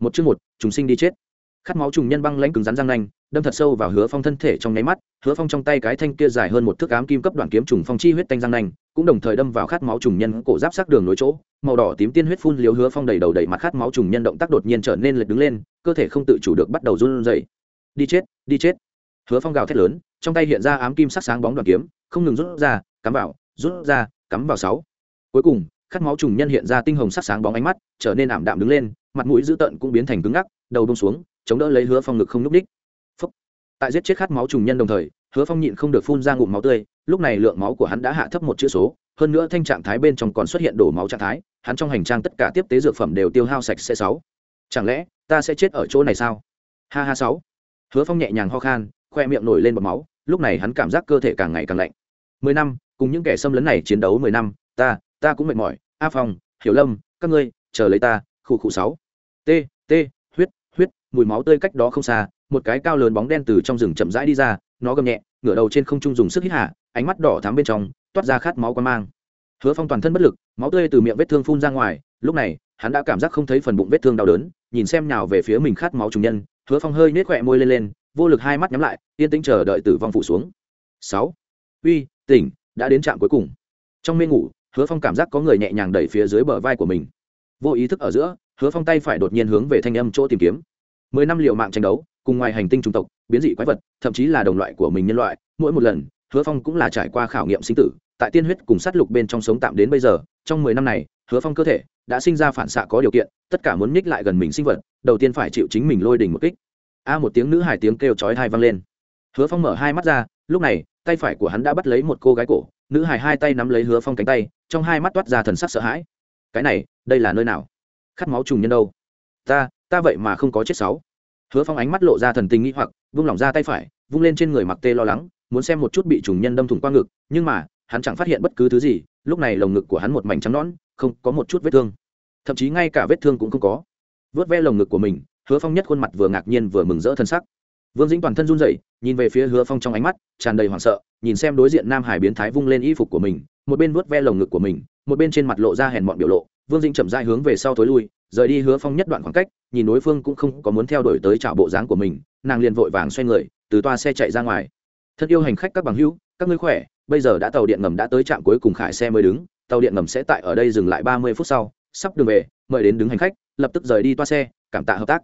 một chương một, trùng sinh đi chết. Khát máu trùng nhân băng lãnh cứng rắn răng nanh, đâm thật sâu vào hứa phong thân thể trong nháy mắt, hứa phong trong tay cái thanh kia dài hơn một thước ám kim cấp đoạn kiếm trùng phong chi huyết tanh răng nanh, cũng đồng thời đâm vào khát máu trùng nhân cổ giáp sắc đường nối chỗ. Màu đỏ tím tiên huyết phun liếu hứa phong đầy đầu đầy mặt khát máu trùng nhân động tác đột nhiên trở nên lệch đứng lên, cơ thể không tự chủ được bắt đầu run rẩy. Đi chết đi chết. Hứa phong gào thét lớn, trong tay hiện ra ám kim sắc sáng bóng đoạn kiếm, không ngừng rút ra, cắm vào, rút ra, cắm vào sáu. Cuối cùng khát máu trùng nhân hiện ra tinh hồng sắc sáng bóng ánh mắt, trở nên ảm đạm đứng lên, mặt mũi dữ tợn cũng biến thành cứng ngắc, đầu bông xuống, chống đỡ lấy hứa phong ngực không n ú c đích Phúc. tại giết chết khát máu trùng nhân đồng thời, hứa phong nhịn không được phun ra ngụm máu tươi, lúc này lượng máu của hắn đã hạ thấp một chữ số, hơn nữa thanh trạng thái bên trong còn xuất hiện đổ máu trạng thái, hắn trong hành trang tất cả tiếp tế dược phẩm đều tiêu hao sạch sẽ sáu. Chẳng lẽ, ta sẽ chết ở chỗ này sao? Ha ha sáu. Hứa phong nhẹ nhàng ho khan, khoe miệng nổi lên bọt máu, lúc này hắn cảm giác cơ thể càng ngày càng lạnh. Mười năm, cùng những kẻ xâm lấn này chiến đấu mười năm, ta ta cũng mệt mỏi, a phong, hiểu lâm, các ngươi, chờ lấy ta, khu khu sáu. T t, huyết huyết, mùi máu tươi cách đó không xa, một cái cao lớn bóng đen từ trong rừng chậm rãi đi ra, nó gầm nhẹ, ngửa đầu trên không trung dùng sức hít hạ ánh mắt đỏ thắm bên trong, toát ra khát máu quan mang. Hứa phong toàn thân bất lực, máu tươi từ miệng vết thương phun ra ngoài, lúc này, hắn đã cảm giác không thấy phần bụng vết thương đau đớn, nhìn xem nào về phía mình khát máu trùng nhân, hứa phong hơi nết khỏe môi lên lên, vô lực hai mắt nhắm lại, yên tĩnh chờ đợi tử vong phủ xuống. Sáu. Uy, tỉnh, đã đến trạm cuối cùng. Trong mê ngủ hứa phong cảm giác có người nhẹ nhàng đẩy phía dưới bờ vai của mình. Vô ý thức ở giữa, hứa phong tay phải đột nhiên hướng về thanh âm chỗ tìm kiếm. Mười năm liệu mạng tranh đấu, cùng ngoài hành tinh trung tộc, biến dị quái vật, thậm chí là đồng loại của mình nhân loại, mỗi một lần, hứa phong cũng là trải qua khảo nghiệm sinh tử, tại tiên huyết cùng sát lục bên trong sống tạm đến bây giờ, trong mười năm này, hứa phong cơ thể đã sinh ra phản xạ có điều kiện, tất cả muốn ních lại gần mình sinh vật, đầu tiên phải chịu chính mình lôi đình một kích. A một tiếng nữ hài tiếng kêu chói hai vang lên. Hứa phong mở hai mắt ra, lúc này, tay phải của hắn đã bắt lấy một cô gái cổ, nữ hài hai tay nắm lấy hứa phong cánh tay trong hai mắt toát ra thần sắc sợ hãi. Cái này, đây là nơi nào? Khát máu trùng nhân đâu? Ta ta vậy mà không có chết sáu. Hứa phong ánh mắt lộ ra thần tình nghĩ hoặc, vung lỏng ra tay phải, vung lên trên người mặc tê lo lắng, muốn xem một chút bị trùng nhân đâm thủng qua ngực, nhưng mà, hắn chẳng phát hiện bất cứ thứ gì, lúc này lồng ngực của hắn một mảnh trắng nõn, không có một chút vết thương. Thậm chí ngay cả vết thương cũng không có. Vớt ve lồng ngực của mình, hứa phong nhất khuôn mặt vừa ngạc nhiên vừa mừng rỡ thân sắc. Vương dĩnh toàn thân run rẩy, nhìn về phía hứa phong trong ánh mắt, tràn đầy hoảng sợ, nhìn xem đối diện nam hải biến thái vung lên y phục của mình một bên vuốt ve lồng ngực của mình, một bên trên mặt lộ ra hèn mọn biểu lộ. Vương dĩnh chậm dai hướng về sau thối lui, rời đi hứa phong nhất đoạn khoảng cách, nhìn đối phương cũng không có muốn theo đuổi tới trả bộ dáng của mình, nàng liền vội vàng xoay người, từ toa xe chạy ra ngoài. Thân yêu hành khách các bằng hữu, các ngươi khỏe, bây giờ đã tàu điện ngầm đã tới trạm cuối cùng khải xe mới đứng, tàu điện ngầm sẽ tại ở đây dừng lại ba mươi phút sau, sắp đường về, mời đến đứng hành khách, lập tức rời đi toa xe, cảm tạ hợp tác.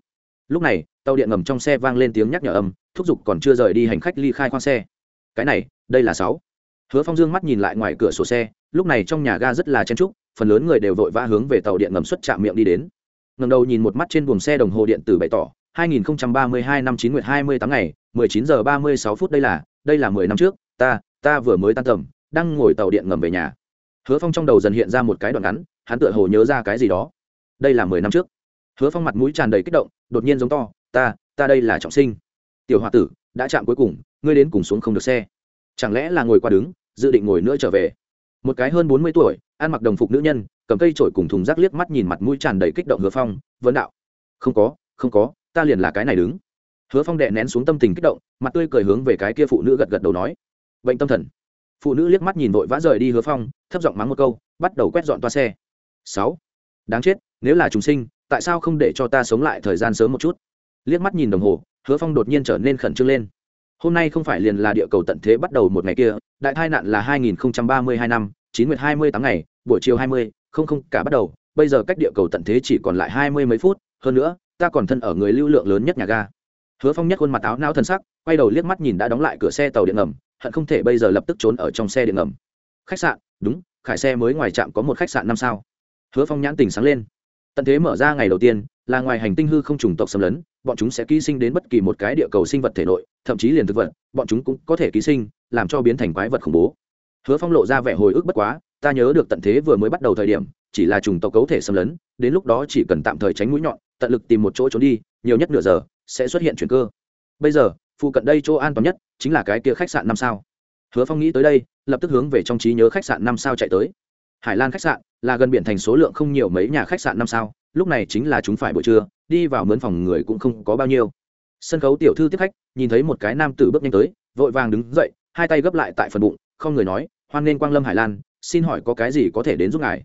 Lúc này, tàu điện ngầm trong xe vang lên tiếng nhắc nhở âm, thúc giục còn chưa rời đi hành khách ly khai khoang xe. Cái này, đây là sáu hứa phong dương mắt nhìn lại ngoài cửa sổ xe, lúc này trong nhà ga rất là chen trúc phần lớn người đều vội vã hướng về tàu điện ngầm xuất trạm miệng đi đến. Ngầm đầu nhìn một mắt trên buồng xe đồng hồ điện tử bày tỏ 2032 năm 9 nguyệt 28 ngày 19 giờ 36 phút đây là đây là 10 năm trước, ta ta vừa mới tan tầm, đang ngồi tàu điện ngầm về nhà. Hứa phong trong đầu dần hiện ra một cái đoạn ngắn, hắn tựa hồ nhớ ra cái gì đó. Đây là 10 năm trước. Hứa phong mặt mũi tràn đầy kích động, đột nhiên giống to, ta ta đây là trọng sinh. Tiểu Hoa tử, đã chạm cuối cùng, ngươi đến cùng xuống không được xe chẳng lẽ là ngồi qua đứng, dự định ngồi nữa trở về? Một cái hơn bốn mươi tuổi, ăn mặc đồng phục nữ nhân, cầm cây trổi cùng thùng rác liếc mắt nhìn mặt mũi tràn đầy kích động hứa phong vấn đạo. Không có không có, ta liền là cái này đứng. Hứa phong đệ nén xuống tâm tình kích động, mặt tươi cười hướng về cái kia phụ nữ gật gật đầu nói. Bệnh tâm thần. Phụ nữ liếc mắt nhìn vội vã rời đi hứa phong, thấp giọng mắng một câu, bắt đầu quét dọn toa xe. Sáu, đáng chết, nếu là chúng sinh, tại sao không để cho ta sống lại thời gian sớm một chút? Liếc mắt nhìn đồng hồ, hứa phong đột nhiên trở nên khẩn trương lên hôm nay không phải liền là địa cầu tận thế bắt đầu một ngày kia đại tai nạn là 2032 năm 9 nguyệt 28 ngày buổi chiều 20, không không cả bắt đầu bây giờ cách địa cầu tận thế chỉ còn lại hai mươi mấy phút hơn nữa ta còn thân ở người lưu lượng lớn nhất nhà ga. Hứa phong nhất khuôn mặt áo nao thân sắc quay đầu liếc mắt nhìn đã đóng lại cửa xe tàu điện ngầm hận không thể bây giờ lập tức trốn ở trong xe điện ngầm. Khách sạn đúng khải xe mới ngoài trạm có một khách sạn năm sao. Hứa phong nhãn tình sáng lên. Tận thế mở ra ngày đầu tiên là ngoài hành tinh hư không trùng tộc xâm lấn bọn chúng sẽ ký sinh đến bất kỳ một cái địa cầu sinh vật thể nội, thậm chí liền thực vật, bọn chúng cũng có thể ký sinh, làm cho biến thành quái vật khủng bố. Hứa phong lộ ra vẻ hồi ức bất quá, ta nhớ được tận thế vừa mới bắt đầu thời điểm, chỉ là trùng tộc cấu thể xâm lấn, đến lúc đó chỉ cần tạm thời tránh mũi nhọn, tận lực tìm một chỗ trốn đi, nhiều nhất nửa giờ, sẽ xuất hiện chuyển cơ. Bây giờ, phụ cận đây chỗ an toàn nhất chính là cái kia khách sạn năm sao. Hứa phong nghĩ tới đây, lập tức hướng về trong trí nhớ khách sạn năm sao chạy tới. Hải lan khách sạn là gần biển thành số lượng không nhiều mấy nhà khách sạn năm sao lúc này chính là chúng phải buổi trưa, đi vào mướn phòng người cũng không có bao nhiêu. Sân khấu tiểu thư tiếp khách, nhìn thấy một cái nam tử bước nhanh tới, vội vàng đứng dậy, hai tay gấp lại tại phần bụng, không người nói, hoan nghênh quang lâm hải lan, xin hỏi có cái gì có thể đến giúp ngài?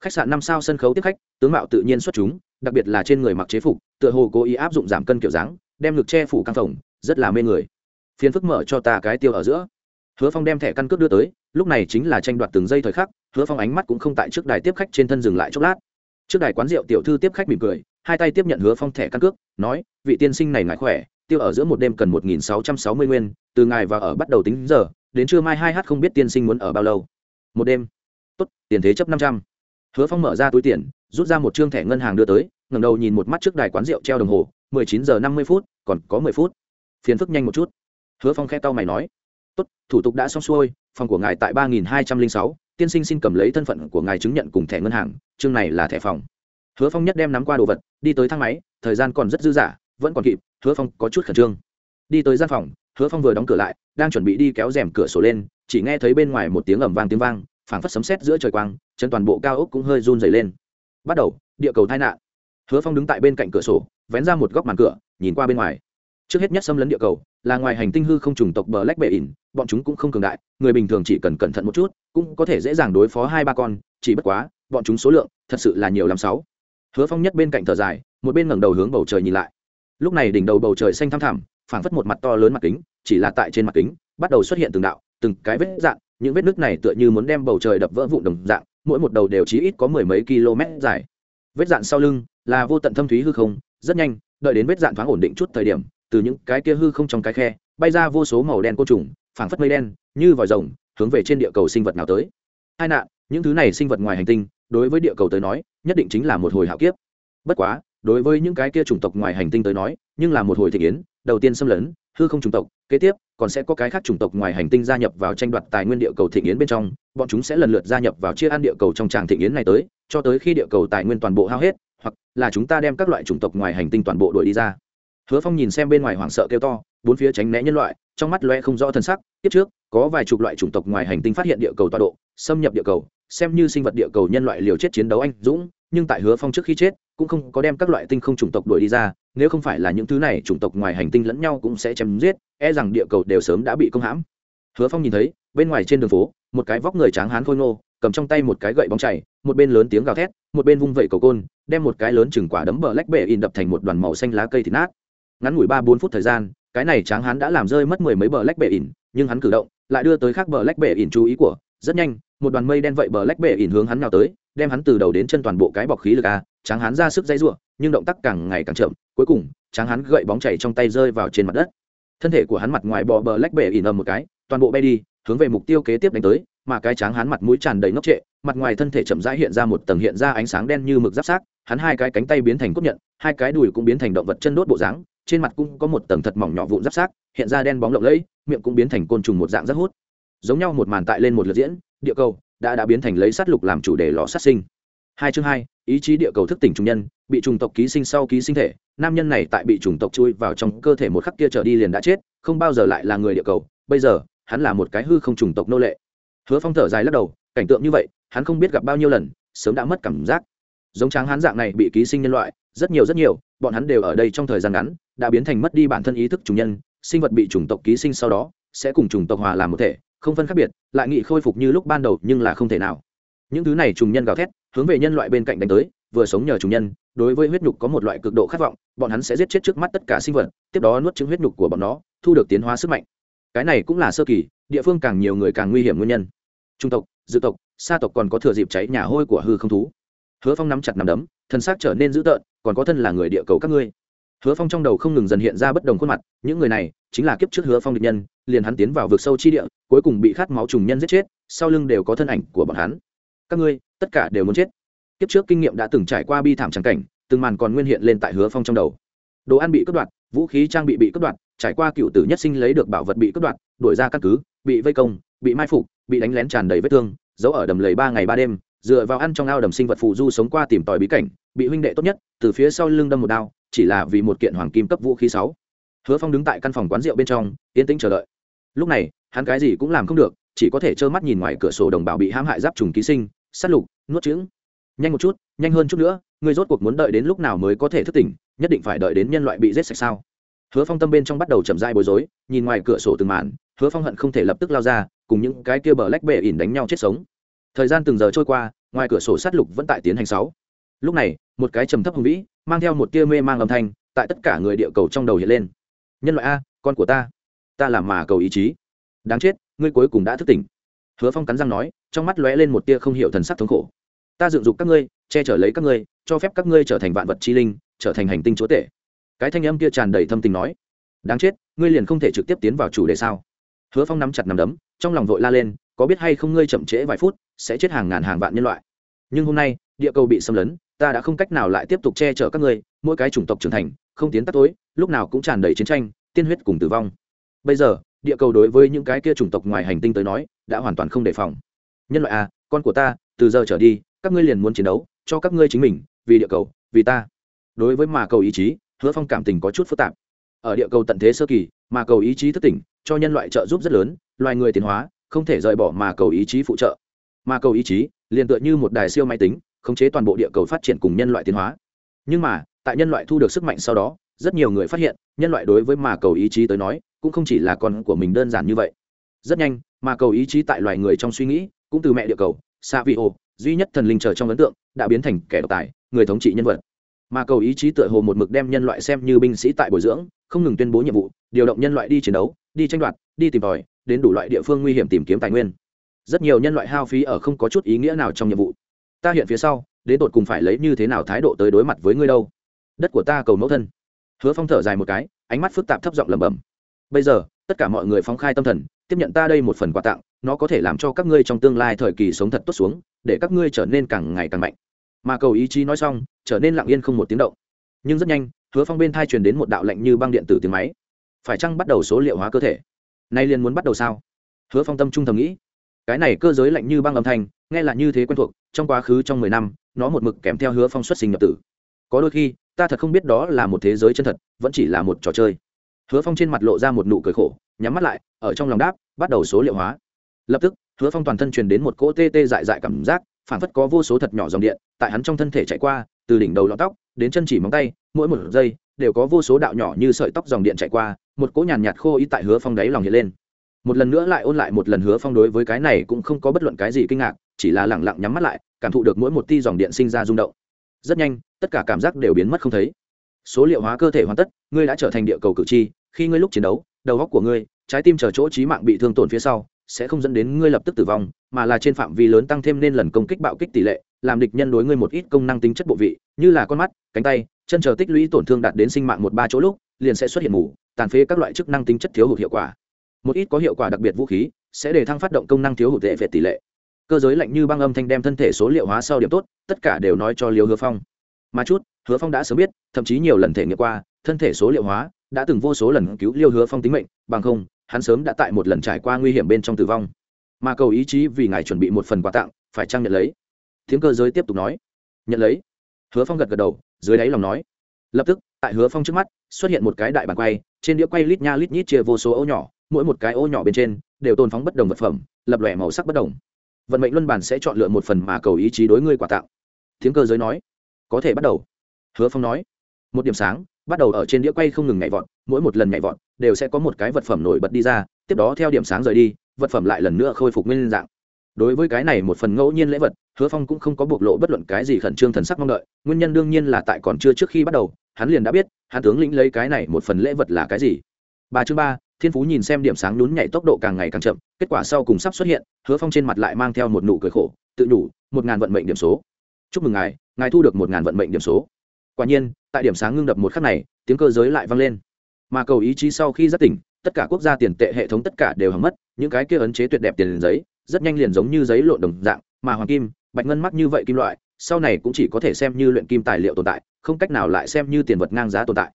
Khách sạn năm sao sân khấu tiếp khách, tướng mạo tự nhiên xuất chúng, đặc biệt là trên người mặc chế phục, tựa hồ cố ý áp dụng giảm cân kiểu dáng, đem ngực che phủ căng phòng rất là mê người. Phiền phức mở cho ta cái tiêu ở giữa. Hứa phong đem thẻ căn cước đưa tới, lúc này chính là tranh đoạt từng giây thời khắc, hứa phong ánh mắt cũng không tại trước đài tiếp khách trên thân dừng lại chốc lát trước đài quán rượu tiểu thư tiếp khách mỉm cười, hai tay tiếp nhận hứa phong thẻ căn cước, nói, vị tiên sinh này ngại khỏe, tiêu ở giữa một đêm cần một nghìn sáu trăm sáu mươi nguyên, từ ngài và ở bắt đầu tính giờ, đến trưa mai hai h không biết tiên sinh muốn ở bao lâu. Một đêm. Tốt, tiền thế chấp năm trăm. Hứa phong mở ra túi tiền, rút ra một chương thẻ ngân hàng đưa tới, ngẩng đầu nhìn một mắt trước đài quán rượu treo đồng hồ, mười chín giờ năm mươi phút, còn có mười phút. Phiền phức nhanh một chút. Hứa phong khe tao mày nói, tốt, thủ tục đã xong xuôi, phòng của ngài tại ba nghìn hai trăm linh sáu tiên sinh xin cầm lấy thân phận của ngài chứng nhận cùng thẻ ngân hàng, chương này là thẻ phòng. Hứa phong nhất đem nắm qua đồ vật, đi tới thang máy, thời gian còn rất dư dả, vẫn còn kịp, hứa phong có chút khẩn trương. Đi tới gian phòng, hứa phong vừa đóng cửa lại, đang chuẩn bị đi kéo rèm cửa sổ lên, chỉ nghe thấy bên ngoài một tiếng ẩm vang tiếng vang, phảng phất sấm sét giữa trời quang, chân toàn bộ cao ốc cũng hơi run dày lên. Bắt đầu, địa cầu tai nạn. Hứa phong đứng tại bên cạnh cửa sổ, vén ra một góc màn cửa, nhìn qua bên ngoài trước hết nhất xâm lấn địa cầu, là ngoài hành tinh hư không trùng tộc bờ lách bệ ỉn bọn chúng cũng không cường đại, người bình thường chỉ cần cẩn thận một chút, cũng có thể dễ dàng đối phó hai ba con, chỉ bất quá, bọn chúng số lượng, thật sự là nhiều lắm sáu. Hứa phong nhất bên cạnh thở dài, một bên ngẩng đầu hướng bầu trời nhìn lại. Lúc này đỉnh đầu bầu trời xanh thăm thẳm, phảng phất một mặt to lớn mặt kính, chỉ là tại trên mặt kính, bắt đầu xuất hiện từng đạo, từng cái vết dạng, những vết nước này tựa như muốn đem bầu trời đập vỡ vụn đồng dạng, mỗi một đầu đều chỉ ít có mười mấy km dài. Vết dạn sau lưng, là vô tận thâm thúy hư không, rất nhanh, đợi đến vết dạn thoáng ổn định chút thời điểm từ những cái kia hư không trong cái khe, bay ra vô số màu đen côn trùng, phảng phất mây đen, như vòi rồng, hướng về trên địa cầu sinh vật nào tới. Hai nạn, những thứ này sinh vật ngoài hành tinh, đối với địa cầu tới nói, nhất định chính là một hồi hạo kiếp. Bất quá, đối với những cái kia chủng tộc ngoài hành tinh tới nói, nhưng là một hồi thị kiến đầu tiên xâm lấn, hư không chủng tộc, kế tiếp, còn sẽ có cái khác chủng tộc ngoài hành tinh gia nhập vào tranh đoạt tài nguyên địa cầu thị nghiến bên trong, bọn chúng sẽ lần lượt gia nhập vào chia ăn địa cầu trong tràng thị nghiến này tới, cho tới khi địa cầu tài nguyên toàn bộ hao hết, hoặc là chúng ta đem các loại chủng tộc ngoài hành tinh toàn bộ đuổi đi ra hứa phong nhìn xem bên ngoài hoảng sợ kêu to, bốn phía tránh né nhân loại, trong mắt loe không rõ thân sắc. Tiếp trước, có vài chục loại chủng tộc ngoài hành tinh phát hiện địa cầu tọa độ, xâm nhập địa cầu, xem như sinh vật địa cầu nhân loại liều chết chiến đấu anh dũng, nhưng tại hứa phong trước khi chết, cũng không có đem các loại tinh không chủng tộc đuổi đi ra, nếu không phải là những thứ này chủng tộc ngoài hành tinh lẫn nhau cũng sẽ chém giết e rằng địa cầu đều sớm đã bị công hãm. Hứa phong nhìn thấy, bên ngoài trên đường phố, một cái vóc người tráng hán khôi ngô, cầm trong tay một cái gậy bóng chảy một bên lớn tiếng gào thét, một bên vung vẩy cầu côn, đem một cái lớn chừng quả đấm bờ lách bể in đập thành một đoàn màu xanh lá cây thịt nát ngắn ngủi ba bốn phút thời gian cái này tráng hán đã làm rơi mất mười mấy bờ lách bể ỉn, nhưng hắn cử động lại đưa tới khác bờ lách bể ỉn chú ý của rất nhanh một đoàn mây đen vậy bờ lách bể ỉn hướng hắn nào tới đem hắn từ đầu đến chân toàn bộ cái bọc khí lực a tráng hán ra sức dây ruộng nhưng động tác càng ngày càng chậm cuối cùng tráng hán gậy bóng chảy trong tay rơi vào trên mặt đất. Thân thể của hắn mặt ngoài bò bờ lách bể ỉn ầm một cái toàn bộ bay đi hướng về mục tiêu kế tiếp đánh tới mà cái tráng hán mặt mũi tràn đầy ngốc trệ mặt ngoài thân thể chậm rãi hiện ra một tầng hiện ra ánh sáng đen như mực giáp sát hắn hai cái cánh tay biến thành cốt nhận hai cái đùi cũng biến thành động vật chân đốt bộ dáng trên mặt cũng có một tầng thật mỏng nhỏ vụn giáp sát hiện ra đen bóng lộng lẫy, miệng cũng biến thành côn trùng một dạng rất hút. Giống nhau một màn tại lên một lượt diễn, địa cầu đã đã biến thành lấy sát lục làm chủ đề lò sát sinh. Hai chương hai, ý chí địa cầu thức tỉnh trung nhân, bị trùng tộc ký sinh sau ký sinh thể, nam nhân này tại bị trùng tộc chui vào trong cơ thể một khắc kia trở đi liền đã chết, không bao giờ lại là người địa cầu, bây giờ, hắn là một cái hư không trùng tộc nô lệ. Hứa phong thở dài lắc đầu, cảnh tượng như vậy, hắn không biết gặp bao nhiêu lần, sớm đã mất cảm giác giống tráng hán dạng này bị ký sinh nhân loại, rất nhiều rất nhiều, bọn hắn đều ở đây trong thời gian ngắn, đã biến thành mất đi bản thân ý thức chủ nhân, sinh vật bị chủng tộc ký sinh sau đó, sẽ cùng chủng tộc hòa làm một thể, không phân khác biệt, lại nghị khôi phục như lúc ban đầu nhưng là không thể nào. Những thứ này trùng nhân gào thét, hướng về nhân loại bên cạnh đánh tới, vừa sống nhờ trùng nhân, đối với huyết nhục có một loại cực độ khát vọng, bọn hắn sẽ giết chết trước mắt tất cả sinh vật, tiếp đó nuốt chứng huyết nhục của bọn nó, thu được tiến hóa sức mạnh. Cái này cũng là sơ kỳ, địa phương càng nhiều người càng nguy hiểm nguyên nhân. Trung tộc, dự tộc, sa tộc còn có thừa dịp cháy nhà hôi của hư không thú hứa phong nắm chặt nắm đấm, thân xác trở nên dữ tợn, còn có thân là người địa cầu các ngươi. Hứa phong trong đầu không ngừng dần hiện ra bất đồng khuôn mặt, những người này chính là kiếp trước hứa phong địch nhân, liền hắn tiến vào vực sâu chi địa, cuối cùng bị khát máu trùng nhân giết chết, sau lưng đều có thân ảnh của bọn hắn. Các ngươi, tất cả đều muốn chết. Kiếp trước kinh nghiệm đã từng trải qua bi thảm trắng cảnh, từng màn còn nguyên hiện lên tại hứa phong trong đầu. Đồ ăn bị cướp đoạt, vũ khí trang bị bị cướp đoạt, trải qua cựu tử nhất sinh lấy được bảo vật bị cướp đoạt, đuổi ra căn cứ, bị vây công, bị mai phục, bị đánh lén tràn đầy vết thương, giấu ở đầm lầy ba ngày ba đêm dựa vào ăn trong ao đầm sinh vật phù du sống qua tìm tòi bí cảnh, bị huynh đệ tốt nhất, từ phía sau lưng đâm một đao, chỉ là vì một kiện hoàng kim cấp vũ khí sáu. Hứa phong đứng tại căn phòng quán rượu bên trong, yên tĩnh chờ đợi. Lúc này, hắn cái gì cũng làm không được, chỉ có thể trơ mắt nhìn ngoài cửa sổ đồng bào bị hãm hại giáp trùng ký sinh, sát lục, nuốt trứng nhanh một chút, nhanh hơn chút nữa ngươi rốt cuộc muốn đợi đến lúc nào mới có thể thức tỉnh, nhất định phải đợi đến nhân loại bị giết sạch sao? Hứa phong tâm bên trong bắt đầu chậm dai bối rối, nhìn ngoài cửa sổ từng màn, hứa phong hận không thể lập tức lao ra, cùng những cái kia bờ lách bể ỉn đánh nhau chết sống thời gian từng giờ trôi qua, ngoài cửa sổ sát lục vẫn tại tiến hành sáu. Lúc này, một cái trầm thấp hùng vĩ, mang theo một tia mê mang âm thanh, tại tất cả người địa cầu trong đầu hiện lên. Nhân loại a, con của ta. Ta làm mà cầu ý chí. Đáng chết, ngươi cuối cùng đã thức tỉnh. Hứa phong cắn răng nói, trong mắt lóe lên một tia không hiểu thần sắc thống khổ. Ta dựng dục các ngươi, che chở lấy các ngươi, cho phép các ngươi trở thành vạn vật chi linh, trở thành hành tinh chúa tể. Cái thanh âm kia tràn đầy thâm tình nói. Đáng chết, ngươi liền không thể trực tiếp tiến vào chủ đề sao? Hứa phong nắm chặt nắm đấm, trong lòng vội la lên có biết hay không ngươi chậm trễ vài phút, sẽ chết hàng ngàn hàng vạn nhân loại. Nhưng hôm nay, địa cầu bị xâm lấn, ta đã không cách nào lại tiếp tục che chở các ngươi, mỗi cái chủng tộc trưởng thành, không tiến tắt tối, lúc nào cũng tràn đầy chiến tranh, tiên huyết cùng tử vong. Bây giờ, địa cầu đối với những cái kia chủng tộc ngoài hành tinh tới nói, đã hoàn toàn không đề phòng. Nhân loại à con của ta, từ giờ trở đi, các ngươi liền muốn chiến đấu, cho các ngươi chính mình, vì địa cầu, vì ta. Đối với mà cầu ý chí, hứa phong cảm tình có chút phức tạp. Ở địa cầu tận thế sơ kỳ, mà cầu ý chí thất tỉnh, cho nhân loại trợ giúp rất lớn, loài người tiến hóa không thể rời bỏ mà cầu ý chí phụ trợ. Mà cầu ý chí liền tựa như một đài siêu máy tính, khống chế toàn bộ địa cầu phát triển cùng nhân loại tiến hóa. Nhưng mà, tại nhân loại thu được sức mạnh sau đó, rất nhiều người phát hiện, nhân loại đối với mà cầu ý chí tới nói, cũng không chỉ là con của mình đơn giản như vậy. Rất nhanh, mà cầu ý chí tại loài người trong suy nghĩ, cũng từ mẹ địa cầu xa vị ô duy nhất thần linh chờ trong ấn tượng, đã biến thành kẻ độc tài, người thống trị nhân vật. Mà cầu ý chí tựa hồ một mực đem nhân loại xem như binh sĩ tại bồi dưỡng, không ngừng tuyên bố nhiệm vụ, điều động nhân loại đi chiến đấu, đi tranh đoạt, đi tìm tòi đến đủ loại địa phương nguy hiểm tìm kiếm tài nguyên. Rất nhiều nhân loại hao phí ở không có chút ý nghĩa nào trong nhiệm vụ. Ta hiện phía sau, đến tột cùng phải lấy như thế nào thái độ tới đối mặt với ngươi đâu? Đất của ta cầu mẫu thân. Hứa phong thở dài một cái, ánh mắt phức tạp thấp giọng lẩm bẩm. Bây giờ, tất cả mọi người phóng khai tâm thần, tiếp nhận ta đây một phần quà tặng, nó có thể làm cho các ngươi trong tương lai thời kỳ sống thật tốt xuống, để các ngươi trở nên càng ngày càng mạnh. Mà cầu ý chí nói xong, trở nên lặng yên không một tiếng động. Nhưng rất nhanh, hứa phong bên thai truyền đến một đạo lệnh như băng điện tử tiếng máy. Phải chăng bắt đầu số liệu hóa cơ thể? Nay liền muốn bắt đầu sao? Hứa phong tâm trung thầm nghĩ. Cái này cơ giới lạnh như băng âm thanh, nghe là như thế quen thuộc, trong quá khứ trong mười năm, nó một mực kèm theo hứa phong xuất sinh nhập tử. Có đôi khi, ta thật không biết đó là một thế giới chân thật, vẫn chỉ là một trò chơi. Hứa phong trên mặt lộ ra một nụ cười khổ, nhắm mắt lại, ở trong lòng đáp, bắt đầu số liệu hóa. Lập tức, hứa phong toàn thân truyền đến một cỗ tê tê dại dại cảm giác, phản phất có vô số thật nhỏ dòng điện, tại hắn trong thân thể chạy qua, từ đỉnh đầu lọn tóc, đến chân chỉ móng tay, mỗi một giây, đều có vô số đạo nhỏ như sợi tóc dòng điện chạy qua một cỗ nhàn nhạt, nhạt khô ý tại hứa phong đáy lòng hiện lên. Một lần nữa lại ôn lại một lần hứa phong đối với cái này cũng không có bất luận cái gì kinh ngạc chỉ là lẳng lặng nhắm mắt lại cảm thụ được mỗi một ti dòng điện sinh ra rung động. Rất nhanh tất cả cảm giác đều biến mất không thấy. Số liệu hóa cơ thể hoàn tất ngươi đã trở thành địa cầu cử tri khi ngươi lúc chiến đấu đầu góc của ngươi trái tim chờ chỗ trí mạng bị thương tổn phía sau sẽ không dẫn đến ngươi lập tức tử vong mà là trên phạm vi lớn tăng thêm nên lần công kích bạo kích tỷ lệ làm địch nhân đối ngươi một ít công năng tính chất bộ vị như là con mắt cánh tay chân chờ tích lũy tổn thương đạt đến sinh mạng một ba chỗ lúc liền sẽ xuất hiện mù tàn phế các loại chức năng tính chất thiếu hụt hiệu quả. Một ít có hiệu quả đặc biệt vũ khí sẽ để thăng phát động công năng thiếu hụt tệ về tỷ lệ. Cơ giới lạnh như băng âm thanh đem thân thể số liệu hóa sau điểm tốt, tất cả đều nói cho liêu hứa phong. Mà chút, hứa phong đã sớm biết, thậm chí nhiều lần thể nghiệm qua, thân thể số liệu hóa đã từng vô số lần cứu liêu hứa phong tính mệnh, bằng không, hắn sớm đã tại một lần trải qua nguy hiểm bên trong tử vong. Mà cầu ý chí vì ngài chuẩn bị một phần quà tặng, phải trang nhận lấy? Tiếng cơ giới tiếp tục nói. Nhận lấy. Hứa phong gật gật đầu, dưới đáy lòng nói. Lập tức, tại hứa phong trước mắt, xuất hiện một cái đại bàn quay trên đĩa quay lít nha lít nhít chia vô số ô nhỏ, mỗi một cái ô nhỏ bên trên đều tồn phóng bất đồng vật phẩm, lập lòe màu sắc bất đồng. Vận mệnh luân bản sẽ chọn lựa một phần mà cầu ý chí đối ngươi quà tặng tiếng cơ giới nói, có thể bắt đầu. Hứa phong nói, một điểm sáng, bắt đầu ở trên đĩa quay không ngừng nhảy vọt, mỗi một lần nhảy vọt đều sẽ có một cái vật phẩm nổi bật đi ra, tiếp đó theo điểm sáng rời đi, vật phẩm lại lần nữa khôi phục nguyên dạng. Đối với cái này một phần ngẫu nhiên lễ vật, hứa phong cũng không có bộc lộ bất luận cái gì khẩn trương thần sắc mong đợi, nguyên nhân đương nhiên là tại còn chưa trước khi bắt đầu hắn liền đã biết, hắn tướng lĩnh lấy cái này một phần lễ vật là cái gì. Ba chương ba, thiên phú nhìn xem điểm sáng nhún nhảy tốc độ càng ngày càng chậm, kết quả sau cùng sắp xuất hiện, hứa phong trên mặt lại mang theo một nụ cười khổ, tự đủ, một ngàn vận mệnh điểm số. Chúc mừng ngài ngài thu được một ngàn vận mệnh điểm số. Quả nhiên, tại điểm sáng ngưng đập một khắc này, tiếng cơ giới lại vang lên. Mà cầu ý chí sau khi giác tỉnh, tất cả quốc gia tiền tệ hệ thống tất cả đều hầm mất, những cái kia ấn chế tuyệt đẹp tiền giấy, rất nhanh liền giống như giấy lộn đồng dạng, mà hoàng kim, bạch ngân mắc như vậy kim loại sau này cũng chỉ có thể xem như luyện kim tài liệu tồn tại, không cách nào lại xem như tiền vật ngang giá tồn tại.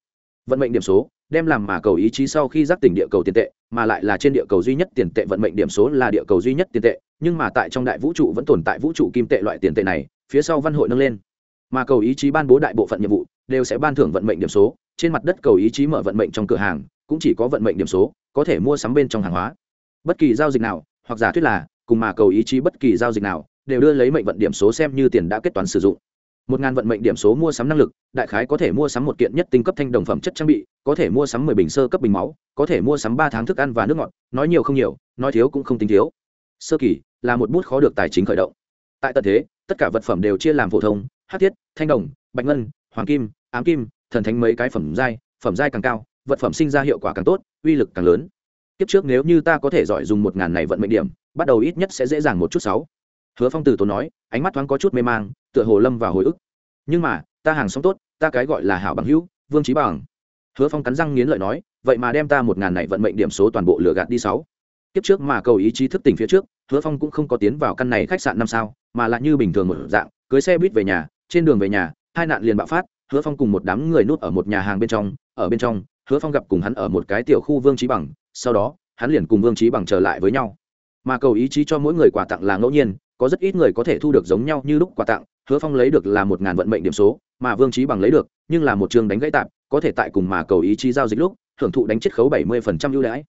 Vận mệnh điểm số, đem làm mà cầu ý chí sau khi giác tỉnh địa cầu tiền tệ, mà lại là trên địa cầu duy nhất tiền tệ vận mệnh điểm số là địa cầu duy nhất tiền tệ, nhưng mà tại trong đại vũ trụ vẫn tồn tại vũ trụ kim tệ loại tiền tệ này, phía sau văn hội nâng lên. Mà cầu ý chí ban bố đại bộ phận nhiệm vụ, đều sẽ ban thưởng vận mệnh điểm số, trên mặt đất cầu ý chí mở vận mệnh trong cửa hàng, cũng chỉ có vận mệnh điểm số, có thể mua sắm bên trong hàng hóa. Bất kỳ giao dịch nào, hoặc giả thuyết là, cùng mà cầu ý chí bất kỳ giao dịch nào đều đưa lấy mệnh vận điểm số xem như tiền đã kết toán sử dụng. Một ngàn vận mệnh điểm số mua sắm năng lực, đại khái có thể mua sắm một kiện nhất tinh cấp thanh đồng phẩm chất trang bị, có thể mua sắm mười bình sơ cấp bình máu, có thể mua sắm ba tháng thức ăn và nước ngọt, nói nhiều không nhiều, nói thiếu cũng không tính thiếu. Sơ kỳ là một bút khó được tài chính khởi động. Tại tận thế, tất cả vật phẩm đều chia làm phổ thông hắc thiết, thanh đồng, bạch ngân, hoàng kim, ám kim, thần thánh mấy cái phẩm giai phẩm giai càng cao, vật phẩm sinh ra hiệu quả càng tốt, uy lực càng lớn. Kiếp trước nếu như ta có thể giỏi dùng một ngàn này vận mệnh điểm, bắt đầu ít nhất sẽ dễ dàng một chút sáu hứa phong từ tốn nói, ánh mắt thoáng có chút mê mang, tựa hồ lâm vào hồi ức. Nhưng mà, ta hàng sống tốt, ta cái gọi là hảo bằng hữu, vương trí bằng. Hứa phong cắn răng nghiến lợi nói, vậy mà đem ta một ngàn này vận mệnh điểm số toàn bộ lừa gạt đi sáu. Kiếp trước mà cầu ý chí thức tỉnh phía trước, hứa phong cũng không có tiến vào căn này khách sạn năm sao, mà lại như bình thường một dạng, cưới xe buýt về nhà, trên đường về nhà, hai nạn liền bạo phát, hứa phong cùng một đám người nút ở một nhà hàng bên trong, ở bên trong, hứa phong gặp cùng hắn ở một cái tiểu khu vương trí bằng, sau đó, hắn liền cùng vương trí bằng trở lại với nhau. Mà cầu ý chí cho mỗi người quà tặng là ngẫu nhiên có rất ít người có thể thu được giống nhau như lúc quà tặng, hứa phong lấy được là một ngàn vận mệnh điểm số, mà vương trí bằng lấy được, nhưng là một trường đánh gãy tạp, có thể tại cùng mà cầu ý chí giao dịch lúc hưởng thụ đánh chiết khấu bảy mươi ưu đãi.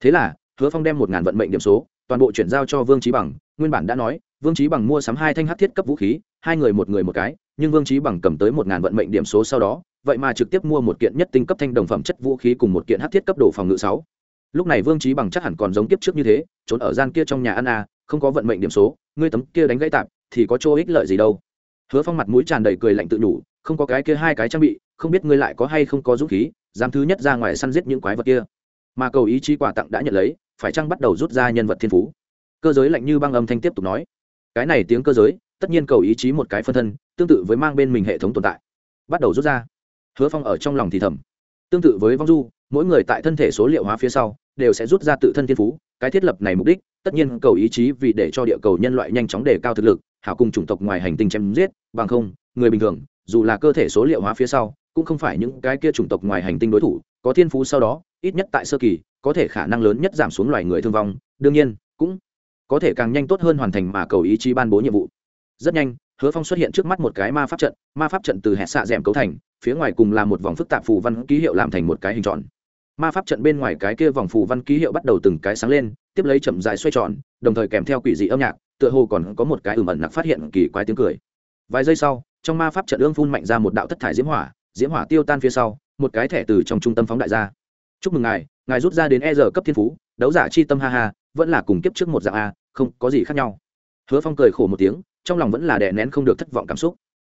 Thế là, hứa phong đem một ngàn vận mệnh điểm số, toàn bộ chuyển giao cho vương trí bằng, nguyên bản đã nói, vương trí bằng mua sắm hai thanh hát thiết cấp vũ khí, hai người một người một cái, nhưng vương trí bằng cầm tới một ngàn vận mệnh điểm số sau đó, vậy mà trực tiếp mua một kiện nhất tinh cấp thanh đồng phẩm chất vũ khí cùng một kiện hát thiết cấp đồ phòng ngự sáu. Lúc này vương trí bằng chắc hẳn còn giống kiếp trước như thế, trốn ở gian kia trong nhà ăn à không có vận mệnh điểm số ngươi tấm kia đánh gãy tạp thì có chỗ ích lợi gì đâu. Hứa phong mặt mũi tràn đầy cười lạnh tự nhủ, không có cái kia hai cái trang bị, không biết ngươi lại có hay không có dũng khí, dám thứ nhất ra ngoài săn giết những quái vật kia. Mà cầu ý chí quà tặng đã nhận lấy, phải chăng bắt đầu rút ra nhân vật thiên phú? Cơ giới lạnh như băng âm thanh tiếp tục nói. Cái này tiếng cơ giới, tất nhiên cầu ý chí một cái phân thân, tương tự với mang bên mình hệ thống tồn tại. Bắt đầu rút ra. Hứa phong ở trong lòng thì thầm. Tương tự với vong du, mỗi người tại thân thể số liệu hóa phía sau đều sẽ rút ra tự thân thiên phú, cái thiết lập này mục đích, tất nhiên cầu ý chí vì để cho địa cầu nhân loại nhanh chóng đề cao thực lực, hảo cùng chủng tộc ngoài hành tinh chém giết, bằng không, người bình thường, dù là cơ thể số liệu hóa phía sau, cũng không phải những cái kia chủng tộc ngoài hành tinh đối thủ, có thiên phú sau đó, ít nhất tại sơ kỳ, có thể khả năng lớn nhất giảm xuống loài người thương vong, đương nhiên, cũng có thể càng nhanh tốt hơn hoàn thành mà cầu ý chí ban bố nhiệm vụ. Rất nhanh, hứa phong xuất hiện trước mắt một cái ma pháp trận, ma pháp trận từ hẹn xạ d ẻ m cấu thành, phía ngoài cùng là một vòng phức tạp phù văn ký hiệu làm thành một cái hình tròn ma pháp trận bên ngoài cái kia vòng phù văn ký hiệu bắt đầu từng cái sáng lên, tiếp lấy chậm dài xoay tròn, đồng thời kèm theo quỷ dị âm nhạc, tựa hồ còn có một cái ừm ẩn nặc phát hiện kỳ quái tiếng cười. Vài giây sau, trong ma pháp trận ương phun mạnh ra một đạo thất thải diễm hỏa diễm hỏa tiêu tan phía sau, một cái thẻ từ trong trung tâm phóng đại ra. Chúc mừng ngài ngài rút ra đến e giờ cấp thiên phú, đấu giả chi tâm ha ha, vẫn là cùng kiếp trước một dạng a, không, có gì khác nhau. Hứa phong cười khổ một tiếng, trong lòng vẫn là đè nén không được thất vọng cảm xúc.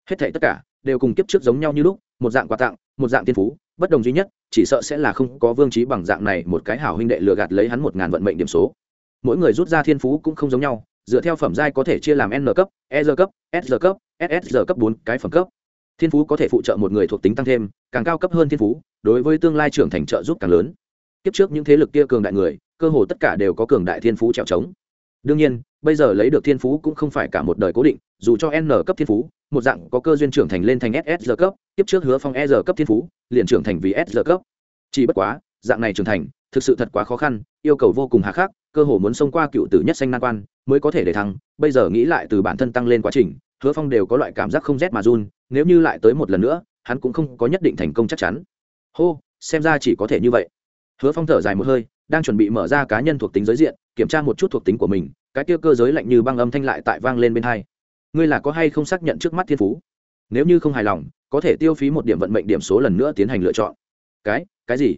Hết thảy tất cả đều cùng kiếp trước giống nhau như lúc, một dạng quà tặng, một dạng thiên phú bất đồng duy nhất, chỉ sợ sẽ là không có vương trí bằng dạng này một cái hảo huynh đệ lừa gạt lấy hắn một ngàn vận mệnh điểm số. Mỗi người rút ra thiên phú cũng không giống nhau, dựa theo phẩm giai có thể chia làm n cấp e r cấp, s cấp ss cấp bốn cái phẩm cấp. Thiên phú có thể phụ trợ một người thuộc tính tăng thêm, càng cao cấp hơn thiên phú, đối với tương lai trưởng thành trợ giúp càng lớn. Kiếp trước những thế lực kia cường đại người, cơ hồ tất cả đều có cường đại thiên phú trèo trống. Đương nhiên, bây giờ lấy được thiên phú cũng không phải cả một đời cố định, dù cho n cấp thiên phú một dạng có cơ duyên trưởng thành lên thành ss cấp, tiếp trước hứa phong e cấp thiên phú, liền trưởng thành vì s cấp. Chỉ bất quá, dạng này trưởng thành, thực sự thật quá khó khăn, yêu cầu vô cùng hà khắc, cơ hồ muốn xông qua cựu tử nhất xanh nan quan mới có thể để thăng. Bây giờ nghĩ lại từ bản thân tăng lên quá trình, hứa phong đều có loại cảm giác không rét mà run, nếu như lại tới một lần nữa, hắn cũng không có nhất định thành công chắc chắn. Hô, xem ra chỉ có thể như vậy. Hứa phong thở dài một hơi, đang chuẩn bị mở ra cá nhân thuộc tính giới diện, kiểm tra một chút thuộc tính của mình, cái kia cơ giới lạnh như băng âm thanh lại tại vang lên bên hai ngươi là có hay không xác nhận trước mắt thiên phú? Nếu như không hài lòng, có thể tiêu phí một điểm vận mệnh điểm số lần nữa tiến hành lựa chọn. Cái cái gì?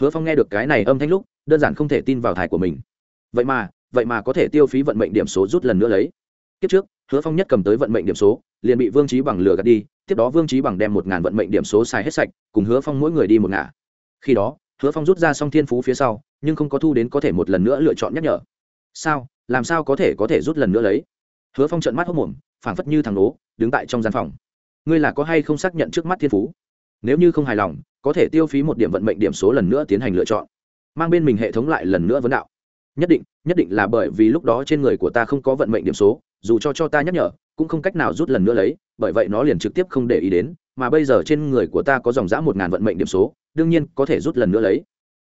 Hứa phong nghe được cái này âm thanh lúc, đơn giản không thể tin vào thải của mình. Vậy mà vậy mà có thể tiêu phí vận mệnh điểm số rút lần nữa lấy. Kiếp trước, hứa phong nhất cầm tới vận mệnh điểm số, liền bị vương trí bằng lừa gạt đi, tiếp đó vương trí bằng đem một ngàn vận mệnh điểm số xài hết sạch, cùng hứa phong mỗi người đi một ngả. Khi đó, hứa phong rút ra xong thiên phú phía sau, nhưng không có thu đến có thể một lần nữa lựa chọn nhắc nhở. Sao? Làm sao có thể có thể rút lần nữa lấy? Hứa phong trợn mắt hốc mồm phảng phất như thằng lố, đứng tại trong gian phòng. Ngươi là có hay không xác nhận trước mắt thiên phú? Nếu như không hài lòng có thể tiêu phí một điểm vận mệnh điểm số lần nữa tiến hành lựa chọn. Mang bên mình hệ thống lại lần nữa vấn đạo. Nhất định nhất định là bởi vì lúc đó trên người của ta không có vận mệnh điểm số dù cho cho ta nhắc nhở cũng không cách nào rút lần nữa lấy bởi vậy nó liền trực tiếp không để ý đến mà bây giờ trên người của ta có dòng dã một ngàn vận mệnh điểm số đương nhiên có thể rút lần nữa lấy.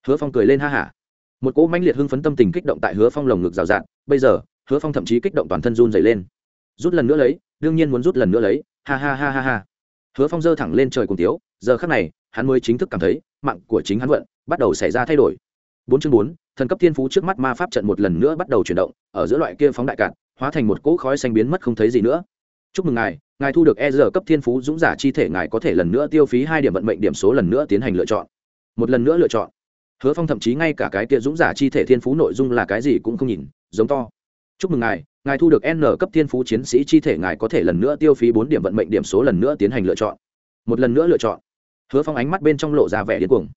Hứa phong cười lên ha hả. Một cỗ mãnh liệt hưng phấn tâm tình kích động tại hứa phong lồng ngực rào rạt. Bây giờ hứa phong thậm chí kích động toàn thân run dày lên. Rút lần nữa lấy, đương nhiên muốn rút lần nữa lấy, ha ha ha ha ha. Hứa phong giơ thẳng lên trời cùng tiếu, giờ khắc này, hắn mới chính thức cảm thấy, mạng của chính hắn vận, bắt đầu xảy ra thay đổi. Bốn chương bốn, thần cấp thiên phú trước mắt ma pháp trận một lần nữa bắt đầu chuyển động, ở giữa loại kia phóng đại cạn, hóa thành một cỗ khói xanh biến mất không thấy gì nữa. Chúc mừng ngài ngài thu được e r cấp thiên phú dũng giả chi thể, ngài có thể lần nữa tiêu phí hai điểm vận mệnh điểm số lần nữa tiến hành lựa chọn. Một lần nữa lựa chọn. Hứa phong thậm chí ngay cả cái kia dũng giả chi thể thiên phú nội dung là cái gì cũng không nhìn, giống to chúc mừng ngài ngài thu được n cấp thiên phú chiến sĩ chi thể, ngài có thể lần nữa tiêu phí bốn điểm vận mệnh điểm số lần nữa tiến hành lựa chọn. Một lần nữa lựa chọn. Hứa phong ánh mắt bên trong lộ ra vẻ điên cuồng.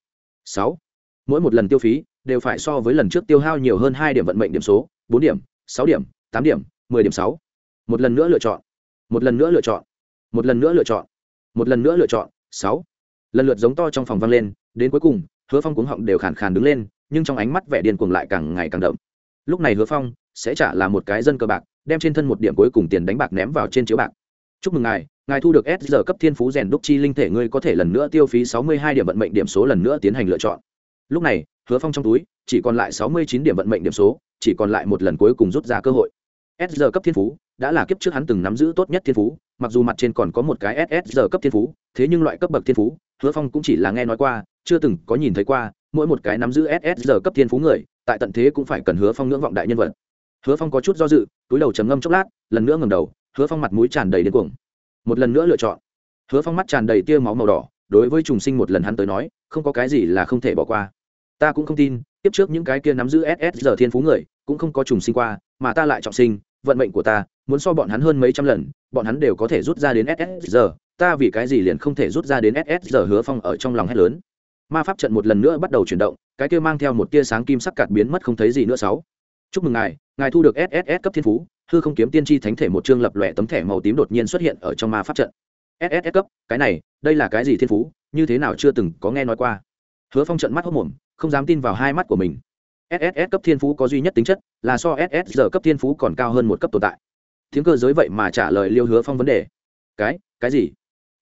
Sáu. Mỗi một lần tiêu phí đều phải so với lần trước tiêu hao nhiều hơn hai điểm vận mệnh điểm số, bốn điểm, sáu điểm, tám điểm, mười điểm sáu. Một lần nữa lựa chọn. Một lần nữa lựa chọn. Một lần nữa lựa chọn. Một lần nữa lựa chọn. Sáu. Lần lượt giống to trong phòng vang lên, đến cuối cùng, hứa phong cuống họng đều khàn khàn đứng lên, nhưng trong ánh mắt vẻ điên cuồng lại càng ngày càng đậm. Lúc này hứa phong sẽ trả là một cái dân cờ bạc, đem trên thân một điểm cuối cùng tiền đánh bạc ném vào trên chiếu bạc. Chúc mừng ngài ngài thu được s giờ cấp thiên phú rèn đúc chi linh thể, ngươi có thể lần nữa tiêu phí sáu mươi hai điểm vận mệnh điểm số lần nữa tiến hành lựa chọn. Lúc này, hứa phong trong túi, chỉ còn lại sáu mươi chín điểm vận mệnh điểm số, chỉ còn lại một lần cuối cùng rút ra cơ hội. S giờ cấp thiên phú, đã là kiếp trước hắn từng nắm giữ tốt nhất thiên phú, mặc dù mặt trên còn có một cái ss giờ cấp thiên phú, thế nhưng loại cấp bậc thiên phú, hứa phong cũng chỉ là nghe nói qua, chưa từng có nhìn thấy qua, mỗi một cái nắm giữ ss giờ cấp thiên phú người, tại tận thế cũng phải cần hứa phong ngưỡng vọng đại nhân vật hứa phong có chút do dự, túi đầu trầm ngâm chốc lát, lần nữa ngầm đầu, hứa phong mặt mũi tràn đầy điên cuồng. Một lần nữa lựa chọn. Hứa phong mắt tràn đầy tia máu màu đỏ, đối với trùng sinh một lần hắn tới nói, không có cái gì là không thể bỏ qua. Ta cũng không tin, tiếp trước những cái kia nắm giữ ss giờ thiên phú người, cũng không có trùng sinh qua, mà ta lại trọng sinh, vận mệnh của ta, muốn so bọn hắn hơn mấy trăm lần, bọn hắn đều có thể rút ra đến ss giờ ta vì cái gì liền không thể rút ra đến ss giờ hứa phong ở trong lòng hét lớn. Ma pháp trận một lần nữa bắt đầu chuyển động, cái kia mang theo một tia sáng kim sắc cạt biến mất không thấy gì nữa sáu chúc mừng ngài ngài thu được sss cấp thiên phú, hư không kiếm tiên tri thánh thể một chương lập lòe tấm thẻ màu tím đột nhiên xuất hiện ở trong ma pháp trận. Sss cấp, cái này, đây là cái gì thiên phú, như thế nào chưa từng có nghe nói qua. Hứa phong trận mắt hốc mồm, không dám tin vào hai mắt của mình. Sss cấp thiên phú có duy nhất tính chất là so ss giờ cấp thiên phú còn cao hơn một cấp tồn tại. Tiếng cơ giới vậy mà trả lời liêu hứa phong vấn đề. Cái cái gì?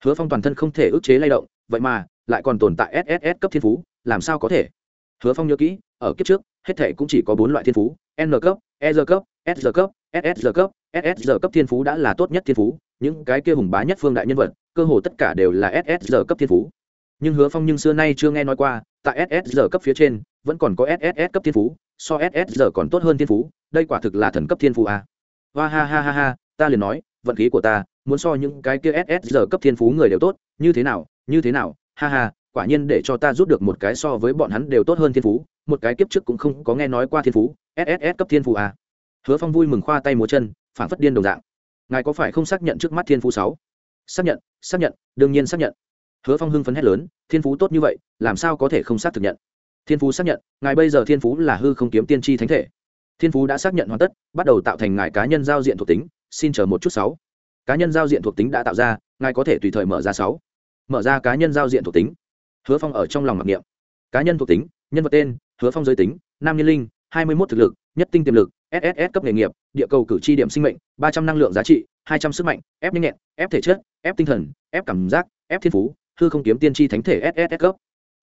Hứa phong toàn thân không thể ức chế lay động, vậy mà lại còn tồn tại sss cấp thiên phú, làm sao có thể? Hứa phong nhớ kỹ, ở kiếp trước, hết thể cũng chỉ có bốn loại thiên phú n cấp e r cấp, s cấp ss cấp ss cấp thiên phú đã là tốt nhất thiên phú, những cái kia hùng bá nhất phương đại nhân vật, cơ hồ tất cả đều là ss cấp thiên phú. Nhưng hứa phong nhưng xưa nay chưa nghe nói qua, tại ss cấp phía trên, vẫn còn có ss cấp thiên phú, so ss còn tốt hơn thiên phú, đây quả thực là thần cấp thiên phú à. a hoa ha ha ha ha, ta liền nói, vận khí của ta, muốn so những cái kia ss cấp thiên phú người đều tốt, như thế nào, như thế nào, ha ha quả nhiên để cho ta rút được một cái so với bọn hắn đều tốt hơn thiên phú, một cái kiếp trước cũng không có nghe nói qua thiên phú sss cấp thiên phú à. hứa phong vui mừng khoa tay múa chân phản phất điên đồng dạng. Ngài có phải không xác nhận trước mắt thiên phú sáu? Xác nhận xác nhận, đương nhiên xác nhận. Hứa phong hưng phấn hét lớn, thiên phú tốt như vậy, làm sao có thể không xác thực nhận? Thiên phú xác nhận, ngài bây giờ thiên phú là hư không kiếm tiên tri thánh thể. Thiên phú đã xác nhận hoàn tất, bắt đầu tạo thành ngài cá nhân giao diện thuộc tính, xin chờ một chút sáu. Cá nhân giao diện thuộc tính đã tạo ra, ngài có thể tùy thời mở ra sáu. Mở ra cá nhân giao diện thuộc tính hứa phong ở trong lòng mặc niệm. Cá nhân thuộc tính, nhân vật tên, hứa phong giới tính, nam nhân linh, hai mươi một thực lực, nhất tinh tiềm lực sss cấp nghề nghiệp, địa cầu cử tri điểm sinh mệnh, ba trăm năng lượng giá trị, hai trăm sức mạnh, ép nhanh nhẹn, ép thể chất, ép tinh thần, ép cảm giác, ép thiên phú, hư không kiếm tiên tri thánh thể sss cấp.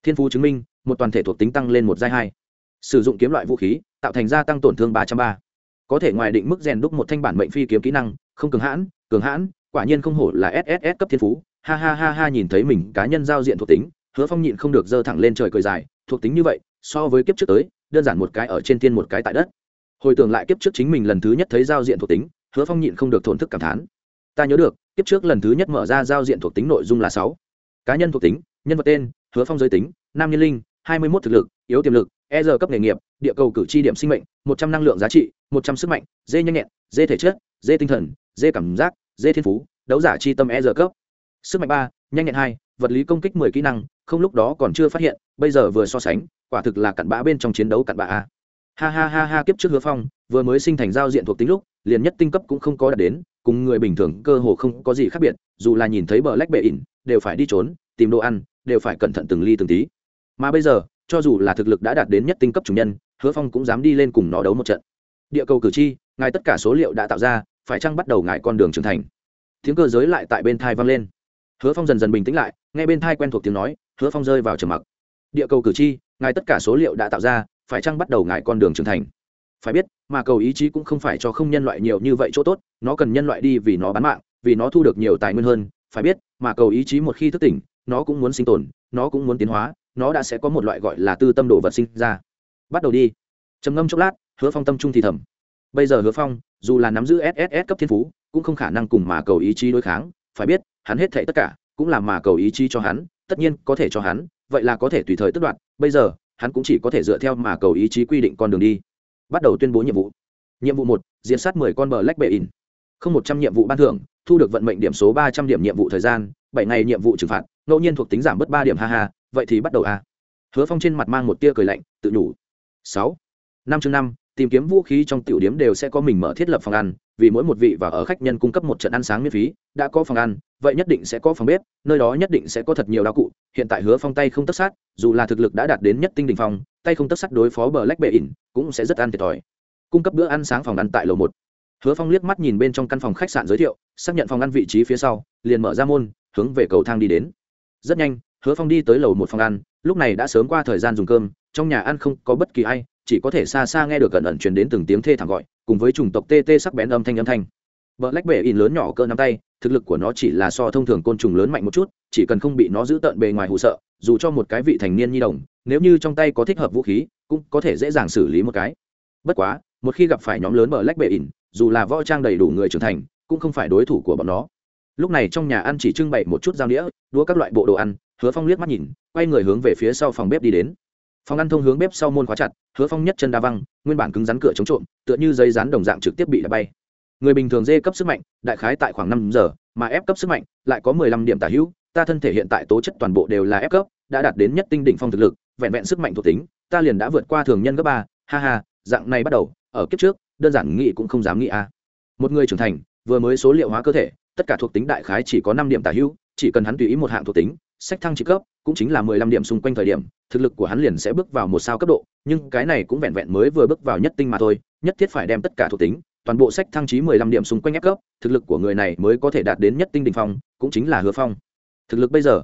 Thiên phú chứng minh, một toàn thể thuộc tính tăng lên một giai hai. Sử dụng kiếm loại vũ khí, tạo thành gia tăng tổn thương ba trăm ba. Có thể ngoài định mức rèn đúc một thanh bản mệnh phi kiếm kỹ năng, không cường hãn cường hãn, quả nhiên không hổ là sss cấp thiên phú. Ha ha ha ha, nhìn thấy mình cá nhân giao diện thuộc tính hứa phong nhịn không được dơ thẳng lên trời cười dài, thuộc tính như vậy, so với kiếp trước tới, đơn giản một cái ở trên thiên một cái tại đất. Hồi tưởng lại kiếp trước chính mình lần thứ nhất thấy giao diện thuộc tính, hứa phong nhịn không được thổn thức cảm thán. Ta nhớ được, kiếp trước lần thứ nhất mở ra giao diện thuộc tính nội dung là sáu. Cá nhân thuộc tính, nhân vật tên, hứa phong giới tính, nam nhân linh, hai mươi một thực lực, yếu tiềm lực e giờ cấp nghề nghiệp, địa cầu cử tri điểm sinh mệnh, một trăm năng lượng giá trị, một trăm sức mạnh, dê nhanh nhẹn, dê thể chất, dê tinh thần, dê cảm giác, dê thiên phú, đấu giả chi tâm e giờ cấp. Sức mạnh ba, nhanh nhẹn hai, vật lý công kích mười kỹ năng không lúc đó còn chưa phát hiện, bây giờ vừa so sánh, quả thực là cặn bã bên trong chiến đấu cặn bã a. Ha ha ha ha, kiếp trước hứa phong, vừa mới sinh thành giao diện thuộc tính lúc, liền nhất tinh cấp cũng không có đạt đến, cùng người bình thường cơ hồ không có gì khác biệt, dù là nhìn thấy bờ lách bệ ỉn, đều phải đi trốn, tìm đồ ăn, đều phải cẩn thận từng ly từng tí. Mà bây giờ, cho dù là thực lực đã đạt đến nhất tinh cấp chủ nhân, hứa phong cũng dám đi lên cùng nó đấu một trận. Địa cầu cử tri, ngài tất cả số liệu đã tạo ra, phải chăng bắt đầu ngài con đường trưởng thành? Tiếng cơ giới lại tại bên thai vang lên. Hứa phong dần dần bình tĩnh lại nghe bên thai quen thuộc tiếng nói, hứa phong rơi vào trầm mặc. Địa cầu cử tri, ngài tất cả số liệu đã tạo ra, phải chăng bắt đầu ngài con đường trưởng thành? Phải biết, mà cầu ý chí cũng không phải cho không nhân loại nhiều như vậy chỗ tốt, nó cần nhân loại đi vì nó bán mạng, vì nó thu được nhiều tài nguyên hơn. Phải biết, mà cầu ý chí một khi thức tỉnh, nó cũng muốn sinh tồn, nó cũng muốn tiến hóa, nó đã sẽ có một loại gọi là tư tâm đồ vật sinh ra. Bắt đầu đi. Trầm ngâm chốc lát, hứa phong tâm trung thì thầm. Bây giờ hứa phong, dù là nắm giữ sss cấp thiên phú, cũng không khả năng cùng mà cầu ý chí đối kháng. Phải biết, hắn hết thệ tất cả cũng là mà cầu ý chí cho hắn, tất nhiên có thể cho hắn, vậy là có thể tùy thời tức đoạt, bây giờ, hắn cũng chỉ có thể dựa theo mà cầu ý chí quy định con đường đi. Bắt đầu tuyên bố nhiệm vụ. Nhiệm vụ một diễn sát mười con bờ lách bệ in không một trăm nhiệm vụ ban thưởng, thu được vận mệnh điểm số ba trăm điểm nhiệm vụ thời gian, bảy ngày nhiệm vụ trừng phạt, ngẫu nhiên thuộc tính giảm bớt ba điểm, ha ha, vậy thì bắt đầu a. Hứa phong trên mặt mang một tia cười lạnh, tự nhủ. Sáu. Năm chương năm, tìm kiếm vũ khí trong tiểu điếm đều sẽ có mình mở thiết lập phòng ăn vì mỗi một vị và ở khách nhân cung cấp một trận ăn sáng miễn phí, đã có phòng ăn, vậy nhất định sẽ có phòng bếp, nơi đó nhất định sẽ có thật nhiều đạo cụ. Hiện tại hứa phong tay không tất sát, dù là thực lực đã đạt đến nhất tinh đình phong, tay không tất sát đối phó bờ lách bệ ỉn cũng sẽ rất ăn thiệt thòi. Cung cấp bữa ăn sáng phòng ăn tại lầu một. Hứa phong liếc mắt nhìn bên trong căn phòng khách sạn giới thiệu, xác nhận phòng ăn vị trí phía sau, liền mở ra môn, hướng về cầu thang đi đến. Rất nhanh, hứa phong đi tới lầu một phòng ăn, lúc này đã sớm qua thời gian dùng cơm, trong nhà ăn không có bất kỳ ai chỉ có thể xa xa nghe được gần ẩn truyền đến từng tiếng thê thảm gọi, cùng với chủng tộc tê tê sắc bén âm thanh âm thanh. Vợ lách bể in lớn nhỏ cỡ nắm tay, thực lực của nó chỉ là so thông thường côn trùng lớn mạnh một chút, chỉ cần không bị nó giữ tận bề ngoài hụ sợ, dù cho một cái vị thành niên nhi đồng, nếu như trong tay có thích hợp vũ khí, cũng có thể dễ dàng xử lý một cái. Bất quá, một khi gặp phải nhóm lớn bờ lách bể in, dù là võ trang đầy đủ người trưởng thành, cũng không phải đối thủ của bọn nó. Lúc này trong nhà ăn chỉ trưng bày một chút dao đĩa, đũa các loại bộ đồ ăn, hứa phong liếc mắt nhìn, quay người hướng về phía sau phòng bếp đi đến phòng ăn thông hướng bếp sau môn khóa chặt, hứa phong nhất chân đa văng, nguyên bản cứng rắn cửa chống trộm, tựa như dây rán đồng dạng trực tiếp bị đá bay. Người bình thường dê cấp sức mạnh, đại khái tại khoảng năm giờ, mà ép cấp sức mạnh lại có mười lăm điểm tả hữu, ta thân thể hiện tại tố chất toàn bộ đều là ép cấp, đã đạt đến nhất tinh đỉnh phong thực lực, vẹn vẹn sức mạnh thuộc tính, ta liền đã vượt qua thường nhân cấp ba, ha ha, dạng này bắt đầu, ở kiếp trước, đơn giản nghĩ cũng không dám nghĩ a. Một người trưởng thành, vừa mới số liệu hóa cơ thể, tất cả thuộc tính đại khái chỉ có năm điểm tả hữu, chỉ cần hắn tùy ý một hạng thuộc tính sách thăng chỉ cấp, cũng chính là mười lăm điểm xung quanh thời điểm, thực lực của hắn liền sẽ bước vào một sao cấp độ, nhưng cái này cũng vẹn vẹn mới vừa bước vào nhất tinh mà thôi, nhất thiết phải đem tất cả thuộc tính, toàn bộ sách thăng trí mười lăm điểm xung quanh ép cấp, thực lực của người này mới có thể đạt đến nhất tinh đỉnh phong, cũng chính là hứa phong. Thực lực bây giờ,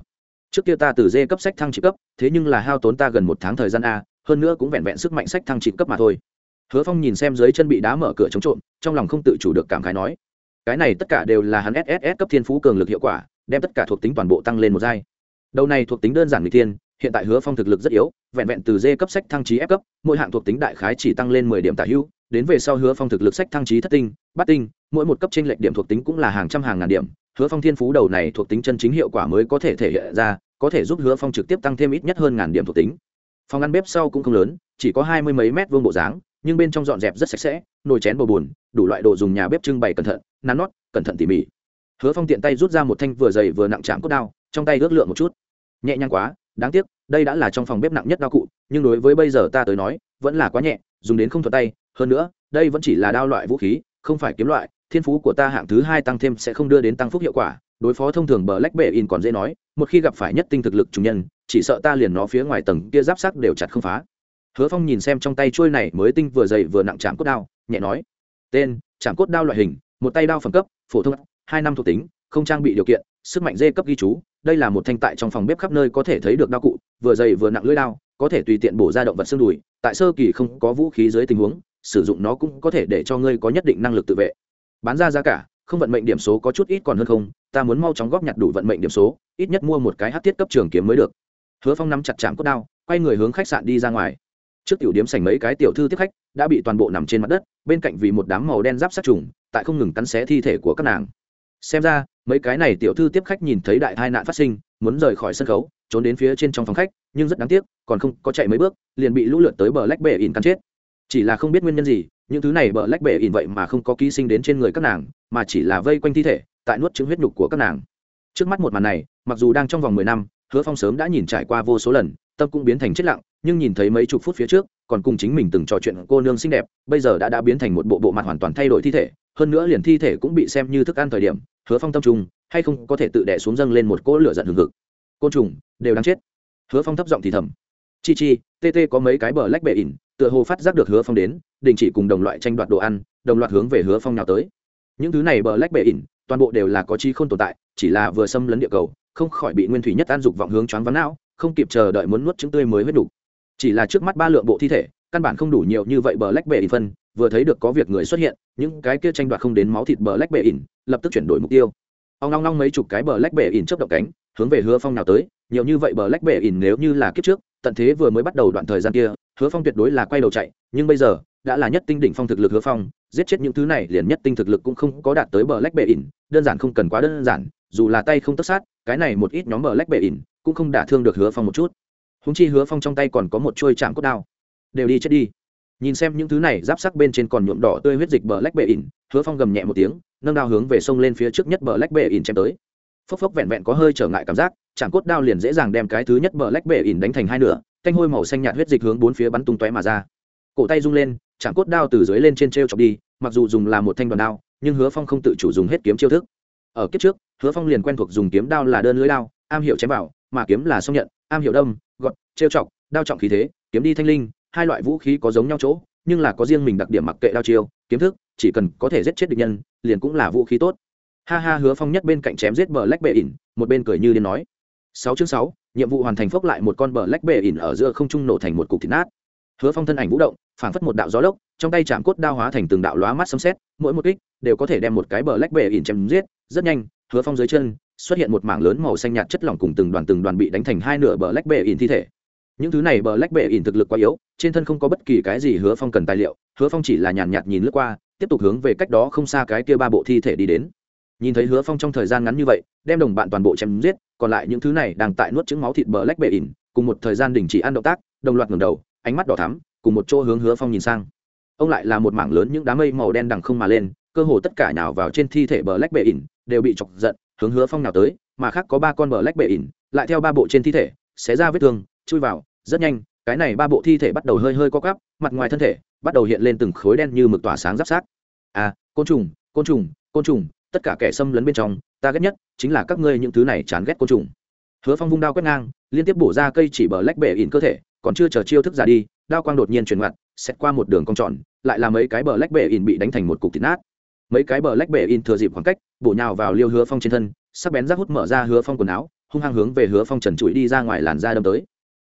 trước kia ta từ dê cấp sách thăng trị cấp, thế nhưng là hao tốn ta gần một tháng thời gian a, hơn nữa cũng vẹn vẹn sức mạnh sách thăng trị cấp mà thôi. Hứa phong nhìn xem dưới chân bị đá mở cửa chống trộm, trong lòng không tự chủ được cảm khái nói, cái này tất cả đều là hắn sss cấp thiên phú cường lực hiệu quả, đem tất cả thuộc tính toàn bộ tăng lên một giai đầu này thuộc tính đơn giản người thiên, hiện tại hứa phong thực lực rất yếu, vẹn vẹn từ d cấp sách thăng trí f cấp, mỗi hạng thuộc tính đại khái chỉ tăng lên mười điểm tả hữu, đến về sau hứa phong thực lực sách thăng trí thất tinh, bát tinh, mỗi một cấp t r ê n lệch điểm thuộc tính cũng là hàng trăm hàng ngàn điểm. Hứa phong thiên phú đầu này thuộc tính chân chính hiệu quả mới có thể thể hiện ra, có thể giúp hứa phong trực tiếp tăng thêm ít nhất hơn ngàn điểm thuộc tính. Phòng ăn bếp sau cũng không lớn, chỉ có hai mươi mấy mét vuông bộ dáng, nhưng bên trong dọn dẹp rất sạch sẽ, nồi chén bầu bùn đủ loại đồ dùng nhà bếp trưng bày cẩn thận, nắn nót, cẩn thận tỉ mỉ. Hứa phong tiện tay rút ra một thanh vừa dày vừa nặng chạm cốt đao trong tay ước lượng một chút. Nhẹ nhàng quá, đáng tiếc, đây đã là trong phòng bếp nặng nhất đao cụ, nhưng đối với bây giờ ta tới nói, vẫn là quá nhẹ, dùng đến không thuận tay. Hơn nữa, đây vẫn chỉ là đao loại vũ khí, không phải kiếm loại, thiên phú của ta hạng thứ hai tăng thêm sẽ không đưa đến tăng phúc hiệu quả. Đối phó thông thường bờ lách bệ in còn dễ nói, một khi gặp phải nhất tinh thực lực chủ nhân, chỉ sợ ta liền nó phía ngoài tầng kia giáp sắc đều chặt không phá. Hứa phong nhìn xem trong tay trôi này mới tinh vừa dày vừa nặng chạm cốt đao, nhẹ nói, tên, chạm cốt đao loại hình, một tay đao phẩm cấp, phổ thông, hai năm thuộc tính, không trang bị điều kiện, sức mạnh dê cấp ghi chú đây là một thanh tại trong phòng bếp khắp nơi có thể thấy được đao cụ, vừa dày vừa nặng lưỡi đao, có thể tùy tiện bổ ra động vật xương đùi, tại sơ kỳ không có vũ khí dưới tình huống, sử dụng nó cũng có thể để cho ngươi có nhất định năng lực tự vệ. Bán ra giá cả, không vận mệnh điểm số có chút ít còn hơn không, ta muốn mau chóng góp nhặt đủ vận mệnh điểm số, ít nhất mua một cái hát thiết cấp trường kiếm mới được. Hứa phong nắm chặt chạm cốt đao, quay người hướng khách sạn đi ra ngoài. Trước tiểu điếm sành mấy cái tiểu thư tiếp khách, đã bị toàn bộ nằm trên mặt đất, bên cạnh vì một đám màu đen giáp sát trùng, tại không ngừng cắn xé thi thể của các nàng xem ra, mấy cái này tiểu thư tiếp khách nhìn thấy đại tai nạn phát sinh, muốn rời khỏi sân khấu, trốn đến phía trên trong phòng khách, nhưng rất đáng tiếc, còn không có chạy mấy bước, liền bị lũ lượt tới bờ lách bể ỉn cắn chết. Chỉ là không biết nguyên nhân gì, những thứ này bờ lách bể ỉn vậy mà không có ký sinh đến trên người các nàng, mà chỉ là vây quanh thi thể, tại nuốt chứng huyết nhục của các nàng. Trước mắt một màn này, mặc dù đang trong vòng mười năm, hứa phong sớm đã nhìn trải qua vô số lần, tâm cũng biến thành chết lặng nhưng nhìn thấy mấy chục phút phía trước, còn cùng chính mình từng trò chuyện cô nương xinh đẹp, bây giờ đã đã biến thành một bộ bộ mặt hoàn toàn thay đổi thi thể, hơn nữa liền thi thể cũng bị xem như thức ăn thời điểm, hứa phong tâm trùng, hay không có thể tự đẻ xuống dâng lên một cỗ lửa giận hừng hực. Côn trùng, đều đang chết. Hứa phong thấp giọng thì thầm. Chi chi tt có mấy cái bờ lách bệ ỉn, tựa hồ phát giác được hứa phong đến, đình chỉ cùng đồng loại tranh đoạt đồ ăn, đồng loạt hướng về hứa phong nào tới. Những thứ này bờ lách bệ ỉn, toàn bộ đều là có chi không tồn tại, chỉ là vừa xâm lấn địa cầu, không khỏi bị nguyên thủy nhất an dục vọng hướng choáng vắn não, không kịp chờ đợi muốn nuốt trứng tươi mới huyết đủ chỉ là trước mắt ba lượng bộ thi thể, căn bản không đủ nhiều như vậy bờ lách bệ ỉn phân vừa thấy được có việc người xuất hiện, những cái kia tranh đoạt không đến máu thịt bờ lách bệ ỉn lập tức chuyển đổi mục tiêu. Ông long long mấy chục cái bờ lách bệ ỉn chớp động cánh, hướng về hứa phong nào tới, nhiều như vậy bờ lách bệ ỉn nếu như là kiếp trước, tận thế vừa mới bắt đầu đoạn thời gian kia, hứa phong tuyệt đối là quay đầu chạy, nhưng bây giờ, đã là nhất tinh đỉnh phong thực lực hứa phong, giết chết những thứ này liền nhất tinh thực lực cũng không có đạt tới bờ lách bệ ỉn đơn giản không cần quá đơn giản, dù là tay không tất sát, cái này một ít nhóm bờ lách bệ ỉn cũng không đả thương được hứa phong một chút húng chi hứa phong trong tay còn có một chuôi chạm cốt đao. Đều đi chết đi. Nhìn xem những thứ này, giáp sắc bên trên còn nhuộm đỏ tươi huyết dịch bờ lách bệ ỉn, hứa phong gầm nhẹ một tiếng, nâng đao hướng về sông lên phía trước nhất bờ lách bệ ỉn chém tới. Phốc phốc vẹn vẹn có hơi trở ngại cảm giác chạm cốt đao liền dễ dàng đem cái thứ nhất bờ lách bệ ỉn đánh thành hai nửa, canh hôi màu xanh nhạt huyết dịch hướng bốn phía bắn tung tóe mà ra. Cổ tay rung lên chạm cốt đao từ dưới lên trên t r e o chọc đi, mặc dù dùng là một thanh đoàn đao, nhưng hứa phong không tự chủ dùng hết kiếm chiêu thức. Ở kiếp trước, hứa phong liền quen thuộc dùng kiếm đao là đơn lưới đao, am hiểu chém vào, mà kiếm là song nhận, am hiểu đâm gọt, trêu chọc, đao trọng khí thế, kiếm đi thanh linh, hai loại vũ khí có giống nhau chỗ, nhưng là có riêng mình đặc điểm mặc kệ đao chiêu, kiếm thức, chỉ cần có thể giết chết địch nhân, liền cũng là vũ khí tốt. Ha ha, hứa phong nhất bên cạnh chém giết bờ lách bệ ỉn, một bên cười như điên nói. Sáu chương sáu, nhiệm vụ hoàn thành phốc lại một con bờ lách bệ ỉn ở giữa không trung nổ thành một cục thịt nát. Hứa phong thân ảnh vũ động, phảng phất một đạo gió lốc, trong tay chạm cốt đao hóa thành từng đạo lóa mắt sấm xét mỗi một kích đều có thể đem một cái bờ lách bệ ỉn chém giết. Rất nhanh, hứa phong dưới chân xuất hiện một mảng lớn màu xanh nhạt chất lỏng cùng từng đoàn từng đoàn bị đánh thành hai nửa bờ lách bệ ỉn thi thể. Những thứ này bờ lách bệ ỉn thực lực quá yếu, trên thân không có bất kỳ cái gì hứa phong cần tài liệu, hứa phong chỉ là nhàn nhạt nhìn lướt qua, tiếp tục hướng về cách đó không xa cái kia ba bộ thi thể đi đến. Nhìn thấy hứa phong trong thời gian ngắn như vậy, đem đồng bạn toàn bộ chém giết, còn lại những thứ này đang tại nuốt trứng máu thịt bờ lách bệ ỉn cùng một thời gian đình chỉ ăn động tác, đồng loạt ngẩng đầu, ánh mắt đỏ thắm, cùng một chỗ hướng hứa phong nhìn sang. Ông lại là một mảng lớn những đám mây màu đen đằng không mà lên, cơ hồ tất cả nhào vào trên thi thể bờ lách bệ ỉn đều bị chọc giận hướng hứa phong nào tới, mà khác có ba con bờ lách bệ ỉn, lại theo ba bộ trên thi thể, xé ra vết thương, chui vào, rất nhanh, cái này ba bộ thi thể bắt đầu hơi hơi co cắp mặt ngoài thân thể, bắt đầu hiện lên từng khối đen như mực tỏa sáng giáp sát. À côn trùng côn trùng côn trùng, tất cả kẻ xâm lấn bên trong, ta ghét nhất chính là các ngươi những thứ này chán ghét côn trùng. Hứa phong vung đao quét ngang, liên tiếp bổ ra cây chỉ bờ lách bể ỉn cơ thể, còn chưa chờ chiêu thức ra đi, đao quang đột nhiên chuyển ngoặt xét qua một đường cong tròn, lại là mấy cái bờ lách bể ỉn bị đánh thành một cục thịt nát mấy cái bờ lách bể in thừa dịp khoảng cách, bổ nhào vào liêu hứa phong trên thân, sắc bén rác hút mở ra hứa phong quần áo, hung hăng hướng về hứa phong trần trụi đi ra ngoài làn da đâm tới.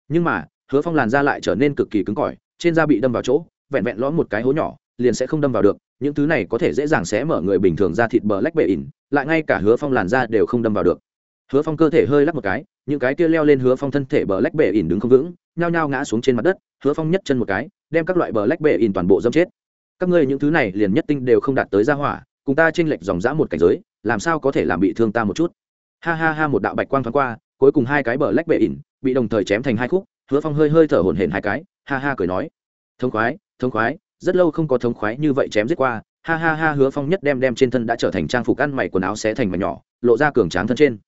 Nhưng mà, hứa phong làn da lại trở nên cực kỳ cứng cỏi, trên da bị đâm vào chỗ, vẹn vẹn lõm một cái hố nhỏ, liền sẽ không đâm vào được, những thứ này có thể dễ dàng xé mở người bình thường ra thịt bờ lách bệ ỉn lại ngay cả hứa phong làn da đều không đâm vào được. Hứa phong cơ thể hơi lắc một cái, những cái kia leo lên hứa phong thân thể bờ lách bệ ỉn đứng không vững, nhao nhao ngã xuống trên mặt đất, hứa phong nhất chân một cái, đem các loại bờ lách bệ ỉn toàn bộ dâm chết các ngươi những thứ này liền nhất tinh đều không đạt tới ra hỏa, cùng ta chênh lệch dòng dã một cảnh giới, làm sao có thể làm bị thương ta một chút? Ha ha ha, một đạo bạch quang thoáng qua, cuối cùng hai cái bờ lách bệ ỉn, bị đồng thời chém thành hai khúc, hứa phong hơi hơi thở hổn hển hai cái, ha ha cười nói. Thống khoái thống khoái, rất lâu không có thống khoái như vậy chém giết qua, ha ha ha, hứa phong nhất đem đem trên thân đã trở thành trang phục ăn mày quần áo xé thành mà nhỏ, lộ ra cường tráng thân trên.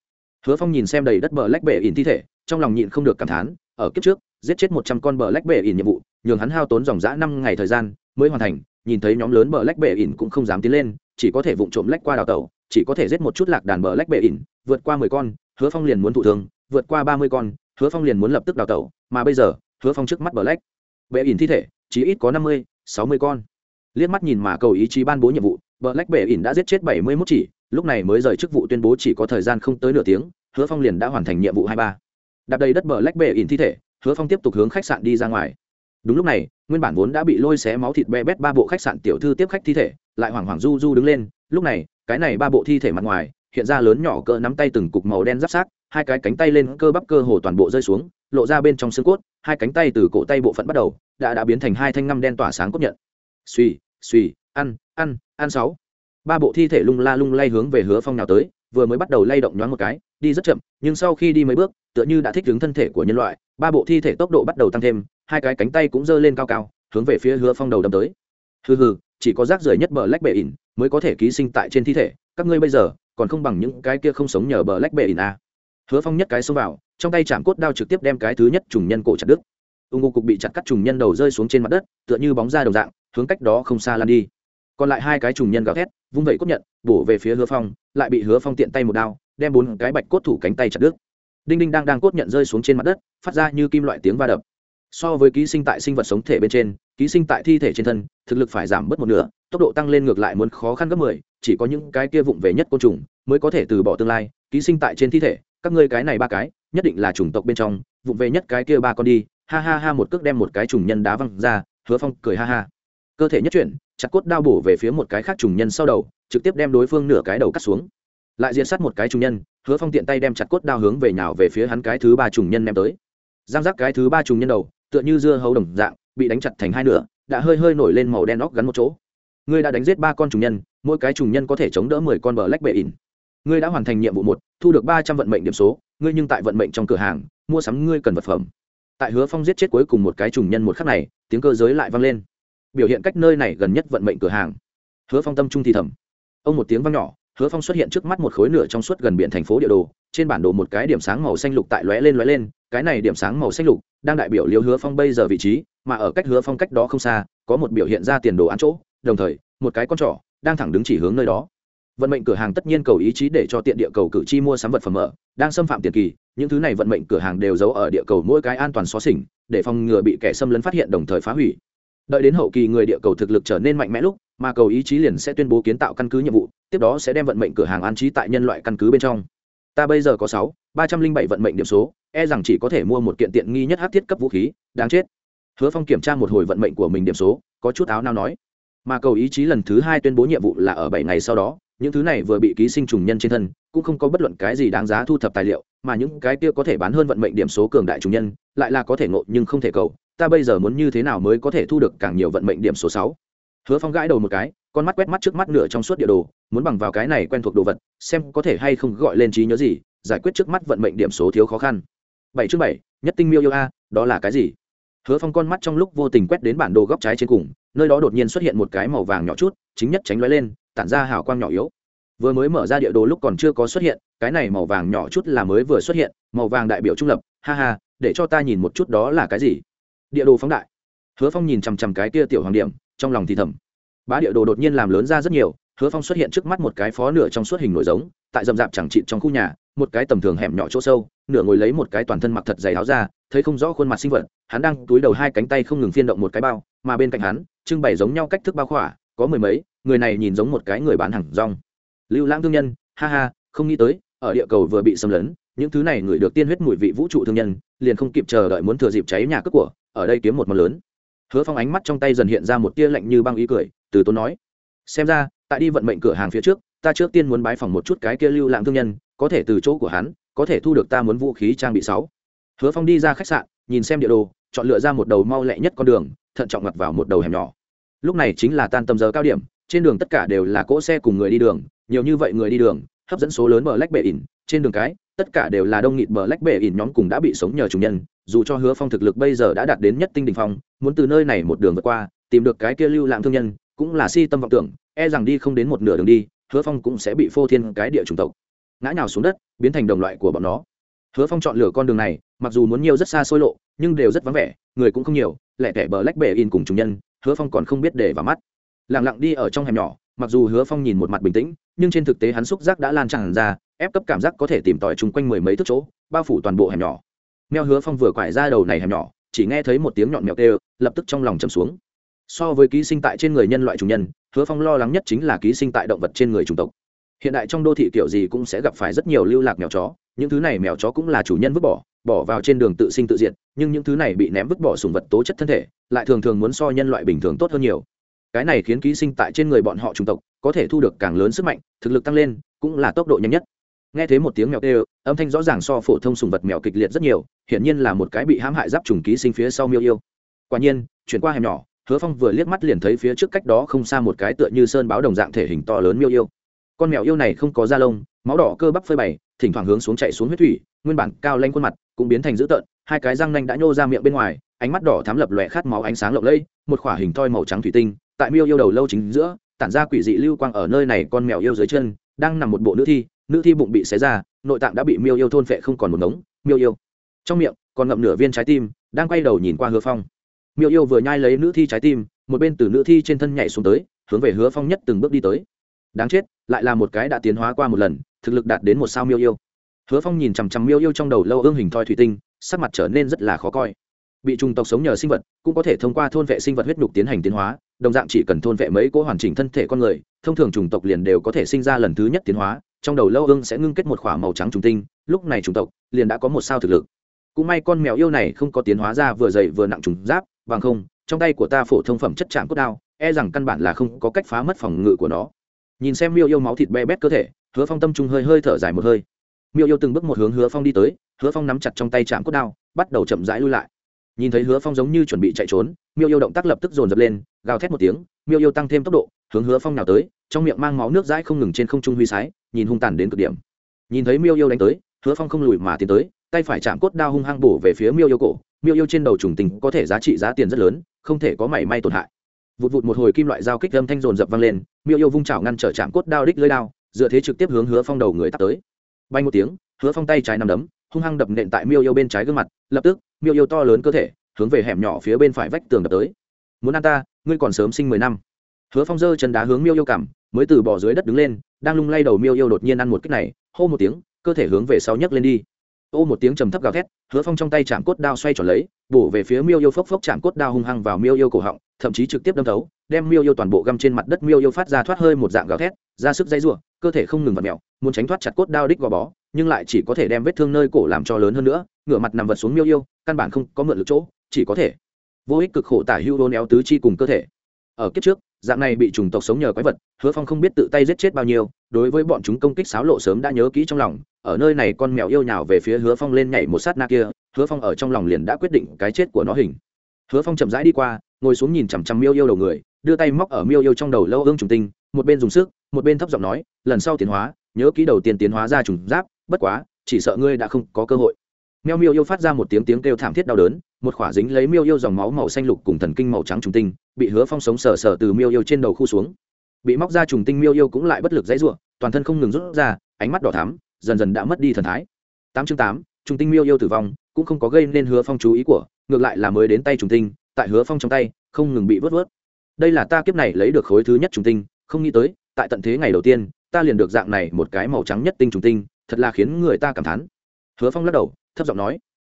Hứa phong nhìn xem đầy đất bờ lách bể ỉn thi thể, trong lòng nhịn không được cảm thán, ở kiếp trước, giết chết một trăm con bờ lách bể ỉn nhiệm vụ, nhường hắn hao tốn dòng dã năm ngày thời gian mới hoàn thành, nhìn thấy nhóm lớn bờ lách bể ỉn cũng không dám tiến lên, chỉ có thể vụng trộm lách qua đào tẩu, chỉ có thể giết một chút lạc đàn bờ lách bể ỉn, vượt qua mười con, hứa phong liền muốn thụ thương, vượt qua ba mươi con, hứa phong liền muốn lập tức đào tẩu, mà bây giờ, hứa phong trước mắt bờ lách bể ỉn thi thể, chỉ ít có năm mươi, sáu mươi con. Liếc mắt nhìn mà cầu ý chí ban bố nhiệm vụ, bờ lách bể ỉn đã giết chết bảy mươi mốt chỉ, lúc này mới rời chức vụ tuyên bố chỉ có thời gian không tới nửa tiếng, hứa phong liền đã hoàn thành nhiệm vụ hai ba. Đạp đầy đất bờ lách bể ỉn thi thể, hứa phong tiếp tục hướng khách sạn đi ra ngoài đúng lúc này, nguyên bản vốn đã bị lôi xé máu thịt be bét ba bộ khách sạn tiểu thư tiếp khách thi thể, lại hoảng hoảng du du đứng lên. Lúc này, cái này ba bộ thi thể mặt ngoài, hiện ra lớn nhỏ cỡ nắm tay từng cục màu đen giáp sát, hai cái cánh tay lên cơ bắp cơ hồ toàn bộ rơi xuống, lộ ra bên trong xương cốt, hai cánh tay từ cổ tay bộ phận bắt đầu, đã đã biến thành hai thanh ngăm đen tỏa sáng cốt nhận. Suy suy ăn ăn ăn sáu. Ba bộ thi thể lung la lung lay hướng về hứa phong nào tới, vừa mới bắt đầu lay động nhoáng một cái, đi rất chậm, nhưng sau khi đi mấy bước, tựa như đã thích ứng thân thể của nhân loại, ba bộ thi thể tốc độ bắt đầu tăng thêm hai cái cánh tay cũng giơ lên cao cao, hướng về phía hứa phong đầu đâm tới. Hừ hừ, chỉ có rác rưởi nhất bờ lách bệ ỉn mới có thể ký sinh tại trên thi thể, các ngươi bây giờ còn không bằng những cái kia không sống nhờ bờ lách bệ ỉn à. hứa phong nhất cái xông vào, trong tay chạm cốt đao trực tiếp đem cái thứ nhất trùng nhân cổ chặt đứt. Ung ngô cục bị chặt cắt trùng nhân đầu rơi xuống trên mặt đất, tựa như bóng ra đồng dạng, hướng cách đó không xa lan đi. Còn lại hai cái trùng nhân gào thét, vung vẩy cốt nhận, bổ về phía hứa phong, lại bị hứa phong tiện tay một đao, đem bốn cái bạch cốt thủ cánh tay chặt đứt. Đinh đinh đang đang cốt nhận rơi xuống trên mặt đất, phát ra như kim loại tiếng va đập so với ký sinh tại sinh vật sống thể bên trên, ký sinh tại thi thể trên thân, thực lực phải giảm bớt một nửa, tốc độ tăng lên ngược lại muốn khó khăn gấp mười, chỉ có những cái kia vụng về nhất côn trùng mới có thể từ bỏ tương lai, ký sinh tại trên thi thể, các ngươi cái này ba cái, nhất định là chủng tộc bên trong, vụng về nhất cái kia ba con đi, ha ha ha một cước đem một cái trùng nhân đá văng ra, hứa phong cười ha ha. Cơ thể nhất chuyển, chặt cốt đao bổ về phía một cái khác trùng nhân sau đầu, trực tiếp đem đối phương nửa cái đầu cắt xuống. Lại diện sát một cái trùng nhân, hứa phong tiện tay đem chặt cốt đao hướng về nhào về phía hắn cái thứ ba trùng nhân đem tới. Giang giác cái thứ ba trùng nhân đầu tựa như dưa hấu đồng dạng, bị đánh chặt thành hai nửa, đã hơi hơi nổi lên màu đen óc gắn một chỗ. Ngươi đã đánh giết ba con trùng nhân, mỗi cái trùng nhân có thể chống đỡ mười con bờ lách bệ ỉn. Ngươi đã hoàn thành nhiệm vụ một, thu được ba trăm vận mệnh điểm số, ngươi nhưng tại vận mệnh trong cửa hàng, mua sắm ngươi cần vật phẩm. Tại hứa phong giết chết cuối cùng một cái trùng nhân một khắc này, tiếng cơ giới lại vang lên. Biểu hiện cách nơi này gần nhất vận mệnh cửa hàng. Hứa phong tâm trung thì thầm. Ông một tiếng vang nhỏ, hứa phong xuất hiện trước mắt một khối nửa trong suốt gần biển thành phố địa đồ, trên bản đồ một cái điểm sáng màu xanh lục tại lóe lên lóe lên, cái này điểm sáng màu xanh lục đang đại biểu liêu hứa phong bây giờ vị trí, mà ở cách hứa phong cách đó không xa, có một biểu hiện ra tiền đồ ăn chỗ, đồng thời, một cái con trỏ đang thẳng đứng chỉ hướng nơi đó. Vận mệnh cửa hàng tất nhiên cầu ý chí để cho tiện địa cầu cử tri mua sắm vật phẩm ở đang xâm phạm tiền kỳ, những thứ này vận mệnh cửa hàng đều giấu ở địa cầu mỗi cái an toàn xóa xỉnh, để phòng ngừa bị kẻ xâm lấn phát hiện đồng thời phá hủy. Đợi đến hậu kỳ người địa cầu thực lực trở nên mạnh mẽ lúc, mà cầu ý chí liền sẽ tuyên bố kiến tạo căn cứ nhiệm vụ, tiếp đó sẽ đem vận mệnh cửa hàng an trí tại nhân loại căn cứ bên trong ta bây giờ có sáu, ba trăm linh bảy vận mệnh điểm số e rằng chỉ có thể mua một kiện tiện nghi nhất hát thiết cấp vũ khí, đáng chết. Hứa phong kiểm tra một hồi vận mệnh của mình điểm số, có chút áo nào nói. Mà cầu ý chí lần thứ hai tuyên bố nhiệm vụ là ở bảy ngày sau đó, những thứ này vừa bị ký sinh trùng nhân trên thân, cũng không có bất luận cái gì đáng giá thu thập tài liệu, mà những cái kia có thể bán hơn vận mệnh điểm số cường đại trùng nhân, lại là có thể ngộ nhưng không thể cầu. Ta bây giờ muốn như thế nào mới có thể thu được càng nhiều vận mệnh điểm số sáu? Hứa phong gãi đầu một cái con mắt quét mắt trước mắt nửa trong suốt địa đồ, muốn bằng vào cái này quen thuộc đồ vật, xem có thể hay không gọi lên trí nhớ gì, giải quyết trước mắt vận mệnh điểm số thiếu khó khăn. Bảy chương bảy, nhất tinh miêu yêu a, đó là cái gì? Hứa phong con mắt trong lúc vô tình quét đến bản đồ góc trái trên cùng, nơi đó đột nhiên xuất hiện một cái màu vàng nhỏ chút, chính nhất tránh lóe lên, tản ra hào quang nhỏ yếu. Vừa mới mở ra địa đồ lúc còn chưa có xuất hiện, cái này màu vàng nhỏ chút là mới vừa xuất hiện, màu vàng đại biểu trung lập, ha ha, để cho ta nhìn một chút đó là cái gì? Địa đồ phóng đại. Hứa phong nhìn chằm chằm cái kia tiểu hoàng điểm, trong lòng thì thầm bá địa đồ đột nhiên làm lớn ra rất nhiều, hứa phong xuất hiện trước mắt một cái phó nửa trong suốt hình nổi giống, tại rậm rạp chẳng trịn trong khu nhà, một cái tầm thường hẻm nhỏ chỗ sâu, nửa ngồi lấy một cái toàn thân mặc thật dày áo ra thấy không rõ khuôn mặt sinh vật, hắn đang túi đầu hai cánh tay không ngừng phiên động một cái bao, mà bên cạnh hắn, trưng bày giống nhau cách thức bao khỏa, có mười mấy, người này nhìn giống một cái người bán hàng rong. Lưu lãng thương nhân, ha ha, không nghĩ tới, ở địa cầu vừa bị xâm lấn, những thứ này người được tiên huyết mùi vị vũ trụ thương nhân, liền không kịp chờ đợi muốn thừa dịp cháy nhà cướp của, ở đây kiếm một món lớn hứa phong ánh mắt trong tay dần hiện ra một tia lạnh như băng ý cười, từ tốn nói, xem ra, tại đi vận mệnh cửa hàng phía trước, ta trước tiên muốn bái phòng một chút cái kia lưu lãng thương nhân, có thể từ chỗ của hắn, có thể thu được ta muốn vũ khí trang bị sáu. Hứa phong đi ra khách sạn, nhìn xem địa đồ, chọn lựa ra một đầu mau lẹ nhất con đường, thận trọng ngặt vào một đầu hẻm nhỏ. Lúc này chính là tan tầm giờ cao điểm, trên đường tất cả đều là cỗ xe cùng người đi đường, nhiều như vậy người đi đường, hấp dẫn số lớn bờ lách bệ ỉn, trên đường cái tất cả đều là đông nghịt bờ lách bể ỉn nhóm cùng đã bị sống nhờ chủ nhân, dù cho hứa phong thực lực bây giờ đã đạt đến nhất tinh đình phong, muốn từ nơi này một đường vượt qua, tìm được cái kia lưu lãng thương nhân, cũng là si tâm vọng tưởng e rằng đi không đến một nửa đường đi, hứa phong cũng sẽ bị phô thiên cái địa chủng tộc ngã nhào xuống đất, biến thành đồng loại của bọn nó. Hứa phong chọn lựa con đường này, mặc dù muốn nhiều rất xa xôi lộ, nhưng đều rất vắng vẻ, người cũng không nhiều, lẻ tẻ bờ lách bể in cùng chủ nhân, hứa phong còn không biết để vào mắt. Lẳng lặng đi ở trong hẻm nhỏ, mặc dù hứa phong nhìn một mặt bình tĩnh, nhưng trên thực tế hắn xúc giác đã lan tràn ra ép cấp cảm giác có thể tìm tòi chung quanh mười mấy thước chỗ, bao phủ toàn bộ hẻm nhỏ. Mèo hứa phong vừa quải ra đầu này hẻm nhỏ, chỉ nghe thấy một tiếng nhọn mèo kêu, lập tức trong lòng chầm xuống. So với ký sinh tại trên người nhân loại chủ nhân, hứa phong lo lắng nhất chính là ký sinh tại động vật trên người chủng tộc. Hiện đại trong đô thị kiểu gì cũng sẽ gặp phải rất nhiều lưu lạc mèo chó, những thứ này mèo chó cũng là chủ nhân vứt bỏ bỏ vào trên đường tự sinh tự diệt, nhưng những thứ này bị ném vứt bỏ sùng vật tố chất thân thể, lại thường thường muốn so nhân loại bình thường tốt hơn nhiều. Cái này khiến ký sinh tại trên người bọn họ chủng tộc có thể thu được càng lớn sức mạnh, thực lực tăng lên, cũng là tốc độ nhanh nhất nghe thấy một tiếng mèo tê âm thanh rõ ràng so phổ thông sùng vật mèo kịch liệt rất nhiều, hiển nhiên là một cái bị hãm hại giáp trùng ký sinh phía sau miêu yêu. Quả nhiên, chuyển qua hẻm nhỏ, hứa phong vừa liếc mắt liền thấy phía trước cách đó không xa một cái tựa như sơn báo đồng dạng thể hình to lớn miêu yêu. Con mèo yêu này không có da lông, máu đỏ cơ bắp phơi bày, thỉnh thoảng hướng xuống chạy xuống huyết thủy, nguyên bản cao lanh khuôn mặt cũng biến thành dữ tợn, hai cái răng nanh đã nhô ra miệng bên ngoài, ánh mắt đỏ thám lập lòe khát máu ánh sáng lộng lẫy, một khỏa hình thoi màu trắng thủy tinh, tại miêu yêu đầu lâu chính giữa, tản ra quỷ dị lưu quang ở nơi này con mèo yêu dưới chân, đang nằm một bộ nữ thi nữ thi bụng bị xé ra, nội tạng đã bị miêu yêu thôn phệ không còn một ngống, miêu yêu. Trong miệng, còn ngậm nửa viên trái tim, đang quay đầu nhìn qua hứa phong. Miêu yêu vừa nhai lấy nữ thi trái tim, một bên từ nữ thi trên thân nhảy xuống tới, hướng về hứa phong nhất từng bước đi tới. Đáng chết, lại là một cái đã tiến hóa qua một lần, thực lực đạt đến một sao miêu yêu. Hứa phong nhìn chằm chằm miêu yêu trong đầu lâu ương hình thoi thủy tinh, sắc mặt trở nên rất là khó coi. Bị trùng tộc sống nhờ sinh vật, cũng có thể thông qua thôn vệ sinh vật huyết nhục tiến hành tiến hóa, đồng dạng chỉ cần thôn vệ mấy cỗ hoàn chỉnh thân thể con người, thông thường trùng tộc liền đều có thể sinh ra lần thứ nhất tiến hóa trong đầu lâu ương sẽ ngưng kết một k h ỏ a màu trắng trùng tinh, lúc này trùng tộc, liền đã có một sao thực lực. Cũng may con mèo yêu này không có tiến hóa ra vừa dày vừa nặng trùng giáp, bằng không, trong tay của ta phổ thông phẩm chất chạm cốt đao e rằng căn bản là không có cách phá mất phòng ngự của nó. Nhìn xem miêu yêu máu thịt be bét cơ thể, hứa phong tâm trung hơi hơi thở dài một hơi. Miêu yêu từng bước một hướng hứa phong đi tới, hứa phong nắm chặt trong tay chạm cốt đao, bắt đầu chậm rãi lui lại. Nhìn thấy hứa phong giống như chuẩn bị chạy trốn, miêu yêu động tác lập tức dồn dập lên, gào thét một tiếng, miêu yêu tăng thêm tốc độ, hướng hứa phong nào tới trong miệng mang máu nước dãi không ngừng trên không trung huy sái, nhìn hung tàn đến cực điểm. Nhìn thấy miêu yêu đánh tới, hứa phong không lùi mà tiến tới, tay phải chạm cốt đao hung hăng bổ về phía miêu yêu cổ. Miêu yêu trên đầu trùng tình có thể giá trị giá tiền rất lớn, không thể có mảy may tổn hại. Vụt vụt một hồi kim loại dao kích âm thanh rồn rập vang lên, miêu yêu vung chảo ngăn trở chạm cốt đao đích lưỡi đao, dựa thế trực tiếp hướng hứa phong đầu người tắt tới. Bay một tiếng, hứa phong tay trái nằm đấm, hung hăng đập nện tại miêu yêu bên trái gương mặt, lập tức, miêu yêu to lớn cơ thể, hướng về hẻm nhỏ phía bên phải vách tường đập tới. Muốn ăn ta, ngươi còn sớm sinh mười năm. Hứa phong giơ chân đá hướng miêu yêu cảm mới từ bỏ dưới đất đứng lên, đang lung lay đầu miêu yêu đột nhiên ăn một cách này, hô một tiếng, cơ thể hướng về sau nhấc lên đi. Ô một tiếng trầm thấp gào thét, hứa phong trong tay chạm cốt đao xoay tròn lấy, bổ về phía miêu yêu phốc phốc chạm cốt đao hung hăng vào miêu yêu cổ họng, thậm chí trực tiếp đâm thấu, đem miêu yêu toàn bộ găm trên mặt đất miêu yêu phát ra thoát hơi một dạng gào thét, ra sức dây ruộng cơ thể không ngừng vặt mẹo muốn tránh thoát chặt cốt đao đích gò bó, nhưng lại chỉ có thể đem vết thương nơi cổ làm cho lớn hơn nữa, ngửa mặt nằm vật xuống miêu yêu, căn bản không có mượn lực chỗ, chỉ có thể vô ích cực khổ tả hưu đôn éo tứ chi cùng cơ thể. Ở kiếp trước dạng này bị chủng tộc sống nhờ quái vật, hứa phong không biết tự tay giết chết bao nhiêu, đối với bọn chúng công kích sáo lộ sớm đã nhớ kỹ trong lòng, ở nơi này con mèo yêu nhào về phía hứa phong lên nhảy một sát na kia, hứa phong ở trong lòng liền đã quyết định cái chết của nó hình. Hứa phong chậm rãi đi qua, ngồi xuống nhìn chằm chằm miêu yêu đầu người, đưa tay móc ở miêu yêu trong đầu lâu ương trùng tinh, một bên dùng sức, một bên thấp giọng nói, lần sau tiến hóa, nhớ kỹ đầu tiên tiến hóa ra trùng giáp, bất quá, chỉ sợ ngươi đã không có cơ hội. Meo miêu yêu phát ra một tiếng tiếng kêu thảm thiết đau đớn một khỏa dính lấy miêu yêu dòng máu màu xanh lục cùng thần kinh màu trắng trùng tinh, bị hứa phong sống sờ sờ từ miêu yêu trên đầu khu xuống. Bị móc ra trùng tinh miêu yêu cũng lại bất lực dãy ruộng, toàn thân không ngừng rút ra, ánh mắt đỏ thắm, dần dần đã mất đi thần thái. Tám chương tám, trùng tinh miêu yêu tử vong, cũng không có gây nên hứa phong chú ý của, ngược lại là mới đến tay trùng tinh, tại hứa phong trong tay, không ngừng bị vớt vớt. Đây là ta kiếp này lấy được khối thứ nhất trùng tinh, không nghĩ tới, tại tận thế ngày đầu tiên, ta liền được dạng này một cái màu trắng nhất tinh trùng tinh, thật là khiến người ta cảm thán. Hứa phong lắc đầu, thấp giọng nói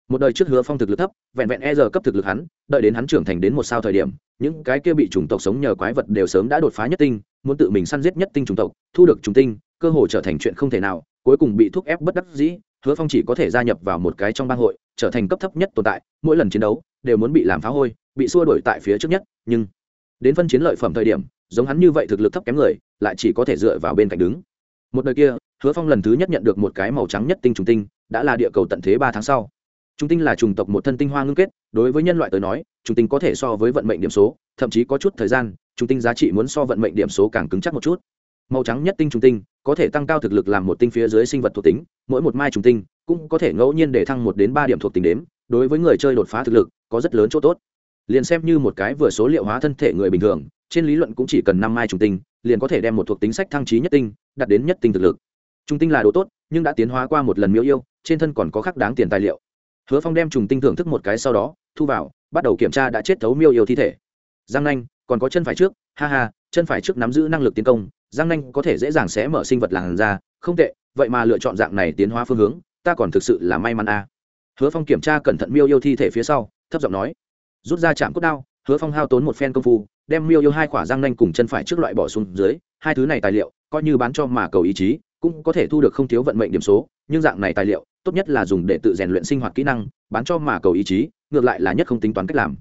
một đời trước hứa phong thực lực thấp, vẹn vẹn e giờ cấp thực lực hắn, đợi đến hắn trưởng thành đến một sao thời điểm, những cái kia bị chủng tộc sống nhờ quái vật đều sớm đã đột phá nhất tinh, muốn tự mình săn giết nhất tinh chủng tộc, thu được chủng tinh, cơ hội trở thành chuyện không thể nào, cuối cùng bị thúc ép bất đắc dĩ, hứa phong chỉ có thể gia nhập vào một cái trong bang hội, trở thành cấp thấp nhất tồn tại, mỗi lần chiến đấu, đều muốn bị làm phá hôi, bị xua đuổi tại phía trước nhất, nhưng đến phân chiến lợi phẩm thời điểm, giống hắn như vậy thực lực thấp kém người, lại chỉ có thể dựa vào bên cạnh đứng. Một đời kia, hứa phong lần thứ nhất nhận được một cái màu trắng nhất tinh trùng tinh, đã là địa cầu tận thế ba tháng sau trùng tinh là trùng tộc một thân tinh hoa ngưng kết, đối với nhân loại tới nói trùng tinh có thể so với vận mệnh điểm số, thậm chí có chút thời gian trùng tinh giá trị muốn so vận mệnh điểm số càng cứng chắc một chút. Màu trắng nhất tinh trùng tinh, có thể tăng cao thực lực làm một tinh phía dưới sinh vật thuộc tính, mỗi một mai trùng tinh cũng có thể ngẫu nhiên để thăng một đến ba điểm thuộc tính đếm, đối với người chơi đột phá thực lực, có rất lớn chỗ tốt. Liền xem như một cái vừa số liệu hóa thân thể người bình thường, trên lý luận cũng chỉ cần năm mai trùng tinh, liền có thể đem một thuộc tính sách thăng trí nhất tinh, đạt đến nhất tinh thực lực. Trùng tinh là đồ tốt, nhưng đã tiến hóa qua một lần miêu yêu, trên thân còn có khắc đáng tiền tài liệu hứa phong đem trùng tinh thưởng thức một cái sau đó, thu vào, bắt đầu kiểm tra đã chết thấu miêu yêu thi thể giang nanh, còn có chân phải trước, ha ha, chân phải trước nắm giữ năng lực tiến công, giang nanh có thể dễ dàng xé mở sinh vật làn ra không tệ, vậy mà lựa chọn dạng này tiến hóa phương hướng, ta còn thực sự là may mắn a à. hứa phong kiểm tra cẩn thận miêu yêu thi thể phía sau, thấp giọng nói, rút ra chạm cốt đao, hứa phong hao tốn một phen công phu, đem miêu yêu hai khỏa răng nanh cùng chân phải trước loại bỏ xuống dưới, hai thứ này tài liệu, coi như bán cho mà cầu ý chí, cũng có thể thu được không thiếu vận mệnh điểm số, nhưng dạng này tài liệu tốt nhất là dùng để tự rèn luyện sinh hoạt kỹ năng, bán cho mà cầu ý chí, ngược lại là nhất không tính toán cách làm.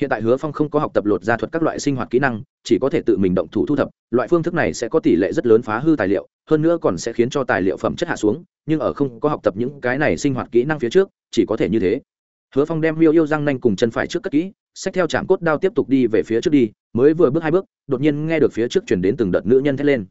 Hiện tại hứa phong không có học tập lột ra thuật các loại sinh hoạt kỹ năng, chỉ có thể tự mình động thủ thu thập, loại phương thức này sẽ có tỷ lệ rất lớn phá hư tài liệu, hơn nữa còn sẽ khiến cho tài liệu phẩm chất hạ xuống, nhưng ở không có học tập những cái này sinh hoạt kỹ năng phía trước, chỉ có thể như thế. Hứa phong đem miêu yêu răng nanh cùng chân phải trước cất kỹ, xách theo trạm cốt đao tiếp tục đi về phía trước đi, mới vừa bước hai bước, đột nhiên nghe được phía trước chuyển đến từng đợt nữ nhân thét lên.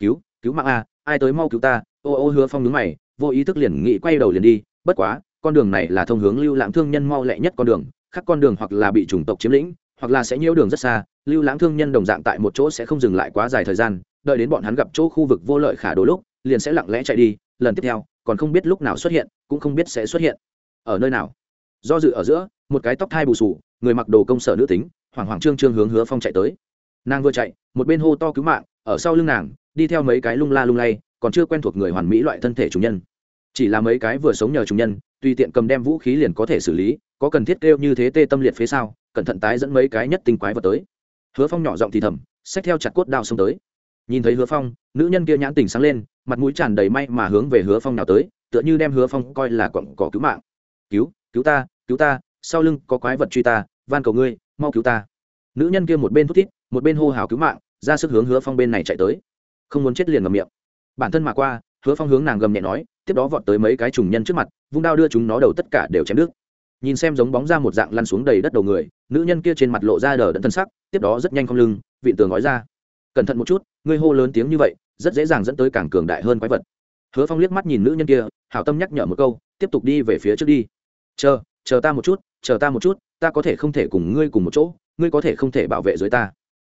Cứu cứu mạng a, ai tới mau cứu ta? Ô ô hứa phong đứng mày vô ý thức liền nghĩ quay đầu liền đi, bất quá, con đường này là thông hướng lưu lãng thương nhân mau lẹ nhất con đường, khác con đường hoặc là bị chủng tộc chiếm lĩnh, hoặc là sẽ nhiễu đường rất xa, lưu lãng thương nhân đồng dạng tại một chỗ sẽ không dừng lại quá dài thời gian, đợi đến bọn hắn gặp chỗ khu vực vô lợi khả đôi lúc, liền sẽ lặng lẽ chạy đi, lần tiếp theo, còn không biết lúc nào xuất hiện, cũng không biết sẽ xuất hiện. Ở nơi nào? Do dự ở giữa, một cái tóc thai bù sù, người mặc đồ công sở nữ tính, hoảng hoảng trương trương hướng hứa phong chạy tới. Nàng vừa chạy, một bên hô to cứu mạng, ở sau lưng nàng, đi theo mấy cái lung la lung lay còn chưa quen thuộc người hoàn mỹ loại thân thể chủ nhân. Chỉ là mấy cái vừa sống nhờ chủ nhân, tùy tiện cầm đem vũ khí liền có thể xử lý, có cần thiết kêu như thế tê tâm liệt phía sau cẩn thận tái dẫn mấy cái nhất tinh quái vật tới. Hứa phong nhỏ giọng thì thầm, xách theo chặt cốt đao xông tới. Nhìn thấy hứa phong, nữ nhân kia nhãn tình sáng lên, mặt mũi tràn đầy may mà hướng về hứa phong nào tới, tựa như đem hứa phong coi là quặng cỏ cứu mạng. Cứu cứu ta cứu ta, sau lưng có quái vật truy ta, van cầu ngươi, mau cứu ta. Nữ nhân kia một bên thút thít, một bên hô hào cứu mạng, ra sức hướng hứa phong bên này chạy tới. Không muốn chết liền ngầm miệng bản thân mà qua, hứa phong hướng nàng gầm nhẹ nói, tiếp đó vọt tới mấy cái trùng nhân trước mặt, vung đao đưa chúng nó đầu tất cả đều chém nước nhìn xem giống bóng ra một dạng lăn xuống đầy đất đầu người, nữ nhân kia trên mặt lộ ra đờ đẫn thân sắc, tiếp đó rất nhanh không lưng, vịn tường nói ra. Cẩn thận một chút, ngươi hô lớn tiếng như vậy, rất dễ dàng dẫn tới càng cường đại hơn quái vật. Hứa phong liếc mắt nhìn nữ nhân kia, hảo tâm nhắc nhở một câu, tiếp tục đi về phía trước đi. Chờ chờ ta một chút, chờ ta một chút, ta có thể không thể cùng ngươi cùng một chỗ, ngươi có thể không thể bảo vệ dưới ta.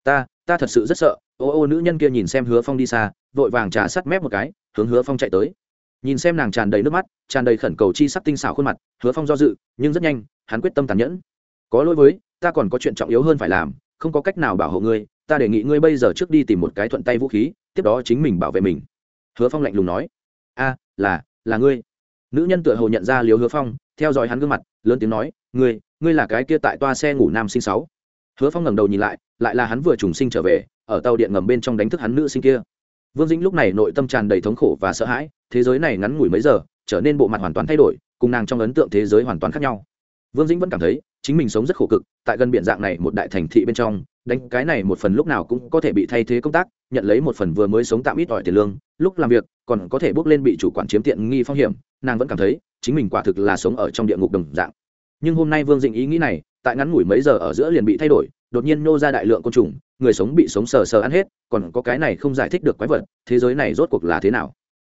Ta ta thật sự rất sợ. Ô ô, nữ nhân kia nhìn xem hứa phong đi xa, vội vàng trà sắt mép một cái, hướng hứa phong chạy tới. Nhìn xem nàng tràn đầy nước mắt, tràn đầy khẩn cầu chi sắc tinh xảo khuôn mặt, hứa phong do dự, nhưng rất nhanh, hắn quyết tâm tàn nhẫn. Có lỗi với, ta còn có chuyện trọng yếu hơn phải làm, không có cách nào bảo hộ ngươi, ta đề nghị ngươi bây giờ trước đi tìm một cái thuận tay vũ khí, tiếp đó chính mình bảo vệ mình. Hứa phong lạnh lùng nói. A, là là ngươi. Nữ nhân tựa hồ nhận ra liều hứa phong, theo dõi hắn gương mặt, lớn tiếng nói, ngươi ngươi là cái kia tại toa xe ngủ nam sinh sáu hứa phong ngẩng đầu nhìn lại lại là hắn vừa trùng sinh trở về, ở tàu điện ngầm bên trong đánh thức hắn nữ sinh kia. Vương dĩnh lúc này nội tâm tràn đầy thống khổ và sợ hãi, thế giới này ngắn ngủi mấy giờ, trở nên bộ mặt hoàn toàn thay đổi, cùng nàng trong ấn tượng thế giới hoàn toàn khác nhau. Vương dĩnh vẫn cảm thấy, chính mình sống rất khổ cực, tại gần biển dạng này một đại thành thị bên trong, đánh cái này một phần lúc nào cũng có thể bị thay thế công tác, nhận lấy một phần vừa mới sống tạm ít ỏi tiền lương, lúc làm việc, còn có thể bước lên bị chủ quản chiếm tiện nghi phong hiểm, nàng vẫn cảm thấy, chính mình quả thực là sống ở trong địa ngục đồng dạng. Nhưng hôm nay vương dĩnh ý nghĩ này tại ngắn ngủi mấy giờ ở giữa liền bị thay đổi, đột nhiên nô ra đại lượng côn trùng, người sống bị sống sờ sờ ăn hết, còn có cái này không giải thích được quái vật, thế giới này rốt cuộc là thế nào?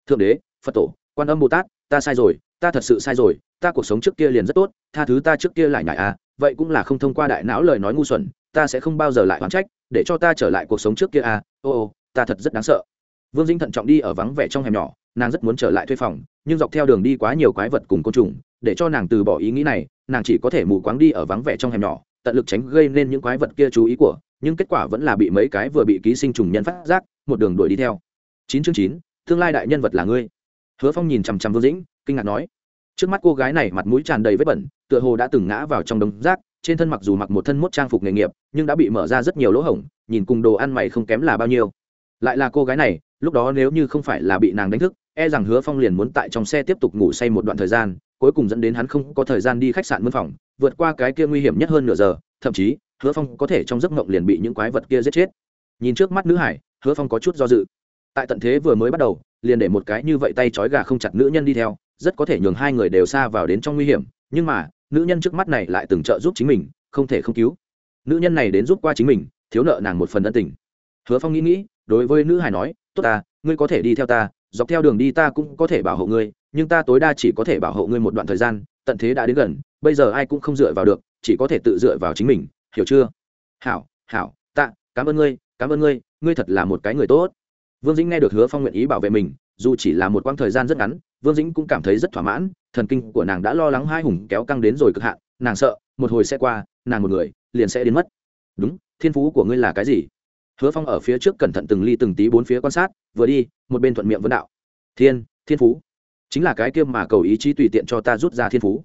Thượng đế, phật tổ, quan âm bồ tát, ta sai rồi, ta thật sự sai rồi, ta cuộc sống trước kia liền rất tốt, tha thứ ta trước kia lại nhại à vậy cũng là không thông qua đại não lời nói ngu xuẩn, ta sẽ không bao giờ lại oán trách, để cho ta trở lại cuộc sống trước kia à ô ô, ta thật rất đáng sợ. Vương dinh thận trọng đi ở vắng vẻ trong hẻm nhỏ, nàng rất muốn trở lại thuê phòng, nhưng dọc theo đường đi quá nhiều quái vật cùng côn trùng để cho nàng từ bỏ ý nghĩ này, nàng chỉ có thể mù quáng đi ở vắng vẻ trong hẻm nhỏ, tận lực tránh gây nên những quái vật kia chú ý của, nhưng kết quả vẫn là bị mấy cái vừa bị ký sinh trùng nhân phát giác, một đường đuổi đi theo. Chín chương chín, tương lai đại nhân vật là ngươi. Hứa phong nhìn chằm chằm vương dĩnh, kinh ngạc nói. Trước mắt cô gái này mặt mũi tràn đầy vết bẩn, tựa hồ đã từng ngã vào trong đống rác, trên thân mặc dù mặc một thân mốt trang phục nghề nghiệp, nhưng đã bị mở ra rất nhiều lỗ hổng, nhìn cùng đồ ăn mày không kém là bao nhiêu. Lại là cô gái này, lúc đó nếu như không phải là bị nàng đánh thức e rằng hứa phong liền muốn tại trong xe tiếp tục ngủ say một đoạn thời gian cuối cùng dẫn đến hắn không có thời gian đi khách sạn mân phòng, vượt qua cái kia nguy hiểm nhất hơn nửa giờ, thậm chí, hứa phong có thể trong giấc mộng liền bị những quái vật kia giết chết. Nhìn trước mắt nữ hải, hứa phong có chút do dự. Tại tận thế vừa mới bắt đầu, liền để một cái như vậy tay trói gà không chặt nữ nhân đi theo, rất có thể nhường hai người đều xa vào đến trong nguy hiểm, nhưng mà, nữ nhân trước mắt này lại từng trợ giúp chính mình, không thể không cứu. Nữ nhân này đến giúp qua chính mình, thiếu nợ nàng một phần ân tình. Hứa phong nghĩ nghĩ, đối với nữ hải nói, tốt ta, ngươi có thể đi theo ta dọc theo đường đi ta cũng có thể bảo hộ ngươi, nhưng ta tối đa chỉ có thể bảo hộ ngươi một đoạn thời gian, tận thế đã đến gần, bây giờ ai cũng không dựa vào được, chỉ có thể tự dựa vào chính mình, hiểu chưa? Hảo hảo, tạ, cảm ơn ngươi, cảm ơn ngươi ngươi thật là một cái người tốt. Vương dĩnh nghe được hứa phong nguyện ý bảo vệ mình, dù chỉ là một quãng thời gian rất ngắn, vương dĩnh cũng cảm thấy rất thỏa mãn, thần kinh của nàng đã lo lắng hai hùng kéo căng đến rồi cực hạn, nàng sợ, một hồi sẽ qua, nàng một người, liền sẽ đến mất. Đúng, thiên phú của ngươi là cái gì? Hứa phong ở phía trước cẩn thận từng ly từng tí bốn phía quan sát, vừa đi, một bên thuận miệng vấn đạo. Thiên thiên phú, chính là cái kia mà cầu ý chí tùy tiện cho ta rút ra thiên phú.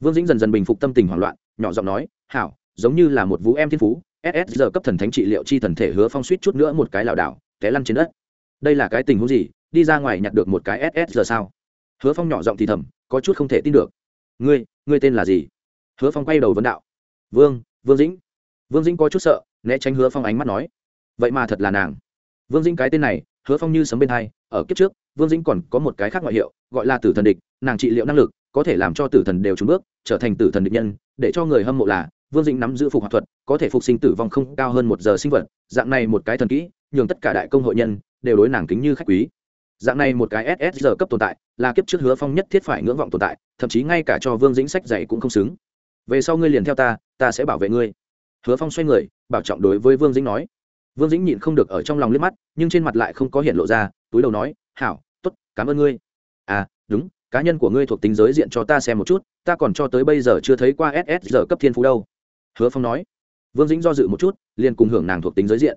Vương dĩnh dần dần bình phục tâm tình hoảng loạn, nhỏ giọng nói, hảo, giống như là một vũ em thiên phú ss giờ cấp thần thánh trị liệu chi thần thể hứa phong suýt chút nữa một cái lảo đảo, té lăn trên đất. Đây là cái tình huống gì? Đi ra ngoài nhặt được một cái ss giờ sao? Hứa phong nhỏ giọng thì thầm, có chút không thể tin được. Ngươi ngươi tên là gì? Hứa phong quay đầu vấn đạo. Vương vương dĩnh. Vương dĩnh có chút sợ, né tránh hứa phong ánh mắt nói vậy mà thật là nàng. Vương dĩnh cái tên này, hứa phong như sấm bên hai, ở kiếp trước, vương dĩnh còn có một cái khác ngoại hiệu, gọi là tử thần địch, nàng trị liệu năng lực, có thể làm cho tử thần đều trúng bước, trở thành tử thần địch nhân, để cho người hâm mộ là, vương dĩnh nắm giữ phục hoạt thuật, có thể phục sinh tử vong không cao hơn một giờ sinh vật, dạng này một cái thần kỹ, nhường tất cả đại công hội nhân, đều đối nàng kính như khách quý. Dạng này một cái ss cấp tồn tại, là kiếp trước hứa phong nhất thiết phải ngưỡng vọng tồn tại, thậm chí ngay cả cho vương dĩnh sách dạy cũng không xứng. Về sau ngươi liền theo ta ta sẽ bảo vệ ngươi. Hứa phong xoay người, bảo trọng đối với vương dĩnh nói vương dĩnh nhịn không được ở trong lòng liếc mắt, nhưng trên mặt lại không có hiện lộ ra, túi đầu nói, hảo t ố t cảm ơn ngươi. À đúng, cá nhân của ngươi thuộc tính giới diện cho ta xem một chút, ta còn cho tới bây giờ chưa thấy qua ss giờ cấp thiên phú đâu. Hứa phong nói. Vương dĩnh do dự một chút, liền cùng hưởng nàng thuộc tính giới diện.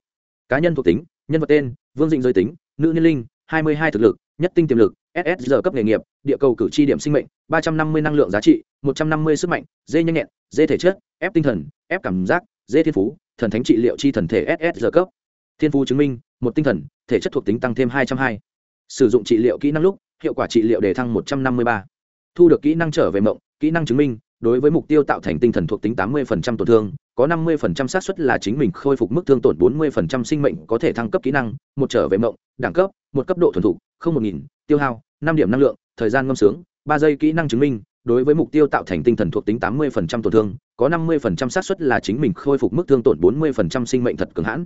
Cá nhân thuộc tính, nhân vật tên, vương dĩnh giới tính, nữ niên linh, hai mươi hai thực lực, nhất tinh tiềm lực ss giờ cấp nghề nghiệp, địa cầu cử tri điểm sinh mệnh, ba trăm năm mươi năng lượng giá trị, một trăm năm mươi sức mạnh, dê nhanh nhẹn, dê thể chất, ép tinh thần, ép cảm giác, dê thiên phú thần thánh trị liệu chi thần thể ss giờ cấp. Thiên phú chứng minh, một tinh thần, thể chất thuộc tính tăng thêm hai trăm hai. Sử dụng trị liệu kỹ năng lúc, hiệu quả trị liệu đề thăng một trăm năm mươi ba. Thu được kỹ năng trở về mộng, kỹ năng chứng minh, đối với mục tiêu tạo thành tinh thần thuộc tính tám mươi tổn thương, có năm mươi xác suất là chính mình khôi phục mức thương tổn, bốn mươi sinh mệnh có thể thăng cấp kỹ năng, một trở về mộng, đẳng cấp, một cấp độ thuần thục, không một nghìn, tiêu hao, năm điểm năng lượng, thời gian ngâm sướng, ba giây kỹ năng chứng minh đối với mục tiêu tạo thành tinh thần thuộc tính tám mươi tổn thương, có năm mươi xác suất là chính mình khôi phục mức thương tổn, bốn mươi sinh mệnh thật cường hãn.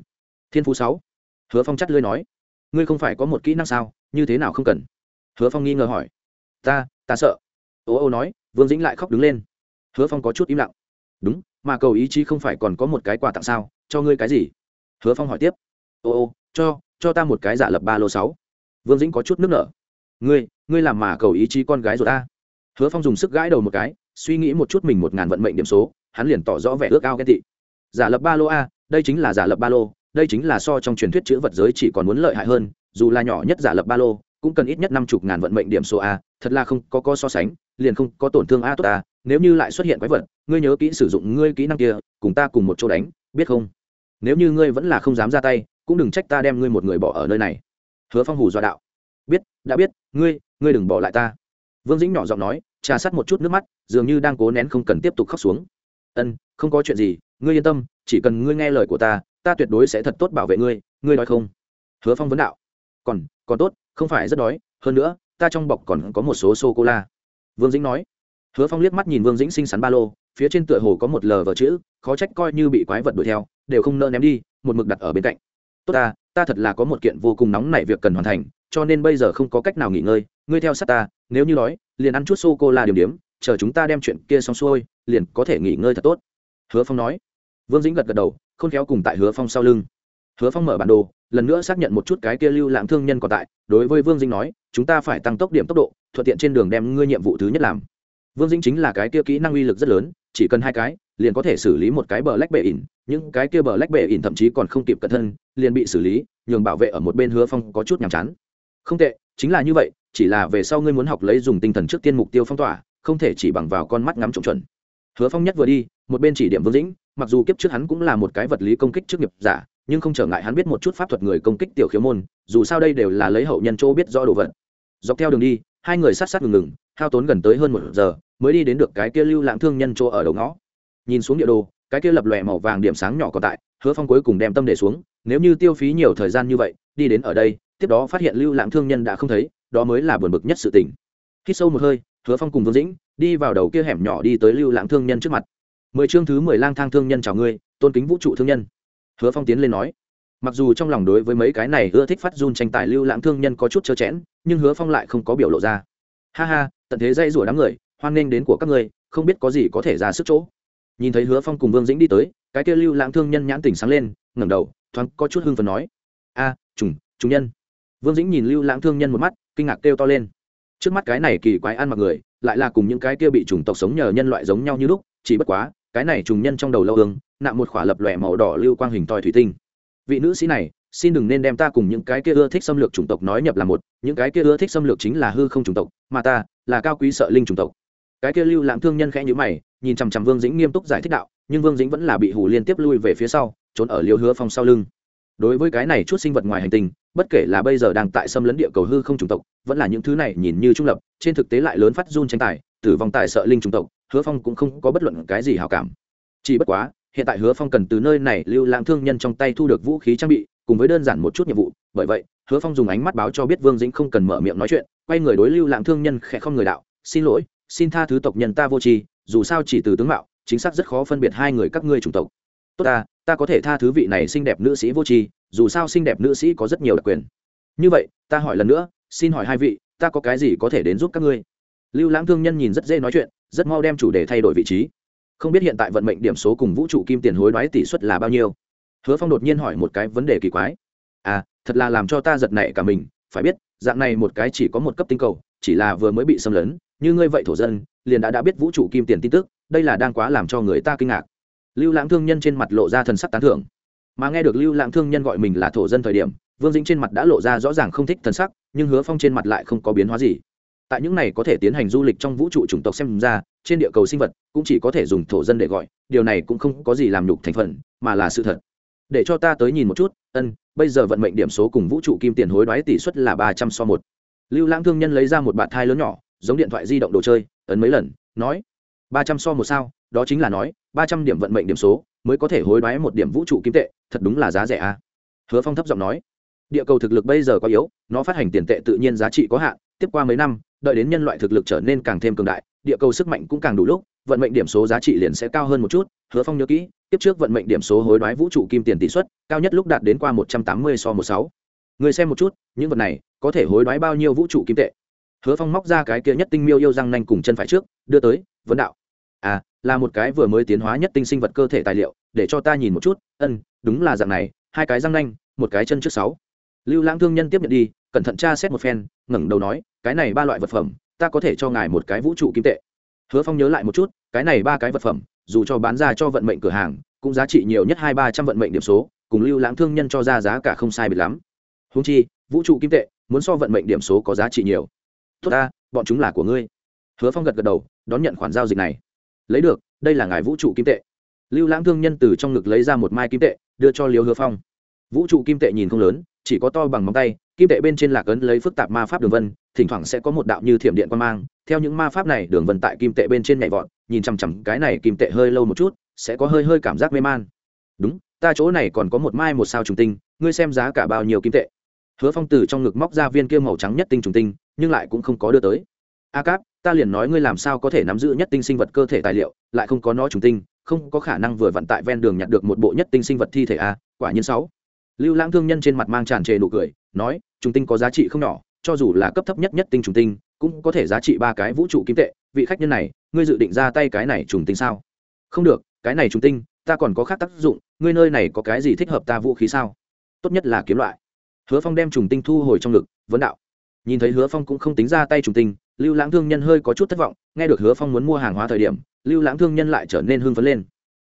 Thiên phú sáu. Hứa phong chắt lưỡi nói, ngươi không phải có một kỹ năng sao? Như thế nào không cần? Hứa phong nghi ngờ hỏi, ta ta sợ. Ô ô nói, vương dĩnh lại khóc đứng lên. Hứa phong có chút im lặng, đúng, mà cầu ý chí không phải còn có một cái quà tặng sao? Cho ngươi cái gì? Hứa phong hỏi tiếp, ô ô, cho cho ta một cái giả lập ba lô sáu. Vương dĩnh có chút nước nở, ngươi ngươi làm mà cầu ý chí con gái rồi ta? Hứa phong dùng sức gãi đầu một cái, suy nghĩ một chút mình một ngàn vận mệnh điểm số, hắn liền tỏ rõ vẻ ước ao ghen tị. Giả lập ba lô a, đây chính là giả lập ba lô, đây chính là so trong truyền thuyết chữ vật giới chỉ còn muốn lợi hại hơn, dù là nhỏ nhất giả lập ba lô, cũng cần ít nhất năm chục ngàn vận mệnh điểm số a, thật là không có có so sánh, liền không có tổn thương a tốt a, nếu như lại xuất hiện quái vật, ngươi nhớ kỹ sử dụng ngươi kỹ năng kia, cùng ta cùng một chỗ đánh, biết không? Nếu như ngươi vẫn là không dám ra tay, cũng đừng trách ta đem ngươi một người bỏ ở nơi này. Hứa phong hù dọa đạo. Biết, đã biết, ngươi ngươi đừng bỏ lại ta vương dĩnh nhỏ giọng nói, trà sát một chút nước mắt, dường như đang cố nén không cần tiếp tục khóc xuống. Ân, không có chuyện gì, ngươi yên tâm, chỉ cần ngươi nghe lời của ta ta tuyệt đối sẽ thật tốt bảo vệ ngươi ngươi nói không? Hứa phong vấn đạo. Còn còn tốt, không phải rất đói, hơn nữa, ta trong bọc còn có một số sô cô la vương dĩnh nói. Hứa phong liếc mắt nhìn vương dĩnh xinh xắn ba lô, phía trên tựa hồ có một lờ vờ chữ, khó trách coi như bị quái vật đuổi theo, đều không nỡ ném đi, một mực đặt ở bên cạnh. Tốt ta ta thật là có một kiện vô cùng nóng nảy việc cần hoàn thành cho nên bây giờ không có cách nào nghỉ ngơi, ngươi theo sát ta, nếu như nói liền ăn chút sô cô la điểm điểm, chờ chúng ta đem chuyện kia xong xuôi, liền có thể nghỉ ngơi thật tốt. Hứa phong nói. Vương dĩnh gật gật đầu không khéo cùng tại hứa phong sau lưng. Hứa phong mở bản đồ, lần nữa xác nhận một chút cái kia lưu lãng thương nhân còn tại, đối với vương dĩnh nói, chúng ta phải tăng tốc điểm tốc độ, thuận tiện trên đường đem ngươi nhiệm vụ thứ nhất làm. Vương dĩnh chính là cái kia kỹ năng uy lực rất lớn, chỉ cần hai cái, liền có thể xử lý một cái bờ lách bệ ỉn, những cái kia bờ lách bệ ỉn thậm chí còn không kịp cẩn thân, liền bị xử lý, nhường bảo vệ ở một bên hứa phong có chút nhàm chán không tệ, chính là như vậy, chỉ là về sau ngươi muốn học lấy dùng tinh thần trước tiên mục tiêu phong tỏa, không thể chỉ bằng vào con mắt ngắm trộm chuẩn. Hứa phong nhất vừa đi, một bên chỉ điểm vương dĩnh, mặc dù kiếp trước hắn cũng là một cái vật lý công kích trước nghiệp giả, nhưng không trở ngại hắn biết một chút pháp thuật người công kích tiểu khiếu môn, dù sao đây đều là lấy hậu nhân chỗ biết rõ đồ vật. Dọc theo đường đi, hai người sát sát ngừng ngừng, hao tốn gần tới hơn một giờ, mới đi đến được cái kia lưu lãng thương nhân chỗ ở đầu ngõ. Nhìn xuống địa đồ, cái kia lập lòe màu vàng điểm sáng nhỏ còn tại, hứa phong cuối cùng đem tâm để xuống, nếu như tiêu phí nhiều thời gian như vậy, đi đến ở đây tiếp đó phát hiện lưu lãng thương nhân đã không thấy đó mới là buồn bực nhất sự tình. Khi sâu một hơi hứa phong cùng vương dĩnh đi vào đầu kia hẻm nhỏ đi tới lưu lãng thương nhân trước mặt. Mười chương thứ mười lang thang thương nhân chào ngươi tôn kính vũ trụ thương nhân. Hứa phong tiến lên nói. Mặc dù trong lòng đối với mấy cái này ưa thích phát run tranh tài lưu lãng thương nhân có chút trơ chẽn nhưng hứa phong lại không có biểu lộ ra. Ha ha tận thế dây rủa đám người hoan nghênh đến của các người, không biết có gì có thể ra sức chỗ. Nhìn thấy hứa phong cùng vương dĩnh đi tới cái kia lưu lãng thương nhân nhãn tỉnh sáng lên ngẩng đầu thoáng có chút hưng phần nói. A trùng trùng nhân vương dĩnh nhìn lưu lãng thương nhân một mắt, kinh ngạc kêu to lên. Trước mắt cái này kỳ quái ăn mặc người, lại là cùng những cái kia bị chủng tộc sống nhờ nhân loại giống nhau như lúc, chỉ bất quá, cái này trùng nhân trong đầu lâu ương, nạm một khỏa lập lòe màu đỏ lưu quang hình toi thủy tinh. Vị nữ sĩ này, xin đừng nên đem ta cùng những cái kia ưa thích xâm lược chủng tộc nói nhập là một, những cái kia ưa thích xâm lược chính là hư không chủng tộc, mà ta là cao quý sợ linh chủng tộc. Cái kia lưu lãng thương nhân khẽ nhữ mày, nhìn chằm chằm vương dĩnh nghiêm túc giải thích đạo, nhưng vương dĩnh vẫn là bị hủ liên tiếp lui về phía sau, trốn ở liêu hứa phong sau lưng đối với cái này chút sinh vật ngoài hành tinh, bất kể là bây giờ đang tại xâm lấn địa cầu hư không chủng tộc, vẫn là những thứ này nhìn như trung lập, trên thực tế lại lớn phát run tranh tài, tử vong tại sợ linh chủng tộc, hứa phong cũng không có bất luận cái gì hào cảm. Chỉ bất quá, hiện tại hứa phong cần từ nơi này lưu lãng thương nhân trong tay thu được vũ khí trang bị, cùng với đơn giản một chút nhiệm vụ, bởi vậy, hứa phong dùng ánh mắt báo cho biết vương dĩnh không cần mở miệng nói chuyện, quay người đối lưu lãng thương nhân khẽ không người đạo, xin lỗi, xin tha thứ tộc nhân ta vô tri, dù sao chỉ từ tướng mạo, chính xác rất khó phân biệt hai người các ngươi chủng tộc tốt ta ta có thể tha thứ vị này xinh đẹp nữ sĩ vô tri, dù sao xinh đẹp nữ sĩ có rất nhiều đặc quyền. Như vậy, ta hỏi lần nữa, xin hỏi hai vị, ta có cái gì có thể đến giúp các ngươi? Lưu lãng thương nhân nhìn rất dễ nói chuyện, rất mau đem chủ đề thay đổi vị trí. Không biết hiện tại vận mệnh điểm số cùng vũ trụ kim tiền hối đoái tỷ suất là bao nhiêu? Hứa phong đột nhiên hỏi một cái vấn đề kỳ quái. À thật là làm cho ta giật nảy cả mình, phải biết, dạng này một cái chỉ có một cấp tinh cầu, chỉ là vừa mới bị xâm lấn, như ngươi vậy thổ dân, liền đã đã biết vũ trụ kim tiền tin tức, đây là đang quá làm cho người ta kinh ngạc lưu lãng thương nhân trên mặt lộ ra thần sắc tán thưởng. Mà nghe được lưu lãng thương nhân gọi mình là thổ dân thời điểm, vương dĩnh trên mặt đã lộ ra rõ ràng không thích thần sắc, nhưng hứa phong trên mặt lại không có biến hóa gì. Tại những này có thể tiến hành du lịch trong vũ trụ chủng tộc xem ra, trên địa cầu sinh vật cũng chỉ có thể dùng thổ dân để gọi, điều này cũng không có gì làm nhục thành phần, mà là sự thật. Để cho ta tới nhìn một chút, ân, bây giờ vận mệnh điểm số cùng vũ trụ kim tiền hối đoái tỷ suất là ba trăm so một. Lưu lãng thương nhân lấy ra một bạt thai lớn nhỏ, giống điện thoại di động đồ chơi, ấn mấy lần, nói, ba trăm so một sao? Đó chính là nói, ba trăm điểm vận mệnh điểm số mới có thể hối đoái một điểm vũ trụ kim tệ, thật đúng là giá rẻ à. Hứa phong thấp giọng nói, địa cầu thực lực bây giờ quá yếu, nó phát hành tiền tệ tự nhiên giá trị có hạn, tiếp qua mấy năm, đợi đến nhân loại thực lực trở nên càng thêm cường đại, địa cầu sức mạnh cũng càng đủ lúc, vận mệnh điểm số giá trị liền sẽ cao hơn một chút. Hứa phong nhớ kỹ, tiếp trước vận mệnh điểm số hối đoái vũ trụ kim tiền tỷ suất, cao nhất lúc đạt đến qua một trăm tám mươi so một sáu. Người xem một chút, những vật này có thể hối đoái bao nhiêu vũ trụ kim tệ? Hứa phong móc ra cái kia nhất tinh miêu yêu răng nanh cùng chân phải trước, đưa tới, vấn đạo. À là một cái vừa mới tiến hóa nhất tinh sinh vật cơ thể tài liệu, để cho ta nhìn một chút, ân, đúng là dạng này, hai cái răng nanh, một cái chân trước sáu. Lưu lãng thương nhân tiếp nhận đi, cẩn thận tra xét một phen, ngẩng đầu nói, cái này ba loại vật phẩm, ta có thể cho ngài một cái vũ trụ kim tệ. Hứa phong nhớ lại một chút, cái này ba cái vật phẩm, dù cho bán ra cho vận mệnh cửa hàng, cũng giá trị nhiều nhất hai ba trăm vận mệnh điểm số, cùng lưu lãng thương nhân cho ra giá cả không sai biệt lắm. Húng chi, vũ trụ kim tệ, muốn so vận mệnh điểm số có giá trị nhiều. Tốt ta, bọn chúng là của ngươi. Hứa phong gật gật đầu, đón nhận khoản giao dịch này lấy được, đây là ngài vũ trụ kim tệ. Lưu lãng thương nhân từ trong ngực lấy ra một mai kim tệ, đưa cho liêu hứa phong. Vũ trụ kim tệ nhìn không lớn, chỉ có to bằng móng tay, kim tệ bên trên lạc ấn lấy phức tạp ma pháp đường vân, thỉnh thoảng sẽ có một đạo như thiểm điện quan mang. Theo những ma pháp này, đường vân tại kim tệ bên trên nhảy vọt, nhìn chằm chằm cái này kim tệ hơi lâu một chút, sẽ có hơi hơi cảm giác mê man. Đúng, ta chỗ này còn có một mai một sao trùng tinh, ngươi xem giá cả bao nhiêu kim tệ. Hứa phong từ trong ngực móc ra viên kia màu trắng nhất tinh trùng tinh, nhưng lại cũng không có đưa tới. A cáp ta liền nói ngươi làm sao có thể nắm giữ nhất tinh sinh vật cơ thể tài liệu, lại không có nó trùng tinh, không có khả năng vừa vặn tại ven đường nhặt được một bộ nhất tinh sinh vật thi thể a, quả nhiên sáu lưu lãng thương nhân trên mặt mang tràn trề nụ cười, nói, trùng tinh có giá trị không nhỏ, cho dù là cấp thấp nhất nhất tinh trùng tinh, cũng có thể giá trị ba cái vũ trụ kim tệ. Vị khách nhân này, ngươi dự định ra tay cái này trùng tinh sao? Không được, cái này trùng tinh, ta còn có khác tác dụng, ngươi nơi này có cái gì thích hợp ta vũ khí sao? Tốt nhất là kiếm loại. Hứa phong đem trùng tinh thu hồi trong ngực, vấn đạo. Nhìn thấy hứa phong cũng không tính ra tay trùng tinh lưu lãng thương nhân hơi có chút thất vọng, nghe được hứa phong muốn mua hàng hóa thời điểm, lưu lãng thương nhân lại trở nên hưng phấn lên.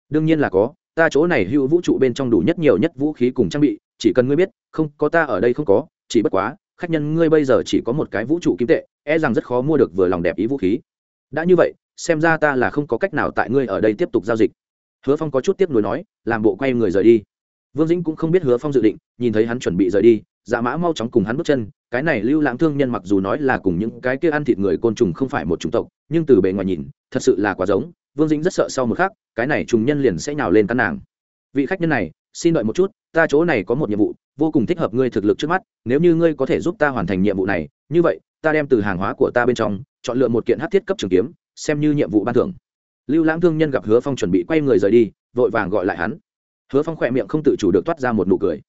Đương nhiên là có, ta chỗ này hưu vũ trụ bên trong đủ nhất nhiều nhất vũ khí cùng trang bị, chỉ cần ngươi biết, không, có ta ở đây không có, chỉ bất quá, khách nhân ngươi bây giờ chỉ có một cái vũ trụ kim tệ e rằng rất khó mua được vừa lòng đẹp ý vũ khí. Đã như vậy, xem ra ta là không có cách nào tại ngươi ở đây tiếp tục giao dịch. Hứa phong có chút tiếp nối nói, làm bộ quay người rời đi. Vương dĩnh cũng không biết hứa phong dự định, nhìn thấy hắn chuẩn bị rời đi dạ mã mau chóng cùng hắn bước chân, cái này lưu lãng thương nhân mặc dù nói là cùng những cái kia ăn thịt người côn trùng không phải một chủng tộc, nhưng từ bề ngoài nhìn, thật sự là quá giống, vương dĩnh rất sợ sau một khắc, cái này trùng nhân liền sẽ nhào lên căn nàng. Vị khách nhân này, xin đợi một chút, ta chỗ này có một nhiệm vụ, vô cùng thích hợp ngươi thực lực trước mắt, nếu như ngươi có thể giúp ta hoàn thành nhiệm vụ này, như vậy, ta đem từ hàng hóa của ta bên trong, chọn lựa một kiện hát thiết cấp trường kiếm, xem như nhiệm vụ ban thưởng. Lưu lãng thương nhân gặp hứa phong chuẩn bị quay người rời đi, vội vàng gọi lại hắn. Hứa phong khỏe miệng không tự chủ được toát ra một nụ cười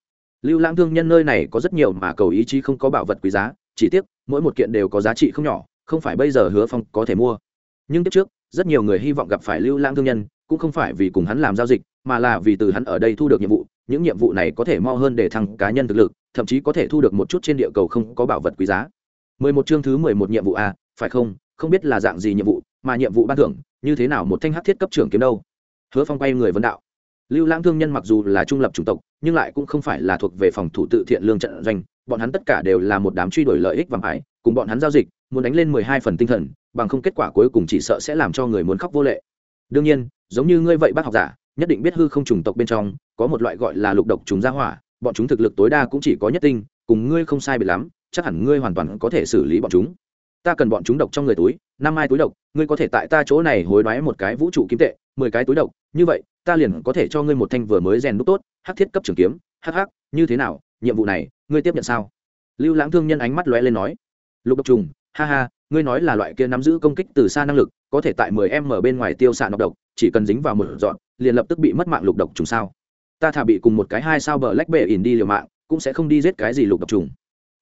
lưu lãng thương nhân nơi này có rất nhiều mà cầu ý chí không có bảo vật quý giá, chỉ tiếc, mỗi một kiện đều có giá trị không nhỏ, không phải bây giờ hứa phong có thể mua. Nhưng tiếp trước, rất nhiều người hy vọng gặp phải lưu lãng thương nhân, cũng không phải vì cùng hắn làm giao dịch, mà là vì từ hắn ở đây thu được nhiệm vụ, những nhiệm vụ này có thể mo hơn để thăng cá nhân thực lực, thậm chí có thể thu được một chút trên địa cầu không có bảo vật quý giá. Mười một chương thứ mười một nhiệm vụ a, phải không? Không biết là dạng gì nhiệm vụ, mà nhiệm vụ ban thưởng, như thế nào một thanh hát thiết cấp trưởng kiếm đâu? Hứa phong quay người vấn đạo lưu lãng thương nhân mặc dù là trung lập chủng tộc, nhưng lại cũng không phải là thuộc về phòng thủ tự thiện lương trận doanh, bọn hắn tất cả đều là một đám truy đuổi lợi ích vàng ái cùng bọn hắn giao dịch, muốn đánh lên mười hai phần tinh thần, bằng không kết quả cuối cùng chỉ sợ sẽ làm cho người muốn khóc vô lệ. Đương nhiên, giống như ngươi vậy bác học giả, nhất định biết hư không chủng tộc bên trong, có một loại gọi là lục độc chúng gia hỏa, bọn chúng thực lực tối đa cũng chỉ có nhất tinh, cùng ngươi không sai biệt lắm, chắc hẳn ngươi hoàn toàn có thể xử lý bọn chúng. Ta cần bọn chúng độc trong người túi, năm mai túi độc, ngươi có thể tại ta chỗ này hối đoái một cái vũ trụ kim tệ, mười cái túi độc, như vậy ta liền có thể cho ngươi một thanh vừa mới rèn đúc tốt, hắc thiết cấp trường kiếm, hắc hắc, như thế nào, nhiệm vụ này, ngươi tiếp nhận sao? Lưu lãng thương nhân ánh mắt lóe lên nói. Lục độc trùng, ha ha, ngươi nói là loại kia nắm giữ công kích từ xa năng lực, có thể tại mười em ở bên ngoài tiêu xạ nọc độc, chỉ cần dính vào một dọn liền lập tức bị mất mạng lục độc trùng sao? Ta thả bị cùng một cái hai sao bờ lách bể ỉn đi liều mạng, cũng sẽ không đi giết cái gì lục độc trùng.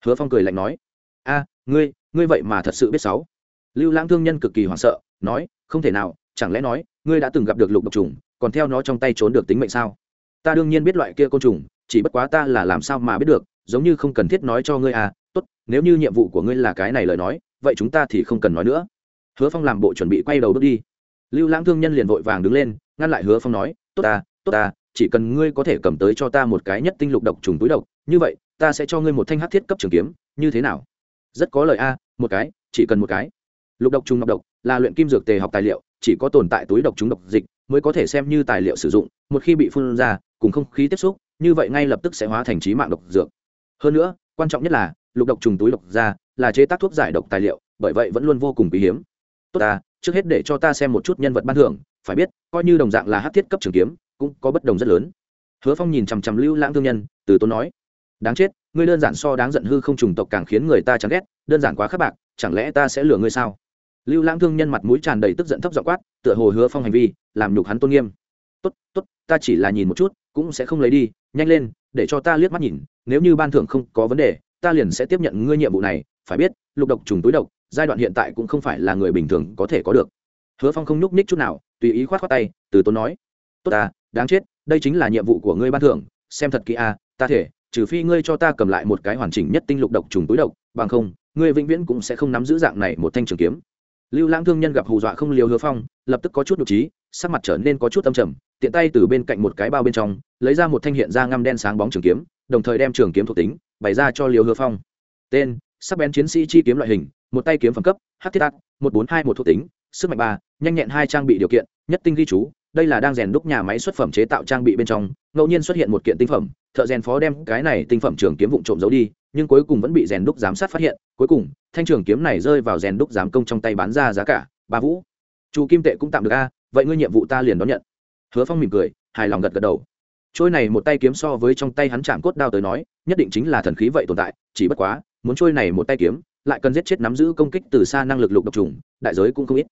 Hứa phong cười lạnh nói. A, ngươi ngươi vậy mà thật sự biết sáu lưu lãng thương nhân cực kỳ hoảng sợ, nói, không thể nào, chẳng lẽ nói, ngươi đã từng gặp được lục độc trùng còn theo nó trong tay trốn được tính mệnh sao? Ta đương nhiên biết loại kia côn trùng, chỉ bất quá ta là làm sao mà biết được, giống như không cần thiết nói cho ngươi à tốt, nếu như nhiệm vụ của ngươi là cái này lời nói, vậy chúng ta thì không cần nói nữa. Hứa phong làm bộ chuẩn bị quay đầu bước đi. Lưu lãng thương nhân liền vội vàng đứng lên, ngăn lại hứa phong nói, tốt ta tốt ta, chỉ cần ngươi có thể cầm tới cho ta một cái nhất tinh lục độc trùng túi độc, như vậy, ta sẽ cho ngươi một thanh hát thiết cấp trường kiếm, như thế nào? Rất có lời a, một cái, chỉ cần một cái. Lục độc trùng ngọc độc là luyện kim dược tề học tài liệu chỉ có tồn tại túi độc trúng độc dịch mới có thể xem như tài liệu sử dụng, một khi bị phun ra, cùng không khí tiếp xúc, như vậy ngay lập tức sẽ hóa thành trí mạng độc dược. Hơn nữa, quan trọng nhất là, lục độc trùng túi độc ra là chế tác thuốc giải độc tài liệu, bởi vậy vẫn luôn vô cùng quý hiếm. Tốt ta, trước hết để cho ta xem một chút nhân vật ban thưởng, phải biết, coi như đồng dạng là hát thiết cấp trường kiếm, cũng có bất đồng rất lớn. Hứa phong nhìn chằm chằm lưu lãng thương nhân, từ tốn nói, đáng chết, ngươi đơn giản so đáng giận hư không trùng tộc càng khiến người ta chán ghét, đơn giản quá khắc bạc, chẳng lẽ ta sẽ lừa ngươi sao? Lưu lãng thương nhân mặt mũi tràn đầy tức giận thấp dọ quát, tựa hồ hứa phong hành vi, làm nhục hắn tôn nghiêm. Tốt tốt, ta chỉ là nhìn một chút, cũng sẽ không lấy đi, nhanh lên, để cho ta liếc mắt nhìn, nếu như ban thưởng không có vấn đề, ta liền sẽ tiếp nhận ngươi nhiệm vụ này, phải biết, lục độc trùng túi độc, giai đoạn hiện tại cũng không phải là người bình thường có thể có được. Hứa phong không nhúc ních chút nào, tùy ý khoát khoát tay, từ tốn nói, tốt ta, đáng chết, đây chính là nhiệm vụ của ngươi ban thưởng, xem thật kỹ a, ta thể, trừ phi ngươi cho ta cầm lại một cái hoàn chỉnh nhất tinh lục độc trùng túi độc, bằng không, ngươi vĩnh viễn cũng sẽ không nắm giữ dạng này một thanh trường kiếm lưu lãng thương nhân gặp hù dọa không liều hứa phong, lập tức có chút nhục trí, sắc mặt trở nên có chút âm trầm, tiện tay từ bên cạnh một cái bao bên trong, lấy ra một thanh hiện ra ngăm đen sáng bóng trường kiếm, đồng thời đem trường kiếm thuộc tính bày ra cho liều hứa phong. Tên, sắc bén chiến sĩ chi kiếm loại hình, một tay kiếm phẩm cấp h thiết tạc một bốn hai một thuộc tính, sức mạnh ba, nhanh nhẹn hai trang bị điều kiện, nhất tinh ghi chú, đây là đang rèn đúc nhà máy xuất phẩm chế tạo trang bị bên trong, ngẫu nhiên xuất hiện một kiện tinh phẩm, thợ rèn phó đem cái này tinh phẩm trường kiếm vụn trộm giấu đi nhưng cuối cùng vẫn bị rèn đúc giám sát phát hiện, cuối cùng, thanh trường kiếm này rơi vào rèn đúc giám công trong tay bán ra giá cả, ba vũ. Chu kim tệ cũng tạm được a, vậy ngươi nhiệm vụ ta liền đón nhận. Hứa phong mỉm cười, hài lòng gật gật đầu. Trôi này một tay kiếm so với trong tay hắn chạm cốt đao tới nói, nhất định chính là thần khí vậy tồn tại, chỉ bất quá, muốn trôi này một tay kiếm, lại cần giết chết nắm giữ công kích từ xa năng lực lục độc trùng, đại giới cũng không ít.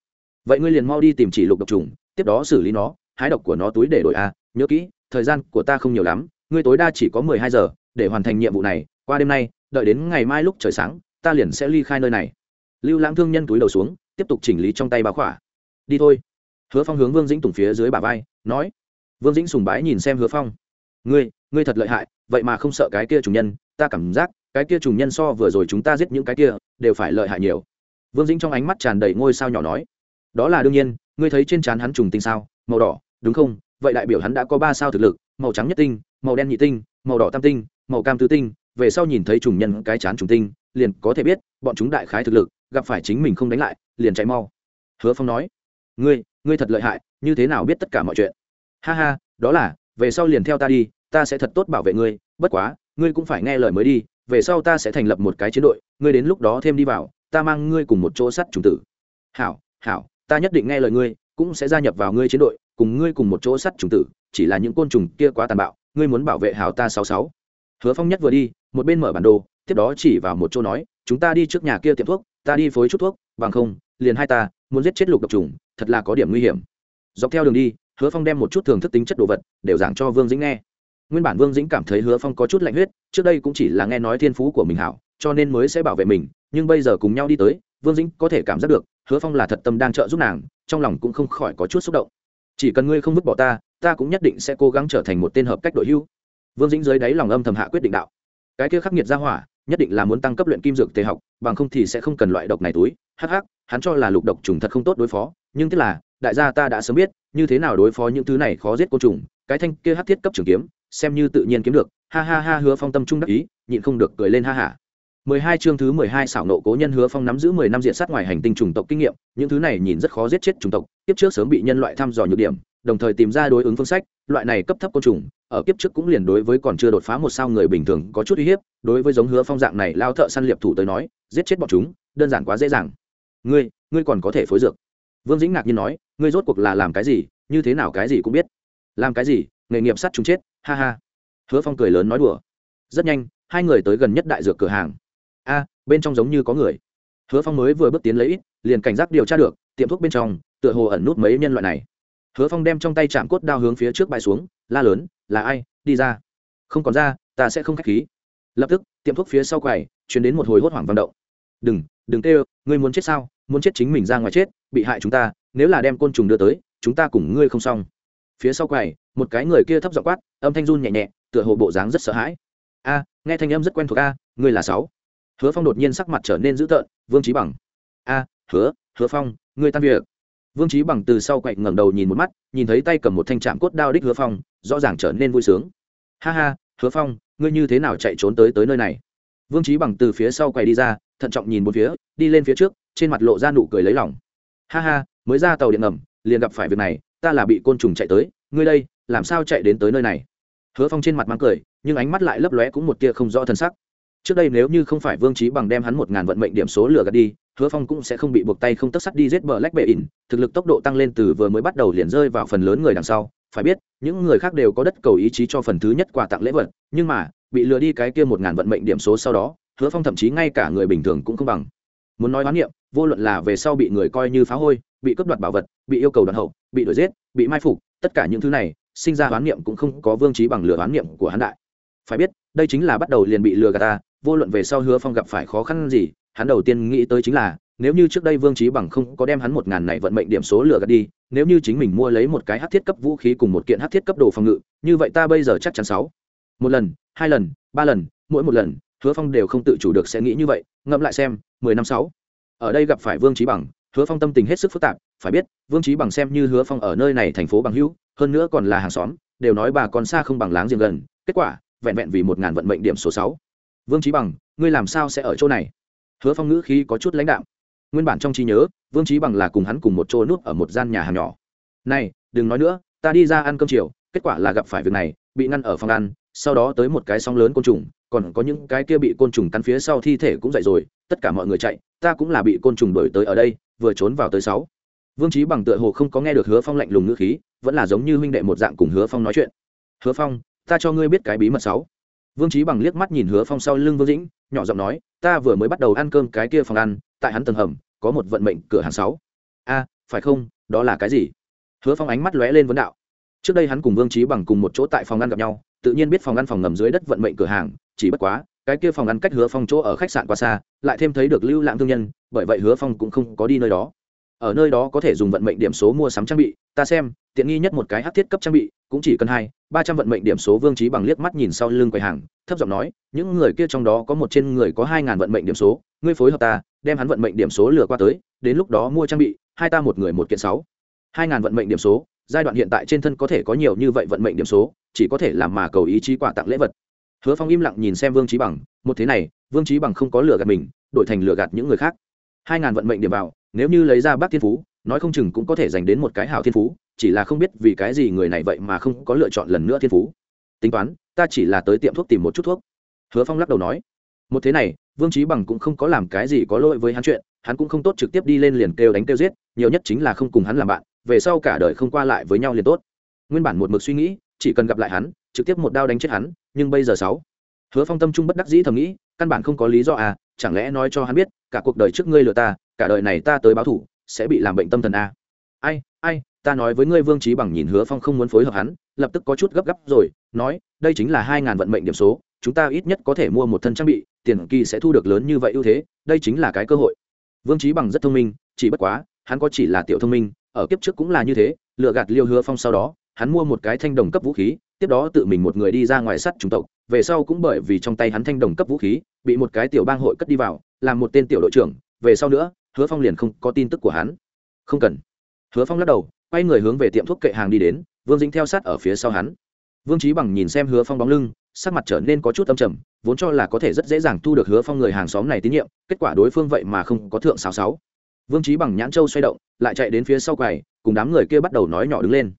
Vậy ngươi liền mau đi tìm chỉ lục độc trùng, tiếp đó xử lý nó, hái độc của nó túi để đổi a, nhớ kỹ, thời gian của ta không nhiều lắm, ngươi tối đa chỉ có mười hai giờ để hoàn thành nhiệm vụ này, qua đêm nay, đợi đến ngày mai lúc trời sáng, ta liền sẽ ly khai nơi này. Lưu lãng thương nhân túi đầu xuống, tiếp tục chỉnh lý trong tay báo khỏa. Đi thôi. Hứa phong hướng vương dĩnh tùng phía dưới bà vai, nói. Vương dĩnh sùng bái nhìn xem hứa phong. Ngươi ngươi thật lợi hại, vậy mà không sợ cái kia trùng nhân, ta cảm giác cái kia trùng nhân so vừa rồi chúng ta giết những cái kia, đều phải lợi hại nhiều. Vương dĩnh trong ánh mắt tràn đầy ngôi sao nhỏ nói. Đó là đương nhiên, ngươi thấy trên trán hắn trùng tinh sao, màu đỏ, đúng không? Vậy đại biểu hắn đã có ba sao thực lực, màu trắng nhất tinh, màu đen nhị tinh, màu đỏ tam tinh màu cam tứ tinh, về sau nhìn thấy trùng nhân cái chán trùng tinh, liền có thể biết, bọn chúng đại khái thực lực, gặp phải chính mình không đánh lại, liền chạy mau. Hứa phong nói, ngươi ngươi thật lợi hại, như thế nào biết tất cả mọi chuyện? Ha ha, đó là, về sau liền theo ta đi, ta sẽ thật tốt bảo vệ ngươi, bất quá, ngươi cũng phải nghe lời mới đi, về sau ta sẽ thành lập một cái chiến đội, ngươi đến lúc đó thêm đi vào, ta mang ngươi cùng một chỗ sắt trùng tử. Hảo hảo, ta nhất định nghe lời ngươi, cũng sẽ gia nhập vào ngươi chiến đội, cùng ngươi cùng một chỗ sắt trùng tử, chỉ là những côn trùng kia quá tàn bạo, ngươi muốn bảo vệ hảo ta sáu sáu hứa phong nhất vừa đi, một bên mở bản đồ, tiếp đó chỉ vào một chỗ nói, chúng ta đi trước nhà kia tiệm thuốc, ta đi phối chút thuốc, bằng không, liền hai ta, muốn giết chết lục độc trùng, thật là có điểm nguy hiểm. Dọc theo đường đi, hứa phong đem một chút thường thức tính chất đồ vật, đều giảng cho vương dĩnh nghe. Nguyên bản vương dĩnh cảm thấy hứa phong có chút lạnh huyết, trước đây cũng chỉ là nghe nói thiên phú của mình hảo, cho nên mới sẽ bảo vệ mình, nhưng bây giờ cùng nhau đi tới, vương dĩnh có thể cảm giác được, hứa phong là thật tâm đang trợ giúp nàng, trong lòng cũng không khỏi có chút xúc động. Chỉ cần ngươi không vứt bỏ ta ta cũng nhất định sẽ cố gắng trở thành một tên hợp cách đội hưu vương dĩnh dưới đáy lòng âm thầm hạ quyết định đạo. Cái kia khắc nghiệt ra hỏa, nhất định là muốn tăng cấp luyện kim dược tề học, bằng không thì sẽ không cần loại độc này túi. Hắc hắc, hắn cho là lục độc trùng thật không tốt đối phó, nhưng tức là, đại gia ta đã sớm biết, như thế nào đối phó những thứ này khó giết côn trùng. Cái thanh kia hắc thiết cấp trường kiếm, xem như tự nhiên kiếm được. Ha ha ha, hứa phong tâm trung đắc ý, nhịn không được cười lên ha hả mười hai chương thứ mười hai xảo nộ cố nhân hứa phong nắm giữ mười năm diện sát ngoài hành tinh trùng tộc kinh nghiệm, những thứ này nhìn rất khó giết chết trùng tộc tiếp trước sớm bị nhân loại thăm dò nhược điểm đồng thời tìm ra đối ứng phương sách, loại này cấp thấp côn trùng, ở kiếp trước cũng liền đối với còn chưa đột phá một sao người bình thường có chút uy hiếp, đối với giống hứa phong dạng này lao thợ săn liệp thủ tới nói, giết chết bọn chúng, đơn giản quá dễ dàng. Ngươi ngươi còn có thể phối dược. Vương dĩnh ngạc nhiên nói, ngươi rốt cuộc là làm cái gì, như thế nào cái gì cũng biết. Làm cái gì, nghề nghiệp sát chúng chết, ha ha. Hứa phong cười lớn nói đùa. Rất nhanh, hai người tới gần nhất đại dược cửa hàng. A, bên trong giống như có người. Hứa phong mới vừa bước tiến lấy ít, liền cảnh giác điều tra được, tiệm thuốc bên trong, tựa hồ ẩn nút mấy nhân loại này hứa phong đem trong tay chạm cốt đao hướng phía trước bãi xuống, la lớn, là ai? Đi ra. Không còn ra, ta sẽ không k h á c h khí. Lập tức, tiệm thuốc phía sau quầy chuyển đến một hồi hốt hoảng vận động. Đừng đừng kêu, ngươi muốn chết sao? Muốn chết chính mình ra ngoài chết, bị hại chúng ta, nếu là đem côn trùng đưa tới, chúng ta cùng ngươi không xong. Phía sau quầy, một cái người kia thấp giọng quát, âm thanh run nhẹ nhẹ, tựa hồ bộ dáng rất sợ hãi. A, nghe thanh âm rất quen thuộc a, ngươi là sáu. Hứa phong đột nhiên sắc mặt trở nên dữ tợn, vương trí bằng. A, hứa hứa phong, ngươi tan việc vương trí bằng từ sau quậy ngẩng đầu nhìn một mắt, nhìn thấy tay cầm một thanh trạm cốt đao đích hứa phong, rõ ràng trở nên vui sướng. Ha ha, hứa phong, ngươi như thế nào chạy trốn tới tới nơi này? Vương trí bằng từ phía sau quậy đi ra, thận trọng nhìn một phía, đi lên phía trước, trên mặt lộ ra nụ cười lấy lòng. Ha ha, mới ra tàu điện ngầm, liền gặp phải việc này, ta là bị côn trùng chạy tới, ngươi đây, làm sao chạy đến tới nơi này? Hứa phong trên mặt mang cười, nhưng ánh mắt lại lấp lóe cũng một tia không rõ thân sắc trước đây nếu như không phải vương trí bằng đem hắn một ngàn vận mệnh điểm số lừa gạt đi, hứa phong cũng sẽ không bị buộc tay không tất sắt đi giết bờ lách bệ ỉn, thực lực tốc độ tăng lên từ vừa mới bắt đầu liền rơi vào phần lớn người đằng sau. Phải biết, những người khác đều có đất cầu ý chí cho phần thứ nhất quà tặng lễ vật, nhưng mà, bị lừa đi cái kia một ngàn vận mệnh điểm số sau đó, hứa phong thậm chí ngay cả người bình thường cũng không bằng. Muốn nói hoán niệm, vô luận là về sau bị người coi như phá hôi, bị cướp đoạt bảo vật, bị yêu cầu đoàn hậu, bị đuổi giết, bị mai phục, tất cả những thứ này, sinh ra hoán niệm cũng không có vương trí bằng lừa hoán niệm của hắn đại. Phải biết, đây chính là bắt đầu liền bị lừa gạt ta vô luận về sau hứa phong gặp phải khó khăn gì, hắn đầu tiên nghĩ tới chính là, nếu như trước đây vương trí bằng không có đem hắn một ngàn này vận mệnh điểm số lừa gạt đi, nếu như chính mình mua lấy một cái hát thiết cấp vũ khí cùng một kiện hát thiết cấp đồ phòng ngự, như vậy ta bây giờ chắc chắn sáu. Một lần, hai lần, ba lần, mỗi một lần, hứa phong đều không tự chủ được sẽ nghĩ như vậy, ngẫm lại xem, mười năm sáu. Ở đây gặp phải vương trí bằng, hứa phong tâm tình hết sức phức tạp, phải biết, vương trí bằng xem như hứa phong ở nơi này thành phố bằng hữu, hơn nữa còn là hàng xóm, đều nói bà con xa không bằng láng giềng gần, kết quả, vẹn vẹn vì một ngàn vận mệnh điểm số sáu vương trí bằng, ngươi làm sao sẽ ở chỗ này? Hứa phong ngữ khí có chút lãnh đạo nguyên bản trong trí nhớ, vương trí bằng là cùng hắn cùng một chỗ núp ở một gian nhà hàng nhỏ. Này, đừng nói nữa, ta đi ra ăn cơm chiều, kết quả là gặp phải việc này, bị ngăn ở phòng ăn, sau đó tới một cái sóng lớn côn trùng, còn có những cái kia bị côn trùng cắn phía sau thi thể cũng dậy rồi, tất cả mọi người chạy, ta cũng là bị côn trùng đuổi tới ở đây, vừa trốn vào tới sáu. Vương trí bằng tựa hồ không có nghe được hứa phong lạnh lùng ngữ khí, vẫn là giống như huynh đệ một dạng cùng hứa phong nói chuyện. Hứa phong, ta cho ngươi biết cái bí mật sáu vương trí bằng liếc mắt nhìn hứa phong sau lưng vương dĩnh, nhỏ giọng nói, ta vừa mới bắt đầu ăn cơm cái kia phòng ăn, tại hắn tầng hầm, có một vận mệnh cửa hàng sáu. A, phải không? Đó là cái gì? Hứa phong ánh mắt lóe lên vấn đạo. Trước đây hắn cùng vương trí bằng cùng một chỗ tại phòng ăn gặp nhau, tự nhiên biết phòng ăn phòng ngầm dưới đất vận mệnh cửa hàng, chỉ bất quá, cái kia phòng ăn cách hứa phong chỗ ở khách sạn quá xa, lại thêm thấy được lưu lãng thương nhân, bởi vậy hứa phong cũng không có đi nơi đó ở nơi đó có thể dùng vận mệnh điểm số mua sắm trang bị, ta xem, tiện nghi nhất một cái hát thiết cấp trang bị, cũng chỉ cần hai, ba trăm vận mệnh điểm số vương trí bằng liếc mắt nhìn sau lưng quầy hàng, thấp giọng nói, những người kia trong đó có một trên người có hai ngàn vận mệnh điểm số, ngươi phối hợp ta, đem hắn vận mệnh điểm số lừa qua tới, đến lúc đó mua trang bị, hai ta một người một kiện sáu. Hai ngàn vận mệnh điểm số, giai đoạn hiện tại trên thân có thể có nhiều như vậy vận mệnh điểm số, chỉ có thể làm mà cầu ý chí quà tặng lễ vật. Hứa phong im lặng nhìn xem vương trí bằng, một thế này, vương trí bằng không có lừa gạt mình, đổi thành lừa gạt những người khác. Hai ngàn vận mệnh điểm vào nếu như lấy ra bác thiên phú, nói không chừng cũng có thể dành đến một cái hảo thiên phú, chỉ là không biết vì cái gì người này vậy mà không có lựa chọn lần nữa thiên phú. Tính toán, ta chỉ là tới tiệm thuốc tìm một chút thuốc. Hứa phong lắc đầu nói. Một thế này, vương trí bằng cũng không có làm cái gì có lỗi với hắn chuyện, hắn cũng không tốt trực tiếp đi lên liền kêu đánh kêu giết, nhiều nhất chính là không cùng hắn làm bạn, về sau cả đời không qua lại với nhau liền tốt. Nguyên bản một mực suy nghĩ, chỉ cần gặp lại hắn, trực tiếp một đao đánh chết hắn, nhưng bây giờ sáu. Hứa phong tâm trung bất đắc dĩ thầm nghĩ, căn bản không có lý do à chẳng lẽ nói cho hắn biết cả cuộc đời trước ngươi lừa ta, cả đời này ta tới báo thủ sẽ bị làm bệnh tâm thần à? ai ai, ta nói với ngươi vương trí bằng nhìn hứa phong không muốn phối hợp hắn, lập tức có chút gấp gáp rồi, nói, đây chính là hai ngàn vận mệnh điểm số, chúng ta ít nhất có thể mua một thân trang bị, tiền kỳ sẽ thu được lớn như vậy ưu thế, đây chính là cái cơ hội vương trí bằng rất thông minh, chỉ bất quá, hắn có chỉ là tiểu thông minh, ở kiếp trước cũng là như thế lựa gạt liêu hứa phong sau đó, hắn mua một cái thanh đồng cấp vũ khí tiếp đó tự mình một người đi ra ngoài sắt chủng tộc, về sau cũng bởi vì trong tay hắn thanh đồng cấp vũ khí, bị một cái tiểu bang hội cất đi vào, làm một tên tiểu đội trưởng, về sau nữa, hứa phong liền không có tin tức của hắn. Không cần. Hứa phong lắc đầu, quay người hướng về tiệm thuốc kệ hàng đi đến, vương dính theo sát ở phía sau hắn. Vương trí bằng nhìn xem hứa phong bóng lưng, sắc mặt trở nên có chút âm trầm, vốn cho là có thể rất dễ dàng thu được hứa phong người hàng xóm này tín nhiệm, kết quả đối phương vậy mà không có thượng sáu sáu. Vương trí bằng nhãn châu xoay động, lại chạy đến phía sau quầy, cùng đám người kia bắt đầu nói nhỏ đứng lên.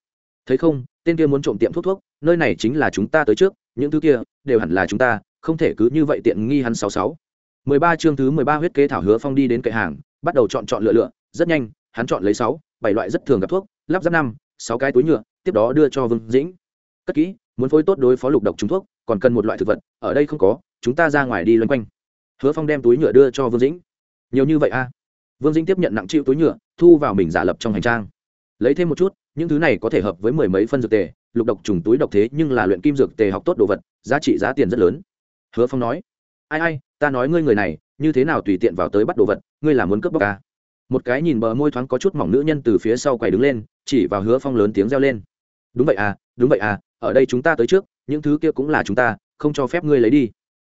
Thấy không, tên kia muốn trộm tiệm thuốc thuốc nơi này chính là chúng ta tới trước, những thứ kia đều hẳn là chúng ta, không thể cứ như vậy tiện nghi hắn sáu sáu. Mười ba chương thứ mười ba huyết kế thảo hứa phong đi đến kệ hàng, bắt đầu chọn chọn lựa lựa, rất nhanh, hắn chọn lấy sáu, bảy loại rất thường gặp thuốc, lắp ráp năm, sáu cái túi nhựa, tiếp đó đưa cho vương dĩnh. Cất kỹ, muốn phối tốt đối phó lục độc trúng thuốc, còn cần một loại thực vật, ở đây không có, chúng ta ra ngoài đi loanh quanh. Hứa phong đem túi nhựa đưa cho vương dĩnh. Nhiều như vậy a vương dĩnh tiếp nhận nặng chịu túi nhựa, thu vào mình giả lập trong hành trang. Lấy thêm một chút, những thứ này có thể hợp với mười mấy phân dược tề lục độc trùng túi độc thế nhưng là luyện kim dược tề học tốt đồ vật, giá trị giá tiền rất lớn. Hứa phong nói, ai ai, ta nói ngươi người này, như thế nào tùy tiện vào tới bắt đồ vật, ngươi là muốn cướp bóc ca à? một cái nhìn bờ môi thoáng có chút mỏng nữ nhân từ phía sau quầy đứng lên, chỉ vào hứa phong lớn tiếng reo lên, đúng vậy à đúng vậy à ở đây chúng ta tới trước, những thứ kia cũng là chúng ta, không cho phép ngươi lấy đi.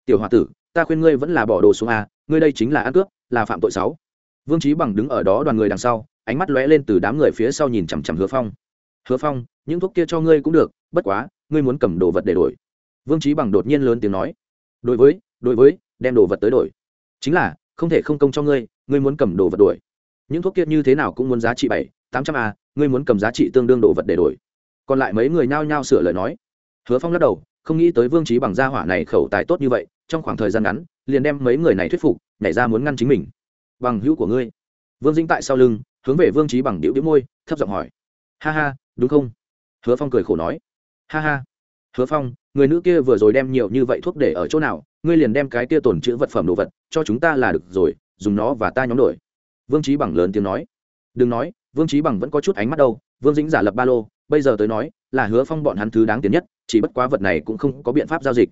Tiểu h o a tử, ta khuyên ngươi vẫn là bỏ đồ xuống à ngươi đây chính là ăn cướp, là phạm tội sáu vương trí bằng đứng ở đó đoàn người đằng sau, ánh mắt lóe lên từ đám người phía sau nhìn chằm chằm hứa phong hứa phong, những thuốc kia cho ngươi cũng được, bất quá, ngươi muốn cầm đồ vật để đổi. Vương trí bằng đột nhiên lớn tiếng nói. Đối với đối với, đem đồ vật tới đổi. Chính là, không thể không công cho ngươi ngươi muốn cầm đồ vật đổi. Những thuốc kia như thế nào cũng muốn giá trị bảy, tám trăm a ngươi muốn cầm giá trị tương đương đồ vật để đổi. Còn lại mấy người nhao nhao sửa lời nói. Hứa phong lắc đầu, không nghĩ tới vương trí bằng gia hỏa này khẩu tài tốt như vậy, trong khoảng thời gian ngắn, liền đem mấy người này thuyết phục, nhảy ra muốn ngăn chính mình. Bằng hữu của ngươi. Vương dĩnh tại sau lưng, hướng về vương trí bằng điệu đĩu môi, thấp giọng hỏi. Ha ha đúng không? Hứa phong cười khổ nói. Ha ha. Hứa phong, người nữ kia vừa rồi đem nhiều như vậy thuốc để ở chỗ nào, ngươi liền đem cái kia tồn chữ vật phẩm đồ vật cho chúng ta là được rồi, dùng nó và ta nhóm đổi. Vương trí bằng lớn tiếng nói. Đừng nói, vương trí bằng vẫn có chút ánh mắt đâu, vương dĩnh giả lập ba lô, bây giờ tới nói, là hứa phong bọn hắn thứ đáng tiền nhất, chỉ bất quá vật này cũng không có biện pháp giao dịch.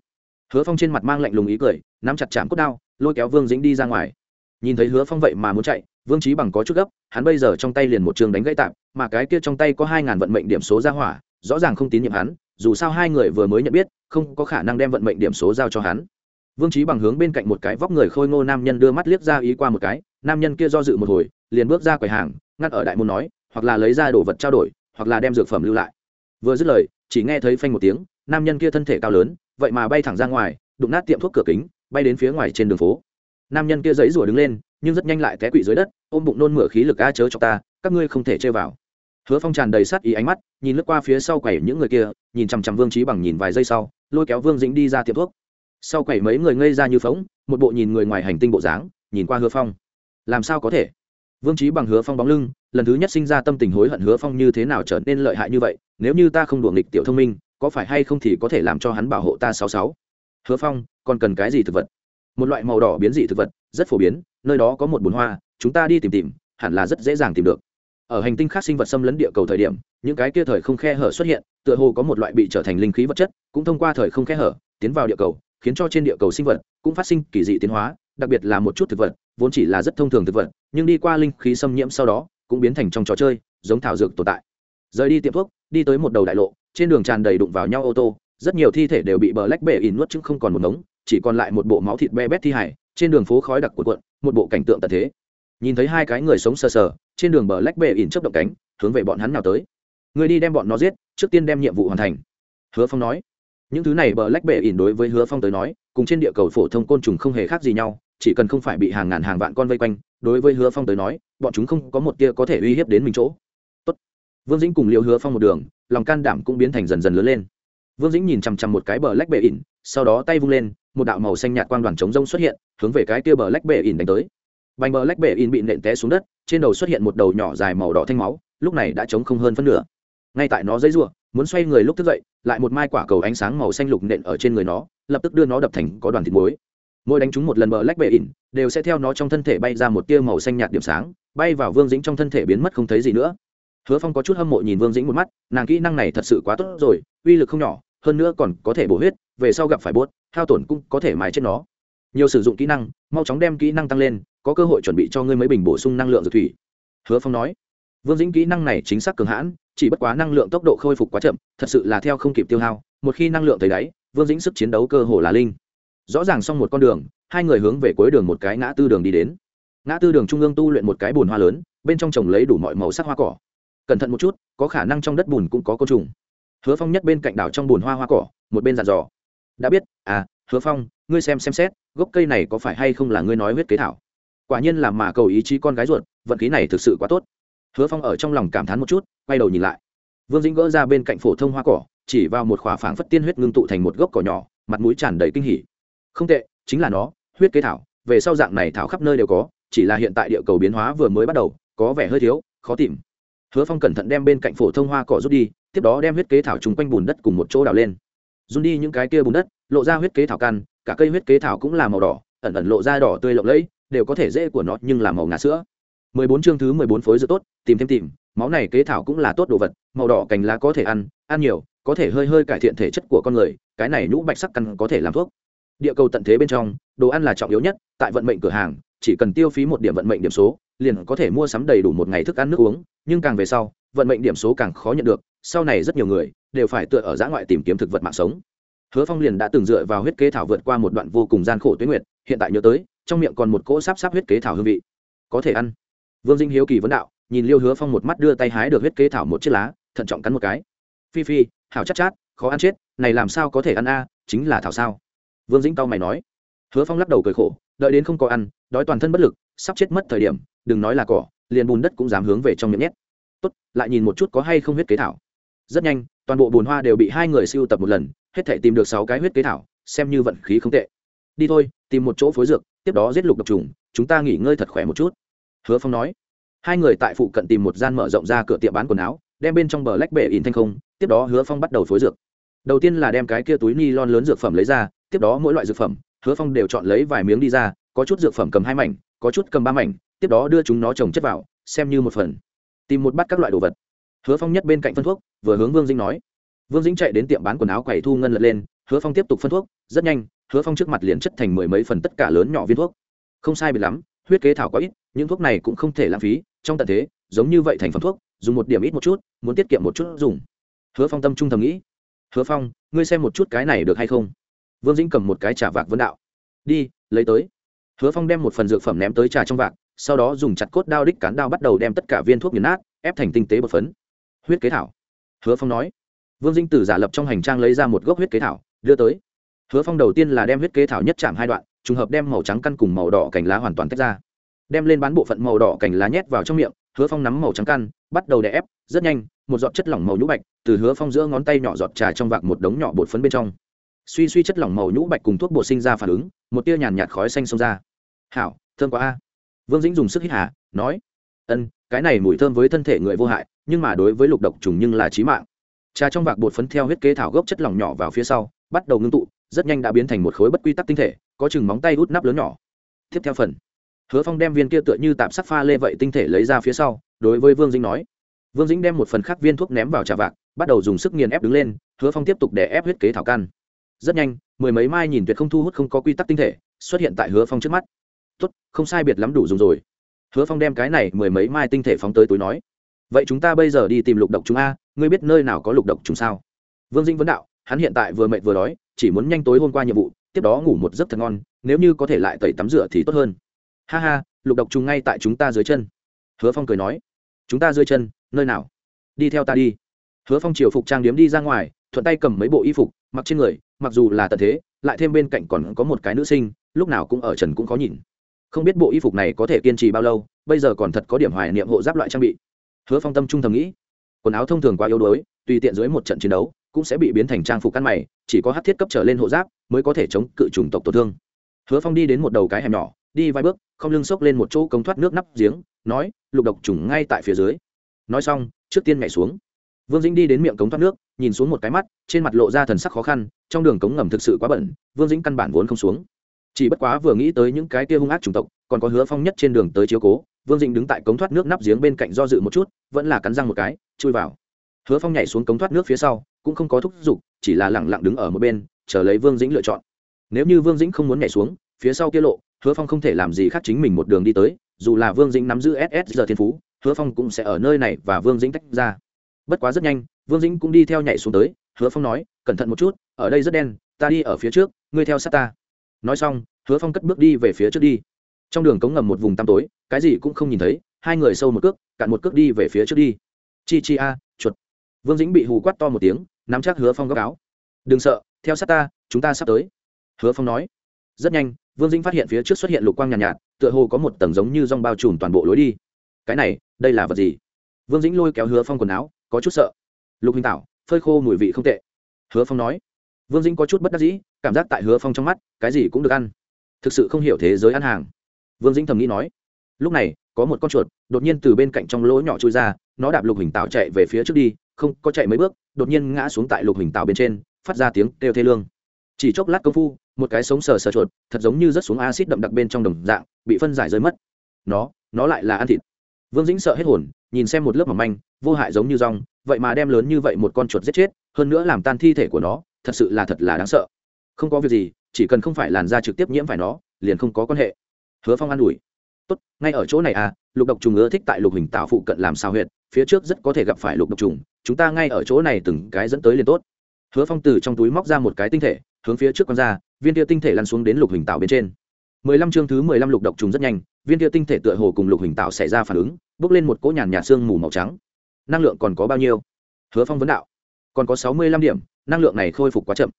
Hứa phong trên mặt mang lạnh lùng ý cười, nắm chặt chạm cốt đao, lôi kéo vương dĩnh đi ra ngoài. Nhìn thấy hứa phong vậy mà muốn chạy vương trí bằng có chút gấp, hắn bây giờ trong tay liền một trường đánh gãy tạm, mà cái kia trong tay có hai ngàn vận mệnh điểm số ra hỏa, rõ ràng không tín nhiệm hắn, dù sao hai người vừa mới nhận biết, không có khả năng đem vận mệnh điểm số giao cho hắn. Vương trí bằng hướng bên cạnh một cái vóc người khôi ngô nam nhân đưa mắt liếc ra ý qua một cái, nam nhân kia do dự một hồi, liền bước ra quầy hàng, ngắt ở đại môn nói, hoặc là lấy ra đồ vật trao đổi, hoặc là đem dược phẩm lưu lại. Vừa dứt lời, chỉ nghe thấy phanh một tiếng, nam nhân kia thân thể cao lớn, vậy mà bay thẳng ra ngoài, đụng nát tiệm thuốc cửa kính, bay đến phía ngoài trên đường phố. Nam nhân kia giấy rủa đứng lên nhưng rất nhanh lại té quỵ dưới đất, ôm bụng nôn mửa khí lực a chớ cho ta, các ngươi không thể chơi vào. Hứa phong tràn đầy sát ý ánh mắt, nhìn lướt qua phía sau quẩy những người kia, nhìn chằm chằm vương trí bằng nhìn vài giây sau, lôi kéo vương dĩnh đi ra tiệm thuốc. Sau quẩy mấy người ngây ra như phóng một bộ nhìn người ngoài hành tinh bộ dáng, nhìn qua hứa phong. Làm sao có thể? Vương trí bằng hứa phong bóng lưng, lần thứ nhất sinh ra tâm tình hối hận hứa phong như thế nào trở nên lợi hại như vậy, nếu như ta không đùa nghịch tiểu thông minh, có phải hay không thì có thể làm cho hắn bảo hộ ta sáu sáu? Hứa phong, còn cần cái gì thực vật? Một loại màu đỏ biến dị thực vật, rất phổ biến nơi đó có một bồn hoa, chúng ta đi tìm tìm, hẳn là rất dễ dàng tìm được. Ở hành tinh khác sinh vật xâm lấn địa cầu thời điểm, những cái kia thời không khe hở xuất hiện, tựa hồ có một loại bị trở thành linh khí vật chất, cũng thông qua thời không khe hở, tiến vào địa cầu, khiến cho trên địa cầu sinh vật cũng phát sinh kỳ dị tiến hóa, đặc biệt là một chút thực vật, vốn chỉ là rất thông thường thực vật, nhưng đi qua linh khí xâm nhiễm sau đó, cũng biến thành trong trò chơi, giống thảo dược tồn tại. Rời đi tiệm thuốc, đi tới một đầu đại lộ, trên đường tràn đầy đụng vào nhau ô tô, rất nhiều thi thể đều bị bờ lách bể ỉn nuốt chứng không còn một ngống, chỉ còn lại một bộ máu thịt be bét thi hải trên đường phố khói đặc của quận một bộ cảnh tượng tận thế. Nhìn thấy hai cái người sống sờ sờ, trên đường bờ lách bệ ỉn chấp động cánh, hướng về bọn hắn nào tới. Người đi đem bọn nó giết, trước tiên đem nhiệm vụ hoàn thành. Hứa phong nói. Những thứ này bờ lách bệ ỉn đối với hứa phong tới nói, cùng trên địa cầu phổ thông côn trùng không hề khác gì nhau, chỉ cần không phải bị hàng ngàn hàng vạn con vây quanh, đối với hứa phong tới nói, bọn chúng không có một tia có thể uy hiếp đến mình chỗ. Tốt. vương dĩnh cùng liệu hứa phong một đường, lòng can đảm cũng biến thành dần dần lớn lên. Vương dĩnh nhìn chằm chằm một cái bờ lách bệ ỉn, sau đó tay vung lên một đạo màu xanh nhạt quang đoàn chống rông xuất hiện, hướng về cái kia bờ lách bể ỉn đánh tới. Bành bờ lách bể ỉn bị nện té xuống đất, trên đầu xuất hiện một đầu nhỏ dài màu đỏ thanh máu, lúc này đã chống không hơn phân nửa. Ngay tại nó dây ruộng muốn xoay người lúc thức dậy, lại một mai quả cầu ánh sáng màu xanh lục nện ở trên người nó, lập tức đưa nó đập thành có đoàn thịt muối. Mỗi đánh trúng một lần bờ lách bệ ỉn, đều sẽ theo nó trong thân thể bay ra một tia màu xanh nhạt điểm sáng, bay vào vương dĩnh trong thân thể biến mất không thấy gì nữa. Hứa phong có chút hâm mộ nhìn vương dĩnh một mắt, nàng kỹ năng này thật sự quá tốt rồi, uy lực không nhỏ hơn nữa còn có thể bổ huyết, về sau gặp phải bốt, hao tổn cũng có thể mài chết nó. Nhiều sử dụng kỹ năng, mau chóng đem kỹ năng tăng lên, có cơ hội chuẩn bị cho ngươi mấy bình bổ sung năng lượng dược thủy. Hứa phong nói. Vương dĩnh kỹ năng này chính xác cường hãn, chỉ bất quá năng lượng tốc độ khôi phục quá chậm, thật sự là theo không kịp tiêu hao, một khi năng lượng thấy đáy, vương dĩnh sức chiến đấu cơ hồ là linh. Rõ ràng xong một con đường, hai người hướng về cuối đường một cái ngã tư đường đi đến. Ngã tư đường trung ương tu luyện một cái bùn hoa lớn, bên trong trồng lấy đủ mọi màu sắc hoa cỏ. Cẩn thận một chút, có khả năng trong đất bùn cũng có côn trùng hứa phong nhất bên cạnh đảo trong bùn hoa hoa cỏ, một bên dàn dò. Đã biết à hứa phong, ngươi xem xem xét, gốc cây này có phải hay không là ngươi nói huyết kế thảo? Quả nhiên là mà cầu ý chí con gái ruột, vận khí này thực sự quá tốt. Hứa phong ở trong lòng cảm thán một chút, quay đầu nhìn lại. Vương dĩnh gỡ ra bên cạnh phổ thông hoa cỏ, chỉ vào một khỏa phảng phất tiên huyết ngưng tụ thành một gốc cỏ nhỏ, mặt mũi tràn đầy kinh hỉ. Không tệ, chính là nó, huyết kế thảo, về sau dạng này thảo khắp nơi đều có, chỉ là hiện tại địa cầu biến hóa vừa mới bắt đầu, có vẻ hơi thiếu, khó tìm. Hứa phong cẩn thận đem bên cạnh phổ thông hoa cỏ rút đi tiếp đó đem huyết kế thảo trùng quanh bùn đất cùng một chỗ đào lên. Run đi những cái kia bùn đất, lộ ra huyết kế thảo căn, cả cây huyết kế thảo cũng là màu đỏ, ẩn ẩn lộ ra đỏ tươi lộng lẫy, đều có thể dễ của nó, nhưng là màu ngà sữa. Mười bốn chương thứ mười bốn phối dự tốt, tìm thêm tìm, máu này kế thảo cũng là tốt đồ vật, màu đỏ cành lá có thể ăn ăn nhiều, có thể hơi hơi cải thiện thể chất của con người, cái này nhũ bạch sắc căn có thể làm thuốc. Địa cầu tận thế bên trong, đồ ăn là trọng yếu nhất, tại vận mệnh cửa hàng, chỉ cần tiêu phí một điểm vận mệnh điểm số liền có thể mua sắm đầy đủ một ngày thức ăn nước uống nhưng càng về sau vận mệnh điểm số càng khó nhận được sau này rất nhiều người đều phải tựa ở giã ngoại tìm kiếm thực vật mạng sống. Hứa phong liền đã từng dựa vào huyết kế thảo vượt qua một đoạn vô cùng gian khổ tuyến nguyệt hiện tại nhớ tới trong miệng còn một cỗ sáp sáp huyết kế thảo hương vị. Có thể ăn. Vương dinh hiếu kỳ vấn đạo nhìn liêu hứa phong một mắt đưa tay hái được huyết kế thảo một chiếc lá thận trọng cắn một cái. Phi phi hảo chắc chát, chát khó ăn chết này làm sao có thể ăn a chính là thảo sao? Vương dĩnh tao mày nói. Hứa phong lắc đầu cười khổ đợi đến không có ăn đói toàn thân bất lực sắp chết mất thời điểm đừng nói là cỏ, liền bùn đất cũng dám hướng về trong miệng nhét. Tốt, lại nhìn một chút có hay không huyết kế thảo. Rất nhanh, toàn bộ bùn hoa đều bị hai người siêu tập một lần, hết thể tìm được sáu cái huyết kế thảo, xem như vận khí không tệ. Đi thôi, tìm một chỗ phối dược, tiếp đó giết lục độc trùng, chúng ta nghỉ ngơi thật khỏe một chút. Hứa phong nói. Hai người tại phụ cận tìm một gian mở rộng ra cửa tiệm bán quần áo, đem bên trong bờ lách bể in thanh không, tiếp đó hứa phong bắt đầu phối dược. Đầu tiên là đem cái kia túi ni lon lớn dược phẩm lấy ra, tiếp đó mỗi loại dược phẩm, hứa phong đều chọn lấy vài miếng đi ra, có chút dược phẩm cầm hai mảnh, có chút cầm ba mảnh tiếp đó đưa chúng nó trồng chất vào, xem như một phần. Tìm một bát các loại đồ vật. Hứa phong nhất bên cạnh phân thuốc, vừa hướng vương dĩnh nói. Vương dĩnh chạy đến tiệm bán quần áo quầy thu ngân lật lên, hứa phong tiếp tục phân thuốc, rất nhanh, hứa phong trước mặt liền chất thành mười mấy phần tất cả lớn nhỏ viên thuốc. Không sai bị lắm, huyết kế thảo có ít, những thuốc này cũng không thể lãng phí, trong tận thế, giống như vậy thành phẩm thuốc, dùng một điểm ít một chút, muốn tiết kiệm một chút dùng. Hứa phong tâm trung thầm nghĩ. Hứa phong, ngươi xem một chút cái này được hay không? Vương dĩnh cầm một cái trà vạc vân đạo. Đi, lấy tới. Hứa phong đem một phần dược phẩm ném tới trà trong vạc sau đó dùng chặt cốt đao đích cán đao bắt đầu đem tất cả viên thuốc nghiền nát, ép thành tinh tế bột phấn. Huyết kế thảo. Hứa phong nói. Vương dinh tử giả lập trong hành trang lấy ra một gốc huyết kế thảo, đưa tới. Hứa phong đầu tiên là đem huyết kế thảo nhất chạm hai đoạn, trùng hợp đem màu trắng căn cùng màu đỏ cành lá hoàn toàn tách ra. Đem lên bán bộ phận màu đỏ cành lá nhét vào trong miệng, hứa phong nắm màu trắng căn, bắt đầu đè ép, rất nhanh, một giọt chất lỏng màu nhũ bạch từ hứa phong giữa ngón tay nhỏ giọt trà trong vạc một đống nhỏ bột phấn bên trong. Suy suy chất lỏng màu nhũ bạch cùng thuốc bột sinh ra phản ứng, một tia nhàn nhạt khói xanh xông ra. Hảo, thơm quá a vương dĩnh dùng sức hít hà, nói, ân, cái này mùi thơm với thân thể người vô hại, nhưng mà đối với lục độc trùng nhưng là trí mạng. Trà trong vạc bột phấn theo huyết kế thảo gốc chất lỏng nhỏ vào phía sau, bắt đầu ngưng tụ, rất nhanh đã biến thành một khối bất quy tắc tinh thể, có chừng móng tay út nắp lớn nhỏ. Tiếp theo phần, hứa phong đem viên kia tựa như tạp sắc pha lê vậy tinh thể lấy ra phía sau, đối với vương dĩnh nói, vương dĩnh đem một phần khác viên thuốc ném vào trà vạc, bắt đầu dùng sức nghiền ép đứng lên, hứa phong tiếp tục để ép huyết kế thảo căn. Rất nhanh, mười mấy mai nhìn tuyệt không thu hút không có quy tắc tinh thể, xuất hiện tại hứa phong trước mắt tốt, không sai biệt lắm đủ dùng rồi. Hứa phong đem cái này mười mấy mai tinh thể phóng tới túi nói. Vậy chúng ta bây giờ đi tìm lục độc chúng a, ngươi biết nơi nào có lục độc chúng sao? Vương dinh vấn đạo, hắn hiện tại vừa mệt vừa đói, chỉ muốn nhanh tối hôm qua nhiệm vụ, tiếp đó ngủ một giấc thật ngon, nếu như có thể lại tẩy tắm rửa thì tốt hơn. Ha ha, lục độc trùng ngay tại chúng ta dưới chân. Hứa phong cười nói. Chúng ta dưới chân, nơi nào? Đi theo ta đi. Hứa phong triều phục trang điếm đi ra ngoài, thuận tay cầm mấy bộ y phục, mặc trên người, mặc dù là tận thế, lại thêm bên cạnh còn có một cái nữ sinh, lúc nào cũng ở trần cũng khó nhìn không biết bộ y phục này có thể kiên trì bao lâu, bây giờ còn thật có điểm hoài niệm hộ giáp loại trang bị. Hứa phong tâm trung thầm nghĩ, quần áo thông thường quá yếu đuối, tùy tiện dưới một trận chiến đấu, cũng sẽ bị biến thành trang phục căn mày, chỉ có hát thiết cấp trở lên hộ giáp mới có thể chống cự chủng tộc tổn thương. Hứa phong đi đến một đầu cái hẻm nhỏ, đi vài bước, không lưng xốc lên một chỗ cống thoát nước nắp giếng, nói, lục độc trùng ngay tại phía dưới. Nói xong, trước tiên nhảy xuống. Vương dĩnh đi đến miệng cống thoát nước, nhìn xuống một cái mắt, trên mặt lộ ra thần sắc khó khăn, trong đường cống ngầm thực sự quá bẩn, vương dĩnh căn bản vốn không xuống chỉ bất quá vừa nghĩ tới những cái kia hung ác chủng tộc, còn có hứa phong nhất trên đường tới chiếu cố, vương dĩnh đứng tại cống thoát nước nắp giếng bên cạnh do dự một chút, vẫn là cắn răng một cái, chui vào. Hứa phong nhảy xuống cống thoát nước phía sau, cũng không có thúc giục, chỉ là lẳng lặng đứng ở một bên, chờ lấy vương dĩnh lựa chọn. Nếu như vương dĩnh không muốn nhảy xuống, phía sau kia lộ, hứa phong không thể làm gì khác chính mình một đường đi tới, dù là vương dĩnh nắm giữ ss giờ thiên phú, hứa phong cũng sẽ ở nơi này và vương dĩnh tách ra. Bất quá rất nhanh, vương dĩnh cũng đi theo nhảy xuống tới, hứa phong nói, cẩn thận một chút, ở đây rất đen, ta đi ở phía trước, ngươi theo sát ta nói xong hứa phong cất bước đi về phía trước đi. Trong đường cống ngầm một vùng tăm tối cái gì cũng không nhìn thấy hai người sâu một cước cạn một cước đi về phía trước đi. Chi chi a chuột. Vương dĩnh bị hù quát to một tiếng nắm chắc hứa phong góc áo. Đừng sợ theo sát ta chúng ta sắp tới. Hứa phong nói. Rất nhanh vương dĩnh phát hiện phía trước xuất hiện lục quang nhàn nhạt, nhạt tựa hồ có một tầng giống như rong bao trùm toàn bộ lối đi. Cái này đây là vật gì? Vương dĩnh lôi kéo hứa phong quần áo có chút sợ. Lục huynh tảo phơi khô mùi vị không tệ. Hứa phong nói vương dĩnh có chút bất đắc dĩ, cảm giác tại hứa phong trong mắt, cái gì cũng được ăn. Thực sự không hiểu thế giới ăn hàng. Vương dĩnh thầm nghĩ nói. Lúc này, có một con chuột, đột nhiên từ bên cạnh trong lỗ nhỏ trôi ra, nó đạp lục hình tạo chạy về phía trước đi, không, có chạy mấy bước, đột nhiên ngã xuống tại lục hình tạo bên trên, phát ra tiếng kêu thê lương. Chỉ chốc lát công phu, một cái sống sờ sờ chuột, thật giống như rớt xuống acid đậm đặc bên trong đồng dạng, bị phân giải rơi mất. Nó nó lại là ăn thịt. Vương dĩnh sợ hết hồn, nhìn xem một lớp mỏng manh, vô hại giống như rong, vậy mà đem lớn như vậy một con chuột giết chết, hơn nữa làm tan thi thể của nó thật sự là thật là đáng sợ. Không có việc gì, chỉ cần không phải làn da trực tiếp nhiễm phải nó, liền không có quan hệ. Hứa phong an ủi. Tốt, ngay ở chỗ này à lục độc trùng ưa thích tại lục hình tạo phụ cận làm sao huyệt, phía trước rất có thể gặp phải lục độc trùng, chúng ta ngay ở chỗ này từng cái dẫn tới liền tốt. Hứa phong từ trong túi móc ra một cái tinh thể, hướng phía trước con ra, viên tia tinh thể lăn xuống đến lục hình tạo bên trên. Mười lăm chương thứ mười lăm lục độc trùng rất nhanh, viên tia tinh thể tựa hồ cùng lục hình tạo xảy ra phản ứng bốc lên một cỗ nhàn nhạt xương mù màu trắng. Năng lượng còn có bao nhiêu? Hứa phong vấn đạo. Còn có sáu mươi lăm điểm năng lượng này khôi phục quá chậm.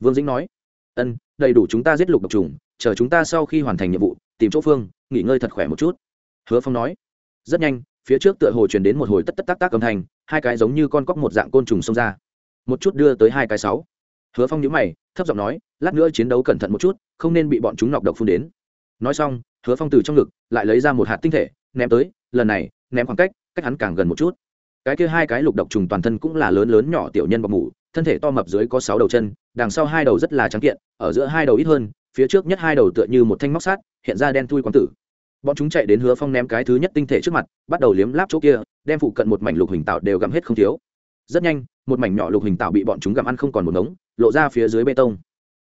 Vương dĩnh nói, ân, đầy đủ chúng ta giết lục độc trùng, chờ chúng ta sau khi hoàn thành nhiệm vụ, tìm chỗ phương, nghỉ ngơi thật khỏe một chút. Hứa phong nói, rất nhanh, phía trước tựa hồ truyền đến một hồi tất tất tác tác âm thanh, hai cái giống như con cóc một dạng côn trùng xông ra. Một chút đưa tới hai cái sáu. Hứa phong nhíu mày, thấp giọng nói, lát nữa chiến đấu cẩn thận một chút, không nên bị bọn chúng nọc độc phun đến. Nói xong, hứa phong từ trong ngực lại lấy ra một hạt tinh thể, ném tới, lần này, ném khoảng cách cách hắn càng gần một chút cái kia hai cái lục độc trùng toàn thân cũng là lớn lớn nhỏ tiểu nhân bọc mủ, thân thể to mập dưới có sáu đầu chân, đằng sau hai đầu rất là trắng kiện, ở giữa hai đầu ít hơn, phía trước nhất hai đầu tựa như một thanh móc sát hiện ra đen thui quán tử. Bọn chúng chạy đến hứa phong ném cái thứ nhất tinh thể trước mặt, bắt đầu liếm láp chỗ kia, đem phụ cận một mảnh lục hình tạo đều gặm hết không thiếu. Rất nhanh, một mảnh nhỏ lục hình tạo bị bọn chúng gặm ăn không còn một ngống, lộ ra phía dưới bê tông.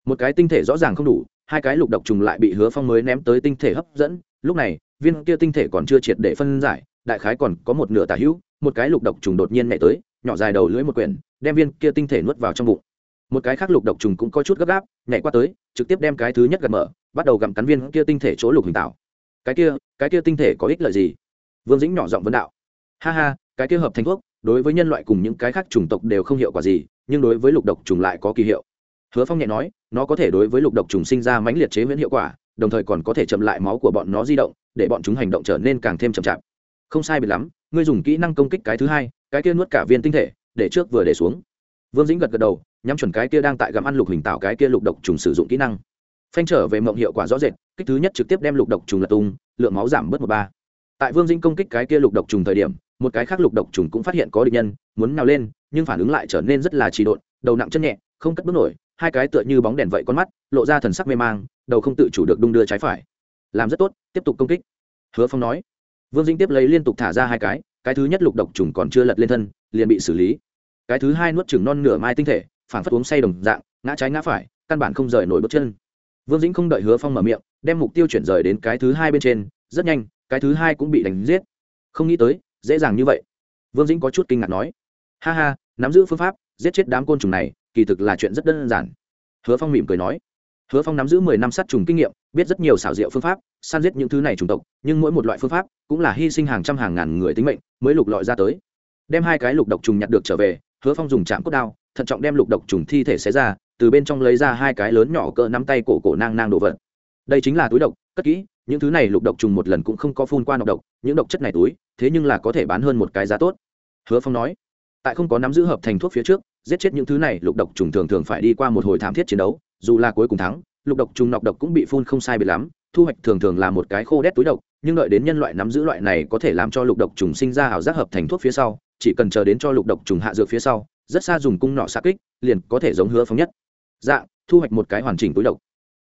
Một cái tinh thể rõ ràng không đủ, hai cái lục độc trùng lại bị hứa phong mới ném tới tinh thể hấp dẫn. Lúc này, viên kia tinh thể còn chưa triệt để phân giải, đại khái còn có một nửa tà hữu một cái lục độc trùng đột nhiên nhảy tới, nhỏ dài đầu lưỡi một quyển, đem viên kia tinh thể nuốt vào trong bụng. Một cái khác lục độc trùng cũng có chút gấp gáp, nhảy qua tới, trực tiếp đem cái thứ nhất gặm mở, bắt đầu gặm cắn viên kia tinh thể chỗ lục hình tạo. Cái kia cái kia tinh thể có ích lợi gì? Vương dĩnh nhỏ giọng vấn đạo. Ha ha, cái kia hợp thành thuốc, đối với nhân loại cùng những cái khác chủng tộc đều không hiệu quả gì, nhưng đối với lục độc trùng lại có kỳ hiệu. Hứa phong nhẹ nói, nó có thể đối với lục độc trùng sinh ra mãnh liệt chế miễn hiệu quả, đồng thời còn có thể chậm lại máu của bọn nó di động, để bọn chúng hành động trở nên càng thêm chậm chạp không sai biệt lắm, ngươi dùng kỹ năng công kích cái thứ hai, cái kia nuốt cả viên tinh thể, để trước vừa để xuống. Vương dĩnh gật gật đầu, nhắm chuẩn cái kia đang tại gặm ăn lục hình tạo cái kia lục độc trùng sử dụng kỹ năng. Phanh trở về mộng hiệu quả rõ rệt, kích thứ nhất trực tiếp đem lục độc trùng lật tung, lượng máu giảm bớt một ba. Tại vương dĩnh công kích cái kia lục độc trùng thời điểm, một cái khác lục độc trùng cũng phát hiện có địch nhân, muốn nào lên, nhưng phản ứng lại trở nên rất là trì độn, đầu nặng chân nhẹ, không cất bước nổi, hai cái tựa như bóng đèn vậy con mắt, lộ ra thần sắc mê mang, đầu không tự chủ được đung đưa trái phải. Làm rất tốt, tiếp tục công kích. Hứa phong nói vương dĩnh tiếp lấy liên tục thả ra hai cái cái thứ nhất lục độc trùng còn chưa lật lên thân, liền bị xử lý. Cái thứ hai nuốt chừng non nửa mai tinh thể, phản phất uống say đồng dạng, ngã trái ngã phải, căn bản không rời nổi bước chân. Vương dĩnh không đợi hứa phong mở miệng, đem mục tiêu chuyển rời đến cái thứ hai bên trên, rất nhanh, cái thứ hai cũng bị đánh giết. Không nghĩ tới, dễ dàng như vậy. Vương dĩnh có chút kinh ngạc nói, ha ha, nắm giữ phương pháp, giết chết đám côn trùng này, kỳ thực là chuyện rất đơn giản. Hứa phong mỉm cười nói, hứa phong nắm giữ mười năm sát trùng kinh nghiệm, biết rất nhiều xảo diệu phương pháp săn giết những thứ này chủng tộc, nhưng mỗi một loại phương pháp cũng là hy sinh hàng trăm hàng ngàn người tính mệnh mới lục lọi ra tới. Đem hai cái lục độc trùng nhặt được trở về, hứa phong dùng chạm cốt đao, thận trọng đem lục độc trùng thi thể xé ra, từ bên trong lấy ra hai cái lớn nhỏ cỡ nắm tay cổ cổ nang nang đồ vật. Đây chính là túi độc, cất kỹ, những thứ này lục độc trùng một lần cũng không có phun qua nọc độc, những độc chất này túi, thế nhưng là có thể bán hơn một cái giá tốt. Hứa phong nói, tại không có nắm giữ hợp thành thuốc phía trước, giết chết những thứ này lục độc trùng thường thường phải đi qua một hồi thảm thiết chiến đấu, dù là cuối cùng thắng, lục độc trùng nọc độc cũng bị phun không sai biệt lắm thu hoạch thường thường là một cái khô đét túi độc nhưng đợi đến nhân loại nắm giữ loại này có thể làm cho lục độc trùng sinh ra ảo giác hợp thành thuốc phía sau chỉ cần chờ đến cho lục độc trùng hạ dược phía sau rất xa dùng cung nọ xa kích liền có thể giống hứa phong nhất. Dạng thu hoạch một cái hoàn chỉnh túi độc.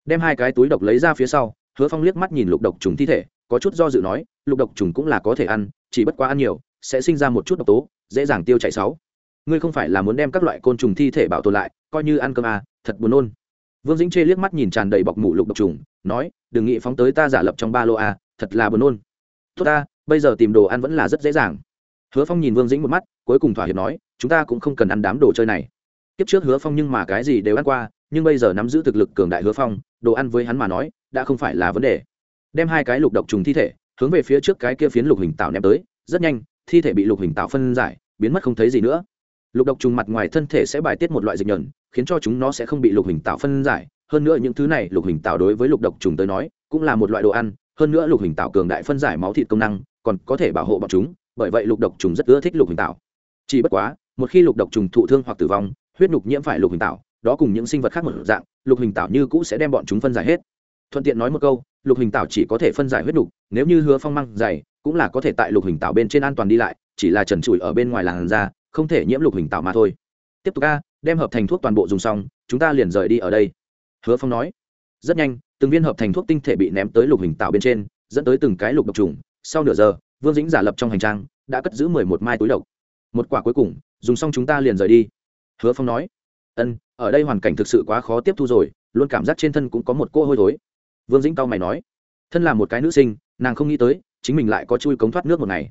Đem hai cái túi độc lấy ra phía sau hứa phong liếc mắt nhìn lục độc trùng thi thể có chút do dự nói lục độc trùng cũng là có thể ăn chỉ bất quá ăn nhiều sẽ sinh ra một chút độc tố dễ dàng tiêu chảy sáu. Ngươi không phải là muốn đem các loại côn trùng thi thể bảo tồn lại coi như ăn cơm à, thật buồn nôn. Vương dĩnh chê liếc mắt nhìn tràn đầy bọc mủ lục độc trùng nói đừng nghĩ phóng tới ta giả lập trong ba lô à, thật là buồn nôn. Tốt ta bây giờ tìm đồ ăn vẫn là rất dễ dàng. Hứa phong nhìn vương dĩnh một mắt cuối cùng thỏa hiệp nói chúng ta cũng không cần ăn đám đồ chơi này. Kiếp trước hứa phong nhưng mà cái gì đều ăn qua nhưng bây giờ nắm giữ thực lực cường đại hứa phong đồ ăn với hắn mà nói đã không phải là vấn đề. Đem hai cái lục độc trùng thi thể hướng về phía trước cái kia phiến lục hình tạo ném tới rất nhanh thi thể bị lục hình tạo phân giải biến mất không thấy gì nữa. Lục độc trùng mặt ngoài thân thể sẽ bài tiết một loại dịch nhờn khiến cho chúng nó sẽ không bị lục hình tạo phân giải hơn nữa những thứ này, lục hình tạo đối với lục độc trùng tới nói, cũng là một loại đồ ăn. Hơn nữa lục hình tạo cường đại phân giải máu thịt công năng, còn có thể bảo hộ bọn chúng, bởi vậy lục độc trùng rất ưa thích lục hình tạo chỉ bất quá, một khi lục độc trùng thụ thương hoặc tử vong, huyết nhục nhiễm phải lục hình tạo đó cùng những sinh vật khác một dạng, lục hình tạo như cũ sẽ đem bọn chúng phân giải hết. Thuận tiện nói một câu, lục hình tạo chỉ có thể phân giải huyết nhục, nếu như hứa phong măng dày, cũng là có thể tại lục hình tạo bên trên an toàn đi lại, chỉ là trần trụi ở bên ngoài làn da, không thể nhiễm lục hình tạo mà thôi. Tiếp tục a, đem hợp thành thuốc toàn bộ dùng xong, chúng ta liền rời đi ở đây hứa phong nói, rất nhanh, từng viên hợp thành thuốc tinh thể bị ném tới lục hình tạo bên trên, dẫn tới từng cái lục độc trùng. Sau nửa giờ, vương dĩnh giả lập trong hành trang, đã cất giữ mười một mai túi độc. Một quả cuối cùng, dùng xong chúng ta liền rời đi. Hứa phong nói, ân, ở đây hoàn cảnh thực sự quá khó tiếp thu rồi, luôn cảm giác trên thân cũng có một cô hôi thối. Vương dĩnh cao mày nói, thân là một cái nữ sinh, nàng không nghĩ tới, chính mình lại có chui cống thoát nước một ngày.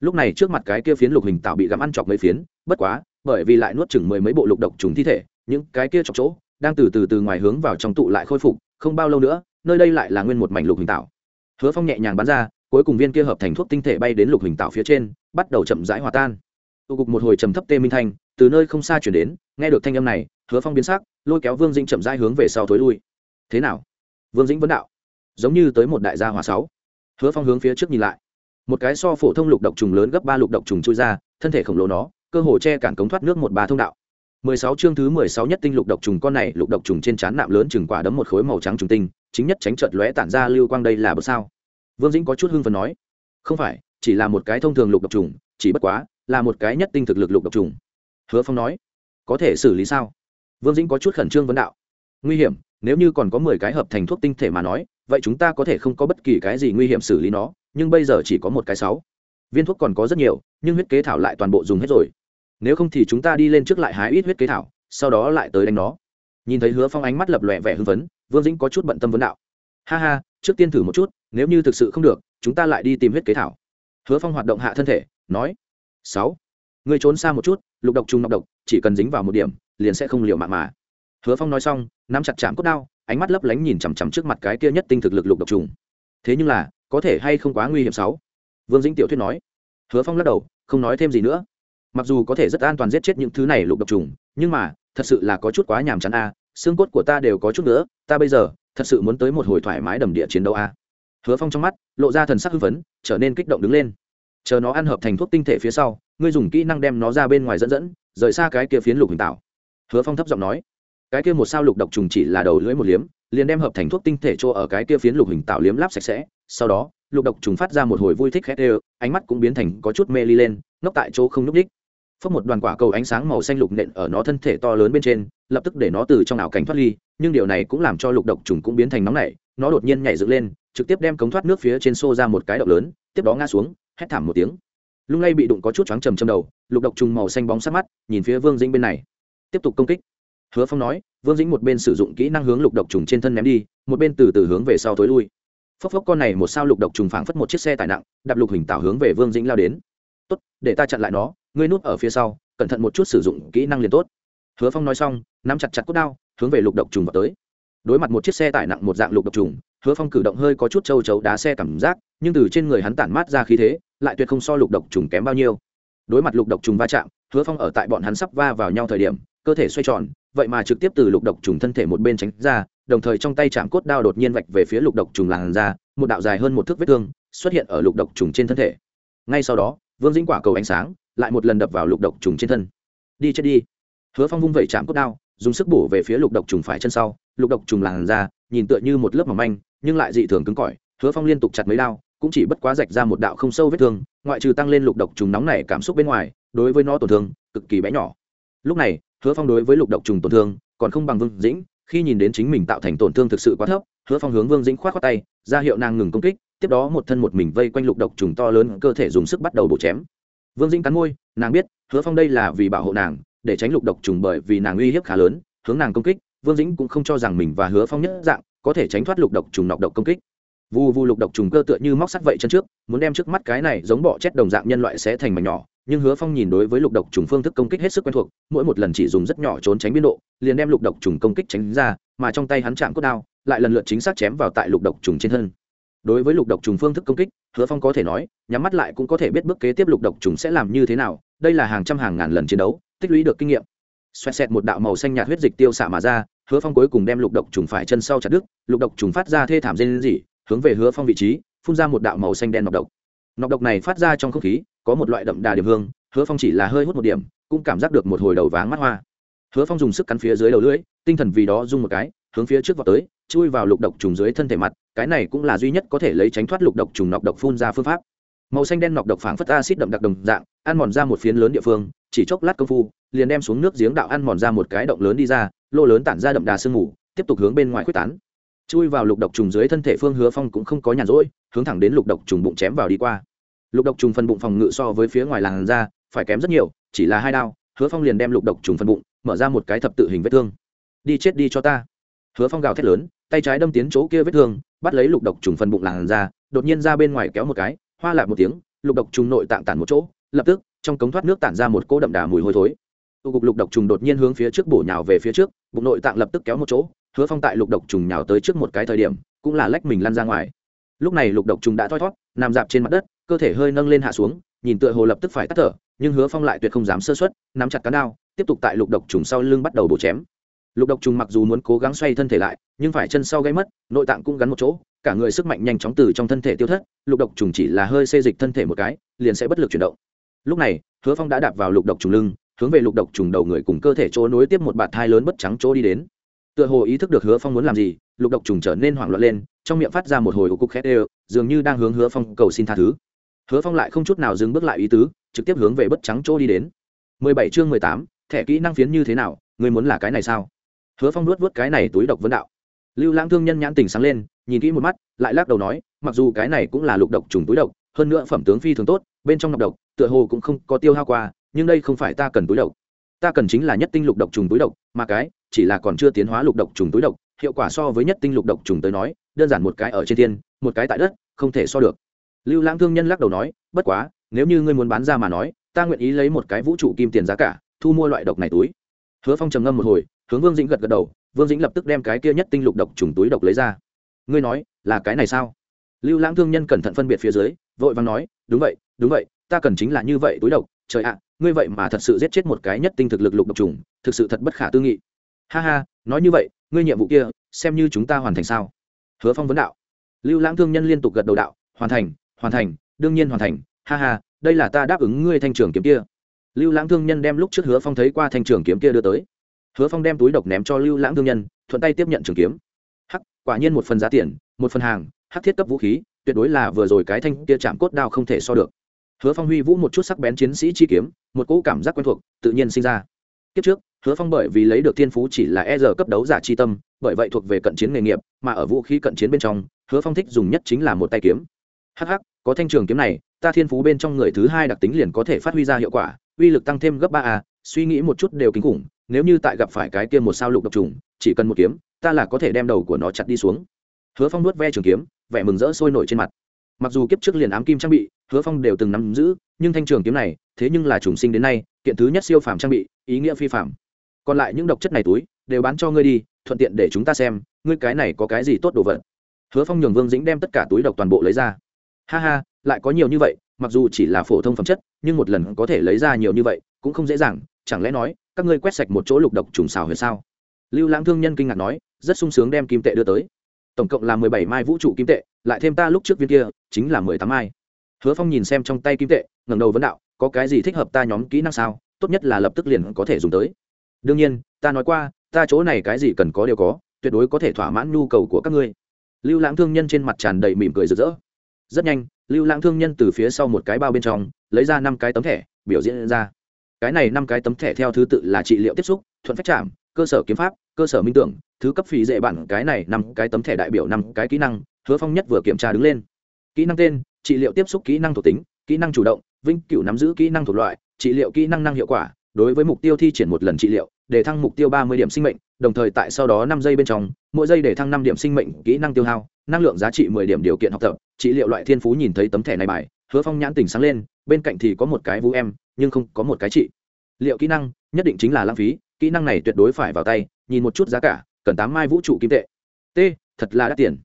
Lúc này trước mặt cái kia phiến lục hình tạo bị gắm ăn chọc mấy phiến, bất quá, bởi vì lại nuốt chừng mười mấy bộ lục độc trùng thi thể, những cái kia chọc chỗ đang từ từ từ ngoài hướng vào trong tụ lại khôi phục, không bao lâu nữa, nơi đây lại là nguyên một mảnh lục hình tạo. Hứa phong nhẹ nhàng bắn ra, cuối cùng viên kia hợp thành thuốc tinh thể bay đến lục hình tạo phía trên, bắt đầu chậm rãi hòa tan. Tụ cục một hồi trầm thấp tê minh thanh, từ nơi không xa chuyển đến, nghe được thanh âm này, hứa phong biến sắc, lôi kéo vương dĩnh chậm rãi hướng về sau thối lui. Thế nào? Vương dĩnh vấn đạo. Giống như tới một đại gia hòa sáu. Hứa phong hướng phía trước nhìn lại. Một cái so phổ thông lục độc trùng lớn gấp ba lục độc trùng chui ra, thân thể khổng lồ nó, cơ hồ che cản cống thoát nước một ba thông đạo. 16 chương thứ 16 nhất tinh lục độc trùng con này, lục độc trùng trên trán nạm lớn chừng quả đấm một khối màu trắng trùng tinh, chính nhất tránh chợt lóe tản ra lưu quang đây là bữa sao? Vương dĩnh có chút hưng phấn nói. Không phải, chỉ là một cái thông thường lục độc trùng, chỉ bất quá, là một cái nhất tinh thực lực lục độc trùng. Hứa phong nói. Có thể xử lý sao? Vương dĩnh có chút khẩn trương vấn đạo. Nguy hiểm, nếu như còn có mười cái hợp thành thuốc tinh thể mà nói, vậy chúng ta có thể không có bất kỳ cái gì nguy hiểm xử lý nó, nhưng bây giờ chỉ có một cái sáu. Viên thuốc còn có rất nhiều, nhưng huyết kế thảo lại toàn bộ dùng hết rồi nếu không thì chúng ta đi lên trước lại hái ít huyết kế thảo, sau đó lại tới đánh nó. Nhìn thấy hứa phong ánh mắt lập lòe vẻ hưng phấn, vương dĩnh có chút bận tâm vấn đạo. Ha ha, trước tiên thử một chút, nếu như thực sự không được, chúng ta lại đi tìm huyết kế thảo. Hứa phong hoạt động hạ thân thể, nói, sáu người trốn xa một chút, lục độc trùng nọc độc, chỉ cần dính vào một điểm, liền sẽ không liều mạng mà. Hứa phong nói xong, nắm chặt chạm cốt đao, ánh mắt lấp lánh nhìn chằm chằm trước mặt cái kia nhất tinh thực lực lục độc trùng. Thế nhưng là, có thể hay không quá nguy hiểm, sáu? Vương dĩnh tiểu thuyết nói. Hứa phong lắc đầu, không nói thêm gì nữa mặc dù có thể rất an toàn giết chết những thứ này lục độc trùng, nhưng mà, thật sự là có chút quá nhàm chán a, xương cốt của ta đều có chút nữa, ta bây giờ, thật sự muốn tới một hồi thoải mái đầm địa chiến đấu a. Hứa phong trong mắt, lộ ra thần sắc hưng phấn, trở nên kích động đứng lên. Chờ nó ăn hợp thành thuốc tinh thể phía sau, ngươi dùng kỹ năng đem nó ra bên ngoài dẫn dẫn, rời xa cái kia phiến lục hình tạo. Hứa phong thấp giọng nói, cái kia một sao lục độc trùng chỉ là đầu lưỡi một liếm, liền đem hợp thành thuốc tinh thể chỗ ở cái kia phiến lục hình tạo liếm láp sạch sẽ, sau đó, lục độc trùng phát ra một hồi vui thích khét ê ánh mắt cũng biến thành có chút mê ly lên, ngốc tại chỗ không n ú c ních phất một đoàn quả cầu ánh sáng màu xanh lục nện ở nó thân thể to lớn bên trên, lập tức để nó từ trong ảo cảnh thoát ly, nhưng điều này cũng làm cho lục độc trùng cũng biến thành nóng nảy, nó đột nhiên nhảy dựng lên, trực tiếp đem cống thoát nước phía trên xô ra một cái động lớn, tiếp đó ngã xuống, hét thảm một tiếng. Lung lay bị đụng có chút choáng trầm trong đầu, lục độc trùng màu xanh bóng sát mắt, nhìn phía vương dĩnh bên này. Tiếp tục công kích. Hứa phong nói, vương dĩnh một bên sử dụng kỹ năng hướng lục độc trùng trên thân ném đi, một bên từ từ hướng về sau tối lui. Phốc phốc con này một sao lục độc trùng phảng phất một chiếc xe tải nặng, đạp lục hình tạo hướng về vương dĩnh lao đến. Tốt, để ta chặn lại nó ngươi núp ở phía sau, cẩn thận một chút sử dụng kỹ năng liền tốt. Hứa phong nói xong, nắm chặt chặt cốt đao, hướng về lục độc trùng vào tới. Đối mặt một chiếc xe tải nặng một dạng lục độc trùng, hứa phong cử động hơi có chút châu chấu đá xe cảm giác, nhưng từ trên người hắn tản mát ra khí thế, lại tuyệt không so lục độc trùng kém bao nhiêu. Đối mặt lục độc trùng va chạm, hứa phong ở tại bọn hắn sắp va vào nhau thời điểm, cơ thể xoay tròn, vậy mà trực tiếp từ lục độc trùng thân thể một bên tránh ra, đồng thời trong tay chạm cốt đao đột nhiên vạch về phía lục độc trùng làn ra một đạo dài hơn một thước vết thương xuất hiện ở lục độc trùng trên thân thể. Ngay sau đó, vương dĩnh quả cầu ánh sáng lại một lần đập vào lục độc trùng trên thân. Đi chết đi. Hứa phong vung vẩy chạm cốt đao, dùng sức bổ về phía lục độc trùng phải chân sau. Lục độc trùng làn ra, nhìn tựa như một lớp mỏng manh, nhưng lại dị thường cứng cỏi. Hứa phong liên tục chặt mấy đao, cũng chỉ bất quá rạch ra một đạo không sâu vết thương, ngoại trừ tăng lên lục độc trùng nóng này cảm xúc bên ngoài, đối với nó tổn thương, cực kỳ bé nhỏ. Lúc này, hứa phong đối với lục độc trùng tổn thương, còn không bằng vương dĩnh, khi nhìn đến chính mình tạo thành tổn thương thực sự quá thấp, hứa phong hướng vương dĩnh k h o á t khoác tay, ra hiệu nàng ngừng công kích, tiếp đó một thân một mình vây quanh lục độc trùng to lớn, cơ thể dùng sức bắt đầu bổ chém vương dĩnh cắn môi, nàng biết, hứa phong đây là vì bảo hộ nàng, để tránh lục độc trùng bởi vì nàng uy hiếp khá lớn, hướng nàng công kích, vương dĩnh cũng không cho rằng mình và hứa phong nhất dạng, có thể tránh thoát lục độc trùng nọc độc công kích. Vu Vu lục độc trùng cơ tựa như móc sắt vậy chân trước, muốn đem trước mắt cái này giống bọ chết đồng dạng nhân loại sẽ thành mảnh nhỏ, nhưng hứa phong nhìn đối với lục độc trùng phương thức công kích hết sức quen thuộc, mỗi một lần chỉ dùng rất nhỏ trốn tránh biên độ, liền đem lục độc trùng công kích tránh ra, mà trong tay hắn chạm cốt đao, lại lần lượt chính xác chém vào tại lục độc trùng trên thân đối với lục độc trùng phương thức công kích, hứa phong có thể nói, nhắm mắt lại cũng có thể biết bước kế tiếp lục độc trùng sẽ làm như thế nào, đây là hàng trăm hàng ngàn lần chiến đấu, tích lũy được kinh nghiệm. Xoẹt xẹt một đạo màu xanh nhạt huyết dịch tiêu xạ mà ra, hứa phong cuối cùng đem lục độc trùng phải chân sau chặt đứt, lục độc trùng phát ra thê thảm dên gì hướng về hứa phong vị trí, phun ra một đạo màu xanh đen nọc độc. Nọc độc này phát ra trong không khí, có một loại đậm đà điểm hương, hứa phong chỉ là hơi hút một điểm, cũng cảm giác được một hồi đầu váng mắt hoa hứa phong dùng sức cắn phía dưới đầu lưỡi, tinh thần vì đó rung một cái, hướng phía trước vào tới, chui vào lục độc trùng dưới thân thể mặt, cái này cũng là duy nhất có thể lấy tránh thoát lục độc trùng nọc độc phun ra phương pháp. Màu xanh đen nọc độc phảng phất acid đậm đặc đồng dạng, ăn mòn ra một phiến lớn địa phương, chỉ chốc lát công phu, liền đem xuống nước giếng đạo ăn mòn ra một cái động lớn đi ra, lô lớn tản ra đậm đà sương mù, tiếp tục hướng bên ngoài quyết tán. Chui vào lục độc trùng dưới thân thể phương hứa phong cũng không có nhàn rỗi, hướng thẳng đến lục độc trùng bụng chém vào đi qua. Lục độc trùng phần bụng phòng ngự so với phía ngoài làn da phải kém rất nhiều, chỉ là hai đao, hứa phong liền đem lục độc trùng phần bụng mở ra một cái thập tự hình vết thương. Đi chết đi cho ta. Hứa phong gào thét lớn, tay trái đâm tiến chỗ kia vết thương, bắt lấy lục độc trùng phần bụng làn ra. đột nhiên ra bên ngoài kéo một cái, hoa lại một tiếng, lục độc trùng nội tạng tản một chỗ, lập tức, trong cống thoát nước tản ra một cỗ đậm đà mùi hôi thối. Tụ cục lục độc trùng đột nhiên hướng phía trước bổ nhào về phía trước, bụng nội tạng lập tức kéo một chỗ, hứa phong tại lục độc trùng nhào tới trước một cái thời điểm, cũng là lách mình lăn ra ngoài. Lúc này lục độc trùng đã thoi thót nằm dạp trên mặt đất, cơ thể hơi nâng lên hạ xuống, nhìn tựa hồ lập tức phải tắt thở nhưng hứa phong lại tuyệt không dám sơ xuất, nắm chặt cán đao, tiếp tục tại lục độc trùng sau lưng bắt đầu bổ chém. Lục độc trùng mặc dù muốn cố gắng xoay thân thể lại, nhưng phải chân sau gây mất, nội tạng cũng gắn một chỗ, cả người sức mạnh nhanh chóng từ trong thân thể tiêu thất, lục độc trùng chỉ là hơi xê dịch thân thể một cái, liền sẽ bất lực chuyển động. Lúc này, hứa phong đã đạp vào lục độc trùng lưng, hướng về lục độc trùng đầu người cùng cơ thể chỗ nối tiếp một bạt thai lớn bất trắng chỗ đi đến. Tựa hồ ý thức được hứa phong muốn làm gì, lục độc trùng trở nên hoảng loạn lên, trong miệng phát ra một hồi ổ cục khét ê dường như đang hướng hứa phong cầu xin tha thứ. Hứa phong lại không chút nào dừng bước lại ý tứ trực tiếp hướng về bất trắng chỗ đi đến. Mười bảy chương mười tám, thẻ kỹ năng phiến như thế nào, ngươi muốn là cái này sao? Hứa phong nuốt vớt cái này túi độc vấn đạo. Lưu lãng thương nhân nhãn tình sáng lên, nhìn kỹ một mắt, lại lắc đầu nói, mặc dù cái này cũng là lục độc trùng túi độc, hơn nữa phẩm tướng phi thường tốt, bên trong nọc độc, tựa hồ cũng không có tiêu hao qua, nhưng đây không phải ta cần túi độc. Ta cần chính là nhất tinh lục độc trùng túi độc, mà cái, chỉ là còn chưa tiến hóa lục độc trùng túi độc, hiệu quả so với nhất tinh lục độc trùng tới nói, đơn giản một cái ở trên thiên, một cái tại đất, không thể so được. Lưu lãng thương nhân lắc đầu nói, bất quá nếu như ngươi muốn bán ra mà nói, ta nguyện ý lấy một cái vũ trụ kim tiền giá cả, thu mua loại độc này túi. Hứa phong trầm ngâm một hồi, hướng vương dĩnh gật gật đầu, vương dĩnh lập tức đem cái kia nhất tinh lục độc trùng túi độc lấy ra. Ngươi nói, là cái này sao? Lưu lãng thương nhân cẩn thận phân biệt phía dưới, vội vàng nói, đúng vậy đúng vậy, ta cần chính là như vậy túi độc, trời ạ, ngươi vậy mà thật sự giết chết một cái nhất tinh thực lực lục độc trùng, thực sự thật bất khả tư nghị. Ha ha, nói như vậy, ngươi nhiệm vụ kia, xem như chúng ta hoàn thành sao? Hứa phong vấn đạo. Lưu lãng thương nhân liên tục gật đầu đạo, hoàn thành hoàn thành, đương nhiên hoàn thành ha ha, đây là ta đáp ứng ngươi thanh trường kiếm kia. Lưu lãng thương nhân đem lúc trước hứa phong thấy qua thanh trường kiếm kia đưa tới. Hứa phong đem túi độc ném cho lưu lãng thương nhân, thuận tay tiếp nhận trường kiếm. Hắc, quả nhiên một phần giá tiền, một phần hàng, hắc thiết cấp vũ khí, tuyệt đối là vừa rồi cái thanh kia chạm cốt đao không thể so được. Hứa phong huy vũ một chút sắc bén chiến sĩ chi kiếm, một cỗ cảm giác quen thuộc, tự nhiên sinh ra. Kiếp trước, hứa phong bởi vì lấy được thiên phú chỉ là e giờ cấp đấu giả chi tâm, bởi vậy thuộc về cận chiến nghề nghiệp, mà ở vũ khí cận chiến bên trong, hứa phong thích dùng nhất chính là một tay kiếm. Hh có thanh trường kiếm này ta thiên phú bên trong người thứ hai đặc tính liền có thể phát huy ra hiệu quả, uy lực tăng thêm gấp ba a suy nghĩ một chút đều kinh khủng, nếu như tại gặp phải cái kia một sao lục độc trùng, chỉ cần một kiếm, ta là có thể đem đầu của nó chặt đi xuống. Hứa phong nuốt ve trường kiếm, vẻ mừng rỡ sôi nổi trên mặt. Mặc dù kiếp trước liền ám kim trang bị, hứa phong đều từng nắm giữ, nhưng thanh trường kiếm này, thế nhưng là trùng sinh đến nay, kiện thứ nhất siêu phàm trang bị, ý nghĩa phi phàm. Còn lại những độc chất này túi, đều bán cho ngươi đi, thuận tiện để chúng ta xem, ngươi cái này có cái gì tốt đồ vật. Hứa phong nhường vương dĩnh đem tất cả túi độc toàn bộ lấy ra. Ha ha lại có nhiều như vậy, mặc dù chỉ là phổ thông phẩm chất, nhưng một lần có thể lấy ra nhiều như vậy cũng không dễ dàng, chẳng lẽ nói, các ngươi quét sạch một chỗ lục độc trùng xào huyệt sao? Lưu lãng thương nhân kinh ngạc nói, rất sung sướng đem kim tệ đưa tới. Tổng cộng là mười bảy mai vũ trụ kim tệ, lại thêm ta lúc trước viên kia, chính là mười tám mai. Hứa phong nhìn xem trong tay kim tệ, ngẩng đầu vấn đạo, có cái gì thích hợp ta nhóm kỹ năng sao? Tốt nhất là lập tức liền có thể dùng tới. Đương nhiên, ta nói qua, ta chỗ này cái gì cần có đều có, tuyệt đối có thể thỏa mãn nhu cầu của các ngươi. Lưu lãng thương nhân trên mặt tràn đầy mỉm cười rực rỡ rất nhanh, lưu lãng thương nhân từ phía sau một cái bao bên trong, lấy ra năm cái tấm thẻ, biểu diễn ra. Cái này năm cái tấm thẻ theo thứ tự là trị liệu tiếp xúc, thuận phách chạm, cơ sở kiếm pháp, cơ sở minh tưởng, thứ cấp phí dễ bản cái này năm cái tấm thẻ đại biểu năm cái kỹ năng, hứa phong nhất vừa kiểm tra đứng lên. Kỹ năng tên, trị liệu tiếp xúc kỹ năng thuộc tính, kỹ năng chủ động, vĩnh cửu nắm giữ kỹ năng thuộc loại, trị liệu kỹ năng năng hiệu quả, đối với mục tiêu thi triển một lần trị liệu, để thăng mục tiêu ba mươi điểm sinh mệnh, đồng thời tại sau đó năm giây bên trong, mỗi giây để thăng năm điểm sinh mệnh kỹ năng tiêu hao năng lượng giá trị mười điểm điều kiện học tập, trị liệu loại thiên phú nhìn thấy tấm thẻ này bài, hứa phong nhãn tỉnh sáng lên, bên cạnh thì có một cái vũ em, nhưng không có một cái trị. Liệu kỹ năng, nhất định chính là lãng phí, kỹ năng này tuyệt đối phải vào tay, nhìn một chút giá cả, cần tám mai vũ trụ kim tệ. T, thật là đắt tiền.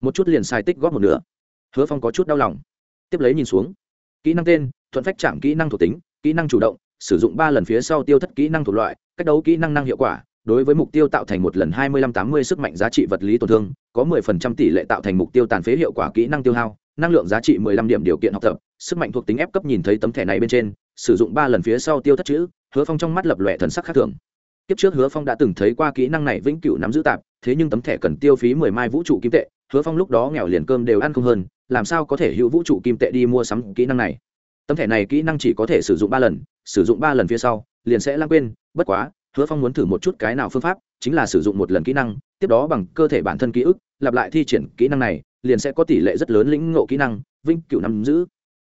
Một chút liền sai tích góp một nửa. Hứa phong có chút đau lòng. Tiếp lấy nhìn xuống. Kỹ năng tên, thuận phách chạm kỹ năng thuộc tính, kỹ năng chủ động, sử dụng ba lần phía sau tiêu thất kỹ năng thuộc loại, cách đấu kỹ năng năng hiệu quả đối với mục tiêu tạo thành một lần hai mươi lăm tám mươi sức mạnh giá trị vật lý tổn thương, có mười phần trăm tỷ lệ tạo thành mục tiêu tàn phế hiệu quả kỹ năng tiêu hao, năng lượng giá trị mười lăm điểm điều kiện học tập, sức mạnh thuộc tính ép cấp nhìn thấy tấm thẻ này bên trên, sử dụng ba lần phía sau tiêu thất chữ, hứa phong trong mắt lập lòe thần sắc khác thường. Kiếp trước hứa phong đã từng thấy qua kỹ năng này vĩnh cửu nắm giữ tạp, thế nhưng tấm thẻ cần tiêu phí mười mai vũ trụ kim tệ, hứa phong lúc đó nghèo liền cơm đều ăn không hơn, làm sao có thể hữu vũ trụ kim tệ đi mua sắm kỹ năng này? Tấm thẻ này kỹ năng chỉ có thể sử dụng ba lần, sử dụng ba lần phía sau, liền sẽ lãng quên, bất quá hứa phong muốn thử một chút cái nào phương pháp, chính là sử dụng một lần kỹ năng, tiếp đó bằng cơ thể bản thân ký ức, lặp lại thi triển kỹ năng này, liền sẽ có tỷ lệ rất lớn lĩnh ngộ kỹ năng, vĩnh cựu nắm giữ.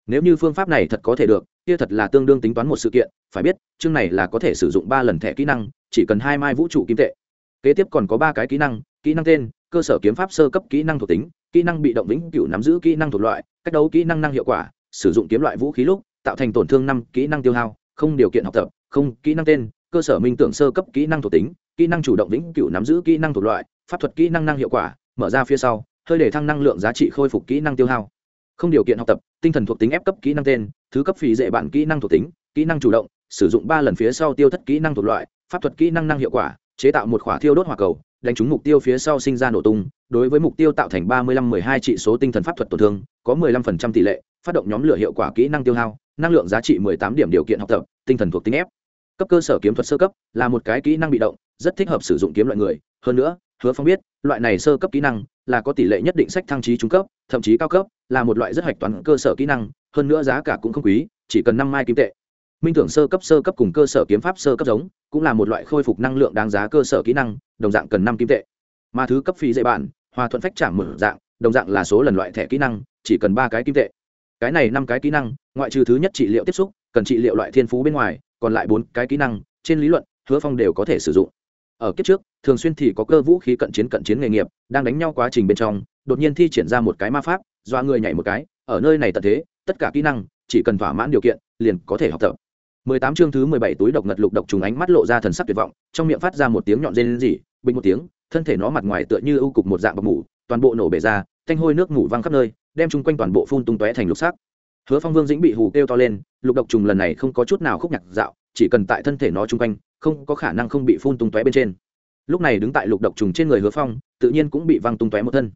Nếu như phương pháp này thật có thể được, kia thật là tương đương tính toán một sự kiện, phải biết, chương này là có thể sử dụng ba lần thẻ kỹ năng, chỉ cần hai mai vũ trụ kim tệ. Kế tiếp còn có ba cái kỹ năng kỹ năng tên, cơ sở kiếm pháp sơ cấp kỹ năng thuộc tính, kỹ năng bị động vĩnh cửu nắm giữ kỹ năng thuộc loại, cách đấu kỹ năng năng hiệu quả, sử dụng kiếm loại vũ khí lúc, tạo thành tổn thương năm kỹ năng tiêu hao, không điều kiện học tập, không, kỹ năng tên cơ sở minh tưởng sơ cấp kỹ năng thuộc tính kỹ năng chủ động vĩnh cửu nắm giữ kỹ năng thuộc loại pháp thuật kỹ năng năng hiệu quả mở ra phía sau hơi để thăng năng lượng giá trị khôi phục kỹ năng tiêu hao không điều kiện học tập tinh thần thuộc tính ép cấp kỹ năng tên thứ cấp phí dễ bản kỹ năng thuộc tính kỹ năng chủ động sử dụng ba lần phía sau tiêu thất kỹ năng thuộc loại pháp thuật kỹ năng năng hiệu quả chế tạo một khỏa thiêu đốt hỏa cầu đánh trúng mục tiêu phía sau sinh ra nổ tung đối với mục tiêu tạo thành ba mươi lăm mười hai trị số tinh thần pháp thuật tổn thương có mười lăm phần trăm tỷ lệ phát động nhóm lửa hiệu quả kỹ năng tiêu hao năng lượng giá trị mười tám điểm điều kiện học tập tinh thần thuộc tính ép cấp cơ sở kiếm thuật sơ cấp là một cái kỹ năng bị động, rất thích hợp sử dụng kiếm loại người. Hơn nữa, hứa phong biết, loại này sơ cấp kỹ năng là có tỷ lệ nhất định sách thăng trí trung cấp, thậm chí cao cấp, là một loại rất hạch toán cơ sở kỹ năng, hơn nữa giá cả cũng không quý, chỉ cần năm mai kim tệ. Minh tưởng sơ cấp sơ cấp cùng cơ sở kiếm pháp sơ cấp giống, cũng là một loại khôi phục năng lượng đáng giá cơ sở kỹ năng, đồng dạng cần năm kim tệ. Mà thứ cấp phí dễ bản hòa thuận phách trả mở dạng, đồng dạng là số lần loại thẻ kỹ năng, chỉ cần ba cái kim tệ. Cái này năm cái kỹ năng, ngoại trừ thứ nhất trị liệu tiếp xúc, cần trị liệu loại thiên phú bên ngoài còn lại bốn cái kỹ năng, trên lý luận, hứa phong đều có thể sử dụng. Ở kiếp trước, thường xuyên thì có cơ vũ khí cận chiến cận chiến nghề nghiệp, đang đánh nhau quá trình bên trong, đột nhiên thi triển ra một cái ma pháp, do người nhảy một cái, ở nơi này tận thế, tất cả kỹ năng, chỉ cần thỏa mãn điều kiện, liền có thể học tập. Mười tám chương thứ mười bảy túi độc ngật lục độc trùng ánh mắt lộ ra thần sắc tuyệt vọng, trong miệng phát ra một tiếng nhọn rên rỉ, bình một tiếng, thân thể nó mặt ngoài tựa như ưu cục một dạng bọc mủ, toàn bộ nổ bể ra, thanh hôi nước mủ văng khắp nơi, đem chung quanh toàn bộ phun tung tóe thành lục sắc hứa phong vương dĩnh bị hù kêu to lên, lục độc trùng lần này không có chút nào khúc nhạc dạo, chỉ cần tại thân thể nó chung quanh, không có khả năng không bị phun tung tóe bên trên. Lúc này đứng tại lục độc trùng trên người hứa phong, tự nhiên cũng bị văng tung tóe một thân.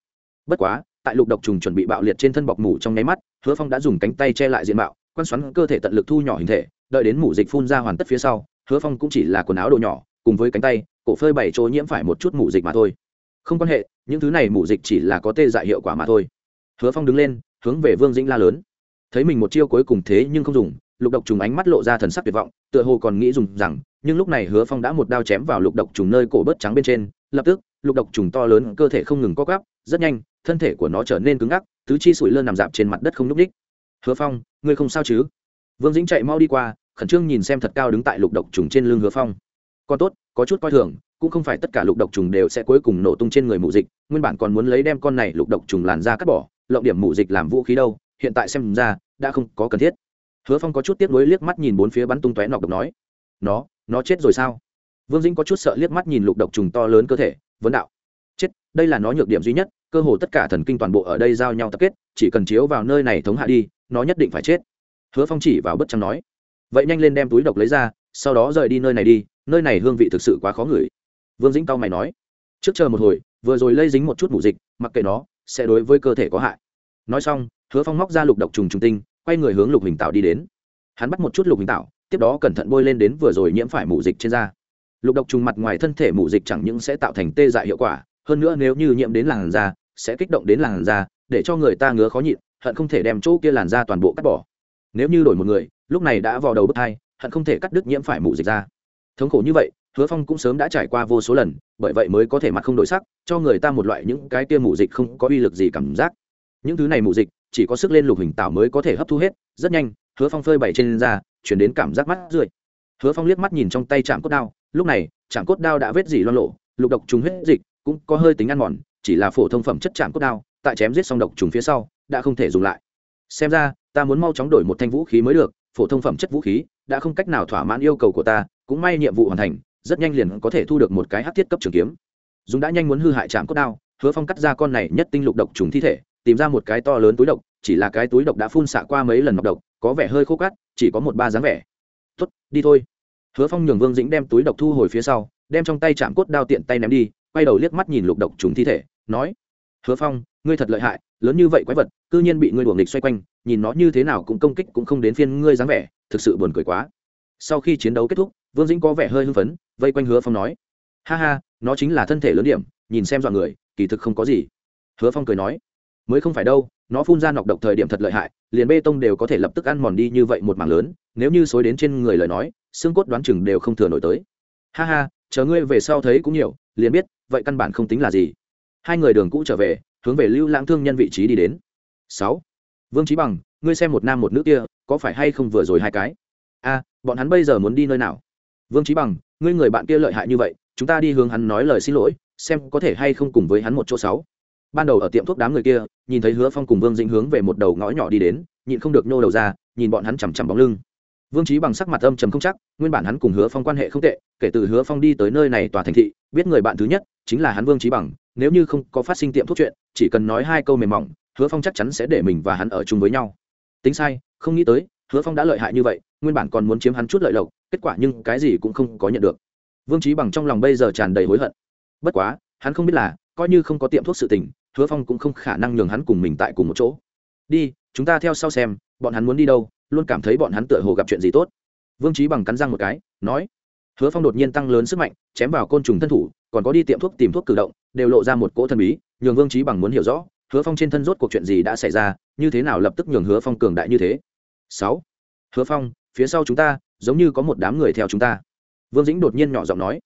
Bất quá, tại lục độc trùng chuẩn bị bạo liệt trên thân bọc mủ trong nháy mắt, hứa phong đã dùng cánh tay che lại diện mạo quan xoắn cơ thể tận lực thu nhỏ hình thể, đợi đến mủ dịch phun ra hoàn tất phía sau, hứa phong cũng chỉ là quần áo đồ nhỏ, cùng với cánh tay, cổ phơi bảy chỗ nhiễm phải một chút mủ dịch mà thôi. Không quan hệ, những thứ này mủ dịch chỉ là có tê dại hiệu quả mà thôi. Hứa phong đứng lên, hướng về vương dĩnh la lớn thấy mình một chiêu cuối cùng thế nhưng không dùng, lục độc trùng ánh mắt lộ ra thần sắc tuyệt vọng, tựa hồ còn nghĩ dùng rằng, nhưng lúc này hứa phong đã một đao chém vào lục độc trùng nơi cổ bớt trắng bên trên, lập tức, lục độc trùng to lớn cơ thể không ngừng co gắp rất nhanh, thân thể của nó trở nên cứng ngắc, tứ chi sụi lơ nằm dạp trên mặt đất không n ú c ních hứa phong, ngươi không sao chứ? Vương dĩnh chạy mau đi qua, khẩn trương nhìn xem thật cao đứng tại lục độc trùng trên lưng hứa phong. Còn tốt, có chút coi thường, cũng không phải tất cả lục độc trùng đều sẽ cuối cùng nổ tung trên người mù dịch, nguyên bản còn muốn lấy đem con này lục độc trùng làn ra cắt bỏ, lộng điểm mù dịch làm vũ khí đâu, hiện tại xem ra đã không có cần thiết. Hứa phong có chút tiếc nuối liếc mắt nhìn bốn phía bắn tung tóe nọc độc nói, nó nó chết rồi sao? Vương dĩnh có chút sợ liếc mắt nhìn lục độc trùng to lớn cơ thể, vấn đạo, chết, đây là nó nhược điểm duy nhất, cơ hồ tất cả thần kinh toàn bộ ở đây giao nhau tập kết, chỉ cần chiếu vào nơi này thống hạ đi, nó nhất định phải chết. Hứa phong chỉ vào bất trắng nói, vậy nhanh lên đem túi độc lấy ra, sau đó rời đi nơi này đi, nơi này hương vị thực sự quá khó ngửi. Vương dĩnh tao mày nói, trước chờ một hồi, vừa rồi lây dính một chút mù dịch, mặc kệ nó, sẽ đối với cơ thể có hại. Nói xong hứa phong móc ra lục độc trùng trùng tinh, quay người hướng lục hình tạo đi đến. Hắn bắt một chút lục hình tạo tiếp đó cẩn thận bôi lên đến vừa rồi nhiễm phải mủ dịch trên da. Lục độc trùng mặt ngoài thân thể mủ dịch chẳng những sẽ tạo thành tê dại hiệu quả, hơn nữa nếu như nhiễm đến làn da, sẽ kích động đến làn da, để cho người ta ngứa khó nhịn, hận không thể đem chỗ kia làn da toàn bộ cắt bỏ. Nếu như đổi một người, lúc này đã vào đầu bước hai, hận không thể cắt đứt nhiễm phải mủ dịch ra. Thống khổ như vậy, hứa phong cũng sớm đã trải qua vô số lần, bởi vậy mới có thể mặt không đổi sắc, cho người ta một loại những cái kia mủ dịch không có uy lực gì cảm giác. Những thứ này mủ dịch chỉ có sức lên lục hình tạo mới có thể hấp thu hết, rất nhanh, hứa phong phơi bày trên da, chuyển đến cảm giác mắt rượi. Hứa phong liếc mắt nhìn trong tay chạm cốt đao, lúc này, chạm cốt đao đã vết dỉ loan lộ lục độc trùng huyết dịch cũng có hơi tính ăn mòn, chỉ là phổ thông phẩm chất chạm cốt đao, tại chém giết xong độc trùng phía sau, đã không thể dùng lại. Xem ra, ta muốn mau chóng đổi một thanh vũ khí mới được, phổ thông phẩm chất vũ khí, đã không cách nào thỏa mãn yêu cầu của ta, cũng may nhiệm vụ hoàn thành, rất nhanh liền có thể thu được một cái hát thiết cấp trường kiếm. Dùng đã nhanh muốn hư hại chạm cốt đao, hứa phong cắt ra con này nhất tinh lục độc trùng thi thể tìm ra một cái to lớn túi độc, chỉ là cái túi độc đã phun xạ qua mấy lần nọc độc, có vẻ hơi khô cát, chỉ có một ba dáng vẻ. Tuất đi thôi. Hứa phong nhường vương dĩnh đem túi độc thu hồi phía sau, đem trong tay chạm cốt đao tiện tay ném đi, quay đầu liếc mắt nhìn lục độc trùng thi thể, nói, hứa phong, ngươi thật lợi hại, lớn như vậy quái vật, cư nhiên bị ngươi đuồng địch xoay quanh, nhìn nó như thế nào cũng công kích cũng không đến phiên ngươi dáng vẻ, thực sự buồn cười quá. Sau khi chiến đấu kết thúc, vương dĩnh có vẻ hơi hưng phấn, vây quanh hứa phong nói, ha ha, nó chính là thân thể lớn điểm, nhìn xem dọn người, kỳ thực không có gì. Hứa phong cười nói mới không phải đâu, nó phun ra nọc độc thời điểm thật lợi hại, liền bê tông đều có thể lập tức ăn mòn đi như vậy một mảng lớn, nếu như xối đến trên người lời nói, xương cốt đoán chừng đều không thừa nổi tới. Ha ha, chờ ngươi về sau thấy cũng nhiều, liền biết, vậy căn bản không tính là gì. Hai người đường cũ trở về, hướng về lưu lãng thương nhân vị trí đi đến. Sáu, vương trí bằng, ngươi xem một nam một nữ kia, có phải hay không vừa rồi hai cái? A, bọn hắn bây giờ muốn đi nơi nào? Vương trí bằng, ngươi người bạn kia lợi hại như vậy, chúng ta đi hướng hắn nói lời xin lỗi, xem có thể hay không cùng với hắn một chỗ sáu ban đầu ở tiệm thuốc đám người kia, nhìn thấy hứa phong cùng vương dĩnh hướng về một đầu ngõ nhỏ đi đến, nhịn không được nhô đầu ra, nhìn bọn hắn chằm chằm bóng lưng. Vương trí bằng sắc mặt âm trầm không chắc, nguyên bản hắn cùng hứa phong quan hệ không tệ, kể từ hứa phong đi tới nơi này tòa thành thị, biết người bạn thứ nhất chính là hắn vương trí bằng, nếu như không có phát sinh tiệm thuốc chuyện, chỉ cần nói hai câu mềm mỏng, hứa phong chắc chắn sẽ để mình và hắn ở chung với nhau. Tính sai, không nghĩ tới, hứa phong đã lợi hại như vậy, nguyên bản còn muốn chiếm hắn chút lợi lộc, kết quả nhưng cái gì cũng không có nhận được. Vương trí bằng trong lòng bây giờ tràn đầy hối hận. Bất quá, hắn không biết là, coi như không có tiệm thuốc sự tình hứa phong cũng không khả năng nhường hắn cùng mình tại cùng một chỗ. Đi, chúng ta theo sau xem, bọn hắn muốn đi đâu, luôn cảm thấy bọn hắn tựa hồ gặp chuyện gì tốt. Vương trí bằng cắn răng một cái, nói. Hứa phong đột nhiên tăng lớn sức mạnh, chém vào côn trùng thân thủ, còn có đi tiệm thuốc tìm thuốc cử động, đều lộ ra một cỗ thần bí, nhường vương trí bằng muốn hiểu rõ, hứa phong trên thân rốt cuộc chuyện gì đã xảy ra, như thế nào lập tức nhường hứa phong cường đại như thế. Sáu. Hứa phong, phía sau chúng ta, giống như có một đám người theo chúng ta. Vương dĩnh đột nhiên nhỏ giọng nói.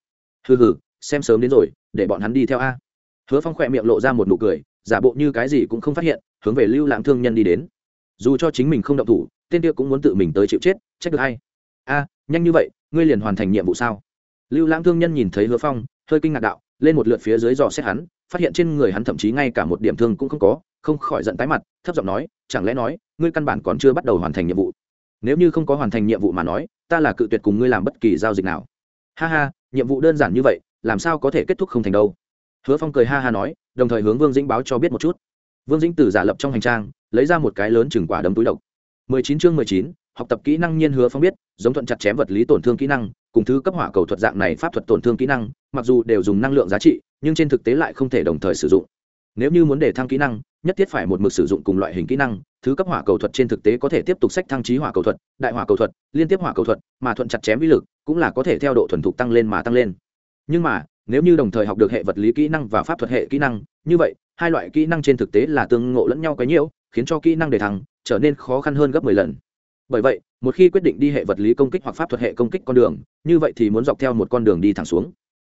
Hừ hừ, xem sớm đến rồi, để bọn hắn đi theo a hứa phong khỏe miệng lộ ra một nụ cười, giả bộ như cái gì cũng không phát hiện, hướng về lưu lãng thương nhân đi đến. Dù cho chính mình không động thủ, tên kia cũng muốn tự mình tới chịu chết trách được hay? A, nhanh như vậy, ngươi liền hoàn thành nhiệm vụ sao? Lưu lãng thương nhân nhìn thấy hứa phong, hơi kinh ngạc đạo, lên một lượt phía dưới dò xét hắn, phát hiện trên người hắn thậm chí ngay cả một điểm thương cũng không có, không khỏi giận tái mặt, thấp giọng nói, chẳng lẽ nói, ngươi căn bản còn chưa bắt đầu hoàn thành nhiệm vụ? Nếu như không có hoàn thành nhiệm vụ mà nói, ta là cự tuyệt cùng ngươi làm bất kỳ giao dịch nào. Ha ha, nhiệm vụ đơn giản như vậy, làm sao có thể kết thúc không thành đâu? Hứa phong cười ha ha nói, đồng thời hướng vương dĩnh báo cho biết một chút. Vương dĩnh từ giả lập trong hành trang, lấy ra một cái lớn chừng quả đấm túi độc. Mười chín chương mười chín, học tập kỹ năng nhiên hứa phong biết, giống thuận chặt chém vật lý tổn thương kỹ năng, cùng thứ cấp hỏa cầu thuật dạng này pháp thuật tổn thương kỹ năng, mặc dù đều dùng năng lượng giá trị, nhưng trên thực tế lại không thể đồng thời sử dụng. Nếu như muốn để thăng kỹ năng, nhất thiết phải một mực sử dụng cùng loại hình kỹ năng, thứ cấp hỏa cầu thuật trên thực tế có thể tiếp tục sách thăng trí hỏa cầu thuật, đại hỏa cầu thuật, liên tiếp hỏa cầu thuật, mà thuận chặt chém uy lực cũng là có thể theo độ thuần thục tăng lên mà tăng lên nhưng mà, nếu như đồng thời học được hệ vật lý kỹ năng và pháp thuật hệ kỹ năng, như vậy, hai loại kỹ năng trên thực tế là tương ngộ lẫn nhau cái nhiễu, khiến cho kỹ năng để thăng, trở nên khó khăn hơn gấp mười lần. Bởi vậy, một khi quyết định đi hệ vật lý công kích hoặc pháp thuật hệ công kích con đường, như vậy thì muốn dọc theo một con đường đi thẳng xuống.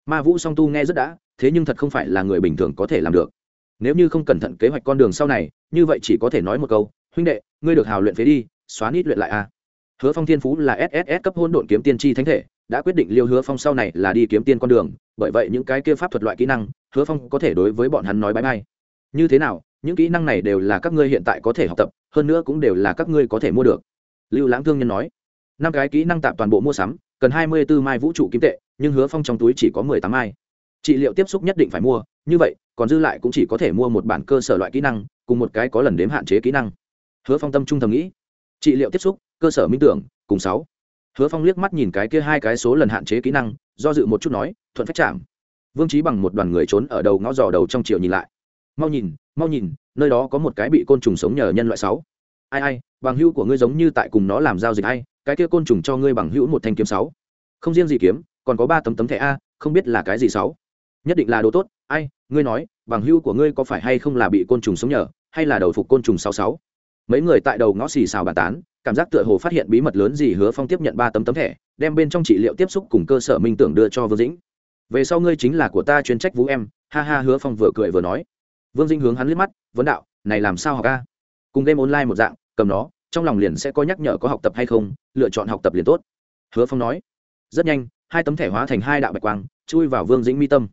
Ma vũ song tu nghe rất đã, thế nhưng thật không phải là người bình thường có thể làm được. Nếu như không cẩn thận kế hoạch con đường sau này, như vậy chỉ có thể nói một câu, huynh đệ, ngươi được hào luyện phế đi, xóa nít luyện lại a. Hứa phong thiên phú là sss cấp hôn độn kiếm tiên tri thánh thể đã quyết định liêu hứa phong sau này là đi kiếm tiên con đường, bởi vậy những cái kia pháp thuật loại kỹ năng, hứa phong có thể đối với bọn hắn nói bãi bay như thế nào, những kỹ năng này đều là các ngươi hiện tại có thể học tập, hơn nữa cũng đều là các ngươi có thể mua được. Lưu lãng thương nhân nói, năm cái kỹ năng tạm toàn bộ mua sắm, cần hai mươi b ố mai vũ trụ kim tệ, nhưng hứa phong trong túi chỉ có mười tám mai. Trị liệu tiếp xúc nhất định phải mua, như vậy, còn dư lại cũng chỉ có thể mua một bản cơ sở loại kỹ năng, cùng một cái có lần đếm hạn chế kỹ năng. Hứa phong tâm trung thầm nghĩ, trị liệu tiếp xúc, cơ sở minh tưởng, cùng sáu hứa phong liếc mắt nhìn cái kia hai cái số lần hạn chế kỹ năng, do dự một chút nói, thuận phách chạm. Vương trí bằng một đoàn người trốn ở đầu ngõ giò đầu trong chiều nhìn lại. Mau nhìn mau nhìn, nơi đó có một cái bị côn trùng sống nhờ nhân loại sáu. Ai ai, bằng hữu của ngươi giống như tại cùng nó làm giao dịch hay, cái kia côn trùng cho ngươi bằng hữu một thanh kiếm sáu. Không riêng gì kiếm, còn có ba tấm tấm thẻ a, không biết là cái gì sáu. Nhất định là đồ tốt, ai, ngươi nói, bằng hữu của ngươi có phải hay không là bị côn trùng sống nhờ, hay là đầu phục côn trùng sáu sáu? Mấy người tại đầu ngõ xì xào bàn tán cảm giác tựa hồ phát hiện bí mật lớn gì hứa phong tiếp nhận ba tấm tấm thẻ, đem bên trong trị liệu tiếp xúc cùng cơ sở minh tưởng đưa cho vương dĩnh. Về sau ngươi chính là của ta chuyên trách vũ em, ha ha, hứa phong vừa cười vừa nói. Vương dĩnh hướng hắn liếc mắt, vấn đạo, này làm sao học ca cùng game online một dạng, cầm nó, trong lòng liền sẽ có nhắc nhở có học tập hay không, lựa chọn học tập liền tốt. Hứa phong nói, rất nhanh, hai tấm thẻ hóa thành hai đạo bạch quang, chui vào vương dĩnh mi tâm.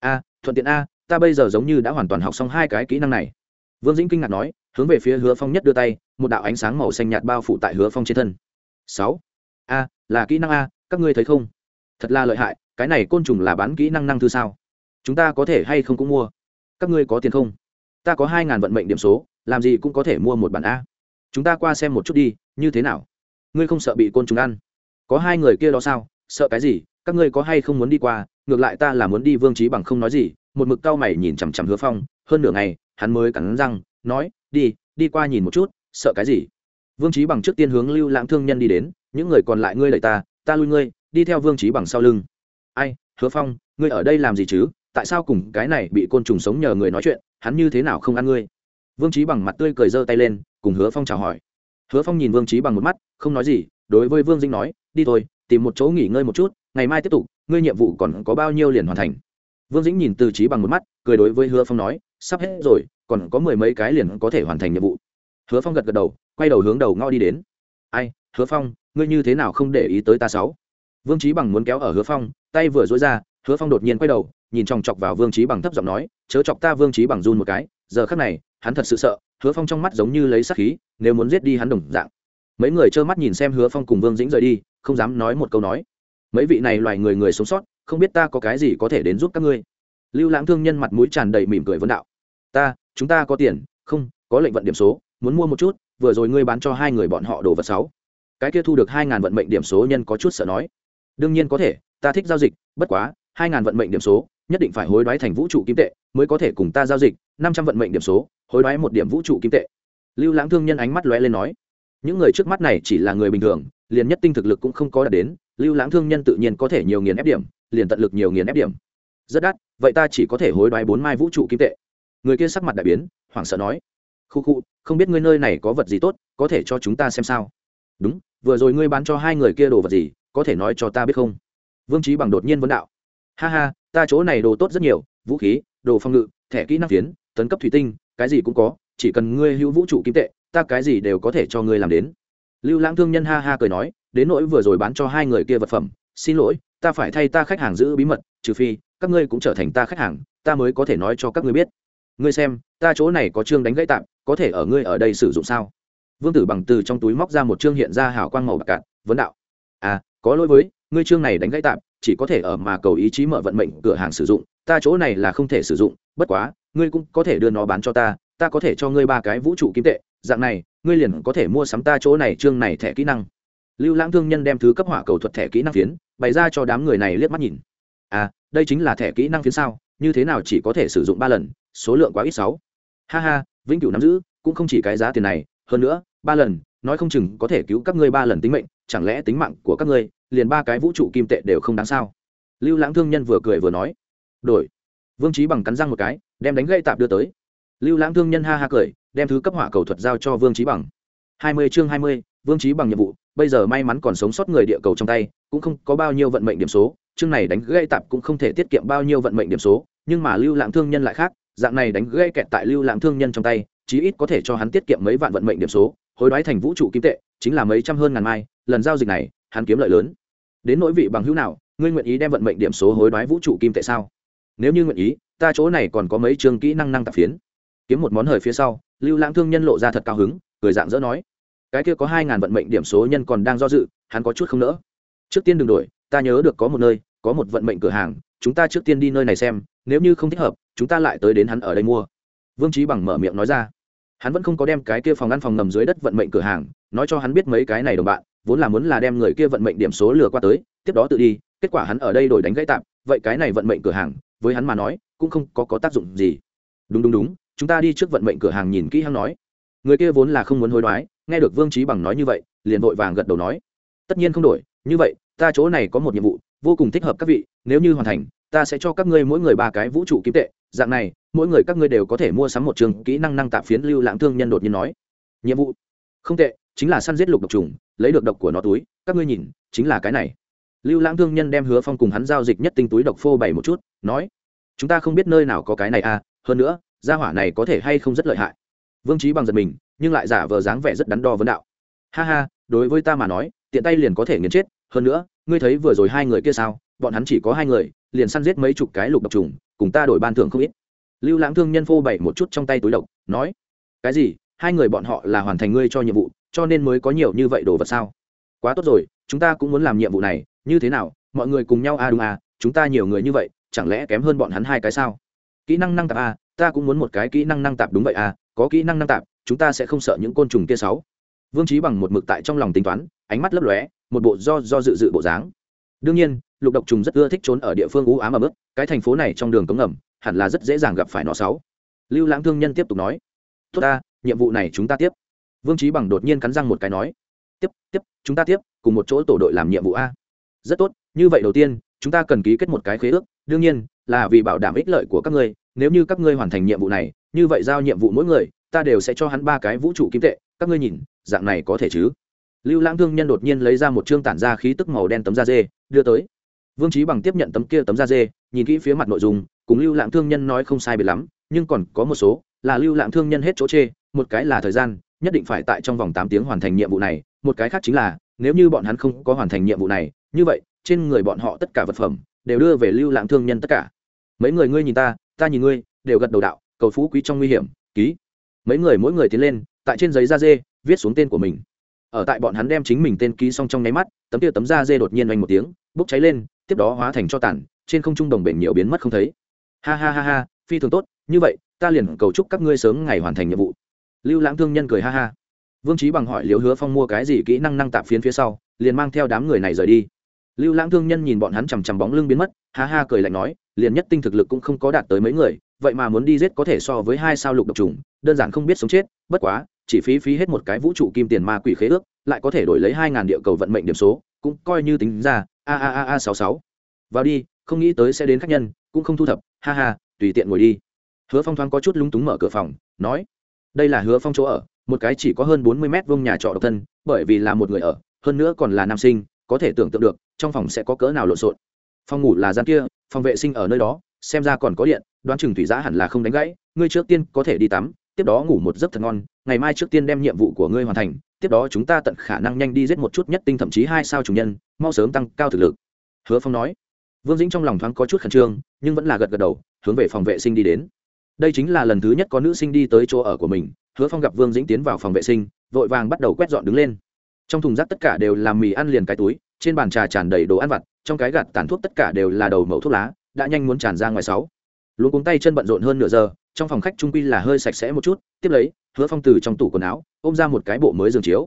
A, thuận tiện a, ta bây giờ giống như đã hoàn toàn học xong hai cái kỹ năng này. Vương dĩnh kinh ngạc nói, hướng về phía hứa phong nhất đưa tay một đạo ánh sáng màu xanh nhạt bao phủ tại hứa phong trên thân. Sáu. A, là kỹ năng a, các ngươi thấy không? Thật là lợi hại, cái này côn trùng là bán kỹ năng năng thư sao? Chúng ta có thể hay không cũng mua. Các ngươi có tiền không? Ta có hai ngàn vận mệnh điểm số, làm gì cũng có thể mua một bản a. Chúng ta qua xem một chút đi, như thế nào? Ngươi không sợ bị côn trùng ăn? Có hai người kia đó sao? Sợ cái gì? Các ngươi có hay không muốn đi qua? Ngược lại ta là muốn đi vương trí bằng không nói gì. Một mực cao mày nhìn chằm chằm hứa phong, hơn nửa ngày, hắn mới cắn răng, nói, đi đi qua nhìn một chút sợ cái gì? Vương trí bằng trước tiên hướng lưu lãng thương nhân đi đến, những người còn lại ngươi đẩy ta ta lui ngươi, đi theo vương trí bằng sau lưng. Ai, hứa phong, ngươi ở đây làm gì chứ? Tại sao cùng cái này bị côn trùng sống nhờ người nói chuyện, hắn như thế nào không ăn ngươi? Vương trí bằng mặt tươi cười giơ tay lên, cùng hứa phong chào hỏi. Hứa phong nhìn vương trí bằng một mắt, không nói gì, đối với vương dinh nói, đi thôi, tìm một chỗ nghỉ ngơi một chút, ngày mai tiếp tục, ngươi nhiệm vụ còn có bao nhiêu liền hoàn thành. Vương dĩnh nhìn từ trí bằng một mắt, cười đối với hứa phong nói, sắp hết rồi, còn có mười mấy cái liền có thể hoàn thành nhiệm vụ hứa phong gật gật đầu, quay đầu hướng đầu ngõ đi đến. Ai, hứa phong, ngươi như thế nào không để ý tới ta sáu? Vương trí bằng muốn kéo ở hứa phong, tay vừa dối ra, hứa phong đột nhiên quay đầu, nhìn chòng chọc vào vương trí bằng thấp giọng nói, chớ chọc ta vương trí bằng run một cái, giờ khắc này, hắn thật sự sợ, hứa phong trong mắt giống như lấy sắc khí, nếu muốn giết đi hắn đồng dạng. Mấy người trơ mắt nhìn xem hứa phong cùng vương dĩnh rời đi, không dám nói một câu nói. Mấy vị này loài người người sống sót, không biết ta có cái gì có thể đến giúp các ngươi. Lưu lãng thương nhân mặt mũi tràn đầy mỉm cười vấn đạo. Ta, chúng ta có tiền, không, có lệnh vận điểm số muốn mua một chút, vừa rồi ngươi bán cho hai người bọn họ đồ vật sáu. Cái kia thu được hai ngàn vận mệnh điểm số nhân có chút sợ nói. Đương nhiên có thể, ta thích giao dịch, bất quá, hai ngàn vận mệnh điểm số, nhất định phải hối đoái thành vũ trụ kim tệ, mới có thể cùng ta giao dịch, năm trăm vận mệnh điểm số, hối đoái một điểm vũ trụ kim tệ. Lưu lãng thương nhân ánh mắt lóe lên nói. Những người trước mắt này chỉ là người bình thường, liền nhất tinh thực lực cũng không có đạt đến, lưu lãng thương nhân tự nhiên có thể nhiều nghiền ép điểm, liền tận lực nhiều nghiền ép điểm. Rất đắt, vậy ta chỉ có thể hối đoái bốn mai vũ trụ kim tệ. Người kia sắc mặt đại biến, hoảng sợ nói khu khu, không biết ngươi nơi này có vật gì tốt, có thể cho chúng ta xem sao? Đúng, vừa rồi ngươi bán cho hai người kia đồ vật gì, có thể nói cho ta biết không? Vương trí bằng đột nhiên vấn đạo. Ha ha, ta chỗ này đồ tốt rất nhiều, vũ khí, đồ phòng ngự, thẻ kỹ năng phiến, tấn cấp thủy tinh, cái gì cũng có, chỉ cần ngươi hữu vũ trụ kim tệ, ta cái gì đều có thể cho ngươi làm đến. Lưu lãng thương nhân ha ha cười nói, đến nỗi vừa rồi bán cho hai người kia vật phẩm, xin lỗi, ta phải thay ta khách hàng giữ bí mật, trừ phi, các ngươi cũng trở thành ta khách hàng, ta mới có thể nói cho các ngươi biết ngươi xem, ta chỗ này có chương đánh gãy tạm, có thể ở ngươi ở đây sử dụng sao? Vương tử bằng từ trong túi móc ra một chương hiện ra hảo quang màu bạc cạn, vấn đạo. À có lỗi với, ngươi chương này đánh gãy tạm, chỉ có thể ở mà cầu ý chí mở vận mệnh cửa hàng sử dụng, ta chỗ này là không thể sử dụng, bất quá, ngươi cũng có thể đưa nó bán cho ta ta có thể cho ngươi ba cái vũ trụ kim tệ, dạng này, ngươi liền có thể mua sắm ta chỗ này chương này thẻ kỹ năng. Lưu lãng thương nhân đem thứ cấp hỏa cầu thuật thẻ kỹ năng phiến, bày ra cho đám người này liếc mắt nhìn. À đây chính là thẻ kỹ năng phiến sao, như thế nào chỉ có thể sử dụng ba lần số lượng quá ít sáu. Ha ha, vĩnh cửu nắm giữ, cũng không chỉ cái giá tiền này, hơn nữa, ba lần, nói không chừng có thể cứu các ngươi ba lần tính mệnh, chẳng lẽ tính mạng của các ngươi, liền ba cái vũ trụ kim tệ đều không đáng sao? Lưu lãng thương nhân vừa cười vừa nói. Đổi. Vương trí bằng cắn răng một cái, đem đánh gậy tạp đưa tới. Lưu lãng thương nhân ha ha cười, đem thứ cấp hỏa cầu thuật giao cho vương trí bằng. Hai mươi chương hai mươi, vương trí bằng nhiệm vụ, bây giờ may mắn còn sống sót người địa cầu trong tay, cũng không có bao nhiêu vận mệnh điểm số, chương này đánh gãy tạp cũng không thể tiết kiệm bao nhiêu vận mệnh điểm số, nhưng mà lưu lãng thương nhân lại khác dạng này đánh gây kẹt tại lưu lãng thương nhân trong tay, chí ít có thể cho hắn tiết kiệm mấy vạn vận mệnh điểm số, hối đoái thành vũ trụ kim tệ, chính là mấy trăm hơn ngàn mai, lần giao dịch này, hắn kiếm lợi lớn. Đến nỗi vị bằng hữu nào, ngươi nguyện ý đem vận mệnh điểm số hối đoái vũ trụ kim tệ sao? Nếu như nguyện ý, ta chỗ này còn có mấy chương kỹ năng năng tạp phiến. Kiếm một món hời phía sau, lưu lãng thương nhân lộ ra thật cao hứng, cười dạng dỡ nói. Cái kia có hai ngàn vận mệnh điểm số nhân còn đang do dự, hắn có chút không nỡ. Trước tiên đừng đổi, ta nhớ được có một nơi, có một vận mệnh cửa hàng, chúng ta trước tiên đi nơi này xem nếu như không thích hợp chúng ta lại tới đến hắn ở đây mua. Vương trí bằng mở miệng nói ra. Hắn vẫn không có đem cái kia phòng ăn phòng ngầm dưới đất vận mệnh cửa hàng nói cho hắn biết mấy cái này đồng bạn vốn là muốn là đem người kia vận mệnh điểm số lừa qua tới tiếp đó tự đi kết quả hắn ở đây đổi đánh gãy tạm vậy cái này vận mệnh cửa hàng với hắn mà nói cũng không có, có tác dụng gì. Đúng đúng đúng chúng ta đi trước vận mệnh cửa hàng nhìn kỹ hắn nói. Người kia vốn là không muốn hối đoái nghe được vương trí bằng nói như vậy liền vội vàng gật đầu nói. Tất nhiên không đổi như vậy ta chỗ này có một nhiệm vụ vô cùng thích hợp các vị nếu như hoàn thành ta sẽ cho các ngươi mỗi người ba cái vũ trụ kim tệ, dạng này, mỗi người các ngươi đều có thể mua sắm một trường kỹ năng năng tạp phiến lưu lãng thương nhân đột nhiên nói. Nhiệm vụ? Không tệ, chính là săn giết lục độc trùng, lấy được độc của nó túi, các ngươi nhìn, chính là cái này. Lưu lãng thương nhân đem hứa phong cùng hắn giao dịch nhất tinh túi độc phô bày một chút, nói. Chúng ta không biết nơi nào có cái này à hơn nữa, gia hỏa này có thể hay không rất lợi hại. Vương trí bằng giật mình, nhưng lại giả vờ dáng vẻ rất đắn đo vấn đạo. Ha ha, đối với ta mà nói, tiện tay liền có thể nghiền chết, hơn nữa, ngươi thấy vừa rồi hai người kia sao? Bọn hắn chỉ có hai người liền săn giết mấy chục cái lục độc trùng, cùng ta đổi ban thưởng không ít. Lưu lãng thương nhân phô bày một chút trong tay túi độc, nói, cái gì? Hai người bọn họ là hoàn thành ngươi cho nhiệm vụ, cho nên mới có nhiều như vậy đồ vật sao? Quá tốt rồi, chúng ta cũng muốn làm nhiệm vụ này, như thế nào? Mọi người cùng nhau a à đúng à chúng ta nhiều người như vậy, chẳng lẽ kém hơn bọn hắn hai cái sao? Kỹ năng năng tạp a ta cũng muốn một cái kỹ năng năng tạp đúng vậy à có kỹ năng năng tạp, chúng ta sẽ không sợ những côn trùng kia sáu. Vương trí bằng một mực tại trong lòng tính toán, ánh mắt lấp lóe, một bộ do do dự dự bộ dáng. Đương nhiên lục độc trùng rất ưa thích trốn ở địa phương u ám ở mức cái thành phố này trong đường cống ngầm, hẳn là rất dễ dàng gặp phải nó sáu. Lưu lãng thương nhân tiếp tục nói, tốt ta, nhiệm vụ này chúng ta tiếp. Vương trí bằng đột nhiên cắn răng một cái nói, tiếp tiếp, chúng ta tiếp, cùng một chỗ tổ đội làm nhiệm vụ a. Rất tốt, như vậy đầu tiên, chúng ta cần ký kết một cái khế ước, đương nhiên là vì bảo đảm ích lợi của các ngươi, nếu như các ngươi hoàn thành nhiệm vụ này, như vậy giao nhiệm vụ mỗi người, ta đều sẽ cho hắn ba cái vũ trụ kim tệ, các ngươi nhìn, dạng này có thể chứ? Lưu lãng thương nhân đột nhiên lấy ra một chương tản ra khí tức màu đen tấm da dê, đưa tới vương trí bằng tiếp nhận tấm kia tấm da dê, nhìn kỹ phía mặt nội dung, cùng lưu lãng thương nhân nói không sai biệt lắm, nhưng còn có một số, là lưu lãng thương nhân hết chỗ chê, một cái là thời gian, nhất định phải tại trong vòng tám tiếng hoàn thành nhiệm vụ này, một cái khác chính là, nếu như bọn hắn không có hoàn thành nhiệm vụ này, như vậy, trên người bọn họ tất cả vật phẩm, đều đưa về lưu lãng thương nhân tất cả. Mấy người ngươi nhìn ta ta nhìn ngươi, đều gật đầu đạo, cầu phú quý trong nguy hiểm, ký. Mấy người mỗi người tiến lên, tại trên giấy da dê, viết xuống tên của mình ở tại bọn hắn đem chính mình tên ký xong trong nháy mắt, tấm tia tấm da dê đột nhiên oanh một tiếng, bốc cháy lên, tiếp đó hóa thành cho tàn, trên không trung đồng bệnh nhiều biến mất không thấy. Ha ha ha ha, phi thường tốt, như vậy, ta liền cầu chúc các ngươi sớm ngày hoàn thành nhiệm vụ. Lưu lãng thương nhân cười ha ha. Vương trí bằng hỏi Liễu hứa phong mua cái gì kỹ năng năng tạp phiến phía sau, liền mang theo đám người này rời đi. Lưu lãng thương nhân nhìn bọn hắn chằm chằm bóng lưng biến mất, ha ha cười lạnh nói, liền nhất tinh thực lực cũng không có đạt tới mấy người, vậy mà muốn đi giết có thể so với hai sao lục độc trùng, đơn giản không biết sống chết, bất quá chỉ phí phí hết một cái vũ trụ kim tiền ma quỷ khế ước, lại có thể đổi lấy hai ngàn địa cầu vận mệnh điểm số, cũng coi như tính ra, a a a a sáu sáu. Vào đi, không nghĩ tới sẽ đến khách nhân, cũng không thu thập, ha ha, tùy tiện ngồi đi. Hứa phong thoáng có chút lúng túng mở cửa phòng, nói, đây là hứa phong chỗ ở, một cái chỉ có hơn bốn mươi mét vuông nhà trọ độc thân, bởi vì là một người ở, hơn nữa còn là nam sinh, có thể tưởng tượng được, trong phòng sẽ có cỡ nào lộn xộn. Phòng ngủ là gian kia, phòng vệ sinh ở nơi đó, xem ra còn có điện, đoán chừng thủy giã hẳn là không đánh gãy, ngươi trước tiên có thể đi tắm, tiếp đó ngủ một giấc thật ngon ngày mai trước tiên đem nhiệm vụ của ngươi hoàn thành, tiếp đó chúng ta tận khả năng nhanh đi giết một chút nhất tinh thậm chí hai sao chủ nhân, mau sớm tăng cao thực lực. Hứa phong nói. Vương dĩnh trong lòng thoáng có chút khẩn trương, nhưng vẫn là gật gật đầu, hướng về phòng vệ sinh đi đến. Đây chính là lần thứ nhất có nữ sinh đi tới chỗ ở của mình, hứa phong gặp vương dĩnh tiến vào phòng vệ sinh, vội vàng bắt đầu quét dọn đứng lên. Trong thùng rác tất cả đều là mì ăn liền cái túi, trên bàn trà tràn đầy đồ ăn vặt, trong cái gạt tàn thuốc tất cả đều là đầu mẫu thuốc lá, đã nhanh muốn tràn ra ngoài sáu luôn cuống tay chân bận rộn hơn nửa giờ, trong phòng khách trung quy là hơi sạch sẽ một chút, tiếp lấy, hứa phong từ trong tủ quần áo, ôm ra một cái bộ mới giường chiếu.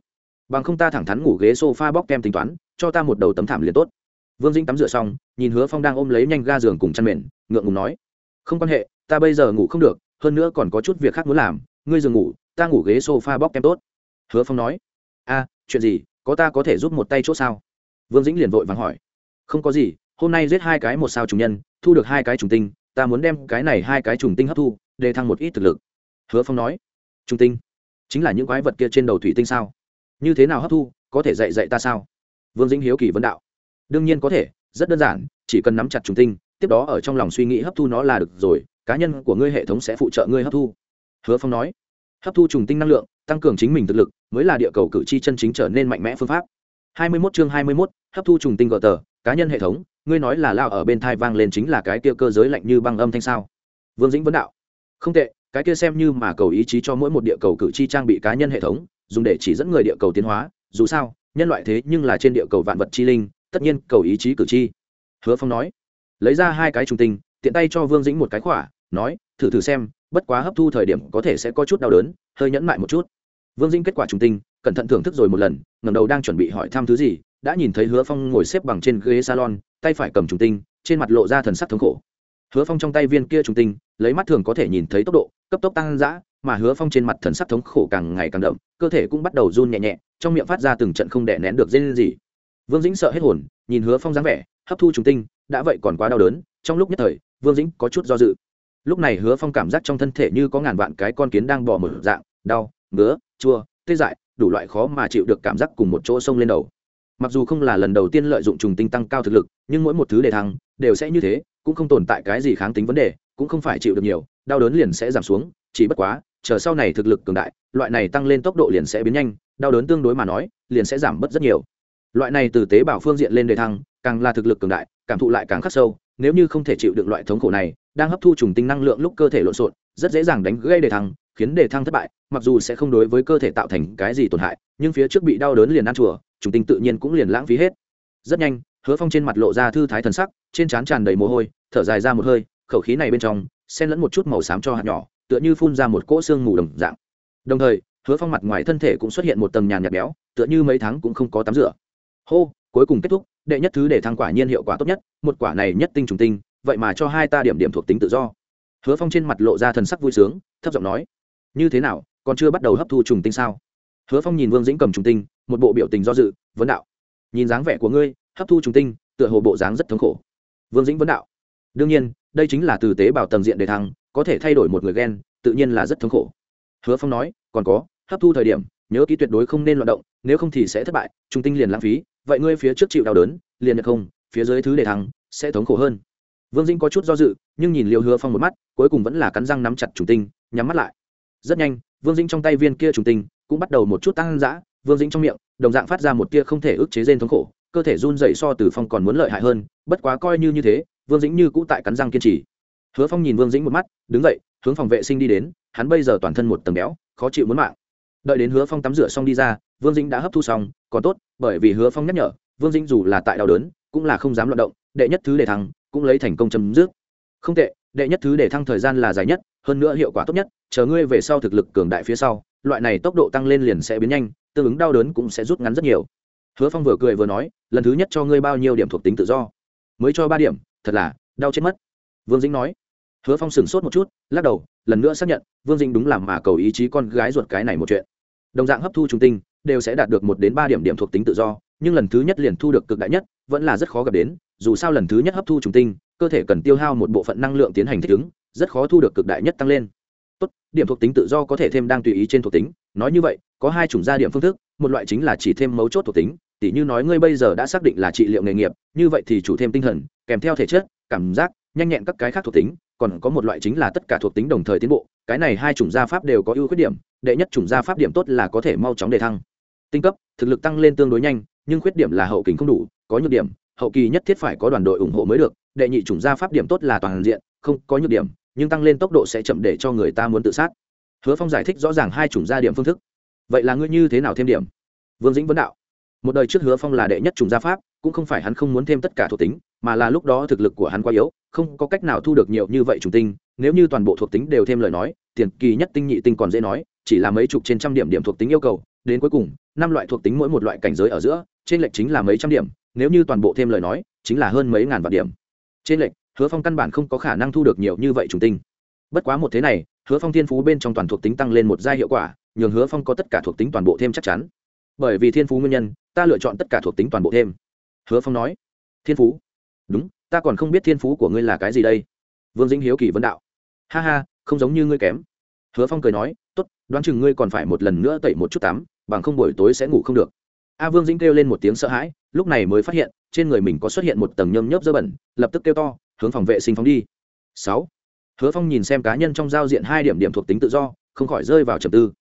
Bằng không ta thẳng thắn ngủ ghế sofa bóc kem tính toán, cho ta một đầu tấm thảm liền tốt. Vương dĩnh tắm rửa xong, nhìn hứa phong đang ôm lấy nhanh ga giường cùng chăn mền, ngượng ngùng nói, không quan hệ, ta bây giờ ngủ không được, hơn nữa còn có chút việc khác muốn làm, ngươi giường ngủ, ta ngủ ghế sofa bóc kem tốt. Hứa phong nói, a, chuyện gì, có ta có thể giúp một tay chỗ sao? Vương dĩnh liền vội vàng hỏi, không có gì, hôm nay giết hai cái một sao trùng nhân, thu được hai cái trùng tinh ta muốn đem cái này hai cái trùng tinh hấp thu để thăng một ít thực lực. Hứa phong nói. Trùng tinh? Chính là những quái vật kia trên đầu thủy tinh sao? Như thế nào hấp thu có thể dạy dạy ta sao? Vương dĩnh hiếu kỳ vấn đạo. Đương nhiên có thể rất đơn giản chỉ cần nắm chặt trùng tinh tiếp đó ở trong lòng suy nghĩ hấp thu nó là được rồi cá nhân của ngươi hệ thống sẽ phụ trợ ngươi hấp thu. Hứa phong nói. Hấp thu trùng tinh năng lượng tăng cường chính mình thực lực mới là địa cầu cử tri chân chính trở nên mạnh mẽ phương pháp. 21 chương 21, hấp thu trùng tinh gờ tờ cá nhân hệ thống, ngươi nói là lao ở bên thai vang lên chính là cái kia cơ giới lạnh như băng âm thanh sao? Vương dĩnh vấn đạo. Không tệ, cái kia xem như mà cầu ý chí cho mỗi một địa cầu cử tri trang bị cá nhân hệ thống, dùng để chỉ dẫn người địa cầu tiến hóa, dù sao, nhân loại thế nhưng là trên địa cầu vạn vật chi linh, tất nhiên cầu ý chí cử tri. Hứa phong nói. Lấy ra hai cái trùng tinh, tiện tay cho vương dĩnh một cái khỏa, nói, thử thử xem, bất quá hấp thu thời điểm có thể sẽ có chút đau đớn, hơi nhẫn mại một chút. Vương dĩnh kết quả trùng tinh, cẩn thận thưởng thức rồi một lần ngầm đầu đang chuẩn bị hỏi thăm thứ gì đã nhìn thấy hứa phong ngồi xếp bằng trên ghế salon, tay phải cầm trùng tinh, trên mặt lộ ra thần sắc thống khổ. Hứa phong trong tay viên kia trùng tinh, lấy mắt thường có thể nhìn thấy tốc độ, cấp tốc tăng dã, mà hứa phong trên mặt thần sắc thống khổ càng ngày càng đậm, cơ thể cũng bắt đầu run nhẹ nhẹ, trong miệng phát ra từng trận không đẻ nén được dây lên gì vương dĩnh sợ hết hồn, nhìn hứa phong dáng vẻ, hấp thu trùng tinh, đã vậy còn quá đau đớn, trong lúc nhất thời, vương dĩnh có chút do dự. Lúc này hứa phong cảm giác trong thân thể như có ngàn vạn cái con kiến đang bỏ mở dạng, đau, ngứa, chua, tê dại, đủ loại khó mà chịu được cảm giác cùng một chỗ sông lên đầu mặc dù không là lần đầu tiên lợi dụng trùng tinh tăng cao thực lực, nhưng mỗi một thứ đề thăng đều sẽ như thế, cũng không tồn tại cái gì kháng tính vấn đề, cũng không phải chịu được nhiều, đau đớn liền sẽ giảm xuống, chỉ bất quá, chờ sau này thực lực cường đại, loại này tăng lên tốc độ liền sẽ biến nhanh, đau đớn tương đối mà nói, liền sẽ giảm bớt rất nhiều. Loại này từ tế bào phương diện lên đề thăng, càng là thực lực cường đại, cảm thụ lại càng khắc sâu, nếu như không thể chịu được loại thống khổ này, đang hấp thu trùng tinh năng lượng lúc cơ thể lộn xộn, rất dễ dàng đánh gây đề thăng, khiến đề thăng thất bại, mặc dù sẽ không đối với cơ thể tạo thành cái gì tổn hại, nhưng phía trước bị đau đớn liền ăn chùa trùng tinh tự nhiên cũng liền lãng phí hết. Rất nhanh, hứa phong trên mặt lộ ra thư thái thần sắc, trên trán tràn đầy mồ hôi, thở dài ra một hơi, khẩu khí này bên trong, xen lẫn một chút màu xám cho hạt nhỏ, tựa như phun ra một cỗ xương mù đồng dạng. Đồng thời, hứa phong mặt ngoài thân thể cũng xuất hiện một tầng nhàn nhạt béo, tựa như mấy tháng cũng không có tắm rửa. Hô, cuối cùng kết thúc, đệ nhất thứ để thăng quả nhiên hiệu quả tốt nhất, một quả này nhất tinh trùng tinh, vậy mà cho hai ta điểm điểm thuộc tính tự do. Hứa phong trên mặt lộ ra thần sắc vui sướng, thấp giọng nói, như thế nào, còn chưa bắt đầu hấp thu trùng tinh sao? Hứa phong nhìn vương dĩnh cầm trùng tinh một bộ biểu tình do dự, vấn đạo, nhìn dáng vẻ của ngươi, hấp thu trùng tinh, tựa hồ bộ dáng rất thống khổ. Vương dĩnh vấn đạo, đương nhiên, đây chính là từ tế bào tầng diện đề thăng, có thể thay đổi một người ghen tự nhiên là rất thống khổ. Hứa phong nói, còn có, hấp thu thời điểm, nhớ kỹ tuyệt đối không nên loạt động, nếu không thì sẽ thất bại trung tinh liền lãng phí, vậy ngươi phía trước chịu đau đớn, liền được không, phía dưới thứ đề thăng, sẽ thống khổ hơn. Vương dĩnh có chút do dự, nhưng nhìn liệu hứa phong một mắt, cuối cùng vẫn là cắn răng nắm chặt trùng tinh, nhắm mắt lại. Rất nhanh, vương dĩnh trong tay viên kia trùng tinh cũng bắt đầu một chút tăng dã vương dĩnh trong miệng, đồng dạng phát ra một tia không thể ức chế rên thống khổ, cơ thể run dậy so từ phong còn muốn lợi hại hơn, bất quá coi như như thế, vương dĩnh như cũ tại cắn răng kiên trì. Hứa phong nhìn vương dĩnh một mắt, đứng dậy, hướng phòng vệ sinh đi đến, hắn bây giờ toàn thân một tầng béo, khó chịu muốn mạng. Đợi đến hứa phong tắm rửa xong đi ra, vương dĩnh đã hấp thu xong, còn tốt, bởi vì hứa phong nhắc nhở, vương dĩnh dù là tại đau đớn, cũng là không dám loạt động, đệ nhất thứ để thăng, cũng lấy thành công chấm dứt. Không tệ, đệ nhất thứ để thăng thời gian là dài nhất, hơn nữa hiệu quả tốt nhất, chờ ngươi về sau thực lực cường đại phía sau, loại này tốc độ tăng lên liền sẽ biến nhanh tương ứng đau đớn cũng sẽ rút ngắn rất nhiều. Hứa phong vừa cười vừa nói, lần thứ nhất cho ngươi bao nhiêu điểm thuộc tính tự do. Mới cho ba điểm, thật là, đau chết mất. Vương dĩnh nói. Hứa phong sửng sốt một chút, lắc đầu, lần nữa xác nhận, vương dĩnh đúng làm mà cầu ý chí con gái ruột cái này một chuyện. Đồng dạng hấp thu trung tinh, đều sẽ đạt được một đến ba điểm điểm thuộc tính tự do, nhưng lần thứ nhất liền thu được cực đại nhất, vẫn là rất khó gặp đến, dù sao lần thứ nhất hấp thu trùng tinh, cơ thể cần tiêu hao một bộ phận năng lượng tiến hành thích ứng, rất khó thu được cực đại nhất tăng lên. Tốt, điểm thuộc tính tự do có thể thêm đang tùy ý trên thuộc tính nói như vậy, có hai chủng gia điểm phương thức, một loại chính là chỉ thêm mấu chốt thuộc tính, tỉ như nói ngươi bây giờ đã xác định là trị liệu nghề nghiệp, như vậy thì chủ thêm tinh thần, kèm theo thể chất, cảm giác, nhanh nhẹn các cái khác thuộc tính, còn có một loại chính là tất cả thuộc tính đồng thời tiến bộ, cái này hai chủng gia pháp đều có ưu khuyết điểm, đệ nhất chủng gia pháp điểm tốt là có thể mau chóng đề thăng. Tinh cấp, thực lực tăng lên tương đối nhanh, nhưng khuyết điểm là hậu kính không đủ, có nhược điểm, hậu kỳ nhất thiết phải có đoàn đội ủng hộ mới được, đệ nhị chủng gia pháp điểm tốt là toàn diện, không có nhược điểm, nhưng tăng lên tốc độ sẽ chậm để cho người ta muốn tự sát hứa phong giải thích rõ ràng hai chủng gia điểm phương thức. Vậy là ngươi như thế nào thêm điểm? Vương dĩnh vấn đạo. Một đời trước hứa phong là đệ nhất chủng gia pháp, cũng không phải hắn không muốn thêm tất cả thuộc tính, mà là lúc đó thực lực của hắn quá yếu, không có cách nào thu được nhiều như vậy chủng tinh. Nếu như toàn bộ thuộc tính đều thêm lời nói, tiền kỳ nhất tinh nhị tinh còn dễ nói, chỉ là mấy chục trên trăm điểm điểm thuộc tính yêu cầu. Đến cuối cùng, năm loại thuộc tính mỗi một loại cảnh giới ở giữa, trên lệch chính là mấy trăm điểm, nếu như toàn bộ thêm lời nói, chính là hơn mấy ngàn vạn điểm. Trên lệch, hứa phong căn bản không có khả năng thu được nhiều như vậy trùng tinh bất quá một thế này, hứa phong thiên phú bên trong toàn thuộc tính tăng lên một giai hiệu quả, nhường hứa phong có tất cả thuộc tính toàn bộ thêm chắc chắn. Bởi vì thiên phú nguyên nhân, ta lựa chọn tất cả thuộc tính toàn bộ thêm. Hứa phong nói, thiên phú? Đúng, ta còn không biết thiên phú của ngươi là cái gì đây. Vương dĩnh hiếu kỳ vấn đạo. Ha ha, không giống như ngươi kém. Hứa phong cười nói t ố t đoán chừng ngươi còn phải một lần nữa tẩy một chút tắm, bằng không buổi tối sẽ ngủ không được. A vương dĩnh kêu lên một tiếng sợ hãi, lúc này mới phát hiện, trên người mình có xuất hiện một tầng nhâm nhớp dơ bẩn, lập tức kêu to, hướng phòng vệ sinh phóng đi. Sáu hứa phong nhìn xem cá nhân trong giao diện hai điểm điểm thuộc tính tự do, không khỏi rơi vào trầm tư.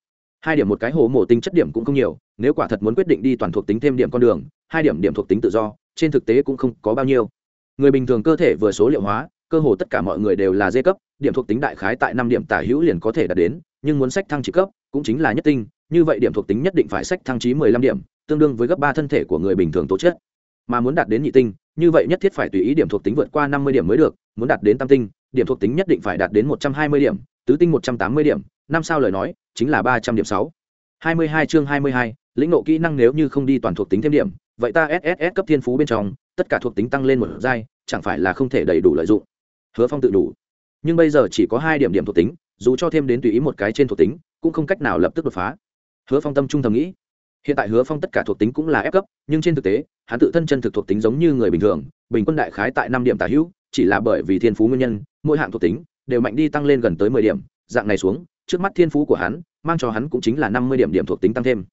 Hai điểm một cái hồ mổ tinh chất điểm cũng không nhiều, nếu quả thật muốn quyết định đi toàn thuộc tính thêm điểm con đường, hai điểm điểm thuộc tính tự do, trên thực tế cũng không có bao nhiêu. Người bình thường cơ thể vừa số liệu hóa, cơ hồ tất cả mọi người đều là dê cấp, điểm thuộc tính đại khái tại năm điểm tả hữu liền có thể đạt đến, nhưng muốn sách thăng chỉ cấp cũng chính là nhất tinh, như vậy điểm thuộc tính nhất định phải sách thăng trí mười lăm điểm, tương đương với gấp ba thân thể của người bình thường tố chất mà muốn đạt đến nhị tinh, như vậy nhất thiết phải tùy ý điểm thuộc tính vượt qua năm mươi điểm mới được, muốn đạt đến tam tinh, điểm thuộc tính nhất định phải đạt đến một trăm hai mươi điểm, tứ tinh một trăm tám mươi điểm, năm sao lời nói, chính là ba trăm điểm sáu. Hai mươi hai chương hai mươi hai, lĩnh nộ kỹ năng nếu như không đi toàn thuộc tính thêm điểm, vậy ta sss cấp thiên phú bên trong, tất cả thuộc tính tăng lên một giai, chẳng phải là không thể đầy đủ lợi dụng. Hứa phong tự đủ. Nhưng bây giờ chỉ có hai điểm điểm thuộc tính, dù cho thêm đến tùy ý một cái trên thuộc tính, cũng không cách nào lập tức đột phá. Hứa phong tâm trung thầm nghĩ hiện tại hứa phong tất cả thuộc tính cũng là ép cấp, nhưng trên thực tế, hắn tự thân chân thực thuộc tính giống như người bình thường, bình quân đại khái tại năm điểm tả hữu, chỉ là bởi vì thiên phú nguyên nhân, mỗi hạng thuộc tính đều mạnh đi tăng lên gần tới mười điểm. Dạng này xuống, trước mắt thiên phú của hắn, mang cho hắn cũng chính là năm mươi điểm điểm thuộc tính tăng thêm.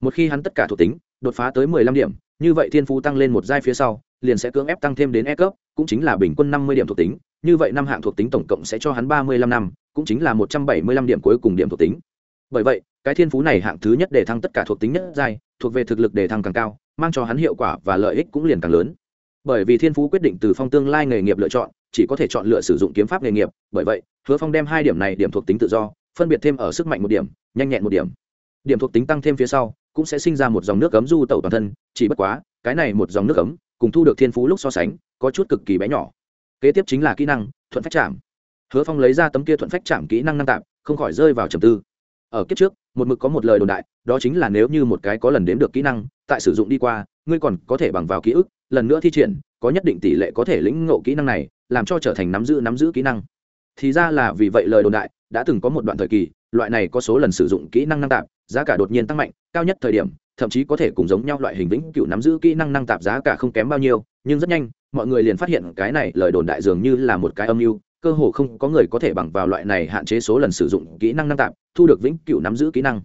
Một khi hắn tất cả thuộc tính đột phá tới mười lăm điểm, như vậy thiên phú tăng lên một giai phía sau, liền sẽ cưỡng ép tăng thêm đến e cấp, cũng chính là bình quân năm mươi điểm thuộc tính. Như vậy năm hạng thuộc tính tổng cộng sẽ cho hắn ba mươi lăm năm, cũng chính là một trăm bảy mươi lăm điểm cuối cùng điểm thuộc tính bởi vậy, cái thiên phú này hạng thứ nhất để thăng tất cả thuộc tính nhất giai, thuộc về thực lực để thăng càng cao, mang cho hắn hiệu quả và lợi ích cũng liền càng lớn. Bởi vì thiên phú quyết định từ phong tương lai nghề nghiệp lựa chọn, chỉ có thể chọn lựa sử dụng kiếm pháp nghề nghiệp. Bởi vậy, hứa phong đem hai điểm này điểm thuộc tính tự do, phân biệt thêm ở sức mạnh một điểm, nhanh nhẹn một điểm. Điểm thuộc tính tăng thêm phía sau, cũng sẽ sinh ra một dòng nước cấm du tẩu toàn thân, chỉ bất quá, cái này một dòng nước cấm cùng thu được thiên phú lúc so sánh, có chút cực kỳ bé nhỏ. Kế tiếp chính là kỹ năng, thuận phách chạm. Hứa phong lấy ra tấm kia thuận phách chạm kỹ năng năng tạm, không khỏi rơi vào trầm tư ở kiếp trước, một mực có một lời đồn đại, đó chính là nếu như một cái có lần đếm được kỹ năng, tại sử dụng đi qua, ngươi còn có thể bằng vào ký ức, lần nữa thi triển, có nhất định tỷ lệ có thể lĩnh ngộ kỹ năng này, làm cho trở thành nắm giữ nắm giữ kỹ năng. Thì ra là vì vậy lời đồn đại đã từng có một đoạn thời kỳ, loại này có số lần sử dụng kỹ năng năng tạp, giá cả đột nhiên tăng mạnh, cao nhất thời điểm, thậm chí có thể cùng giống nhau loại hình vĩnh cựu nắm giữ kỹ năng năng tạp giá cả không kém bao nhiêu, nhưng rất nhanh, mọi người liền phát hiện cái này lời đồn đại dường như là một cái âm mưu, cơ hồ không có người có thể bằng vào loại này hạn chế số lần sử dụng kỹ năng năng tạp thu được vĩnh cửu nắm giữ kỹ năng.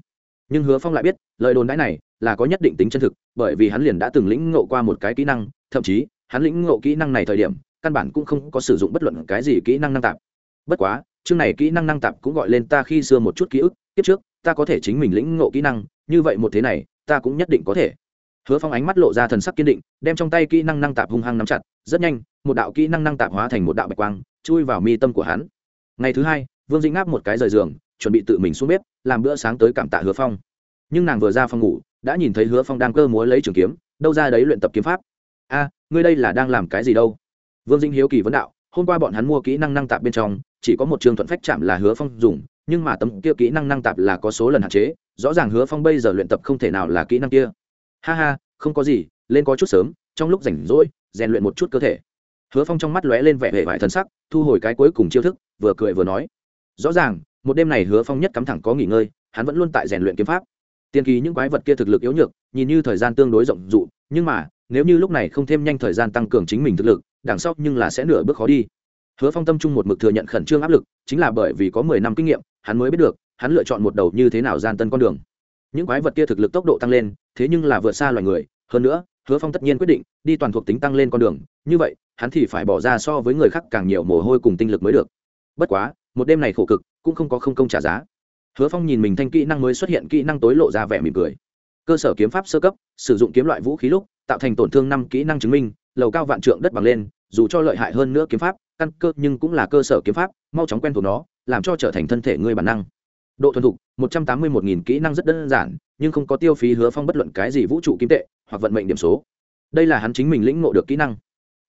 Nhưng hứa phong lại biết, lời đồn đãi này là có nhất định tính chân thực, bởi vì hắn liền đã từng lĩnh ngộ qua một cái kỹ năng, thậm chí, hắn lĩnh ngộ kỹ năng này thời điểm, căn bản cũng không có sử dụng bất luận cái gì kỹ năng năng tạp. Bất quá, chương này kỹ năng năng tạp cũng gọi lên ta khi xưa một chút ký ức, kiếp trước, ta có thể chính mình lĩnh ngộ kỹ năng, như vậy một thế này, ta cũng nhất định có thể. Hứa phong ánh mắt lộ ra thần sắc kiên định, đem trong tay kỹ năng năng tạp hung hăng nắm chặt, rất nhanh, một đạo kỹ năng năng tạp hóa thành một đạo bạch quang, chui vào mi tâm của hắn. Ngày thứ hai, vương dĩnh ngáp một cái rời giường chuẩn bị tự mình xuống bếp, làm bữa sáng tới cảm tạ hứa phong. Nhưng nàng vừa ra phòng ngủ, đã nhìn thấy hứa phong đang cơ múa lấy trường kiếm, đâu ra đấy luyện tập kiếm pháp. A, ngươi đây là đang làm cái gì đâu? Vương Dinh hiếu kỳ vấn đạo, hôm qua bọn hắn mua kỹ năng năng tạp bên trong, chỉ có một trường thuận phách chạm là hứa phong dùng, nhưng mà tấm kia kỹ năng năng tạp là có số lần hạn chế, rõ ràng hứa phong bây giờ luyện tập không thể nào là kỹ năng kia. Ha ha, không có gì, lên có chút sớm, trong lúc rảnh rỗi, rèn luyện một chút cơ thể. Hứa phong trong mắt lóe lên vẻ hệ vải thần sắc, thu hồi cái cuối cùng chiêu thức, vừa cười vừa nói, rõ ràng một đêm này hứa phong nhất cắm thẳng có nghỉ ngơi, hắn vẫn luôn tại rèn luyện kiếm pháp. Tiền kỳ những quái vật kia thực lực yếu nhược, nhìn như thời gian tương đối rộng rụ nhưng mà, nếu như lúc này không thêm nhanh thời gian tăng cường chính mình thực lực, đằng sau nhưng là sẽ nửa bước khó đi. Hứa phong tâm trung một mực thừa nhận khẩn trương áp lực, chính là bởi vì có mười năm kinh nghiệm, hắn mới biết được, hắn lựa chọn một đầu như thế nào gian tân con đường. Những quái vật kia thực lực tốc độ tăng lên, thế nhưng là vượt xa loài người, hơn nữa, hứa phong tất nhiên quyết định đi toàn thuộc tính tăng lên con đường, như vậy, hắn thì phải bỏ ra so với người khác càng nhiều mồ hôi cùng tinh lực mới được. Bất quá, một đêm này khổ cực cũng không có không công trả giá. Hứa phong nhìn mình thanh kỹ năng mới xuất hiện kỹ năng tối lộ ra vẻ mỉm cười. Cơ sở kiếm pháp sơ cấp, sử dụng kiếm loại vũ khí lúc, tạo thành tổn thương năm kỹ năng chứng minh, lầu cao vạn trượng đất bằng lên, dù cho lợi hại hơn nữa kiếm pháp, căn cơ nhưng cũng là cơ sở kiếm pháp, mau chóng quen thuộc nó, làm cho trở thành thân thể ngươi bản năng. Độ thuần thục, một trăm tám mươi một nghìn kỹ năng rất đơn giản, nhưng không có tiêu phí hứa phong bất luận cái gì vũ trụ kim tệ, hoặc vận mệnh điểm số. Đây là hắn chính mình lĩnh ngộ được kỹ năng.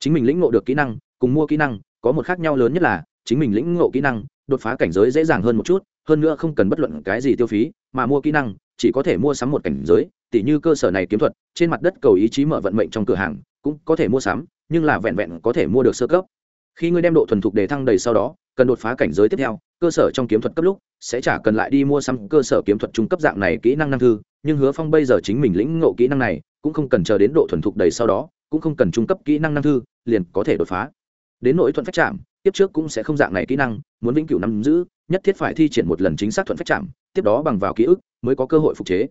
Chính mình lĩnh ngộ được kỹ năng, cùng mua kỹ năng, có một khác nhau lớn nhất là, chính mình lĩnh ngộ kỹ năng đột phá cảnh giới dễ dàng hơn một chút, hơn nữa không cần bất luận cái gì tiêu phí, mà mua kỹ năng, chỉ có thể mua sắm một cảnh giới, tỉ như cơ sở này kiếm thuật, trên mặt đất cầu ý chí mở vận mệnh trong cửa hàng, cũng có thể mua sắm, nhưng là vẹn vẹn có thể mua được sơ cấp. Khi ngươi đem độ thuần thục đề thăng đầy sau đó, cần đột phá cảnh giới tiếp theo, cơ sở trong kiếm thuật cấp lúc, sẽ chả cần lại đi mua sắm cơ sở kiếm thuật trung cấp dạng này kỹ năng năng thư, nhưng hứa phong bây giờ chính mình lĩnh ngộ kỹ năng này, cũng không cần chờ đến độ thuần thục đầy sau đó, cũng không cần trung cấp kỹ năng năng thư, liền có thể đột phá. Đến nỗi thuận phách chạm tiếp trước cũng sẽ không dạng này kỹ năng, muốn vĩnh cửu nắm giữ, nhất thiết phải thi triển một lần chính xác thuận phách chạm, tiếp đó bằng vào ký ức mới có cơ hội phục chế.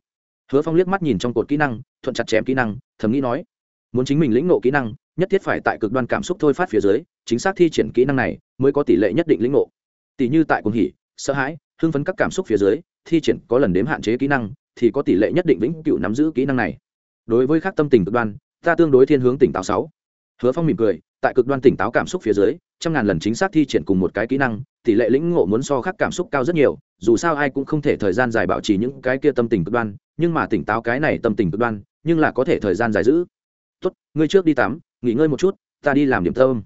Hứa phong liếc mắt nhìn trong cột kỹ năng, thuận chặt chém kỹ năng, thầm nghĩ nói, muốn chính mình lĩnh ngộ kỹ năng, nhất thiết phải tại cực đoan cảm xúc thôi phát phía dưới, chính xác thi triển kỹ năng này mới có tỷ lệ nhất định lĩnh ngộ. Tỷ như tại cuồng hỉ, sợ hãi, hưng phấn các cảm xúc phía dưới, thi triển có lần đếm hạn chế kỹ năng thì có tỷ lệ nhất định vĩnh cửu nắm giữ kỹ năng này. Đối với các tâm tình cực đoan, ta tương đối thiên hướng tỉnh táo sáu. Hứa phong mỉm cười tại cực đoan tỉnh táo cảm xúc phía dưới, trăm ngàn lần chính xác thi triển cùng một cái kỹ năng, tỷ lệ lĩnh ngộ muốn so khác cảm xúc cao rất nhiều, dù sao ai cũng không thể thời gian dài bảo trì những cái kia tâm tình cực đoan, nhưng mà tỉnh táo cái này tâm tình cực đoan, nhưng là có thể thời gian dài giữ. Tốt, ngươi trước đi tắm, nghỉ ngơi một chút, ta đi làm điểm tâm.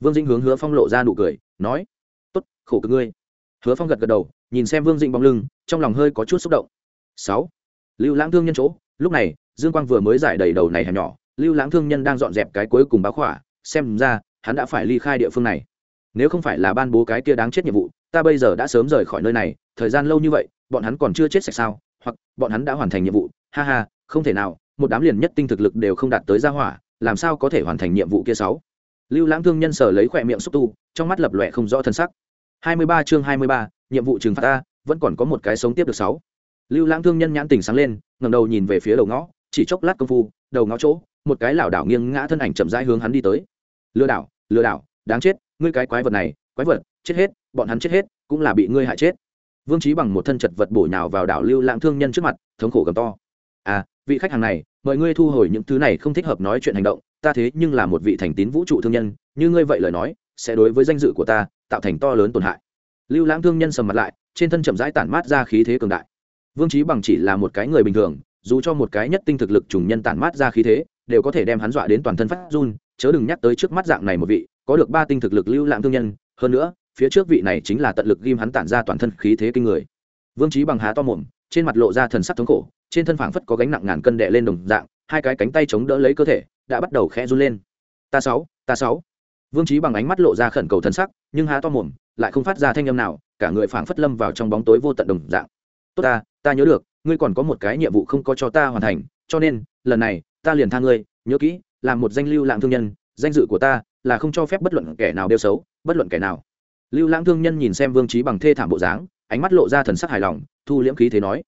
Vương dĩnh hướng hứa phong lộ ra nụ cười, nói, tốt, khổ cực ngươi. Hứa phong gật gật đầu, nhìn xem vương dĩnh bóng lưng, trong lòng hơi có chút xúc động. Sáu, lưu lãng thương nhân chỗ, lúc này, dương quang vừa mới giải đầy đầu này hẻm nhỏ, lưu lãng thương nhân đang dọn dẹp cái cuối cùng báo khỏa xem ra hắn đã phải ly khai địa phương này. Nếu không phải là ban bố cái kia đáng chết nhiệm vụ ta bây giờ đã sớm rời khỏi nơi này thời gian lâu như vậy bọn hắn còn chưa chết sạch sao? Hoặc bọn hắn đã hoàn thành nhiệm vụ? Ha ha không thể nào một đám liền nhất tinh thực lực đều không đạt tới gia hỏa làm sao có thể hoàn thành nhiệm vụ kia sáu? Lưu lãng thương nhân sở lấy khỏe miệng xúc tu trong mắt lập lòe không rõ thân sắc. 23 chương 23, nhiệm vụ trừng phạt ta vẫn còn có một cái sống tiếp được sáu. Lưu lãng thương nhân nhãn tình sáng lên ngẩng đầu nhìn về phía đầu ngõ chỉ chốc lát công phu đầu ngõ chỗ một cái lảo đảo nghiêng ngã thân ảnh chậm rãi hướng hắn đi tới. Lừa đảo lừa đảo, đáng chết, ngươi cái quái vật này, quái vật, chết hết, bọn hắn chết hết, cũng là bị ngươi hại chết. Vương trí bằng một thân chật vật bổ nhào vào đảo lưu lãng thương nhân trước mặt, thống khổ gầm to. À vị khách hàng này mời ngươi thu hồi những thứ này không thích hợp nói chuyện hành động, ta thế nhưng là một vị thành tín vũ trụ thương nhân, như ngươi vậy lời nói, sẽ đối với danh dự của ta tạo thành to lớn tổn hại. Lưu lãng thương nhân sầm mặt lại, trên thân chậm rãi tản mát ra khí thế cường đại. Vương trí bằng chỉ là một cái người bình thường, dù cho một cái nhất tinh thực lực trùng nhân tản mát ra khí thế đều có thể đem hắn dọa đến toàn thân phát run, chớ đừng nhắc tới trước mắt dạng này một vị, có được ba tinh thực lực lưu lãng thương nhân, hơn nữa, phía trước vị này chính là tận lực ghim hắn tản ra toàn thân khí thế kinh người. Vương trí bằng há to mồm, trên mặt lộ ra thần sắc thống khổ, trên thân phảng phất có gánh nặng ngàn cân đè lên đồng dạng, hai cái cánh tay chống đỡ lấy cơ thể, đã bắt đầu khẽ run lên. Ta sáu ta sáu. Vương trí bằng ánh mắt lộ ra khẩn cầu thần sắc, nhưng há to mồm, lại không phát ra thanh âm nào, cả người phảng phất lâm vào trong bóng tối vô tận đồng dạng. Tốt ta ta nhớ được, ngươi còn có một cái nhiệm vụ không có cho ta hoàn thành, cho nên, lần này ta liền tha ngươi, nhớ kỹ làm một danh lưu lãng thương nhân, danh dự của ta là không cho phép bất luận kẻ nào đeo xấu, bất luận kẻ nào. Lưu lãng thương nhân nhìn xem vương trí bằng thê thảm bộ dáng, ánh mắt lộ ra thần sắc hài lòng, thu liễm khí thế nói,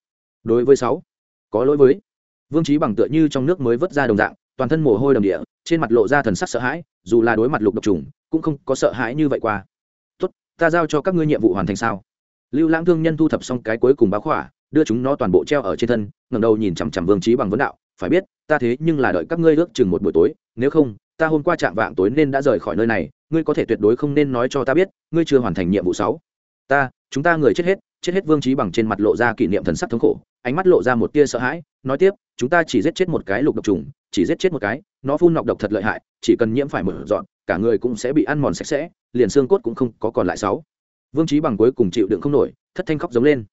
đối với sáu, có lỗi với. Vương trí bằng tựa như trong nước mới vớt ra đồng dạng, toàn thân mồ hôi đầm địa, trên mặt lộ ra thần sắc sợ hãi, dù là đối mặt lục độc trùng, cũng không có sợ hãi như vậy qua. Tốt, ta giao cho các ngươi nhiệm vụ hoàn thành sao? Lưu lãng thương nhân thu thập xong cái cuối cùng báo khỏa, đưa chúng nó toàn bộ treo ở trên thân, ngẩng đầu nhìn chằm chằm vương trí bằng vấn đạo phải biết, ta thế nhưng là đợi các ngươi ước chừng một buổi tối, nếu không, ta hôm qua chạm vạng tối nên đã rời khỏi nơi này, ngươi có thể tuyệt đối không nên nói cho ta biết, ngươi chưa hoàn thành nhiệm vụ sáu. Ta, chúng ta người chết hết chết hết vương trí bằng trên mặt lộ ra kỷ niệm thần sắc thống khổ, ánh mắt lộ ra một tia sợ hãi, nói tiếp, chúng ta chỉ giết chết một cái lục độc trùng, chỉ giết chết một cái, nó phun nọc độc thật lợi hại, chỉ cần nhiễm phải mở dọn, cả người cũng sẽ bị ăn mòn sạch sẽ, liền xương cốt cũng không có còn lại sáu. Vương trí bằng cuối cùng chịu đựng không nổi, thất thanh khóc giống lên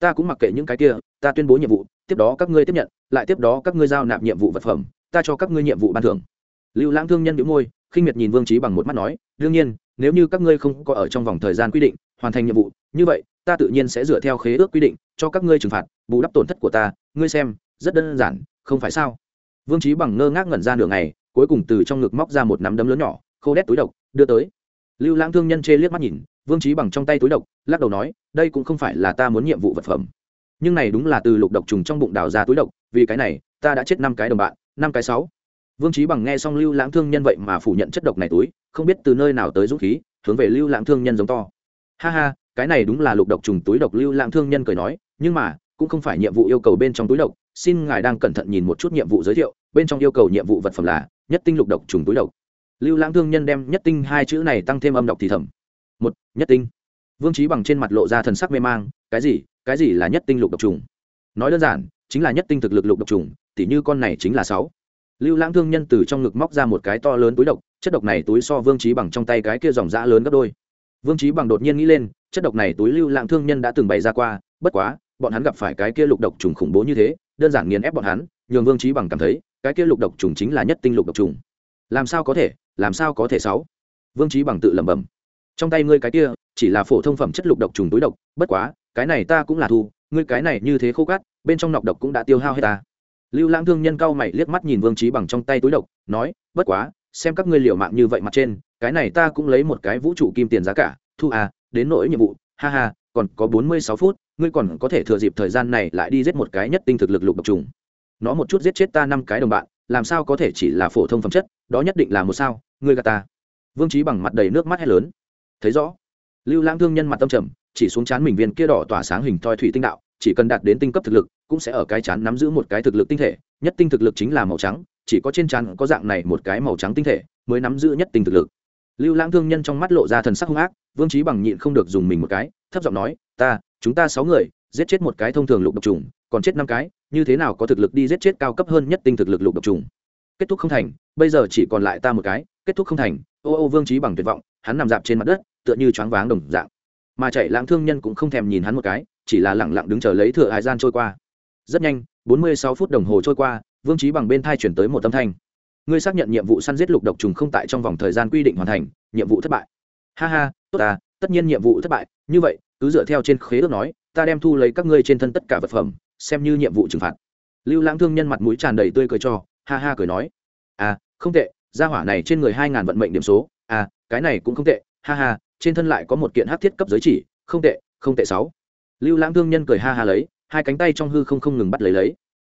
ta cũng mặc kệ những cái kia, ta tuyên bố nhiệm vụ, tiếp đó các ngươi tiếp nhận, lại tiếp đó các ngươi giao nạp nhiệm vụ vật phẩm, ta cho các ngươi nhiệm vụ ban thưởng. Lưu lãng thương nhân bị môi, khinh miệt nhìn vương trí bằng một mắt nói, đương nhiên, nếu như các ngươi không có ở trong vòng thời gian quy định, hoàn thành nhiệm vụ, như vậy, ta tự nhiên sẽ dựa theo khế ước quy định, cho các ngươi trừng phạt, bù đắp tổn thất của ta, ngươi xem, rất đơn giản, không phải sao? Vương trí bằng ngơ ngác ngẩn ra nửa ngày, cuối cùng từ trong ngực móc ra một nắm đấm lớn nhỏ, khô đét túi độc, đưa tới. Lưu lãng thương nhân chê liếc mắt nhìn vương trí bằng trong tay túi độc, lắc đầu nói, đây cũng không phải là ta muốn nhiệm vụ vật phẩm. Nhưng này đúng là từ lục độc trùng trong bụng đào ra túi độc, vì cái này, ta đã chết năm cái đồng bạn, năm cái sáu. Vương trí bằng nghe xong lưu lãng thương nhân vậy mà phủ nhận chất độc này túi, không biết từ nơi nào tới dũng khí, hướng về lưu lãng thương nhân giống to. Ha ha, cái này đúng là lục độc trùng túi độc, lưu lãng thương nhân cười nói, nhưng mà, cũng không phải nhiệm vụ yêu cầu bên trong túi độc, xin ngài đang cẩn thận nhìn một chút nhiệm vụ giới thiệu, bên trong yêu cầu nhiệm vụ vật phẩm là nhất tinh lục độc trùng túi độc. Lưu lãng thương nhân đem nhất tinh hai chữ này tăng thêm âm độc thì thầm một, nhất tinh. Vương trí bằng trên mặt lộ ra thần sắc mê mang, cái gì cái gì là nhất tinh lục độc trùng? Nói đơn giản, chính là nhất tinh thực lực lục độc trùng, tỉ như con này chính là sáu. Lưu lãng thương nhân từ trong ngực móc ra một cái to lớn túi độc, chất độc này túi so vương trí bằng trong tay cái kia dòng dã lớn gấp đôi. Vương trí bằng đột nhiên nghĩ lên, chất độc này túi lưu lãng thương nhân đã từng bày ra qua, bất quá, bọn hắn gặp phải cái kia lục độc trùng khủng bố như thế, đơn giản nghiền ép bọn hắn, nhường vương trí bằng cảm thấy, cái kia lục độc trùng chính là nhất tinh lục độc trùng. Làm sao có thể, làm sao có thể sáu? Vương trí bằng tự lẩm bẩm trong tay ngươi cái kia, chỉ là phổ thông phẩm chất lục độc trùng túi độc, bất quá, cái này ta cũng là thu, ngươi cái này như thế khô cát, bên trong nọc độc cũng đã tiêu hao hết ta. Lưu lãng thương nhân cao mày liếc mắt nhìn vương trí bằng trong tay túi độc, nói, bất quá, xem các ngươi liều mạng như vậy mặt trên, cái này ta cũng lấy một cái vũ trụ kim tiền giá cả, thu à đến nỗi nhiệm vụ, ha ha, còn có bốn mươi sáu phút, ngươi còn có thể thừa dịp thời gian này lại đi giết một cái nhất tinh thực lực lục độc trùng. Nó một chút giết chết ta năm cái đồng bạn, làm sao có thể chỉ là phổ thông phẩm chất, đó nhất định là một sao, ngươi gà ta. Vương trí bằng mặt đầy nước mắt hét lớn thấy rõ. Lưu lãng thương nhân mặt tâm trầm, chỉ xuống chán mình viên kia đỏ tỏa sáng hình thoi thủy tinh đạo, chỉ cần đạt đến tinh cấp thực lực, cũng sẽ ở cái chán nắm giữ một cái thực lực tinh thể, nhất tinh thực lực chính là màu trắng, chỉ có trên chán có dạng này một cái màu trắng tinh thể, mới nắm giữ nhất tinh thực lực. Lưu lãng thương nhân trong mắt lộ ra thần sắc hung ác, vương trí bằng nhịn không được dùng mình một cái, thấp giọng nói, ta, chúng ta sáu người, giết chết một cái thông thường lục độc trùng, còn chết năm cái, như thế nào có thực lực đi giết chết cao cấp hơn nhất tinh thực lực lục độc trùng? Kết thúc không thành, bây giờ chỉ còn lại ta một cái, kết thúc không thành. Ô ô vương trí bằng tuyệt vọng hắn nằm dạp trên mặt đất, tựa như choáng váng đồng dạng. Mà chạy lãng thương nhân cũng không thèm nhìn hắn một cái, chỉ là lẳng lặng đứng chờ lấy thừa hải gian trôi qua. Rất nhanh, bốn mươi sáu phút đồng hồ trôi qua, vương trí bằng bên thai chuyển tới một âm thanh. Ngươi xác nhận nhiệm vụ săn giết lục độc trùng không tại trong vòng thời gian quy định hoàn thành, nhiệm vụ thất bại. Ha ha, tốt à tất nhiên nhiệm vụ thất bại. Như vậy, cứ dựa theo trên khế ước nói, ta đem thu lấy các ngươi trên thân tất cả vật phẩm, xem như nhiệm vụ trừng phạt. Lưu lãng thương nhân mặt mũi tràn đầy tươi cười cho, ha ha cười nói. À không tệ, gia hỏa này trên người hai ngàn vận mệnh điểm số. À cái này cũng không tệ ha ha trên thân lại có một kiện hát thiết cấp giới chỉ không tệ không tệ sáu. Lưu lãng thương nhân cười ha ha lấy hai cánh tay trong hư không không ngừng bắt lấy lấy.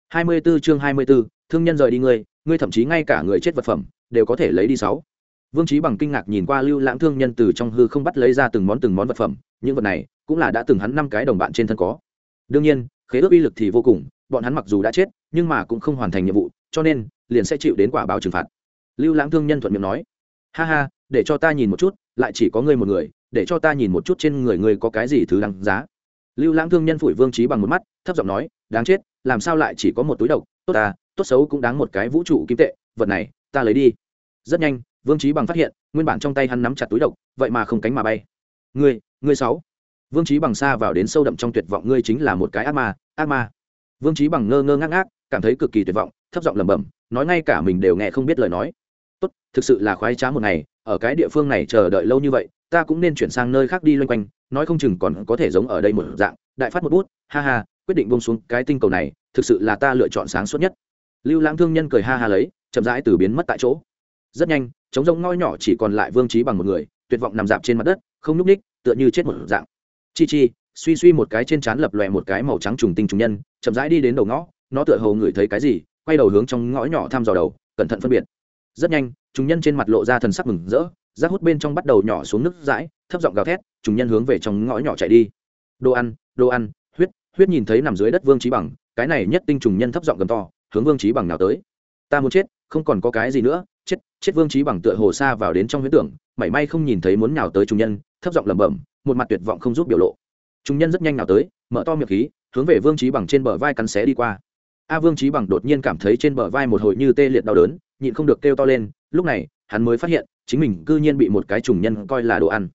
Hai mươi 24 chương hai mươi 24, thương nhân rời đi ngươi ngươi thậm chí ngay cả người chết vật phẩm đều có thể lấy đi sáu. Vương trí bằng kinh ngạc nhìn qua lưu lãng thương nhân từ trong hư không bắt lấy ra từng món từng món vật phẩm những vật này cũng là đã từng hắn năm cái đồng bạn trên thân có. Đương nhiên khế ước uy lực thì vô cùng bọn hắn mặc dù đã chết nhưng mà cũng không hoàn thành nhiệm vụ cho nên liền sẽ chịu đến quả báo trừng phạt. Lưu lãng thương nhân thuận miệng nói ha ha để cho ta nhìn một chút, lại chỉ có ngươi một người, để cho ta nhìn một chút trên người ngươi có cái gì thứ đáng giá. Lưu lãng thương nhân phủi vương trí bằng một mắt, thấp giọng nói, đáng chết, làm sao lại chỉ có một túi độc, tốt ta, tốt xấu cũng đáng một cái vũ trụ kim tệ, vật này, ta lấy đi. Rất nhanh, vương trí bằng phát hiện, nguyên bản trong tay hắn nắm chặt túi độc, vậy mà không cánh mà bay. Ngươi ngươi sáu. Vương trí bằng xa vào đến sâu đậm trong tuyệt vọng, ngươi chính là một cái ác ma ác ma. Vương trí bằng ngơ ngơ ngác ngác, cảm thấy cực kỳ tuyệt vọng, thấp giọng lẩm bẩm, nói ngay cả mình đều nghe không biết lời nói tốt, thực sự là khoái trá một ngày, ở cái địa phương này chờ đợi lâu như vậy, ta cũng nên chuyển sang nơi khác đi loanh quanh, nói không chừng còn có thể giống ở đây một dạng, đại phát một bút, ha ha, quyết định bông xuống cái tinh cầu này, thực sự là ta lựa chọn sáng suốt nhất. Lưu lãng thương nhân cười ha ha lấy, chậm rãi từ biến mất tại chỗ. Rất nhanh chống rông ngoi nhỏ chỉ còn lại vương trí bằng một người, tuyệt vọng nằm dạp trên mặt đất, không nhúc ních tựa như chết một dạng. Chi chi, suy suy một cái trên trán lập lòe một cái màu trắng trùng tinh trùng nhân, chậm rãi đi đến đầu ngõ, nó tựa hồ ngửi thấy cái gì, quay đầu hướng trong ngõ nhỏ thăm dò đầu, cẩn thận phân biệt rất nhanh, trùng nhân trên mặt lộ ra thần sắc mừng rỡ, rác hút bên trong bắt đầu nhỏ xuống nước dãi, thấp giọng gào thét, trùng nhân hướng về trong ngõ nhỏ chạy đi. Đồ ăn đồ ăn, huyết huyết nhìn thấy nằm dưới đất vương trí bằng, cái này nhất tinh trùng nhân thấp giọng gầm to, hướng vương trí bằng nào tới. Ta muốn chết, không còn có cái gì nữa, chết chết vương trí bằng tựa hồ xa vào đến trong huyết tưởng, mảy may không nhìn thấy muốn nào tới trùng nhân, thấp giọng lẩm bẩm, một mặt tuyệt vọng không giúp biểu lộ. Trùng nhân rất nhanh nào tới, mở to miệng khí, hướng về vương trí bằng trên bờ vai cắn xé đi qua. A vương trí bằng đột nhiên cảm thấy trên bờ vai một hồi như tê liệt đau đớn nhịn không được kêu to lên, lúc này, hắn mới phát hiện, chính mình cư nhiên bị một cái trùng nhân coi là đồ ăn.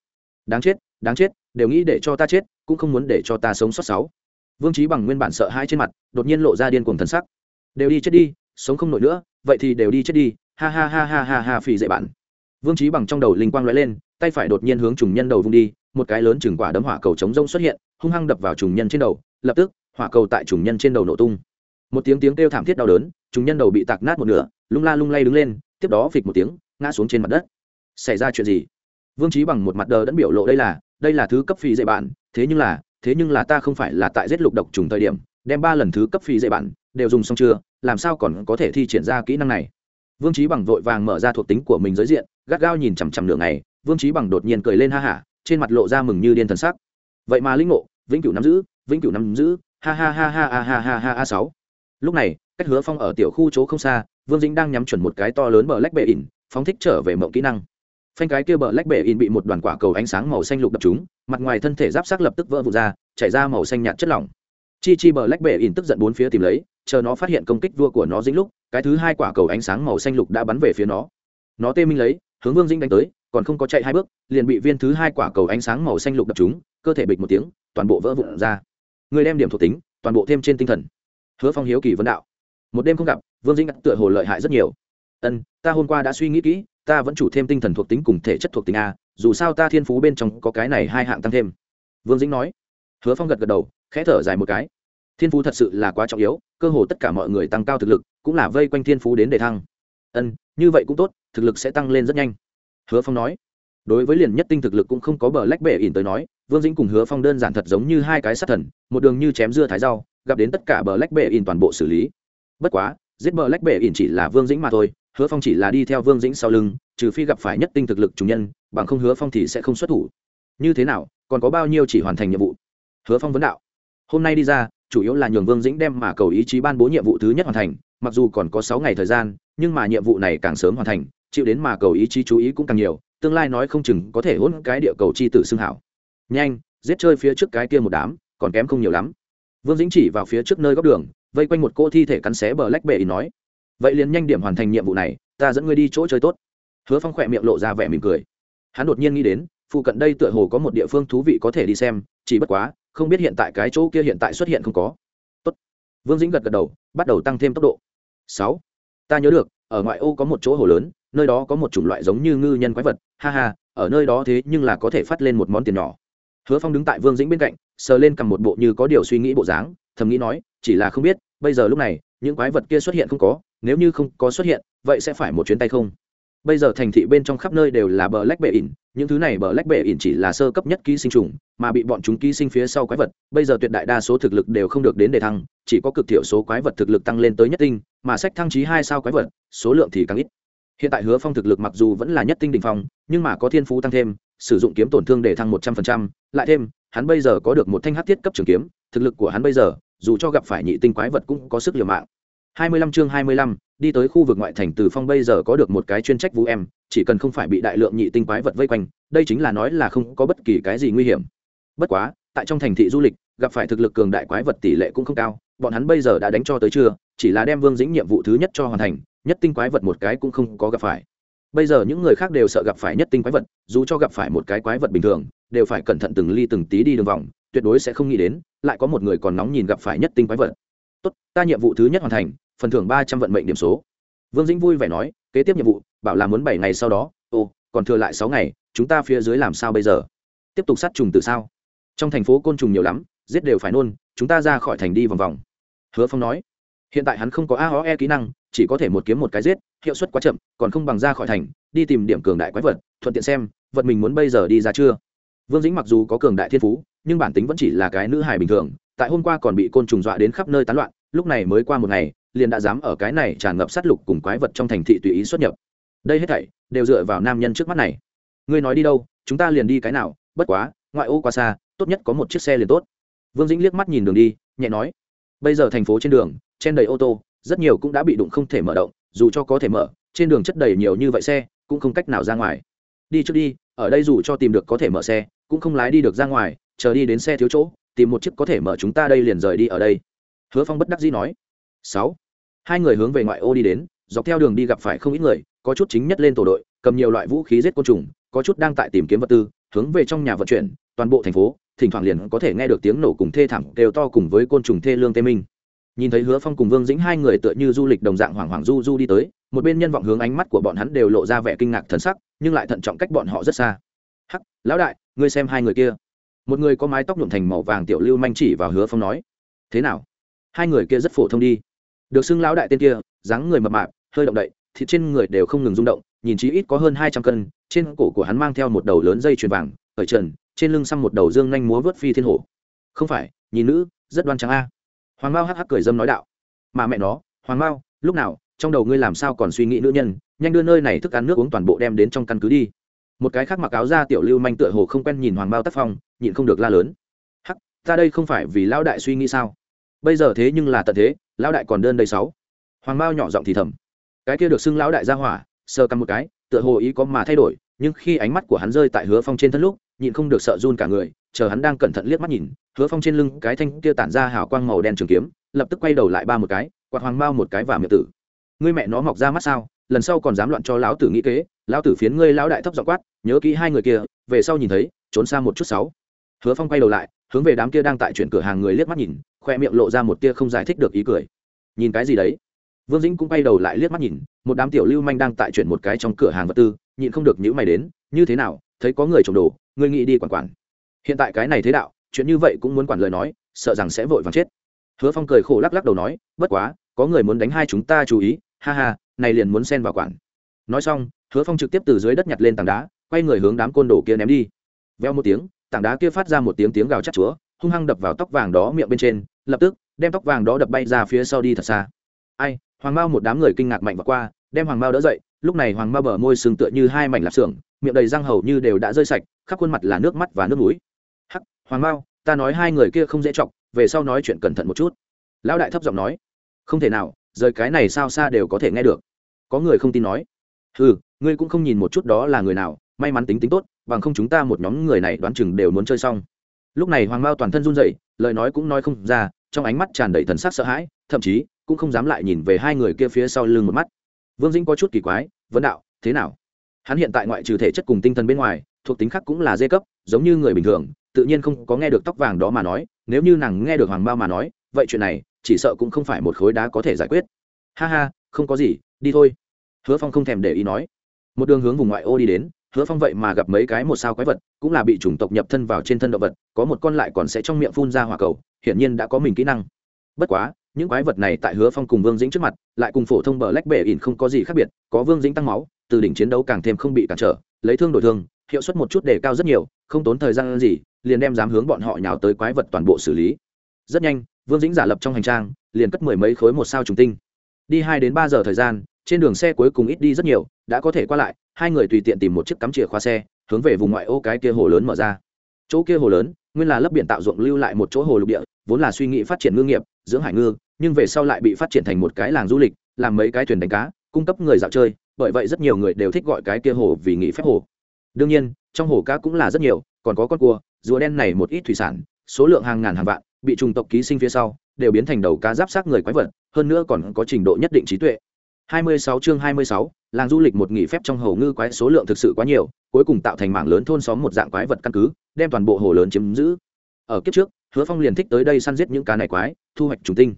Đáng chết đáng chết, đều nghĩ để cho ta chết, cũng không muốn để cho ta sống sót sáu. Vương trí bằng nguyên bản sợ hãi trên mặt, đột nhiên lộ ra điên cuồng thần sắc. Đều đi chết đi, sống không nổi nữa, vậy thì đều đi chết đi, ha ha ha ha ha ha phì dậy bạn. Vương trí bằng trong đầu linh quang lóe lên, tay phải đột nhiên hướng trùng nhân đầu vung đi, một cái lớn chừng quả đấm hỏa cầu chống rông xuất hiện, hung hăng đập vào trùng nhân trên đầu, lập tức, hỏa cầu tại trùng nhân trên đầu nổ tung. Một tiếng tiếng kêu thảm thiết đau đớn, trùng nhân đầu bị tạc nát một nửa lung la lung lay đứng lên, tiếp đó phịch một tiếng, ngã xuống trên mặt đất. Xảy ra chuyện gì? Vương trí bằng một mặt đờ đẫn biểu lộ đây là đây là thứ cấp phi dạy bạn, thế nhưng là, thế nhưng là ta không phải là tại giết lục độc trùng thời điểm, đem ba lần thứ cấp phi dạy bạn, đều dùng xong chưa, làm sao còn có thể thi triển ra kỹ năng này? Vương trí bằng vội vàng mở ra thuộc tính của mình giới diện, gắt gao nhìn chằm chằm nửa ngày, vương trí bằng đột nhiên cười lên ha hả, trên mặt lộ ra mừng như điên thần sắc. Vậy mà linh ngộ, vĩnh cửu nắm giữ, vĩnh cửu nắm giữ ha ha ha ha ha ha ha ha ha sáu. Lúc này, cách hứa phong ở tiểu khu chỗ không xa vương dĩnh đang nhắm chuẩn một cái to lớn bờ lách bệ ỉn, phóng thích trở về mộng kỹ năng. Phanh cái kia bờ lách bệ ỉn bị một đoàn quả cầu ánh sáng màu xanh lục đập trúng, mặt ngoài thân thể giáp sắc lập tức vỡ vụt ra, chảy ra màu xanh nhạt chất lỏng. Chi chi bờ lách bệ ỉn tức giận bốn phía tìm lấy, chờ nó phát hiện công kích vua của nó dính lúc, cái thứ hai quả cầu ánh sáng màu xanh lục đã bắn về phía nó. Nó tê minh lấy, hướng vương dĩnh đánh tới, còn không có chạy hai bước, liền bị viên thứ hai quả cầu ánh sáng màu xanh lục đập trúng, cơ thể bịch một tiếng, toàn bộ vỡ vụn ra. Người đem điểm thuộc tính, toàn bộ thêm trên tinh thần. Hứa phong hiếu kỳ vấn đạo. Một đêm không gặp vương dĩnh tựa hồ lợi hại rất nhiều. Ân, ta hôm qua đã suy nghĩ kỹ, ta vẫn chủ thêm tinh thần thuộc tính cùng thể chất thuộc tính a, dù sao ta thiên phú bên trong có cái này hai hạng tăng thêm. Vương dĩnh nói. Hứa phong gật gật đầu, khẽ thở dài một cái. Thiên phú thật sự là quá trọng yếu, cơ hồ tất cả mọi người tăng cao thực lực, cũng là vây quanh thiên phú đến để thăng. Ân, như vậy cũng tốt, thực lực sẽ tăng lên rất nhanh. Hứa phong nói. Đối với liền nhất tinh thực lực cũng không có bờ lách bể ỉn tới nói, vương dĩnh cùng hứa phong đơn giản thật giống như hai cái sát thần, một đường như chém dưa thái rau, gặp đến tất cả bờ lách bể ỉn toàn bộ xử lý. Bất quá giết bờ lách bể ỉn chỉ là vương dĩnh mà thôi, hứa phong chỉ là đi theo vương dĩnh sau lưng, trừ phi gặp phải nhất tinh thực lực chủ nhân, bằng không hứa phong thì sẽ không xuất thủ. Như thế nào, còn có bao nhiêu chỉ hoàn thành nhiệm vụ? Hứa phong vấn đạo. Hôm nay đi ra, chủ yếu là nhường vương dĩnh đem mà cầu ý chí ban bố nhiệm vụ thứ nhất hoàn thành, mặc dù còn có sáu ngày thời gian, nhưng mà nhiệm vụ này càng sớm hoàn thành, chịu đến mà cầu ý chí chú ý cũng càng nhiều, tương lai nói không chừng có thể hôn cái địa cầu chi tử xưng hảo. Nhanh, giết chơi phía trước cái kia một đám, còn kém không nhiều lắm. Vương dĩnh chỉ vào phía trước nơi góc đường vây quanh một cô thi thể cắn xé bờ lách bệ nói. Vậy liền nhanh điểm hoàn thành nhiệm vụ này, ta dẫn ngươi đi chỗ chơi tốt. Hứa phong khỏe miệng lộ ra vẻ mỉm cười. Hắn đột nhiên nghĩ đến, phụ cận đây tựa hồ có một địa phương thú vị có thể đi xem, chỉ bất quá, không biết hiện tại cái chỗ kia hiện tại xuất hiện không có. Tốt. vương dĩnh gật gật đầu, bắt đầu tăng thêm tốc độ. Sáu. Ta nhớ được, ở ngoại ô có một chỗ hồ lớn, nơi đó có một chủng loại giống như ngư nhân quái vật. Ha ha, ở nơi đó thế nhưng là có thể phát lên một món tiền nhỏ. Hứa phong đứng tại vương dĩnh bên cạnh, sờ lên cầm một bộ như có điều suy nghĩ bộ dáng, thầm nghĩ nói chỉ là không biết, bây giờ lúc này, những quái vật kia xuất hiện không có, nếu như không có xuất hiện, vậy sẽ phải một chuyến tay không? Bây giờ thành thị bên trong khắp nơi đều là bờ lách bệ ỉn, những thứ này bờ lách bệ ỉn chỉ là sơ cấp nhất ký sinh trùng, mà bị bọn chúng ký sinh phía sau quái vật, bây giờ tuyệt đại đa số thực lực đều không được đến đề thăng, chỉ có cực thiểu số quái vật thực lực tăng lên tới nhất tinh, mà sách thăng trí hai sao quái vật, số lượng thì càng ít. Hiện tại hứa phong thực lực mặc dù vẫn là nhất tinh đình phong, nhưng mà có thiên phú tăng thêm, sử dụng kiếm tổn thương để thăng một trăm phần trăm, lại thêm, hắn bây giờ có được một thanh hát thiết cấp trường kiếm, thực lực của hắn bây giờ dù cho gặp phải nhị tinh quái vật cũng có sức liều mạng. Hai mươi lăm chương hai mươi lăm, đi tới khu vực ngoại thành từ phong bây giờ có được một cái chuyên trách vũ em, chỉ cần không phải bị đại lượng nhị tinh quái vật vây quanh, đây chính là nói là không có bất kỳ cái gì nguy hiểm. Bất quá, tại trong thành thị du lịch, gặp phải thực lực cường đại quái vật tỷ lệ cũng không cao, bọn hắn bây giờ đã đánh cho tới chưa chỉ là đem vương dĩnh nhiệm vụ thứ nhất cho hoàn thành, nhất tinh quái vật một cái cũng không có gặp phải. Bây giờ những người khác đều sợ gặp phải nhất tinh quái vật, dù cho gặp phải một cái quái vật bình thường, đều phải cẩn thận từng ly từng tí đi đường vòng tuyệt đối sẽ không nghĩ đến, lại có một người còn nóng nhìn gặp phải nhất tinh quái vật. Tốt, ta nhiệm vụ thứ nhất hoàn thành, phần thưởng ba trăm vận mệnh điểm số. Vương dĩnh vui vẻ nói, kế tiếp nhiệm vụ, bảo là muốn bảy ngày sau đó ô còn thừa lại sáu ngày, chúng ta phía dưới làm sao bây giờ? Tiếp tục sát trùng từ sao? Trong thành phố côn trùng nhiều lắm, giết đều phải nôn, chúng ta ra khỏi thành đi vòng vòng. Hứa phong nói, hiện tại hắn không có a ho e kỹ năng, chỉ có thể một kiếm một cái giết, hiệu suất quá chậm, còn không bằng ra khỏi thành, đi tìm điểm cường đại quái vật, thuận tiện xem, vật mình muốn bây giờ đi ra chưa? Vương dĩnh mặc dù có cường đại thiên phú, nhưng bản tính vẫn chỉ là cái nữ hài bình thường, tại hôm qua còn bị côn trùng dọa đến khắp nơi tán loạn, lúc này mới qua một ngày, liền đã dám ở cái này tràn ngập sát lục cùng quái vật trong thành thị tùy ý xuất nhập. Đây hết thảy đều dựa vào nam nhân trước mắt này. Ngươi nói đi đâu, chúng ta liền đi cái nào, bất quá, ngoại ô quá xa, tốt nhất có một chiếc xe liền tốt. Vương dĩnh liếc mắt nhìn đường đi, nhẹ nói. Bây giờ thành phố trên đường, trên đầy ô tô, rất nhiều cũng đã bị đụng không thể mở động, dù cho có thể mở, trên đường chất đầy nhiều như vậy xe, cũng không cách nào ra ngoài đi trước đi, ở đây dù cho tìm được có thể mở xe, cũng không lái đi được ra ngoài, chờ đi đến xe thiếu chỗ, tìm một chiếc có thể mở chúng ta đây liền rời đi ở đây. Hứa phong bất đắc dĩ nói. Sáu. Hai người hướng về ngoại ô đi đến, dọc theo đường đi gặp phải không ít người, có chút chính nhất lên tổ đội, cầm nhiều loại vũ khí giết côn trùng, có chút đang tại tìm kiếm vật tư, hướng về trong nhà vận chuyển, toàn bộ thành phố, thỉnh thoảng liền có thể nghe được tiếng nổ cùng thê thảm đều to cùng với côn trùng thê lương tê minh. Nhìn thấy hứa phong cùng vương dĩnh hai người tựa như du lịch đồng dạng hoảng hoảng du du đi tới một bên nhân vọng hướng ánh mắt của bọn hắn đều lộ ra vẻ kinh ngạc thần sắc, nhưng lại thận trọng cách bọn họ rất xa. Hắc, lão đại, ngươi xem hai người kia. Một người có mái tóc nhuộm thành màu vàng tiểu lưu manh chỉ vào hứa phong nói. Thế nào? Hai người kia rất phổ thông đi. Được xưng lão đại tên kia, dáng người mập mạp, hơi động đậy thì trên người đều không ngừng rung động, nhìn chí ít có hơn hai trăm cân, trên cổ của hắn mang theo một đầu lớn dây chuyền vàng ở trần, trên lưng xăm một đầu dương nhanh múa vớt phi thiên hổ. Không phải, nhìn nữ, rất đoan trắng a. Hoàng mao hắc hắc cười dâm nói đạo. Mà mẹ nó, hoàng mao, lúc nào trong đầu ngươi làm sao còn suy nghĩ nữ nhân, nhanh đưa nơi này thức ăn nước uống toàn bộ đem đến trong căn cứ đi. Một cái khác mặc áo da tiểu lưu manh tựa hồ không quen nhìn hoàng bao tác phong, nhịn không được la lớn. Hắc, ta đây không phải vì lão đại suy nghĩ sao? Bây giờ thế nhưng là tận thế, lão đại còn đơn đây sáu. Hoàng bao nhỏ giọng thì thầm. Cái kia được xưng lão đại ra hỏa sơ căm một cái, tựa hồ ý có mà thay đổi, nhưng khi ánh mắt của hắn rơi tại hứa phong trên thân lúc, nhịn không được sợ run cả người, chờ hắn đang cẩn thận liếc mắt nhìn, hứa phong trên lưng cái thanh kia tản ra hào quang màu đen trường kiếm, lập tức quay đầu lại ba một cái, quạt hoàng bao một cái và miệng tử ngươi mẹ nó mọc ra mắt sao? Lần sau còn dám loạn cho lão tử nghĩ kế, lão tử phiến ngươi lão đại thấp giọng quát, nhớ kỹ hai người kia, về sau nhìn thấy, trốn xa một chút sáu. Hứa phong quay đầu lại, hướng về đám kia đang tại chuyển cửa hàng người liếc mắt nhìn, khoe miệng lộ ra một tia không giải thích được ý cười. Nhìn cái gì đấy? Vương dĩnh cũng quay đầu lại liếc mắt nhìn, một đám tiểu lưu manh đang tại chuyển một cái trong cửa hàng vật tư, nhịn không được nhữ mày đến, như thế nào, thấy có người trồng đồ, ngươi nghĩ đi quản quản. Hiện tại cái này thế đạo, chuyện như vậy cũng muốn quản lời nói, sợ rằng sẽ vội vàng chết. Hứa phong cười khổ lắc lắc đầu nói, bất quá, có người muốn đánh hai chúng ta chú ý ha ha, này liền muốn xen vào quản. Nói xong, hứa phong trực tiếp từ dưới đất nhặt lên tảng đá, quay người hướng đám côn đồ kia ném đi. Veo một tiếng, tảng đá kia phát ra một tiếng tiếng gào chắc chúa, hung hăng đập vào tóc vàng đó miệng bên trên, lập tức, đem tóc vàng đó đập bay ra phía sau đi thật xa. Ai, hoàng mao một đám người kinh ngạc mạnh và qua, đem hoàng mao đỡ dậy, lúc này hoàng mao bờ môi sừng tựa như hai mảnh lạp xưởng, miệng đầy răng hầu như đều đã rơi sạch, khắp khuôn mặt là nước mắt và nước mũi. Hắc, hoàng mao, ta nói hai người kia không dễ chọc, về sau nói chuyện cẩn thận một chút. Lão đại thấp giọng nói, không thể nào rời cái này sao xa đều có thể nghe được. Có người không tin nói ừ ngươi cũng không nhìn một chút đó là người nào, may mắn tính tính tốt, bằng không chúng ta một nhóm người này đoán chừng đều muốn chơi xong. Lúc này hoàng mao toàn thân run rẩy, lời nói cũng nói không ra, trong ánh mắt tràn đầy thần sắc sợ hãi, thậm chí cũng không dám lại nhìn về hai người kia phía sau lưng một mắt. Vương dĩnh có chút kỳ quái, vấn đạo, thế nào? Hắn hiện tại ngoại trừ thể chất cùng tinh thần bên ngoài, thuộc tính khác cũng là dê cấp, giống như người bình thường, tự nhiên không có nghe được tóc vàng đó mà nói, nếu như nàng nghe được hoàng bao mà nói, vậy chuyện này chỉ sợ cũng không phải một khối đá có thể giải quyết. Ha ha, không có gì, đi thôi. Hứa phong không thèm để ý nói. Một đường hướng vùng ngoại ô đi đến, hứa phong vậy mà gặp mấy cái một sao quái vật, cũng là bị chủng tộc nhập thân vào trên thân động vật, có một con lại còn sẽ trong miệng phun ra hỏa cầu, hiển nhiên đã có mình kỹ năng. Bất quá, những quái vật này tại hứa phong cùng vương dĩnh trước mặt, lại cùng phổ thông bờ lách bể ỉn không có gì khác biệt, có vương dĩnh tăng máu, từ đỉnh chiến đấu càng thêm không bị cản trở, lấy thương đổi thương, hiệu suất một chút đề cao rất nhiều, không tốn thời gian gì, liền đem dám hướng bọn họ nhào tới quái vật toàn bộ xử lý. Rất nhanh vương dĩnh giả lập trong hành trang, liền cất mười mấy khối một sao trùng tinh. Đi hai đến ba giờ thời gian, trên đường xe cuối cùng ít đi rất nhiều, đã có thể qua lại, hai người tùy tiện tìm một chiếc cắm chìa khóa xe, hướng về vùng ngoại ô cái kia hồ lớn mở ra. Chỗ kia hồ lớn, nguyên là lấp biển tạo ruộng lưu lại một chỗ hồ lục địa, vốn là suy nghĩ phát triển ngư nghiệp, dưỡng hải ngư, nhưng về sau lại bị phát triển thành một cái làng du lịch, làm mấy cái thuyền đánh cá, cung cấp người dạo chơi, bởi vậy rất nhiều người đều thích gọi cái kia hồ vì nghỉ phép hồ. Đương nhiên, trong hồ cá cũng là rất nhiều, còn có con cua, rùa đen này một ít thủy sản, số lượng hàng ngàn hàng vạn bị trùng tộc ký sinh phía sau đều biến thành đầu cá giáp xác người quái vật hơn nữa còn có trình độ nhất định trí tuệ. 26 chương 26, làng du lịch một nghỉ phép trong hồ ngư quái số lượng thực sự quá nhiều cuối cùng tạo thành mảng lớn thôn xóm một dạng quái vật căn cứ đem toàn bộ hồ lớn chiếm giữ. Ở kiếp trước hứa phong liền thích tới đây săn giết những cá này quái thu hoạch trùng tinh.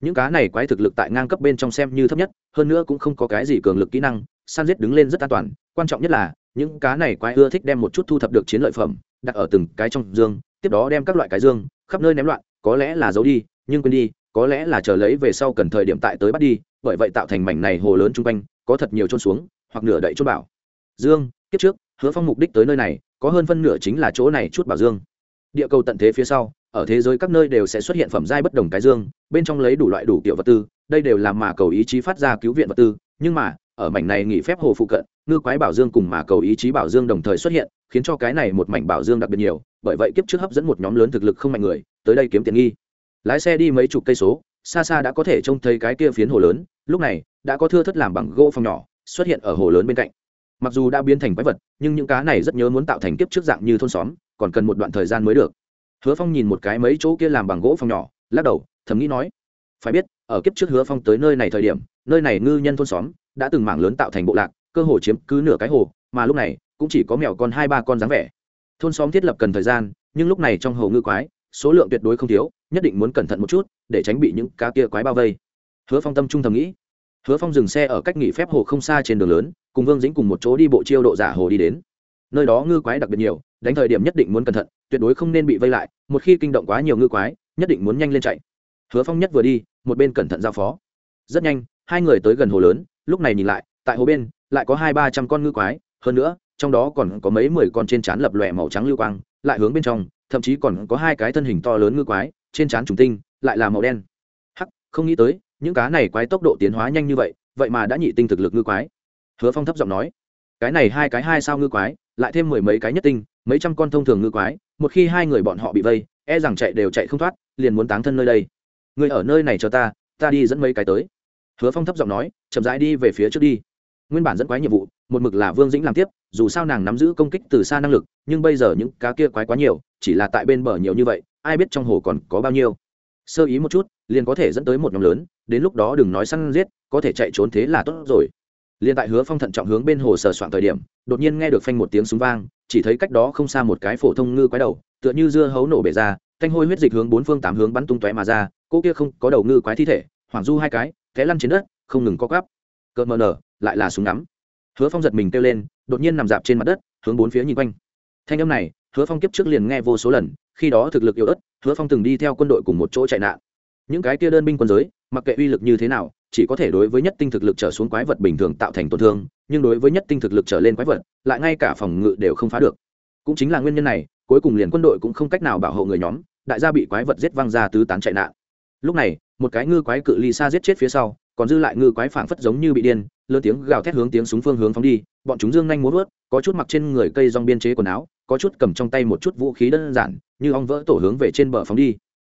Những cá này quái thực lực tại ngang cấp bên trong xem như thấp nhất hơn nữa cũng không có cái gì cường lực kỹ năng săn giết đứng lên rất an toàn. Quan trọng nhất là những cá này quái ưa thích đem một chút thu thập được chiến lợi phẩm đặt ở từng cái trong dương tiếp đó đem các loại cái dương khắp nơi ném loạn, có lẽ là giấu đi, nhưng quên đi, có lẽ là chờ lấy về sau cần thời điểm tại tới bắt đi, bởi vậy tạo thành mảnh này hồ lớn chung quanh, có thật nhiều trôn xuống, hoặc nửa đậy chốt bảo. Dương, kiếp trước, hứa phong mục đích tới nơi này, có hơn phân nửa chính là chỗ này chút bảo dương. Địa cầu tận thế phía sau, ở thế giới các nơi đều sẽ xuất hiện phẩm giai bất đồng cái dương, bên trong lấy đủ loại đủ kiểu vật tư, đây đều là mà cầu ý chí phát ra cứu viện vật tư, nhưng mà, ở mảnh này nghỉ phép hồ phụ cận, ngư quái bảo dương cùng mà cầu ý chí bảo dương đồng thời xuất hiện, khiến cho cái này một mảnh bảo dương đặc biệt nhiều bởi vậy kiếp trước hấp dẫn một nhóm lớn thực lực không mạnh người, tới đây kiếm tiền nghi. Lái xe đi mấy chục cây số, xa xa đã có thể trông thấy cái kia phiến hồ lớn, lúc này, đã có thưa thất làm bằng gỗ phòng nhỏ, xuất hiện ở hồ lớn bên cạnh. Mặc dù đã biến thành quái vật, nhưng những cá này rất nhớ muốn tạo thành kiếp trước dạng như thôn xóm, còn cần một đoạn thời gian mới được. Hứa phong nhìn một cái mấy chỗ kia làm bằng gỗ phòng nhỏ, lắc đầu, thầm nghĩ nói, phải biết, ở kiếp trước hứa phong tới nơi này thời điểm, nơi này ngư nhân thôn xóm đã từng mảng lớn tạo thành bộ lạc, cơ hồ chiếm cứ nửa cái hồ, mà lúc này, cũng chỉ có mèo con hai ba con dáng vẻ thôn xóm thiết lập cần thời gian, nhưng lúc này trong hồ ngư quái, số lượng tuyệt đối không thiếu, nhất định muốn cẩn thận một chút, để tránh bị những cá kia quái bao vây. Hứa phong tâm trung thầm nghĩ. Hứa phong dừng xe ở cách nghỉ phép hồ không xa trên đường lớn, cùng vương dĩnh cùng một chỗ đi bộ chiêu độ giả hồ đi đến. Nơi đó ngư quái đặc biệt nhiều, đánh thời điểm nhất định muốn cẩn thận, tuyệt đối không nên bị vây lại, một khi kinh động quá nhiều ngư quái, nhất định muốn nhanh lên chạy. Hứa phong nhất vừa đi, một bên cẩn thận giao phó. Rất nhanh, hai người tới gần hồ lớn, lúc này nhìn lại, tại hồ bên, lại có hai ba trăm con ngư quái, hơn nữa trong đó còn có mấy mười con trên trán lập lòe màu trắng lưu quang, lại hướng bên trong, thậm chí còn có hai cái thân hình to lớn ngư quái, trên trán trùng tinh, lại là màu đen. Hắc, không nghĩ tới, những cá này quái tốc độ tiến hóa nhanh như vậy vậy mà đã nhị tinh thực lực ngư quái. Hứa phong thấp giọng nói, cái này hai cái hai sao ngư quái, lại thêm mười mấy cái nhất tinh, mấy trăm con thông thường ngư quái, một khi hai người bọn họ bị vây e rằng chạy đều chạy không thoát, liền muốn táng thân nơi đây. Người ở nơi này cho ta ta đi dẫn mấy cái tới. Hứa phong thấp giọng nói, chậm rãi đi về phía trước đi nguyên bản dẫn quái nhiệm vụ, một mực là vương dĩnh làm tiếp, dù sao nàng nắm giữ công kích từ xa năng lực, nhưng bây giờ những cá kia quái quá nhiều, chỉ là tại bên bờ nhiều như vậy, ai biết trong hồ còn có bao nhiêu. Sơ ý một chút, liền có thể dẫn tới một nhóm lớn, đến lúc đó đừng nói săn giết, có thể chạy trốn thế là tốt rồi. Liền tại hứa phong thận trọng hướng bên hồ sờ soạn thời điểm, đột nhiên nghe được phanh một tiếng súng vang, chỉ thấy cách đó không xa một cái phổ thông ngư quái đầu, tựa như dưa hấu nổ bể ra, thanh hôi huyết dịch hướng bốn phương tám hướng bắn tung tóe mà ra, cô kia không có đầu ngư quái thi thể, hoảng du hai cái, té lăn trên đất, không ngừng co gắp cợt mờ nở lại là súng ngắm. Hứa phong giật mình kêu lên, đột nhiên nằm dạp trên mặt đất, hướng bốn phía nhìn quanh. Thanh âm này, hứa phong kiếp trước liền nghe vô số lần, khi đó thực lực yếu ớt, hứa phong từng đi theo quân đội cùng một chỗ chạy nạn. Những cái kia đơn binh quân giới, mặc kệ uy lực như thế nào, chỉ có thể đối với nhất tinh thực lực trở xuống quái vật bình thường tạo thành tổn thương, nhưng đối với nhất tinh thực lực trở lên quái vật, lại ngay cả phòng ngự đều không phá được. Cũng chính là nguyên nhân này, cuối cùng liền quân đội cũng không cách nào bảo hộ người nhóm, đại gia bị quái vật giết văng ra tứ tán chạy nạn. Lúc này, một cái ngư quái cự ly xa giết chết phía sau còn dư lại ngư quái phảng phất giống như bị điên, lớn tiếng gào thét hướng tiếng súng phương hướng phóng đi, bọn chúng dương nhanh muốn vớt, có chút mặc trên người cây rong biên chế quần áo, có chút cầm trong tay một chút vũ khí đơn giản, như ong vỡ tổ hướng về trên bờ phóng đi.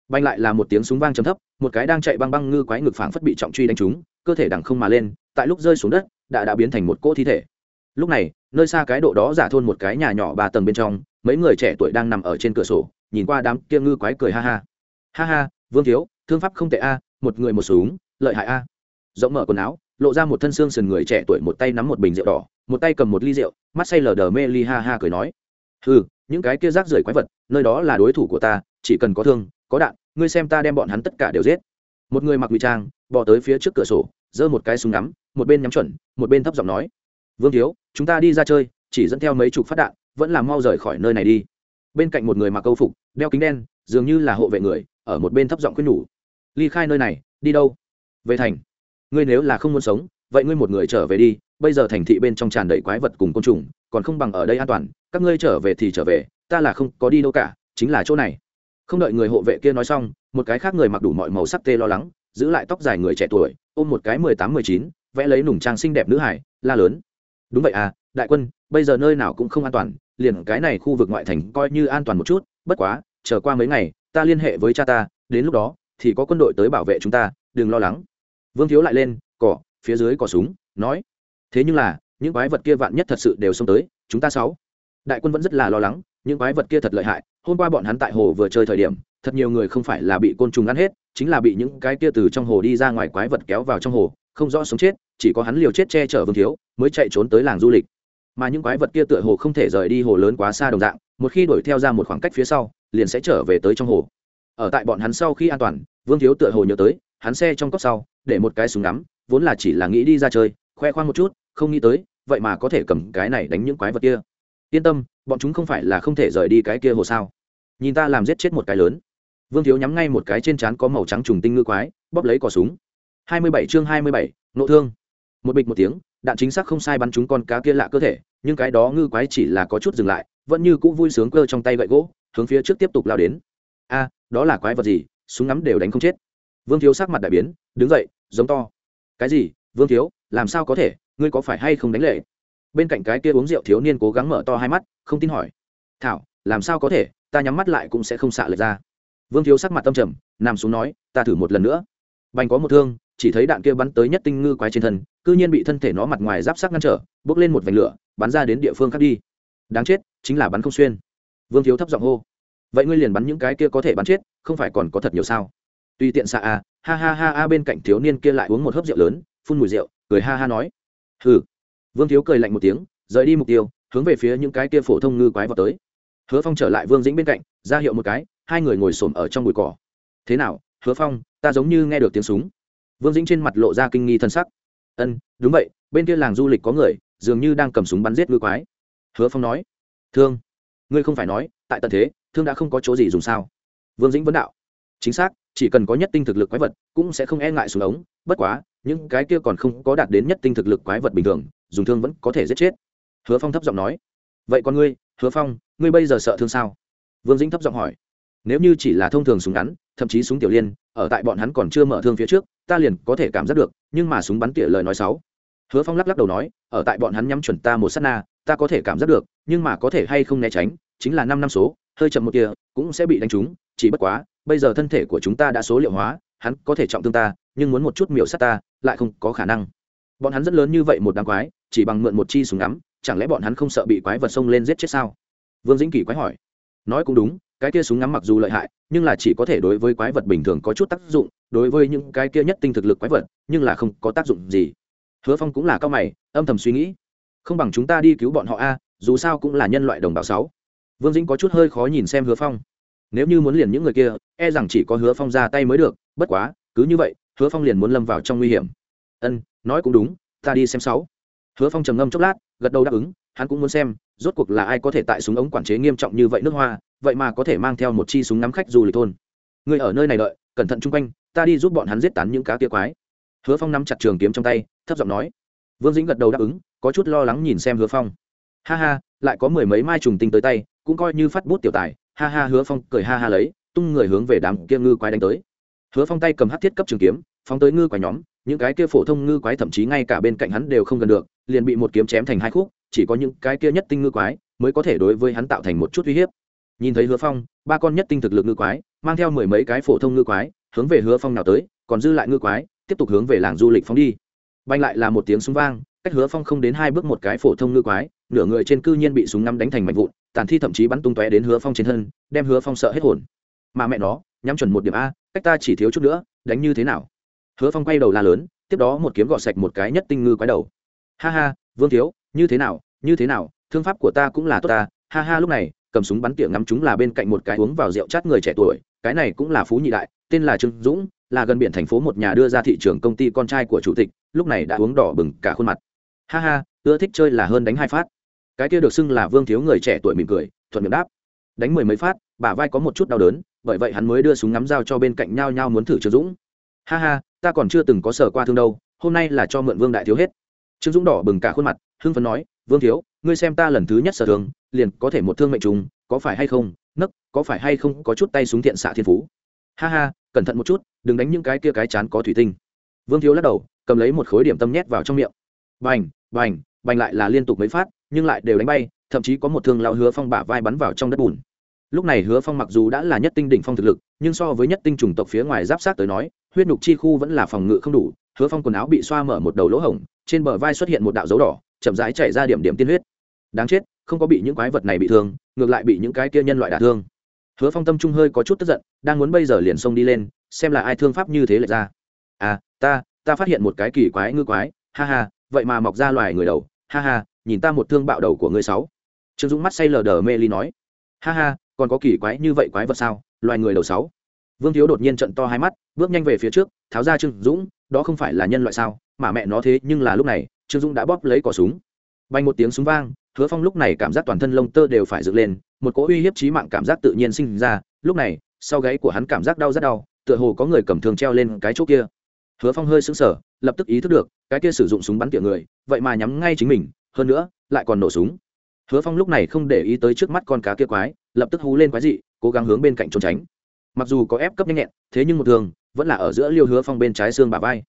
Banh lại là một tiếng súng vang trầm thấp, một cái đang chạy băng băng ngư quái ngực phảng phất bị trọng truy đánh trúng, cơ thể đằng không mà lên, tại lúc rơi xuống đất, đã đã biến thành một cỗ thi thể. Lúc này, nơi xa cái độ đó giả thôn một cái nhà nhỏ ba tầng bên trong, mấy người trẻ tuổi đang nằm ở trên cửa sổ, nhìn qua đám kia ngư quái cười ha ha. Ha ha, vương thiếu, thương pháp không tệ a, một người một súng, lợi hại a rộng mở quần áo, lộ ra một thân xương sườn người trẻ tuổi, một tay nắm một bình rượu đỏ, một tay cầm một ly rượu, mắt say lờ đờ mê ly ha ha cười nói ừ những cái kia rác rưởi quái vật, nơi đó là đối thủ của ta, chỉ cần có thương, có đạn, ngươi xem ta đem bọn hắn tất cả đều giết. Một người mặc ngụy trang bỏ tới phía trước cửa sổ, giơ một cái súng ngắm, một bên nhắm chuẩn, một bên thấp giọng nói, vương thiếu, chúng ta đi ra chơi, chỉ dẫn theo mấy chục phát đạn, vẫn là mau rời khỏi nơi này đi. Bên cạnh một người mặc câu phục, đeo kính đen, dường như là hộ vệ người, ở một bên thấp giọng khuyên nhủ, ly khai nơi này, đi đâu? Về thành ngươi nếu là không muốn sống, vậy ngươi một người trở về đi, bây giờ thành thị bên trong tràn đầy quái vật cùng côn trùng, còn không bằng ở đây an toàn, các ngươi trở về thì trở về, ta là không có đi đâu cả, chính là chỗ này. Không đợi người hộ vệ kia nói xong, một cái khác người mặc đủ mọi màu sắc tê lo lắng, giữ lại tóc dài người trẻ tuổi, ôm một cái mười tám, mười chín, vẽ lấy nùng trang xinh đẹp nữ hải, la lớn. Đúng vậy à đại quân, bây giờ nơi nào cũng không an toàn, liền cái này khu vực ngoại thành coi như an toàn một chút, bất quá, chờ qua mấy ngày, ta liên hệ với cha ta, đến lúc đó thì có quân đội tới bảo vệ chúng ta, đừng lo lắng vương thiếu lại lên, cỏ, phía dưới cỏ súng, nói, thế nhưng là, những quái vật kia vạn nhất thật sự đều xông tới, chúng ta sáu đại quân vẫn rất là lo lắng, những quái vật kia thật lợi hại, hôm qua bọn hắn tại hồ vừa chơi thời điểm, thật nhiều người không phải là bị côn trùng ăn hết, chính là bị những cái kia từ trong hồ đi ra ngoài quái vật kéo vào trong hồ, không rõ sống chết, chỉ có hắn liều chết che chở vương thiếu, mới chạy trốn tới làng du lịch. Mà những quái vật kia tựa hồ không thể rời đi hồ lớn quá xa đồng dạng, một khi đuổi theo ra một khoảng cách phía sau, liền sẽ trở về tới trong hồ. Ở tại bọn hắn sau khi an toàn, vương thiếu tựa hồ nhớ tới, hắn xe trong cốc sau để một cái súng ngắm, vốn là chỉ là nghĩ đi ra chơi, khoe khoang một chút, không nghĩ tới, vậy mà có thể cầm cái này đánh những quái vật kia. Yên tâm, bọn chúng không phải là không thể rời đi cái kia hồ sao. Nhìn ta làm giết chết một cái lớn. Vương thiếu nhắm ngay một cái trên trán có màu trắng trùng tinh ngư quái, bóp lấy cò súng. Hai mươi bảy chương hai mươi bảy, nộ thương. Một bịch một tiếng, đạn chính xác không sai bắn chúng con cá kia lạ cơ thể, nhưng cái đó ngư quái chỉ là có chút dừng lại, vẫn như cũ vui sướng cơ trong tay gậy gỗ, hướng phía trước tiếp tục lao đến. A, đó là quái vật gì? Súng ngắm đều đánh không chết vương thiếu sắc mặt đại biến, đứng dậy, giống to. Cái gì? Vương thiếu, làm sao có thể? Ngươi có phải hay không đánh lệ? Bên cạnh cái kia uống rượu thiếu niên cố gắng mở to hai mắt, không tin hỏi. Thảo, làm sao có thể? Ta nhắm mắt lại cũng sẽ không xạ lệch ra. Vương thiếu sắc mặt tâm trầm, nằm xuống nói, ta thử một lần nữa. Bành có một thương, chỉ thấy đạn kia bắn tới nhất tinh ngư quái trên thân, cư nhiên bị thân thể nó mặt ngoài giáp sắc ngăn trở, bước lên một vành lửa, bắn ra đến địa phương khác đi. Đáng chết, chính là bắn không xuyên. Vương thiếu thấp giọng hô. Vậy ngươi liền bắn những cái kia có thể bắn chết, không phải còn có thật nhiều sao? Tùy tiện xạ a ha ha ha a bên cạnh thiếu niên kia lại uống một hớp rượu lớn, phun mùi rượu, cười ha ha nói. Hừ. Vương thiếu cười lạnh một tiếng, rời đi mục tiêu, hướng về phía những cái kia phổ thông ngư quái vào tới. Hứa phong trở lại vương dĩnh bên cạnh, ra hiệu một cái, hai người ngồi xổm ở trong bụi cỏ. Thế nào, hứa phong, ta giống như nghe được tiếng súng. Vương dĩnh trên mặt lộ ra kinh nghi thân sắc. Ân, đúng vậy, bên kia làng du lịch có người, dường như đang cầm súng bắn giết ngư quái. Hứa phong nói. Thương, ngươi không phải nói, tại tận thế, thương đã không có chỗ gì dùng sao? Vương dĩnh vấn đạo. Chính xác chỉ cần có nhất tinh thực lực quái vật, cũng sẽ không e ngại súng ống. Bất quá, những cái kia còn không có đạt đến nhất tinh thực lực quái vật bình thường, dùng thương vẫn có thể giết chết. Hứa phong thấp giọng nói. Vậy con ngươi, hứa phong, ngươi bây giờ sợ thương sao? Vương dĩnh thấp giọng hỏi. Nếu như chỉ là thông thường súng ngắn, thậm chí súng tiểu liên, ở tại bọn hắn còn chưa mở thương phía trước, ta liền có thể cảm giác được, nhưng mà súng bắn tỉa lời nói sáu hứa phong lắc lắc đầu nói, ở tại bọn hắn nhắm chuẩn ta một s á t na, ta có thể cảm giác được, nhưng mà có thể hay không né tránh, chính là năm năm số, hơi chậm một kia cũng sẽ bị đánh trúng, chỉ bất quá bây giờ thân thể của chúng ta đã số liệu hóa, hắn có thể trọng thương ta, nhưng muốn một chút miểu sát ta, lại không có khả năng. Bọn hắn rất lớn như vậy một đám quái, chỉ bằng mượn một chi súng ngắm, chẳng lẽ bọn hắn không sợ bị quái vật xông lên giết chết sao? Vương dĩnh kỳ quái hỏi. Nói cũng đúng, cái kia súng ngắm mặc dù lợi hại, nhưng là chỉ có thể đối với quái vật bình thường có chút tác dụng, đối với những cái kia nhất tinh thực lực quái vật, nhưng là không có tác dụng gì. Hứa phong cũng là cao mày, âm thầm suy nghĩ. Không bằng chúng ta đi cứu bọn họ a, dù sao cũng là nhân loại đồng bào sáu. Vương dĩnh có chút hơi khó nhìn xem hứa phong nếu như muốn liền những người kia e rằng chỉ có hứa phong ra tay mới được, bất quá, cứ như vậy, hứa phong liền muốn lâm vào trong nguy hiểm. Ân, nói cũng đúng, ta đi xem sáu. Hứa phong trầm ngâm chốc lát, gật đầu đáp ứng, hắn cũng muốn xem, rốt cuộc là ai có thể tại súng ống quản chế nghiêm trọng như vậy nước hoa, vậy mà có thể mang theo một chi súng nắm khách du lịch thôn. Người ở nơi này đợi, cẩn thận chung quanh, ta đi giúp bọn hắn giết tán những cá tia quái. Hứa phong nắm chặt trường kiếm trong tay, thấp giọng nói. Vương dĩnh gật đầu đáp ứng, có chút lo lắng nhìn xem hứa phong. Ha ha, lại có mười mấy mai trùng tinh tới tay, cũng coi như phát bút tiểu tài ha ha hứa phong cười ha ha lấy, tung người hướng về đám kia ngư quái đánh tới. Hứa phong tay cầm hát thiết cấp trường kiếm, phóng tới ngư quái nhóm, những cái kia phổ thông ngư quái thậm chí ngay cả bên cạnh hắn đều không gần được, liền bị một kiếm chém thành hai khúc, chỉ có những cái kia nhất tinh ngư quái mới có thể đối với hắn tạo thành một chút uy hiếp. Nhìn thấy hứa phong, ba con nhất tinh thực lực ngư quái, mang theo mười mấy cái phổ thông ngư quái, hướng về hứa phong nào tới, còn dư lại ngư quái, tiếp tục hướng về làng du lịch phóng đi. Banh lại là một tiếng súng vang, cách hứa phong không đến hai bước một cái phổ thông ngư quái, nửa người trên cư nhiên bị súng ngắm đánh thành mảnh vụn tàn thi thậm chí bắn tung tóe đến hứa phong trên thân, đem hứa phong sợ hết hồn. Mà mẹ nó, nhắm chuẩn một điểm a, cách ta chỉ thiếu chút nữa, đánh như thế nào? Hứa phong quay đầu la lớn, tiếp đó một kiếm gọt sạch một cái nhất tinh ngư quái đầu. Ha ha, vương thiếu, như thế nào, như thế nào, thương pháp của ta cũng là tốt ta. Ha ha, lúc này, cầm súng bắn tỉa ngắm chúng là bên cạnh một cái uống vào rượu chát người trẻ tuổi, cái này cũng là phú nhị đại, tên là trương dũng, là gần biển thành phố một nhà đưa ra thị trường công ty con trai của chủ tịch, lúc này đã uống đỏ bừng cả khuôn mặt. Ha ha, ưa thích chơi là hơn đánh hai phát cái kia được xưng là vương thiếu người trẻ tuổi mỉm cười, thuận miệng đáp. Đánh mười mấy phát, bả vai có một chút đau đớn, bởi vậy hắn mới đưa súng ngắm dao cho bên cạnh nhau nhau muốn thử trương dũng. Ha ha, ta còn chưa từng có sở qua thương đâu, hôm nay là cho mượn vương đại thiếu hết. Trương dũng đỏ bừng cả khuôn mặt, hưng phấn nói, vương thiếu, ngươi xem ta lần thứ nhất sở thương, liền có thể một thương mệnh trùng, có phải hay không? Nấc, có phải hay không có chút tay súng thiện xạ thiên phú? Ha ha, cẩn thận một chút, đừng đánh những cái kia cái chán có thủy tinh. Vương thiếu lắc đầu, cầm lấy một khối điểm tâm nhét vào trong miệng. Bành bành bành lại là liên tục mấy phát nhưng lại đều đánh bay, thậm chí có một thương lao hứa phong bả vai bắn vào trong đất bùn. Lúc này hứa phong mặc dù đã là nhất tinh đỉnh phong thực lực, nhưng so với nhất tinh chủng tộc phía ngoài giáp sát tới nói, huyết nhục chi khu vẫn là phòng ngự không đủ, hứa phong quần áo bị xoa mở một đầu lỗ hổng, trên bờ vai xuất hiện một đạo dấu đỏ, chậm rãi chạy ra điểm điểm tiên huyết. Đáng chết, không có bị những quái vật này bị thương, ngược lại bị những cái kia nhân loại đả thương. Hứa phong tâm trung hơi có chút tức giận, đang muốn bây giờ liền xông đi lên, xem là ai thương pháp như thế lại ra. À ta ta phát hiện một cái kỳ quái ngư quái, ha ha, vậy mà mọc ra loài người đầu, ha ha nhìn ta một thương bạo đầu của ngươi sáu. Trương dũng mắt say lờ đờ mê ly nói. Ha ha, còn có kỳ quái như vậy quái vật sao? Loài người đầu sáu. Vương thiếu đột nhiên trận to hai mắt, bước nhanh về phía trước, tháo ra trương dũng, đó không phải là nhân loại sao? Mà mẹ nó thế, nhưng là lúc này, trương dũng đã bóp lấy cỏ súng. Bay một tiếng súng vang, hứa phong lúc này cảm giác toàn thân lông tơ đều phải dựng lên, một cỗ uy hiếp trí mạng cảm giác tự nhiên sinh ra. Lúc này, sau gáy của hắn cảm giác đau rất đau, tựa hồ có người cầm thương treo lên cái chỗ kia. Hứa phong hơi sững sờ, lập tức ý thức được, cái kia sử dụng súng bắn tỉa người, vậy mà nhắm ngay chính mình hơn nữa, lại còn nổ súng. Hứa phong lúc này không để ý tới trước mắt con cá kia quái, lập tức hú lên quái dị, cố gắng hướng bên cạnh trốn tránh. Mặc dù có ép cấp nhanh nhẹn, thế nhưng một thường, vẫn là ở giữa liêu hứa phong bên trái xương bà vai.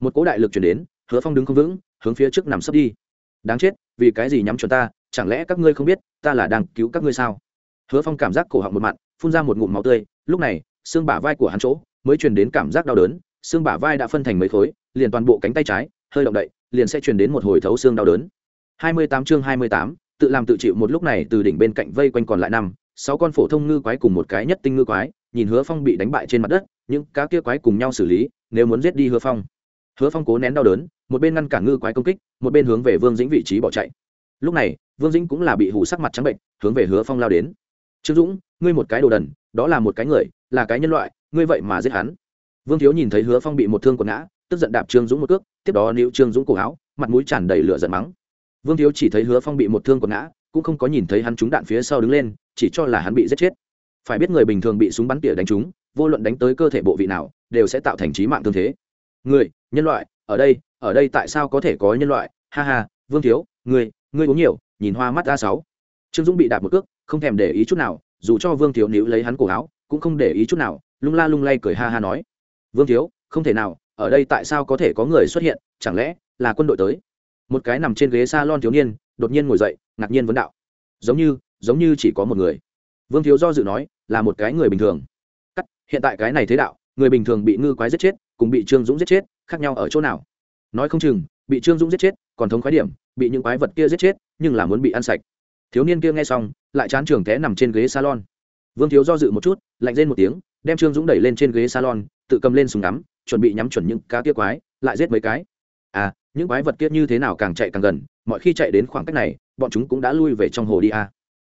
Một cỗ đại lực chuyển đến, hứa phong đứng không vững, hướng phía trước nằm sấp đi. Đáng chết, vì cái gì nhắm chuẩn ta, chẳng lẽ các ngươi không biết, ta là đang cứu các ngươi sao? Hứa phong cảm giác cổ họng một mặn phun ra một ngụm máu tươi, lúc này, xương bả vai của hắn chỗ, mới truyền đến cảm giác đau đớn, xương bả vai đã phân thành mấy khối, liền toàn bộ cánh tay trái, hơi động đậy, liền sẽ truyền đến một hồi thấu xương đau đớn. 28 chương 28, tự làm tự chịu một lúc này từ đỉnh bên cạnh vây quanh còn lại năm sáu con phổ thông ngư quái cùng một cái nhất tinh ngư quái nhìn hứa phong bị đánh bại trên mặt đất những cá kia quái cùng nhau xử lý nếu muốn giết đi hứa phong. Hứa phong cố nén đau đớn một bên ngăn cản ngư quái công kích một bên hướng về vương dĩnh vị trí bỏ chạy. Lúc này vương dĩnh cũng là bị hủ sắc mặt trắng bệnh hướng về hứa phong lao đến. Trương dũng ngươi một cái đồ đần đó là một cái người là cái nhân loại ngươi vậy mà giết hắn. Vương thiếu nhìn thấy hứa phong bị một thương quần ngã tức giận đạp trương dũng một cước tiếp đó níu trương dũng cổ áo mặt mũi tràn đầy lửa giận mắng vương thiếu chỉ thấy hứa phong bị một thương quật ngã, cũng không có nhìn thấy hắn trúng đạn phía sau đứng lên, chỉ cho là hắn bị giết chết. Phải biết người bình thường bị súng bắn tỉa đánh trúng, vô luận đánh tới cơ thể bộ vị nào, đều sẽ tạo thành trí mạng thương thế. Người, nhân loại, ở đây ở đây tại sao có thể có nhân loại? Ha ha, vương thiếu, người người uống nhiều, nhìn hoa mắt a sáu. Trương dũng bị đạp một cước, không thèm để ý chút nào, dù cho vương thiếu níu lấy hắn cổ áo, cũng không để ý chút nào, lung la lung lay cười ha ha nói. Vương thiếu, không thể nào, ở đây tại sao có thể có người xuất hiện, chẳng lẽ là quân đội tới? Một cái nằm trên ghế s a lon thiếu niên, đột nhiên ngồi dậy, ngạc nhiên vấn đạo. Giống như giống như chỉ có một người. Vương thiếu do dự nói, là một cái người bình thường. Cắt, hiện tại cái này thế đạo, người bình thường bị ngư quái giết chết, cùng bị trương dũng giết chết, khác nhau ở chỗ nào? Nói không chừng, bị trương dũng giết chết, còn thống khái điểm, bị những quái vật kia giết chết, nhưng là muốn bị ăn sạch. Thiếu niên kia nghe xong, lại chán trường té nằm trên ghế salon. Vương thiếu do dự một chút, lạnh lên một tiếng, đem trương dũng đẩy lên trên ghế salon, tự cầm lên súng ngắm, chuẩn bị nhắm chuẩn những cá kia quái, lại giết mấy cái. À những quái vật kia như thế nào càng chạy càng gần, mọi khi chạy đến khoảng cách này, bọn chúng cũng đã lui về trong hồ đi à.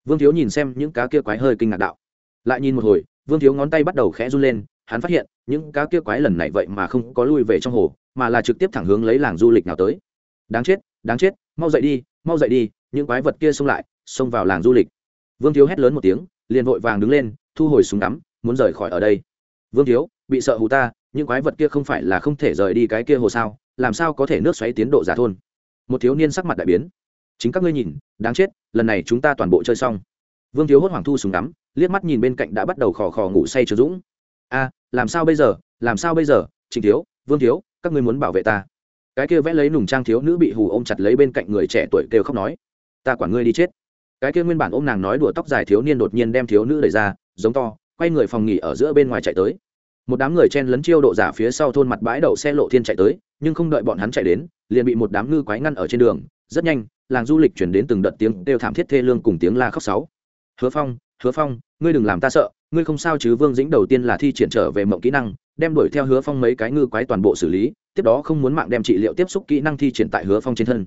vương thiếu nhìn xem những cá kia quái hơi kinh ngạc đạo. Lại nhìn một hồi, vương thiếu ngón tay bắt đầu khẽ run lên, hắn phát hiện, những cá kia quái lần này vậy mà không có lui về trong hồ, mà là trực tiếp thẳng hướng lấy làng du lịch nào tới. Đáng chết đáng chết, mau dậy đi, mau dậy đi, những quái vật kia xông lại, xông vào làng du lịch. Vương thiếu hét lớn một tiếng, liền vội vàng đứng lên, thu hồi súng đắm muốn rời khỏi ở đây. Vương thiếu, bị sợ hù ta, những quái vật kia không phải là không thể rời đi cái kia hồ sao? Làm sao có thể nước xoáy tiến độ giả thôn? Một thiếu niên sắc mặt đại biến. Chính các ngươi nhìn, đáng chết, lần này chúng ta toàn bộ chơi xong. Vương thiếu hốt hoảng thu súng đắm liếc mắt nhìn bên cạnh đã bắt đầu khò khò ngủ say trường dũng. A, làm sao bây giờ, làm sao bây giờ, trịnh thiếu, vương thiếu, các ngươi muốn bảo vệ ta. Cái kia vẽ lấy nùng trang thiếu nữ bị hù ôm chặt lấy bên cạnh người trẻ tuổi kêu khóc nói, ta quản ngươi đi chết. Cái kia nguyên bản ôm nàng nói đùa tóc dài thiếu niên đột nhiên đem thiếu nữ đẩy ra, giống to, quay người phòng nghỉ ở giữa bên ngoài chạy tới. Một đám người chen lấn chiêu độ giả phía sau thôn mặt bãi đậu xe lộ thiên chạy tới nhưng không đợi bọn hắn chạy đến, liền bị một đám ngư quái ngăn ở trên đường. Rất nhanh, làng du lịch chuyển đến từng đợt tiếng đều thảm thiết thê lương cùng tiếng la khóc sáu. Hứa phong hứa phong, ngươi đừng làm ta sợ, ngươi không sao chứ? Vương dĩnh đầu tiên là thi triển trở về mộng kỹ năng, đem đuổi theo hứa phong mấy cái ngư quái toàn bộ xử lý, tiếp đó không muốn mạng đem trị liệu tiếp xúc kỹ năng thi triển tại hứa phong trên thân.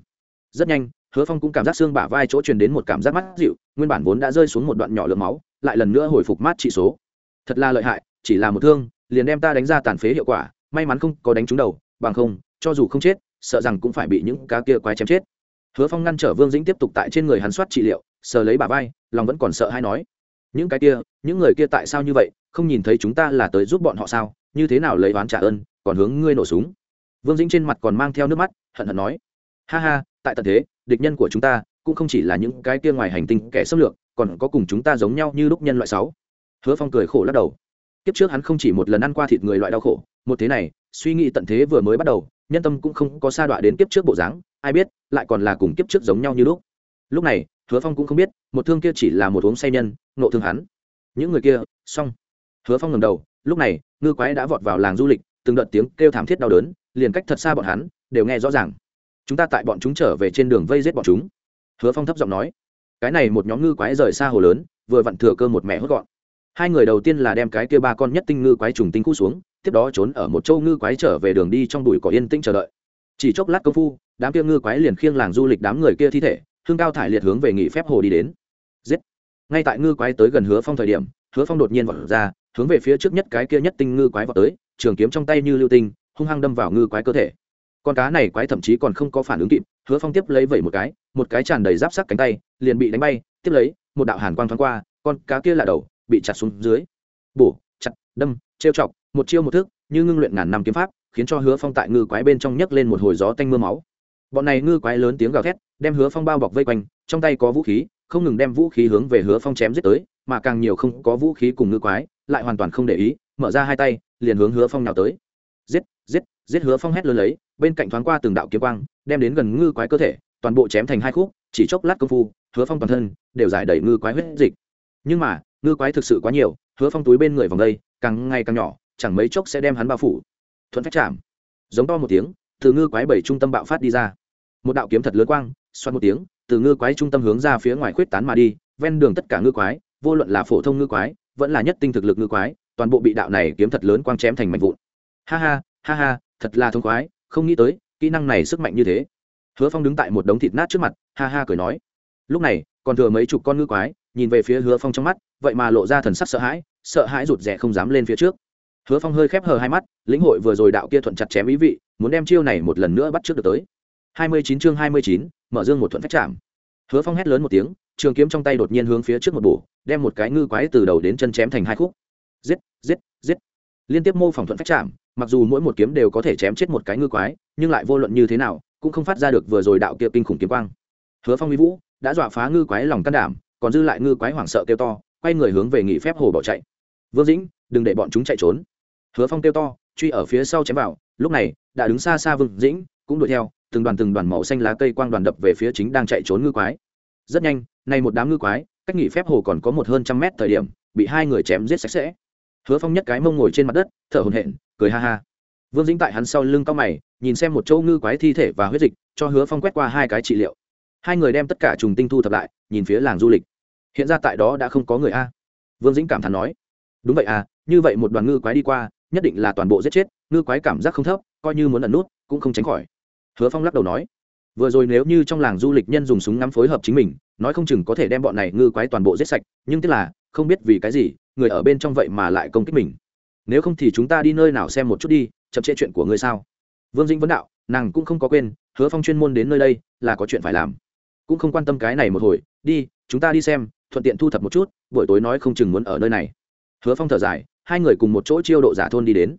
Rất nhanh, hứa phong cũng cảm giác xương bả vai chỗ truyền đến một cảm giác mắt dịu, nguyên bản vốn đã rơi xuống một đoạn nhỏ lượng máu, lại lần nữa hồi phục mát trị số. Thật là lợi hại, chỉ là một thương, liền đem ta đánh ra tàn phế hiệu quả, may mắn không có đánh trúng đầu bằng không, cho dù không chết, sợ rằng cũng phải bị những cá kia quái chém chết. Hứa phong ngăn trở vương dĩnh tiếp tục tại trên người hắn soát trị liệu, sờ lấy bà vai, lòng vẫn còn sợ hay nói, những cái kia, những người kia tại sao như vậy? Không nhìn thấy chúng ta là tới giúp bọn họ sao? Như thế nào lấy oán trả ơn, còn hướng ngươi nổ súng? Vương dĩnh trên mặt còn mang theo nước mắt, hận hận nói, ha ha, tại tận thế, địch nhân của chúng ta cũng không chỉ là những cái kia ngoài hành tinh kẻ xâm lược, còn có cùng chúng ta giống nhau như lúc nhân loại sáu. Hứa phong cười khổ lắc đầu. Kiếp trước hắn không chỉ một lần ăn qua thịt người loại đau khổ, một thế này suy nghĩ tận thế vừa mới bắt đầu, nhân tâm cũng không có sa đọa đến kiếp trước bộ dáng, ai biết, lại còn là cùng kiếp trước giống nhau như lúc. Lúc này, hứa phong cũng không biết, một thương kia chỉ là một uống say nhân nộ thương hắn. Những người kia, xong. Hứa phong ngầm đầu, lúc này, ngư quái đã vọt vào làng du lịch, từng đợt tiếng kêu thảm thiết đau đớn, liền cách thật xa bọn hắn, đều nghe rõ ràng. Chúng ta tại bọn chúng trở về trên đường vây giết bọn chúng. Hứa phong thấp giọng nói. Cái này một nhóm ngư quái rời xa hồ lớn, vừa vặn thừa cơ một mẹ hốt gọn hai người đầu tiên là đem cái kia ba con nhất tinh ngư quái trùng tinh khu xuống, tiếp đó trốn ở một châu ngư quái trở về đường đi trong bụi cỏ yên tĩnh chờ đợi. Chỉ chốc lát công phu, đám kia ngư quái liền khiêng làng du lịch đám người kia thi thể, hương cao thải liệt hướng về nghỉ phép hồ đi đến. Giết! Ngay tại ngư quái tới gần hứa phong thời điểm, hứa phong đột nhiên vọt ra, hướng về phía trước nhất cái kia nhất tinh ngư quái vọt tới, trường kiếm trong tay như lưu tinh, hung hăng đâm vào ngư quái cơ thể. Con cá này quái thậm chí còn không có phản ứng kịp, hứa phong tiếp lấy vẩy một cái một cái tràn đầy giáp sắc cánh tay, liền bị đánh bay, tiếp lấy, một đạo hàn quang thoáng qua, con cá kia là đầu bị chặt xuống dưới. Bổ, chặt, đâm, trêu chọc, một chiêu một thức, như ngưng luyện ngàn năm kiếm pháp, khiến cho hứa phong tại ngư quái bên trong nhấc lên một hồi gió tanh mưa máu. Bọn này ngư quái lớn tiếng gào thét, đem hứa phong bao bọc vây quanh, trong tay có vũ khí, không ngừng đem vũ khí hướng về hứa phong chém giết tới, mà càng nhiều không có vũ khí cùng ngư quái, lại hoàn toàn không để ý, mở ra hai tay, liền hướng hứa phong nào tới. Giết giết giết hứa phong hét lớn lấy, bên cạnh thoáng qua từng đạo kiếm quang, đem đến gần ngư quái cơ thể, toàn bộ chém thành hai khúc, chỉ chốc lát công phu, hứa phong toàn thân đều giải đầy ngư quái huyết dịch. Nhưng mà ngư quái thực sự quá nhiều, hứa phong túi bên người vòng đây, càng ngày càng nhỏ, chẳng mấy chốc sẽ đem hắn bao phủ. Thuận phách chạm. Giống to một tiếng, từ ngư quái bảy trung tâm bạo phát đi ra. Một đạo kiếm thật lớn quang xoắn một tiếng, từ ngư quái trung tâm hướng ra phía ngoài khuyết tán mà đi, ven đường tất cả ngư quái, vô luận là phổ thông ngư quái, vẫn là nhất tinh thực lực ngư quái, toàn bộ bị đạo này kiếm thật lớn quang chém thành mảnh vụn. Ha ha ha ha, thật là thông quái không nghĩ tới, kỹ năng này sức mạnh như thế. Hứa phong đứng tại một đống thịt nát trước mặt, ha ha cười nói. Lúc này, còn thừa mấy chục con ngư quái nhìn về phía hứa phong trong mắt, vậy mà lộ ra thần sắc sợ hãi sợ hãi rụt rè không dám lên phía trước. Hứa phong hơi khép hờ hai mắt, lĩnh hội vừa rồi đạo kia thuận chặt chém ý vị, muốn đem chiêu này một lần nữa bắt trước được tới. Hai mươi chín chương hai mươi chín, mở dương một thuận phách chạm hứa phong hét lớn một tiếng, trường kiếm trong tay đột nhiên hướng phía trước một bổ, đem một cái ngư quái từ đầu đến chân chém thành hai khúc. Giết giết giết. Liên tiếp mô phỏng thuận phách chạm mặc dù mỗi một kiếm đều có thể chém chết một cái ngư quái, nhưng lại vô luận như thế nào, cũng không phát ra được vừa rồi đạo kia kinh khủng kiếm quang. Hứa phong uy vũ, đã dọa phá ngư quái lòng can đảm còn dư lại ngư quái hoảng sợ kêu to, quay người hướng về nghỉ phép hồ bỏ chạy. Vương dĩnh, đừng để bọn chúng chạy trốn. Hứa phong kêu to, truy ở phía sau chém vào, lúc này, đã đứng xa xa vương dĩnh, cũng đuổi theo, từng đoàn từng đoàn màu xanh lá cây quang đoàn đập về phía chính đang chạy trốn ngư quái. Rất nhanh, nay một đám ngư quái, cách nghỉ phép hồ còn có một hơn trăm mét thời điểm, bị hai người chém giết sạch sẽ. Hứa phong nhất cái mông ngồi trên mặt đất, thở hồn hện cười ha ha. Vương dĩnh tại hắn sau lưng cao mày, nhìn xem một châu ngư quái thi thể và huyết dịch, cho hứa phong quét qua hai cái trị liệu hai người đem tất cả trùng tinh thu thập lại, nhìn phía làng du lịch. Hiện ra tại đó đã không có người a. Vương dĩnh cảm thán nói, đúng vậy à như vậy một đoàn ngư quái đi qua, nhất định là toàn bộ giết chết, ngư quái cảm giác không thấp, coi như muốn ẩn nút, cũng không tránh khỏi. Hứa phong lắc đầu nói, vừa rồi nếu như trong làng du lịch nhân dùng súng ngắm phối hợp chính mình, nói không chừng có thể đem bọn này ngư quái toàn bộ giết sạch, nhưng tức là, không biết vì cái gì, người ở bên trong vậy mà lại công kích mình. Nếu không thì chúng ta đi nơi nào xem một chút đi, chậm trễ chuyện của ngươi sao? Vương dĩnh vấn đạo, nàng cũng không có quên, hứa phong chuyên môn đến nơi đây là có chuyện phải làm cũng không quan tâm cái này một hồi, đi, chúng ta đi xem, thuận tiện thu thập một chút, buổi tối nói không chừng muốn ở nơi này. Hứa phong thở dài, hai người cùng một chỗ chiêu độ giả thôn đi đến.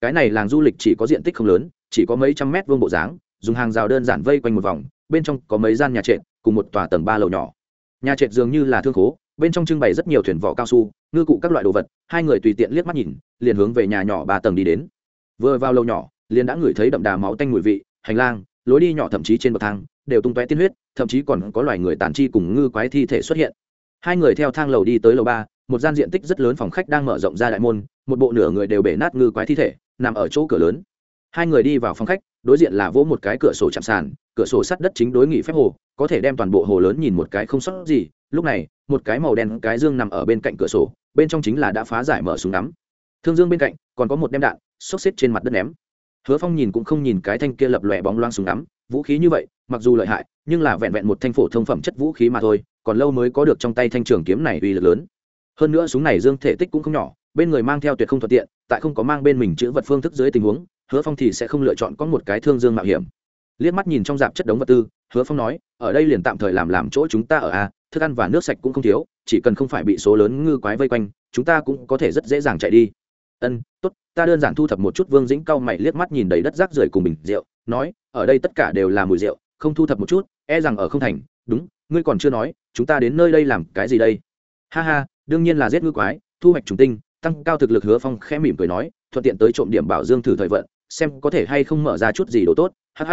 Cái này làng du lịch chỉ có diện tích không lớn, chỉ có mấy trăm mét vuông bộ dáng, dùng hàng rào đơn giản vây quanh một vòng, bên trong có mấy gian nhà trệt, cùng một tòa tầng ba lầu nhỏ. Nhà trệt dường như là thương khố, bên trong trưng bày rất nhiều thuyền vỏ cao su, ngư cụ các loại đồ vật, hai người tùy tiện liếc mắt nhìn, liền hướng về nhà nhỏ ba tầng đi đến. Vừa vào lầu nhỏ, liền đã ngửi thấy đậm đà máu tanh mùi vị, hành lang, lối đi nhỏ thậm chí trên bậc thang đều tung tóe tiên huyết, thậm chí còn có loài người tàn chi cùng ngư quái thi thể xuất hiện. Hai người theo thang lầu đi tới lầu ba, một gian diện tích rất lớn phòng khách đang mở rộng ra đại môn, một bộ nửa người đều bể nát ngư quái thi thể, nằm ở chỗ cửa lớn. Hai người đi vào phòng khách, đối diện là vỗ một cái cửa sổ chạm sàn, cửa sổ sắt đất chính đối nghị phép hồ, có thể đem toàn bộ hồ lớn nhìn một cái không sót gì. Lúc này, một cái màu đen, cái dương nằm ở bên cạnh cửa sổ, bên trong chính là đã phá giải mở súng ngắm. Thương dương bên cạnh còn có một đem đạn, xốc xếp trên mặt đất ném hứa phong nhìn cũng không nhìn cái thanh kia lập lòe bóng loang súng ngắm, vũ khí như vậy, mặc dù lợi hại, nhưng là vẹn vẹn một thanh phổ thông phẩm chất vũ khí mà thôi, còn lâu mới có được trong tay thanh trường kiếm này uy lực lớn. Hơn nữa súng này dương thể tích cũng không nhỏ, bên người mang theo tuyệt không thuận tiện, tại không có mang bên mình chữ vật phương thức dưới tình huống, hứa phong thì sẽ không lựa chọn có một cái thương dương mạo hiểm. Liếc mắt nhìn trong dạp chất đống vật tư, hứa phong nói, ở đây liền tạm thời làm làm chỗ chúng ta ở a thức ăn và nước sạch cũng không thiếu, chỉ cần không phải bị số lớn ngư quái vây quanh, chúng ta cũng có thể rất dễ dàng chạy đi ân, tốt, ta đơn giản thu thập một chút. Vương dĩnh cau mày liếc mắt nhìn đầy đất rác rưởi cùng bình rượu, nói, ở đây tất cả đều là mùi rượu, không thu thập một chút e rằng ở không thành. Đúng, ngươi còn chưa nói, chúng ta đến nơi đây làm cái gì đây? Ha ha, đương nhiên là giết ngư quái, thu hoạch trùng tinh, tăng cao thực lực hứa phong khẽ mỉm cười nói, thuận tiện tới trộm điểm bảo dương thử thời vận, xem có thể hay không mở ra chút gì đồ tốt hh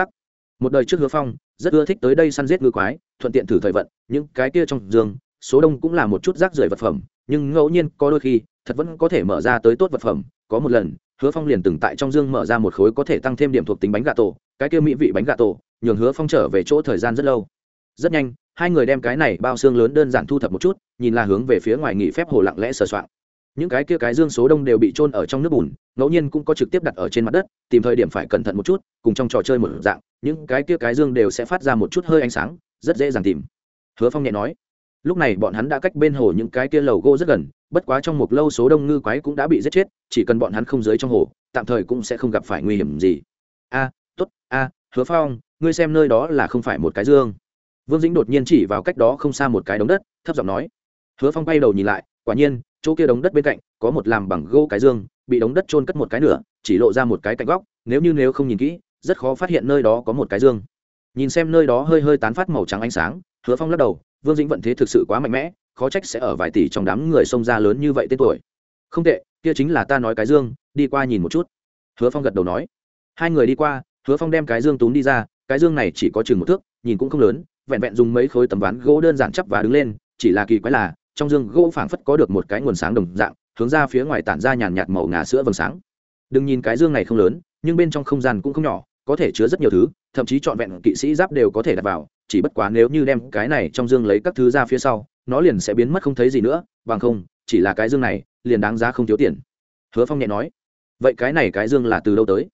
một đời trước hứa phong, rất ưa thích tới đây săn giết ngư quái, thuận tiện thử thời vận, những cái kia trong dương, số đông cũng là một chút rác rưởi vật phẩm, nhưng ngẫu nhiên có đôi khi thật vẫn có thể mở ra tới tốt vật phẩm, có một lần, hứa phong liền từng tại trong dương mở ra một khối có thể tăng thêm điểm thuộc tính bánh gà tổ, cái kia mỹ vị bánh gà tổ, nhường hứa phong trở về chỗ thời gian rất lâu. Rất nhanh, hai người đem cái này bao xương lớn đơn giản thu thập một chút, nhìn là hướng về phía ngoài nghỉ phép hồ lặng lẽ sờ soạn những cái kia cái dương số đông đều bị trôn ở trong nước bùn, ngẫu nhiên cũng có trực tiếp đặt ở trên mặt đất, tìm thời điểm phải cẩn thận một chút, cùng trong trò chơi một dạng, những cái kia cái dương đều sẽ phát ra một chút hơi ánh sáng, rất dễ dàng tìm. Hứa phong nhẹ nói, lúc này bọn hắn đã cách bên hồ những cái kia lầu gỗ rất gần bất quá trong một lâu số đông ngư quái cũng đã bị giết chết chỉ cần bọn hắn không dưới trong hồ tạm thời cũng sẽ không gặp phải nguy hiểm gì. A à, t ố t a hứa phong ngươi xem nơi đó là không phải một cái dương. Vương dĩnh đột nhiên chỉ vào cách đó không xa một cái đống đất thấp giọng nói. Hứa phong bay đầu nhìn lại quả nhiên chỗ kia đống đất bên cạnh có một làm bằng gỗ cái dương bị đống đất trôn cất một cái nửa chỉ lộ ra một cái cạnh góc nếu như nếu không nhìn kỹ rất khó phát hiện nơi đó có một cái dương. Nhìn xem nơi đó hơi hơi tán phát màu trắng ánh sáng hứa phong lắc đầu vương dĩnh vận thế thực sự quá mạnh mẽ, khó trách sẽ ở vài tỷ trong đám người xông ra lớn như vậy tên tuổi. Không tệ, kia chính là ta nói cái dương, đi qua nhìn một chút. Hứa phong gật đầu nói. Hai người đi qua, hứa phong đem cái dương túm đi ra, cái dương này chỉ có chừng một thước, nhìn cũng không lớn, vẹn vẹn dùng mấy khối tấm ván gỗ đơn giản chắp và đứng lên, chỉ là kỳ quái là, trong dương gỗ phảng phất có được một cái nguồn sáng đồng dạng, hướng ra phía ngoài tản ra nhàn nhạt màu ngà sữa vầng sáng. Đừng nhìn cái dương này không lớn, nhưng bên trong không gian cũng không nhỏ có thể chứa rất nhiều thứ, thậm chí trọn vẹn kỵ sĩ giáp đều có thể đặt vào, chỉ bất quá nếu như đem cái này trong dương lấy các thứ ra phía sau, nó liền sẽ biến mất không thấy gì nữa, bằng không, chỉ là cái dương này, liền đáng giá không thiếu tiền. Hứa phong nhẹ nói. Vậy cái này cái dương là từ đâu tới?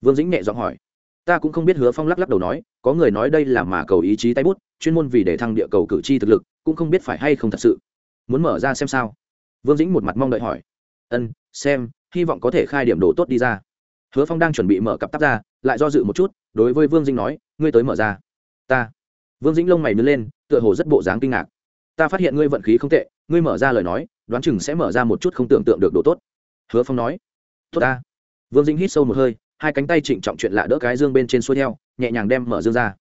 Vương dĩnh nhẹ giọng hỏi. Ta cũng không biết, hứa phong lắc lắc đầu nói. Có người nói đây là mà cầu ý chí tay bút, chuyên môn vì để thăng địa cầu cử tri thực lực, cũng không biết phải hay không thật sự. Muốn mở ra xem sao? Vương dĩnh một mặt mong đợi hỏi. Ân, xem, hy vọng có thể khai điểm đồ tốt đi ra hứa phong đang chuẩn bị mở cặp tắp ra, lại do dự một chút, đối với vương dĩnh nói, ngươi tới mở ra. Ta. Vương dĩnh lông mày nứt lên, tựa hồ rất bộ dáng kinh ngạc. Ta phát hiện ngươi vận khí không tệ, ngươi mở ra lời nói, đoán chừng sẽ mở ra một chút không tưởng tượng được đồ tốt. Hứa phong nói. Tốt ta. Vương dĩnh hít sâu một hơi, hai cánh tay trịnh trọng chuyện lạ đỡ cái dương bên trên xuôi theo, nhẹ nhàng đem mở dương ra.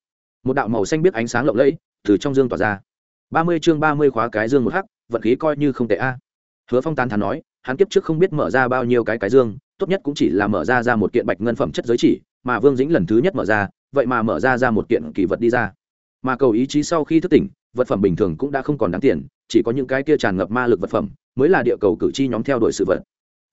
Một đạo màu xanh biết ánh sáng lộng lẫy, từ trong dương tỏa ra. Ba mươi chương ba mươi khóa cái dương một hắc, vận khí coi như không tệ a. Hứa phong tán thắn nói, hắn kiếp trước không biết mở ra bao nhiêu cái cái dương tốt nhất cũng chỉ là mở ra ra một kiện bạch ngân phẩm chất giới chỉ, mà vương dĩnh lần thứ nhất mở ra, vậy mà mở ra ra một kiện kỳ vật đi ra. Mà cầu ý chí sau khi thức tỉnh, vật phẩm bình thường cũng đã không còn đáng tiền, chỉ có những cái kia tràn ngập ma lực vật phẩm, mới là địa cầu cử tri nhóm theo đuổi sự vật.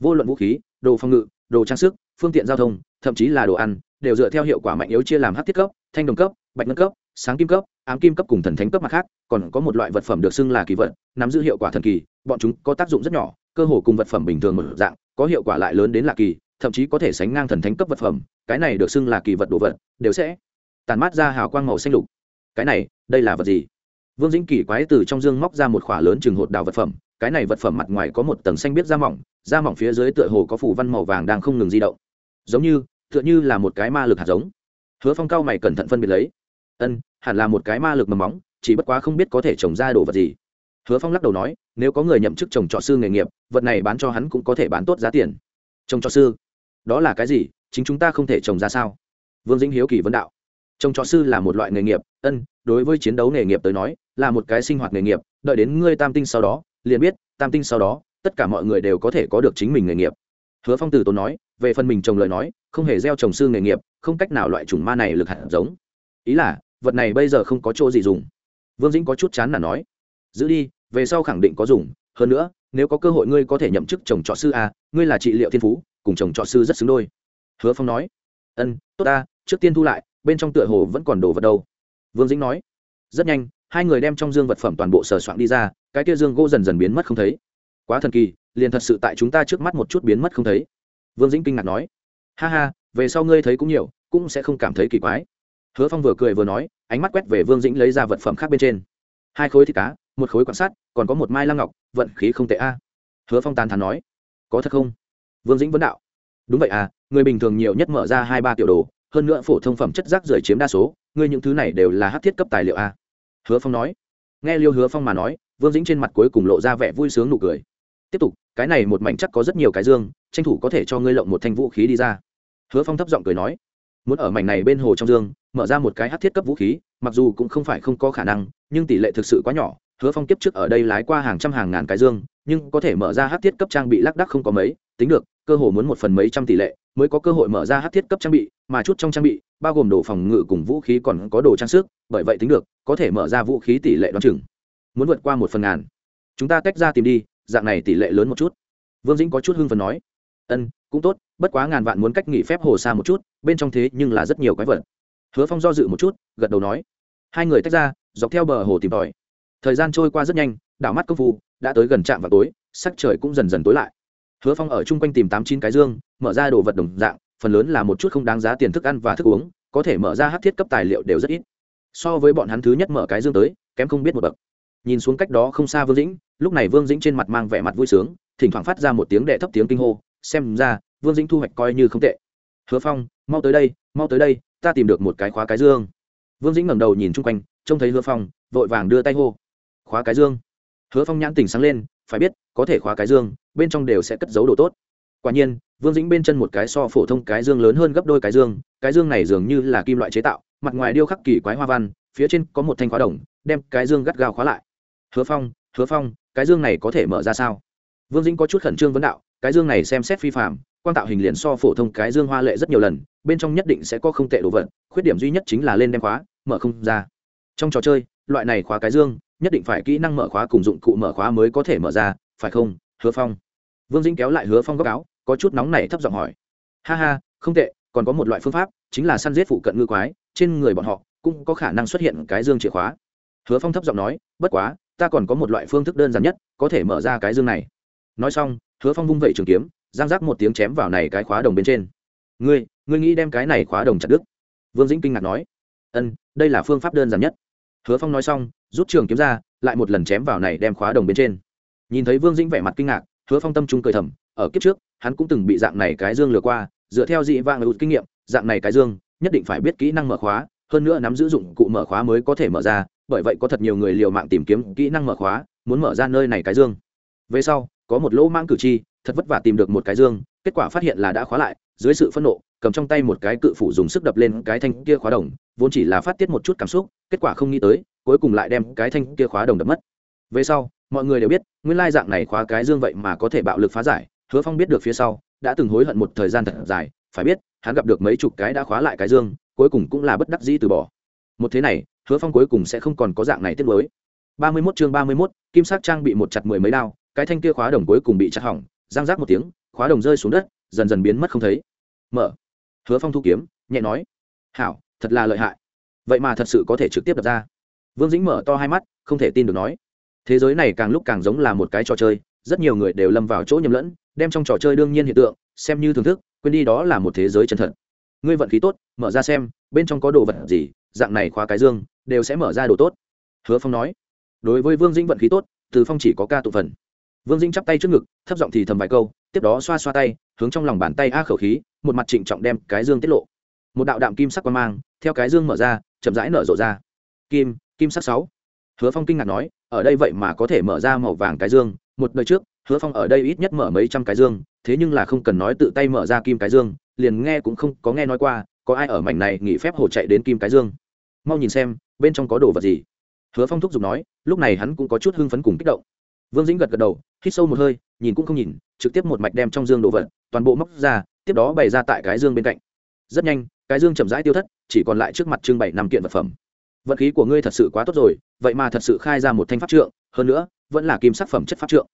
Vô luận vũ khí, đồ phòng ngự, đồ trang sức, phương tiện giao thông, thậm chí là đồ ăn, đều dựa theo hiệu quả mạnh yếu chia làm hát thiết cấp, thanh đồng cấp, bạch ngân cấp, sáng kim cấp, ám kim cấp cùng thần thánh cấp mặt khác, còn có một loại vật phẩm được xưng là kỳ vật, nắm giữ hiệu quả thần kỳ, bọn chúng có tác dụng rất nhỏ, cơ hồ cùng vật phẩm bình thường một dạng có hiệu quả lại lớn đến lạ kỳ, thậm chí có thể sánh ngang thần thánh cấp vật phẩm, cái này được xưng là kỳ vật đồ vật, đều sẽ tàn mát ra hào quang màu xanh lục. Cái này, đây là vật gì? Vương dĩnh kỳ quái từ trong dương móc ra một khỏa lớn chừng hột đào vật phẩm, cái này vật phẩm mặt ngoài có một tầng xanh biết da mỏng da mỏng phía dưới tựa hồ có phủ văn màu vàng đang không ngừng di động. Giống như, tựa như là một cái ma lực hạt giống. Hứa phong cao mày cẩn thận phân biệt lấy. Ân, hẳn là một cái ma lực mầm móng, chỉ bất quá không biết có thể trồng ra đồ vật gì hứa phong lắc đầu nói, nếu có người nhậm chức trồng trọt sư nghề nghiệp, vật này bán cho hắn cũng có thể bán tốt giá tiền. Trồng trọt sư? Đó là cái gì? Chính chúng ta không thể trồng ra sao? Vương dĩnh hiếu kỳ vấn đạo. Trồng trọt sư là một loại nghề nghiệp, ân, đối với chiến đấu nghề nghiệp tới nói, là một cái sinh hoạt nghề nghiệp, đợi đến ngươi tam tinh sau đó, liền biết, tam tinh sau đó, tất cả mọi người đều có thể có được chính mình nghề nghiệp. Hứa phong từ tốn nói, về phần mình trồng lời nói, không hề gieo trồng sư nghề nghiệp, không cách nào loại chủng ma này lực hạt giống. Ý là, vật này bây giờ không có chỗ gì dùng. Vương dĩnh có chút chán là nói, giữ đi về sau khẳng định có dùng. Hơn nữa, nếu có cơ hội ngươi có thể nhậm chức chồng trọ sư a, ngươi là trị liệu thiên phú, cùng chồng trọ sư rất xứng đôi. Hứa phong nói. Ân, tốt ta, trước tiên thu lại, bên trong tựa hồ vẫn còn đồ vật đâu. Vương dĩnh nói. Rất nhanh, hai người đem trong dương vật phẩm toàn bộ sờ soạn đi ra, cái kia dương gỗ dần dần biến mất không thấy. Quá thần kỳ, liền thật sự tại chúng ta trước mắt một chút biến mất không thấy. Vương dĩnh kinh ngạc nói. Ha ha, về sau ngươi thấy cũng nhiều, cũng sẽ không cảm thấy kỳ quái. Hứa phong vừa cười vừa nói, ánh mắt quét về vương dĩnh lấy ra vật phẩm khác bên trên. Hai khối thịt cá một khối quan sát, còn có một mai lăng ngọc, vận khí không tệ a. Hứa phong tàn thắn nói, có thật không? Vương dĩnh vấn đạo. Đúng vậy à người bình thường nhiều nhất mở ra hai ba tiểu đồ, hơn nữa phổ thông phẩm chất rác rưởi chiếm đa số, ngươi những thứ này đều là hát thiết cấp tài liệu a. Hứa phong nói. Nghe liêu hứa phong mà nói, vương dĩnh trên mặt cuối cùng lộ ra vẻ vui sướng nụ cười. Tiếp tục, cái này một mảnh chắc có rất nhiều cái dương, tranh thủ có thể cho ngươi lộng một thanh vũ khí đi ra. Hứa phong thấp giọng cười nói. Muốn ở mảnh này bên hồ trong dương, mở ra một cái hát thiết cấp vũ khí, mặc dù cũng không phải không có khả năng, nhưng tỷ lệ thực sự quá nhỏ hứa phong kiếp trước ở đây lái qua hàng trăm hàng ngàn cái dương, nhưng có thể mở ra hát thiết cấp trang bị lác đắc không có mấy, tính được, cơ hồ muốn một phần mấy trăm tỷ lệ mới có cơ hội mở ra hát thiết cấp trang bị, mà chút trong trang bị, bao gồm đồ phòng ngự cùng vũ khí còn có đồ trang sức, bởi vậy tính được, có thể mở ra vũ khí tỷ lệ đoán chừng muốn vượt qua một phần ngàn. Chúng ta tách ra tìm đi, dạng này tỷ lệ lớn một chút. Vương dĩnh có chút hưng phần nói, ân, cũng tốt, bất quá ngàn vạn muốn cách nghỉ phép hồ xa một chút, bên trong thế nhưng là rất nhiều quái vật. Hứa phong do dự một chút, gật đầu nói, hai người tách ra, dọc theo bờ hồ tìm tòi thời gian trôi qua rất nhanh, đảo mắt công phu, đã tới gần trạm vào tối, sắc trời cũng dần dần tối lại. Hứa phong ở chung quanh tìm tám chín cái dương, mở ra đồ vật đồng dạng, phần lớn là một chút không đáng giá tiền thức ăn và thức uống, có thể mở ra hát thiết cấp tài liệu đều rất ít. So với bọn hắn thứ nhất mở cái dương tới, kém không biết một bậc. Nhìn xuống cách đó không xa vương dĩnh, lúc này vương dĩnh trên mặt mang vẻ mặt vui sướng, thỉnh thoảng phát ra một tiếng đệ thấp tiếng kinh hô, xem ra, vương dĩnh thu hoạch coi như không tệ. Hứa phong, mau tới đây, mau tới đây, ta tìm được một cái khóa cái dương. Vương dĩnh ngẩng đầu nhìn chung quanh, trông thấy hứa phong, vội vàng đưa tay hô khóa cái dương. Hứa phong nhãn tỉnh sáng lên, phải biết, có thể khóa cái dương, bên trong đều sẽ cất giấu đồ tốt. Quả nhiên, vương dĩnh bên chân một cái so phổ thông cái dương lớn hơn gấp đôi cái dương cái dương này dường như là kim loại chế tạo, mặt ngoài điêu khắc kỳ quái hoa văn, phía trên có một thanh khóa đồng, đem cái dương gắt gao khóa lại. Hứa phong hứa phong, cái dương này có thể mở ra sao? Vương dĩnh có chút khẩn trương vấn đạo, cái dương này xem xét phi phạm quan tạo hình liền so phổ thông cái dương hoa lệ rất nhiều lần, bên trong nhất định sẽ có không tệ đồ vật, khuyết điểm duy nhất chính là lên đem khóa, mở không ra. Trong trò chơi, loại này khóa cái dương nhất định phải kỹ năng mở khóa cùng dụng cụ mở khóa mới có thể mở ra, phải không, hứa phong? Vương dĩnh kéo lại hứa phong góc áo, có chút nóng này thấp giọng hỏi. Ha ha, không tệ, còn có một loại phương pháp, chính là săn giết phụ cận ngư quái, trên người bọn họ cũng có khả năng xuất hiện cái dương chìa khóa. Hứa phong thấp giọng nói, bất quá, ta còn có một loại phương thức đơn giản nhất, có thể mở ra cái dương này. Nói xong, hứa phong vung vẩy trường kiếm, giang giác một tiếng chém vào này cái khóa đồng bên trên. Ngươi ngươi nghĩ đem cái này khóa đồng chặt đứt? Vương dĩnh kinh ngạc nói. Ân, đây là phương pháp đơn giản nhất hứa phong nói xong, rút trường kiếm ra, lại một lần chém vào này đem khóa đồng bên trên. Nhìn thấy vương dĩnh vẻ mặt kinh ngạc, hứa phong tâm trung cười thầm, ở kiếp trước, hắn cũng từng bị dạng này cái dương lừa qua, dựa theo dị vang ưu kinh nghiệm, dạng này cái dương, nhất định phải biết kỹ năng mở khóa, hơn nữa nắm giữ dụng cụ mở khóa mới có thể mở ra, bởi vậy có thật nhiều người liều mạng tìm kiếm kỹ năng mở khóa, muốn mở ra nơi này cái dương. Về sau, có một lỗ mãng cử tri, thật vất vả tìm được một cái dương, kết quả phát hiện là đã khóa lại dưới sự phẫn nộ, cầm trong tay một cái cự phủ dùng sức đập lên cái thanh kia khóa đồng, vốn chỉ là phát tiết một chút cảm xúc, kết quả không nghĩ tới, cuối cùng lại đem cái thanh kia khóa đồng đập mất. Về sau, mọi người đều biết, nguyên lai dạng này khóa cái dương vậy mà có thể bạo lực phá giải, hứa phong biết được phía sau, đã từng hối hận một thời gian thật dài, phải biết, hắn gặp được mấy chục cái đã khóa lại cái dương, cuối cùng cũng là bất đắc dĩ từ bỏ. Một thế này, hứa phong cuối cùng sẽ không còn có dạng này tiết mới. Ba mươi mốt chương ba mươi mốt, kim sắc trang bị một chặt mười mấy đao, cái thanh kia khóa đồng cuối cùng bị chặt hỏng giang rác một tiếng, khóa đồng rơi xuống đất dần dần biến mất không thấy. Mở. Hứa phong thu kiếm, nhẹ nói. Hảo, thật là lợi hại. Vậy mà thật sự có thể trực tiếp đập ra. Vương dĩnh mở to hai mắt, không thể tin được nói. Thế giới này càng lúc càng giống là một cái trò chơi, rất nhiều người đều lâm vào chỗ nhầm lẫn, đem trong trò chơi đương nhiên hiện tượng, xem như thưởng thức, quên đi đó là một thế giới chân thật. Ngươi vận khí tốt, mở ra xem, bên trong có đồ vật gì, dạng này khóa cái dương, đều sẽ mở ra đồ tốt. Hứa phong nói. Đối với vương dĩnh vận khí tốt, từ phong chỉ có ca tụ phần vương dĩnh chắp tay trước ngực, thấp giọng thì thầm vài câu, tiếp đó xoa xoa tay, hướng trong lòng bàn tay a khẩu khí, một mặt trịnh trọng đem cái dương tiết lộ. Một đạo đạm kim sắc qua mang, theo cái dương mở ra, chậm rãi nở rộ ra. Kim kim sắc sáu. Hứa phong kinh ngạc nói, ở đây vậy mà có thể mở ra màu vàng cái dương, một đời trước, hứa phong ở đây ít nhất mở mấy trăm cái dương, thế nhưng là không cần nói tự tay mở ra kim cái dương, liền nghe cũng không có nghe nói qua, có ai ở mảnh này nghỉ phép hồ chạy đến kim cái dương. Mau nhìn xem, bên trong có đồ vật gì. Hứa phong thúc giục nói, lúc này hắn cũng có chút hưng phấn cùng kích động vương dĩnh gật gật đầu, hít sâu một hơi, nhìn cũng không nhìn, trực tiếp một mạch đem trong dương đồ vật, toàn bộ móc ra, tiếp đó bày ra tại cái dương bên cạnh. Rất nhanh, cái dương chậm rãi tiêu thất, chỉ còn lại trước mặt trưng bày năm kiện vật phẩm. Vận khí của ngươi thật sự quá tốt rồi, vậy mà thật sự khai ra một thanh pháp trượng, hơn nữa, vẫn là kim sắc phẩm chất pháp trượng.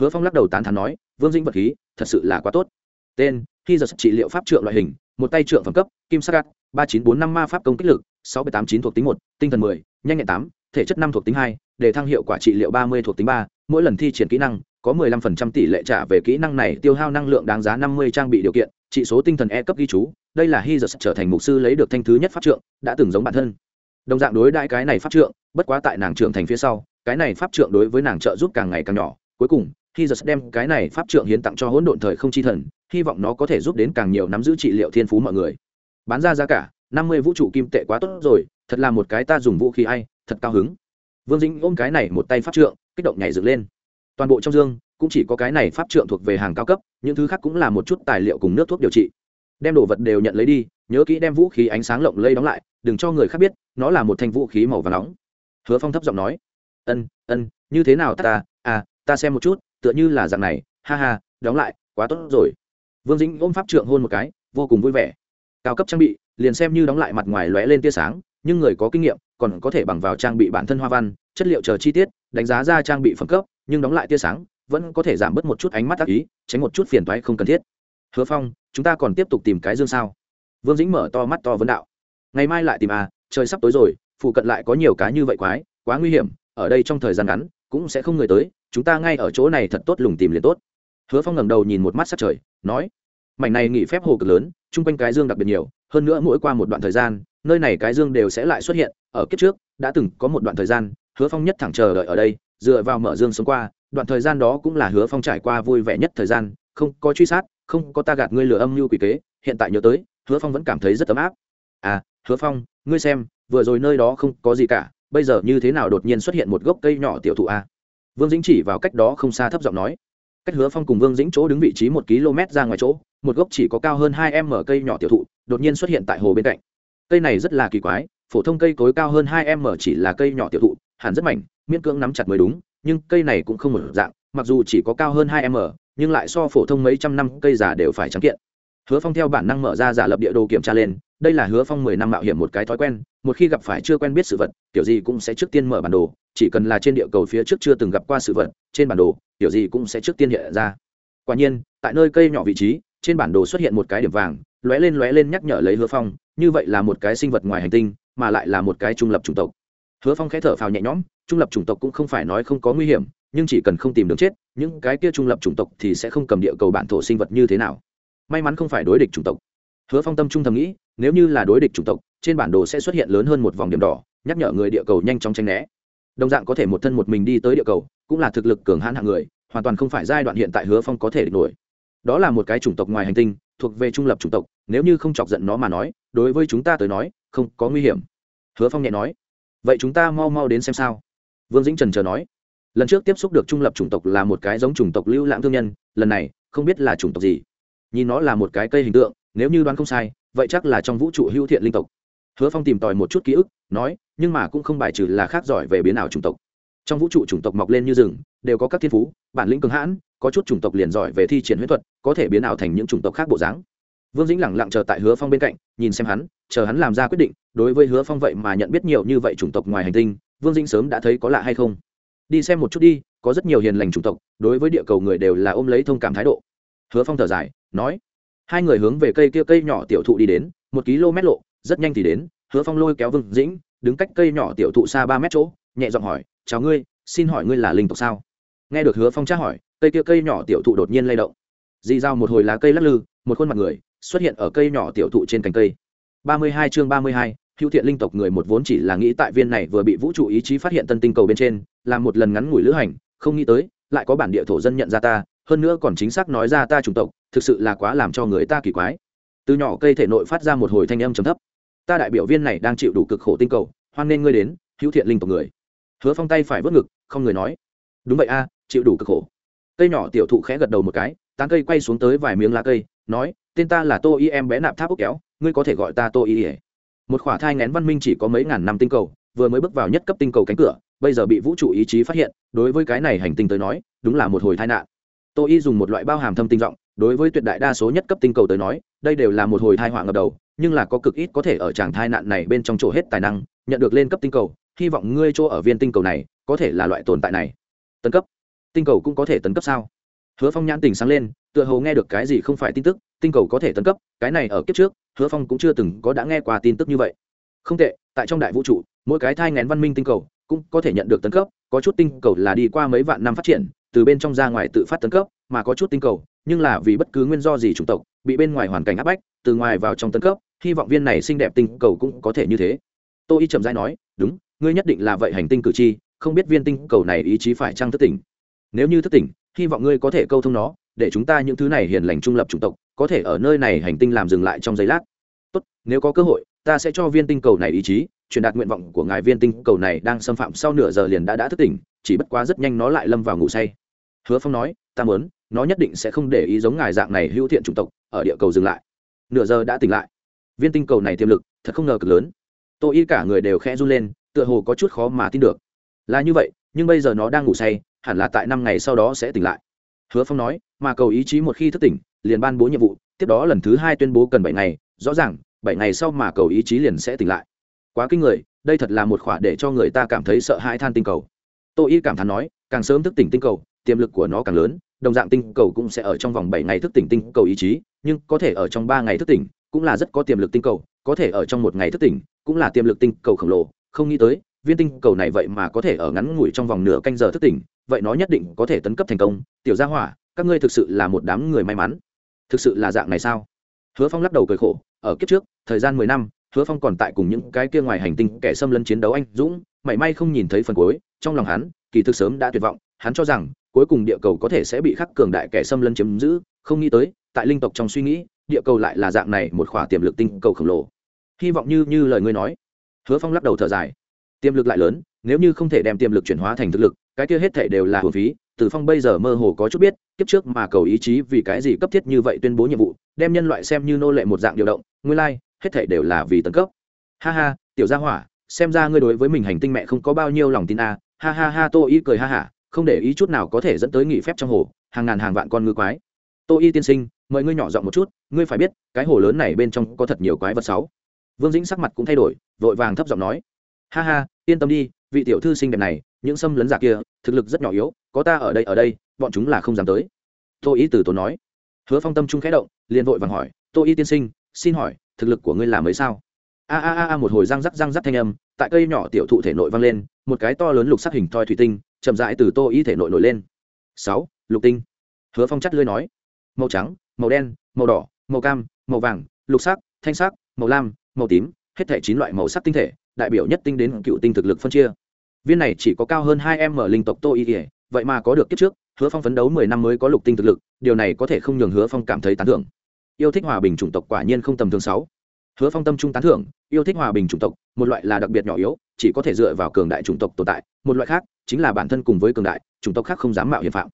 Hứa phong lắc đầu tán thán nói, vương dĩnh vật khí, thật sự là quá tốt. Tên, khi giờ trị liệu pháp trượng loại hình, một tay trượng phẩm cấp, kim sắc gạt, ba chín bốn năm ma pháp công kích lực, sáu bảy tám chín thuộc tính một, tinh thần mười, nhanh nhẹn tám, thể chất năm thuộc tính hai, để thăng hiệu quả trị liệu ba mươi thuộc tính ba mỗi lần thi triển kỹ năng, có mười lăm phần trăm tỷ lệ trả về kỹ năng này, tiêu hao năng lượng đáng giá năm mươi trang bị điều kiện, trị số tinh thần e cấp ghi chú. Đây là hy trở thành mục sư lấy được thanh thứ nhất pháp trượng, đã từng giống bản thân. Đồng dạng đối đãi cái này pháp trượng, bất quá tại nàng trưởng thành phía sau, cái này pháp trượng đối với nàng trợ giúp càng ngày càng nhỏ. Cuối cùng hy đem cái này pháp trượng hiến tặng cho hỗn độn thời không chi thần, hy vọng nó có thể giúp đến càng nhiều nắm giữ trị liệu thiên phú mọi người. Bán ra giá cả, năm mươi vũ trụ kim tệ quá tốt rồi, thật là một cái ta dùng vũ khí ai thật cao hứng. Vương dĩnh ôm cái này một tay pháp trượng kích động nhảy dựng lên. Toàn bộ trong dương, cũng chỉ có cái này pháp trượng thuộc về hàng cao cấp, những thứ khác cũng là một chút tài liệu cùng nước thuốc điều trị. Đem đồ vật đều nhận lấy đi, nhớ kỹ đem vũ khí ánh sáng lộng lây đóng lại, đừng cho người khác biết, nó là một thanh vũ khí màu và nóng. Hứa phong thấp giọng nói, ân ân, như thế nào ta à ta xem một chút, tựa như là dạng này, ha ha, đóng lại, quá tốt rồi. Vương dĩnh ôm pháp trượng hôn một cái, vô cùng vui vẻ. Cao cấp trang bị, liền xem như đóng lại mặt ngoài lóe lên tia sáng nhưng người có kinh nghiệm còn có thể bằng vào trang bị bản thân hoa văn, chất liệu chờ chi tiết, đánh giá ra trang bị phẩm cấp, nhưng đóng lại tia sáng, vẫn có thể giảm bớt một chút ánh mắt ác ý, tránh một chút phiền toái không cần thiết. Hứa phong, chúng ta còn tiếp tục tìm cái dương sao? Vương dĩnh mở to mắt to vấn đạo. Ngày mai lại tìm à trời sắp tối rồi, phụ cận lại có nhiều cá như vậy quái, quá nguy hiểm, ở đây trong thời gian ngắn, cũng sẽ không người tới, chúng ta ngay ở chỗ này thật tốt lùng tìm liền tốt. Hứa phong ngẩng đầu nhìn một mắt sát trời, nói, mảnh này nghỉ phép hồ cực lớn, chung quanh cái dương đặc biệt nhiều, hơn nữa mỗi qua một đoạn thời gian nơi này cái dương đều sẽ lại xuất hiện, ở kiếp trước, đã từng có một đoạn thời gian, hứa phong nhất thẳng chờ đợi ở đây, dựa vào mở dương sống qua, đoạn thời gian đó cũng là hứa phong trải qua vui vẻ nhất thời gian, không có truy sát, không có ta gạt ngươi lừa âm mưu quỷ kế, hiện tại nhớ tới, hứa phong vẫn cảm thấy rất ấm áp. À hứa phong, ngươi xem, vừa rồi nơi đó không có gì cả, bây giờ như thế nào đột nhiên xuất hiện một gốc cây nhỏ tiểu thụ a à? vương dĩnh chỉ vào cách đó không xa thấp giọng nói. Cách hứa phong cùng vương dĩnh chỗ đứng vị trí một km ra ngoài chỗ, một gốc chỉ có cao hơn hai m cây nhỏ tiểu thụ, đột nhiên xuất hiện tại hồ bên cạnh cây này rất là kỳ quái, phổ thông cây cối cao hơn hai m chỉ là cây nhỏ tiểu thụ, hẳn rất mảnh, miễn cưỡng nắm chặt mới đúng, nhưng cây này cũng không một dạng, mặc dù chỉ có cao hơn hai m nhưng lại so phổ thông mấy trăm năm cây già đều phải trắng kiện. Hứa phong theo bản năng mở ra giả lập địa đồ kiểm tra lên, đây là hứa phong mười năm mạo hiểm một cái thói quen, một khi gặp phải chưa quen biết sự vật, kiểu gì cũng sẽ trước tiên mở bản đồ, chỉ cần là trên địa cầu phía trước chưa từng gặp qua sự vật, trên bản đồ, kiểu gì cũng sẽ trước tiên hiện ra. Quả nhiên, tại nơi cây nhỏ vị trí, trên bản đồ xuất hiện một cái điểm vàng lóe lên lóe lên nhắc nhở lấy hứa phong, như vậy là một cái sinh vật ngoài hành tinh, mà lại là một cái trung lập chủng tộc. Hứa phong khẽ thở phào nhẹ nhõm, trung lập chủng tộc cũng không phải nói không có nguy hiểm, nhưng chỉ cần không tìm đường chết, những cái kia trung lập chủng tộc thì sẽ không cầm địa cầu bản thổ sinh vật như thế nào. May mắn không phải đối địch chủng tộc. Hứa phong tâm trung thầm nghĩ, nếu như là đối địch chủng tộc, trên bản đồ sẽ xuất hiện lớn hơn một vòng điểm đỏ, nhắc nhở người địa cầu nhanh chóng tranh né. Đồng dạng có thể một thân một mình đi tới địa cầu, cũng là thực lực cường hãn hạng người, hoàn toàn không phải giai đoạn hiện tại hứa phong có thể địch nổi. Đó là một cái chủng tộc ngoài hành tinh thuộc về trung lập chủng tộc, nếu như không chọc giận nó mà nói, đối với chúng ta tới nói, không có nguy hiểm. Hứa phong nhẹ nói. Vậy chúng ta mau mau đến xem sao. Vương dĩnh trần chờ nói. Lần trước tiếp xúc được trung lập chủng tộc là một cái giống chủng tộc lưu lãng thương nhân, lần này, không biết là chủng tộc gì. Nhìn nó là một cái cây hình tượng, nếu như đoán không sai, vậy chắc là trong vũ trụ hữu thiện linh tộc. Hứa phong tìm tòi một chút ký ức, nói, nhưng mà cũng không bài trừ là khác giỏi về biến ảo chủng tộc. Trong vũ trụ chủng tộc mọc lên như rừng, đều có các thiên phú, bản lĩnh cường hãn có chút chủng tộc liền giỏi về thi triển huyết thuật, có thể biến ảo thành những chủng tộc khác bộ dáng. Vương dĩnh lẳng lặng chờ tại hứa phong bên cạnh, nhìn xem hắn, chờ hắn làm ra quyết định, đối với hứa phong vậy mà nhận biết nhiều như vậy chủng tộc ngoài hành tinh, vương dĩnh sớm đã thấy có lạ hay không? Đi xem một chút đi, có rất nhiều hiền lành chủng tộc, đối với địa cầu người đều là ôm lấy thông cảm thái độ. Hứa phong thở dài, nói, hai người hướng về cây kia cây nhỏ tiểu thụ đi đến, một km lộ, rất nhanh thì đến, hứa phong lôi kéo vương dĩnh, đứng cách cây nhỏ tiểu thụ xa ba mét chỗ, nhẹ giọng hỏi, chào ngươi, xin hỏi ngươi là linh tộc sao? Nghe được hứa phong tra hỏi, cây kia cây nhỏ tiểu thụ đột nhiên lay động. Dì dao một hồi lá cây lắc lư, một khuôn mặt người, xuất hiện ở cây nhỏ tiểu thụ trên cành cây. Ba mươi hai chương ba mươi hai, hữu thiện linh tộc người một vốn chỉ là nghĩ tại viên này vừa bị vũ trụ ý chí phát hiện tân tinh cầu bên trên là một lần ngắn ngủi lữ hành, không nghĩ tới, lại có bản địa thổ dân nhận ra ta, hơn nữa còn chính xác nói ra ta chủng tộc, thực sự là quá làm cho người ta kỳ quái. Từ nhỏ cây thể nội phát ra một hồi thanh âm trầm thấp. Ta đại biểu viên này đang chịu đủ cực khổ tinh cầu, hoan nên ngươi đến, hữu thiện linh tộc người. Hứa phong tay phải vớt ngực, không người nói. Đúng vậy a chịu đủ cực khổ. Cây nhỏ tiểu thụ khẽ gật đầu một cái, tán cây quay xuống tới vài miếng lá cây, nói, tên ta là tô y, em bé nạp tháp ốc kéo, ngươi có thể gọi ta tô y ỉa một khỏa thai ngén văn minh chỉ có mấy ngàn năm tinh cầu, vừa mới bước vào nhất cấp tinh cầu cánh cửa, bây giờ bị vũ trụ ý chí phát hiện, đối với cái này hành tinh tới nói, đúng là một hồi tai nạn. Tô y dùng một loại bao hàm thâm tinh rộng đối với tuyệt đại đa số nhất cấp tinh cầu tới nói, đây đều là một hồi thai họa ngập đầu, nhưng là có cực ít có thể ở tràng thai nạn này bên trong chỗ hết tài năng, nhận được lên cấp tinh cầu, hy vọng ngươi chỗ ở viên tinh cầu này có thể là loại tồn tại này. Tân cấp tinh cầu cũng có thể tấn cấp sao? Hứa phong nhãn tình sáng lên, tựa hồ nghe được cái gì không phải tin tức, tinh cầu có thể tấn cấp, cái này ở kiếp trước, hứa phong cũng chưa từng có đã nghe qua tin tức như vậy. Không tệ, tại trong đại vũ trụ, mỗi cái thai ngén văn minh tinh cầu cũng có thể nhận được tấn cấp, có chút tinh cầu là đi qua mấy vạn năm phát triển, từ bên trong ra ngoài tự phát tấn cấp, mà có chút tinh cầu, nhưng là vì bất cứ nguyên do gì chủng tộc, bị bên ngoài hoàn cảnh áp bách, từ ngoài vào trong tấn cấp, hy vọng viên này xinh đẹp tinh cầu cũng có thể như thế. Tô y trầm dai nói, đúng, ngươi nhất định là vậy hành tinh cử tri, không biết viên tinh cầu này ý chí phải trăng thất tỉnh nếu như thất tỉnh, hy vọng ngươi có thể câu thông nó, để chúng ta những thứ này hiền lành trung lập chủng tộc, có thể ở nơi này hành tinh làm dừng lại trong giây lát. Tốt, nếu có cơ hội, ta sẽ cho viên tinh cầu này ý chí, truyền đạt nguyện vọng của ngài. Viên tinh cầu này đang xâm phạm sau nửa giờ liền đã đã thức tỉnh, chỉ bất quá rất nhanh nó lại lâm vào ngủ say. Hứa phong nói, ta muốn, nó nhất định sẽ không để ý giống ngài dạng này hữu thiện chủng tộc, ở địa cầu dừng lại. Nửa giờ đã tỉnh lại. Viên tinh cầu này tiềm lực, thật không ngờ cực lớn. Tôi y cả người đều khẽ run lên, tựa hồ có chút khó mà tin được. Là như vậy, nhưng bây giờ nó đang ngủ say hẳn là tại năm ngày sau đó sẽ tỉnh lại. Hứa phong nói, mà cầu ý chí một khi thức tỉnh, liền ban bố nhiệm vụ, tiếp đó lần thứ hai tuyên bố cần bảy ngày, rõ ràng, bảy ngày sau mà cầu ý chí liền sẽ tỉnh lại. Quá kinh người, đây thật là một khỏa để cho người ta cảm thấy sợ hãi than tinh cầu. Tô y cảm thán nói, càng sớm thức tỉnh tinh cầu, tiềm lực của nó càng lớn, đồng dạng tinh cầu cũng sẽ ở trong vòng bảy ngày thức tỉnh tinh cầu ý chí, nhưng có thể ở trong ba ngày thức tỉnh cũng là rất có tiềm lực tinh cầu, có thể ở trong một ngày thức tỉnh cũng là tiềm lực tinh cầu khổng lồ, không nghĩ tới viên tinh cầu này vậy mà có thể ở ngắn ngủi trong vòng nửa canh giờ thức tỉnh, vậy nó nhất định có thể tấn cấp thành công. Tiểu gia hỏa, các ngươi thực sự là một đám người may mắn. Thực sự là dạng này sao? Hứa phong lắc đầu cười khổ, ở kiếp trước, thời gian mười năm, hứa phong còn tại cùng những cái kia ngoài hành tinh kẻ xâm lấn chiến đấu anh dũng, mảy may không nhìn thấy phần cuối, trong lòng hắn, kỳ thực sớm đã tuyệt vọng, hắn cho rằng, cuối cùng địa cầu có thể sẽ bị khắc cường đại kẻ xâm lấn chiếm giữ, không nghĩ tới, tại linh tộc trong suy nghĩ, địa cầu lại là dạng này một khỏa tiềm lực tinh cầu khổng lồ. Hy vọng như như lời ngươi nói. Hứa phong lắc đầu thở dài tiềm lực lại lớn nếu như không thể đem tiềm lực chuyển hóa thành thực lực cái kia hết thể đều là hồn phí. Tử phong bây giờ mơ hồ có chút biết kiếp trước mà cầu ý chí vì cái gì cấp thiết như vậy tuyên bố nhiệm vụ đem nhân loại xem như nô lệ một dạng điều động nguyên lai、like, hết thể đều là vì tấn cấp. Ha ha tiểu gia hỏa xem ra ngươi đối với mình hành tinh mẹ không có bao nhiêu lòng tin a à. ha ha ha tô y cười ha hả không để ý chút nào có thể dẫn tới nghỉ phép trong hồ hàng ngàn hàng vạn con ngư quái. Tô y tiên sinh mời ngươi nhỏ giọng một chút ngươi phải biết cái hồ lớn này bên trong có thật nhiều quái vật sáu. Vương dĩnh sắc mặt cũng thay đổi vội vàng thấp giọng nói ha ha, yên tâm đi, vị tiểu thư xinh đẹp này, những xâm lấn giả kia, thực lực rất nhỏ yếu, có ta ở đây ở đây, bọn chúng là không dám tới. Tô ý từ tốn nói. Hứa phong tâm trung khẽ động, liền vội vàng hỏi, tô y tiên sinh, xin hỏi, thực lực của ngươi là mấy sao? A a a một hồi răng rắc răng rắc thanh âm, tại cây nhỏ tiểu thụ thể nội vang lên, một cái to lớn lục sắc hình thoi thủy tinh, chậm rãi từ tô y thể nội nổi lên. Sáu, lục tinh. Hứa phong chắt lưới nói. Màu trắng, màu đen, màu đỏ, màu cam, màu vàng, lục sắc, thanh sắc, màu lam, màu tím, hết thể chín loại màu sắc tinh thể đại biểu nhất tinh đến cựu tinh thực lực phân chia. Viên này chỉ có cao hơn hai em ở linh tộc tô y ỉa vậy mà có được kiếp trước, hứa phong phấn đấu mười năm mới có lục tinh thực lực, điều này có thể không nhường hứa phong cảm thấy tán thưởng. Yêu thích hòa bình chủng tộc quả nhiên không tầm thường sáu. Hứa phong tâm trung tán thưởng, yêu thích hòa bình chủng tộc, một loại là đặc biệt nhỏ yếu, chỉ có thể dựa vào cường đại chủng tộc tồn tại, một loại khác chính là bản thân cùng với cường đại, chủng tộc khác không dám mạo hiểm phạm.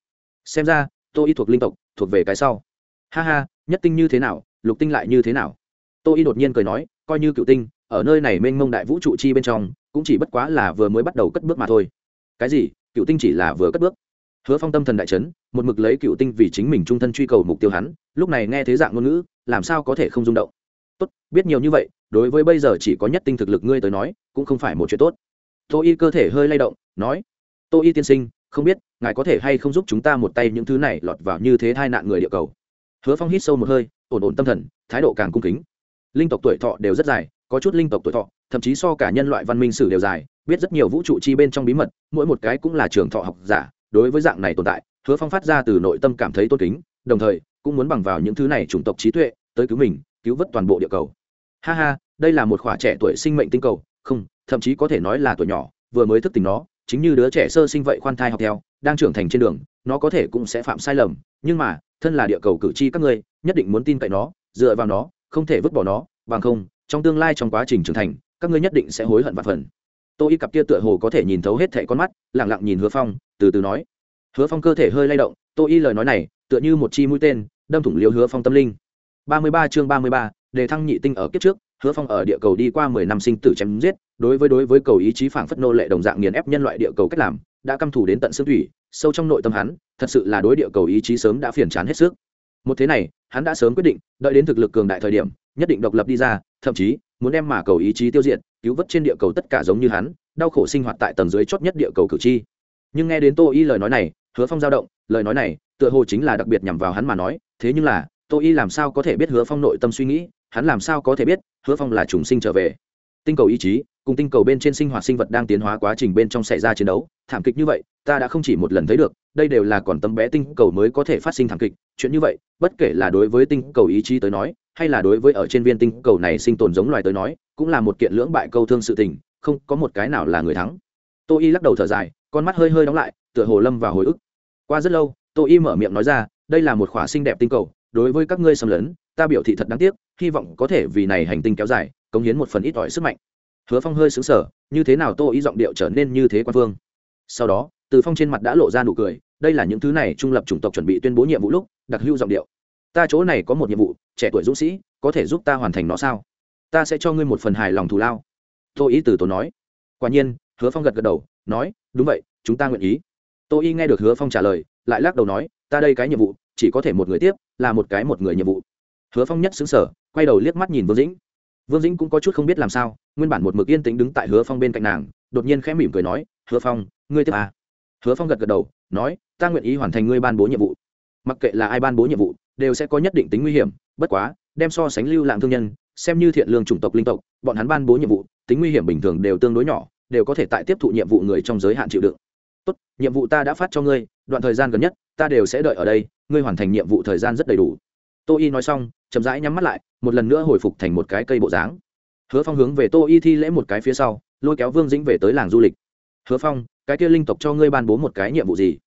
Xem ra, tô y thuộc linh tộc, thuộc về cái sau. Ha ha, nhất tinh như thế nào, lục tinh lại như thế nào? Tô y đột nhiên cười nói, coi như cựu tinh ở nơi này mênh mông đại vũ trụ chi bên trong, cũng chỉ bất quá là vừa mới bắt đầu cất bước mà thôi. Cái gì? Cựu tinh chỉ là vừa cất bước. Hứa phong tâm thần đại trấn một mực lấy cựu tinh vì chính mình trung thân truy cầu mục tiêu hắn, lúc này nghe thế dạng ngôn ngữ, làm sao có thể không rung động? Tốt, biết nhiều như vậy, đối với bây giờ chỉ có nhất tinh thực lực ngươi tới nói, cũng không phải một chuyện tốt. Tô y cơ thể hơi lay động, nói, tô y tiên sinh, không biết ngài có thể hay không giúp chúng ta một tay những thứ này lọt vào như thế tai nạn người địa cầu? Hứa phong hít sâu một hơi, ổn ổn tâm thần, thái độ càng cung kính. Linh tộc tuổi thọ đều rất dài có chút linh tộc tuổi thọ, thậm chí so cả nhân loại văn minh sử đều dài, biết rất nhiều vũ trụ chi bên trong bí mật, mỗi một cái cũng là trường thọ học giả, đối với dạng này tồn tại, hứa phong phát ra từ nội tâm cảm thấy tôn kính, đồng thời, cũng muốn bằng vào những thứ này chủng tộc trí tuệ, tới cứu mình, cứu vớt toàn bộ địa cầu. Ha ha, đây là một khỏa trẻ tuổi sinh mệnh tinh cầu, không, thậm chí có thể nói là tuổi nhỏ, vừa mới thức tỉnh nó, chính như đứa trẻ sơ sinh vậy khoan thai học theo, đang trưởng thành trên đường, nó có thể cũng sẽ phạm sai lầm, nhưng mà, thân là địa cầu cử tri các ngươi, nhất định muốn tin cậy nó, dựa vào nó, không thể vứt bỏ nó, bằng không trong tương lai trong quá trình trưởng thành, các ngươi nhất định sẽ hối hận và phần. Tôi y cặp kia tựa hồ có thể nhìn thấu hết thẻ con mắt lẳng lặng nhìn hứa phong, từ từ nói. Hứa phong cơ thể hơi lay động tôi y lời nói này, tựa như một chi mũi tên, đâm thủng liều hứa phong tâm linh. Ba mươi ba chương ba mươi ba, đề thăng nhị tinh ở kiếp trước, hứa phong ở địa cầu đi qua mười năm sinh tử chém giết, đối với đối với cầu ý chí phản phất nô lệ đồng dạng nghiền ép nhân loại địa cầu cách làm, đã căm thù đến tận xương thủy, sâu trong nội tâm hắn, thật sự là đối địa cầu ý chí sớm đã phiền chán hết sức một thế này, hắn đã sớm quyết định, đợi đến thực lực cường đại thời điểm, nhất định độc lập đi ra, thậm chí, muốn đem mà cầu ý chí tiêu diệt, cứu vớt trên địa cầu tất cả giống như hắn, đau khổ sinh hoạt tại tầng dưới chót nhất địa cầu cử tri. Nhưng nghe đến tô y lời nói này, hứa phong giao động, lời nói này, tựa hồ chính là đặc biệt nhằm vào hắn mà nói, thế nhưng là, tô y làm sao có thể biết hứa phong nội tâm suy nghĩ, hắn làm sao có thể biết hứa phong là trùng sinh trở về? Tinh cầu ý chí, cùng tinh cầu bên trên sinh hoạt sinh vật đang tiến hóa quá trình bên trong xảy ra chiến đấu, thảm kịch như vậy, ta đã không chỉ một lần thấy được, đây đều là còn tấm bé tinh cầu mới có thể phát sinh thảm kịch. Chuyện như vậy, bất kể là đối với tinh cầu ý chí tới nói, hay là đối với ở trên viên tinh cầu này sinh tồn giống loài tới nói, cũng là một kiện lưỡng bại câu thương sự tình, không có một cái nào là người thắng. Tô y lắc đầu thở dài, con mắt hơi hơi đóng lại, tựa hồ lâm vào hồi ức. Qua rất lâu, tô y mở miệng nói ra, đây là một khỏa xinh đẹp tinh cầu, đối với các ngươi xâm lấn, ta biểu thị thật đáng tiếc, hy vọng có thể vì này hành tinh kéo dài cống hiến một phần ít ỏi sức mạnh. Hứa phong hơi xứng sở như thế nào tô y giọng điệu trở nên như thế quan phương sau đó, từ phong trên mặt đã lộ ra nụ cười, đây là những thứ này trung lập chủng tộc chuẩn bị tuyên bố nhiệm vụ lúc, đặc hưu giọng điệu. Ta chỗ này có một nhiệm vụ, trẻ tuổi dũng sĩ, có thể giúp ta hoàn thành nó sao? Ta sẽ cho ngươi một phần hài lòng thù lao. Tô ý từ tốn nói. Quả nhiên, hứa phong gật gật đầu, nói, đúng vậy, chúng ta nguyện ý. Tô y nghe được hứa phong trả lời, lại lắc đầu nói, ta đây cái nhiệm vụ, chỉ có thể một người tiếp, là một cái một người nhiệm vụ. Hứa phong nhất xứng sở quay đầu liếc mắt nhìn vương dĩnh vương dĩnh cũng có chút không biết làm sao, nguyên bản một mực yên tĩnh đứng tại hứa phong bên cạnh nàng, đột nhiên khẽ mỉm cười nói, hứa phong, ngươi tiếp à. hứa phong gật gật đầu, nói, ta nguyện ý hoàn thành ngươi ban bố nhiệm vụ. Mặc kệ là ai ban bố nhiệm vụ, đều sẽ có nhất định tính nguy hiểm, bất quá, đem so sánh lưu lạng thương nhân, xem như thiện lương chủng tộc linh tộc, bọn hắn ban bố nhiệm vụ, tính nguy hiểm bình thường đều tương đối nhỏ, đều có thể tại tiếp thụ nhiệm vụ người trong giới hạn chịu đựng. Tốt, nhiệm vụ ta đã phát cho ngươi, đoạn thời gian gần nhất, ta đều sẽ đợi ở đây, ngươi hoàn thành nhiệm vụ thời gian rất đầy đủ tô y nói xong, chậm rãi nhắm mắt lại, một lần nữa hồi phục thành một cái cây bộ dáng. Hứa phong hướng về tô y thi lễ một cái phía sau, lôi kéo vương dĩnh về tới làng du lịch. Hứa phong, cái kia linh tộc cho ngươi ban bố một cái nhiệm vụ gì?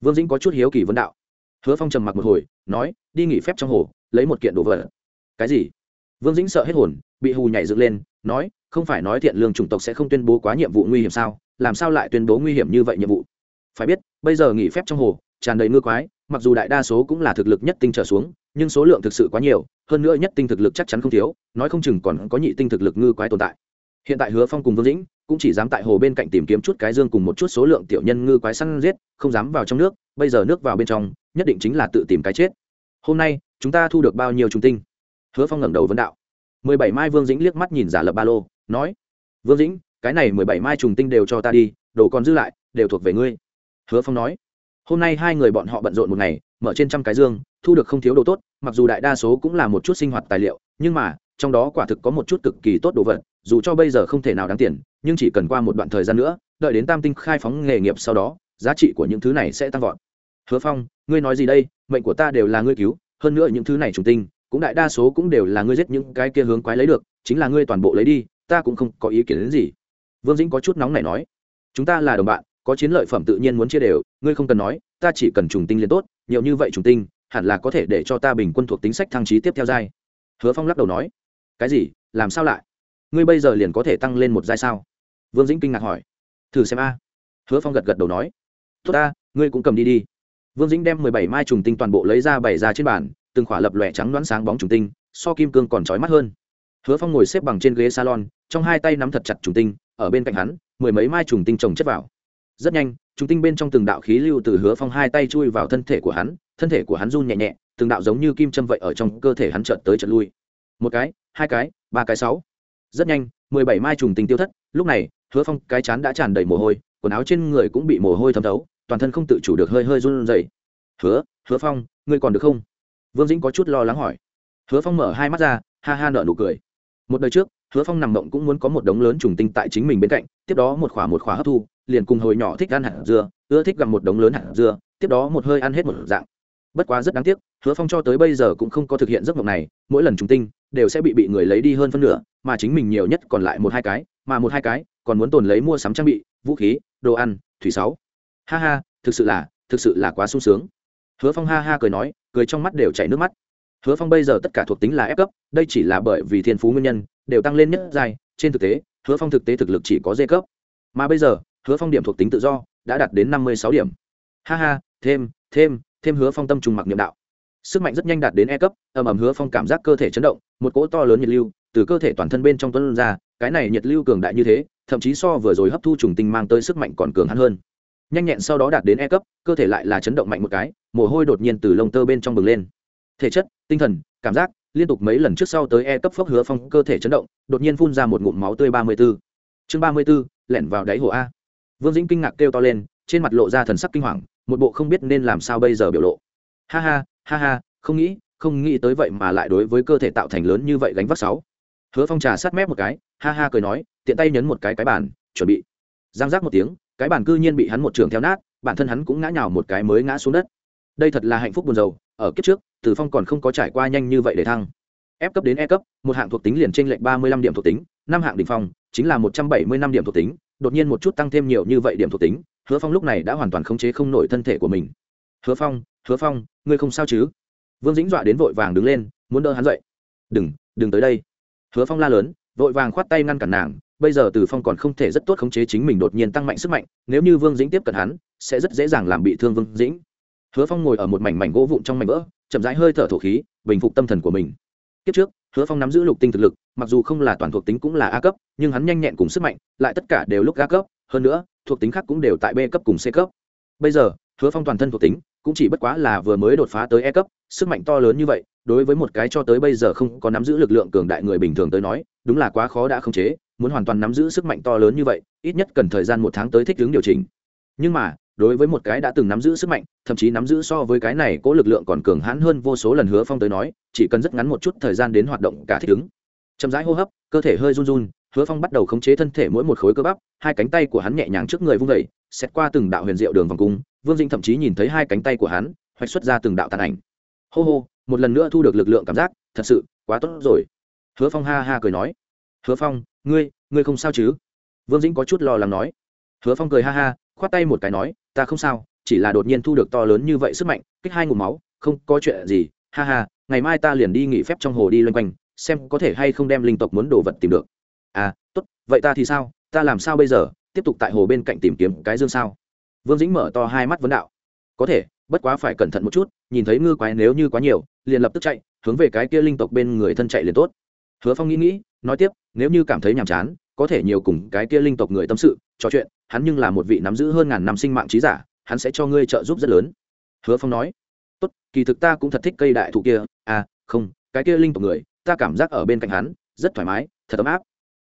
Vương dĩnh có chút hiếu kỳ vấn đạo. Hứa phong trầm mặc một hồi, nói, đi nghỉ phép trong hồ, lấy một kiện đồ vật. Cái gì? Vương dĩnh sợ hết hồn, bị hù nhảy dựng lên, nói, không phải nói thiện lương chủng tộc sẽ không tuyên bố quá nhiệm vụ nguy hiểm sao? Làm sao lại tuyên bố nguy hiểm như vậy nhiệm vụ? Phải biết, bây giờ nghỉ phép trong hồ, tràn đầy ngư quái, mặc dù đại đa số cũng là thực lực nhất tinh trở xuống nhưng số lượng thực sự quá nhiều, hơn nữa nhất tinh thực lực chắc chắn không thiếu, nói không chừng còn có nhị tinh thực lực ngư quái tồn tại. Hiện tại hứa phong cùng vương dĩnh cũng chỉ dám tại hồ bên cạnh tìm kiếm chút cái dương cùng một chút số lượng tiểu nhân ngư quái săn giết, không dám vào trong nước, bây giờ nước vào bên trong, nhất định chính là tự tìm cái chết. Hôm nay, chúng ta thu được bao nhiêu trung tinh? Hứa phong ngẩng đầu vấn đạo. Mười bảy mai vương dĩnh liếc mắt nhìn giả lập ba lô, nói, vương dĩnh, cái này mười bảy mai trùng tinh đều cho ta đi, đồ còn dư lại, đều thuộc về ngươi. Hứa phong nói, hôm nay hai người bọn họ bận rộn một ngày, mở trên trăm cái dương thu được không thiếu đồ tốt, mặc dù đại đa số cũng là một chút sinh hoạt tài liệu, nhưng mà, trong đó quả thực có một chút cực kỳ tốt đồ vật, dù cho bây giờ không thể nào đáng tiền, nhưng chỉ cần qua một đoạn thời gian nữa, đợi đến tam tinh khai phóng nghề nghiệp sau đó, giá trị của những thứ này sẽ tăng vọt. Hứa phong, ngươi nói gì đây? Mệnh của ta đều là ngươi cứu, hơn nữa những thứ này trùng tinh, cũng đại đa số cũng đều là ngươi giết những cái kia hướng quái lấy được, chính là ngươi toàn bộ lấy đi, ta cũng không có ý kiến đến gì. Vương dĩnh có chút nóng này nói, chúng ta là đồng bạn, có chiến lợi phẩm tự nhiên muốn chia đều, ngươi không cần nói, ta chỉ cần trùng tinh liền tốt, nhiều như vậy trùng tinh hẳn là có thể để cho ta bình quân thuộc tính sách thăng trí tiếp theo giai. Hứa phong lắc đầu nói, cái gì? Làm sao lại? Ngươi bây giờ liền có thể tăng lên một giai sao? Vương dĩnh kinh ngạc hỏi, thử xem a. Hứa phong gật gật đầu nói, tốt ta, ngươi cũng cầm đi đi. Vương dĩnh đem mười bảy mai trùng tinh toàn bộ lấy ra bày ra trên bàn, từng khỏa lập lòe trắng đoán sáng bóng trùng tinh, so kim cương còn trói mắt hơn. Hứa phong ngồi xếp bằng trên ghế salon, trong hai tay nắm thật chặt trùng tinh, ở bên cạnh hắn, mười mấy mai trùng tinh trồng chất vào. Rất nhanh, trùng tinh bên trong từng đạo khí lưu từ hứa phong hai tay chui vào thân thể của hắn thân thể của hắn run nhẹ nhẹ, từng đạo giống như kim châm vậy ở trong cơ thể hắn trợt tới trợt lui. Một cái, hai cái, ba cái sáu. Rất nhanh, mười bảy mai trùng tinh tiêu thất, lúc này, hứa phong cái chán đã tràn đầy mồ hôi, quần áo trên người cũng bị mồ hôi thấm thấu, toàn thân không tự chủ được hơi hơi run rẩy. Hứa hứa phong, ngươi còn được không? Vương dĩnh có chút lo lắng hỏi. Hứa phong mở hai mắt ra, ha ha nợ nụ cười. Một đời trước, hứa phong nằm mộng cũng muốn có một đống lớn trùng tinh tại chính mình bên cạnh, tiếp đó một khỏa một khỏa hấp thu, liền cùng hồi nhỏ thích ăn hạt dưa, ưa thích gặm một đống lớn hạt dưa, tiếp đó một hơi ăn hết một dạng bất quá rất đáng tiếc, hứa phong cho tới bây giờ cũng không có thực hiện giấc mộng này, mỗi lần trùng tinh, đều sẽ bị bị người lấy đi hơn phân nửa, mà chính mình nhiều nhất còn lại một hai cái, mà một hai cái, còn muốn tồn lấy mua sắm trang bị, vũ khí, đồ ăn, thủy sáu. Ha ha, thực sự là, thực sự là quá sung sướng. Hứa phong ha ha cười nói, cười trong mắt đều chảy nước mắt. Hứa phong bây giờ tất cả thuộc tính là ép cấp, đây chỉ là bởi vì thiên phú nguyên nhân, đều tăng lên nhất dài trên thực tế, hứa phong thực tế thực lực chỉ có dê cấp. Mà bây giờ, hứa phong điểm thuộc tính tự do, đã đạt đến năm mươi sáu điểm. Ha ha, thêm thêm thêm hứa phong tâm trùng mặc niệm đạo. Sức mạnh rất nhanh đạt đến e cấp, ầm ầm hứa phong cảm giác cơ thể chấn động, một cỗ to lớn nhiệt lưu từ cơ thể toàn thân bên trong tuấn ra, cái này nhiệt lưu cường đại như thế, thậm chí so vừa rồi hấp thu trùng tinh mang tới sức mạnh còn cường hắn hơn. Nhanh nhẹn sau đó đạt đến e cấp, cơ thể lại là chấn động mạnh một cái, mồ hôi đột nhiên từ lông tơ bên trong bừng lên. Thể chất, tinh thần, cảm giác, liên tục mấy lần trước sau tới e cấp phốc hứa phong cơ thể chấn động, đột nhiên phun ra một ngụm máu tươi ba mươi b ố chương ba mươi b ố lẻn vào đáy hồ a. Vương dĩnh kinh ngạc kêu to lên, trên mặt lộ ra thần sắc kinh hoàng một bộ không biết nên làm sao bây giờ biểu lộ. Ha ha ha ha, không nghĩ không nghĩ tới vậy mà lại đối với cơ thể tạo thành lớn như vậy gánh vác sáu. Hứa phong trà sát mép một cái, ha ha cười nói, tiện tay nhấn một cái cái bàn, chuẩn bị. Giang giác một tiếng, cái bàn cư nhiên bị hắn một trường theo nát, bản thân hắn cũng ngã nhào một cái mới ngã xuống đất. Đây thật là hạnh phúc buồn rầu, ở kiếp trước tử phong còn không có trải qua nhanh như vậy để thăng. Ép cấp đến e cấp, một hạng thuộc tính liền trên lệnh ba mươi năm điểm thuộc tính, năm hạng đ ỉ n h phong, chính là một trăm bảy mươi năm điểm thuộc tính đột nhiên một chút tăng thêm nhiều như vậy điểm thuộc tính, hứa phong lúc này đã hoàn toàn khống chế không nổi thân thể của mình. Hứa phong hứa phong, ngươi không sao chứ? Vương dĩnh dọa đến vội vàng đứng lên, muốn đỡ hắn dậy. Đừng đừng tới đây. Hứa phong la lớn, vội vàng khoát tay ngăn cản nàng, bây giờ từ phong còn không thể rất tốt khống chế chính mình đột nhiên tăng mạnh sức mạnh, nếu như vương dĩnh tiếp cận hắn, sẽ rất dễ dàng làm bị thương vương dĩnh. Hứa phong ngồi ở một mảnh mảnh gỗ vụn trong mảnh vỡ, chậm rãi hơi thở thổ khí, bình phục tâm thần của mình kiếp trước, hứa phong nắm giữ lục tinh thực lực, mặc dù không là toàn thuộc tính cũng là a cấp, nhưng hắn nhanh nhẹn cùng sức mạnh, lại tất cả đều lúc a cấp, hơn nữa, thuộc tính khác cũng đều tại b cấp cùng c cấp. Bây giờ, hứa phong toàn thân thuộc tính cũng chỉ bất quá là vừa mới đột phá tới e cấp, sức mạnh to lớn như vậy, đối với một cái cho tới bây giờ không có nắm giữ lực lượng cường đại người bình thường tới nói, đúng là quá khó đã không chế, muốn hoàn toàn nắm giữ sức mạnh to lớn như vậy, ít nhất cần thời gian một tháng tới thích ứng điều chỉnh. Nhưng mà đối với một cái đã từng nắm giữ sức mạnh, thậm chí nắm giữ so với cái này cỗ lực lượng còn cường hãn hơn vô số lần hứa phong tới nói, chỉ cần rất ngắn một chút thời gian đến hoạt động cả thích ứng. Chậm rãi hô hấp, cơ thể hơi run run, hứa phong bắt đầu khống chế thân thể mỗi một khối cơ bắp, hai cánh tay của hắn nhẹ nhàng trước người vung vẩy xét qua từng đạo huyền diệu đường vòng cung, vương dinh thậm chí nhìn thấy hai cánh tay của hắn, hoạch xuất ra từng đạo tàn ảnh. Hô hô, một lần nữa thu được lực lượng cảm giác, thật sự, quá tốt rồi. Hứa phong ha ha cười nói. Hứa phong, ngươi ngươi không sao chứ? Vương dĩnh có chút lo lắng nói. Hứa phong cười ha ha, khoát tay một cái nói ta không sao, chỉ là đột nhiên thu được to lớn như vậy sức mạnh, kích hai ngụm máu, không có chuyện gì, ha ha, ngày mai ta liền đi nghỉ phép trong hồ đi loanh quanh, xem có thể hay không đem linh tộc muốn đồ vật tìm được. À tốt, vậy ta thì sao, ta làm sao bây giờ, tiếp tục tại hồ bên cạnh tìm kiếm cái dương sao? Vương dĩnh mở to hai mắt vấn đạo. Có thể, bất quá phải cẩn thận một chút, nhìn thấy ngư quái nếu như quá nhiều, liền lập tức chạy, hướng về cái kia linh tộc bên người thân chạy liền tốt. Hứa phong nghĩ nghĩ, nói tiếp, nếu như cảm thấy nhàm chán có thể nhiều cùng cái kia linh tộc người tâm sự, trò chuyện, hắn nhưng là một vị nắm giữ hơn ngàn năm sinh mạng trí giả, hắn sẽ cho ngươi trợ giúp rất lớn. Hứa phong nói. Tốt, kỳ thực ta cũng thật thích cây đại thụ kia à không, cái kia linh tộc người, ta cảm giác ở bên cạnh hắn, rất thoải mái, thật ấm áp.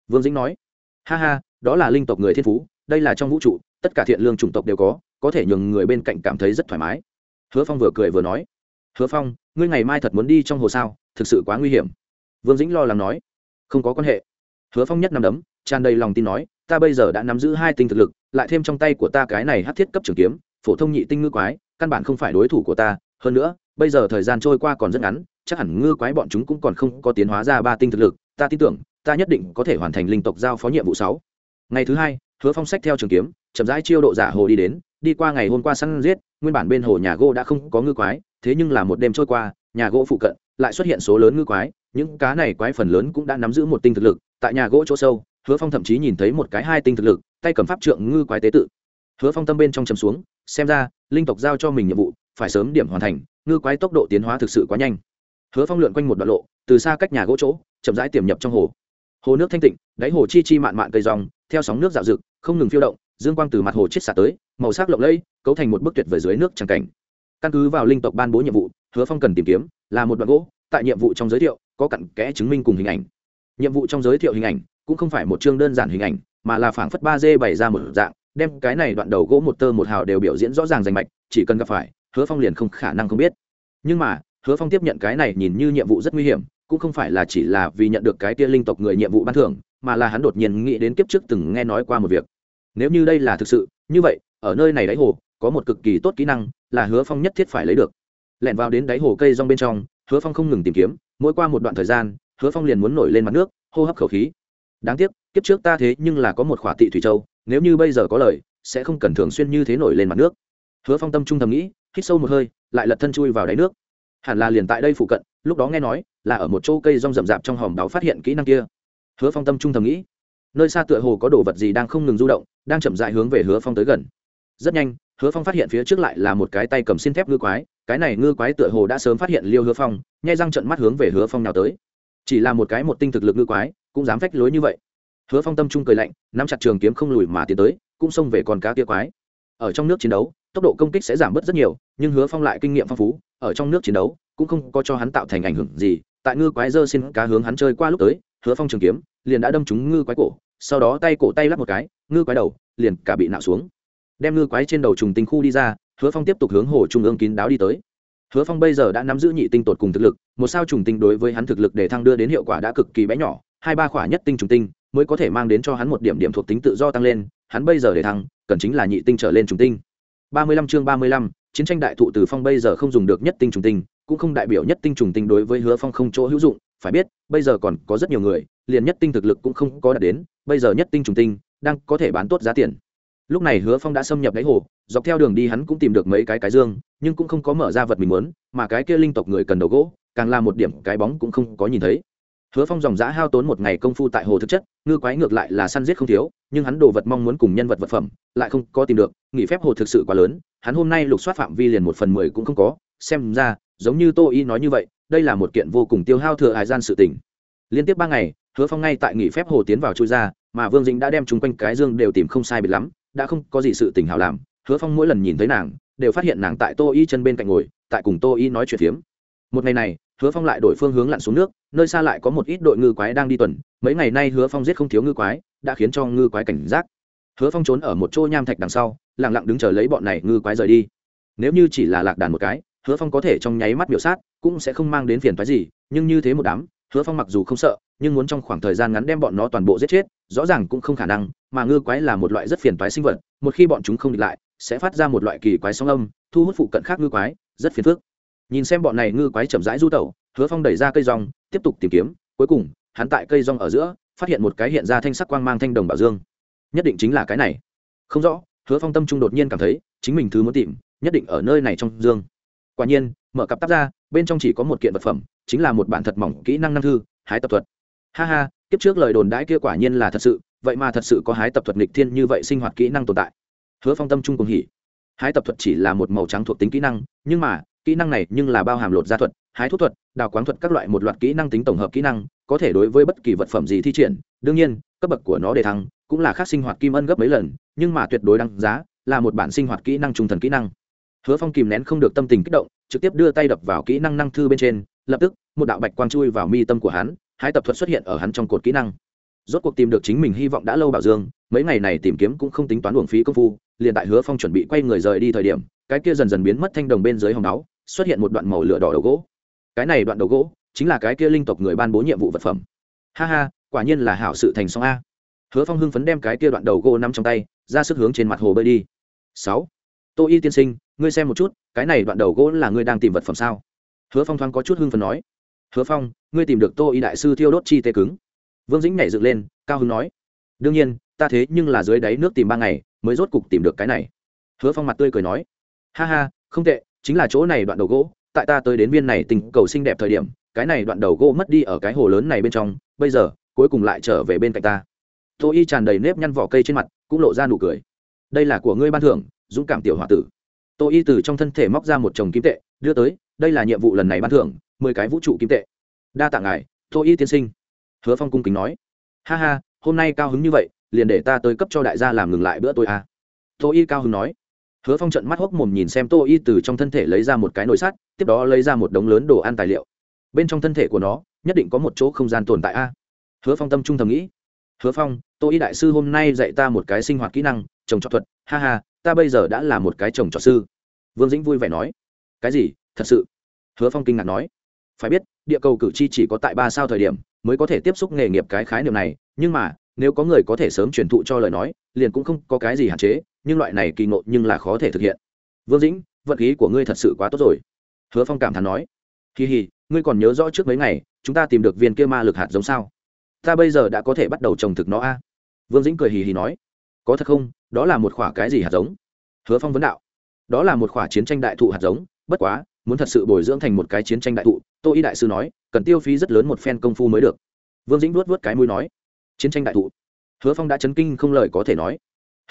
Vương dĩnh nói. Ha ha, đó là linh tộc người thiên phú, đây là trong vũ trụ, tất cả thiện lương chủng tộc đều có có thể nhường người bên cạnh cảm thấy rất thoải mái. Hứa phong vừa cười vừa nói. Hứa phong, ngươi ngày mai thật muốn đi trong hồ sao, thực sự quá nguy hiểm. Vương dĩnh lo lắng nói. Không có quan hệ. Hứa phong nhất nằm đấm tràn đầy lòng tin nói, ta bây giờ đã nắm giữ hai tinh thực lực, lại thêm trong tay của ta cái này hát thiết cấp trường kiếm, phổ thông nhị tinh ngư quái, căn bản không phải đối thủ của ta. Hơn nữa, bây giờ thời gian trôi qua còn rất ngắn, chắc hẳn ngư quái bọn chúng cũng còn không có tiến hóa ra ba tinh thực lực. Ta tin tưởng, ta nhất định có thể hoàn thành linh tộc giao phó nhiệm vụ sáu. Ngày thứ hai, hứa phong sách theo trường kiếm, chậm rãi chiêu độ giả hồ đi đến. Đi qua ngày hôm qua săn giết, nguyên bản bên hồ nhà gỗ đã không có ngư quái, thế nhưng là một đêm trôi qua, nhà gỗ phụ cận lại xuất hiện số lớn ngư quái. Những cá này quái phần lớn cũng đã nắm giữ một tinh thực lực, tại nhà gỗ chỗ sâu hứa phong thậm chí nhìn thấy một cái hai tinh thực lực, tay cầm pháp trượng ngư quái tế tự. Hứa phong tâm bên trong chầm xuống, xem ra, linh tộc giao cho mình nhiệm vụ, phải sớm điểm hoàn thành, ngư quái tốc độ tiến hóa thực sự quá nhanh. Hứa phong lượn quanh một đoạn lộ, từ xa cách nhà gỗ chỗ, chậm rãi tiềm nhập trong hồ. Hồ nước thanh tịnh, đáy hồ chi chi mạn mạn cây rong, theo sóng nước dạo rực không ngừng phiêu động, dương quang từ mặt hồ chết xả tới, màu sắc lộng lẫy, cấu thành một bức tuyệt vời dưới nước tràng cảnh. Căn cứ vào linh tộc ban bố nhiệm vụ, hứa phong cần tìm kiếm, là một đoạn gỗ, tại nhiệm vụ trong giới thiệu, có cặn kẽ chứng minh cùng hình ảnh. Nhiệm vụ trong giới thiệu hình ảnh cũng không phải một chương đơn giản hình ảnh, mà là phảng phất ba d bày ra một dạng, đem cái này đoạn đầu gỗ một tơ một hào đều biểu diễn rõ ràng rành mạch, chỉ cần gặp phải, hứa phong liền không khả năng không biết. Nhưng mà, hứa phong tiếp nhận cái này nhìn như nhiệm vụ rất nguy hiểm, cũng không phải là chỉ là vì nhận được cái tia linh tộc người nhiệm vụ ban thưởng, mà là hắn đột nhiên nghĩ đến kiếp trước từng nghe nói qua một việc. Nếu như đây là thực sự, như vậy, ở nơi này đáy hồ, có một cực kỳ tốt kỹ năng, là hứa phong nhất thiết phải lấy được. Lẻn vào đến đáy hồ cây rong bên trong, hứa phong không ngừng tìm kiếm, mỗi qua một đoạn thời gian, hứa phong liền muốn nổi lên mặt nước, hô hấp khẩu khí đáng tiếc, kiếp trước ta thế nhưng là có một khỏa tị thủy châu, nếu như bây giờ có lời, sẽ không cần thường xuyên như thế nổi lên mặt nước. Hứa phong tâm trung thầm nghĩ, hít sâu một hơi, lại lật thân chui vào đáy nước. Hẳn là liền tại đây phụ cận, lúc đó nghe nói, là ở một chỗ cây rong rậm rạp trong hòm đáo phát hiện kỹ năng kia. Hứa phong tâm trung thầm nghĩ, nơi xa tựa hồ có đồ vật gì đang không ngừng du động, đang chậm dại hướng về hứa phong tới gần. Rất nhanh, hứa phong phát hiện phía trước lại là một cái tay cầm xin thép ngư quái, cái này ngư quái tựa hồ đã sớm phát hiện liêu hứa phong, nhai răng trận mắt hướng về hứa phong nào tới. Chỉ là một cái một tinh thực lực ngư quái cũng dám phách lối như vậy. Hứa phong tâm trung cười lạnh, nắm chặt trường kiếm không lùi mà tiến tới, cũng xông về con cá kia quái. Ở trong nước chiến đấu, tốc độ công kích sẽ giảm bớt rất nhiều, nhưng hứa phong lại kinh nghiệm phong phú, ở trong nước chiến đấu, cũng không có cho hắn tạo thành ảnh hưởng gì. Tại ngư quái dơ xin cá hướng hắn chơi qua lúc tới, hứa phong trường kiếm liền đã đâm trúng ngư quái cổ, sau đó tay cổ tay lắp một cái, ngư quái đầu liền cả bị nạo xuống. Đem ngư quái trên đầu trùng tinh khu đi ra, hứa phong tiếp tục hướng hồ trung ương kín đáo đi tới. Hứa phong bây giờ đã nắm giữ nhị tinh tột cùng thực lực, một sao trùng tinh đối với hắn thực lực để thăng đưa đến hiệu quả đã cực kỳ bé nhỏ hai ba khỏa nhất tinh trùng tinh mới có thể mang đến cho hắn một điểm điểm thuộc tính tự do tăng lên, hắn bây giờ để thăng, cần chính là nhị tinh trở lên trùng tinh. Ba mươi lăm chương ba mươi lăm, chiến tranh đại thụ từ phong bây giờ không dùng được nhất tinh trùng tinh, cũng không đại biểu nhất tinh trùng tinh đối với hứa phong không chỗ hữu dụng, phải biết, bây giờ còn có rất nhiều người, liền nhất tinh thực lực cũng không có đạt đến, bây giờ nhất tinh trùng tinh đang có thể bán tốt giá tiền. Lúc này hứa phong đã xâm nhập đáy hồ, dọc theo đường đi hắn cũng tìm được mấy cái cái dương, nhưng cũng không có mở ra vật mình muốn, mà cái kia linh tộc người cần đầu gỗ, càng là một điểm cái bóng cũng không có nhìn thấy hứa phong dòng giã hao tốn một ngày công phu tại hồ thực chất, ngư quái ngược lại là săn giết không thiếu, nhưng hắn đồ vật mong muốn cùng nhân vật vật phẩm, lại không có tìm được, nghỉ phép hồ thực sự quá lớn, hắn hôm nay lục soát phạm vi liền một phần mười cũng không có, xem ra, giống như tô y nói như vậy, đây là một kiện vô cùng tiêu hao thừa hải gian sự tỉnh liên tiếp ba ngày, hứa phong ngay tại nghỉ phép hồ tiến vào chui ra, mà vương dĩnh đã đem chung quanh cái dương đều tìm không sai biệt lắm, đã không có gì sự tình hảo làm, hứa phong mỗi lần nhìn thấy nàng, đều phát hiện nàng tại tô y chân bên cạnh ngồi, tại cùng tô y nói chuyện phiếm. Một ngày này hứa phong lại đổi phương hướng lặn xuống nước, nơi xa lại có một ít đội ngư quái đang đi tuần, mấy ngày nay hứa phong giết không thiếu ngư quái, đã khiến cho ngư quái cảnh giác. Hứa phong trốn ở một chỗ nham thạch đằng sau lẳng lặng đứng chờ lấy bọn này ngư quái rời đi. Nếu như chỉ là lạc đàn một cái, hứa phong có thể trong nháy mắt biểu sát, cũng sẽ không mang đến phiền phái gì, nhưng như thế một đám, hứa phong mặc dù không sợ, nhưng muốn trong khoảng thời gian ngắn đem bọn nó toàn bộ giết chết, rõ ràng cũng không khả năng, mà ngư quái là một loại rất phiền toái sinh vật, một khi bọn chúng không địch lại, sẽ phát ra một loại kỳ quái sóng âm, thu hút phụ cận khác ngư quái, rất phiền phức nhìn xem bọn này ngư quái chậm rãi du tẩu, hứa phong đẩy ra cây rong, tiếp tục tìm kiếm. Cuối cùng, hắn tại cây rong ở giữa, phát hiện một cái hiện ra thanh sắc quang mang thanh đồng bảo dương. Nhất định chính là cái này. Không rõ, hứa phong tâm trung đột nhiên cảm thấy, chính mình thứ muốn tìm, nhất định ở nơi này trong dương. Quả nhiên, mở cặp tắp ra, bên trong chỉ có một kiện vật phẩm, chính là một bản thật mỏng kỹ năng năng thư, hái tập thuật. Ha ha, kiếp trước lời đồn đãi kia quả nhiên là thật sự, vậy mà thật sự có hái tập thuật nghịch thiên như vậy sinh hoạt kỹ năng tồn tại. Hứa phong tâm trung cùng hỉ. Hái tập thuật chỉ là một màu trắng thuộc tính kỹ năng, nhưng mà kỹ năng này nhưng là bao hàm lột gia thuật, hái thuốc thuật, đào quán thuật các loại một loạt kỹ năng tính tổng hợp kỹ năng, có thể đối với bất kỳ vật phẩm gì thi triển. Đương nhiên, cấp bậc của nó để thăng cũng là khác sinh hoạt kim ân gấp mấy lần, nhưng mà tuyệt đối đăng giá là một bản sinh hoạt kỹ năng trung thần kỹ năng. Hứa phong kìm nén không được tâm tình kích động, trực tiếp đưa tay đập vào kỹ năng năng thư bên trên, lập tức, một đạo bạch quang chui vào mi tâm của hắn, hai tập thuật xuất hiện ở hắn trong cột kỹ năng. Rốt cuộc tìm được chính mình hy vọng đã lâu bảo dương, mấy ngày này tìm kiếm cũng không tính toán uổng phí công phu, liền tại hứa phong chuẩn bị quay người rời đi thời điểm, cái kia dần dần biến mất thanh đồng bên dưới hồng đáo xuất hiện một đoạn màu lửa đỏ đầu gỗ. Cái này đoạn đầu gỗ chính là cái kia linh tộc người ban bố nhiệm vụ vật phẩm. Ha ha, quả nhiên là hảo sự thành song a. Hứa phong hưng phấn đem cái kia đoạn đầu gỗ nắm trong tay, ra sức hướng trên mặt hồ bơi đi. Sáu. Tô y tiên sinh, ngươi xem một chút, cái này đoạn đầu gỗ là ngươi đang tìm vật phẩm sao? Hứa phong thoáng có chút hưng phấn nói. Hứa phong, ngươi tìm được tô y đại sư thiêu đốt chi tê cứng. Vương dĩnh nhảy dựng lên, cao hưng nói. Đương nhiên, ta thế nhưng là dưới đáy nước tìm ba ngày, mới rốt cục tìm được cái này. Hứa phong mặt tươi cười nói. Ha ha, không tệ chính là chỗ này đoạn đầu gỗ, tại ta tới đến viên này tình cầu xinh đẹp thời điểm, cái này đoạn đầu gỗ mất đi ở cái hồ lớn này bên trong, bây giờ, cuối cùng lại trở về bên cạnh ta. Tô y tràn đầy nếp nhăn vỏ cây trên mặt, cũng lộ ra nụ cười. Đây là của ngươi ban thưởng, dũng cảm tiểu h o a tử. Tô y từ trong thân thể móc ra một chồng kim tệ, đưa tới, đây là nhiệm vụ lần này ban thưởng, mười cái vũ trụ kim tệ. Đa tạ ngài, tô y tiên sinh. Hứa phong cung kính nói. Ha ha, hôm nay cao hứng như vậy, liền để ta tới cấp cho đại gia làm ngừng lại bữa tôi à. tô y cao hứng nói hứa phong trận mắt hốc mồm nhìn xem tô y từ trong thân thể lấy ra một cái nồi sắt, tiếp đó lấy ra một đống lớn đồ ăn tài liệu. Bên trong thân thể của nó, nhất định có một chỗ không gian tồn tại a. Hứa phong tâm trung thầm nghĩ. Hứa phong, tô y đại sư hôm nay dạy ta một cái sinh hoạt kỹ năng, trồng trọt thuật. Ha ha, ta bây giờ đã là một cái trồng trọt sư. Vương dĩnh vui vẻ nói. Cái gì? Thật sự? Hứa phong kinh ngạc nói. Phải biết, địa cầu cử tri chỉ có tại ba sao thời điểm mới có thể tiếp xúc nghề nghiệp cái khái niệm này, nhưng mà, nếu có người có thể sớm truyền thụ cho lời nói, liền cũng không có cái gì hạn chế nhưng loại này kỳ ngộ nhưng là khó thể thực hiện. Vương dĩnh, vận khí của ngươi thật sự quá tốt rồi. Hứa phong cảm thán nói. Kỳ hì ngươi còn nhớ rõ trước mấy ngày, chúng ta tìm được viên kia ma lực hạt giống sao? Ta bây giờ đã có thể bắt đầu trồng thực nó a. Vương dĩnh cười hì hì nói. Có thật không? Đó là một khoả cái gì hạt giống? Hứa phong vấn đạo. Đó là một khoả chiến tranh đại thụ hạt giống, bất quá, muốn thật sự bồi dưỡng thành một cái chiến tranh đại thụ, tô y đại sư nói, cần tiêu phí rất lớn một phen công phu mới được. Vương dĩnh vuốt vuốt cái mũi nói. Chiến tranh đại thụ. Hứa phong đã chấn kinh không lời có thể nói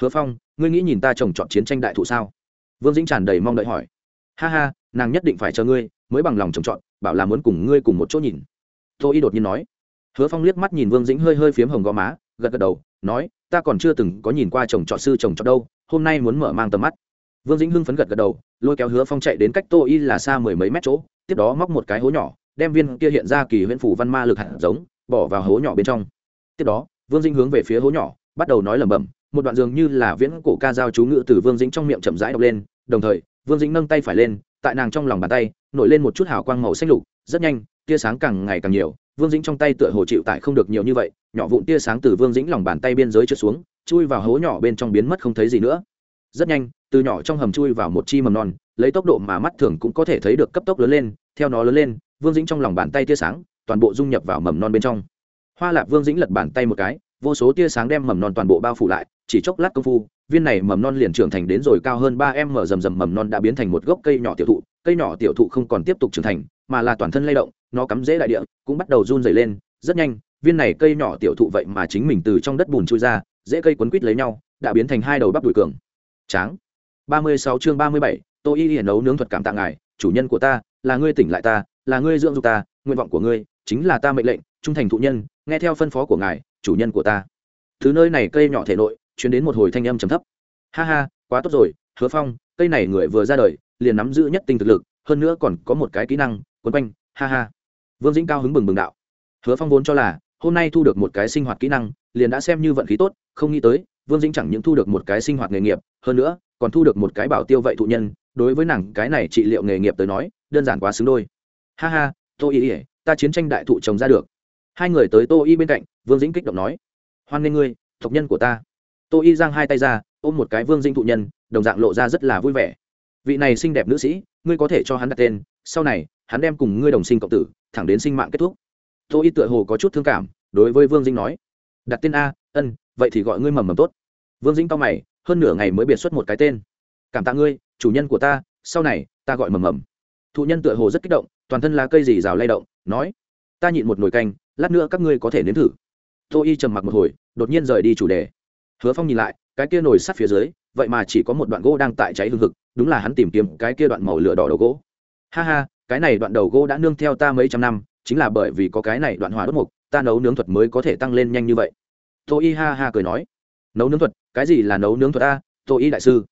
hứa phong, ngươi nghĩ nhìn ta trồng trọt chiến tranh đại thụ sao? Vương dĩnh tràn đầy mong đợi hỏi. Ha ha, nàng nhất định phải chờ ngươi, mới bằng lòng trồng trọt, bảo là muốn cùng ngươi cùng một chỗ nhìn. Tô y đột nhiên nói. Hứa phong liếc mắt nhìn vương dĩnh hơi hơi phiếm hồng gò má, gật gật đầu, nói, ta còn chưa từng có nhìn qua trồng trọt sư trồng trọt đâu, hôm nay muốn mở mang tầm mắt. Vương dĩnh hưng phấn gật gật đầu, lôi kéo hứa phong chạy đến cách tô y là xa mười mấy mét chỗ, tiếp đó móc một cái hố nhỏ, đem viên kia hiện ra kỳ huyễn phủ văn ma lực hạt giống, bỏ vào hố nhỏ bên trong. Tiếp đó, vương dĩnh hướng về phía hố nhỏ, bắt đầu nói lẩm bẩm một đoạn dường như là viễn cổ ca giao chú ngữ từ vương dĩnh trong miệng chậm rãi đọc lên, đồng thời, vương dĩnh nâng tay phải lên, tại nàng trong lòng bàn tay, nổi lên một chút hào quang màu xanh lục, rất nhanh, tia sáng càng ngày càng nhiều, vương dĩnh trong tay tựa hồ chịu tại không được nhiều như vậy, nhỏ vụn tia sáng từ vương dĩnh lòng bàn tay biên giới trượt xuống, chui vào hố nhỏ bên trong biến mất không thấy gì nữa. Rất nhanh, từ nhỏ trong hầm chui vào một chi mầm non, lấy tốc độ mà mắt thường cũng có thể thấy được cấp tốc lớn lên, theo nó lớn lên, vương dĩnh trong lòng bàn tay tia sáng, toàn bộ dung nhập vào mầm non bên trong. Hoa lạc vương dĩnh lật bàn tay một cái, vô số tia sáng đem mầm non toàn bộ bao phủ lại chỉ chốc lát công phu, viên này mầm non liền trưởng thành đến rồi cao hơn ba em mở rầm rầm mầm non đã biến thành một gốc cây nhỏ tiểu thụ, cây nhỏ tiểu thụ không còn tiếp tục trưởng thành, mà là toàn thân lay động, nó cắm rễ đại địa, cũng bắt đầu run dày lên, rất nhanh, viên này cây nhỏ tiểu thụ vậy mà chính mình từ trong đất bùn chui ra dễ cây quấn quít lấy nhau, đã biến thành hai đầu bắp đùi cường. Tráng. Ba mươi sáu chương ba mươi bảy, tôi y hiển nấu nướng thuật cảm tạ ngài, chủ nhân của ta, là ngươi tỉnh lại ta, là ngươi dưỡng dục ta, nguyện vọng của ngươi, chính là ta mệnh lệnh, trung thành thụ nhân, nghe theo phân phó của ngài, chủ nhân của ta. Thứ nơi này cây nhỏ thể nội chuyển đến một hồi thanh âm trầm thấp. Ha ha, quá tốt rồi, hứa phong, cây này người vừa ra đời, liền nắm giữ nhất tinh thực lực, hơn nữa còn có một cái kỹ năng, quấn quanh, ha ha. Vương dĩnh cao hứng bừng bừng đạo. Hứa phong vốn cho là, hôm nay thu được một cái sinh hoạt kỹ năng, liền đã xem như vận khí tốt, không nghĩ tới, vương dĩnh chẳng những thu được một cái sinh hoạt nghề nghiệp, hơn nữa, còn thu được một cái bảo tiêu vậy thụ nhân, đối với nàng cái này trị liệu nghề nghiệp tới nói, đơn giản quá xứng đôi. Ha ha tô y ỉa ta chiến tranh đại thụ trồng ra được. Hai người tới tô y bên cạnh, vương dĩnh kích động nói. Hoan nghênh ngươi, tộc nhân của ta tô y giang hai tay ra, ôm một cái vương dinh thụ nhân, đồng dạng lộ ra rất là vui vẻ. Vị này xinh đẹp nữ sĩ, ngươi có thể cho hắn đặt tên, sau này, hắn đem cùng ngươi đồng sinh cộng tử, thẳng đến sinh mạng kết thúc. Tô y tựa hồ có chút thương cảm, đối với vương dinh nói, đặt tên a, ân, vậy thì gọi ngươi mầm mầm tốt. Vương dinh cao mày, hơn nửa ngày mới biệt xuất một cái tên. Cảm tạ ngươi, chủ nhân của ta, sau này, ta gọi mầm mầm. Thụ nhân tựa hồ rất kích động, toàn thân lá cây dì rào lay động, nói, ta nhịn một nồi canh, lát nữa các ngươi có thể nếm thử. Tô y trầm mặc một hồi, đột nhiên rời đi chủ đề hứa phong nhìn lại, cái kia nồi sắt phía dưới, vậy mà chỉ có một đoạn gỗ đang tại cháy hương thực đúng là hắn tìm kiếm cái kia đoạn màu lửa đỏ đầu gỗ. Ha ha, cái này đoạn đầu gỗ đã nương theo ta mấy trăm năm, chính là bởi vì có cái này đoạn hỏa đốt mục, ta nấu nướng thuật mới có thể tăng lên nhanh như vậy. Tô y ha ha cười nói, nấu nướng thuật? Cái gì là nấu nướng thuật a, tô y đại sư?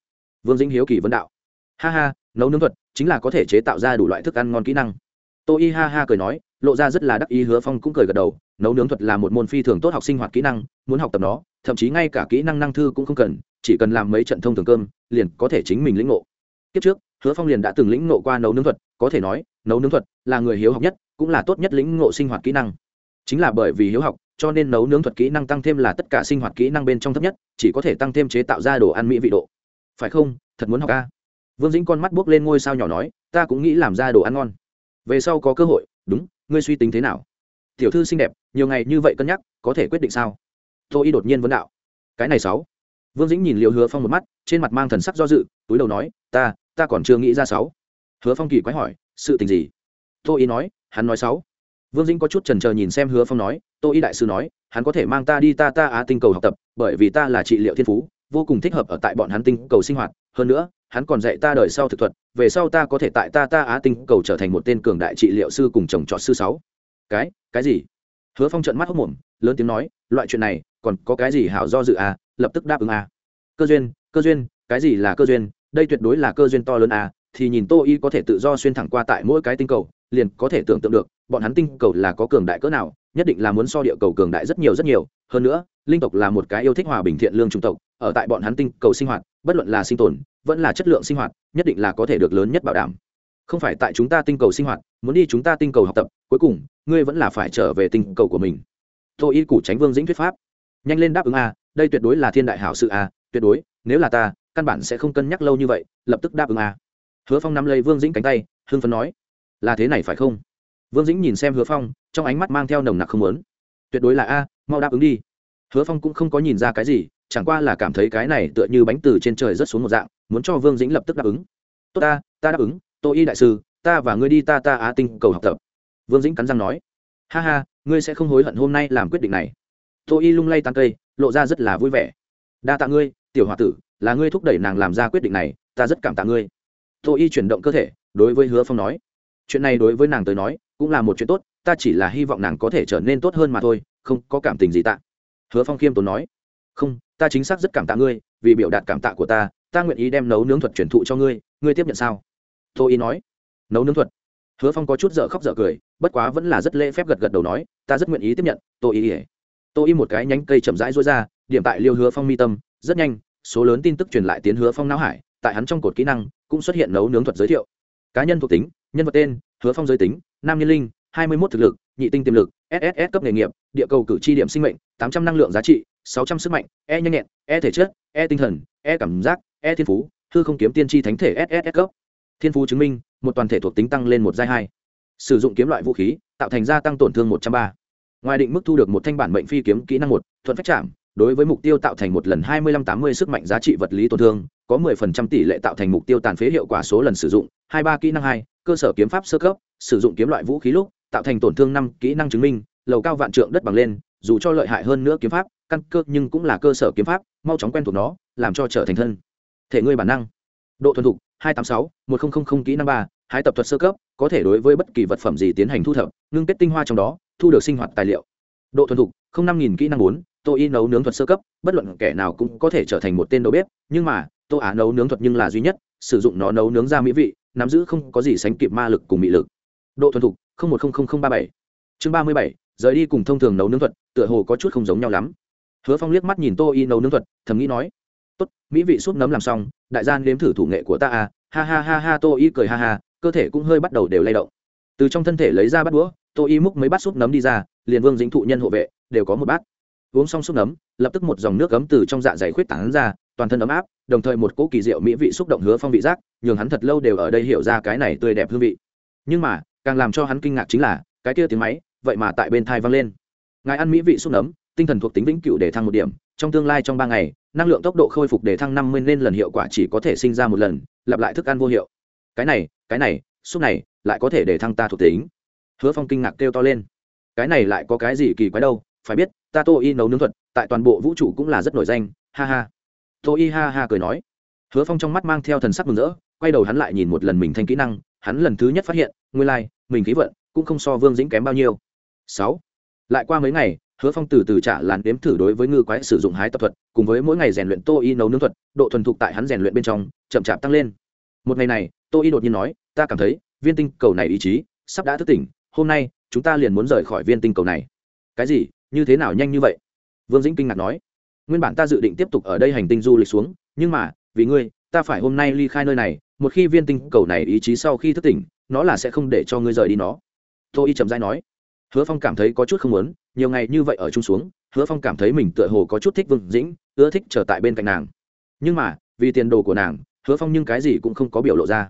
Vương dĩnh hiếu kỳ vấn đạo. Ha ha, nấu nướng thuật chính là có thể chế tạo ra đủ loại thức ăn ngon kỹ năng tô y ha ha cười nói, lộ ra rất là đắc ý, hứa phong cũng cười gật đầu, nấu nướng thuật là một môn phi thường tốt học sinh hoạt kỹ năng, muốn học tập nó, thậm chí ngay cả kỹ năng năng thư cũng không cần, chỉ cần làm mấy trận thông thường cơm, liền có thể chính mình lĩnh ngộ. Kiếp trước, hứa phong liền đã từng lĩnh ngộ qua nấu nướng thuật, có thể nói, nấu nướng thuật là người hiếu học nhất, cũng là tốt nhất lĩnh ngộ sinh hoạt kỹ năng. Chính là bởi vì hiếu học, cho nên nấu nướng thuật kỹ năng tăng thêm là tất cả sinh hoạt kỹ năng bên trong thấp nhất, chỉ có thể tăng thêm chế tạo ra đồ ăn mỹ vị độ. Phải không? Thật muốn học ca vương dĩnh con mắt buốc lên ngôi sao nhỏ nói, ta cũng nghĩ làm ra đồ ăn ngon về sau có cơ hội, đúng, ngươi suy tính thế nào? Tiểu thư xinh đẹp, nhiều ngày như vậy cân nhắc, có thể quyết định sao? Tô y đột nhiên vấn đạo. Cái này sáu. Vương dĩnh nhìn liệu hứa phong một mắt, trên mặt mang thần sắc do dự, túi đầu nói, ta ta còn chưa nghĩ ra sáu. Hứa phong kỳ quái hỏi, sự tình gì? Tô y nói, hắn nói sáu. Vương dĩnh có chút trần trờ nhìn xem hứa phong nói, tô y đại sư nói, hắn có thể mang ta đi ta ta á tinh cầu học tập, bởi vì ta là trị liệu thiên phú, vô cùng thích hợp ở tại bọn hắn tinh cầu sinh hoạt hơn nữa, hắn còn dạy ta đời sau thực thuật, về sau ta có thể tại ta ta á tinh cầu trở thành một tên cường đại trị liệu sư cùng chồng trọt sư sáu. Cái cái gì? Hứa phong trận mắt hốc mồm, lớn tiếng nói, loại chuyện này, còn có cái gì hảo do dự à lập tức đáp ứng à. Cơ duyên cơ duyên, cái gì là cơ duyên, đây tuyệt đối là cơ duyên to lớn à thì nhìn tô y có thể tự do xuyên thẳng qua tại mỗi cái tinh cầu, liền có thể tưởng tượng được, bọn hắn tinh cầu là có cường đại cỡ nào, nhất định là muốn so địa cầu cường đại rất nhiều rất nhiều, hơn nữa linh tộc là một cái yêu thích hòa bình thiện lương chủng tộc, ở tại bọn hắn tinh cầu sinh hoạt, bất luận là sinh tồn, vẫn là chất lượng sinh hoạt, nhất định là có thể được lớn nhất bảo đảm. Không phải tại chúng ta tinh cầu sinh hoạt, muốn đi chúng ta tinh cầu học tập, cuối cùng, ngươi vẫn là phải trở về tinh cầu của mình. Tôi y củ tránh vương dĩnh thuyết pháp. Nhanh lên đáp ứng a, đây tuyệt đối là thiên đại hảo sự a, tuyệt đối, nếu là ta, căn bản sẽ không cân nhắc lâu như vậy, lập tức đáp ứng a. Hứa phong nắm lấy vương dĩnh cánh tay hương phấn nói, là thế này phải không? Vương dĩnh nhìn xem hứa phong, trong ánh mắt mang theo nồng nặc không lớn tuyệt đối là a, mau đáp ứng đi hứa phong cũng không có nhìn ra cái gì, chẳng qua là cảm thấy cái này tựa như bánh từ trên trời rất xuống một dạng, muốn cho vương dĩnh lập tức đáp ứng. Tốt ta ta đáp ứng tô y đại sư, ta và ngươi đi ta ta á tinh cầu học tập. Vương dĩnh cắn răng nói. Ha ha, ngươi sẽ không hối hận hôm nay làm quyết định này. Tô y lung lay tăng cây, lộ ra rất là vui vẻ. Đa tạ ngươi, tiểu h o a tử, là ngươi thúc đẩy nàng làm ra quyết định này, ta rất cảm tạ ngươi. Tô y chuyển động cơ thể, đối với hứa phong nói. Chuyện này đối với nàng tới nói, cũng là một chuyện tốt, ta chỉ là hy vọng nàng có thể trở nên tốt hơn mà thôi, không có cảm tình gì tạ hứa phong khiêm tốn nói, không, ta chính xác rất cảm tạ ngươi, vì biểu đạt cảm tạ của ta ta nguyện ý đem nấu nướng thuật truyền thụ cho ngươi ngươi tiếp nhận sao? Tô y nói, nấu nướng thuật? Hứa phong có chút dở khóc dở cười, bất quá vẫn là rất lễ phép gật gật đầu nói, ta rất nguyện ý tiếp nhận, tô y ỉa. Tô y một cái nhánh cây chậm rãi rối ra, điểm tại liêu hứa phong mi tâm, rất nhanh, số lớn tin tức truyền lại tiến hứa phong não hải, tại hắn trong cột kỹ năng, cũng xuất hiện nấu nướng thuật giới thiệu. Cá nhân thuộc tính, nhân vật tên, hứa phong giới tính, nam nhân linh, hai mươi một thực lực, nhị tinh tiềm lực sss cấp nghề nghiệp, địa cầu cử tri điểm sinh mệnh, tám trăm năng lượng giá trị, sáu trăm sức mạnh e nhanh nhẹn e thể chất e tinh thần e cảm giác e thiên phú thư không kiếm tiên tri thánh thể sss cấp. Thiên phú chứng minh, một toàn thể thuộc tính tăng lên một giai hai. Sử dụng kiếm loại vũ khí, tạo thành gia tăng tổn thương một trăm ba. Ngoài định mức thu được một thanh bản mệnh phi kiếm kỹ năng một, thuận phách chạm, đối với mục tiêu tạo thành một lần hai mươi lăm tám mươi sức mạnh giá trị vật lý tổn thương, có mười phần trăm tỷ lệ tạo thành mục tiêu tàn phế hiệu quả số lần sử dụng, hai ba kỹ năng hai, cơ sở kiếm pháp sơ cấp, sử dụng kiếm loại vũ khí lúc tạo thành tổn thương năm kỹ năng chứng minh, lầu cao vạn trượng đất bằng lên, dù cho lợi hại hơn nữa kiếm pháp, căn cơ nhưng cũng là cơ sở kiếm pháp, mau chóng quen thuộc nó, làm cho trở thành thân. Thể ngươi bản năng. Độ thuần thục, hai trăm sáu, một nghìn kỹ năng ba hai tập thuật sơ cấp, có thể đối với bất kỳ vật phẩm gì tiến hành thu thập, ngưng kết tinh hoa trong đó, thu được sinh hoạt tài liệu. Độ thuần thục, không năm nghìn kỹ năng bốn, tô y nấu nướng thuật sơ cấp, bất luận kẻ nào cũng có thể trở thành một tên đầu bếp, nhưng mà, tô á nấu nướng thuật nhưng là duy nhất, sử dụng nó nấu nướng ra mỹ vị, nắm giữ không có gì sánh kịp ma lực cùng mỹ lực. Độ thuần thục một ba bảy. Chương ba mươi bảy, rời đi cùng thông thường nấu nướng thuật, tựa hồ có chút không giống nhau lắm. Hứa phong liếc mắt nhìn tô y nấu nướng thuật, thầm nghĩ nói, tốt, mỹ vị súp nấm làm xong, đại gian nếm thử thủ nghệ của ta à. Ha ha ha ha, tô y cười ha ha, cơ thể cũng hơi bắt đầu đều lay động. Từ trong thân thể lấy ra bát đũa, tô y múc mấy bát súp nấm đi ra, liền vương dính thụ nhân hộ vệ, đều có một bát. Uống xong súp nấm, lập tức một dòng nước cấm từ trong dạ dày khuyết tảng ra, toàn thân ấm áp, đồng thời một cỗ kỳ diệu mỹ vị xúc động hứa phong vị giác, nhường hắn thật lâu đều ở đây hiểu ra cái này tươi đẹp hương vị. Nhưng mà càng làm cho hắn kinh ngạc chính là, cái kia tiếng máy, vậy mà tại bên thai vang lên. Ngài ăn mỹ vị xúc nấm, tinh thần thuộc tính vĩnh cửu để thăng một điểm, trong tương lai trong ba ngày, năng lượng tốc độ khôi phục để thăng năm mươi nên lần hiệu quả chỉ có thể sinh ra một lần, lặp lại thức ăn vô hiệu. Cái này cái này xúc này, lại có thể để thăng ta thuộc tính. Hứa phong kinh ngạc kêu to lên. Cái này lại có cái gì kỳ quái đâu, phải biết, ta tô y nấu nướng thuật, tại toàn bộ vũ trụ cũng là rất nổi danh, ha ha. Tô y ha ha cười nói. Hứa phong trong mắt mang theo thần sắc mừng rỡ, quay đầu hắn lại nhìn một lần mình thanh kỹ năng hắn lần thứ nhất phát hiện nguyên lai、like, mình khí vận cũng không so vương dĩnh kém bao nhiêu. Sáu. Lại qua mấy ngày hứa phong từ từ trả làn đếm thử đối với ngư quái sử dụng hái tập thuật cùng với mỗi ngày rèn luyện tô y nấu nướng thuật độ thuần thục tại hắn rèn luyện bên trong chậm chạp tăng lên. Một ngày này tô y đột nhiên nói ta cảm thấy viên tinh cầu này ý chí sắp đã thức tỉnh hôm nay chúng ta liền muốn rời khỏi viên tinh cầu này. Cái gì? Như thế nào nhanh như vậy? Vương dĩnh kinh ngạc nói. Nguyên bản ta dự định tiếp tục ở đây hành tinh du lịch xuống nhưng mà vì ngươi ta phải hôm nay ly khai nơi này một khi viên tinh cầu này ý chí sau khi thức tỉnh, nó là sẽ không để cho ngươi rời đi nó. Tô y chậm dai nói. Hứa phong cảm thấy có chút không muốn, nhiều ngày như vậy ở chung xuống, hứa phong cảm thấy mình tựa hồ có chút thích vương dĩnh, ưa thích trở tại bên cạnh nàng. Nhưng mà, vì tiền đồ của nàng, hứa phong nhưng cái gì cũng không có biểu lộ ra.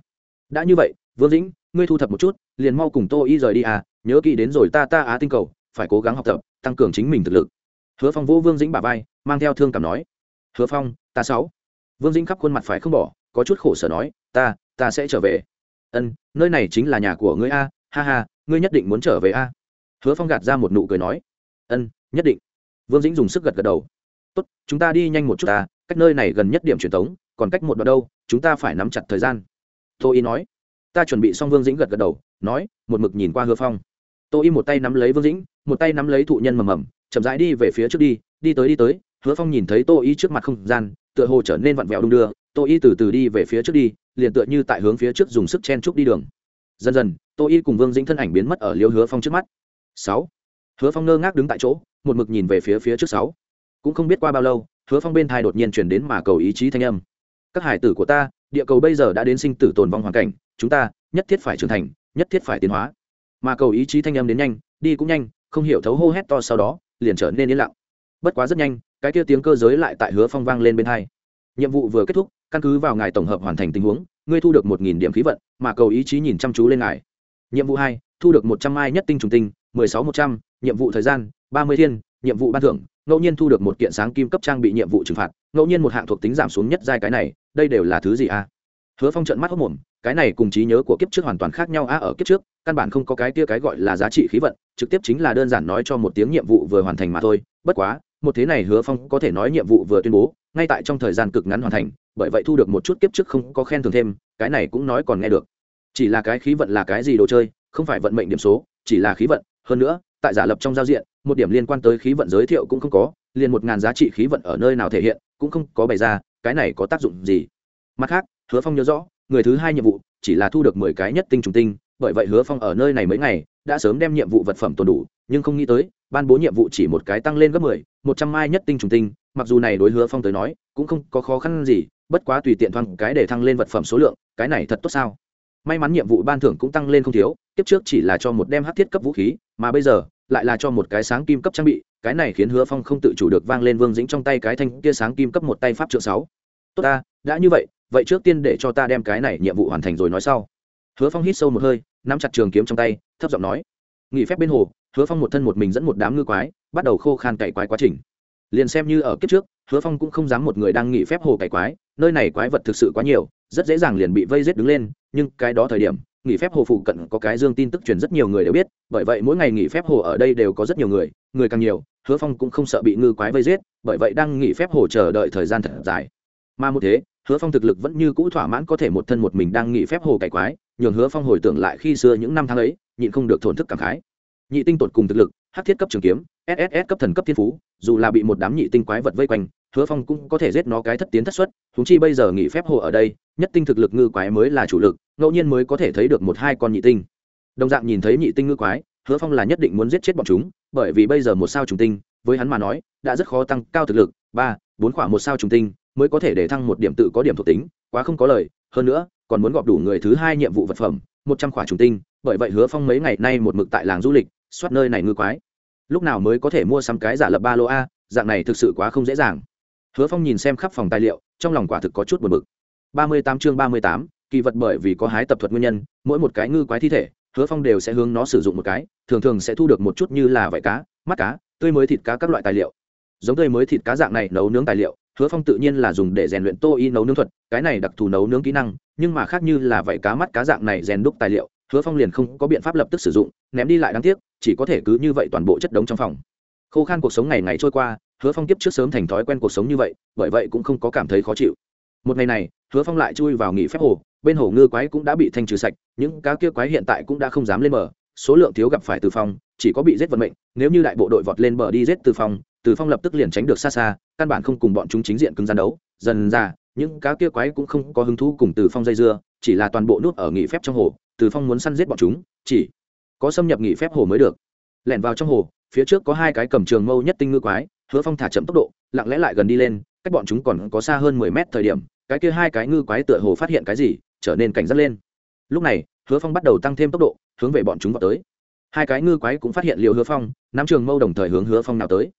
Đã như vậy, vương dĩnh, ngươi thu thập một chút, liền mau cùng tô y rời đi à nhớ kỹ đến rồi ta ta á tinh cầu, phải cố gắng học tập, tăng cường chính mình thực lực. Hứa phong vô vương dĩnh bà vai, mang theo thương cảm nói. Hứa phong, ta sáu. Vương dĩnh khắp khuôn mặt phải không bỏ, có chút khổ sở nói ta ta sẽ trở về. Ân, nơi này chính là nhà của ngươi a, ha ha, ngươi nhất định muốn trở về a. Hứa phong gạt ra một nụ cười nói. Ân, nhất định. Vương dĩnh dùng sức gật gật đầu. Tốt, chúng ta đi nhanh một chút ta, cách nơi này gần nhất điểm truyền thống còn cách một đoạn đâu, chúng ta phải nắm chặt thời gian. Tô y nói. Ta chuẩn bị xong vương dĩnh gật gật đầu, nói, một mực nhìn qua hứa phong. Tô y một tay nắm lấy vương dĩnh, một tay nắm lấy thụ nhân mầm mầm, chậm rãi đi về phía trước đi đi tới đi tới, hứa phong nhìn thấy tô y trước mặt không gian, tựa hồ trở nên vặn vẹo đung đưa. Tô y từ từ đi về phía trước đi liền tựa như tại hướng phía trước dùng sức chen trúc đi đường. Dần dần, tô y cùng vương dĩnh thân ảnh biến mất ở liêu hứa phong trước mắt. Sáu. Hứa phong ngơ ngác đứng tại chỗ, một mực nhìn về phía phía trước sáu. Cũng không biết qua bao lâu, hứa phong bên thai đột nhiên chuyển đến mà cầu ý chí thanh âm. Các hải tử của ta, địa cầu bây giờ đã đến sinh tử tồn vong hoàn cảnh, chúng ta, nhất thiết phải trưởng thành, nhất thiết phải tiến hóa. Mà cầu ý chí thanh âm đến nhanh, đi cũng nhanh, không hiểu thấu hô hét to sau đó, liền trở nên yên lặng. Bất quá rất nhanh, cái kia tiếng cơ giới lại tại hứa phong vang lên bên hai. Nhiệm vụ vừa kết thúc căn cứ vào ngài tổng hợp hoàn thành tình huống, ngươi thu được một nghìn điểm khí vận, mà cầu ý chí nhìn chăm chú lên ngài. Nhiệm vụ hai, thu được một trăm mai nhất tinh trùng tinh, mười sáu một trăm, nhiệm vụ thời gian, ba mươi thiên, nhiệm vụ ban thưởng, ngẫu nhiên thu được một kiện sáng kim cấp trang bị nhiệm vụ trừng phạt, ngẫu nhiên một hạng thuộc tính giảm xuống nhất giai cái này, đây đều là thứ gì a hứa phong trận mắt hốc mồm, cái này cùng trí nhớ của kiếp trước hoàn toàn khác nhau a ở kiếp trước, căn bản không có cái kia cái gọi là giá trị khí vận, trực tiếp chính là đơn giản nói cho một tiếng nhiệm vụ vừa hoàn thành mà thôi, bất quá, một thế này hứa phong có thể nói nhiệm vụ vừa tuyên bố ngay tại trong thời gian cực ngắn hoàn thành, bởi vậy thu được một chút kiếp trước không có khen thưởng thêm, cái này cũng nói còn nghe được. Chỉ là cái khí vận là cái gì đồ chơi, không phải vận mệnh điểm số, chỉ là khí vận. Hơn nữa, tại giả lập trong giao diện, một điểm liên quan tới khí vận giới thiệu cũng không có, liền một ngàn giá trị khí vận ở nơi nào thể hiện, cũng không có bày ra, cái này có tác dụng gì? Mặt khác, hứa phong nhớ rõ, người thứ hai nhiệm vụ, chỉ là thu được mười cái nhất tinh trùng tinh, bởi vậy hứa phong ở nơi này mấy ngày, đã sớm đem nhiệm vụ vật phẩm tồn đủ, nhưng không nghĩ tới, ban bố nhiệm vụ chỉ một cái tăng lên gấp mười, một trăm mai nhất tinh trùng tinh mặc dù này đối hứa phong tới nói, cũng không có khó khăn gì, bất quá tùy tiện thoáng cái để thăng lên vật phẩm số lượng, cái này thật tốt sao? May mắn nhiệm vụ ban thưởng cũng tăng lên không thiếu tiếp trước chỉ là cho một đem hát thiết cấp vũ khí, mà bây giờ, lại là cho một cái sáng kim cấp trang bị, cái này khiến hứa phong không tự chủ được vang lên vương dĩnh trong tay cái thanh kia sáng kim cấp một tay pháp trượng sáu. Tốt ta, đã như vậy vậy trước tiên để cho ta đem cái này nhiệm vụ hoàn thành rồi nói sau. Hứa phong hít sâu một hơi, nắm chặt trường kiếm trong tay, thấp giọng nói. Nghỉ phép bên hồ, hứa phong một thân một mình dẫn một đám ngư quái, bắt đầu khô khan cày quái quá trình liền xem như ở kiếp trước, hứa phong cũng không dám một người đang nghỉ phép hồ cày quái, nơi này quái vật thực sự quá nhiều, rất dễ dàng liền bị vây rết đứng lên, nhưng cái đó thời điểm, nghỉ phép hồ phụ cận có cái dương tin tức truyền rất nhiều người đều biết, bởi vậy mỗi ngày nghỉ phép hồ ở đây đều có rất nhiều người người càng nhiều, hứa phong cũng không sợ bị ngư quái vây rết bởi vậy đang nghỉ phép hồ chờ đợi thời gian thật dài. Mà một thế, hứa phong thực lực vẫn như cũ thỏa mãn có thể một thân một mình đang nghỉ phép hồ cải quái, nhường hứa phong hồi tưởng lại khi xưa những năm tháng ấy, nhịn không được thổn thức cảm khái. Nhị tinh tột cùng thực lực hát thiết cấp trường kiếm sss cấp thần cấp thiên phú, dù là bị một đám nhị tinh quái vật vây quanh, hứa phong cũng có thể giết nó cái thất tiến thất xuất thúng chi bây giờ nghỉ phép hồ ở đây, nhất tinh thực lực ngư quái mới là chủ lực, ngẫu nhiên mới có thể thấy được một hai con nhị tinh. Đồng dạng nhìn thấy nhị tinh ngư quái, hứa phong là nhất định muốn giết chết bọn chúng, bởi vì bây giờ một sao trùng tinh, với hắn mà nói, đã rất khó tăng cao thực lực, ba, bốn khoảng một sao trùng tinh mới có thể để thăng một điểm tự có điểm thuộc tính, quá không có lời, hơn nữa, còn muốn gọp đủ người thứ hai nhiệm vụ vật phẩm, một trăm khỏa trùng tinh, bởi vậy hứa phong mấy ngày nay một mực tại làng du lịch, soát nơi này ngư quái lúc nào mới có thể mua sắm cái giả lập ba lô a, dạng này thực sự quá không dễ dàng. Hứa phong nhìn xem khắp phòng tài liệu, trong lòng quả thực có chút buồn bực. Ba mươi tám chương ba mươi tám, kỳ vật bởi vì có hái tập thuật nguyên nhân, mỗi một cái ngư quái thi thể, hứa phong đều sẽ hướng nó sử dụng một cái, thường thường sẽ thu được một chút như là vải cá, mắt cá, tươi mới thịt cá các loại tài liệu. Giống tươi mới thịt cá dạng này nấu nướng tài liệu, hứa phong tự nhiên là dùng để rèn luyện tô y nấu nướng thuật, cái này đặc thù nấu nướng kỹ năng, nhưng mà khác như là vảy cá mắt cá dạng này rèn đúc tài liệu hứa phong liền không có biện pháp lập tức sử dụng, ném đi lại đáng tiếc, chỉ có thể cứ như vậy toàn bộ chất đống trong phòng. Khô khan cuộc sống ngày ngày trôi qua, hứa phong tiếp trước sớm thành thói quen cuộc sống như vậy, bởi vậy cũng không có cảm thấy khó chịu. Một ngày này, hứa phong lại chui vào nghỉ phép hồ, bên hồ ngư quái cũng đã bị thanh trừ sạch, những cá kia quái hiện tại cũng đã không dám lên bờ, số lượng thiếu gặp phải từ phong chỉ có bị giết vận mệnh, nếu như đại bộ đội vọt lên bờ đi giết từ phong từ phong lập tức liền tránh được xa xa, căn bản không cùng bọn chúng chính diện cứng gian đấu, dần ra những cá kia quái cũng không có hứng thú cùng từ phong dây dưa, chỉ là toàn bộ nút ở nghỉ phép trong hồ từ phong muốn săn giết bọn chúng, chỉ có xâm nhập nghỉ phép hồ mới được. Lẻn vào trong hồ, phía trước có hai cái cầm trường mâu nhất tinh ngư quái, hứa phong thả chậm tốc độ, lặng lẽ lại gần đi lên, cách bọn chúng còn có xa hơn mười mét thời điểm, cái kia hai cái ngư quái tựa hồ phát hiện cái gì, trở nên cảnh giác lên. Lúc này, hứa phong bắt đầu tăng thêm tốc độ, hướng về bọn chúng vào tới. Hai cái ngư quái cũng phát hiện liều hứa phong, nắm trường mâu đồng thời hướng hứa phong nào tới.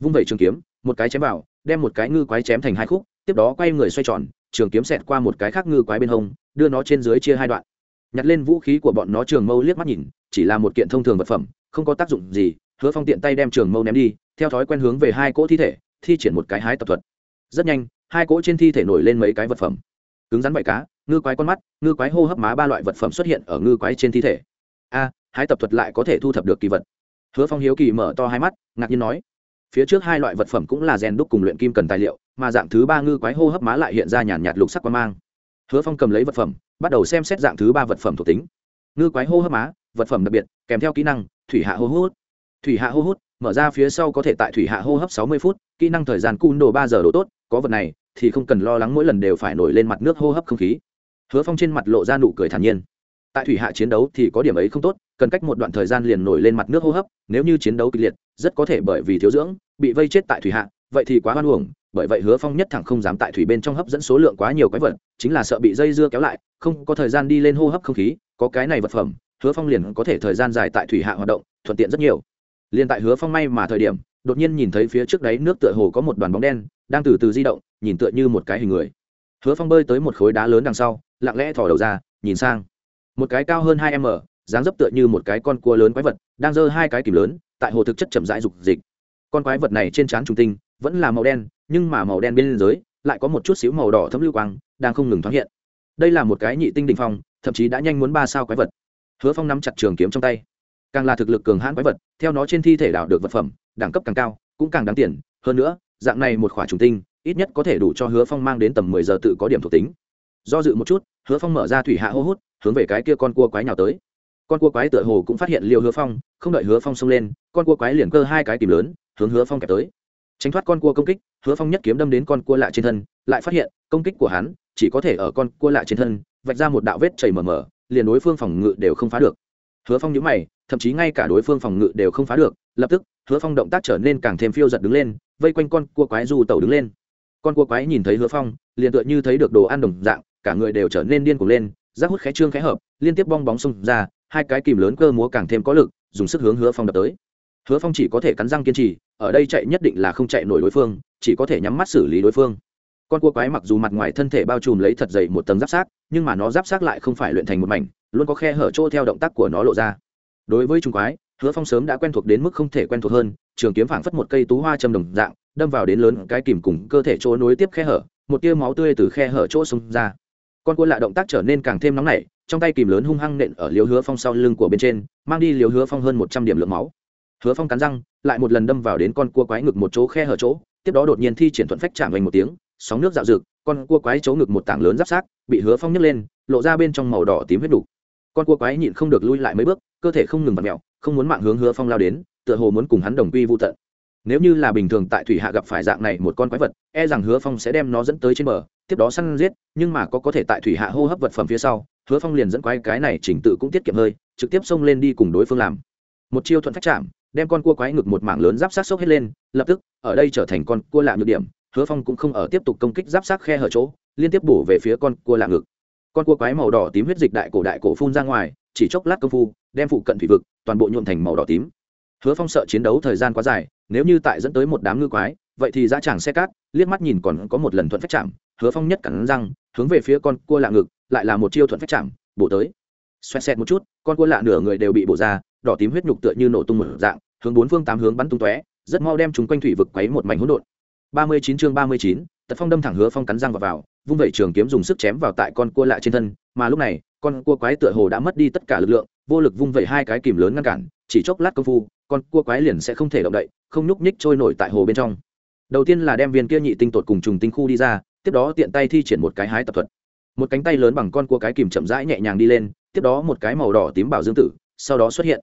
Vung vẩy trường kiếm, một cái chém vào, đem một cái ngư quái chém thành hai khúc, tiếp đó quay người xoay tròn, trường kiếm xẹt qua một cái khác ngư quái bên hông, đưa nó trên dưới chia hai đoạn nhặt lên vũ khí của bọn nó trường mâu liếc mắt nhìn, chỉ là một kiện thông thường vật phẩm, không có tác dụng gì, hứa phong tiện tay đem trường mâu ném đi, theo thói quen hướng về hai cỗ thi thể, thi triển một cái hái tập thuật. Rất nhanh, hai cỗ trên thi thể nổi lên mấy cái vật phẩm. Cứng rắn bậy cá, ngư quái con mắt, ngư quái hô hấp má ba loại vật phẩm xuất hiện ở ngư quái trên thi thể. A, hái tập thuật lại có thể thu thập được kỳ vật. Hứa phong hiếu kỳ mở to hai mắt, ngạc nhiên nói, phía trước hai loại vật phẩm cũng là rèn đúc cùng luyện kim cần tài liệu, mà dạng thứ ba ngư quái hô hấp má lại hiện ra nhàn nhạt lục sắc quan mang hứa phong cầm lấy vật phẩm, bắt đầu xem xét dạng thứ ba vật phẩm thuộc tính. Ngư quái hô hấp má, vật phẩm đặc biệt, kèm theo kỹ năng, thủy hạ hô hút. Thủy hạ hô hút, mở ra phía sau có thể tại thủy hạ hô hấp sáu mươi phút, kỹ năng thời gian cun đồ ba giờ độ tốt, có vật này thì không cần lo lắng mỗi lần đều phải nổi lên mặt nước hô hấp không khí. Hứa phong trên mặt lộ ra nụ cười thản nhiên. Tại thủy hạ chiến đấu thì có điểm ấy không tốt, cần cách một đoạn thời gian liền nổi lên mặt nước hô hấp, nếu như chiến đấu kịch liệt, rất có thể bởi vì thiếu dưỡng, bị vây chết tại thủy hạ, vậy thì quá hoan uổng bởi vậy hứa phong nhất thẳng không dám tại thủy bên trong hấp dẫn số lượng quá nhiều quái vật, chính là sợ bị dây dưa kéo lại, không có thời gian đi lên hô hấp không khí, có cái này vật phẩm, hứa phong liền có thể thời gian dài tại thủy hạ hoạt động, thuận tiện rất nhiều. Liền tại hứa phong may mà thời điểm, đột nhiên nhìn thấy phía trước đáy nước tựa hồ có một đoàn bóng đen, đang từ từ di động, nhìn tựa như một cái hình người. Hứa phong bơi tới một khối đá lớn đằng sau, lặng lẽ thỏ đầu ra, nhìn sang. Một cái cao hơn hai m dáng dấp tựa như một cái con cua lớn quái vật, đang giơ hai cái kìm lớn, tại hồ thực chất chậm rãi dục dịch. Con quái vật này trên trán trung tinh vẫn là màu đen, nhưng mà màu đen bên dưới lại có một chút xíu màu đỏ thấm lưu quang đang không ngừng thoáng hiện. Đây là một cái nhị tinh đình phong, thậm chí đã nhanh muốn ba sao quái vật. Hứa phong nắm chặt trường kiếm trong tay. Càng là thực lực cường hãn quái vật, theo nó trên thi thể đảo được vật phẩm, đẳng cấp càng cao, cũng càng đáng tiền. Hơn nữa, dạng này một khỏa trùng tinh, ít nhất có thể đủ cho hứa phong mang đến tầm mười giờ tự có điểm thuộc tính. Do dự một chút, hứa phong mở ra thủy hạ hô hút, hướng về cái kia con cua quái nào tới. Con cua quái tựa hồ cũng phát hiện liều hứa phong, không đợi hứa phong xông lên, con cua quái liền cơ hai cái kìm lớn, hướng hứa phong kẹp tới tránh thoát con cua công kích, hứa phong nhất kiếm đâm đến con cua lạ trên thân, lại phát hiện, công kích của hắn chỉ có thể ở con cua lạ trên thân, vạch ra một đạo vết chảy mờ mờ, liền đối phương phòng ngự đều không phá được. Hứa phong nhíu mày, thậm chí ngay cả đối phương phòng ngự đều không phá được, lập tức, hứa phong động tác trở nên càng thêm phiêu giật đứng lên, vây quanh con cua quái du tẩu đứng lên. Con cua quái nhìn thấy hứa phong, liền tựa như thấy được đồ ăn đồng dạng, cả người đều trở nên điên cuồng lên rác hút khẽ trương khẽ hợp, liên tiếp bong bóng xông ra, hai cái kìm lớn cơ múa càng thêm có lực, dùng sức hướng hứa phong đập tới. Hứa phong chỉ có thể cắn răng kiên trì ở đây chạy nhất định là không chạy nổi đối phương, chỉ có thể nhắm mắt xử lý đối phương. Con cua quái mặc dù mặt ngoài thân thể bao trùm lấy thật dày một tầng giáp sát nhưng mà nó giáp sát lại không phải luyện thành một mảnh, luôn có khe hở chỗ theo động tác của nó lộ ra. Đối với trùng quái, hứa phong sớm đã quen thuộc đến mức không thể quen thuộc hơn, trường kiếm phảng phất một cây tú hoa châm đồng dạng, đâm vào đến lớn cái kìm cùng cơ thể chỗ nối tiếp khe hở, một tia máu tươi từ khe hở chỗ xông ra. Con cua lạ động tác trở nên càng thêm nóng nảy, trong tay kìm lớn hung hăng nện ở liều hứa phong sau lưng của bên trên, mang đi liều hứa phong hơn một trăm điểm lượng máu hứa phong cắn răng, lại một lần đâm vào đến con cua quái ngực một chỗ khe hở chỗ, tiếp đó đột nhiên thi triển thuận phách chạm vành một tiếng, sóng nước dạo rực, con cua quái chỗ ngực một tảng lớn giáp sát, bị hứa phong nhấc lên, lộ ra bên trong màu đỏ tím huyết đủ. con cua quái nhịn không được lui lại mấy bước, cơ thể không ngừng vặt mẹo không muốn mạng hướng hứa phong lao đến, tựa hồ muốn cùng hắn đồng quy vô tận nếu như là bình thường tại thủy hạ gặp phải dạng này một con quái vật e rằng hứa phong sẽ đem nó dẫn tới trên bờ, tiếp đó săn giết, nhưng mà có có thể tại thủy hạ hô hấp vật phẩm phía sau, hứa phong liền dẫn quái cái này chỉnh tự cũng tiết kiệm hơi, trực tiếp xông lên đi cùng đối phương làm một chiêu thuận phách chạm đem con cua quái ngực một mảng lớn giáp sát sốc hết lên, lập tức, ở đây trở thành con cua lạ nhược điểm, hứa phong cũng không ở tiếp tục công kích giáp sát khe hở chỗ, liên tiếp bổ về phía con cua lạ ngực. Con cua quái màu đỏ tím huyết dịch đại cổ đại cổ phun ra ngoài, chỉ chốc lát công phu, đem phụ cận thủy vực, toàn bộ nhuộm thành màu đỏ tím. Hứa phong sợ chiến đấu thời gian quá dài, nếu như tại dẫn tới một đám ngư quái, vậy thì ra chàng xe cát, liếc mắt nhìn còn có một lần thuận phách chạm, hứa phong nhất cắn răng, hướng về phía con cua lạ ngực, lại là một chiêu thuận phách chạm, bổ tới. Xoẹt xẹt một chút, con cua lạ nửa người đều bị bổ ra đỏ tím huyết nhục tựa như nổ tung một dạng hướng bốn phương tám hướng bắn tung tóe rất mau đem chúng quanh thủy vực quấy một mảnh hỗn độn. Ba mươi chín chương ba mươi chín tật phong đâm thẳng hứa phong cắn răng vào, vào vung vẩy trường kiếm dùng sức chém vào tại con cua lạ trên thân mà lúc này con cua quái tựa hồ đã mất đi tất cả lực lượng vô lực vung vẩy hai cái kìm lớn ngăn cản chỉ chốc lát công phu con cua quái liền sẽ không thể động đậy không nhúc nhích trôi nổi tại hồ bên trong. Đầu tiên là đem viên kia nhị tinh tột cùng trùng tinh khu đi ra tiếp đó tiện tay thi triển một cái hái tập thuật. Một cánh tay lớn bằng con cua cái kìm chậm rãi nhẹ nhàng đi lên tiếp đó một cái màu đỏ tím bảo dương tử sau đó xuất hiện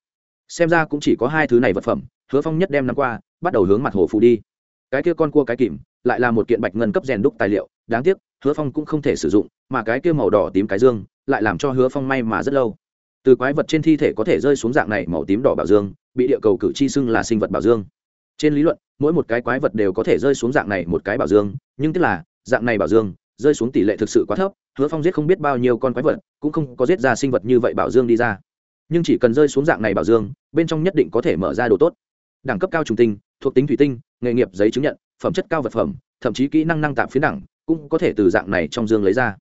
xem ra cũng chỉ có hai thứ này vật phẩm, hứa phong nhất đem năm qua, bắt đầu hướng mặt hồ phù đi. Cái kia con cua cái kìm, lại là một kiện bạch ngân cấp rèn đúc tài liệu, đáng tiếc, hứa phong cũng không thể sử dụng, mà cái kia màu đỏ tím cái dương, lại làm cho hứa phong may mà rất lâu. Từ quái vật trên thi thể có thể rơi xuống dạng này màu tím đỏ bảo dương, bị địa cầu cử chi xưng là sinh vật bảo dương. Trên lý luận, mỗi một cái quái vật đều có thể rơi xuống dạng này một cái bảo dương, nhưng tức là, dạng này bảo dương, rơi xuống tỷ lệ thực sự quá thấp, hứa phong giết không biết bao nhiêu con quái vật, cũng không có giết ra sinh vật như vậy bảo dương đi ra nhưng chỉ cần rơi xuống dạng này bảo dương, bên trong nhất định có thể mở ra đồ tốt. Đẳng cấp cao trùng tinh, thuộc tính thủy tinh, nghề nghiệp giấy chứng nhận, phẩm chất cao vật phẩm, thậm chí kỹ năng năng tạm phiến đẳng, cũng có thể từ dạng này trong dương lấy ra.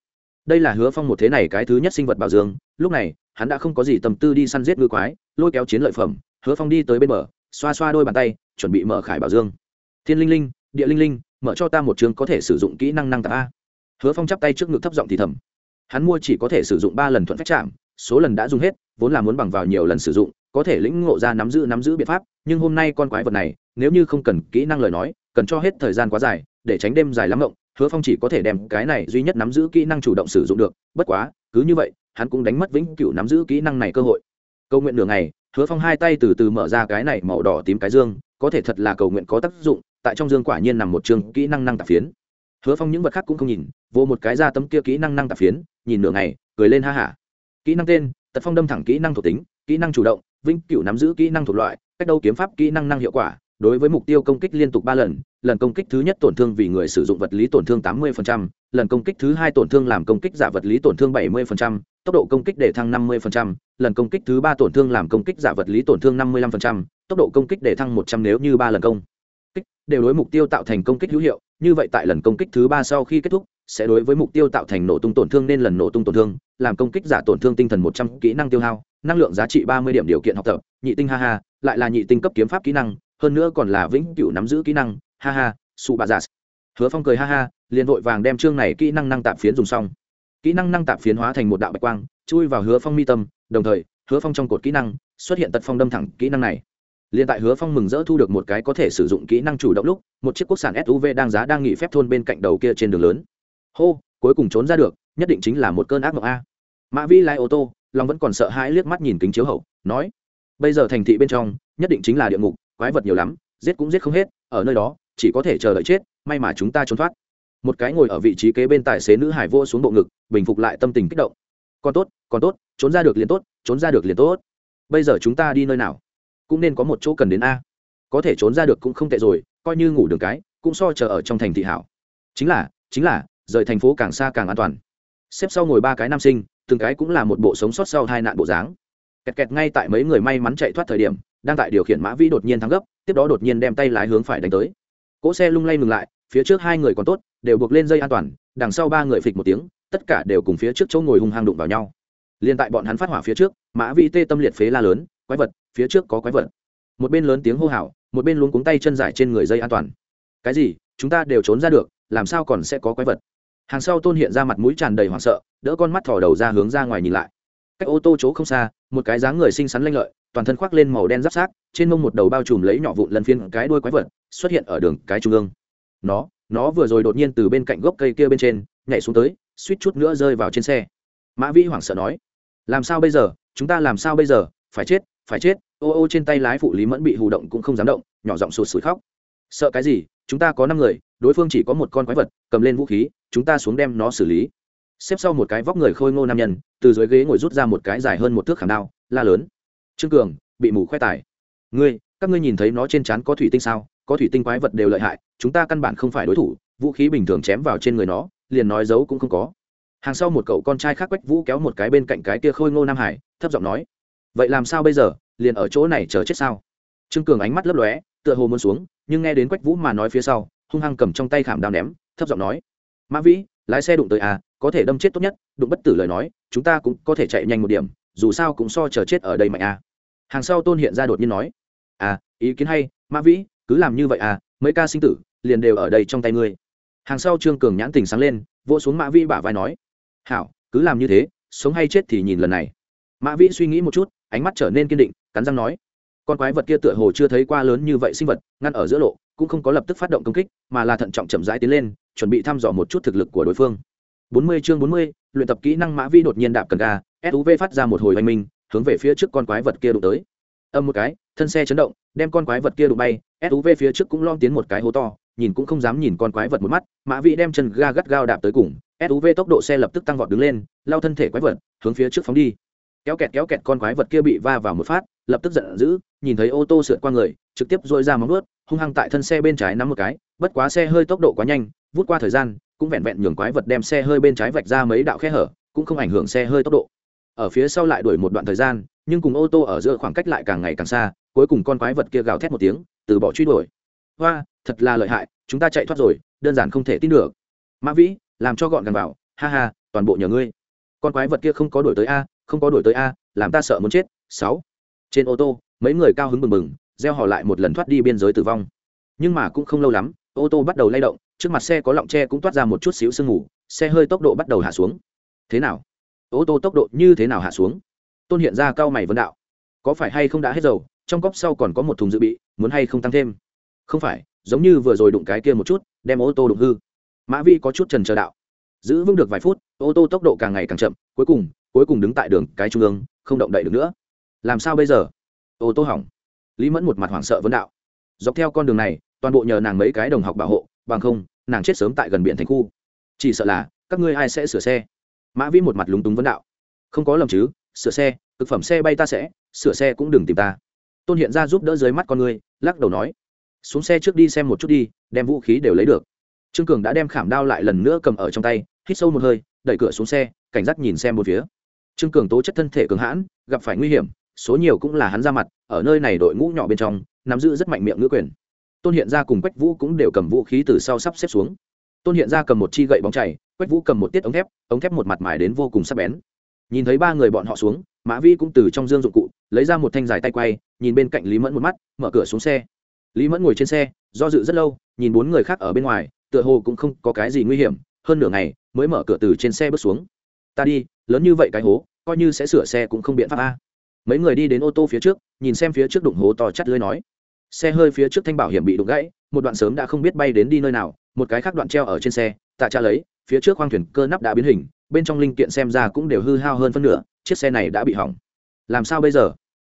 Đây là hứa phong một thế này cái thứ nhất sinh vật bảo dương, lúc này, hắn đã không có gì tâm tư đi săn giết ngư quái, lôi kéo chiến lợi phẩm, hứa phong đi tới bên bờ, xoa xoa đôi bàn tay, chuẩn bị mở khải bảo dương. Thiên linh linh, địa linh linh, mở cho ta một trường có thể sử dụng kỹ năng năng tạp a. Hứa phong chắp tay trước ngực thấp giọng thì thầm. Hắn mua chỉ có thể sử dụng ba lần thuận phép chạm số lần đã dùng hết, vốn là muốn bằng vào nhiều lần sử dụng, có thể lĩnh ngộ ra nắm giữ nắm giữ biện pháp, nhưng hôm nay con quái vật này, nếu như không cần kỹ năng lời nói, cần cho hết thời gian quá dài, để tránh đêm dài lắm rộng hứa phong chỉ có thể đem cái này duy nhất nắm giữ kỹ năng chủ động sử dụng được, bất quá, cứ như vậy, hắn cũng đánh mất vĩnh cửu nắm giữ kỹ năng này cơ hội. Câu nguyện đường này hứa phong hai tay từ từ mở ra cái này màu đỏ tím cái dương, có thể thật là cầu nguyện có tác dụng, tại trong dương quả nhiên nằm một chương kỹ năng năng tạp phiến. Hứa phong những vật khác cũng không nhìn vô một cái ra tấm kia kỹ năng năng tạp phiến, nhìn nửa ngày, cười lên ha hả kỹ năng tên tật phong đâm thẳng kỹ năng thuộc tính kỹ năng chủ động vĩnh cửu nắm giữ kỹ năng thuộc loại cách đâu kiếm pháp kỹ năng năng hiệu quả đối với mục tiêu công kích liên tục ba lần lần công kích thứ nhất tổn thương vì người sử dụng vật lý tổn thương tám mươi lần công kích thứ hai tổn thương làm công kích giả vật lý tổn thương bảy mươi tốc độ công kích để thăng 50%, lần công kích thứ ba tổn thương làm công kích giả vật lý tổn thương 55%, tốc độ công kích để thăng 100 nếu như ba lần công kích đều đối mục tiêu tạo thành công kích hữu hiệu như vậy tại lần công kích thứ ba sau khi kết thúc sẽ đối với mục tiêu tạo thành nổ tung tổn thương nên lần nổ tung tổn thương, làm công kích giả tổn thương tinh thần 100 kỹ năng tiêu hao, năng lượng giá trị 30 điểm điều kiện học tập, nhị tinh ha ha, lại là nhị tinh cấp kiếm pháp kỹ năng, hơn nữa còn là vĩnh cửu nắm giữ kỹ năng, ha ha su bà giả. Hứa phong cười ha ha, liền vội vàng đem chương này kỹ năng năng tạp phiến dùng xong. Kỹ năng năng tạp phiến hóa thành một đạo bạch quang, chui vào hứa phong mi tâm, đồng thời, hứa phong trong cột kỹ năng xuất hiện tật phong đâm thẳng kỹ năng này. Liền tại hứa phong mừng rỡ thu được một cái có thể sử dụng kỹ năng chủ động lúc, một chiếc quốc sản suv đang giá đang nghỉ phép thôn bên cạnh đầu kia trên đường lớn hô, cuối cùng trốn ra được, nhất định chính là một cơn ác mộng a. Mã vi lái ô tô long vẫn còn sợ hãi liếc mắt nhìn kính chiếu hậu, nói, bây giờ thành thị bên trong, nhất định chính là địa ngục, quái vật nhiều lắm, giết cũng giết không hết, ở nơi đó, chỉ có thể chờ đợi chết, may mà chúng ta trốn thoát. Một cái ngồi ở vị trí kế bên tài xế nữ hải vô xuống bộ ngực, bình phục lại tâm tình kích động. Còn tốt còn tốt, trốn ra được liền tốt, trốn ra được liền tốt. Bây giờ chúng ta đi nơi nào? Cũng nên có một chỗ cần đến a. Có thể trốn ra được cũng không tệ rồi, coi như ngủ đường cái, cũng so chờ ở trong thành thị hảo. Chính là chính là rời thành phố càng xa càng an toàn. Xếp sau ngồi ba cái nam sinh, từng cái cũng là một bộ sống sót sau hai nạn bộ dáng. Kẹt kẹt ngay tại mấy người may mắn chạy thoát thời điểm, đang tại điều khiển mã vĩ đột nhiên thắng gấp, tiếp đó đột nhiên đem tay lái hướng phải đánh tới. Cỗ xe lung lay ngừng lại, phía trước hai người còn tốt, đều buộc lên dây an toàn, đằng sau ba người phịch một tiếng, tất cả đều cùng phía trước chỗ ngồi hung hăng đụng vào nhau. Liền tại bọn hắn phát hỏa phía trước, mã vĩ tê tâm liệt phế la lớn, quái vật, phía trước có quái vật. Một bên lớn tiếng hô hào, một bên luống cuống tay chân dài trên người dây an toàn. Cái gì? Chúng ta đều trốn ra được, làm sao còn sẽ có quái vật? Hàng sau tôn hiện ra mặt mũi tràn đầy hoảng sợ, đỡ con mắt thỏ đầu ra hướng ra ngoài nhìn lại. Cách ô tô chỗ không xa, một cái dáng người xinh xắn lanh lợi, toàn thân khoác lên màu đen giáp sát trên mông một đầu bao trùm lấy nhỏ vụn lần phiên cái đuôi quái vật, xuất hiện ở đường cái trung ương. Nó nó vừa rồi đột nhiên từ bên cạnh gốc cây kia bên trên, nhảy xuống tới, suýt chút nữa rơi vào trên xe. Mã vĩ hoảng sợ nói, làm sao bây giờ? Chúng ta làm sao bây giờ? Phải chết phải chết. Ô ô trên tay lái phụ lý mẫn bị hù động cũng không dám động, nhỏ giọng sụt sùi khóc sợ cái gì? Chúng ta có năm người, đối phương chỉ có một con quái vật, cầm lên vũ khí, chúng ta xuống đem nó xử lý. Xếp sau một cái vóc người khôi ngô nam nhân, từ dưới ghế ngồi rút ra một cái dài hơn một thước khảm đao, la lớn. Trương cường, bị mù khoe tài. Ngươi, các ngươi nhìn thấy nó trên trán có thủy tinh sao? Có thủy tinh quái vật đều lợi hại, chúng ta căn bản không phải đối thủ, vũ khí bình thường chém vào trên người nó, liền nói giấu cũng không có. Hàng sau một cậu con trai khác quách vũ kéo một cái bên cạnh cái kia khôi ngô nam hải, thấp giọng nói. Vậy làm sao bây giờ? Liền ở chỗ này chờ chết sao? Trương cường ánh mắt lấp lóe, tựa hồ muốn xuống nhưng nghe đến quách vũ mà nói phía sau, hung hăng cầm trong tay khảm đao ném, thấp giọng nói, mã vĩ, lái xe đụng tới à có thể đâm chết tốt nhất, đụng bất tử lời nói, chúng ta cũng có thể chạy nhanh một điểm, dù sao cũng so chờ chết ở đây mạnh à. Hàng sau tôn hiện ra đột nhiên nói à ý kiến hay, mã vĩ, cứ làm như vậy à mấy ca sinh tử, liền đều ở đây trong tay ngươi. Hàng sau trương cường nhãn tình sáng lên, vỗ xuống mã vĩ bả vai nói, hảo, cứ làm như thế, sống hay chết thì nhìn lần này. Mã vĩ suy nghĩ một chút, ánh mắt trở nên kiên định, cắn răng nói con quái vật kia tựa hồ chưa thấy qua lớn như vậy sinh vật ngăn ở giữa lộ cũng không có lập tức phát động công kích mà là thận trọng chậm rãi tiến lên chuẩn bị thăm dò một chút thực lực của đối phương. 40 chương 40, luyện tập kỹ năng mã vi đột nhiên đạp cần ga suv phát ra một hồi oanh minh hướng về phía trước con quái vật kia đụng tới. Âm một cái thân xe chấn động đem con quái vật kia đụng bay suv phía trước cũng lom tiến một cái hố to nhìn cũng không dám nhìn con quái vật một mắt mã vi đem chân ga gắt gao đạp tới cùng suv tốc độ xe lập tức tăng vọt đứng lên lao thân thể quái vật hướng phía trước phóng đi. Kéo kẹt kéo kẹt con quái vật kia bị va vào một phát lập tức giận dữ nhìn thấy ô tô sượt qua người, trực tiếp dội ra móng ướt hung hăng tại thân xe bên trái nắm một cái, bất quá xe hơi tốc độ quá nhanh, vút qua thời gian, cũng vẹn vẹn nhường quái vật đem xe hơi bên trái vạch ra mấy đạo khe hở, cũng không ảnh hưởng xe hơi tốc độ. Ở phía sau lại đuổi một đoạn thời gian, nhưng cùng ô tô ở giữa khoảng cách lại càng ngày càng xa, cuối cùng con quái vật kia gào thét một tiếng, từ bỏ truy đuổi. Hoa, thật là lợi hại, chúng ta chạy thoát rồi, đơn giản không thể tin được. Mã vĩ, làm cho gọn gàng vào, ha ha, toàn bộ nhờ ngươi. Con quái vật kia không có đuổi tới a, không có đuổi tới a, làm ta sợ muốn chết. Sáu. Trên ô tô mấy người cao hứng bừng bừng, gieo họ lại một lần thoát đi biên giới tử vong. Nhưng mà cũng không lâu lắm, ô tô bắt đầu lay động, trước mặt xe có lọng tre cũng toát ra một chút xíu sương mù, xe hơi tốc độ bắt đầu hạ xuống. Thế nào? Ô tô tốc độ như thế nào hạ xuống? Tôn hiện ra cao mày vân đạo. Có phải hay không đã hết dầu, trong cốc sau còn có một thùng dự bị, muốn hay không tăng thêm? Không phải, giống như vừa rồi đụng cái kia một chút, đem ô tô đụng hư. Mã vi có chút trần chờ đạo. Giữ vững được vài phút, ô tô tốc độ càng ngày càng chậm, cuối cùng cuối cùng đứng tại đường, cái trung ương, không động đậy được nữa. Làm sao bây giờ? Ô tô hỏng. Lý mẫn một mặt hoảng sợ vấn đạo. Dọc theo con đường này, toàn bộ nhờ nàng mấy cái đồng học bảo hộ, bằng không, nàng chết sớm tại gần biển thành khu. Chỉ sợ là, các ngươi ai sẽ sửa xe? Mã vi một mặt lúng túng vấn đạo. Không có lầm chứ, sửa xe, thực phẩm xe bay ta sẽ, sửa xe cũng đừng tìm ta. Tôn hiện ra giúp đỡ dưới mắt con ngươi, lắc đầu nói. Xuống xe trước đi xem một chút đi, đem vũ khí đều lấy được. Trương cường đã đem khảm đao lại lần nữa cầm ở trong tay, hít sâu một hơi, đẩy cửa xuống xe, cảnh giác nhìn xem một phía. Trương cường tố chất thân thể cường hãn, gặp phải nguy hiểm số nhiều cũng là hắn ra mặt, ở nơi này đội ngũ nhỏ bên trong, nắm giữ rất mạnh miệng ngữ quyền. Tôn hiện ra cùng quách vũ cũng đều cầm vũ khí từ sau sắp xếp xuống. Tôn hiện ra cầm một chi gậy bóng chảy quách vũ cầm một tiết ống thép ống thép một mặt mài đến vô cùng sắc bén. Nhìn thấy ba người bọn họ xuống, mã vi cũng từ trong dương dụng cụ, lấy ra một thanh dài tay quay, nhìn bên cạnh lý mẫn một mắt, mở cửa xuống xe. Lý mẫn ngồi trên xe, do dự rất lâu, nhìn bốn người khác ở bên ngoài, tựa hồ cũng không có cái gì nguy hiểm, hơn nửa ngày mới mở cửa từ trên xe bước xuống. Ta đi, lớn như vậy cái hố, coi như sẽ sửa xe cũng không biện pháp a mấy người đi đến ô tô phía trước, nhìn xem phía trước đụng hố to chắt lưới nói. Xe hơi phía trước thanh bảo hiểm bị đụng gãy, một đoạn sớm đã không biết bay đến đi nơi nào, một cái khác đoạn treo ở trên xe, tạ tra lấy, phía trước khoang thuyền cơ nắp đã biến hình, bên trong linh kiện xem ra cũng đều hư hao hơn phân nửa, chiếc xe này đã bị hỏng. Làm sao bây giờ?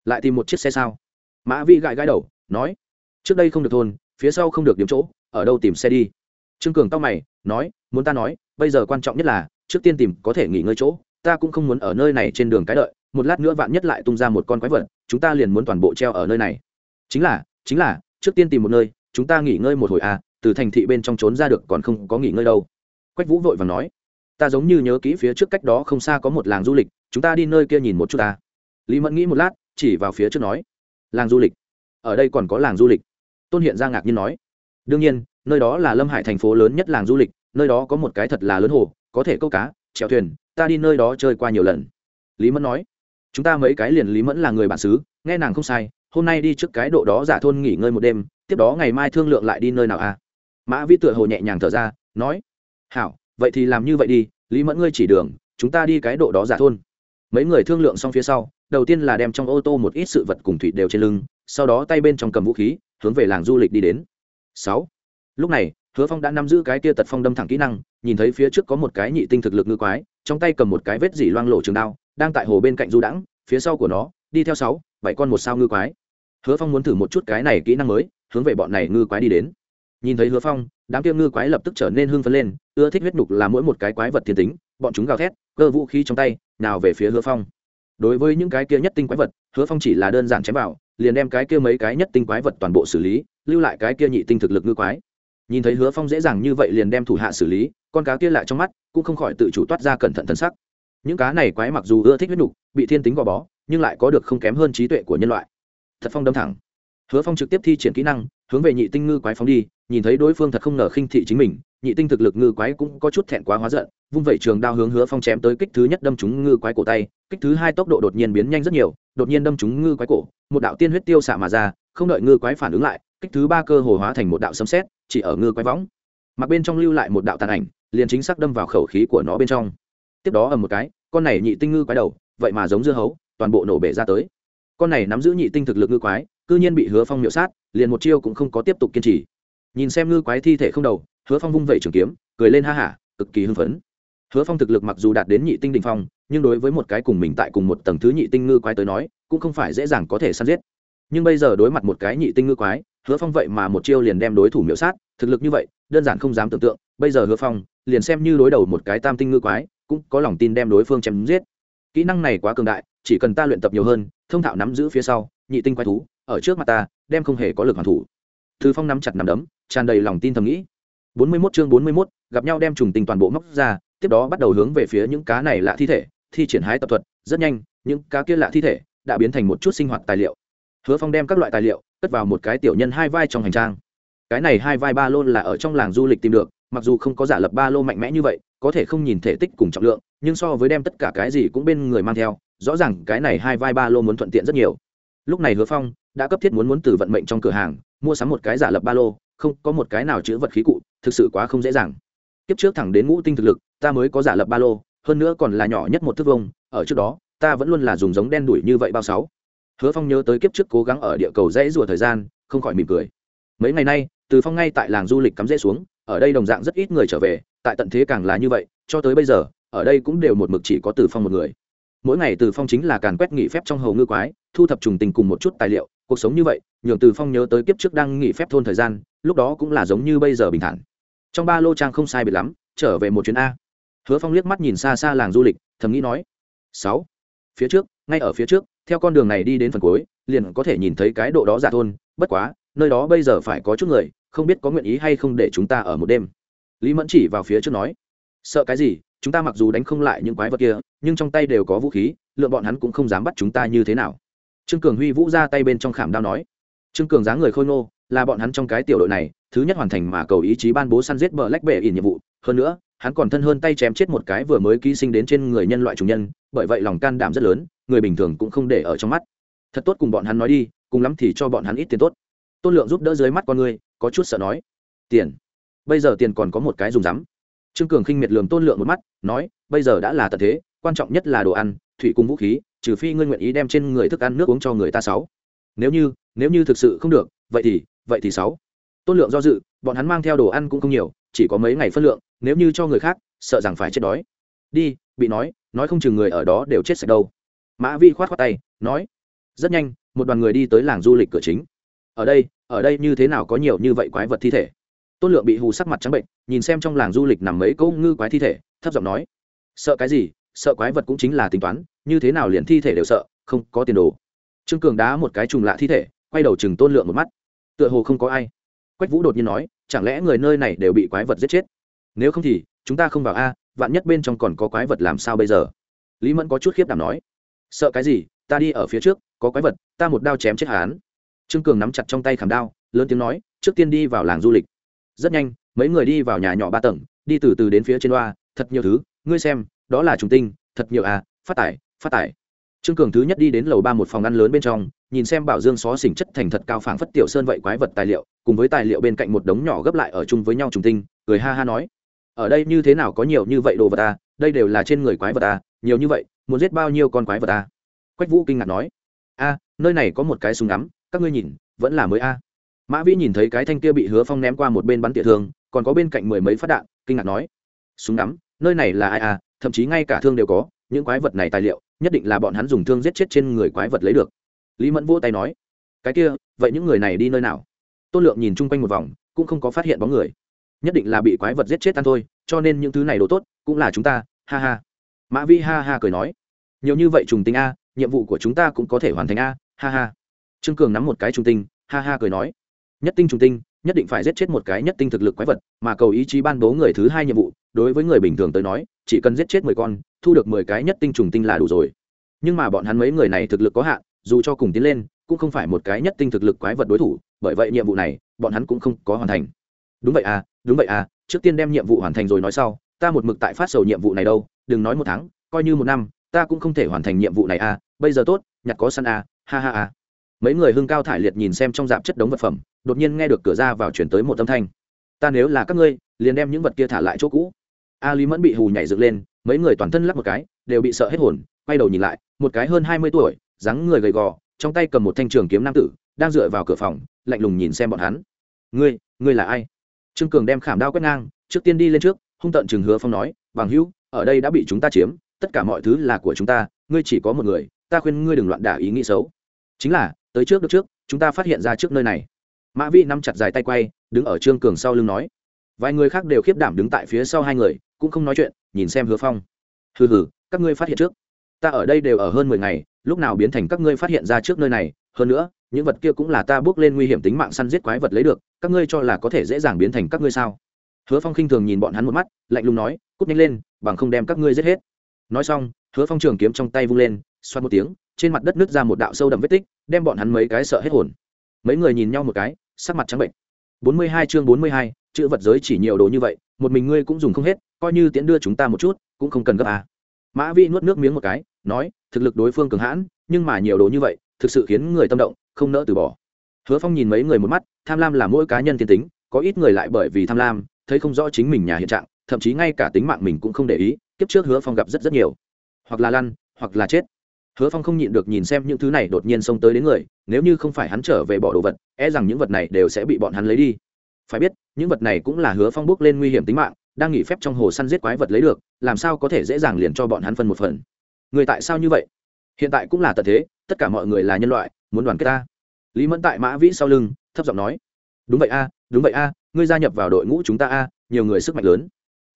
Lại tìm một chiếc xe sao? Mã vi gãi gãi đầu, nói. Trước đây không được thôn, phía sau không được điểm chỗ, ở đâu tìm xe đi? Trương cường tao mày, nói, muốn ta nói, bây giờ quan trọng nhất là, trước tiên tìm có thể nghỉ ngơi chỗ, ta cũng không muốn ở nơi này trên đường cái đợi một lát nữa vạn nhất lại tung ra một con quái vật, chúng ta liền muốn toàn bộ treo ở nơi này. Chính là chính là, trước tiên tìm một nơi, chúng ta nghỉ ngơi một hồi à từ thành thị bên trong trốn ra được còn không có nghỉ ngơi đâu. Quách vũ vội và nói, ta giống như nhớ kỹ phía trước cách đó không xa có một làng du lịch, chúng ta đi nơi kia nhìn một chút ta. Lý mẫn nghĩ một lát, chỉ vào phía trước nói, làng du lịch, ở đây còn có làng du lịch. Tôn hiện ra ngạc nhiên nói, đương nhiên, nơi đó là lâm hải thành phố lớn nhất làng du lịch, nơi đó có một cái thật là lớn hồ, có thể câu cá, chèo thuyền, ta đi nơi đó chơi qua nhiều lần. Lý mẫn nói chúng ta mấy cái liền lý mẫn là người bản xứ, nghe nàng không sai, hôm nay đi trước cái độ đó giả thôn nghỉ ngơi một đêm, tiếp đó ngày mai thương lượng lại đi nơi nào à? Mã vi tựa hồ nhẹ nhàng thở ra, nói, hảo, vậy thì làm như vậy đi, lý mẫn ngươi chỉ đường, chúng ta đi cái độ đó giả thôn. Mấy người thương lượng xong phía sau, đầu tiên là đem trong ô tô một ít sự vật cùng thủy đều trên lưng, sau đó tay bên trong cầm vũ khí, hướng về làng du lịch đi đến. Sáu. Lúc này, hứa phong đã nắm giữ cái tia tật phong đâm thẳng kỹ năng, nhìn thấy phía trước có một cái nhị tinh thực lực ngư quái trong tay cầm một cái vết dỉ loang lộ trường đao, đang tại hồ bên cạnh du đãng, phía sau của nó, đi theo sáu, bảy con một sao ngư quái. Hứa phong muốn thử một chút cái này kỹ năng mới, hướng về bọn này ngư quái đi đến. Nhìn thấy hứa phong, đám kia ngư quái lập tức trở nên hưng phấn lên, ưa thích huyết nhục là mỗi một cái quái vật thiên tính, bọn chúng gào thét, cơ vũ khí trong tay, nào về phía hứa phong. Đối với những cái kia nhất tinh quái vật, hứa phong chỉ là đơn giản chém vào, liền đem cái kia mấy cái nhất tinh quái vật toàn bộ xử lý, lưu lại cái kia nhị tinh thực lực ngư quái. Nhìn thấy hứa phong dễ dàng như vậy liền đem thủ hạ xử lý con cá kia lại trong mắt cũng không khỏi tự chủ toát ra cẩn thận thân sắc. Những cá này quái mặc dù ưa thích huyết nục, bị thiên tính gò bó, nhưng lại có được không kém hơn trí tuệ của nhân loại. Thật phong đâm thẳng. Hứa phong trực tiếp thi triển kỹ năng, hướng về nhị tinh ngư quái phóng đi, nhìn thấy đối phương thật không ngờ khinh thị chính mình, nhị tinh thực lực ngư quái cũng có chút thẹn quá hóa giận, vung vẩy trường đao hướng hứa phong chém tới kích thứ nhất đâm trúng ngư quái cổ tay, kích thứ hai tốc độ đột nhiên biến nhanh rất nhiều, đột nhiên đâm trúng ngư quái cổ, một đạo tiên huyết tiêu xả mà ra, không đợi ngư quái phản ứng lại, kích thứ ba cơ hồ hóa thành một đạo sấm xét chỉ ở ngư quái võng. Mặc bên trong lưu lại một đạo tàn ảnh liền chính xác đâm vào khẩu khí của nó bên trong. Tiếp đó ầm một cái, con này nhị tinh ngư quái đầu, vậy mà giống dưa hấu, toàn bộ nổ bể ra tới. Con này nắm giữ nhị tinh thực lực ngư quái, cư nhiên bị hứa phong miệu sát, liền một chiêu cũng không có tiếp tục kiên trì. Nhìn xem ngư quái thi thể không đầu, hứa phong vung vẩy trường kiếm, cười lên ha hả cực kỳ hưng phấn. Hứa phong thực lực mặc dù đạt đến nhị tinh đình phong, nhưng đối với một cái cùng mình tại cùng một tầng thứ nhị tinh ngư quái tới nói, cũng không phải dễ dàng có thể săn giết. Nhưng bây giờ đối mặt một cái nhị tinh ngư quái, hứa phong vậy mà một chiêu liền đem đối thủ miễu sát, thực lực như vậy, đơn giản không dám tưởng tượng bây giờ hứa phong liền xem như đối đầu một cái tam tinh ngư quái cũng có lòng tin đem đối phương chém giết. Kỹ năng này quá cường đại chỉ cần ta luyện tập nhiều hơn thông thạo nắm giữ phía sau nhị tinh quái thú ở trước mặt ta đem không hề có lực hoàn thủ. Thư phong nắm chặt nắm đấm tràn đầy lòng tin thầm nghĩ. Bốn mươi 41 chương bốn mươi 41, gặp nhau đem trùng tình toàn bộ móc ra tiếp đó bắt đầu hướng về phía những cá này lạ thi thể thi triển hái tập thuật rất nhanh những cá kia lạ thi thể đã biến thành một chút sinh hoạt tài liệu. Hứa phong đem các loại tài liệu cất vào một cái tiểu nhân hai vai trong hành trang. Cái này hai vai ba lô là ở trong làng du lịch tìm được mặc dù không có giả lập ba lô mạnh mẽ như vậy, có thể không nhìn thể tích cùng trọng lượng, nhưng so với đem tất cả cái gì cũng bên người mang theo, rõ ràng cái này hai vai ba lô muốn thuận tiện rất nhiều. Lúc này hứa phong đã cấp thiết muốn muốn từ vận mệnh trong cửa hàng mua sắm một cái giả lập ba lô, không có một cái nào chứa vật khí cụ, thực sự quá không dễ dàng. Kiếp trước thẳng đến ngũ tinh thực lực, ta mới có giả lập ba lô, hơn nữa còn là nhỏ nhất một thước vông ở trước đó, ta vẫn luôn là dùng giống đen đuổi như vậy bao sáu. Hứa phong nhớ tới kiếp trước cố gắng ở địa cầu dãy rùa thời gian, không khỏi mỉm cười. Mấy ngày nay, từ phong ngay tại làng du lịch cắm rễ xuống ở đây đồng dạng rất ít người trở về, tại tận thế càng là như vậy, cho tới bây giờ, ở đây cũng đều một mực chỉ có từ phong một người. Mỗi ngày từ phong chính là càn quét nghỉ phép trong hầu ngư quái, thu thập trùng tình cùng một chút tài liệu, cuộc sống như vậy, nhường từ phong nhớ tới kiếp trước đang nghỉ phép thôn thời gian, lúc đó cũng là giống như bây giờ bình thản. Trong ba lô trang không sai biệt lắm, trở về một chuyến a. Hứa phong liếc mắt nhìn xa xa làng du lịch, thầm nghĩ nói, sáu, phía trước, ngay ở phía trước, theo con đường này đi đến phần cuối, liền có thể nhìn thấy cái độ đó giả thôn, bất quá, nơi đó bây giờ phải có chút người không biết có nguyện ý hay không để chúng ta ở một đêm. Lý mẫn chỉ vào phía trước nói, sợ cái gì, chúng ta mặc dù đánh không lại những quái vật kia, nhưng trong tay đều có vũ khí, lượng bọn hắn cũng không dám bắt chúng ta như thế nào. Trương cường huy vũ ra tay bên trong khảm đao nói, trương cường dáng người khôi ngô, là bọn hắn trong cái tiểu đội này, thứ nhất hoàn thành mà cầu ý chí ban bố săn giết bờ lách bệ ỉn nhiệm vụ. Hơn nữa, hắn còn thân hơn tay chém chết một cái vừa mới ký sinh đến trên người nhân loại chủ nhân, bởi vậy lòng can đảm rất lớn, người bình thường cũng không để ở trong mắt. Thật tốt cùng bọn hắn nói đi, cùng lắm thì cho bọn hắn ít tiền tốt. Tôn lượng giúp đỡ dưới mắt con người có chút sợ nói. Tiền. Bây giờ tiền còn có một cái dùng rắm. Trương cường khinh miệt lường tôn lượng một mắt, nói, bây giờ đã là tận thế, quan trọng nhất là đồ ăn, thủy cung vũ khí, trừ phi ngươi nguyện ý đem trên người thức ăn nước uống cho người ta sáu. Nếu như nếu như thực sự không được, vậy thì vậy thì sáu. Tôn lượng do dự, bọn hắn mang theo đồ ăn cũng không nhiều, chỉ có mấy ngày phân lượng, nếu như cho người khác, sợ rằng phải chết đói. Đi, bị nói nói không chừng người ở đó đều chết sạch đâu. Mã vi khoát khoát tay, nói, rất nhanh, một đoàn người đi tới làng du lịch cửa chính ở đây ở đây như thế nào có nhiều như vậy quái vật thi thể? Tôn lượng bị hù sắc mặt trắng bệnh, nhìn xem trong làng du lịch nằm mấy cỗ ngư quái thi thể, thấp giọng nói, sợ cái gì? Sợ quái vật cũng chính là tính toán, như thế nào liền thi thể đều sợ, không có tiền đồ. Trương cường đá một cái trùng lạ thi thể, quay đầu chừng tôn lượng một mắt. Tựa hồ không có ai. Quách vũ đột nhiên nói, chẳng lẽ người nơi này đều bị quái vật giết chết? Nếu không thì, chúng ta không vào a, vạn nhất bên trong còn có quái vật làm sao bây giờ? Lý mẫn có chút khiếp đảm nói, sợ cái gì? Ta đi ở phía trước, có quái vật, ta một đao chém chết hán trương cường nắm chặt trong tay khảm đao, lớn tiếng nói, trước tiên đi vào làng du lịch. Rất nhanh, mấy người đi vào nhà nhỏ ba tầng, đi từ từ đến phía trên loa thật nhiều thứ, ngươi xem, đó là trùng tinh, thật nhiều à phát tải phát tải trương cường thứ nhất đi đến lầu ba một phòng ăn lớn bên trong, nhìn xem bảo dương xó xỉnh chất thành thật cao phảng phất tiểu sơn vậy quái vật tài liệu, cùng với tài liệu bên cạnh một đống nhỏ gấp lại ở chung với nhau trùng tinh, cười ha ha nói, ở đây như thế nào có nhiều như vậy đồ vật à đây đều là trên người quái vật à nhiều như vậy, muốn giết bao nhiêu con quái vật à? Quách vũ kinh ngạc nói, a, nơi này có một cái súng ngắm các ngươi nhìn, vẫn là mới a. Mã vĩ nhìn thấy cái thanh kia bị hứa phong ném qua một bên bắn tỉa thương, còn có bên cạnh mười mấy phát đạn, kinh ngạc nói, súng ngắm, nơi này là ai a thậm chí ngay cả thương đều có, những quái vật này tài liệu, nhất định là bọn hắn dùng thương giết chết trên người quái vật lấy được. Lý mẫn vỗ tay nói, cái kia, vậy những người này đi nơi nào? Tôn lượng nhìn chung quanh một vòng, cũng không có phát hiện bóng người. Nhất định là bị quái vật giết chết tan thôi, cho nên những thứ này đồ tốt, cũng là chúng ta, ha ha. Mã vi ha ha cười nói, nhiều như vậy trùng tính a, nhiệm vụ của chúng ta cũng có thể hoàn thành a, ha ha trương cường nắm một cái trùng tinh, ha ha cười nói. Nhất tinh trùng tinh, nhất định phải giết chết một cái nhất tinh thực lực quái vật, mà cầu ý chí ban bố người thứ hai nhiệm vụ, đối với người bình thường tới nói, chỉ cần giết chết mười con, thu được mười cái nhất tinh trùng tinh là đủ rồi. Nhưng mà bọn hắn mấy người này thực lực có hạn, dù cho cùng tiến lên, cũng không phải một cái nhất tinh thực lực quái vật đối thủ, bởi vậy nhiệm vụ này, bọn hắn cũng không có hoàn thành. Đúng vậy à đúng vậy à trước tiên đem nhiệm vụ hoàn thành rồi nói sau, ta một mực tại phát sầu nhiệm vụ này đâu, đừng nói một tháng, coi như một năm, ta cũng không thể hoàn thành nhiệm vụ này à bây giờ tốt, nhặt có săn à ha ha ha mấy người hưng cao thải liệt nhìn xem trong dạp chất đống vật phẩm, đột nhiên nghe được cửa ra vào chuyển tới một âm thanh. Ta nếu là các ngươi, liền đem những vật kia thả lại chỗ cũ. A lý mẫn bị hù nhảy dựng lên, mấy người toàn thân lắp một cái, đều bị sợ hết hồn, quay đầu nhìn lại, một cái hơn hai mươi tuổi, dáng người gầy gò, trong tay cầm một thanh trường kiếm nam tử, đang dựa vào cửa phòng, lạnh lùng nhìn xem bọn hắn. Ngươi ngươi là ai? Trương cường đem khảm đao quét ngang, trước tiên đi lên trước, hung tận chừng hứa phong nói, bằng hữu, ở đây đã bị chúng ta chiếm, tất cả mọi thứ là của chúng ta, ngươi chỉ có một người, ta khuyên ngươi đừng loạn đả ý nghĩ xấu. Chính là tới trước được trước, chúng ta phát hiện ra trước nơi này. Mã vi nắm chặt dài tay quay, đứng ở trương cường sau lưng nói. Vài người khác đều khiếp đảm đứng tại phía sau hai người, cũng không nói chuyện, nhìn xem hứa phong. Hừ hừ, các ngươi phát hiện trước. Ta ở đây đều ở hơn mười ngày, lúc nào biến thành các ngươi phát hiện ra trước nơi này, hơn nữa, những vật kia cũng là ta bước lên nguy hiểm tính mạng săn giết quái vật lấy được, các ngươi cho là có thể dễ dàng biến thành các ngươi sao? Hứa phong khinh thường nhìn bọn hắn một mắt, lạnh lùng nói, cút nhanh lên, bằng không đem các ngươi giết hết. Nói xong, hứa phong trường kiếm trong tay vung lên, xoát một tiếng trên mặt đất nứt ra một đạo sâu đậm vết tích, đem bọn hắn mấy cái sợ hết hồn. Mấy người nhìn nhau một cái, sắc mặt trắng bệnh. Bốn mươi hai chương bốn mươi hai, chữ vật giới chỉ nhiều đồ như vậy, một mình ngươi cũng dùng không hết, coi như tiễn đưa chúng ta một chút, cũng không cần gấp à. mã vi nuốt nước miếng một cái, nói, thực lực đối phương cường hãn, nhưng mà nhiều đồ như vậy, thực sự khiến người tâm động, không nỡ từ bỏ. Hứa phong nhìn mấy người một mắt, tham lam là mỗi cá nhân thiên tính, có ít người lại bởi vì tham lam, thấy không rõ chính mình nhà hiện trạng, thậm chí ngay cả tính mạng mình cũng không để ý, kiếp trước hứa phong gặp rất rất nhiều. Hoặc là lăn, hoặc là chết hứa phong không nhịn được nhìn xem những thứ này đột nhiên xông tới đến người, nếu như không phải hắn trở về bỏ đồ vật e rằng những vật này đều sẽ bị bọn hắn lấy đi. Phải biết, những vật này cũng là hứa phong bước lên nguy hiểm tính mạng, đang nghỉ phép trong hồ săn giết quái vật lấy được, làm sao có thể dễ dàng liền cho bọn hắn phân một phần. Người tại sao như vậy? Hiện tại cũng là tật thế, tất cả mọi người là nhân loại, muốn đoàn kết ta. Lý mẫn tại mã vĩ sau lưng, thấp giọng nói, đúng vậy a, đúng vậy a, ngươi gia nhập vào đội ngũ chúng ta a, nhiều người sức mạnh lớn.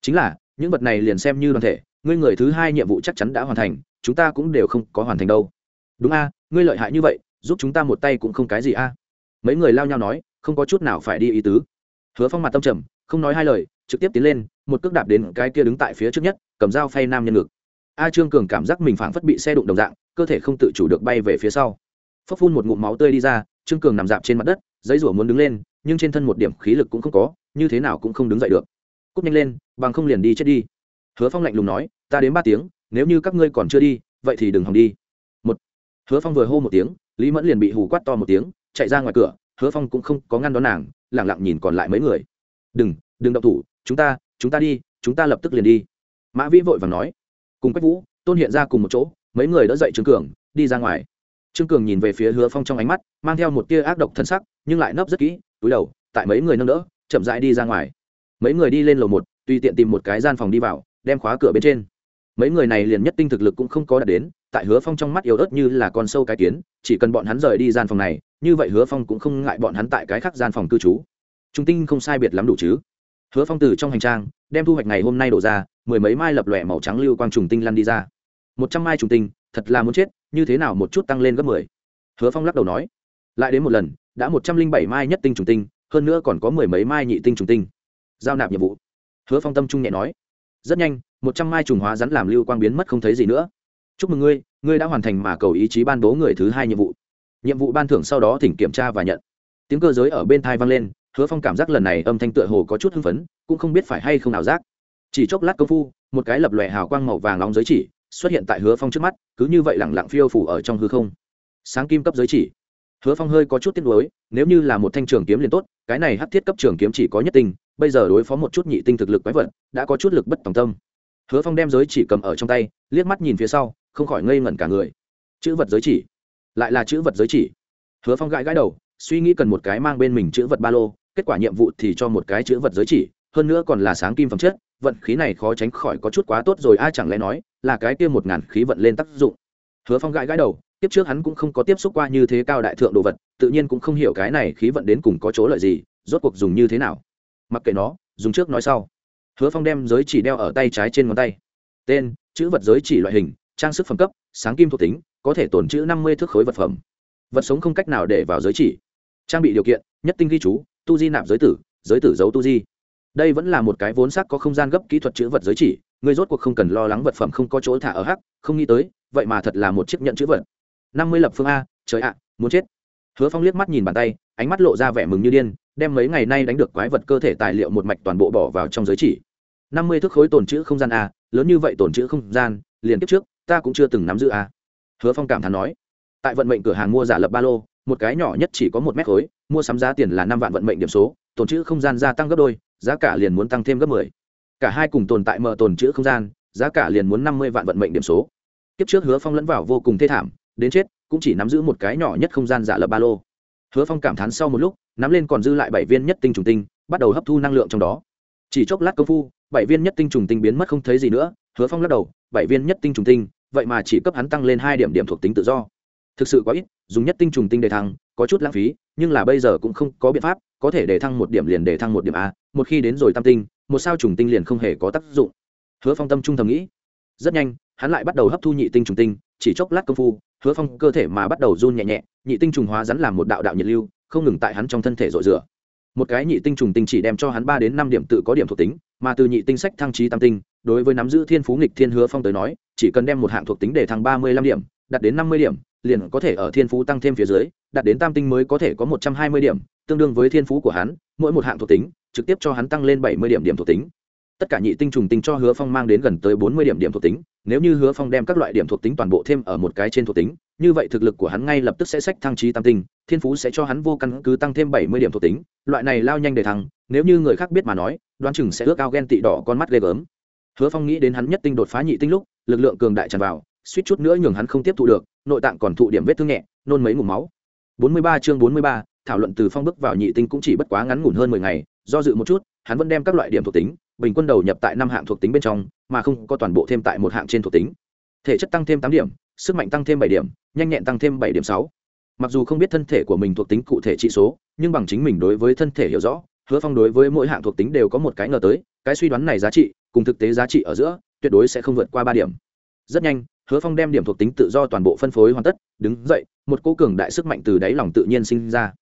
Chính là, những vật này liền xem như đoàn thể, ngươi người thứ hai nhiệm vụ chắc chắn đã hoàn thành chúng ta cũng đều không có hoàn thành đâu. Đúng a, ngươi lợi hại như vậy, giúp chúng ta một tay cũng không cái gì a. Mấy người lao nhau nói, không có chút nào phải đi ý tứ. Hứa phong mặt tâm trầm, không nói hai lời, trực tiếp tiến lên, một cước đạp đến cái kia đứng tại phía trước nhất, cầm dao phay nam nhân ngực. A trương cường cảm giác mình phảng phất bị xe đụng đồng dạng, cơ thể không tự chủ được bay về phía sau. Phấp phun một ngụm máu tươi đi ra, trương cường nằm dạp trên mặt đất, giấy rủa muốn đứng lên, nhưng trên thân một điểm khí lực cũng không có, như thế nào cũng không đứng dậy được. Cúp nhanh lên, bằng không liền đi chết đi. Hứa phong lạnh lùng nói, ta đến ba tiếng nếu như các ngươi còn chưa đi, vậy thì đừng hòng đi. Một, hứa phong vừa hô một tiếng, lý mẫn liền bị hù quát to một tiếng, chạy ra ngoài cửa, hứa phong cũng không có ngăn đón nàng lẳng lặng nhìn còn lại mấy người. Đừng đừng động thủ, chúng ta chúng ta đi, chúng ta lập tức liền đi. Mã vĩ vội vàng nói. Cùng quách vũ, tôn hiện ra cùng một chỗ, mấy người đỡ dậy trương cường, đi ra ngoài. Trương cường nhìn về phía hứa phong trong ánh mắt, mang theo một tia ác độc thân sắc, nhưng lại nấp rất kỹ, túi đầu, tại mấy người nâng đỡ, chậm rãi đi ra ngoài. Mấy người đi lên lầu một, tùy tiện tìm một cái gian phòng đi vào, đem khóa cửa bên trên mấy người này liền nhất tinh thực lực cũng không có đạt đến, tại hứa phong trong mắt yếu ớt như là con sâu cái kiến, chỉ cần bọn hắn rời đi gian phòng này, như vậy hứa phong cũng không ngại bọn hắn tại cái khác gian phòng cư trú. Trung tinh không sai biệt lắm đủ chứ. Hứa phong từ trong hành trang, đem thu hoạch ngày hôm nay đổ ra, mười mấy mai lập lòe màu trắng lưu quang trùng tinh lăn đi ra. Một trăm mai trùng tinh, thật là muốn chết, như thế nào một chút tăng lên gấp mười? Hứa phong lắc đầu nói. Lại đến một lần, đã một trăm linh bảy mai nhất tinh trùng tinh, hơn nữa còn có mười mấy mai nhị tinh trùng tinh. Giao nạp nhiệm vụ. Hứa phong tâm trung nhẹ nói rất nhanh, một trăm mai trùng hóa rắn làm lưu quang biến mất không thấy gì nữa. Chúc mừng ngươi ngươi đã hoàn thành mà cầu ý chí ban bố người thứ hai nhiệm vụ. Nhiệm vụ ban thưởng sau đó thỉnh kiểm tra và nhận. Tiếng cơ giới ở bên thai vang lên, hứa phong cảm giác lần này âm thanh tựa hồ có chút hưng phấn, cũng không biết phải hay không nào giác. Chỉ chốc lát công phu, một cái lập lòe hào quang màu vàng nóng giới chỉ xuất hiện tại hứa phong trước mắt, cứ như vậy lẳng lặng phiêu phủ ở trong hư không. Sáng kim cấp giới chỉ. Hứa phong hơi có chút tiếc nuối, nếu như là một thanh trường kiếm liền tốt, cái này hắc thiết cấp trường kiếm chỉ có nhất tình bây giờ đối phó một chút nhị tinh thực lực quái vật, đã có chút lực bất tòng tâm. Hứa phong đem giới chỉ cầm ở trong tay, liếc mắt nhìn phía sau, không khỏi ngây ngẩn cả người. Chữ vật giới chỉ? Lại là chữ vật giới chỉ? Hứa phong gãi gãi đầu, suy nghĩ cần một cái mang bên mình chữ vật ba lô, kết quả nhiệm vụ thì cho một cái chữ vật giới chỉ, hơn nữa còn là sáng kim phẩm chất, vận khí này khó tránh khỏi có chút quá tốt rồi ai chẳng lẽ nói là cái kia một ngàn khí vận lên tác dụng? Hứa phong gãi gãi đầu, tiếp trước hắn cũng không có tiếp xúc qua như thế cao đại thượng đồ vật, tự nhiên cũng không hiểu cái này khí vận đến cùng có chỗ lợi gì, rốt cuộc dùng như thế nào mặc kệ nó, dùng trước nói sau. Hứa phong đem giới chỉ đeo ở tay trái trên ngón tay. Tên, chữ vật giới chỉ loại hình, trang sức phẩm cấp, sáng kim thuộc tính, có thể tồn chữ năm mươi thước khối vật phẩm. Vật sống không cách nào để vào giới chỉ. Trang bị điều kiện, nhất tinh ghi chú, tu di nạp giới tử giới tử giấu tu di. Đây vẫn là một cái vốn sắc có không gian gấp kỹ thuật chữ vật giới chỉ, người rốt cuộc không cần lo lắng vật phẩm không có chỗ thả ở hắc, không nghĩ tới, vậy mà thật là một chiếc nhận chữ vật. Năm mươi lập phương a, trời ạ, muốn chết. Hứa phong liếc mắt nhìn bàn tay, ánh mắt lộ ra vẻ mừng như điên đem mấy ngày nay đánh được quái vật cơ thể tài liệu một mạch toàn bộ bỏ vào trong giới chỉ. Năm mươi thước khối tồn chữ không gian a, lớn như vậy tồn chữ không gian, liền tiếp trước, ta cũng chưa từng nắm giữ a. Hứa phong cảm thán nói, tại vận mệnh cửa hàng mua giả lập ba lô, một cái nhỏ nhất chỉ có một mét khối, mua sắm giá tiền là năm vạn vận mệnh điểm số, tồn chữ không gian gia tăng gấp đôi, giá cả liền muốn tăng thêm gấp mười. Cả hai cùng tồn tại mở tồn chữ không gian, giá cả liền muốn năm mươi vạn vận mệnh điểm số. Kiếp trước hứa phong lẫn vào vô cùng thê thảm, đến chết, cũng chỉ nắm giữ một cái nhỏ nhất không gian giả lập ba lô hứa phong cảm thán sau một lúc, nắm lên còn dư lại bảy viên nhất tinh trùng tinh, bắt đầu hấp thu năng lượng trong đó. Chỉ chốc lát công phu, bảy viên nhất tinh trùng tinh biến mất không thấy gì nữa, hứa phong lắc đầu, bảy viên nhất tinh trùng tinh, vậy mà chỉ cấp hắn tăng lên hai điểm điểm thuộc tính tự do. Thực sự quá ít, dùng nhất tinh trùng tinh để thăng, có chút lãng phí, nhưng là bây giờ cũng không có biện pháp, có thể để thăng một điểm liền để thăng một điểm a, một khi đến rồi tam tinh, một sao trùng tinh liền không hề có tác dụng. Hứa phong tâm trung thầm nghĩ. Rất nhanh, hắn lại bắt đầu hấp thu nhị tinh trùng tinh, chỉ chốc lát công phu hứa phong cơ thể mà bắt đầu run nhẹ nhẹ, nhị tinh trùng hóa rắn làm một đạo đạo nhiệt lưu, không ngừng tại hắn trong thân thể rội rửa. Một cái nhị tinh trùng tinh chỉ đem cho hắn ba đến năm điểm tự có điểm thuộc tính, mà từ nhị tinh sách thăng trí tam tinh, đối với nắm giữ thiên phú nghịch thiên hứa phong tới nói, chỉ cần đem một hạng thuộc tính để thăng ba mươi lăm điểm, đạt đến năm mươi điểm, liền có thể ở thiên phú tăng thêm phía dưới, đạt đến tam tinh mới có thể có một trăm hai mươi điểm, tương đương với thiên phú của hắn, mỗi một hạng thuộc tính, trực tiếp cho hắn tăng lên bảy mươi điểm điểm thuộc tính. Tất cả nhị tinh trùng tinh cho hứa phong mang đến gần tới bốn mươi điểm điểm thuộc tính nếu như hứa phong đem các loại điểm thuộc tính toàn bộ thêm ở một cái trên thuộc tính, như vậy thực lực của hắn ngay lập tức sẽ sách thăng trí tam tinh, thiên phú sẽ cho hắn vô căn cứ tăng thêm bảy mươi điểm thuộc tính, loại này lao nhanh để thăng, nếu như người khác biết mà nói, đoán chừng sẽ ước ao ghen tị đỏ con mắt ghê gớm. Hứa phong nghĩ đến hắn nhất tinh đột phá nhị tinh lúc, lực lượng cường đại tràn vào, suýt chút nữa nhường hắn không tiếp thụ được, nội tạng còn thụ điểm vết thương nhẹ, nôn mấy ngụm máu. Bốn mươi ba chương bốn mươi ba, thảo luận từ phong bước vào nhị tinh cũng chỉ bất quá ngắn ngủn hơn mười ngày, do dự một chút, hắn vẫn đem các loại điểm thuộc tính, bình quân đầu nhập tại năm hạng thuộc tính bên trong mà không có toàn bộ thêm tại một hạng trên thuộc tính. Thể chất tăng thêm tám điểm, sức mạnh tăng thêm bảy điểm, nhanh nhẹn tăng thêm bảy điểm sáu. Mặc dù không biết thân thể của mình thuộc tính cụ thể trị số, nhưng bằng chính mình đối với thân thể hiểu rõ, hứa phong đối với mỗi hạng thuộc tính đều có một cái ngờ tới, cái suy đoán này giá trị cùng thực tế giá trị ở giữa, tuyệt đối sẽ không vượt qua ba điểm. Rất nhanh, hứa phong đem điểm thuộc tính tự do toàn bộ phân phối hoàn tất, đứng dậy, một cố cường đại sức mạnh từ đáy lòng tự nhiên sinh ra.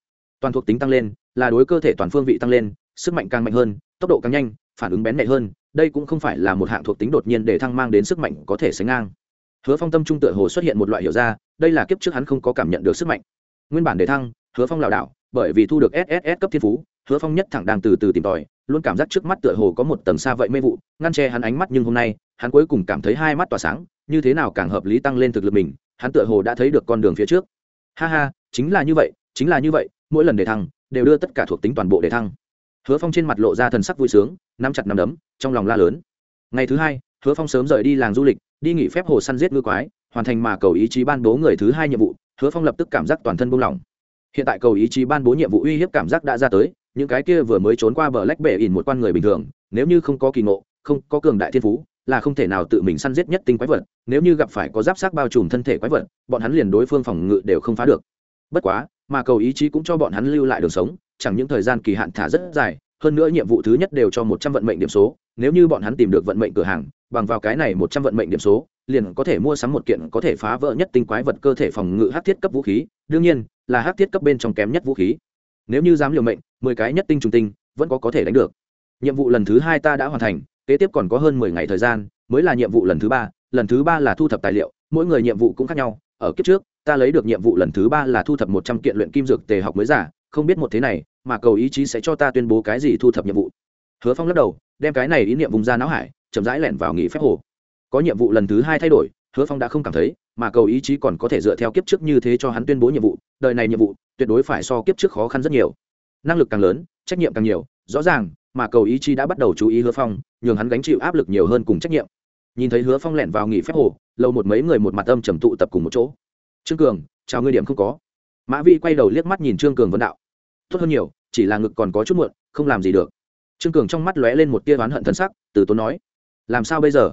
Toàn thuộc tính tăng lên, là đối cơ thể toàn phương vị tăng lên, sức mạnh càng mạnh hơn, tốc độ càng nhanh phản ứng bén nhạy hơn, đây cũng không phải là một hạng thuộc tính đột nhiên để thăng mang đến sức mạnh có thể sánh ngang. Hứa phong tâm trung tựa hồ xuất hiện một loại hiểu ra, đây là kiếp trước hắn không có cảm nhận được sức mạnh. Nguyên bản để thăng, hứa phong lảo đảo, bởi vì thu được sss cấp thiên phú, hứa phong nhất thẳng đang từ từ tìm tòi, luôn cảm giác trước mắt tựa hồ có một tầng xa vậy mê vụ, ngăn che hắn ánh mắt nhưng hôm nay, hắn cuối cùng cảm thấy hai mắt tỏa sáng, như thế nào càng hợp lý tăng lên thực lực mình, hắn tựa hồ đã thấy được con đường phía trước. Ha ha, chính là như vậy, chính là như vậy, mỗi lần đề thăng, đều đưa tất cả thuộc tính toàn bộ đề thăng hứa phong trên mặt lộ ra thần sắc vui sướng, nắm chặt nắm đấm, trong lòng la lớn. Ngày thứ hai, hứa phong sớm rời đi làng du lịch, đi nghỉ phép hồ săn giết ngư quái, hoàn thành mà cầu ý chí ban bố người thứ hai nhiệm vụ, hứa phong lập tức cảm giác toàn thân buông lỏng. Hiện tại cầu ý chí ban bố nhiệm vụ uy hiếp cảm giác đã ra tới, những cái kia vừa mới trốn qua bờ lách bể ỉn một quan người bình thường, nếu như không có kỳ ngộ, không có cường đại thiên phú, là không thể nào tự mình săn giết nhất tinh quái vật, nếu như gặp phải có giáp sát bao trùm thân thể quái vật, bọn hắn liền đối phương phòng ngự đều không phá được. Bất quá mà cầu ý chí cũng cho bọn hắn lưu lại đường sống, chẳng những thời gian kỳ hạn thả rất dài, hơn nữa nhiệm vụ thứ nhất đều cho một trăm vận mệnh điểm số, nếu như bọn hắn tìm được vận mệnh cửa hàng, bằng vào cái này một trăm vận mệnh điểm số, liền có thể mua sắm một kiện có thể phá vỡ nhất tinh quái vật cơ thể phòng ngự hát thiết cấp vũ khí, đương nhiên, là hát thiết cấp bên trong kém nhất vũ khí. Nếu như dám liều mệnh, mười cái nhất tinh trùng tinh vẫn có có thể đánh được. Nhiệm vụ lần thứ hai ta đã hoàn thành, kế tiếp còn có hơn mười ngày thời gian, mới là nhiệm vụ lần thứ ba, lần thứ ba là thu thập tài liệu, mỗi người nhiệm vụ cũng khác nhau, ở kiếp trước ta lấy được nhiệm vụ lần thứ ba là thu thập một trăm kiện luyện kim dược tề học mới giả, không biết một thế này, mà cầu ý chí sẽ cho ta tuyên bố cái gì thu thập nhiệm vụ. Hứa phong lắc đầu, đem cái này ý niệm vùng ra não hải, chậm rãi lẻn vào nghỉ phép hồ. Có nhiệm vụ lần thứ hai thay đổi, hứa phong đã không cảm thấy, mà cầu ý chí còn có thể dựa theo kiếp trước như thế cho hắn tuyên bố nhiệm vụ, đời này nhiệm vụ, tuyệt đối phải so kiếp trước khó khăn rất nhiều. Năng lực càng lớn, trách nhiệm càng nhiều, rõ ràng, mà cầu ý chí đã bắt đầu chú ý hứa phong, nhường hắn gánh chịu áp lực nhiều hơn cùng trách nhiệm. Nhìn thấy hứa phong lẻn vào nghỉ phép hồ, lâu một mấy người một mặt âm trầm tụ tập cùng một chỗ trương cường, chào ngươi điểm không có. Mã vi quay đầu liếc mắt nhìn trương cường vân đạo. Tốt hơn nhiều, chỉ là ngực còn có chút muộn, không làm gì được. Trương cường trong mắt lóe lên một tia oán hận thân sắc, từ tốn nói, làm sao bây giờ?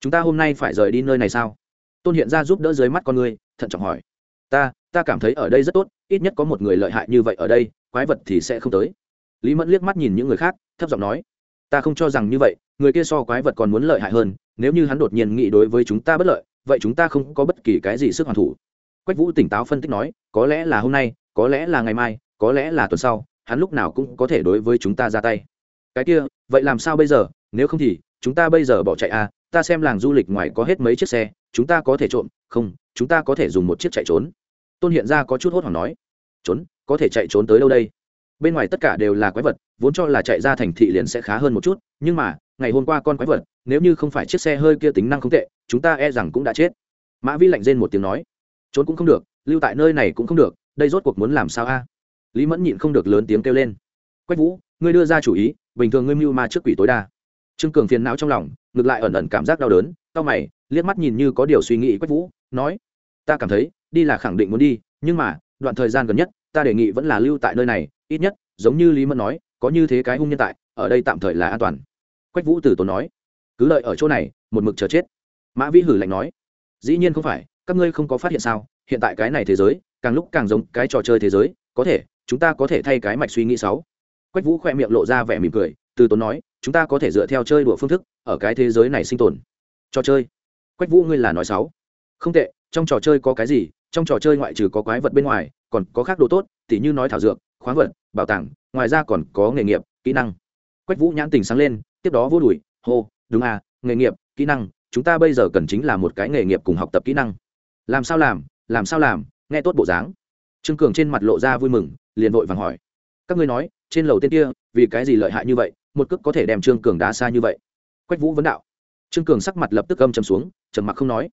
Chúng ta hôm nay phải rời đi nơi này sao? Tôn hiện ra giúp đỡ dưới mắt con ngươi, thận trọng hỏi, ta ta cảm thấy ở đây rất tốt, ít nhất có một người lợi hại như vậy ở đây, quái vật thì sẽ không tới. Lý mẫn liếc mắt nhìn những người khác, thấp giọng nói, ta không cho rằng như vậy, người kia so quái vật còn muốn lợi hại hơn, nếu như hắn đột nhiên nghĩ đối với chúng ta bất lợi, vậy chúng ta không có bất kỳ cái gì sức hoàn thủ quách vũ tỉnh táo phân tích nói, có lẽ là hôm nay, có lẽ là ngày mai, có lẽ là tuần sau, hắn lúc nào cũng có thể đối với chúng ta ra tay. Cái kia, vậy làm sao bây giờ? Nếu không thì, chúng ta bây giờ bỏ chạy à? Ta xem làng du lịch ngoài có hết mấy chiếc xe, chúng ta có thể trộm, không, chúng ta có thể dùng một chiếc chạy trốn. Tôn hiện ra có chút hốt hoảng nói, trốn? Có thể chạy trốn tới đâu đây? Bên ngoài tất cả đều là quái vật, vốn cho là chạy ra thành thị liền sẽ khá hơn một chút, nhưng mà, ngày hôm qua con quái vật, nếu như không phải chiếc xe hơi kia tính năng không tệ, chúng ta e rằng cũng đã chết. Mã vi lạnh rên một tiếng nói trốn cũng không được, lưu tại nơi này cũng không được, đây rốt cuộc muốn làm sao a? Lý mẫn nhịn không được lớn tiếng kêu lên. Quách vũ, ngươi đưa ra chủ ý, bình thường ngươi mưu ma trước quỷ tối đa. Trương cường phiền não trong lòng, ngược lại ẩn ẩn cảm giác đau đớn tao mày, liếc mắt nhìn như có điều suy nghĩ quách vũ, nói, ta cảm thấy, đi là khẳng định muốn đi, nhưng mà, đoạn thời gian gần nhất, ta đề nghị vẫn là lưu tại nơi này, ít nhất, giống như lý mẫn nói, có như thế cái hung nhân tại, ở đây tạm thời là an toàn. Quách vũ từ tốn nói, cứ lợi ở chỗ này, một mực chờ chết. Mã vĩ hử lạnh nói, dĩ nhiên không phải các ngươi không có phát hiện sao? Hiện tại cái này thế giới, càng lúc càng giống cái trò chơi thế giới. Có thể, chúng ta có thể thay cái mạch suy nghĩ sáu quách vũ khoe miệng lộ ra vẻ mỉm cười, từ tốn nói, chúng ta có thể dựa theo chơi đùa phương thức, ở cái thế giới này sinh tồn. Trò chơi? Quách vũ, ngươi là nói sáu không tệ, trong trò chơi có cái gì? Trong trò chơi ngoại trừ có quái vật bên ngoài, còn có khác đồ tốt, tỉ như nói thảo dược, khoáng vật, bảo tàng, ngoài ra còn có nghề nghiệp, kỹ năng. Quách vũ nhãn tình sáng lên, tiếp đó vô đùi, hô, đúng à nghề nghiệp, kỹ năng, chúng ta bây giờ cần chính là một cái nghề nghiệp cùng học tập kỹ năng làm sao làm làm sao làm, nghe tốt bộ dáng. Trương cường trên mặt lộ ra vui mừng, liền vội vàng hỏi. Các ngươi nói, trên lầu tên kia, vì cái gì lợi hại như vậy, một cước có thể đem trương cường đá xa như vậy? Quách vũ vấn đạo. Trương cường sắc mặt lập tức âm chầm xuống, trầm mặc không nói.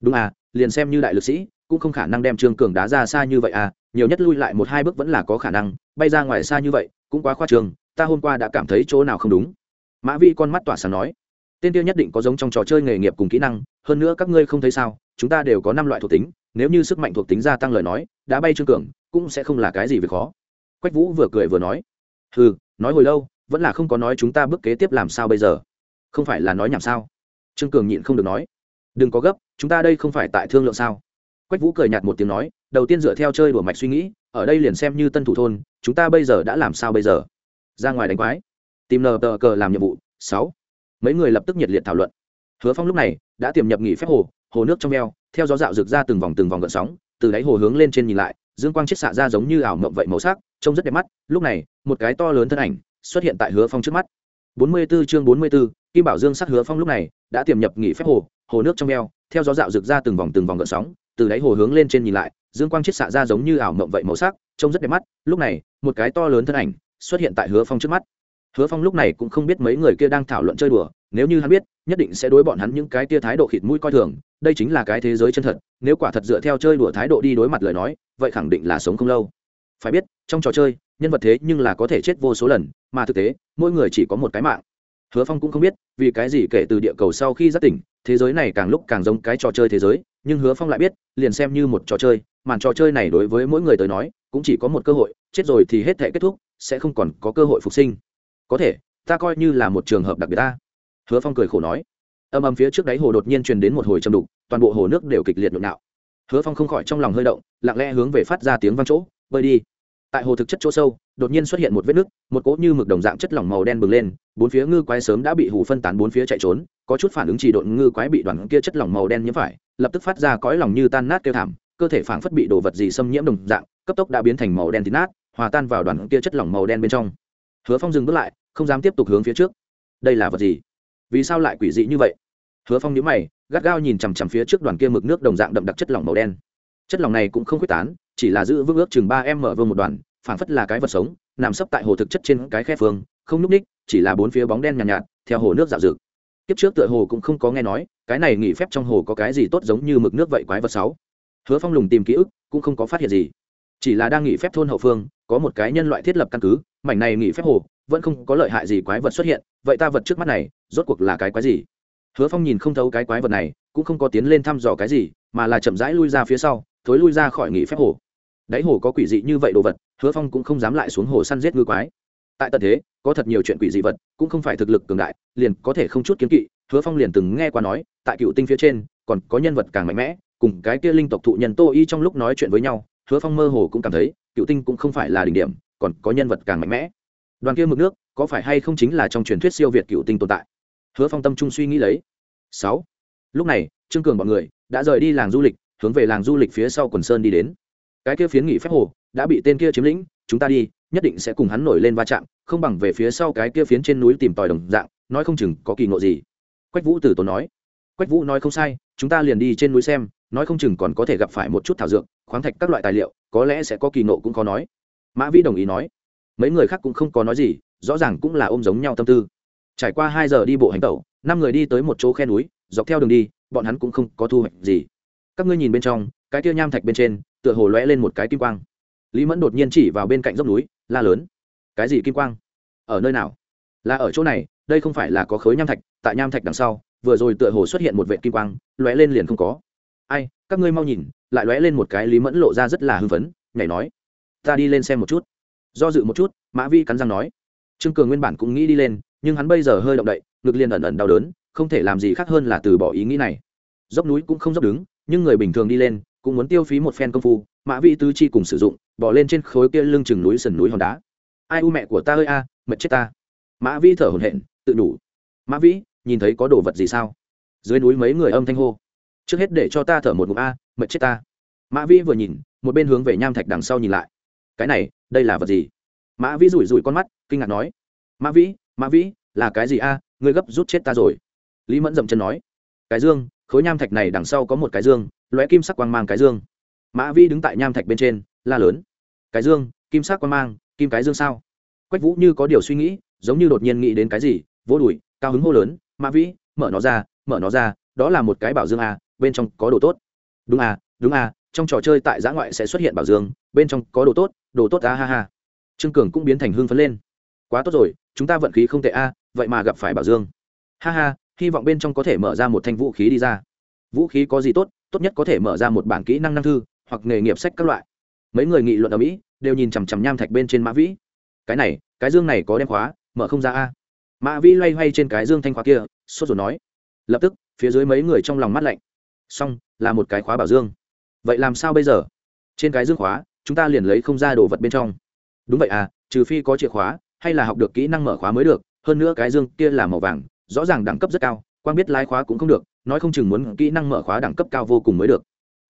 Đúng à liền xem như đại lực sĩ, cũng không khả năng đem trương cường đá ra xa như vậy à nhiều nhất lui lại một hai bước vẫn là có khả năng, bay ra ngoài xa như vậy, cũng quá khoa trường, ta hôm qua đã cảm thấy chỗ nào không đúng. Mã vi con mắt tỏa sáng nói. Tên tiêu nhất định có giống trong trò chơi nghề nghiệp cùng kỹ năng, hơn nữa các ngươi không thấy sao chúng ta đều có năm loại thuộc tính, nếu như sức mạnh thuộc tính gia tăng lời nói, đã bay trương cường, cũng sẽ không là cái gì về khó. Quách vũ vừa cười vừa nói ừ nói hồi lâu, vẫn là không có nói chúng ta bước kế tiếp làm sao bây giờ. Không phải là nói nhảm sao? Trương cường nhịn không được nói, đừng có gấp, chúng ta đây không phải tại thương lượng sao? Quách vũ cười nhạt một tiếng nói, đầu tiên dựa theo chơi đùa mạch suy nghĩ, ở đây liền xem như tân thủ thôn, chúng ta bây giờ đã làm sao bây giờ? Ra ngoài đánh quái, tìm nờ tờ cờ làm nhiệm vụ, sáu. Mấy người lập tức nhiệt liệt thảo luận. Hứa phong lúc này đã tiềm nhập nghỉ phép hồ hồ nước trong veo theo gió dạo rực ra từng vòng từng vòng gợn sóng từ đáy hồ hướng lên trên nhìn lại dương quang chiết xạ ra giống như ảo mộng vậy màu sắc trông rất đẹp mắt. Lúc này một cái to lớn thân ảnh xuất hiện tại hứa phong trước mắt. 44 chương 44, kim bảo dương sắc hứa phong lúc này đã tiềm nhập nghỉ phép hồ hồ nước trong eo theo gió dạo rực ra từng vòng từng vòng gợn sóng từ đáy hồ hướng lên trên nhìn lại dương quang chiết xạ ra giống như ảo mộng vậy màu sắc trông rất đẹp mắt. Lúc này một cái to lớn thân ảnh xuất hiện tại hứa phong trước mắt. Hứa phong lúc này cũng không biết mấy người kia đang thảo luận chơi đùa nếu như hắn biết nhất định sẽ đối bọn hắn những cái tia thái độ khịt mũi coi thường đây chính là cái thế giới chân thật, nếu quả thật dựa theo chơi đùa thái độ đi đối mặt lời nói, vậy khẳng định là sống không lâu. Phải biết, trong trò chơi, nhân vật thế nhưng là có thể chết vô số lần, mà thực tế, mỗi người chỉ có một cái mạng. Hứa phong cũng không biết, vì cái gì kể từ địa cầu sau khi giác tỉnh, thế giới này càng lúc càng giống cái trò chơi thế giới, nhưng hứa phong lại biết, liền xem như một trò chơi, màn trò chơi này đối với mỗi người tới nói, cũng chỉ có một cơ hội, chết rồi thì hết thể kết thúc, sẽ không còn có cơ hội phục sinh. Có thể, ta coi như là một trường hợp đặc biệt ta. Hứa phong cười khổ nói âm âm phía trước đáy hồ đột nhiên truyền đến một hồi châm đục, toàn bộ hồ nước đều kịch liệt nhộn nhạo hứa phong không khỏi trong lòng hơi động, lặng lẽ hướng về phát ra tiếng văng chỗ, bơi đi. Tại hồ thực chất chỗ sâu, đột nhiên xuất hiện một vết nứt, một cỗ như mực đồng dạng chất lỏng màu đen bừng lên, bốn phía ngư quái sớm đã bị hù phân tán, bốn phía chạy trốn, có chút phản ứng chỉ độn ngư quái bị đoàn kia chất lỏng màu đen nhiễm phải, lập tức phát ra cõi lòng như tan nát kêu thảm, cơ thể phảng phất bị đồ vật gì xâm nhiễm đồng dạng, cấp tốc đã biến thành màu đen thịt nát, hòa tan vào đoàn kia chất lỏng màu đen bên trong. Hứa phong dừng bước lại, không dám tiếp tục hướng phía trước. Đây là vật gì? Vì sao lại quỷ dị như vậy? Hứa phong nhíu mày gắt gao nhìn chằm chằm phía trước đoàn kia mực nước đồng dạng đậm đặc chất lỏng màu đen. Chất lỏng này cũng không quyết tán chỉ là giữ vững ước chừng ba em mở vương một đoàn phảng phất là cái vật sống nằm sấp tại hồ thực chất trên cái khe phương không núp ních chỉ là bốn phía bóng đen nhàn nhạt, nhạt theo hồ nước dạo dực kiếp trước tựa hồ cũng không có nghe nói cái này nghỉ phép trong hồ có cái gì tốt giống như mực nước vậy quái vật sáu. Hứa phong lùng tìm ký ức cũng không có phát hiện gì. Chỉ là đang nghỉ phép thôn hậu phương có một cái nhân loại thiết lập căn cứ mảnh này nghỉ phép hồ vẫn không có lợi hại gì quái vật xuất hiện vậy ta vật trước mắt này rốt cuộc là cái quái gì? Hứa phong nhìn không thấu cái quái vật này, cũng không có tiến lên thăm dò cái gì, mà là chậm rãi lui ra phía sau, thối lui ra khỏi nghỉ phép hồ. Đáy hồ có quỷ dị như vậy đồ vật, hứa phong cũng không dám lại xuống hồ săn giết ngư quái. Tại tận thế, có thật nhiều chuyện quỷ dị vật, cũng không phải thực lực cường đại, liền có thể không chút kiến kỵ, hứa phong liền từng nghe qua nói, tại cựu tinh phía trên, còn có nhân vật càng mạnh mẽ, cùng cái kia linh tộc thụ nhân tô y trong lúc nói chuyện với nhau, hứa phong mơ hồ cũng cảm thấy, cựu tinh cũng không phải là đỉnh điểm, còn có nhân vật càng mạnh mẽ. Đoàn kia mực nước, có phải hay không chính là trong truyền thuyết siêu việt cựu tinh tồn tại? Hứa phong tâm trung suy nghĩ lấy. Sáu. Lúc này, trương cường bọn người đã rời đi làng du lịch, hướng về làng du lịch phía sau quần sơn đi đến. Cái kia phiến nghỉ phép hồ đã bị tên kia chiếm lĩnh, chúng ta đi, nhất định sẽ cùng hắn nổi lên va chạm, không bằng về phía sau cái kia phiến trên núi tìm tòi đồng dạng, nói không chừng có kỳ ngộ gì. Quách vũ tử tốn nói. Quách vũ nói không sai, chúng ta liền đi trên núi xem, nói không chừng còn có thể gặp phải một chút thảo dược, khoáng thạch các loại tài liệu, có lẽ sẽ có kỳ ngộ cũng khó nói. Mã vĩ đồng ý nói. Mấy người khác cũng không có nói gì, rõ ràng cũng là ôm giống nhau tâm tư trải qua hai giờ đi bộ hành tẩu, năm người đi tới một chỗ khe núi, dọc theo đường đi, bọn hắn cũng không có thu hoạch gì. Các ngươi nhìn bên trong, cái tia nham thạch bên trên, tựa hồ lóe lên một cái kim quang. Lý mẫn đột nhiên chỉ vào bên cạnh dốc núi, la lớn. Cái gì kim quang? Ở nơi nào? Là ở chỗ này, đây không phải là có khối nham thạch, tại nham thạch đằng sau, vừa rồi tựa hồ xuất hiện một vệ kim quang, lóe lên liền không có. Ai, các ngươi mau nhìn, lại lóe lên một cái lý mẫn lộ ra rất là hưng phấn, nhảy nói. Ta đi lên xem một chút. Do dự một chút, mã vi cắn răng nói. Trương cường nguyên bản cũng nghĩ đi lên nhưng hắn bây giờ hơi động đậy ngực liền ẩn ẩn đau đớn không thể làm gì khác hơn là từ bỏ ý nghĩ này. Dốc núi cũng không dốc đứng nhưng người bình thường đi lên cũng muốn tiêu phí một phen công phu mã vĩ tứ chi cùng sử dụng bỏ lên trên khối kia lưng chừng núi sườn núi hòn đá. Ai u mẹ của ta ơi a à, mệt chết ta. Mã vĩ thở hổn hển tự đủ. Mã vĩ nhìn thấy có đồ vật gì sao? Dưới núi mấy người âm thanh hô. Trước hết để cho ta thở một ngụm a mệt chết ta. Mã vĩ vừa nhìn một bên hướng về nham thạch đằng sau nhìn lại. Cái này đây là vật gì? Mã vĩ rủi rủi con mắt kinh ngạc nói. Mã vĩ mã vĩ, là cái gì a? Ngươi gấp rút chết ta rồi. Lý mẫn dậm chân nói, cái dương, khối nham thạch này đằng sau có một cái dương, lóe kim sắc quang mang cái dương. Mã vĩ đứng tại nham thạch bên trên, la lớn, cái dương, kim sắc quang mang, kim cái dương sao? Quách vũ như có điều suy nghĩ, giống như đột nhiên nghĩ đến cái gì, vỗ đùi, cao hứng hô lớn, mã vĩ, mở nó ra, mở nó ra, đó là một cái bảo dương a, bên trong có đồ tốt. Đúng à đúng à trong trò chơi tại giã ngoại sẽ xuất hiện bảo dương, bên trong có đồ tốt đồ tốt a, ha ha. Trương cường cũng biến thành hưng phấn lên quá tốt rồi, chúng ta vận khí không tệ a, vậy mà gặp phải bảo dương. Ha ha, hy vọng bên trong có thể mở ra một thanh vũ khí đi ra. Vũ khí có gì tốt tốt nhất có thể mở ra một bản kỹ năng năng thư, hoặc nghề nghiệp sách các loại. Mấy người nghị luận ở mỹ, đều nhìn chằm chằm nham thạch bên trên mã vĩ. Cái này, cái dương này có đem khóa, mở không ra a. Mã vĩ loay hoay trên cái dương thanh khóa kia, sốt rồi nói. Lập tức, phía dưới mấy người trong lòng mắt lạnh. Xong, là một cái khóa bảo dương. Vậy làm sao bây giờ? Trên cái dương khóa, chúng ta liền lấy không ra đồ vật bên trong. Đúng vậy à trừ phi có chìa khóa hay là học được kỹ năng mở khóa mới được, hơn nữa cái dương kia là màu vàng, rõ ràng đẳng cấp rất cao quan biết lái khóa cũng không được, nói không chừng muốn kỹ năng mở khóa đẳng cấp cao vô cùng mới được.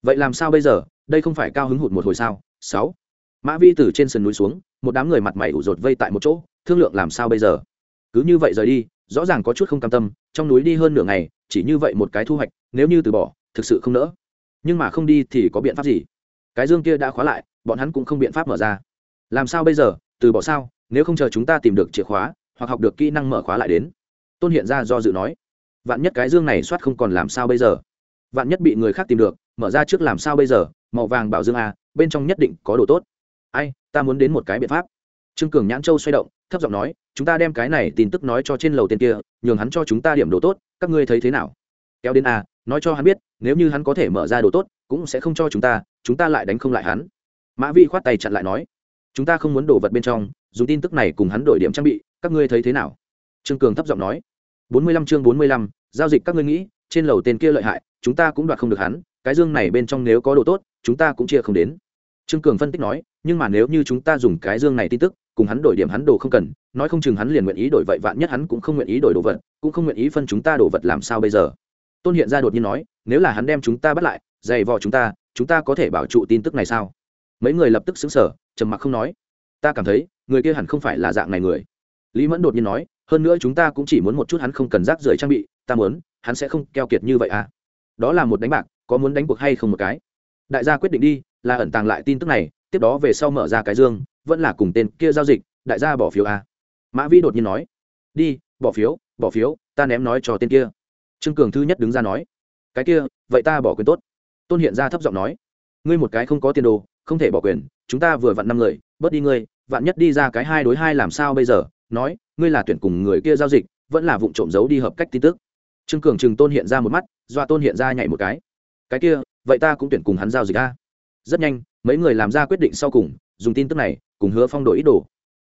Vậy làm sao bây giờ? Đây không phải cao hứng hụt một hồi sao? Sáu. Mã vi từ trên sườn núi xuống, một đám người mặt mày ủ rột vây tại một chỗ, thương lượng làm sao bây giờ? Cứ như vậy rời đi, rõ ràng có chút không cam tâm, trong núi đi hơn nửa ngày, chỉ như vậy một cái thu hoạch, nếu như từ bỏ, thực sự không nỡ. Nhưng mà không đi thì có biện pháp gì? Cái dương kia đã khóa lại, bọn hắn cũng không biện pháp mở ra. Làm sao bây giờ? Từ bỏ sao? Nếu không chờ chúng ta tìm được chìa khóa hoặc học được kỹ năng mở khóa lại đến. Tôn hiện ra do dự nói, vạn nhất cái dương này soát không còn làm sao bây giờ? Vạn nhất bị người khác tìm được, mở ra trước làm sao bây giờ? Màu vàng bảo dương a, bên trong nhất định có đồ tốt. Ai, ta muốn đến một cái biện pháp. Trương cường nhãn châu xoay động, thấp giọng nói, chúng ta đem cái này tin tức nói cho trên lầu tên kia, nhường hắn cho chúng ta điểm đồ tốt, các ngươi thấy thế nào? Kéo đến a, nói cho hắn biết, nếu như hắn có thể mở ra đồ tốt, cũng sẽ không cho chúng ta chúng ta lại đánh không lại hắn. Mã vi khoát tay chặn lại nói, chúng ta không muốn đồ vật bên trong dùng tin tức này cùng hắn đổi điểm trang bị, các ngươi thấy thế nào? Trương cường thấp giọng nói. Bốn mươi lăm chương bốn mươi lăm, giao dịch các ngươi nghĩ, trên lầu tên kia lợi hại, chúng ta cũng đoạt không được hắn, cái dương này bên trong nếu có đồ tốt, chúng ta cũng chia không đến. Trương cường phân tích nói, nhưng mà nếu như chúng ta dùng cái dương này tin tức, cùng hắn đổi điểm hắn đồ không cần, nói không chừng hắn liền nguyện ý đổi vậy, vạn nhất hắn cũng không nguyện ý đổi đồ vật, cũng không nguyện ý phân chúng ta đồ vật làm sao bây giờ? Tôn hiện ra đột nhiên nói, nếu là hắn đem chúng ta bắt lại, dày vò chúng ta chúng ta có thể bảo trụ tin tức này sao? Mấy người lập tức xứng sở trầm mặc không nói ta cảm thấy, người kia hẳn không phải là dạng này người. Lý mẫn đột nhiên nói, hơn nữa chúng ta cũng chỉ muốn một chút hắn không cần rác rưởi trang bị, ta muốn, hắn sẽ không keo kiệt như vậy à. Đó là một đánh bạc, có muốn đánh cuộc hay không một cái. Đại gia quyết định đi, là ẩn tàng lại tin tức này, tiếp đó về sau mở ra cái dương, vẫn là cùng tên kia giao dịch, đại gia bỏ phiếu à. mã vĩ đột nhiên nói, đi, bỏ phiếu bỏ phiếu, ta ném nói cho tên kia. Trương cường thứ nhất đứng ra nói, cái kia, vậy ta bỏ quyền tốt. Tôn hiện ra thấp giọng nói, ngươi một cái không có tiền đồ, không thể bỏ quyền, chúng ta vừa vặn năm người, bớt đi ngươi vạn nhất đi ra cái hai đối hai làm sao bây giờ? Nói, ngươi là tuyển cùng người kia giao dịch, vẫn là vụ trộm giấu đi hợp cách tin tức. Trương cường chừng tôn hiện ra một mắt, doa tôn hiện ra nhảy một cái. Cái kia, vậy ta cũng tuyển cùng hắn giao dịch a. Rất nhanh, mấy người làm ra quyết định sau cùng, dùng tin tức này, cùng hứa phong đổi ý đồ.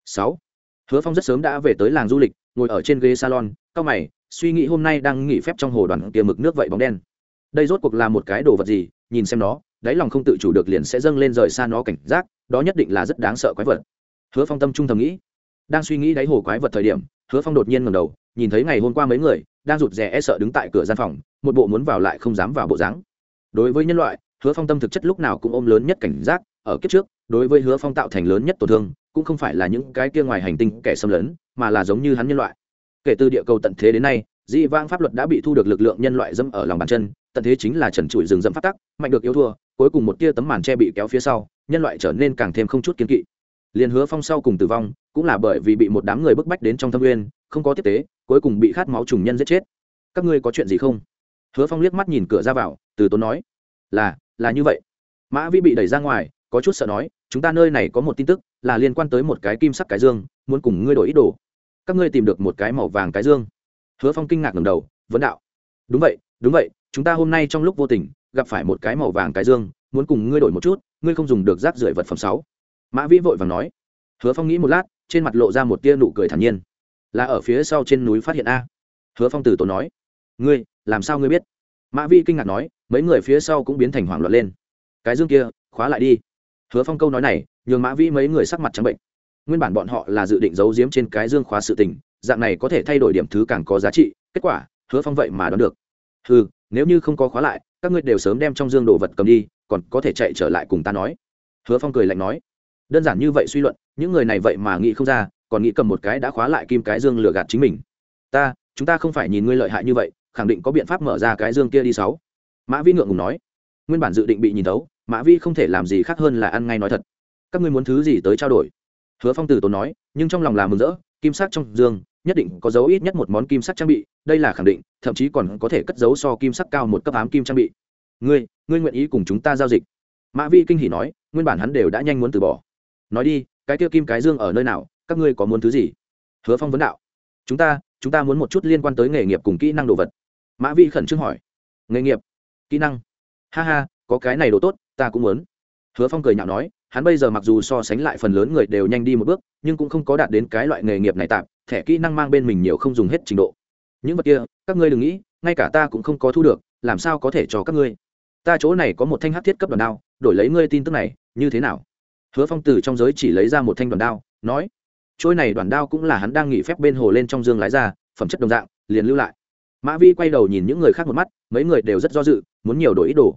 Sáu, hứa phong rất sớm đã về tới làng du lịch, ngồi ở trên ghế salon, cao mày, suy nghĩ hôm nay đang nghỉ phép trong hồ đoàn kia mực nước vậy bóng đen. Đây rốt cuộc là một cái đồ vật gì? Nhìn xem nó, đáy lòng không tự chủ được liền sẽ dâng lên rời xa nó cảnh giác, đó nhất định là rất đáng sợ quái vật hứa phong tâm trung thầm nghĩ. Đang suy nghĩ đáy hồ quái vật thời điểm, hứa phong đột nhiên ngầm đầu, nhìn thấy ngày hôm qua mấy người đang rụt rè e sợ đứng tại cửa gian phòng, một bộ muốn vào lại không dám vào bộ dáng. Đối với nhân loại, hứa phong tâm thực chất lúc nào cũng ôm lớn nhất cảnh giác, ở kiếp trước, đối với hứa phong tạo thành lớn nhất tổn thương, cũng không phải là những cái kia ngoài hành tinh kẻ xâm lấn, mà là giống như hắn nhân loại. Kể từ địa cầu tận thế đến nay, dị vang pháp luật đã bị thu được lực lượng nhân loại dẫm ở lòng bàn chân, tận thế chính là trần trụi rừng dẫm phát tắc, mạnh được yếu thua, cuối cùng một tia tấm màn che bị kéo phía sau, nhân loại trở nên càng thêm không chút kiên kỵ liền hứa phong sau cùng tử vong, cũng là bởi vì bị một đám người bức bách đến trong thâm nguyên không có tiếp tế, cuối cùng bị khát máu trùng nhân giết chết. Các ngươi có chuyện gì không? Hứa phong liếc mắt nhìn cửa ra vào, từ tốn nói, là là như vậy. Mã vi bị đẩy ra ngoài, có chút sợ nói, chúng ta nơi này có một tin tức, là liên quan tới một cái kim sắc cái dương, muốn cùng ngươi đổi ít đồ. Các ngươi tìm được một cái màu vàng cái dương. Hứa phong kinh ngạc ngầm đầu, vấn đạo, đúng vậy đúng vậy, chúng ta hôm nay trong lúc vô tình, gặp phải một cái màu vàng cái dương, muốn cùng ngươi đổi một chút, ngươi không dùng được rác rưởi vật phẩm sáu mã vĩ vội vàng nói, hứa phong nghĩ một lát, trên mặt lộ ra một tia nụ cười thản nhiên. Là ở phía sau trên núi phát hiện a. Hứa phong từ tốn nói, ngươi, làm sao ngươi biết? Mã vĩ kinh ngạc nói, mấy người phía sau cũng biến thành hoảng loạn lên. Cái dương kia, khóa lại đi. Hứa phong câu nói này, nhường mã vĩ mấy người sắc mặt trắng bệnh. Nguyên bản bọn họ là dự định giấu giếm trên cái dương khóa sự tình, dạng này có thể thay đổi điểm thứ càng có giá trị, kết quả, hứa phong vậy mà đoán được. Ừ nếu như không có khóa lại, các ngươi đều sớm đem trong dương đồ vật cầm đi, còn có thể chạy trở lại cùng ta nói. Hứa phong cười lạnh nói đơn giản như vậy suy luận, những người này vậy mà nghĩ không ra, còn nghĩ cầm một cái đã khóa lại kim cái dương lừa gạt chính mình. Ta, chúng ta không phải nhìn ngươi lợi hại như vậy, khẳng định có biện pháp mở ra cái dương kia đi sáu. Mã vi ngượng ngùng nói. Nguyên bản dự định bị nhìn thấu, mã vi không thể làm gì khác hơn là ăn ngay nói thật. Các ngươi muốn thứ gì tới trao đổi? Hứa phong Tử tốn nói, nhưng trong lòng là mừng rỡ, kim sắc trong dương, nhất định có dấu ít nhất một món kim sắc trang bị, đây là khẳng định, thậm chí còn có thể cất dấu so kim sắc cao một cấp ám kim trang bị. Ngươi ngươi nguyện ý cùng chúng ta giao dịch? Mã vi kinh hỉ nói, nguyên bản hắn đều đã nhanh muốn từ bỏ nói đi, cái kia kim cái dương ở nơi nào, các ngươi có muốn thứ gì? Hứa phong vấn đạo. Chúng ta chúng ta muốn một chút liên quan tới nghề nghiệp cùng kỹ năng đồ vật. Mã vi khẩn trương hỏi. Nghề nghiệp, kỹ năng. Ha ha, có cái này đồ tốt, ta cũng muốn. Hứa phong cười nhạo nói, hắn bây giờ mặc dù so sánh lại phần lớn người đều nhanh đi một bước, nhưng cũng không có đạt đến cái loại nghề nghiệp này tạm, thẻ kỹ năng mang bên mình nhiều không dùng hết trình độ. Những vật kia, các ngươi đừng nghĩ, ngay cả ta cũng không có thu được, làm sao có thể cho các ngươi? Ta chỗ này có một thanh hát thiết cấp đoàn đao, đổi lấy ngươi tin tức này, như thế nào? Hứa phong từ trong giới chỉ lấy ra một thanh đoàn đao, nói trôi này đoàn đao cũng là hắn đang nghỉ phép bên hồ lên trong dương lái ra, phẩm chất đồng dạng, liền lưu lại. Mã vi quay đầu nhìn những người khác một mắt, mấy người đều rất do dự, muốn nhiều đổi ít đồ.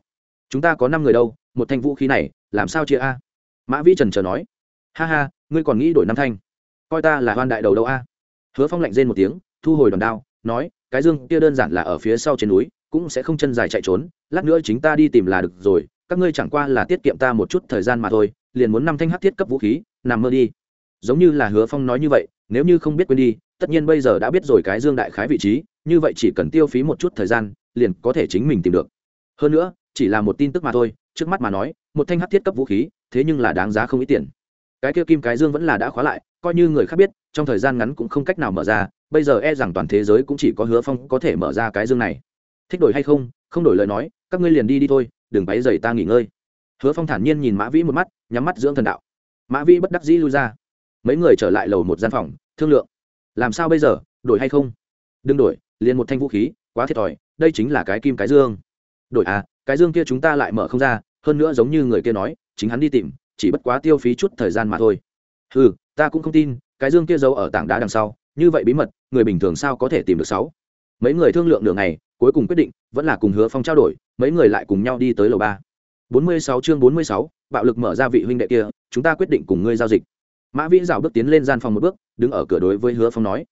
Chúng ta có năm người đâu, một thanh vũ khí này, làm sao chia a? Mã vi trần trờ nói, ha ha, ngươi còn nghĩ đổi năm thanh? Coi ta là hoan đại đầu đâu a? Hứa phong lạnh rên một tiếng, thu hồi đòn đao, nói, cái dương kia đơn giản là ở phía sau trên núi, cũng sẽ không chân dài chạy trốn, lát nữa chính ta đi tìm là được rồi, các ngươi chẳng qua là tiết kiệm ta một chút thời gian mà thôi liền muốn năm thanh hắc thiết cấp vũ khí, nằm mơ đi. Giống như là hứa phong nói như vậy, nếu như không biết quên đi, tất nhiên bây giờ đã biết rồi cái dương đại khái vị trí, như vậy chỉ cần tiêu phí một chút thời gian, liền có thể chính mình tìm được. Hơn nữa, chỉ là một tin tức mà thôi, trước mắt mà nói, một thanh hắc thiết cấp vũ khí, thế nhưng là đáng giá không ít tiền. Cái kia kim cái dương vẫn là đã khóa lại, coi như người khác biết, trong thời gian ngắn cũng không cách nào mở ra, bây giờ e rằng toàn thế giới cũng chỉ có hứa phong có thể mở ra cái dương này. Thích đổi hay không không đổi lời nói, các ngươi liền đi đi thôi, đừng váy dày ta nghỉ ngơi hứa phong thản nhiên nhìn mã vĩ một mắt, nhắm mắt dưỡng thần đạo. Mã vĩ bất đắc dĩ lui ra. Mấy người trở lại lầu một gian phòng, thương lượng. Làm sao bây giờ, đổi hay không? Đừng đổi, liền một thanh vũ khí, quá thiệt thòi, đây chính là cái kim cái dương. Đổi à cái dương kia chúng ta lại mở không ra, hơn nữa giống như người kia nói, chính hắn đi tìm, chỉ bất quá tiêu phí chút thời gian mà thôi. Ừ ta cũng không tin, cái dương kia giấu ở tảng đá đằng sau, như vậy bí mật, người bình thường sao có thể tìm được sáu? Mấy người thương lượng đường này cuối cùng quyết định, vẫn là cùng hứa phong trao đổi, mấy người lại cùng nhau đi tới lầu ba bốn mươi sáu chương bốn mươi sáu, bạo lực mở ra vị huynh đệ kia, chúng ta quyết định cùng ngươi giao dịch. Mã vĩ dạo bước tiến lên gian phòng một bước, đứng ở cửa đối với hứa phong nói,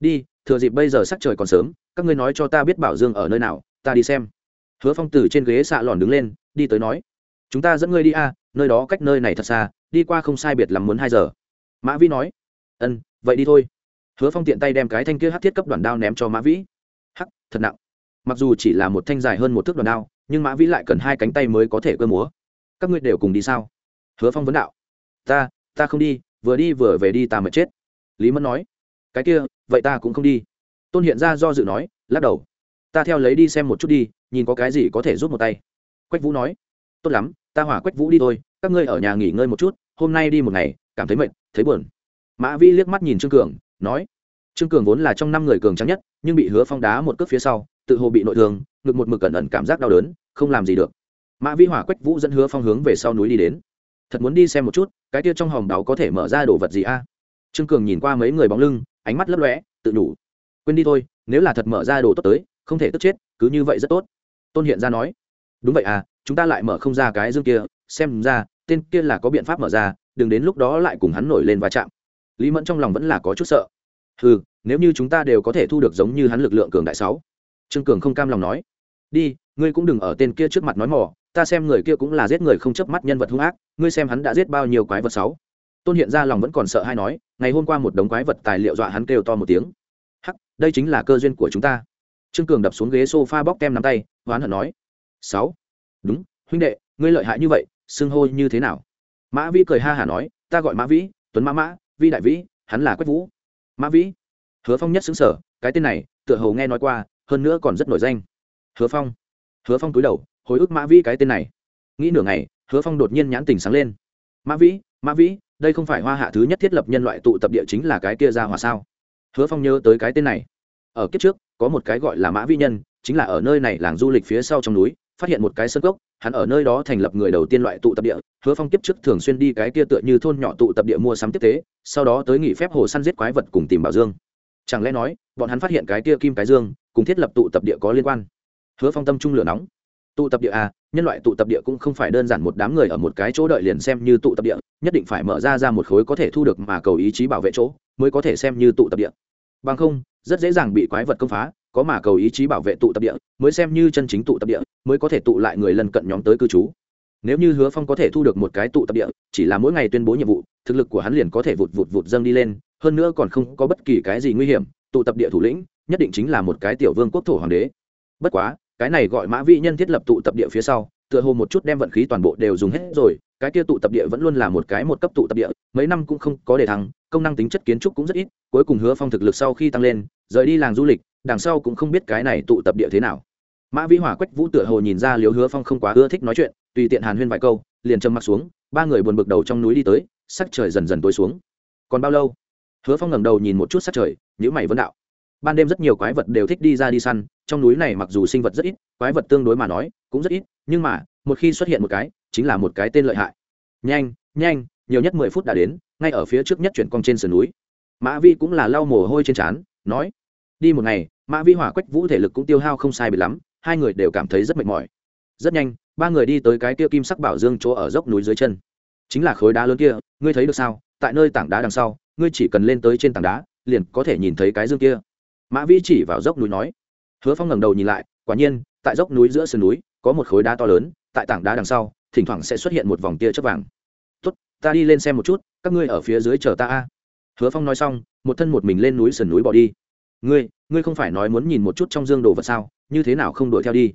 đi, thừa dịp bây giờ sắc trời còn sớm, các ngươi nói cho ta biết bảo dương ở nơi nào, ta đi xem. Hứa phong từ trên ghế xạ lòn đứng lên, đi tới nói, chúng ta dẫn ngươi đi a, nơi đó cách nơi này thật xa, đi qua không sai biệt lắm muốn hai giờ. Mã vĩ nói, ân, vậy đi thôi. Hứa phong tiện tay đem cái thanh kia hắc thiết cấp đoạn đao ném cho mã vĩ. Hắc, thật nặng. Mặc dù chỉ là một thanh dài hơn một thước đoạn đao nhưng mã vĩ lại cần hai cánh tay mới có thể cơ múa. Các ngươi đều cùng đi sao? Hứa phong vấn đạo. Ta ta không đi, vừa đi vừa về đi ta mệt chết. Lý mẫn nói. Cái kia, vậy ta cũng không đi. Tôn hiện ra do dự nói, lắc đầu. Ta theo lấy đi xem một chút đi, nhìn có cái gì có thể giúp một tay. Quách vũ nói. Tốt lắm, ta hỏa quách vũ đi thôi, các ngươi ở nhà nghỉ ngơi một chút, hôm nay đi một ngày, cảm thấy mệt, thấy buồn. Mã vĩ liếc mắt nhìn trương cường, nói. Trương cường vốn là trong năm người cường trắng nhất, nhưng bị hứa phong đá một cước phía sau tự hồ bị nội thương, ngực một mực cẩn ẩn cảm giác đau đớn, không làm gì được. Mã vĩ hỏa quách vũ dẫn hứa phong hướng về sau núi đi đến. Thật muốn đi xem một chút, cái kia trong hòm đáo có thể mở ra đồ vật gì a? Trương cường nhìn qua mấy người bóng lưng, ánh mắt lấp lóe, tự đủ quên đi thôi, nếu là thật mở ra đồ tốt tới, không thể tức chết, cứ như vậy rất tốt. Tôn hiện ra nói. Đúng vậy à chúng ta lại mở không ra cái dương kia, xem ra, tên kia là có biện pháp mở ra, đừng đến lúc đó lại cùng hắn nổi lên va chạm. Lý mẫn trong lòng vẫn là có chút sợ. Ừ nếu như chúng ta đều có thể thu được giống như hắn lực lượng cường đại sáu trương cường không cam lòng nói. Đi, ngươi cũng đừng ở tên kia trước mặt nói mỏ ta xem người kia cũng là giết người không chớp mắt nhân vật hung ác, ngươi xem hắn đã giết bao nhiêu quái vật sáu. Tôn hiện ra lòng vẫn còn sợ hay nói, ngày hôm qua một đống quái vật tài liệu dọa hắn kêu to một tiếng. Hắc, đây chính là cơ duyên của chúng ta. Trương cường đập xuống ghế sofa bóc kem nắm tay hoán hận nói. Sáu. Đúng, huynh đệ, ngươi lợi hại như vậy, xưng hô như thế nào? Mã vĩ cười ha hả nói, ta gọi mã vĩ, tuấn mã mã, vi đại vĩ, hắn là quách vũ. Mã vĩ. Hứa phong nhất xứng sở, cái tên này, tựa hồ nghe nói qua hơn nữa còn rất nổi danh. Hứa phong. Hứa phong cúi đầu, hồi ức mã vĩ cái tên này. Nghĩ nửa ngày, hứa phong đột nhiên nhãn tình sáng lên. Mã vĩ mã vĩ, đây không phải hoa hạ thứ nhất thiết lập nhân loại tụ tập địa chính là cái kia ra hòa sao? Hứa phong nhớ tới cái tên này. Ở kiếp trước, có một cái gọi là mã vĩ nhân, chính là ở nơi này làng du lịch phía sau trong núi, phát hiện một cái sân gốc hắn ở nơi đó thành lập người đầu tiên loại tụ tập địa. Hứa phong kiếp trước thường xuyên đi cái kia tựa như thôn nhỏ tụ tập địa mua sắm tiếp tế, sau đó tới nghỉ phép hồ săn giết quái vật cùng tìm bảo dương. Chẳng lẽ nói, bọn hắn phát hiện cái kia kim cái dương cùng thiết lập tụ tập địa có liên quan. Hứa phong tâm trung lửa nóng. Tụ tập địa à nhân loại tụ tập địa cũng không phải đơn giản một đám người ở một cái chỗ đợi liền xem như tụ tập địa, nhất định phải mở ra ra một khối có thể thu được mà cầu ý chí bảo vệ chỗ, mới có thể xem như tụ tập địa. Bằng không, rất dễ dàng bị quái vật công phá, có mà cầu ý chí bảo vệ tụ tập địa, mới xem như chân chính tụ tập địa, mới có thể tụ lại người lần cận nhóm tới cư trú. Nếu như hứa phong có thể thu được một cái tụ tập địa, chỉ là mỗi ngày tuyên bố nhiệm vụ, thực lực của hắn liền có thể vụt vụt vụt dâng đi lên, hơn nữa còn không có bất kỳ cái gì nguy hiểm tụ tập địa thủ lĩnh, nhất định chính là một cái tiểu vương quốc thổ hoàng đế. Bất quá, cái này gọi mã vĩ nhân thiết lập tụ tập địa phía sau, tựa hồ một chút đem vận khí toàn bộ đều dùng hết rồi, cái kia tụ tập địa vẫn luôn là một cái một cấp tụ tập địa, mấy năm cũng không có đề thăng, công năng tính chất kiến trúc cũng rất ít, cuối cùng hứa phong thực lực sau khi tăng lên, rời đi làng du lịch, đằng sau cũng không biết cái này tụ tập địa thế nào. Mã vĩ hỏa quách vũ tựa hồ nhìn ra liếu hứa phong không quá ưa thích nói chuyện, tùy tiện hàn huyên vài câu, liền châm mặc xuống, ba người buồn bực đầu trong núi đi tới, sắc trời dần dần tối xuống. Còn bao lâu? Hứa phong ngẩng đầu nhìn một chút sắc trời nhữ mày vấn đạo. Ban đêm rất nhiều quái vật đều thích đi ra đi săn, trong núi này mặc dù sinh vật rất ít, quái vật tương đối mà nói cũng rất ít, nhưng mà, một khi xuất hiện một cái, chính là một cái tên lợi hại. Nhanh nhanh, nhiều nhất mười phút đã đến, ngay ở phía trước nhất chuyển cong trên sườn núi. Mã vi cũng là lau mồ hôi trên trán, nói, đi một ngày, mã vi hỏa quách vũ thể lực cũng tiêu hao không sai bị lắm, hai người đều cảm thấy rất mệt mỏi. Rất nhanh, ba người đi tới cái kia kim sắc bảo dương chỗ ở dốc núi dưới chân. Chính là khối đá lớn kia, ngươi thấy được sao? Tại nơi tảng đá đằng sau ngươi chỉ cần lên tới trên tảng đá, liền có thể nhìn thấy cái dương kia. Mã vĩ chỉ vào dốc núi nói. Hứa phong ngẩng đầu nhìn lại, quả nhiên, tại dốc núi giữa sườn núi, có một khối đá to lớn, tại tảng đá đằng sau, thỉnh thoảng sẽ xuất hiện một vòng tia chớp vàng. Tốt, ta đi lên xem một chút, các ngươi ở phía dưới chờ ta a. Hứa phong nói xong, một thân một mình lên núi sườn núi bỏ đi. Ngươi ngươi không phải nói muốn nhìn một chút trong dương đồ vật sao, như thế nào không đuổi theo đi?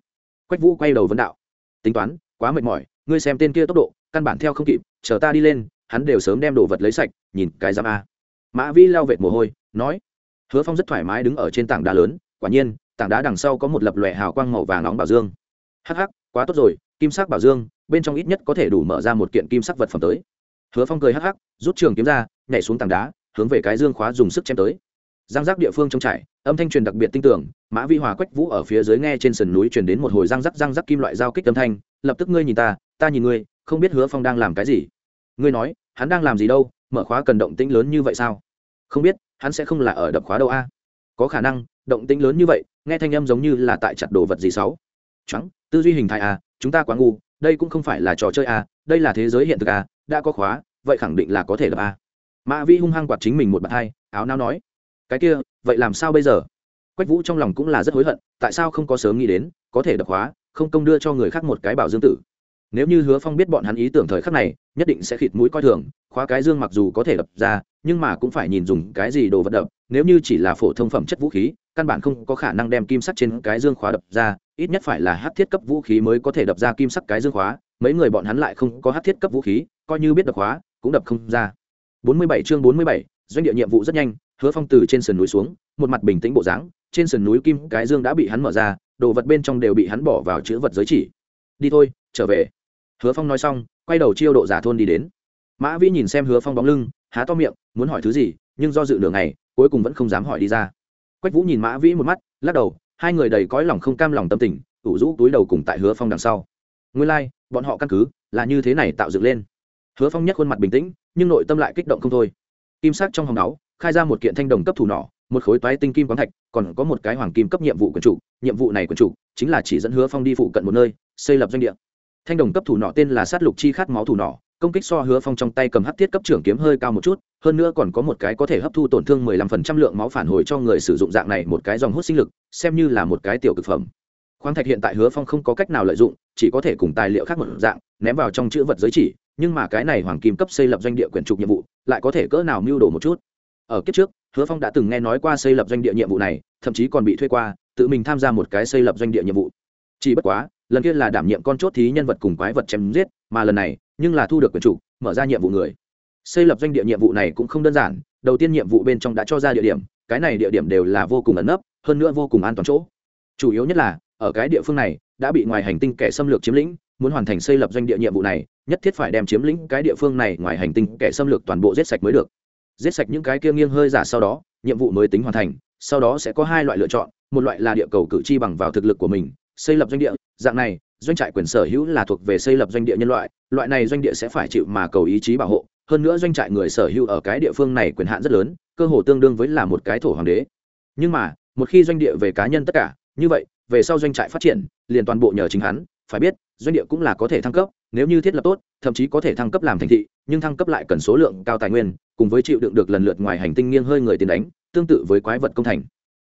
Quách vũ quay đầu vấn đạo. Tính toán, quá mệt mỏi, ngươi xem tên kia tốc độ, căn bản theo không kịp, chờ ta đi lên hắn đều sớm đem đồ vật lấy sạch, nhìn cái giám a. Mã vĩ lao vệt mồ hôi, nói, hứa phong rất thoải mái đứng ở trên tảng đá lớn, quả nhiên, tảng đá đằng sau có một lập lòe hào quang màu vàng nóng bảo dương. Hắc hắc, quá tốt rồi, kim sắc bảo dương, bên trong ít nhất có thể đủ mở ra một kiện kim sắc vật phẩm tới. Hứa phong cười hắc hắc, rút trường kiếm ra, nhảy xuống tảng đá, hướng về cái dương khóa dùng sức chém tới. Giang giác địa phương trong trải, âm thanh truyền đặc biệt tinh tưởng mã vi hòa quách vũ ở phía dưới nghe trên sườn núi truyền đến một hồi giang giác giang giác kim loại giao kích âm thanh, lập tức ngươi nhìn ta ta nhìn ngươi, không biết hứa phong đang làm cái gì ngươi nói, hắn đang làm gì đâu, mở khóa cần động tĩnh lớn như vậy sao? Không biết, hắn sẽ không là ở đập khóa đâu a. Có khả năng, động tĩnh lớn như vậy, nghe thanh âm giống như là tại chặt đồ vật gì sáu trắng, tư duy hình thái a, chúng ta quá ngu, đây cũng không phải là trò chơi a, đây là thế giới hiện thực a, đã có khóa, vậy khẳng định là có thể đập a. Mã vi hung hăng quạt chính mình một bàn hai áo nao nói, cái kia, vậy làm sao bây giờ? Quách vũ trong lòng cũng là rất hối hận, tại sao không có sớm nghĩ đến, có thể đập khóa, không công đưa cho người khác một cái bảo dương tử nếu như hứa phong biết bọn hắn ý tưởng thời khắc này nhất định sẽ khịt mũi coi thường khóa cái dương mặc dù có thể đập ra nhưng mà cũng phải nhìn dùng cái gì đồ vật đập. Nếu như chỉ là phổ thông phẩm chất vũ khí căn bản không có khả năng đem kim sắt trên cái dương khóa đập ra ít nhất phải là hát thiết cấp vũ khí mới có thể đập ra kim sắt cái dương khóa. Mấy người bọn hắn lại không có hát thiết cấp vũ khí coi như biết đập khóa cũng đập không ra. 47 chương 47, doanh địa nhiệm vụ rất nhanh hứa phong từ trên sườn núi xuống một mặt bình tĩnh bộ dáng trên sườn núi kim cái dương đã bị hắn mở ra đồ vật bên trong đều bị hắn bỏ vào chữ vật giới chỉ. Đi thôi trở về hứa phong nói xong quay đầu chiêu độ giả thôn đi đến. Mã vĩ nhìn xem hứa phong bóng lưng há to miệng muốn hỏi thứ gì nhưng do dự đường này cuối cùng vẫn không dám hỏi đi ra. Quách vũ nhìn mã vĩ một mắt lắc đầu hai người đầy cõi lòng không cam lòng tâm tình ủ rũ túi đầu cùng tại hứa phong đằng sau. Nguyên lai、like, bọn họ căn cứ là như thế này tạo dựng lên. Hứa phong nhất khuôn mặt bình tĩnh nhưng nội tâm lại kích động không thôi. Kim sắc trong hòng náu khai ra một kiện thanh đồng cấp thủ nỏ một khối toái tinh kim quán thạch còn có một cái hoàng kim cấp nhiệm vụ quần chủ. Nhiệm vụ này quần chủ chính là chỉ dẫn hứa phong đi phụ cận một nơi xây lập doanh địa thanh đồng cấp thủ nọ tên là sát lục chi khát máu thủ nọ, công kích so hứa phong trong tay cầm hắc thiết cấp trưởng kiếm hơi cao một chút hơn nữa còn có một cái có thể hấp thu tổn thương mười lăm phần trăm lượng máu phản hồi cho người sử dụng dạng này một cái dòng hút sinh lực xem như là một cái tiểu cực phẩm. Khoáng thạch hiện tại hứa phong không có cách nào lợi dụng chỉ có thể cùng tài liệu khác một dạng ném vào trong chữ vật giới chỉ nhưng mà cái này hoàng kim cấp xây lập doanh địa quyển trục nhiệm vụ lại có thể cỡ nào mưu đồ một chút. Ở kiếp trước hứa phong đã từng nghe nói qua xây lập doanh địa nhiệm vụ này thậm chí còn bị thuê qua tự mình tham gia một cái xây lập doanh địa nhiệm vụ. Chỉ bất quá lần kia là đảm nhiệm con chốt thí nhân vật cùng quái vật chém giết, mà lần này, nhưng là thu được quyền chủ, mở ra nhiệm vụ người. Xây lập doanh địa nhiệm vụ này cũng không đơn giản, đầu tiên nhiệm vụ bên trong đã cho ra địa điểm, cái này địa điểm đều là vô cùng ẩn nấp, hơn nữa vô cùng an toàn chỗ. Chủ yếu nhất là, ở cái địa phương này, đã bị ngoài hành tinh kẻ xâm lược chiếm lĩnh, muốn hoàn thành xây lập doanh địa nhiệm vụ này, nhất thiết phải đem chiếm lĩnh cái địa phương này ngoài hành tinh kẻ xâm lược toàn bộ giết sạch mới được. Giết sạch những cái kia nghiêng hơi giả sau đó, nhiệm vụ mới tính hoàn thành, sau đó sẽ có hai loại lựa chọn, một loại là địa cầu cử tri bằng vào thực lực của mình xây lập doanh địa, dạng này, doanh trại quyền sở hữu là thuộc về xây lập doanh địa nhân loại loại này doanh địa sẽ phải chịu mà cầu ý chí bảo hộ. Hơn nữa doanh trại người sở hữu ở cái địa phương này quyền hạn rất lớn, cơ hồ tương đương với là một cái thổ hoàng đế. Nhưng mà, một khi doanh địa về cá nhân tất cả, như vậy, về sau doanh trại phát triển, liền toàn bộ nhờ chính hắn, phải biết, doanh địa cũng là có thể thăng cấp, nếu như thiết lập tốt, thậm chí có thể thăng cấp làm thành thị, nhưng thăng cấp lại cần số lượng cao tài nguyên, cùng với chịu đựng được lần lượt ngoài hành tinh nghiêng hơi người tiền đánh, tương tự với quái vật công thành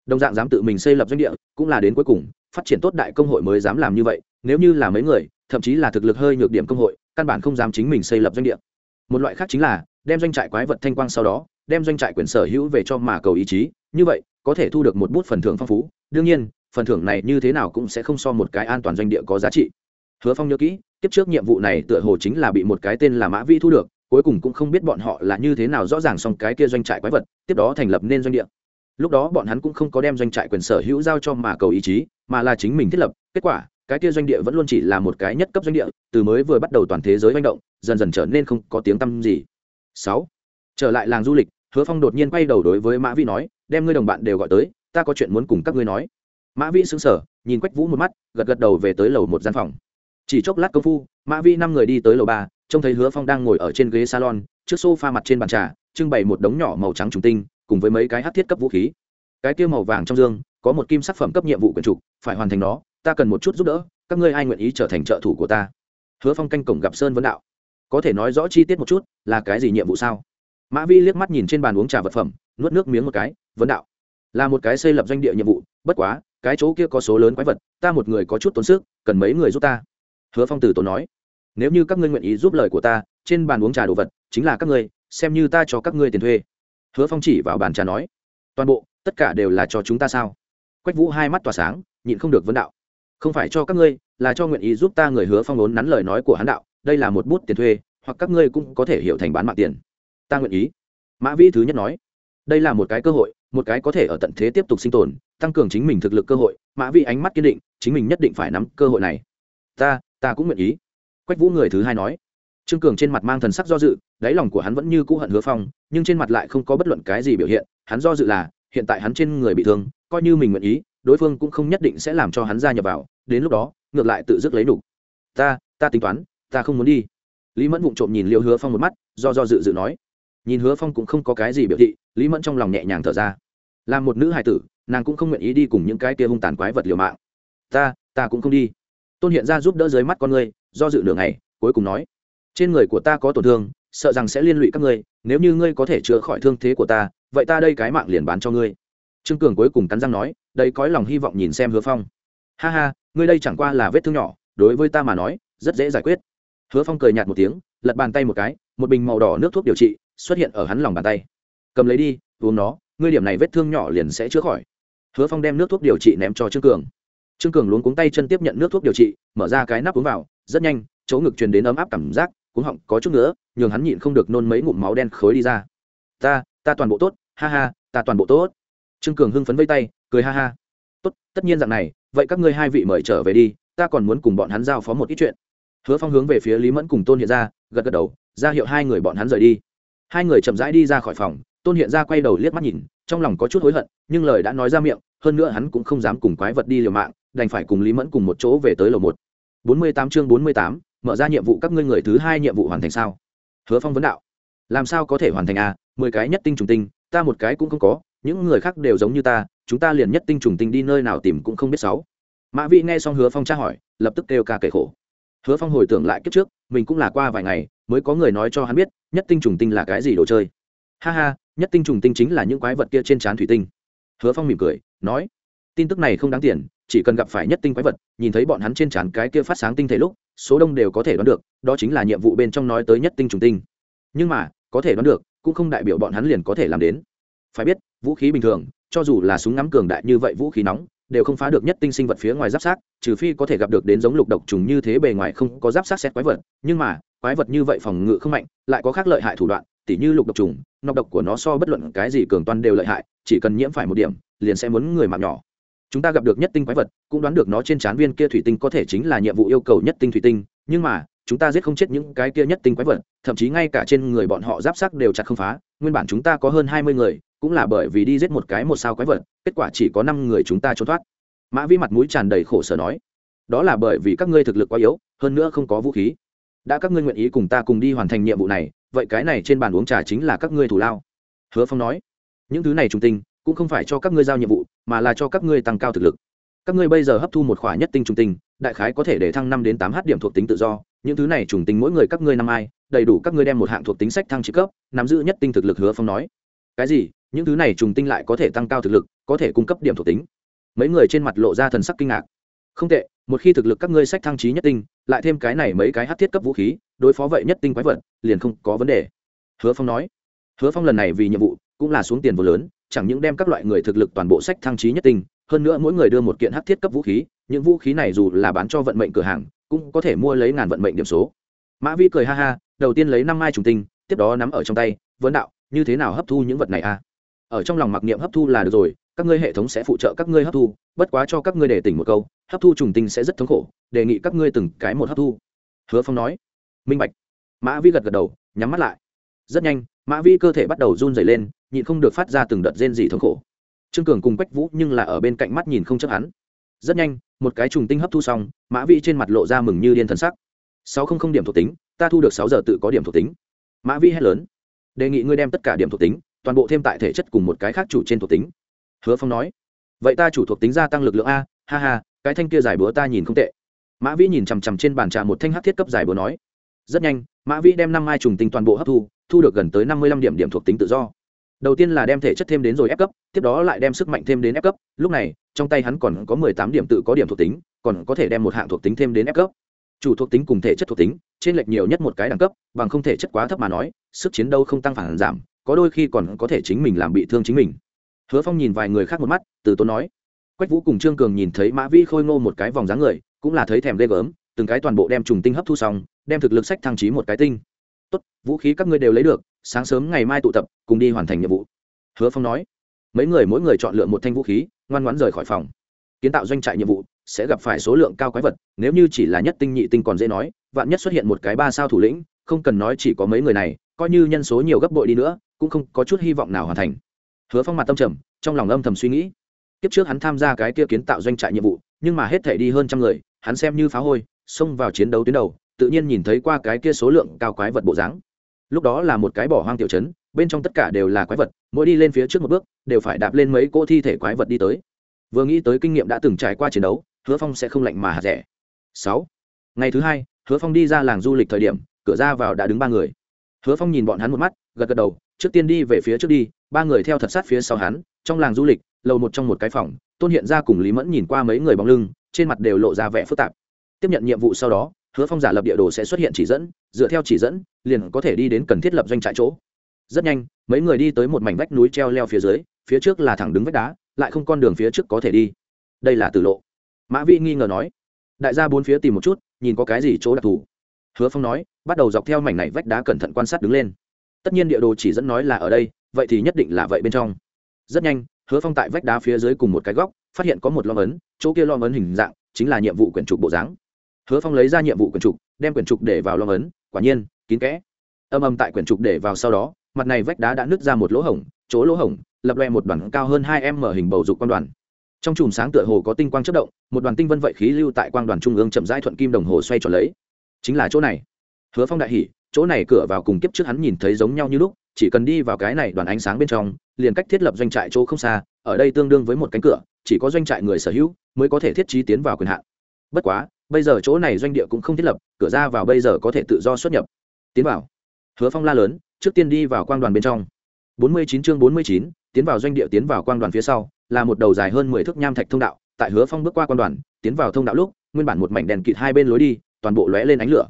đồng dạng dám tự mình xây lập doanh địa, cũng là đến cuối cùng, phát triển tốt đại công hội mới dám làm như vậy, nếu như là mấy người, thậm chí là thực lực hơi nhược điểm công hội, căn bản không dám chính mình xây lập doanh địa. Một loại khác chính là, đem doanh trại quái vật thanh quang sau đó, đem doanh trại quyền sở hữu về cho mà cầu ý chí, như vậy, có thể thu được một bút phần thưởng phong phú. Đương nhiên, phần thưởng này như thế nào cũng sẽ không so một cái an toàn doanh địa có giá trị. Hứa phong nhớ kỹ tiếp trước nhiệm vụ này tựa hồ chính là bị một cái tên là mã vi thu được, cuối cùng cũng không biết bọn họ là như thế nào rõ ràng xong cái kia doanh trại quái vật, tiếp đó thành lập nên doanh địa lúc đó bọn hắn cũng không có đem doanh trại quyền sở hữu giao cho mà cầu ý chí, mà là chính mình thiết lập. Kết quả, cái kia doanh địa vẫn luôn chỉ là một cái nhất cấp doanh địa, từ mới vừa bắt đầu toàn thế giới manh động, dần dần trở nên không có tiếng tăm gì. Sáu, trở lại làng du lịch, hứa phong đột nhiên quay đầu đối với mã vĩ nói, đem ngươi đồng bạn đều gọi tới, ta có chuyện muốn cùng các ngươi nói. Mã vĩ xứng sở nhìn quách vũ một mắt, gật gật đầu về tới lầu một gian phòng. Chỉ chốc lát công phu, mã vĩ năm người đi tới lầu ba, trông thấy hứa phong đang ngồi ở trên ghế salon, trước s o f a mặt trên bàn trà, trưng bày một đống nhỏ màu trắng trùng tinh cùng với mấy cái hát thiết cấp vũ khí. Cái kia màu vàng trong dương, có một kim sắc phẩm cấp nhiệm vụ quyền trục, phải hoàn thành nó, ta cần một chút giúp đỡ, các ngươi ai nguyện ý trở thành trợ thủ của ta? Hứa phong canh cổng gặp sơn vấn đạo. Có thể nói rõ chi tiết một chút, là cái gì nhiệm vụ sao? Mã vi liếc mắt nhìn trên bàn uống trà vật phẩm, nuốt nước miếng một cái vấn đạo. Là một cái xây lập doanh địa nhiệm vụ, bất quá, cái chỗ kia có số lớn quái vật, ta một người có chút tốn sức, cần mấy người giúp ta? Hứa phong tử tốn nói. Nếu như các ngươi nguyện ý giúp lời của ta, trên bàn uống trà đồ vật, chính là các ngươi, xem như ta cho các ngươi tiền thuê hứa phong chỉ vào bàn trà nói, toàn bộ, tất cả đều là cho chúng ta sao? Quách vũ hai mắt tỏa sáng, nhịn không được vấn đạo, không phải cho các ngươi, là cho nguyện ý giúp ta người hứa phong vốn nắn lời nói của hắn đạo, đây là một bút tiền thuê, hoặc các ngươi cũng có thể hiểu thành bán mạng tiền. Ta nguyện ý. Mã vĩ thứ nhất nói, đây là một cái cơ hội, một cái có thể ở tận thế tiếp tục sinh tồn, tăng cường chính mình thực lực cơ hội. Mã vĩ ánh mắt kiên định, chính mình nhất định phải nắm cơ hội này. Ta ta cũng nguyện ý. Quách vũ người thứ hai nói trương cường trên mặt mang thần sắc do dự, đáy lòng của hắn vẫn như cũ hận hứa phong, nhưng trên mặt lại không có bất luận cái gì biểu hiện, hắn do dự là, hiện tại hắn trên người bị thương, coi như mình nguyện ý, đối phương cũng không nhất định sẽ làm cho hắn gia nhập vào, đến lúc đó, ngược lại tự dứt lấy đủ. ta ta tính toán, ta không muốn đi. Lý mẫn vụng trộm nhìn liêu hứa phong một mắt, do do dự dự nói. Nhìn hứa phong cũng không có cái gì biểu thị, lý mẫn trong lòng nhẹ nhàng thở ra. Là một nữ hài tử, nàng cũng không nguyện ý đi cùng những cái kia hung tàn quái vật liều mạng. Ta ta cũng không đi. Tôn hiện ra giúp đỡ dưới mắt con ngươi, do dự nửa này cuối cùng nói trên người của ta có tổn thương, sợ rằng sẽ liên lụy các ngươi, nếu như ngươi có thể chữa khỏi thương thế của ta, vậy ta đây cái mạng liền bán cho ngươi. Trương cường cuối cùng cắn răng nói đây cõi lòng hy vọng nhìn xem hứa phong. Ha ha, ngươi đây chẳng qua là vết thương nhỏ, đối với ta mà nói, rất dễ giải quyết. Hứa phong cười nhạt một tiếng, lật bàn tay một cái, một bình màu đỏ nước thuốc điều trị xuất hiện ở hắn lòng bàn tay. Cầm lấy đi, uống nó, ngươi điểm này vết thương nhỏ liền sẽ chữa khỏi. Hứa phong đem nước thuốc điều trị ném cho trương cường. Trương cường luống cuống tay chân tiếp nhận nước thuốc điều trị, mở ra cái nắp uống vào, rất nhanh, chỗ ngực truyền đến ấm áp cảm giác cuống họng có chút nữa, nhường hắn nhịn không được nôn mấy ngụm máu đen khối đi ra. Ta ta toàn bộ tốt, ha ha, ta toàn bộ tốt. Trương cường hưng phấn vây tay, cười ha ha. Tốt, tất nhiên dạng này, vậy các ngươi hai vị mời trở về đi, ta còn muốn cùng bọn hắn giao phó một ít chuyện. Hứa phong hướng về phía lý mẫn cùng tôn hiện ra gật gật đầu, ra hiệu hai người bọn hắn rời đi. Hai người chậm rãi đi ra khỏi phòng, tôn hiện ra quay đầu liếc mắt nhìn, trong lòng có chút hối hận, nhưng lời đã nói ra miệng, hơn nữa hắn cũng không dám cùng quái vật đi liều mạng, đành phải cùng lý mẫn cùng một chỗ về tới lầu một. Bốn mươi tám chương bốn mươi tám mở ra nhiệm vụ các ngươi người thứ hai nhiệm vụ hoàn thành sao? Hứa phong vấn đạo. Làm sao có thể hoàn thành à? Mười cái nhất tinh trùng tinh, ta một cái cũng không có, những người khác đều giống như ta, chúng ta liền nhất tinh trùng tinh đi nơi nào tìm cũng không biết sáu. Mã vị nghe xong hứa phong tra hỏi, lập tức kêu ca kể khổ. Hứa phong hồi tưởng lại kiếp trước, mình cũng là qua vài ngày, mới có người nói cho hắn biết, nhất tinh trùng tinh là cái gì đồ chơi. Ha ha, nhất tinh trùng tinh chính là những quái vật kia trên trán thủy tinh. Hứa phong mỉm cười, nói, tin tức này không đáng tiền, chỉ cần gặp phải nhất tinh quái vật, nhìn thấy bọn hắn trên trán cái kia phát sáng tinh thể lúc số đông đều có thể đoán được, đó chính là nhiệm vụ bên trong nói tới nhất tinh trùng tinh. Nhưng mà, có thể đoán được, cũng không đại biểu bọn hắn liền có thể làm đến. Phải biết, vũ khí bình thường, cho dù là súng ngắm cường đại như vậy vũ khí nóng, đều không phá được nhất tinh sinh vật phía ngoài giáp sát, trừ phi có thể gặp được đến giống lục độc trùng như thế bề ngoài không có giáp sát xét quái vật. Nhưng mà, quái vật như vậy phòng ngự không mạnh, lại có khác lợi hại thủ đoạn, tỉ như lục độc trùng, nọc độc của nó so bất luận cái gì cường toan đều lợi hại, chỉ cần nhiễm phải một điểm, liền sẽ muốn người mạng nhỏ chúng ta gặp được nhất tinh quái vật, cũng đoán được nó trên trán viên kia thủy tinh có thể chính là nhiệm vụ yêu cầu nhất tinh thủy tinh, nhưng mà, chúng ta giết không chết những cái kia nhất tinh quái vật, thậm chí ngay cả trên người bọn họ giáp sắc đều chặt không phá, nguyên bản chúng ta có hơn hai mươi người, cũng là bởi vì đi giết một cái một sao quái vật, kết quả chỉ có năm người chúng ta trốn thoát. Mã vi mặt mũi tràn đầy khổ sở nói, đó là bởi vì các ngươi thực lực quá yếu, hơn nữa không có vũ khí. Đã các ngươi nguyện ý cùng ta cùng đi hoàn thành nhiệm vụ này, vậy cái này trên bàn uống trà chính là các ngươi thủ lao. Hứa phong nói, những thứ này trung tinh cũng không phải cho các ngươi giao nhiệm vụ, mà là cho các ngươi tăng cao thực lực. Các ngươi bây giờ hấp thu một khỏa nhất tinh trung tinh, đại khái có thể để thăng năm đến tám h điểm thuộc tính tự do. Những thứ này trùng tinh mỗi người các ngươi năm ai, đầy đủ các ngươi đem một hạng thuộc tính sách thăng trí cấp, nắm giữ nhất tinh thực lực hứa phong nói. Cái gì? Những thứ này trùng tinh lại có thể tăng cao thực lực, có thể cung cấp điểm thuộc tính? Mấy người trên mặt lộ ra thần sắc kinh ngạc. Không tệ, một khi thực lực các ngươi sách thăng trí nhất tinh, lại thêm cái này mấy cái hát thiết cấp vũ khí, đối phó vậy nhất tinh quái vật, liền không có vấn đề. Hứa phong nói. Hứa phong lần này vì nhiệm vụ, cũng là xuống tiền vô lớn chẳng những đem các loại người thực lực toàn bộ sách thăng trí nhất tinh, hơn nữa mỗi người đưa một kiện hắc thiết cấp vũ khí, những vũ khí này dù là bán cho vận mệnh cửa hàng, cũng có thể mua lấy ngàn vận mệnh điểm số. Mã vi cười ha ha, đầu tiên lấy năm mai trùng tinh, tiếp đó nắm ở trong tay, vấn đạo, như thế nào hấp thu những vật này a? À? ở trong lòng mặc niệm hấp thu là được rồi, các ngươi hệ thống sẽ phụ trợ các ngươi hấp thu, bất quá cho các ngươi để tỉnh một câu, hấp thu trùng tinh sẽ rất thống khổ, đề nghị các ngươi từng cái một hấp thu. Hứa phong nói. Minh bạch. Mã vi gật gật đầu, nhắm mắt lại. Rất nhanh, mã vi cơ thể bắt đầu run dày lên nhịn không được phát ra từng đợt rên rỉ thống khổ. Trương cường cùng quách vũ nhưng là ở bên cạnh mắt nhìn không chấp hắn. Rất nhanh, một cái trùng tinh hấp thu xong, mã vi trên mặt lộ ra mừng như điên thần sắc. Sáu không không điểm thuộc tính, ta thu được sáu giờ tự có điểm thuộc tính. Mã vi hét lớn. Đề nghị ngươi đem tất cả điểm thuộc tính, toàn bộ thêm tại thể chất cùng một cái khác chủ trên thuộc tính. Hứa phong nói. Vậy ta chủ thuộc tính gia tăng lực lượng a, ha ha, cái thanh kia giải búa ta nhìn không tệ. Mã vĩ nhìn chằm chằm trên bàn trà một thanh hát thiết cấp giải búa nói. Rất nhanh, mã vĩ đem năm mai trùng tinh toàn bộ hấp thu thu được gần tới năm mươi lăm điểm điểm thuộc tính tự do đầu tiên là đem thể chất thêm đến rồi ép cấp, tiếp đó lại đem sức mạnh thêm đến ép cấp. Lúc này, trong tay hắn còn có mười tám điểm tự có điểm thuộc tính, còn có thể đem một hạng thuộc tính thêm đến ép cấp. Chủ thuộc tính cùng thể chất thuộc tính, trên lệch nhiều nhất một cái đẳng cấp, bằng không thể chất quá thấp mà nói, sức chiến đấu không tăng phản giảm, có đôi khi còn có thể chính mình làm bị thương chính mình. Hứa phong nhìn vài người khác một mắt, từ tốn nói. Quách vũ cùng trương cường nhìn thấy mã vĩ khôi ngô một cái vòng dáng người, cũng là thấy thèm ghê gớm, từng cái toàn bộ đem trùng tinh hấp thu xong, đem thực lực sách thăng trí một cái tinh. Tốt, vũ khí các ngươi đều lấy được sáng sớm ngày mai tụ tập, cùng đi hoàn thành nhiệm vụ. Hứa phong nói, mấy người mỗi người chọn lựa một thanh vũ khí, ngoan ngoãn rời khỏi phòng. Kiến tạo doanh trại nhiệm vụ, sẽ gặp phải số lượng cao quái vật, nếu như chỉ là nhất tinh nhị tinh còn dễ nói, vạn nhất xuất hiện một cái ba sao thủ lĩnh, không cần nói chỉ có mấy người này, coi như nhân số nhiều gấp bội đi nữa, cũng không có chút hy vọng nào hoàn thành. Hứa phong mặt tâm trầm, trong lòng âm thầm suy nghĩ. Kiếp trước hắn tham gia cái kia kiến tạo doanh trại nhiệm vụ, nhưng mà hết thể đi hơn trăm người, hắn xem như phá hôi, xông vào chiến đấu tuyến đầu, tự nhiên nhìn thấy qua cái kia số lượng cao quái vật bộ dáng lúc đó là một cái bỏ hoang tiểu trấn, bên trong tất cả đều là quái vật, mỗi đi lên phía trước một bước, đều phải đạp lên mấy cỗ thi thể quái vật đi tới. Vừa nghĩ tới kinh nghiệm đã từng trải qua chiến đấu, hứa phong sẽ không lạnh mà hạt rẻ sáu. Ngày thứ hai, hứa phong đi ra làng du lịch thời điểm, cửa ra vào đã đứng ba người. Hứa phong nhìn bọn hắn một mắt, gật gật đầu, trước tiên đi về phía trước đi. Ba người theo thật sát phía sau hắn, trong làng du lịch, lầu một trong một cái phòng, tôn hiện ra cùng lý mẫn nhìn qua mấy người bóng lưng, trên mặt đều lộ ra vẻ phức tạp. Tiếp nhận nhiệm vụ sau đó hứa phong giả lập địa đồ sẽ xuất hiện chỉ dẫn, dựa theo chỉ dẫn, liền có thể đi đến cần thiết lập doanh trại chỗ. Rất nhanh, mấy người đi tới một mảnh vách núi treo leo phía dưới, phía trước là thẳng đứng vách đá, lại không con đường phía trước có thể đi. Đây là tử lộ. Mã Vi nghi ngờ nói. Đại gia bốn phía tìm một chút, nhìn có cái gì chỗ đặc thù. Hứa phong nói, bắt đầu dọc theo mảnh này vách đá cẩn thận quan sát đứng lên. Tất nhiên địa đồ chỉ dẫn nói là ở đây, vậy thì nhất định là vậy bên trong. Rất nhanh, hứa phong tại vách đá phía dưới cùng một cái góc, phát hiện có một lom ấn, chỗ kia lom ấn hình dạng chính là nhiệm vụ quyển trục bộ dáng hứa phong lấy ra nhiệm vụ quyển trục, đem quyển trục để vào long ấn, quả nhiên, kín kẽ. Âm âm tại quyển trục để vào sau đó, mặt này vách đá đã nứt ra một lỗ hổng, chỗ lỗ hổng lập loe một đoàn cao hơn hai em mở hình bầu dục quan đoàn. Trong chùm sáng tựa hồ có tinh quang chất động, một đoàn tinh vân vậy khí lưu tại quang đoàn trung ương chậm rãi thuận kim đồng hồ xoay tròn lấy. Chính là chỗ này. Hứa phong đại hỉ, chỗ này cửa vào cùng kiếp trước hắn nhìn thấy giống nhau như lúc, chỉ cần đi vào cái này đoàn ánh sáng bên trong, liền cách thiết lập doanh trại chỗ không xa, ở đây tương đương với một cánh cửa, chỉ có doanh trại người sở hữu mới có thể thiết trí tiến vào quyền hạn. Bất quá bây giờ chỗ này doanh địa cũng không thiết lập cửa ra vào bây giờ có thể tự do xuất nhập. Tiến vào. Hứa phong la lớn trước tiên đi vào quang đoàn bên trong. Bốn mươi chín chương bốn mươi chín tiến vào doanh địa tiến vào quang đoàn phía sau là một đầu dài hơn mười thước nham thạch thông đạo. Tại hứa phong bước qua quang đoàn tiến vào thông đạo lúc nguyên bản một mảnh đèn kịt hai bên lối đi toàn bộ lóe lên ánh lửa.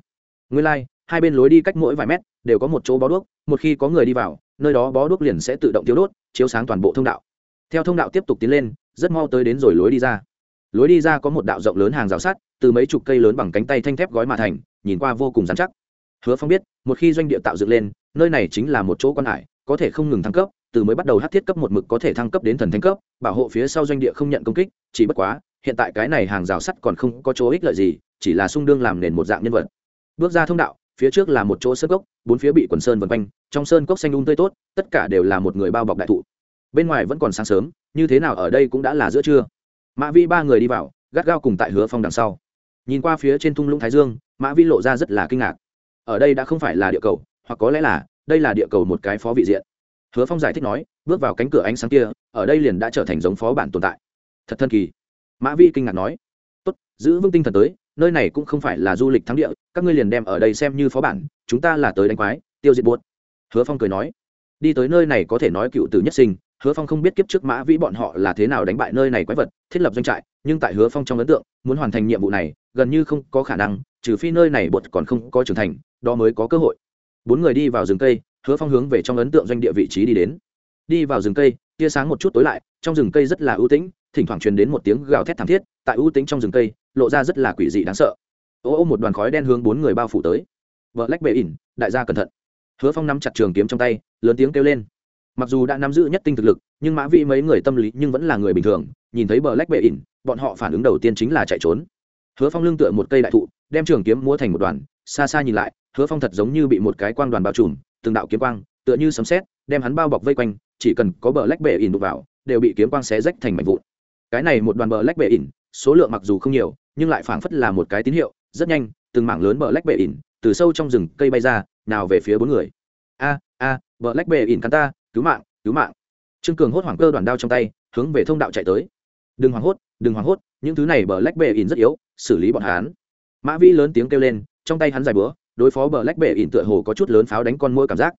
Nguyên lai、like, hai bên lối đi cách mỗi vài mét đều có một chỗ bó đuốc một khi có người đi vào nơi đó bó đuốc liền sẽ tự động thiếu đốt chiếu sáng toàn bộ thông đạo. Theo thông đạo tiếp tục tiến lên rất mau tới đến rồi lối đi ra. Lối đi ra có một đạo rộng lớn hàng rào sắt từ mấy chục cây lớn bằng cánh tay thanh thép gói mà thành, nhìn qua vô cùng dán chắc. Hứa phong biết, một khi doanh địa tạo dựng lên, nơi này chính là một chỗ quan hải, có thể không ngừng thăng cấp, từ mới bắt đầu hát thiết cấp một mực có thể thăng cấp đến thần thánh cấp, bảo hộ phía sau doanh địa không nhận công kích, chỉ bất quá, hiện tại cái này hàng rào sắt còn không có chỗ ích lợi gì, chỉ là sung đương làm nền một dạng nhân vật. Bước ra thông đạo, phía trước là một chỗ sơn cốc, bốn phía bị quần sơn vân quanh, trong sơn cốc xanh đun um tươi tốt, tất cả đều là một người bao bọc đại thụ. Bên ngoài vẫn còn sáng sớm, như thế nào ở đây cũng đã là giữa trưa. Mã vi ba người đi vào, gắt gao cùng tại hứa phong đằng sau nhìn qua phía trên thung lũng thái dương, mã vi lộ ra rất là kinh ngạc. Ở đây đã không phải là địa cầu, hoặc có lẽ là, đây là địa cầu một cái phó vị diện. Hứa phong giải thích nói, bước vào cánh cửa ánh sáng kia, ở đây liền đã trở thành giống phó bản tồn tại. Thật thân kỳ. Mã vi kinh ngạc nói, tốt, giữ vững tinh thần tới, nơi này cũng không phải là du lịch thắng địa, các ngươi liền đem ở đây xem như phó bản, chúng ta là tới đánh quái, tiêu diệt buốt. Hứa phong cười nói, đi tới nơi này có thể nói cựu tử nhất sinh hứa phong không biết kiếp trước mã vĩ bọn họ là thế nào đánh bại nơi này quái vật, thiết lập doanh trại, nhưng tại hứa phong trong ấn tượng, muốn hoàn thành nhiệm vụ này, gần như không có khả năng, trừ phi nơi này bột còn không có trưởng thành, đó mới có cơ hội. Bốn người đi vào rừng cây, hứa phong hướng về trong ấn tượng doanh địa vị trí đi đến. Đi vào rừng cây, tia sáng một chút tối lại, trong rừng cây rất là ưu tĩnh, thỉnh thoảng truyền đến một tiếng gào thét thảm thiết, tại ưu tĩnh trong rừng cây, lộ ra rất là quỷ dị đáng sợ. Ô ô một đoàn khói đen hướng bốn người bao phủ tới. Vợ lách bệ ỉn đại gia cẩn thận. Hứa phong nắm chặt trường kiếm trong tay, lớn tiếng kêu lên mặc dù đã nắm giữ nhất tinh thực lực, nhưng mã vĩ mấy người tâm lý nhưng vẫn là người bình thường. Nhìn thấy bờ lách bệ ỉn, bọn họ phản ứng đầu tiên chính là chạy trốn. Hứa phong lưng tựa một cây đại thụ, đem trường kiếm múa thành một đoàn, xa xa nhìn lại, hứa phong thật giống như bị một cái quang đoàn bao trùm, từng đạo kiếm quang, tựa như sấm sét, đem hắn bao bọc vây quanh, chỉ cần có bờ lách bệ ỉn đục vào, đều bị kiếm quang xé rách thành mảnh vụn. Cái này một đoàn bờ lách bệ ỉn, số lượng mặc dù không nhiều, nhưng lại phảng phất là một cái tín hiệu, rất nhanh, từng mảng lớn bờ lách bệ ỉn từ sâu trong rừng cây bay ra, nào về phía bốn người. A a bờ lách bệ ỉn cắn ta cứu mạng cứu mạng. Trương cường hốt hoảng cơ đoàn đao trong tay, hướng về thông đạo chạy tới. Đừng hoảng hốt, đừng hoảng hốt, những thứ này bờ lách bệ ỉn rất yếu, xử lý bọn hắn. Mã vĩ lớn tiếng kêu lên, trong tay hắn dài bữa đối phó bờ lách bệ ỉn tựa hồ có chút lớn pháo đánh con mũi cảm giác.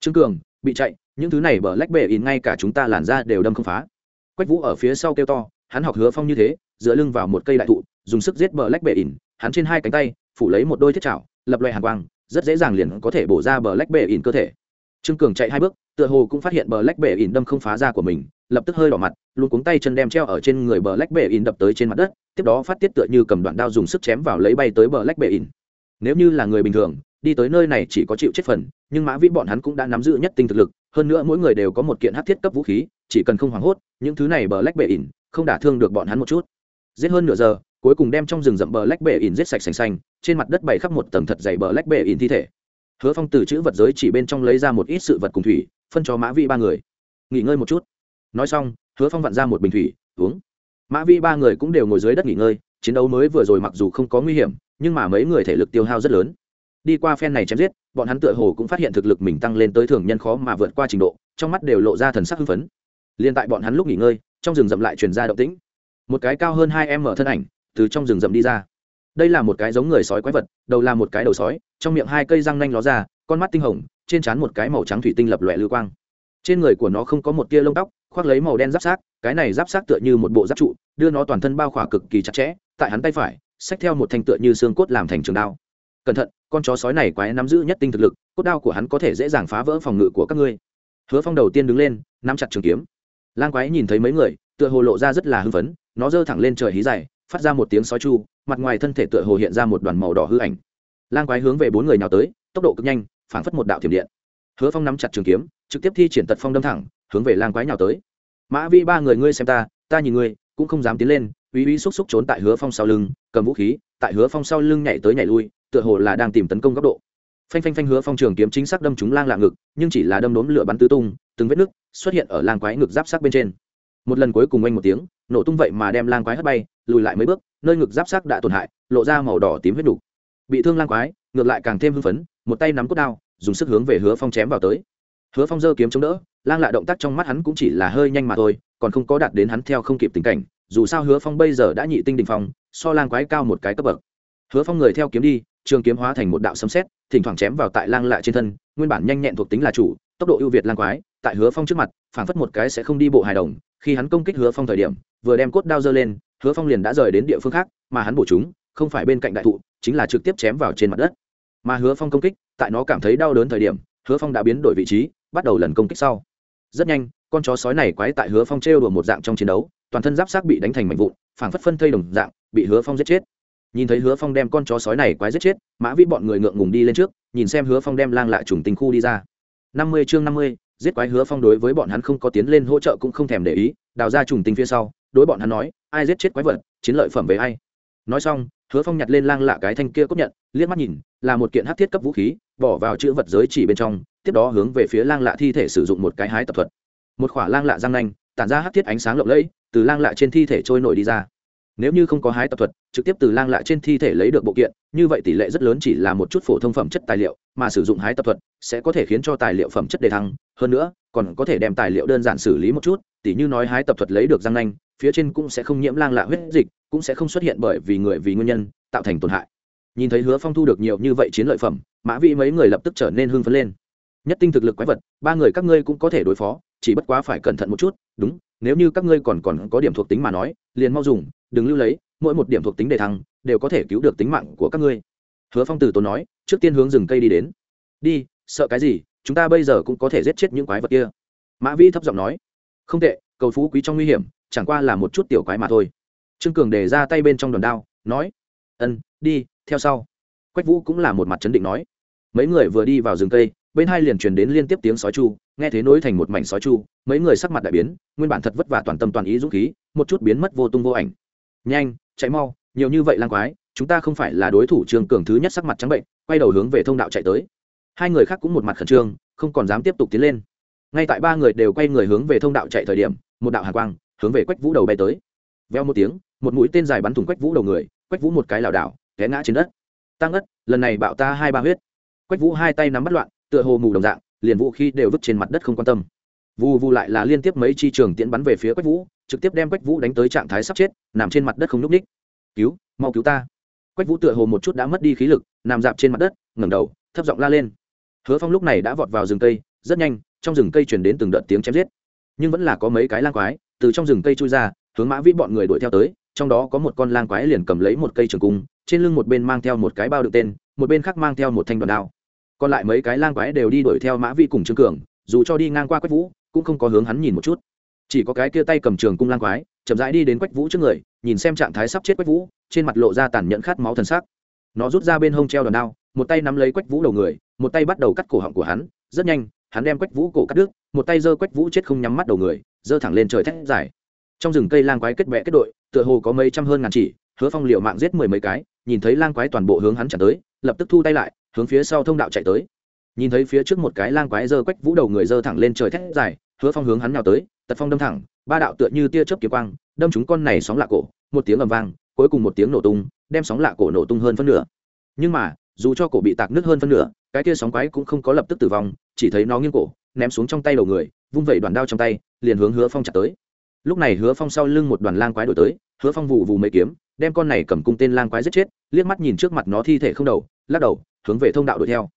Trương cường, bị chạy, những thứ này bờ lách bệ in ngay cả chúng ta làn ra đều đâm không phá. Quách vũ ở phía sau kêu to, hắn học hứa phong như thế, dựa lưng vào một cây đại thụ, dùng sức giết bờ lách bệ in hắn trên hai cánh tay, phủ lấy một đôi thiết chảo, lập loại hàng quang, rất dễ dàng liền có thể bổ ra bờ lách bệ in cơ thể trương cường chạy hai bước, tựa hồ cũng phát hiện bờ lách bệ ỉn đâm không phá ra của mình, lập tức hơi đỏ mặt, luôn cuống tay chân đem treo ở trên người bờ lách bệ ỉn đập tới trên mặt đất, tiếp đó phát tiết tựa như cầm đoạn đao dùng sức chém vào lấy bay tới bờ lách bệ ỉn. Nếu như là người bình thường, đi tới nơi này chỉ có chịu chết phần, nhưng mã vĩ bọn hắn cũng đã nắm giữ nhất tinh thực lực, hơn nữa mỗi người đều có một kiện hát thiết cấp vũ khí, chỉ cần không hoảng hốt, những thứ này bờ lách bệ ỉn không đả thương được bọn hắn một chút. Giết hơn nửa giờ, cuối cùng đem trong rừng rậm bờ lách bệ ỉn giết sạch xanh xanh trên mặt đất bày khắp một tầng thật dày bờ lách bệ ỉn thi thể hứa phong từ chữ vật giới chỉ bên trong lấy ra một ít sự vật cùng thủy, phân cho mã Vi ba người. Nghỉ ngơi một chút. Nói xong, hứa phong vặn ra một bình thủy, uống. Mã Vi ba người cũng đều ngồi dưới đất nghỉ ngơi, chiến đấu mới vừa rồi mặc dù không có nguy hiểm, nhưng mà mấy người thể lực tiêu hao rất lớn. Đi qua phen này chém giết, bọn hắn tựa hồ cũng phát hiện thực lực mình tăng lên tới thường nhân khó mà vượt qua trình độ, trong mắt đều lộ ra thần sắc hưng phấn. Liên tại bọn hắn lúc nghỉ ngơi, trong rừng rậm lại truyền ra động tĩnh. Một cái cao hơn hai em mở thân ảnh, từ trong rừng rậm đi ra đây là một cái giống người sói quái vật, đầu là một cái đầu sói, trong miệng hai cây răng nanh ló ra, con mắt tinh hồng, trên trán một cái màu trắng thủy tinh lập lòe lưu quang. Trên người của nó không có một tia lông tóc, khoác lấy màu đen giáp sát cái này giáp sát tựa như một bộ giáp trụ, đưa nó toàn thân bao khỏa cực kỳ chặt chẽ, tại hắn tay phải, xách theo một thanh tựa như xương cốt làm thành trường đao. Cẩn thận, con chó sói này quái nắm giữ nhất tinh thực lực, cốt đao của hắn có thể dễ dàng phá vỡ phòng ngự của các ngươi. Hứa phong đầu tiên đứng lên, nắm chặt trường kiếm. Lang quái nhìn thấy mấy người, tựa hồ lộ ra rất là hưng phấn, nó giơ thẳng lên trời hí dày phát ra một tiếng sói chu, mặt ngoài thân thể tựa hồ hiện ra một đoàn màu đỏ hư ảnh. Lang quái hướng về bốn người nào tới, tốc độ cực nhanh, phảng phất một đạo thiểm điện. Hứa phong nắm chặt trường kiếm, trực tiếp thi triển tật phong đâm thẳng, hướng về lang quái nhào tới. Mã vi, ba người ngươi xem ta ta nhìn ngươi, cũng không dám tiến lên, uy uy xúc xúc trốn tại hứa phong sau lưng, cầm vũ khí, tại hứa phong sau lưng nhảy tới nhảy lui, tựa hồ là đang tìm tấn công góc độ. Phanh phanh phanh hứa phong trường kiếm chính xác đâm trúng lang lạ ngực, nhưng chỉ là đâm đốm lửa bắn tứ tung, từng vết nứt xuất hiện ở lang quái ngực giáp sát bên trên. Một lần cuối cùng oanh một tiếng nổ tung vậy mà đem lang quái hất bay, lùi lại mấy bước, nơi ngực giáp sắc đã tổn hại, lộ ra màu đỏ tím huyết đủ. bị thương lang quái, ngược lại càng thêm hưng phấn, một tay nắm cốt đao, dùng sức hướng về hứa phong chém vào tới hứa phong giơ kiếm chống đỡ, lang lại động tác trong mắt hắn cũng chỉ là hơi nhanh mà thôi, còn không có đạt đến hắn theo không kịp tình cảnh, dù sao hứa phong bây giờ đã nhị tinh đình phong, so lang quái cao một cái cấp bậc hứa phong người theo kiếm đi, trường kiếm hóa thành một đạo sấm sét, thỉnh thoảng chém vào tại lang lại trên thân, nguyên bản nhanh nhẹn thuộc tính là chủ tốc độ ưu việt lang quái, tại hứa phong trước mặt, phảng phất một cái sẽ không đi bộ hài đồng, khi hắn công kích hứa phong thời điểm, vừa đem cốt đao dơ lên, hứa phong liền đã rời đến địa phương khác, mà hắn bổ chúng, không phải bên cạnh đại thụ, chính là trực tiếp chém vào trên mặt đất. Mà hứa phong công kích, tại nó cảm thấy đau đớn thời điểm, hứa phong đã biến đổi vị trí, bắt đầu lần công kích sau. Rất nhanh, con chó sói này quái tại hứa phong trêu đùa một dạng trong chiến đấu, toàn thân giáp sát bị đánh thành mảnh vụn, phảng phất phân thây đồng dạng, bị hứa phong giết chết. Nhìn thấy hứa phong đem con chó sói này quái giết chết, mã vĩ bọn người ngượng ngùng đi lên trước, nhìn xem hứa phong đem lang lại trùng tình khu đi ra năm mươi chương năm mươi, giết quái hứa phong đối với bọn hắn không có tiến lên hỗ trợ cũng không thèm để ý, đào ra trùng tình phía sau, đối bọn hắn nói, ai giết chết quái vật, chiến lợi phẩm về ai? Nói xong, hứa phong nhặt lên lang lạ cái thanh kia cốt nhận, liếc mắt nhìn, là một kiện hát thiết cấp vũ khí, bỏ vào chữ vật giới chỉ bên trong, tiếp đó hướng về phía lang lạ thi thể sử dụng một cái hái tập thuật. Một khỏa lang lạ răng nanh, tản ra hát thiết ánh sáng lộng lẫy, từ lang lạ trên thi thể trôi nổi đi ra nếu như không có hái tập thuật, trực tiếp từ lang lạ trên thi thể lấy được bộ kiện, như vậy tỷ lệ rất lớn chỉ là một chút phổ thông phẩm chất tài liệu, mà sử dụng hái tập thuật sẽ có thể khiến cho tài liệu phẩm chất đề thăng. Hơn nữa, còn có thể đem tài liệu đơn giản xử lý một chút tỷ như nói hái tập thuật lấy được răng nanh, phía trên cũng sẽ không nhiễm lang lạ huyết dịch, cũng sẽ không xuất hiện bởi vì người vì nguyên nhân tạo thành tổn hại. Nhìn thấy hứa phong thu được nhiều như vậy chiến lợi phẩm, mã vị mấy người lập tức trở nên hưng phấn lên. Nhất tinh thực lực quái vật, ba người các ngươi cũng có thể đối phó, chỉ bất quá phải cẩn thận một chút, đúng, nếu như các ngươi còn còn có điểm thuộc tính mà nói, liền mau dùng đừng lưu lấy, mỗi một điểm thuộc tính đề thăng, đều có thể cứu được tính mạng của các ngươi. Hứa phong từ tốn nói, trước tiên hướng rừng cây đi đến. Đi, sợ cái gì? Chúng ta bây giờ cũng có thể giết chết những quái vật kia. Mã vĩ thấp giọng nói, không tệ, cầu phú quý trong nguy hiểm, chẳng qua là một chút tiểu quái mà thôi. Trương cường để ra tay bên trong đòn đao, nói, ân, đi, theo sau. Quách vũ cũng là một mặt chấn định nói. Mấy người vừa đi vào rừng cây, bên hai liền truyền đến liên tiếp tiếng sói chu, nghe thế nối thành một mảnh sói chu, mấy người sắc mặt đại biến, nguyên bản thật vất vả toàn tâm toàn ý dũng khí, một chút biến mất vô tung vô ảnh nhanh, chạy mau, nhiều như vậy lang quái, chúng ta không phải là đối thủ trường cường thứ nhất sắc mặt trắng bệnh, quay đầu hướng về thông đạo chạy tới. Hai người khác cũng một mặt khẩn trương, không còn dám tiếp tục tiến lên. Ngay tại ba người đều quay người hướng về thông đạo chạy thời điểm, một đạo hạ quang hướng về quách vũ đầu bay tới. Veo một tiếng, một mũi tên dài bắn thủng quách vũ đầu người, quách vũ một cái lảo đảo, té ngã trên đất. Tăng ất lần này bạo ta hai ba huyết. Quách vũ hai tay nắm bắt loạn, tựa hồ mù đồng dạng, liền vũ khi đều vứt trên mặt đất không quan tâm vù vù lại là liên tiếp mấy chi trường tiễn bắn về phía quách vũ, trực tiếp đem quách vũ đánh tới trạng thái sắp chết, nằm trên mặt đất không n ú c ních. Cứu, mau cứu ta. Quách vũ tựa hồ một chút đã mất đi khí lực, nằm dạp trên mặt đất, ngẩng đầu, thấp giọng la lên. Hứa phong lúc này đã vọt vào rừng cây, rất nhanh, trong rừng cây truyền đến từng đợt tiếng chém giết. Nhưng vẫn là có mấy cái lang quái, từ trong rừng cây chui ra, hướng mã vĩ bọn người đuổi theo tới, trong đó có một con lang quái liền cầm lấy một cây trường cung, trên lưng một bên mang theo một cái bao đựng tên, một bên khác mang theo một thanh đoàn đao. Còn lại mấy cái lang quái đều đi đuổi theo mã vĩ cùng trương cường, dù cho đi ngang qua quách vũ cũng không có hướng hắn nhìn một chút. Chỉ có cái kia tay cầm trường cung lang quái, chậm rãi đi đến quách vũ trước người, nhìn xem trạng thái sắp chết quách vũ, trên mặt lộ ra tàn nhẫn khát máu thần sắc. Nó rút ra bên hông treo đòn đao, một tay nắm lấy quách vũ đầu người, một tay bắt đầu cắt cổ họng của hắn, rất nhanh, hắn đem quách vũ cổ cắt đứt, một tay giơ quách vũ chết không nhắm mắt đầu người, giơ thẳng lên trời thét dài. Trong rừng cây lang quái kết bẹ kết đội, tựa hồ có mấy trăm hơn ngàn chỉ, hứa phong liệu mạng giết mười mấy cái, nhìn thấy lang quái toàn bộ hướng hắn trả tới, lập tức thu tay lại, hướng phía sau thông đạo chạy tới. Nhìn thấy phía trước một cái lang quái giơ quách vũ đầu người giơ thẳng lên trời thét dài hứa phong hướng hắn nào tới, tật phong đâm thẳng, ba đạo tựa như tia chớp kiếm quang, đâm chúng con này sóng lạ cổ, một tiếng ầm vang, cuối cùng một tiếng nổ tung, đem sóng lạ cổ nổ tung hơn phân nửa. Nhưng mà, dù cho cổ bị tạc nứt hơn phân nửa, cái tia sóng quái cũng không có lập tức tử vong, chỉ thấy nó nghiêng cổ, ném xuống trong tay đầu người, vung vẩy đoàn đao trong tay, liền hướng hứa phong chặt tới. Lúc này hứa phong sau lưng một đoàn lang quái đổi tới, hứa phong vụ vù mấy kiếm, đem con này cầm cung tên lang quái giết chết, liếc mắt nhìn trước mặt nó thi thể không đầu, lắc đầu, hướng về thông đạo đuổi theo.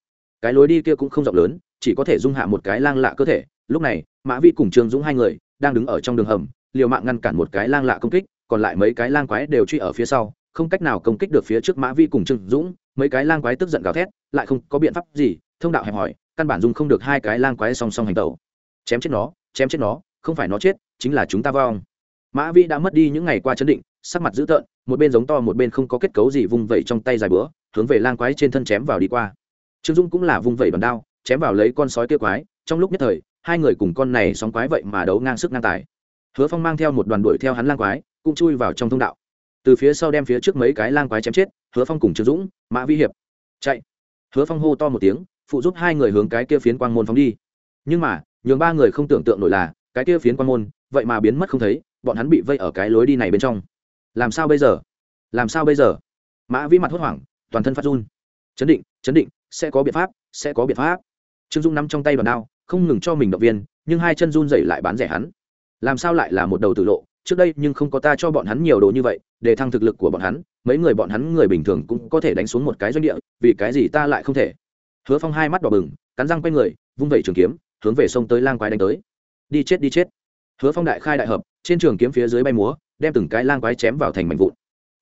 Cái lối đi kia cũng không rộng lớn, chỉ có thể dung hạ một cái lang lạ cơ thể lúc này, mã vi cùng trương dũng hai người đang đứng ở trong đường hầm, liều mạng ngăn cản một cái lang lạ công kích, còn lại mấy cái lang quái đều truy ở phía sau, không cách nào công kích được phía trước mã vi cùng trương dũng, mấy cái lang quái tức giận gào thét, lại không có biện pháp gì, thông đạo hẹp hỏi căn bản dùng không được hai cái lang quái song song hành tẩu. Chém chết nó, chém chết nó, không phải nó chết, chính là chúng ta vong. Mã vi đã mất đi những ngày qua chấn định, sắc mặt dữ tợn, một bên giống to một bên không có kết cấu gì vung vẩy trong tay dài bữa, hướng về lang quái trên thân chém vào đi qua. Trương dung cũng là vung vẩy đòn đao, chém vào lấy con sói kia quái, trong lúc nhất thời hai người cùng con này sóng quái vậy mà đấu ngang sức ngang tài. Hứa phong mang theo một đoàn đuổi theo hắn lang quái, cũng chui vào trong thông đạo. Từ phía sau đem phía trước mấy cái lang quái chém chết, hứa phong cùng trương dũng, mã vi hiệp. Chạy. Hứa phong hô to một tiếng, phụ giúp hai người hướng cái kia phiến quang môn phóng đi. Nhưng mà, nhường ba người không tưởng tượng nổi là, cái kia phiến quang môn, vậy mà biến mất không thấy, bọn hắn bị vây ở cái lối đi này bên trong. Làm sao bây giờ? Làm sao bây giờ? Mã vĩ mặt hốt hoảng, toàn thân phát run. Chấn định chấn định, sẽ có biện pháp, sẽ có biện pháp. Trương dung nắm trong tay bàn đao không ngừng cho mình động viên, nhưng hai chân run dậy lại bán rẻ hắn. Làm sao lại là một đầu tử lộ? Trước đây nhưng không có ta cho bọn hắn nhiều đồ như vậy, để thăng thực lực của bọn hắn, mấy người bọn hắn người bình thường cũng có thể đánh xuống một cái doanh địa, vì cái gì ta lại không thể? Hứa phong hai mắt đỏ bừng, cắn răng quay người, vung vẩy trường kiếm, hướng về sông tới lang quái đánh tới. Đi chết đi chết. Hứa phong đại khai đại hợp, trên trường kiếm phía dưới bay múa, đem từng cái lang quái chém vào thành mảnh vụn.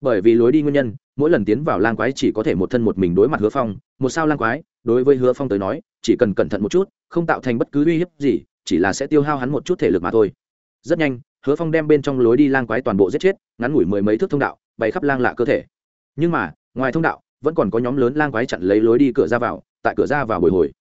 Bởi vì lối đi nguyên nhân, mỗi lần tiến vào lang quái chỉ có thể một thân một mình đối mặt hứa phong, một sao lang quái, đối với hứa phong tới nói, chỉ cần cẩn thận một chút không tạo thành bất cứ uy hiếp gì, chỉ là sẽ tiêu hao hắn một chút thể lực mà thôi. Rất nhanh, hứa phong đem bên trong lối đi lang quái toàn bộ giết chết, ngắn ngủi mười mấy thước thông đạo bày khắp lang lạ cơ thể. Nhưng mà, ngoài thông đạo, vẫn còn có nhóm lớn lang quái chặn lấy lối đi cửa ra vào, tại cửa ra vào bồi hồi.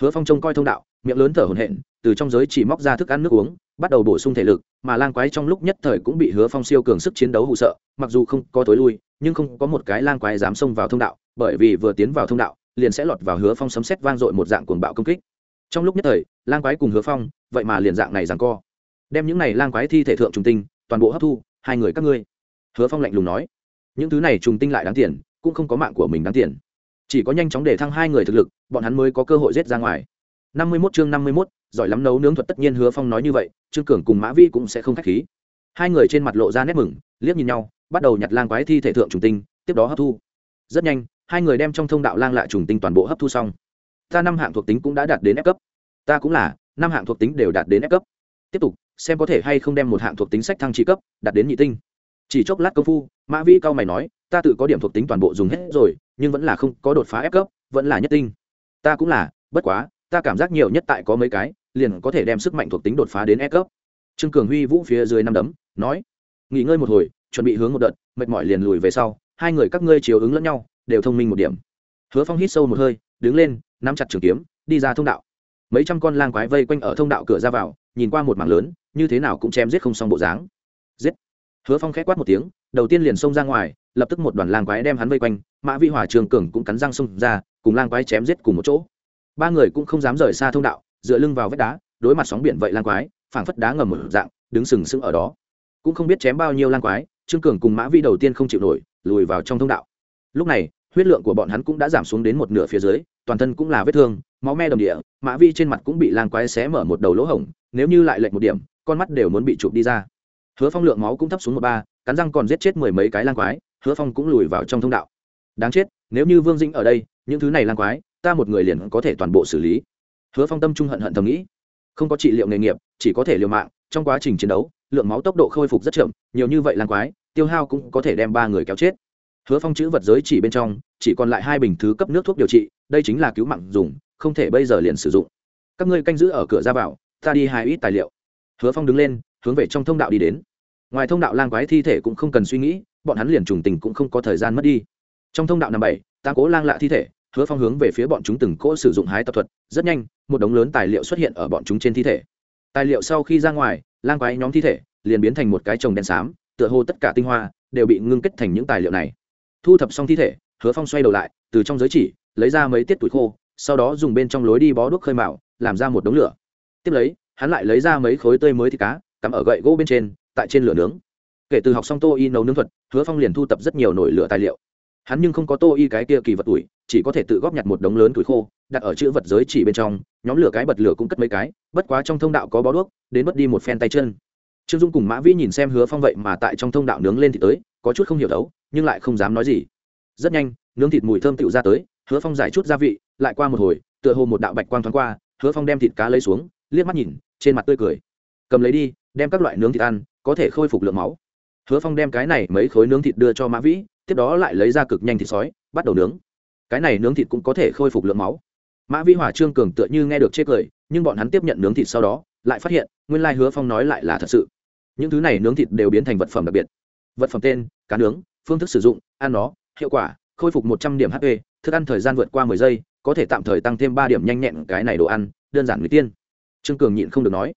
Hứa phong trông coi thông đạo, miệng lớn thở hổn hển, từ trong giới chỉ móc ra thức ăn nước uống, bắt đầu bổ sung thể lực, mà lang quái trong lúc nhất thời cũng bị hứa phong siêu cường sức chiến đấu hụ sợ, mặc dù không có tối lui, nhưng không có một cái lang quái dám xông vào thông đạo, bởi vì vừa tiến vào thông đạo, liền sẽ lọt vào hứa phong sấm xét vang dội một dạng cuồng bạo công kích trong lúc nhất thời, lang quái cùng hứa phong, vậy mà liền dạng này rằng co. Đem những này lang quái thi thể thượng trùng tinh, toàn bộ hấp thu, hai người các ngươi. Hứa phong lạnh lùng nói, những thứ này trùng tinh lại đáng tiền, cũng không có mạng của mình đáng tiền. Chỉ có nhanh chóng để thăng hai người thực lực, bọn hắn mới có cơ hội giết ra ngoài. Năm mươi mốt chương năm mươi mốt, giỏi lắm nấu nướng thuật tất nhiên hứa phong nói như vậy, trương cường cùng mã vi cũng sẽ không k h á c h khí. Hai người trên mặt lộ ra nét mừng, liếc nhìn nhau, bắt đầu nhặt lang quái thi thể thượng trùng tinh, tiếp đó hấp thu. Rất nhanh, hai người đem trong thông đạo lang lại trùng tinh toàn bộ hấp thu xong ta năm hạng thuộc tính cũng đã đạt đến ép cấp. Ta cũng là, năm hạng thuộc tính đều đạt đến ép cấp. Tiếp tục, xem có thể hay không đem một hạng thuộc tính sách thăng trí cấp, đạt đến nhị tinh. Chỉ chốc lát công phu, mã vi cao mày nói, ta tự có điểm thuộc tính toàn bộ dùng hết rồi, nhưng vẫn là không có đột phá ép cấp, vẫn là nhất tinh. Ta cũng là, bất quá, ta cảm giác nhiều nhất tại có mấy cái, liền có thể đem sức mạnh thuộc tính đột phá đến ép cấp. Trương cường huy vũ phía dưới năm đấm, nói, nghỉ ngơi một hồi, chuẩn bị hướng một đợt, mệt mỏi liền lùi về sau, hai người các ngươi chiều ứng lẫn nhau, đều thông minh một điểm. Hứa phong hít sâu một hơi, đứng lên nắm chặt trường kiếm, đi ra thông đạo. Mấy trăm con lang quái vây quanh ở thông đạo cửa ra vào, nhìn qua một mảng lớn, như thế nào cũng chém giết không xong bộ dáng. Giết! Hứa phong k h ẽ quát một tiếng, đầu tiên liền xông ra ngoài, lập tức một đoàn lang quái đem hắn vây quanh, mã vi hỏa trường cường cũng cắn răng xông ra, cùng lang quái chém giết cùng một chỗ. Ba người cũng không dám rời xa thông đạo, dựa lưng vào vách đá, đối mặt sóng biển vậy lang quái, phảng phất đá ngầm một dạng, đứng sừng sững ở đó. Cũng không biết chém bao nhiêu lang quái, trương cường cùng mã vi đầu tiên không chịu nổi, lùi vào trong thông đạo. Lúc này huyết lượng của bọn hắn cũng đã giảm xuống đến một nửa phía dưới, toàn thân cũng là vết thương, máu me đầm địa, mã vi trên mặt cũng bị lang quái xé mở một đầu lỗ hổng, nếu như lại lệch một điểm, con mắt đều muốn bị chụp đi ra. Hứa phong lượng máu cũng thấp xuống một ba, cắn răng còn giết chết mười mấy cái lang quái, hứa phong cũng lùi vào trong thông đạo. Đáng chết, nếu như vương Dinh ở đây, những thứ này lang quái, ta một người liền có thể toàn bộ xử lý. Hứa phong tâm trung hận hận thầm nghĩ. Không có trị liệu nghề nghiệp, chỉ có thể liều mạng, trong quá trình chiến đấu, lượng máu tốc độ khôi phục rất chậm, nhiều như vậy lan quái, tiêu hao cũng có thể đem ba người kéo chết hứa phong chữ vật giới chỉ bên trong, chỉ còn lại hai bình thứ cấp nước thuốc điều trị, đây chính là cứu mạng dùng, không thể bây giờ liền sử dụng. Các ngươi canh giữ ở cửa ra vào, ta đi hai ít tài liệu. Hứa phong đứng lên, hướng về trong thông đạo đi đến. Ngoài thông đạo lang quái thi thể cũng không cần suy nghĩ, bọn hắn liền trùng tình cũng không có thời gian mất đi. Trong thông đạo năm bảy, ta cố lang lạ thi thể, hứa phong hướng về phía bọn chúng từng cỗ sử dụng hái tập thuật, rất nhanh, một đống lớn tài liệu xuất hiện ở bọn chúng trên thi thể. Tài liệu sau khi ra ngoài, lang quái nhóm thi thể liền biến thành một cái trồng đen xám, tựa hồ tất cả tinh hoa đều bị ngưng kết thành những tài liệu này thu thập xong thi thể, hứa phong xoay đầu lại, từ trong giới chỉ, lấy ra mấy tiết tuổi khô, sau đó dùng bên trong lối đi bó đuốc khơi mạo làm ra một đống lửa. Tiếp lấy, hắn lại lấy ra mấy khối tươi mới thịt cá, cắm ở gậy gỗ bên trên, tại trên lửa nướng. Kể từ học xong tô y nấu nướng thuật, hứa phong liền thu tập rất nhiều nổi lửa tài liệu. Hắn nhưng không có tô y cái kia kỳ vật tuổi, chỉ có thể tự góp nhặt một đống lớn tuổi khô, đặt ở chữ vật giới chỉ bên trong, nhóm lửa cái bật lửa cũng cất mấy cái, bất quá trong thông đạo có bó đuốc, đến mất đi một phen tay chân trương dung cùng mã vĩ nhìn xem hứa phong vậy mà tại trong thông đạo nướng lên thì tới, có chút không hiểu đấu, nhưng lại không dám nói gì. Rất nhanh, nướng thịt mùi thơm tựu ra tới, hứa phong giải chút gia vị, lại qua một hồi, tựa hồ một đạo bạch quang thoáng qua, hứa phong đem thịt cá lấy xuống, liếc mắt nhìn, trên mặt tươi cười. Cầm lấy đi, đem các loại nướng thịt ăn, có thể khôi phục lượng máu. Hứa phong đem cái này mấy khối nướng thịt đưa cho mã vĩ, tiếp đó lại lấy ra cực nhanh thịt sói, bắt đầu nướng. Cái này nướng thịt cũng có thể khôi phục lượng máu. Mã vĩ hỏa trương cường tựa như nghe được chê cười, nhưng bọn hắn tiếp nhận nướng thịt sau đó, lại phát hiện, nguyên lai hứa phong nói lại là thật sự những thứ này nướng thịt đều biến thành vật phẩm đặc biệt. Vật phẩm tên, cá nướng, phương thức sử dụng, ăn nó, hiệu quả, khôi phục một trăm điểm hp thức ăn thời gian vượt qua mười giây, có thể tạm thời tăng thêm ba điểm nhanh nhẹn, cái này đồ ăn, đơn giản người tiên. Trương cường nhịn không được nói.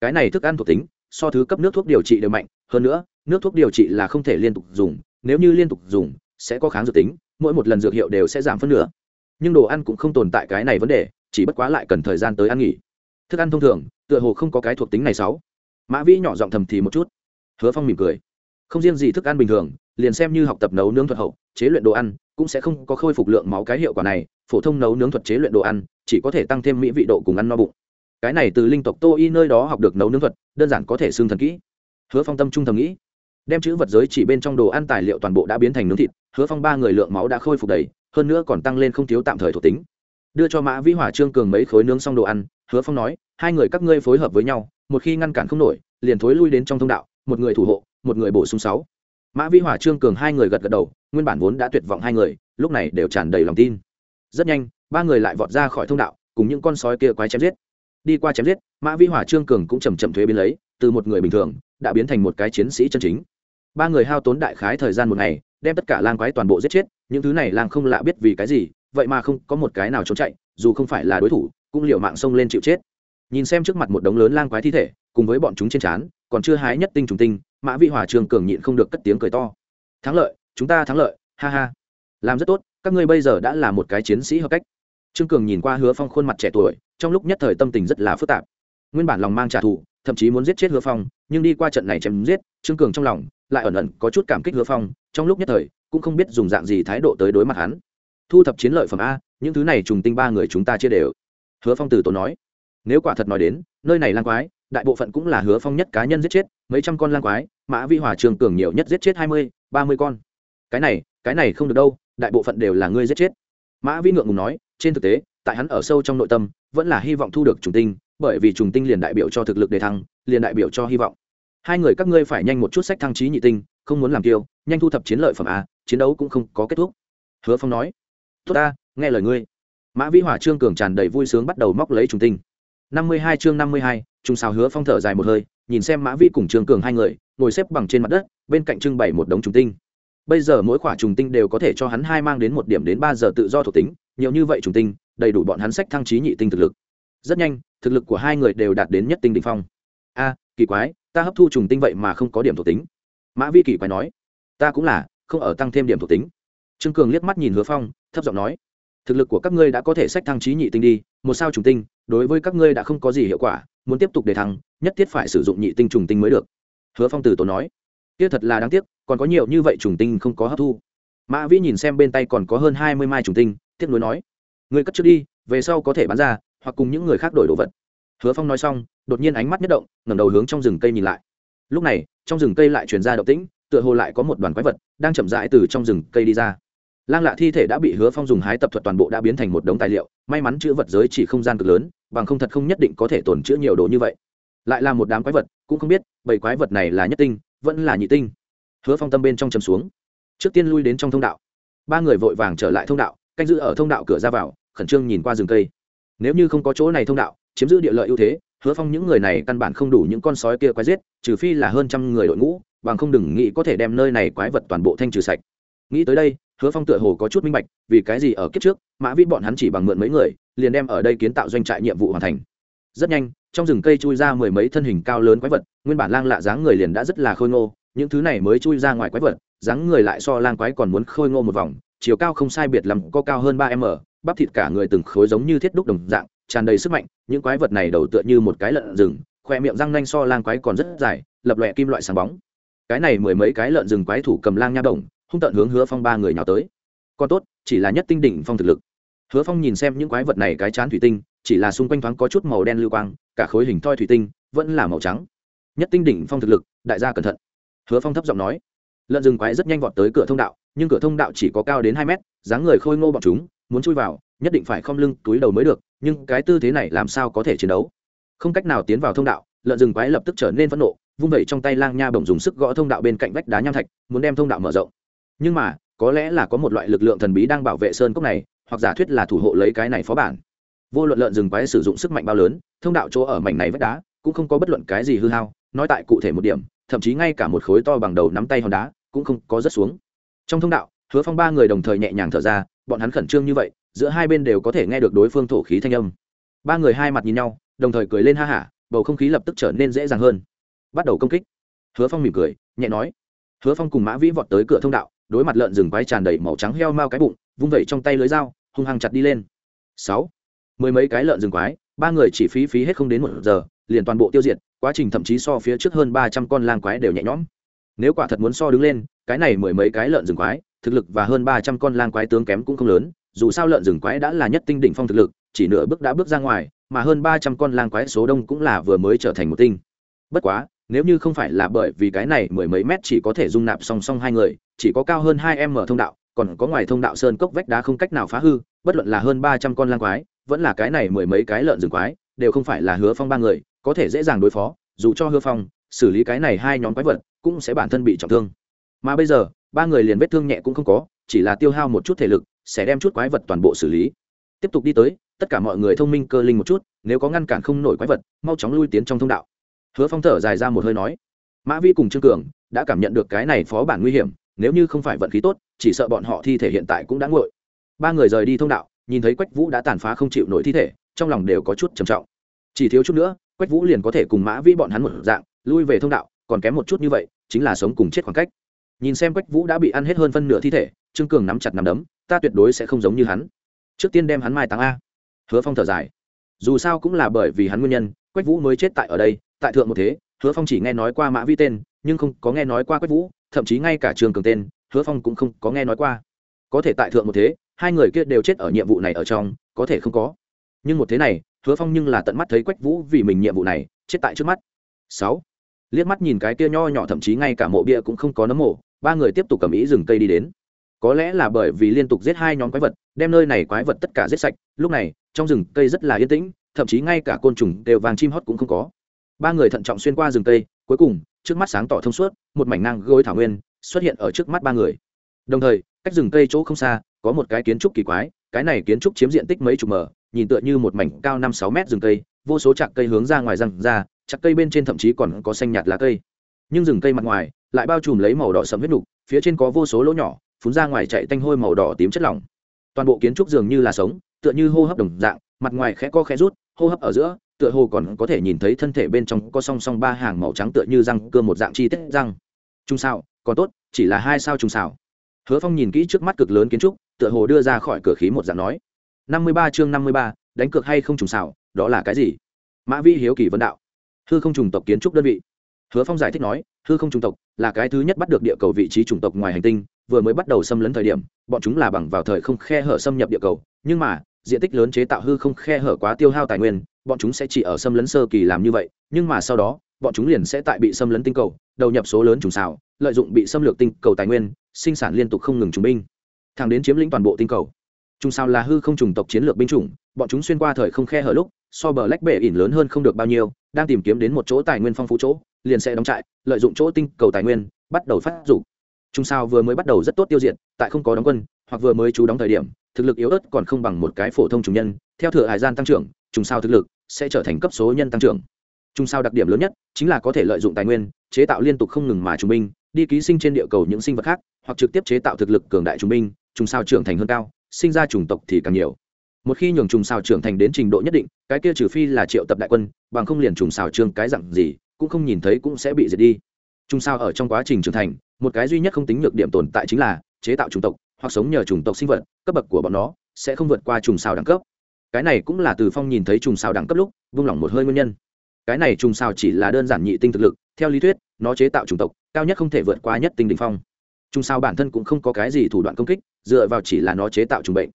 Cái này thức ăn thuộc tính, so thứ cấp nước thuốc điều trị đều mạnh, hơn nữa, nước thuốc điều trị là không thể liên tục dùng, nếu như liên tục dùng, sẽ có kháng dược tính, mỗi một lần dược hiệu đều sẽ giảm phân nửa. Nhưng đồ ăn cũng không tồn tại cái này vấn đề, chỉ bất quá lại cần thời gian tới ăn nghỉ. Thức ăn thông thường, tựa hồ không có cái thuộc tính này sáu mã vĩ nhỏ giọng thầm thì một chút. Hứa phong mỉm cười. Không riêng gì thức ăn bình thường, liền xem như học tập nấu nướng thuật hậu, chế luyện đồ ăn, cũng sẽ không có khôi phục lượng máu cái hiệu quả này. Phổ thông nấu nướng thuật chế luyện đồ ăn, chỉ có thể tăng thêm mỹ vị độ cùng ăn no bụng. Cái này từ linh tộc tô y nơi đó học được nấu nướng thuật, đơn giản có thể xương thần kỹ. Hứa phong tâm trung thầm nghĩ. Đem chữ vật giới chỉ bên trong đồ ăn tài liệu toàn bộ đã biến thành nướng thịt, hứa phong ba người lượng máu đã khôi phục đầy, hơn nữa còn tăng lên không thiếu tạm thời thuộc tính. Đưa cho mã vĩ hỏa trương cường mấy khối nướng xong đồ ăn, hứa phong nói, hai người các ngươi phối hợp với nhau một khi ngăn cản không nổi, liền thối lui đến trong thông đạo, một người thủ hộ, một người bổ sung sáu. Mã Vi hỏa trương cường hai người gật gật đầu, nguyên bản vốn đã tuyệt vọng hai người, lúc này đều tràn đầy lòng tin. Rất nhanh, ba người lại vọt ra khỏi thông đạo, cùng những con sói kia quái chém giết. Đi qua chém giết, mã Vi hỏa trương cường cũng chầm chậm thuế biến lấy, từ một người bình thường, đã biến thành một cái chiến sĩ chân chính. Ba người hao tốn đại khái thời gian một ngày, đem tất cả lang quái toàn bộ giết chết, những thứ này lang không lạ biết vì cái gì, vậy mà không có một cái nào trốn chạy, dù không phải là đối thủ, cũng liệu mạng xông lên chịu chết nhìn xem trước mặt một đống lớn lang quái thi thể, cùng với bọn chúng trên trán, còn chưa hái nhất tinh trùng tinh, mã Vị Hòa trường cường nhịn không được cất tiếng cười to. Thắng lợi, chúng ta thắng lợi, ha ha. Làm rất tốt, các ngươi bây giờ đã là một cái chiến sĩ hợp cách. Trương cường nhìn qua hứa phong khuôn mặt trẻ tuổi, trong lúc nhất thời tâm tình rất là phức tạp. Nguyên bản lòng mang trả thù, thậm chí muốn giết chết hứa phong, nhưng đi qua trận này chém giết, trương cường trong lòng lại ẩn ẩn có chút cảm kích hứa phong, trong lúc nhất thời cũng không biết dùng dạng gì thái độ tới đối mặt hắn. Thu thập chiến lợi phẩm a, những thứ này trùng tinh ba người chúng ta chia đều. Hứa phong từ tốn nói nếu quả thật nói đến, nơi này lang quái, đại bộ phận cũng là hứa phong nhất cá nhân giết chết, mấy trăm con lang quái, mã vi hòa trường cường nhiều nhất giết chết hai mươi, ba mươi con. Cái này cái này không được đâu, đại bộ phận đều là ngươi giết chết. Mã vi ngượng ngùng nói, trên thực tế, tại hắn ở sâu trong nội tâm, vẫn là hy vọng thu được trùng tinh, bởi vì trùng tinh liền đại biểu cho thực lực đề thăng, liền đại biểu cho hy vọng. Hai người các ngươi phải nhanh một chút sách thăng trí nhị tinh, không muốn làm tiêu nhanh thu thập chiến lợi phẩm a, chiến đấu cũng không có kết thúc. Hứa phong nói, tốt ta, nghe lời ngươi. Mã vĩ hỏa trương cường tràn đầy vui sướng bắt đầu móc lấy trùng tinh năm mươi hai chương năm mươi hai trung sao hứa phong thở dài một hơi, nhìn xem mã vĩ cùng trương cường hai người, ngồi xếp bằng trên mặt đất, bên cạnh trưng bày một đống trùng tinh. Bây giờ mỗi khoả trùng tinh đều có thể cho hắn hai mang đến một điểm đến ba giờ tự do thuộc tính, nhiều như vậy trùng tinh, đầy đủ bọn hắn sách thăng trí nhị tinh thực lực. Rất nhanh, thực lực của hai người đều đạt đến nhất tinh đ ỉ n h phong. A, kỳ quái, ta hấp thu trùng tinh vậy mà không có điểm thuộc tính. Mã vi kỳ quái nói. Ta cũng là, không ở tăng thêm điểm thuộc tính. Trương cường liếc mắt nhìn hứa phong, thấp giọng nói. Thực lực của các ngươi đã có thể sách thăng trí nhị tinh đi, một sao trùng tinh đối với các ngươi đã không có gì hiệu quả, muốn tiếp tục đề thăng, nhất thiết phải sử dụng nhị tinh trùng tinh mới được. Hứa phong từ tốn nói. Kia thật là đáng tiếc, còn có nhiều như vậy trùng tinh không có hấp thu. Mã vĩ nhìn xem bên tay còn có hơn hai mươi mai trùng tinh, tiếc nuối nói. Người cất trước đi, về sau có thể bán ra, hoặc cùng những người khác đổi đồ vật. Hứa phong nói xong, đột nhiên ánh mắt nhất động, ngẩng đầu hướng trong rừng cây nhìn lại. Lúc này, trong rừng cây lại truyền ra động tĩnh, tựa hồ lại có một đoàn quái vật đang chậm rãi từ trong rừng cây đi ra. Lang lạ thi thể đã bị hứa phong dùng hái tập thuật toàn bộ đã biến thành một đống tài liệu, may mắn chữ vật giới chỉ không gian cực lớn bằng không thật không nhất định có thể tồn chữa nhiều đồ như vậy. Lại là một đám quái vật, cũng không biết bảy quái vật này là nhất tinh, vẫn là nhị tinh. Hứa phong tâm bên trong chầm xuống. Trước tiên lui đến trong thông đạo. Ba người vội vàng trở lại thông đạo, canh giữ ở thông đạo cửa ra vào, khẩn trương nhìn qua rừng cây. Nếu như không có chỗ này thông đạo, chiếm giữ địa lợi ưu thế, hứa phong những người này căn bản không đủ những con sói kia quái giết, trừ phi là hơn trăm người đội ngũ, bằng không đừng nghĩ có thể đem nơi này quái vật toàn bộ thanh trừ sạch. Nghĩ tới đây, hứa phong tựa hồ có chút minh bạch, vì cái gì ở kiếp trước, mã vĩ bọn hắn chỉ bằng mượn mấy người liền đem ở đây kiến tạo doanh trại nhiệm vụ hoàn thành. Rất nhanh, trong rừng cây chui ra mười mấy thân hình cao lớn quái vật, nguyên bản lang lạ dáng người liền đã rất là khôi ngô, những thứ này mới chui ra ngoài quái vật, dáng người lại so lang quái còn muốn khôi ngô một vòng, chiều cao không sai biệt lắm, có cao hơn ba m, bắp thịt cả người từng khối giống như thiết đúc đồng dạng, tràn đầy sức mạnh, những quái vật này đầu tựa như một cái lợn rừng, khoe miệng răng nanh so lang quái còn rất dài, lập lòe kim loại sáng bóng. Cái này mười mấy cái lợn rừng quái thủ cầm lang nha đồng, hung tận hướng hứa phong ba người nhào tới. Còn tốt, chỉ là nhất tinh đỉnh phong thực lực hứa phong nhìn xem những quái vật này cái chán thủy tinh, chỉ là xung quanh thoáng có chút màu đen lưu quang, cả khối hình thoi thủy tinh vẫn là màu trắng. Nhất tinh đỉnh phong thực lực, đại gia cẩn thận. Hứa phong thấp giọng nói. Lợn rừng quái rất nhanh vọt tới cửa thông đạo, nhưng cửa thông đạo chỉ có cao đến hai mét, dáng người khôi ngô bọn chúng, muốn chui vào, nhất định phải khom lưng, túi đầu mới được, nhưng cái tư thế này làm sao có thể chiến đấu? Không cách nào tiến vào thông đạo, lợn rừng quái lập tức trở nên phẫn nộ, vung vẩy trong tay lang nha bổng dùng sức gõ thông đạo bên cạnh vách đá nham thạch, muốn đem thông đạo mở rộng. Nhưng mà, có lẽ là có một loại lực lượng thần bí đang bảo vệ sơn cốc này hoặc giả thuyết là thủ hộ lấy cái này phó bản. Vô luận lợn rừng quái sử dụng sức mạnh bao lớn, thông đạo chỗ ở mảnh này vách đá cũng không có bất luận cái gì hư hao, nói tại cụ thể một điểm, thậm chí ngay cả một khối to bằng đầu nắm tay hòn đá cũng không có rớt xuống. Trong thông đạo, hứa phong ba người đồng thời nhẹ nhàng thở ra, bọn hắn khẩn trương như vậy, giữa hai bên đều có thể nghe được đối phương thổ khí thanh âm. Ba người hai mặt nhìn nhau, đồng thời cười lên ha hả, bầu không khí lập tức trở nên dễ dàng hơn. Bắt đầu công kích. Hứa phong mỉm cười, nhẹ nói. Hứa phong cùng mã vĩ vọt tới cửa thông đạo, đối mặt lợn rừng quái tràn đầy màu trắng heo mau cái bụng vung vẩy trong tay lưới dao, hung hăng chặt đi lên. Sáu, mười mấy cái lợn rừng quái, ba người chỉ phí phí hết không đến một giờ, liền toàn bộ tiêu diệt, quá trình thậm chí so phía trước hơn ba trăm con lang quái đều nhẹ nhõm. Nếu quả thật muốn so đứng lên, cái này mười mấy cái lợn rừng quái, thực lực và hơn ba trăm con lang quái tướng kém cũng không lớn, dù sao lợn rừng quái đã là nhất tinh đỉnh phong thực lực, chỉ nửa bước đã bước ra ngoài, mà hơn ba trăm con lang quái số đông cũng là vừa mới trở thành một tinh. Bất quá, nếu như không phải là bởi vì cái này mười mấy mét chỉ có thể dung nạp song song hai người, chỉ có cao hơn hai em mở thông đạo còn có ngoài thông đạo sơn cốc vách đá không cách nào phá hư, bất luận là hơn ba trăm con lang quái, vẫn là cái này mười mấy cái lợn rừng quái, đều không phải là hứa phong ba người, có thể dễ dàng đối phó, dù cho hứa phong xử lý cái này hai nhóm quái vật cũng sẽ bản thân bị trọng thương. Mà bây giờ, ba người liền vết thương nhẹ cũng không có, chỉ là tiêu hao một chút thể lực, sẽ đem chút quái vật toàn bộ xử lý. Tiếp tục đi tới, tất cả mọi người thông minh cơ linh một chút, nếu có ngăn cản không nổi quái vật, mau chóng lui tiến trong thông đạo. Hứa phong thở dài ra một hơi nói, mã vi cùng trương cường đã cảm nhận được cái này phó bản nguy hiểm nếu như không phải vận khí tốt, chỉ sợ bọn họ thi thể hiện tại cũng đã nguội. Ba người rời đi thông đạo, nhìn thấy quách vũ đã tàn phá không chịu nổi thi thể, trong lòng đều có chút trầm trọng. Chỉ thiếu chút nữa, quách vũ liền có thể cùng mã vi bọn hắn một dạng, lui về thông đạo, còn kém một chút như vậy, chính là sống cùng chết khoảng cách. Nhìn xem quách vũ đã bị ăn hết hơn phân nửa thi thể, trương cường nắm chặt nắm đấm, ta tuyệt đối sẽ không giống như hắn. Trước tiên đem hắn mai táng a. Hứa phong thở dài. Dù sao cũng là bởi vì hắn nguyên nhân, quách vũ mới chết tại ở đây, tại thượng một thế, hứa phong chỉ nghe nói qua mã vi tên, nhưng không có nghe nói qua quách vũ thậm chí ngay cả trường cường tên, hứa phong cũng không có nghe nói qua. Có thể tại thượng một thế, hai người kia đều chết ở nhiệm vụ này ở trong, có thể không có. Nhưng một thế này, hứa phong nhưng là tận mắt thấy quách vũ vì mình nhiệm vụ này, chết tại trước mắt. Sáu, liếc mắt nhìn cái kia nho nhỏ thậm chí ngay cả mộ bia cũng không có nấm mộ, ba người tiếp tục cầm ý rừng cây đi đến. Có lẽ là bởi vì liên tục giết hai nhóm quái vật, đem nơi này quái vật tất cả giết sạch, lúc này, trong rừng cây rất là yên tĩnh, thậm chí ngay cả côn trùng đều vàng chim hót cũng không có. Ba người thận trọng xuyên qua rừng cây cuối cùng, trước mắt sáng tỏ thông suốt, một mảnh ngang gối thảo nguyên xuất hiện ở trước mắt ba người. Đồng thời, cách rừng cây chỗ không xa, có một cái kiến trúc kỳ quái, cái này kiến trúc chiếm diện tích mấy chục mờ, nhìn tựa như một mảnh cao năm sáu mét rừng cây, vô số chạc cây hướng ra ngoài răng ra, chạc cây bên trên thậm chí còn có xanh nhạt lá cây. Nhưng rừng cây mặt ngoài lại bao trùm lấy màu đỏ sẫm huyết nục, phía trên có vô số lỗ nhỏ, phun ra ngoài chạy tanh hôi màu đỏ tím chất lỏng. Toàn bộ kiến trúc dường như là sống, tựa như hô hấp đồng dạng, mặt ngoài khẽ co khẽ rút, hô hấp ở giữa tựa hồ còn có thể nhìn thấy thân thể bên trong có song song ba hàng màu trắng tựa như răng, cơ một dạng chi tiết răng. Trung sao còn tốt, chỉ là hai sao trung sao hứa phong nhìn kỹ trước mắt cực lớn kiến trúc, tựa hồ đưa ra khỏi cửa khí một dạng nói. Năm mươi ba chương năm mươi ba, đánh cược hay không trùng xảo, đó là cái gì? Mã vi hiếu kỳ vân đạo. Hư không trùng tộc kiến trúc đơn vị. Hứa phong giải thích nói, hư không trùng tộc là cái thứ nhất bắt được địa cầu vị trí chủng tộc ngoài hành tinh, vừa mới bắt đầu xâm lấn thời điểm, bọn chúng là bằng vào thời không khe hở xâm nhập địa cầu, nhưng mà, diện tích lớn chế tạo hư không khe hở quá tiêu hao tài nguyên bọn chúng sẽ chỉ ở xâm lấn sơ kỳ làm như vậy, nhưng mà sau đó, bọn chúng liền sẽ tại bị xâm lấn tinh cầu, đầu nhập số lớn trùng xào, lợi dụng bị xâm lược tinh cầu tài nguyên, sinh sản liên tục không ngừng trùng binh. Thẳng đến chiếm lĩnh toàn bộ tinh cầu. Trùng sao là hư không trùng tộc chiến lược binh chủng, bọn chúng xuyên qua thời không khe hở lúc, so bờ lách bệ ỉn lớn hơn không được bao nhiêu, đang tìm kiếm đến một chỗ tài nguyên phong phú chỗ, liền sẽ đóng trại, lợi dụng chỗ tinh cầu tài nguyên, bắt đầu phát dụng trùng sao vừa mới bắt đầu rất tốt tiêu diệt, tại không có đóng quân, hoặc vừa mới trú đóng thời điểm, thực lực yếu ớt còn không bằng một cái phổ thông trùng nhân, theo thừa hải gian tăng trưởng, trùng sao thực lực sẽ trở thành cấp số nhân tăng trưởng. Trung sao đặc điểm lớn nhất chính là có thể lợi dụng tài nguyên, chế tạo liên tục không ngừng mà trung binh, đi ký sinh trên địa cầu những sinh vật khác, hoặc trực tiếp chế tạo thực lực cường đại trung binh Trùng sao trưởng thành hơn cao, sinh ra chủng tộc thì càng nhiều. Một khi nhường trùng sao trưởng thành đến trình độ nhất định, cái kia trừ phi là triệu tập đại quân, bằng không liền trùng sao trương cái dặn gì, cũng không nhìn thấy cũng sẽ bị diệt đi. Trùng sao ở trong quá trình trưởng thành, một cái duy nhất không tính nhược điểm tồn tại chính là chế tạo chủng tộc, hoặc sống nhờ chủng tộc sinh vật, cấp bậc của bọn nó sẽ không vượt qua trùng sao đẳng cấp cái này cũng là từ phong nhìn thấy trùng xào đẳng cấp lúc, vung lỏng một hơi nguyên nhân. Cái này trùng xào chỉ là đơn giản nhị tinh thực lực, theo lý thuyết, nó chế tạo chủng tộc, cao nhất không thể vượt qua nhất tinh đình phong. Trùng xào bản thân cũng không có cái gì thủ đoạn công kích, dựa vào chỉ là nó chế tạo trùng bệnh.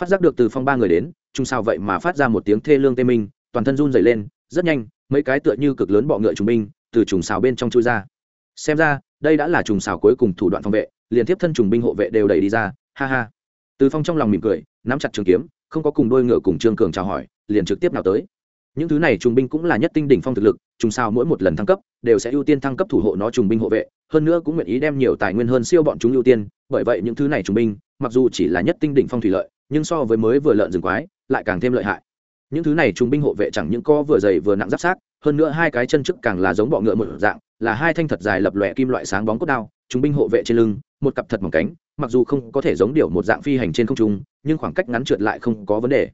Phát giác được từ phong ba người đến, trùng xào vậy mà phát ra một tiếng thê lương tê minh, toàn thân run dày lên, rất nhanh, mấy cái tựa như cực lớn bọ ngựa trùng binh, từ trùng xào bên trong chui ra. Xem ra, đây đã là trùng xào cuối cùng thủ đoạn phòng vệ liền tiếp thân trùng binh hộ vệ đều đẩy đi ra, ha ha. Từ phong trong lòng mỉm cười, nắm chặt trường kiếm không có cùng đôi ngựa cùng trương cường chào hỏi, liền trực tiếp nào tới. Những thứ này trùng binh cũng là nhất tinh đỉnh phong thực lực, trùng sao mỗi một lần thăng cấp, đều sẽ ưu tiên thăng cấp thủ hộ nó trùng binh hộ vệ, hơn nữa cũng nguyện ý đem nhiều tài nguyên hơn siêu bọn chúng ưu tiên, bởi vậy những thứ này trùng binh, mặc dù chỉ là nhất tinh đỉnh phong thủy lợi, nhưng so với mới vừa lợn rừng quái, lại càng thêm lợi hại. Những thứ này trùng binh hộ vệ chẳng những co vừa dày vừa nặng giáp sát, hơn nữa hai cái chân trước càng là giống bọ ngựa một dạng, là hai thanh thật dài lập lòe kim loại sáng bóng cốt đao, trùng binh hộ vệ trên lưng, một cặp thật mỏng cánh mặc dù không có thể giống điệu một dạng phi hành trên không trung, nhưng khoảng cách ngắn trượt lại không có vấn đề.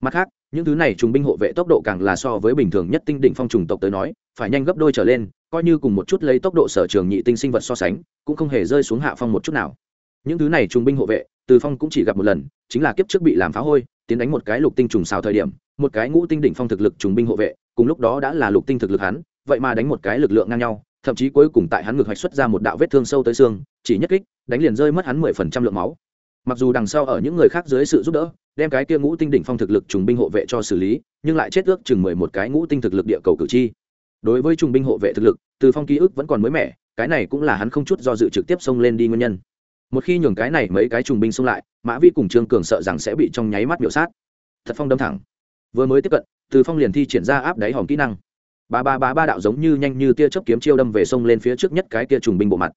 Mặt khác, những thứ này trùng binh hộ vệ tốc độ càng là so với bình thường nhất tinh đỉnh phong trùng tộc tới nói, phải nhanh gấp đôi trở lên, coi như cùng một chút lấy tốc độ sở trường nhị tinh sinh vật so sánh, cũng không hề rơi xuống hạ phong một chút nào. Những thứ này trùng binh hộ vệ, từ phong cũng chỉ gặp một lần, chính là kiếp trước bị làm phá hôi, tiến đánh một cái lục tinh trùng xào thời điểm, một cái ngũ tinh đỉnh phong thực lực trùng binh hộ vệ, cùng lúc đó đã là lục tinh thực lực hắn, vậy mà đánh một cái lực lượng ngang nhau thậm chí cuối cùng tại hắn ngực hoạch xuất ra một đạo vết thương sâu tới xương, chỉ nhất kích, đánh liền rơi mất hắn mười phần trăm lượng máu. Mặc dù đằng sau ở những người khác dưới sự giúp đỡ, đem cái kia ngũ tinh đỉnh phong thực lực trùng binh hộ vệ cho xử lý, nhưng lại chết ước chừng mười một cái ngũ tinh thực lực địa cầu cử tri. Đối với trùng binh hộ vệ thực lực, từ phong ký ức vẫn còn mới mẻ, cái này cũng là hắn không chút do dự trực tiếp xông lên đi nguyên nhân. Một khi nhường cái này mấy cái trùng binh xông lại, mã vi cùng trương cường sợ rằng sẽ bị trong nháy mắt biểu sát. Thật phong đâm thẳng. Vừa mới tiếp cận, từ phong liền thi triển ra áp đáy hòm kỹ năng ba ba ba ba đạo giống như nhanh như tia chớp kiếm chiêu đâm về sông lên phía trước nhất cái kia trùng binh bộ mặt.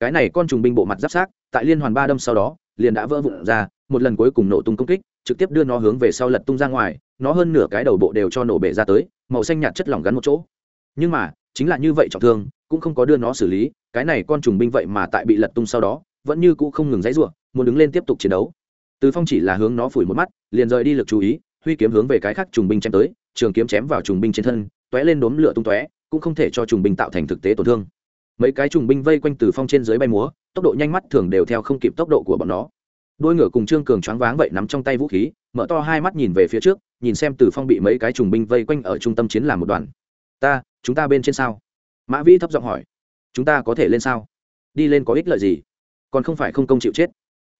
Cái này con trùng binh bộ mặt giáp sát, tại liên hoàn ba đâm sau đó, liền đã vỡ vụn ra, một lần cuối cùng nổ tung công kích, trực tiếp đưa nó hướng về sau lật tung ra ngoài, nó hơn nửa cái đầu bộ đều cho nổ bể ra tới, màu xanh nhạt chất lỏng gắn một chỗ. Nhưng mà, chính là như vậy trọng thương, cũng không có đưa nó xử lý, cái này con trùng binh vậy mà tại bị lật tung sau đó, vẫn như cũ không ngừng dãy ruộng muốn đứng lên tiếp tục chiến đấu. Từ phong chỉ là hướng nó phủi một mắt, liền rời đi lực chú ý, huy kiếm hướng về cái khác trùng binh chém tới, trường kiếm chém vào trùng binh trên thân tóe lên đốm lửa tung tóe, cũng không thể cho trùng binh tạo thành thực tế tổn thương. Mấy cái trùng binh vây quanh từ phong trên dưới bay múa, tốc độ nhanh mắt thường đều theo không kịp tốc độ của bọn nó. Đôi ngựa cùng trương cường choáng váng vậy nắm trong tay vũ khí, mở to hai mắt nhìn về phía trước, nhìn xem từ phong bị mấy cái trùng binh vây quanh ở trung tâm chiến làm một đoàn. Ta, chúng ta bên trên sao? Mã vĩ thấp giọng hỏi. Chúng ta có thể lên sao? Đi lên có ích lợi gì? Còn không phải không công chịu chết.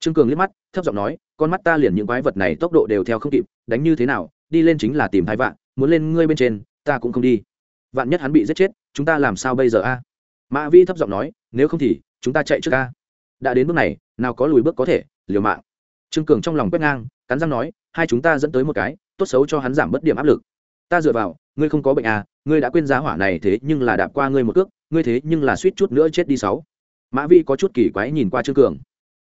Trương cường liếc mắt, thấp giọng nói, con mắt ta liền những quái vật này tốc độ đều theo không kịp, đánh như thế nào? Đi lên chính là tìm thái vạn, muốn lên ngươi bên trên ta cũng không đi. Vạn nhất hắn bị giết chết, chúng ta làm sao bây giờ a? Mã vi thấp giọng nói, nếu không thì, chúng ta chạy trước a. Đã đến bước này, nào có lùi bước có thể, liều mạng. Trương cường trong lòng quét ngang, cắn răng nói, hai chúng ta dẫn tới một cái, tốt xấu cho hắn giảm bớt điểm áp lực. Ta dựa vào, ngươi không có bệnh à ngươi đã quên giá hỏa này thế nhưng là đạp qua ngươi một cước, ngươi thế nhưng là suýt chút nữa chết đi sáu. Mã vi có chút kỳ quái nhìn qua trương cường.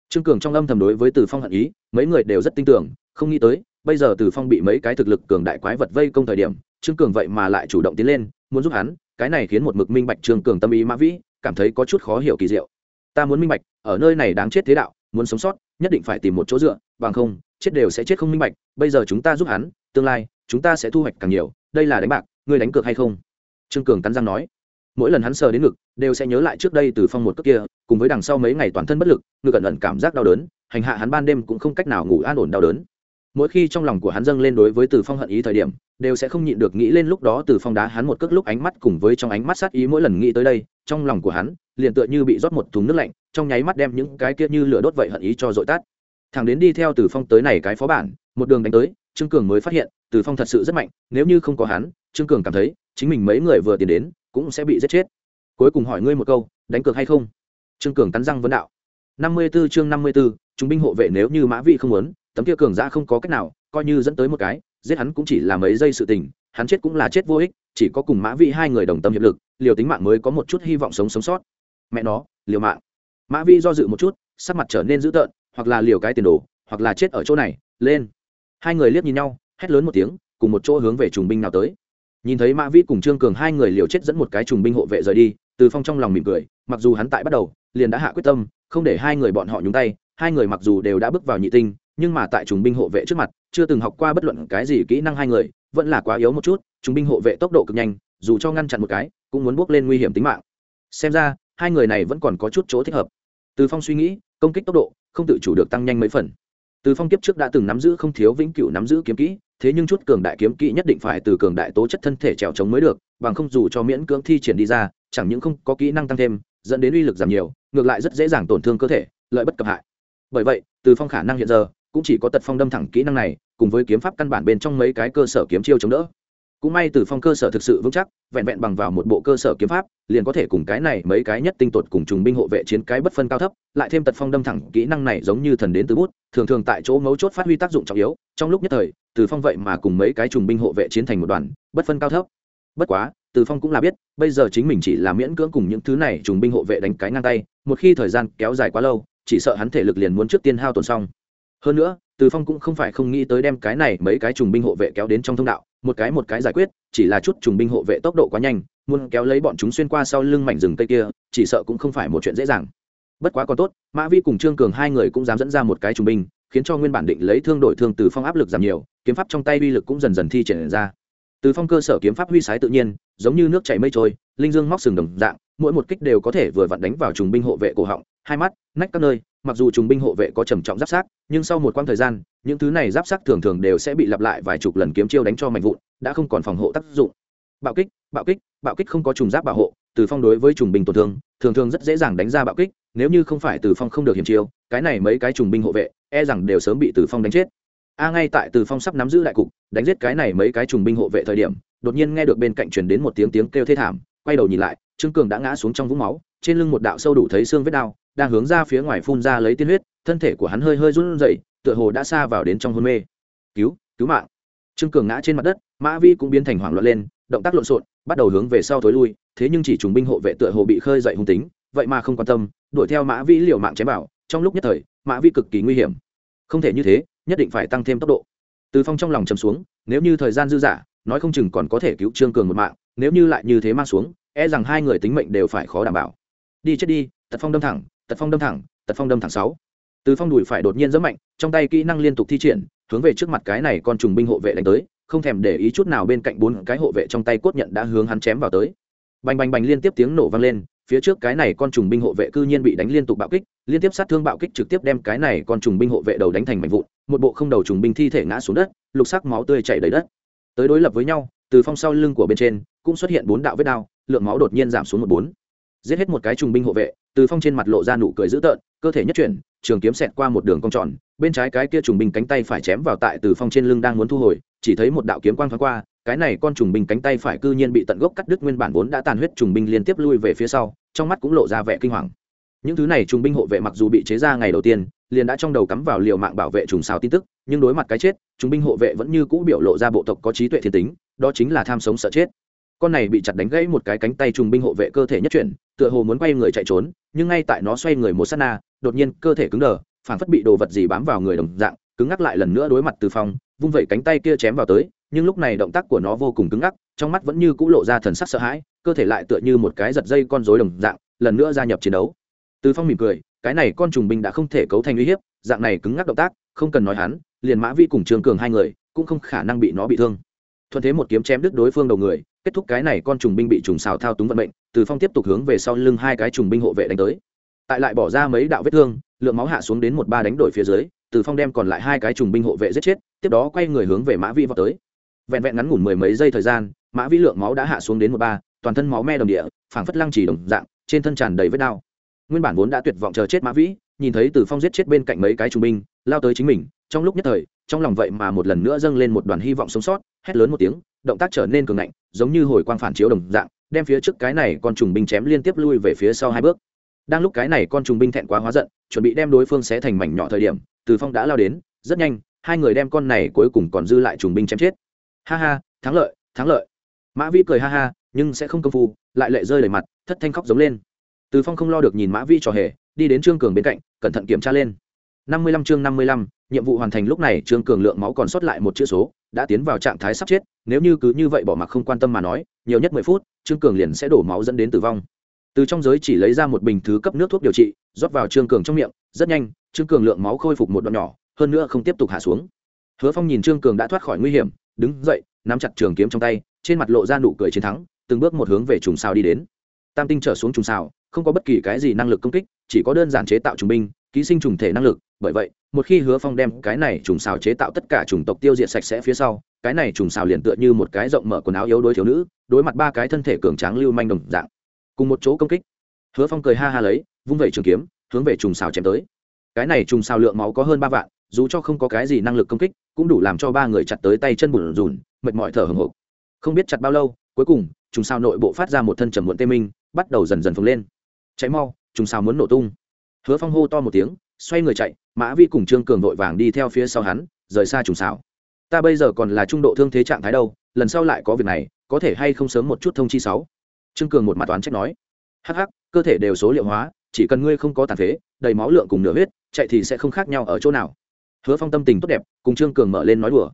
Trương cường trong âm thầm đối với từ phong hận ý, mấy người đều rất tin tưởng, không nghĩ tới, bây giờ từ phong bị mấy cái thực lực cường đại quái vật vây công thời điểm trương cường vậy mà lại chủ động tiến lên, muốn giúp hắn, cái này khiến một mực minh bạch trương cường tâm ý mã vĩ, cảm thấy có chút khó hiểu kỳ diệu. Ta muốn minh bạch, ở nơi này đáng chết thế đạo, muốn sống sót, nhất định phải tìm một chỗ dựa, bằng không, chết đều sẽ chết không minh bạch, bây giờ chúng ta giúp hắn, tương lai, chúng ta sẽ thu hoạch càng nhiều, đây là đánh bạc, ngươi đánh cược hay không? Trương cường cắn răng nói. Mỗi lần hắn sờ đến ngực, đều sẽ nhớ lại trước đây từ phong một cước kia, cùng với đằng sau mấy ngày toàn thân bất lực, ngực ẩn ẩn cảm giác đau đớn, hành hạ hắn ban đêm cũng không cách nào ngủ an ổn đau đớn mỗi khi trong lòng của hắn dâng lên đối với từ phong hận ý thời điểm đều sẽ không nhịn được nghĩ lên lúc đó từ phong đá hắn một cước lúc ánh mắt cùng với trong ánh mắt sát ý mỗi lần nghĩ tới đây trong lòng của hắn liền tựa như bị rót một thùng nước lạnh trong nháy mắt đem những cái kia như lửa đốt vậy hận ý cho dội tát thằng đến đi theo từ phong tới này cái phó bản một đường đánh tới trương cường mới phát hiện từ phong thật sự rất mạnh nếu như không có hắn trương cường cảm thấy chính mình mấy người vừa tiến đến cũng sẽ bị giết chết. Cuối cùng hỏi ngươi một câu đánh cược hay không? Trương cường cắn răng vấn đạo. Năm mươi 54 chương năm mươi 54, chúng binh hộ vệ nếu như mã vị không muốn tấm kia cường ra không có cách nào, coi như dẫn tới một cái, giết hắn cũng chỉ là mấy giây sự tình, hắn chết cũng là chết vô ích, chỉ có cùng mã vĩ hai người đồng tâm hiệp lực, liều tính mạng mới có một chút hy vọng sống sống sót. Mẹ nó, liều mạng. Mã vĩ do dự một chút, sắc mặt trở nên dữ tợn, hoặc là liều cái tiền đồ, hoặc là chết ở chỗ này, lên. Hai người liếc nhìn nhau, hét lớn một tiếng, cùng một chỗ hướng về trùng binh nào tới. Nhìn thấy mã vĩ cùng trương cường hai người liều chết dẫn một cái trùng binh hộ vệ rời đi, từ phong trong lòng mỉm cười, mặc dù hắn tại bắt đầu, liền đã hạ quyết tâm, không để hai người bọn họ nhúng tay, hai người mặc dù đều đã bước vào nhị tinh nhưng mà tại trùng binh hộ vệ trước mặt, chưa từng học qua bất luận cái gì kỹ năng hai người, vẫn là quá yếu một chút, trùng binh hộ vệ tốc độ cực nhanh, dù cho ngăn chặn một cái, cũng muốn bước lên nguy hiểm tính mạng. Xem ra, hai người này vẫn còn có chút chỗ thích hợp. Từ phong suy nghĩ, công kích tốc độ, không tự chủ được tăng nhanh mấy phần. Từ phong kiếp trước đã từng nắm giữ không thiếu vĩnh cửu nắm giữ kiếm kỹ, thế nhưng chút cường đại kiếm kỹ nhất định phải từ cường đại tố chất thân thể trèo trống mới được, bằng không dù cho miễn cưỡng thi triển đi ra, chẳng những không có kỹ năng tăng thêm, dẫn đến uy lực giảm nhiều, ngược lại rất dễ dàng tổn thương cơ thể, lợi bất cập hại. Bởi vậy, từ phong khả năng hiện giờ cũng chỉ có tật phong đâm thẳng kỹ năng này, cùng với kiếm pháp căn bản bên trong mấy cái cơ sở kiếm chiêu chống đỡ. Cũng may từ phong cơ sở thực sự vững chắc, vẹn vẹn bằng vào một bộ cơ sở kiếm pháp, liền có thể cùng cái này mấy cái nhất tinh tột cùng trùng binh hộ vệ chiến cái bất phân cao thấp, lại thêm tật phong đâm thẳng kỹ năng này giống như thần đến từ bút, thường thường tại chỗ mấu chốt phát huy tác dụng trọng yếu, trong lúc nhất thời từ phong vậy mà cùng mấy cái trùng binh hộ vệ chiến thành một đoàn, bất phân cao thấp. Bất quá từ phong cũng là biết, bây giờ chính mình chỉ là miễn cưỡng cùng những thứ này trùng binh hộ vệ đánh cái ngang tay, một khi thời gian kéo dài quá lâu, chỉ sợ hắn thể lực liền muốn trước tiên hao tổn xong hơn nữa, từ phong cũng không phải không nghĩ tới đem cái này mấy cái trùng binh hộ vệ kéo đến trong thông đạo, một cái một cái giải quyết, chỉ là chút trùng binh hộ vệ tốc độ quá nhanh, muốn kéo lấy bọn chúng xuyên qua sau lưng mảnh rừng tây kia, chỉ sợ cũng không phải một chuyện dễ dàng. Bất quá còn tốt, mã vi cùng trương cường hai người cũng dám dẫn ra một cái trùng binh, khiến cho nguyên bản định lấy thương đổi thương từ phong áp lực giảm nhiều, kiếm pháp trong tay uy lực cũng dần dần thi triển ra. Từ phong cơ sở kiếm pháp huy sái tự nhiên, giống như nước chảy mây trôi, linh dương móc sừng đồng dạng, mỗi một kích đều có thể vừa vặn đánh vào trùng binh hộ vệ cổ họng, hai mắt, nách các nơi mặc dù trùng binh hộ vệ có trầm trọng giáp sát, nhưng sau một quãng thời gian, những thứ này giáp sát thường thường đều sẽ bị lặp lại vài chục lần kiếm chiêu đánh cho mạnh vụn, đã không còn phòng hộ tác dụng. Bạo kích bạo kích bạo kích không có trùng giáp bảo hộ, từ phong đối với trùng binh tổn thương, thường thường rất dễ dàng đánh ra bạo kích, nếu như không phải từ phong không được hiểm chiêu, cái này mấy cái trùng binh hộ vệ e rằng đều sớm bị từ phong đánh chết. A ngay tại từ phong sắp nắm giữ lại cục, đánh giết cái này mấy cái trùng binh hộ vệ thời điểm, đột nhiên nghe được bên cạnh truyền đến một tiếng tiếng kêu thê thảm, quay đầu nhìn lại, trương cường đã ngã xuống trong vũng máu, trên lưng một đạo sâu đủ thấy xương vết đao đang hướng ra phía ngoài phun ra lấy tiên huyết, thân thể của hắn hơi hơi run rẩy, tựa hồ đã xa vào đến trong hôn mê. Cứu cứu mạng. Trương cường ngã trên mặt đất, mã vi cũng biến thành hoảng loạn lên, động tác lộn xộn, bắt đầu hướng về sau thối lui, thế nhưng chỉ trùng binh hộ vệ tựa hồ bị khơi dậy hung tính, vậy mà không quan tâm, đuổi theo mã vi liều mạng chém vào, trong lúc nhất thời, mã vi cực kỳ nguy hiểm. Không thể như thế, nhất định phải tăng thêm tốc độ. Từ phong trong lòng chầm xuống, nếu như thời gian dư dả, nói không chừng còn có thể cứu trương cường một mạng, nếu như lại như thế mang xuống e rằng hai người tính mệnh đều phải khó đảm bảo. Đi chết đi, tật phong đâm thẳng tật phong đâm thẳng, tật phong đâm thẳng sáu. Từ phong đùi phải đột nhiên rất mạnh, trong tay kỹ năng liên tục thi triển, hướng về trước mặt cái này con trùng binh hộ vệ đánh tới, không thèm để ý chút nào bên cạnh bốn cái hộ vệ trong tay cốt nhận đã hướng hắn chém vào tới. Bành bành bành liên tiếp tiếng nổ vang lên, phía trước cái này con trùng binh hộ vệ cư nhiên bị đánh liên tục bạo kích, liên tiếp sát thương bạo kích trực tiếp đem cái này con trùng binh hộ vệ đầu đánh thành mảnh vụn, một bộ không đầu trùng binh thi thể ngã xuống đất, lục sắc máu tươi chảy đầy đất. Tới đối lập với nhau, từ phong sau lưng của bên trên, cũng xuất hiện bốn đạo vết đao, lượng máu đột nhiên giảm xuống một bốn. Giết hết một cái trùng binh hộ vệ từ phong trên mặt lộ ra nụ cười dữ tợn, cơ thể nhất chuyển, trường kiếm xẹt qua một đường cong tròn, bên trái cái kia trùng binh cánh tay phải chém vào tại từ phong trên lưng đang muốn thu hồi, chỉ thấy một đạo kiếm quang thoáng qua, cái này con trùng binh cánh tay phải cư nhiên bị tận gốc cắt đứt nguyên bản vốn đã tàn huyết trùng binh liên tiếp lui về phía sau, trong mắt cũng lộ ra vẻ kinh hoàng. Những thứ này trùng binh hộ vệ mặc dù bị chế ra ngày đầu tiên, liền đã trong đầu cắm vào liều mạng bảo vệ trùng xào tin tức, nhưng đối mặt cái chết, trùng binh hộ vệ vẫn như cũ biểu lộ ra bộ tộc có trí tuệ thiên tính, đó chính là tham sống sợ chết. Con này bị chặt đánh gãy một cái cánh tay trùng binh hộ vệ cơ thể nhất chuyển tựa hồ muốn quay người chạy trốn, nhưng ngay tại nó xoay người một s á t na, đột nhiên cơ thể cứng đờ phản phất bị đồ vật gì bám vào người đồng dạng, cứng ngắc lại lần nữa đối mặt từ phong, vung vẩy cánh tay kia chém vào tới, nhưng lúc này động tác của nó vô cùng cứng ngắc, trong mắt vẫn như c ũ lộ ra thần sắc sợ hãi, cơ thể lại tựa như một cái giật dây con rối đồng dạng, lần nữa gia nhập chiến đấu. Từ phong mỉm cười, cái này con trùng binh đã không thể cấu thành uy hiếp, dạng này cứng ngắc động tác, không cần nói hắn, liền mã vi cùng trường cường hai người, cũng không khả năng bị nó bị thương thuận thế một kiếm chém đứt đối phương đầu người, kết thúc cái này con trùng binh bị trùng xào thao túng vận mệnh, từ phong tiếp tục hướng về sau lưng hai cái trùng binh hộ vệ đánh tới. Tại lại bỏ ra mấy đạo vết thương, lượng máu hạ xuống đến một ba đánh đổi phía dưới, từ phong đem còn lại hai cái trùng binh hộ vệ giết chết, tiếp đó quay người hướng về mã vĩ vào tới. Vẹn vẹn ngắn ngủn mười mấy giây thời gian, mã vĩ lượng máu đã hạ xuống đến một ba, toàn thân máu me đồng địa, phảng phất lăng chỉ đồng dạng, trên thân tràn đầy vết đao nguyên bản vốn đã tuyệt vọng chờ chết mã vĩ, nhìn thấy từ phong giết chết bên cạnh mấy cái trùng binh, lao tới chính mình, trong lúc nhất thời, trong lòng vậy mà một lần nữa dâng lên một đoàn hy vọng sống sót hét lớn một tiếng, động tác trở nên cường ngạnh, giống như hồi quang phản chiếu đồng dạng, đem phía trước cái này con trùng binh chém liên tiếp lui về phía sau hai bước. Đang lúc cái này con trùng binh thẹn quá hóa giận, chuẩn bị đem đối phương xé thành mảnh nhỏ thời điểm, từ phong đã lao đến, rất nhanh, hai người đem con này cuối cùng còn dư lại trùng binh chém chết. Ha ha, thắng lợi thắng lợi. Mã vi cười ha ha, nhưng sẽ không công phu, lại lệ rơi đầy mặt, thất thanh khóc giống lên. Từ phong không lo được nhìn mã vi trò hề, đi đến trương cường bên cạnh, cẩn thận kiểm tra lên. Năm mươi lăm chương năm mươi lăm, nhiệm vụ hoàn thành lúc này trương cường lượng máu còn sót lại một chữ số đã tiến vào trạng thái sắp chết, nếu như cứ như vậy bỏ mặc không quan tâm mà nói, nhiều nhất mười phút, trương cường liền sẽ đổ máu dẫn đến tử vong. Từ trong giới chỉ lấy ra một bình thứ cấp nước thuốc điều trị, rót vào trương cường trong miệng, rất nhanh, trương cường lượng máu khôi phục một đoạn nhỏ, hơn nữa không tiếp tục hạ xuống. Hứa phong nhìn trương cường đã thoát khỏi nguy hiểm, đứng dậy, nắm chặt trường kiếm trong tay, trên mặt lộ ra nụ cười chiến thắng, từng bước một hướng về trùng sao đi đến. Tam tinh trở xuống trùng sao không có bất kỳ cái gì năng lực công kích, chỉ có đơn giản chế tạo trùng binh ký sinh trùng thể năng lực, bởi vậy, một khi hứa phong đem cái này trùng xào chế tạo tất cả chủng tộc tiêu diệt sạch sẽ phía sau, cái này trùng xào liền tựa như một cái rộng mở quần áo yếu đuối thiếu nữ, đối mặt ba cái thân thể cường tráng lưu manh đồng dạng. Cùng một chỗ công kích, hứa phong cười ha ha lấy, vung vẩy trường kiếm, hướng về trùng xào chém tới. Cái này trùng xào lượng máu có hơn ba vạn, dù cho không có cái gì năng lực công kích, cũng đủ làm cho ba người chặt tới tay chân bùn rùn, mệt mỏi thở hồng hộc. Không biết chặt bao lâu, cuối cùng, trùng xào nội bộ phát ra một thân trầm muộn tê minh, bắt đầu dần dần phồng lên. Cháy mau, trùng xào muốn nổ tung hứa phong hô to một tiếng, xoay người chạy, mã vi cùng trương cường vội vàng đi theo phía sau hắn, rời xa trùng xảo. ta bây giờ còn là trung độ thương thế trạng thái đâu, lần sau lại có việc này, có thể hay không sớm một chút thông chi sáu? Trương cường một mặt toán trách nói. Hắc hắc, cơ thể đều số liệu hóa, chỉ cần ngươi không có tàn phế, đầy máu lượng cùng nửa huyết, chạy thì sẽ không khác nhau ở chỗ nào. Hứa phong tâm tình tốt đẹp, cùng trương cường mở lên nói đùa.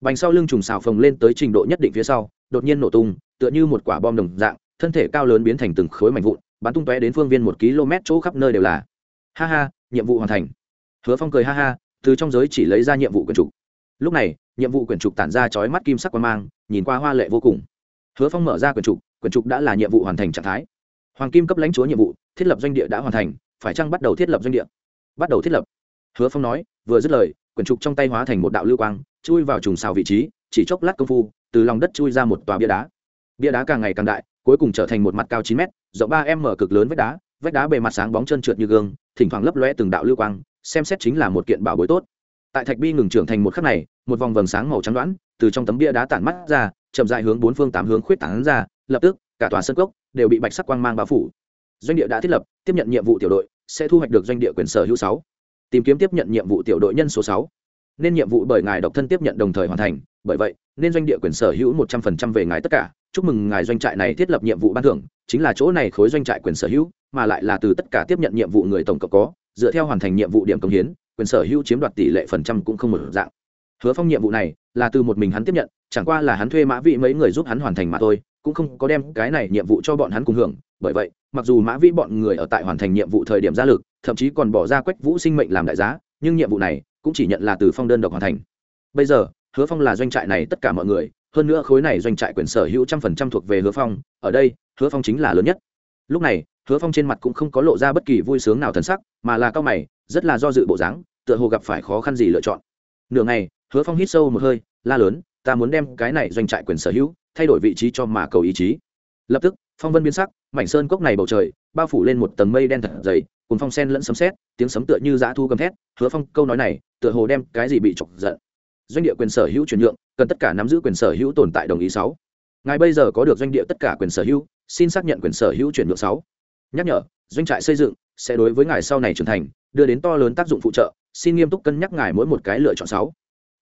Bành sau lưng trùng xào phồng lên tới trình độ nhất định phía sau, đột nhiên nổ tung, tựa như một quả bom đồng dạng, thân thể cao lớn biến thành từng khối mảnh vụn, bắn tung tóe đến phương viên một km chỗ khắp nơi đều là ha ha, nhiệm vụ hoàn thành. Hứa phong cười ha ha, từ trong giới chỉ lấy ra nhiệm vụ quyển trục. Lúc này, nhiệm vụ quyển trục tản ra chói mắt kim sắc quan mang, nhìn qua hoa lệ vô cùng. Hứa phong mở ra quyển trục quyển trục đã là nhiệm vụ hoàn thành trạng thái. Hoàng kim cấp lãnh chúa nhiệm vụ, thiết lập doanh địa đã hoàn thành, phải chăng bắt đầu thiết lập doanh địa? Bắt đầu thiết lập. Hứa phong nói, vừa dứt lời, quyển trục trong tay hóa thành một đạo lưu quang, chui vào trùng xào vị trí, chỉ chốc lát công phu, từ lòng đất chui ra một tòa bia đá. Bia đá càng ngày càng đại, cuối cùng trở thành một mặt cao chín m rộng ba m cực lớn vách đá vách đá bề mặt sáng bóng trơn trượt như gương, thỉnh thoảng lấp loe từng đạo lưu quang, xem xét chính là một kiện bảo bối tốt. Tại thạch bi ngừng trưởng thành một khắc này, một vòng vầng sáng màu trắng đoán từ trong tấm bia đá tản mắt ra, chậm dại hướng bốn phương tám hướng khuyết tảng ra, lập tức, cả tòa sân cốc đều bị bạch sắc quang mang bao phủ. Doanh địa đã thiết lập, tiếp nhận nhiệm vụ tiểu đội, sẽ thu hoạch được doanh địa quyền sở hữu sáu. Tìm kiếm tiếp nhận nhiệm vụ tiểu đội nhân số sáu. Nên nhiệm vụ bởi ngài độc thân tiếp nhận đồng thời hoàn thành, bởi vậy, nên doanh địa quyền sở hữu một trăm phần trăm về ngài tất cả. Chúc mừng ngài doanh trại này thiết lập nhiệm vụ ban thưởng, chính là chỗ này khối doanh trại quyền sở hữu mà lại là từ tất cả tiếp nhận nhiệm vụ người tổng cộng có, dựa theo hoàn thành nhiệm vụ điểm công hiến, quyền sở hữu chiếm đoạt tỷ lệ phần trăm cũng không một dạng. Hứa phong nhiệm vụ này là từ một mình hắn tiếp nhận, chẳng qua là hắn thuê mã vị mấy người giúp hắn hoàn thành mà thôi, cũng không có đem cái này nhiệm vụ cho bọn hắn cùng hưởng. Bởi vậy, mặc dù mã vĩ bọn người ở tại hoàn thành nhiệm vụ thời điểm ra lực, thậm chí còn bỏ ra quách vũ sinh mệnh làm đại giá, nhưng nhiệm vụ này cũng chỉ nhận là từ phong đơn độc hoàn thành. Bây giờ, hứa phong là doanh trại này tất cả mọi người, hơn nữa khối này doanh trại quyền sở hữu trăm phần trăm thuộc về hứa phong, ở đây, hứa phong chính là lớn nhất. Lúc này hứa phong trên mặt cũng không có lộ ra bất kỳ vui sướng nào thần sắc, mà là cao mày, rất là do dự bộ dáng, tựa hồ gặp phải khó khăn gì lựa chọn. Nửa ngày, hứa phong hít sâu một hơi, la lớn, ta muốn đem cái này doanh trại quyền sở hữu thay đổi vị trí cho mà cầu ý chí. Lập tức, phong vân biến sắc, mảnh sơn cốc này bầu trời, bao phủ lên một tầng mây đen thật dày cùng phong sen lẫn sấm sét, tiếng sấm tựa như dã thu gầm thét, hứa phong câu nói này, tựa hồ đem cái gì bị chọc giận. Doanh địa quyền sở hữu chuyển nhượng, cần tất cả nắm giữ quyền sở hữu tồn tại đồng ý sáu. Ngài bây giờ có được doanh địa tất cả quyền sở hữu, xin xác nhận quyền sở hữu chuyển nhượng sáu nhắc nhở, doanh trại xây dựng sẽ đối với ngài sau này trưởng thành đưa đến to lớn tác dụng phụ trợ, xin nghiêm túc cân nhắc ngài mỗi một cái lựa chọn sáu.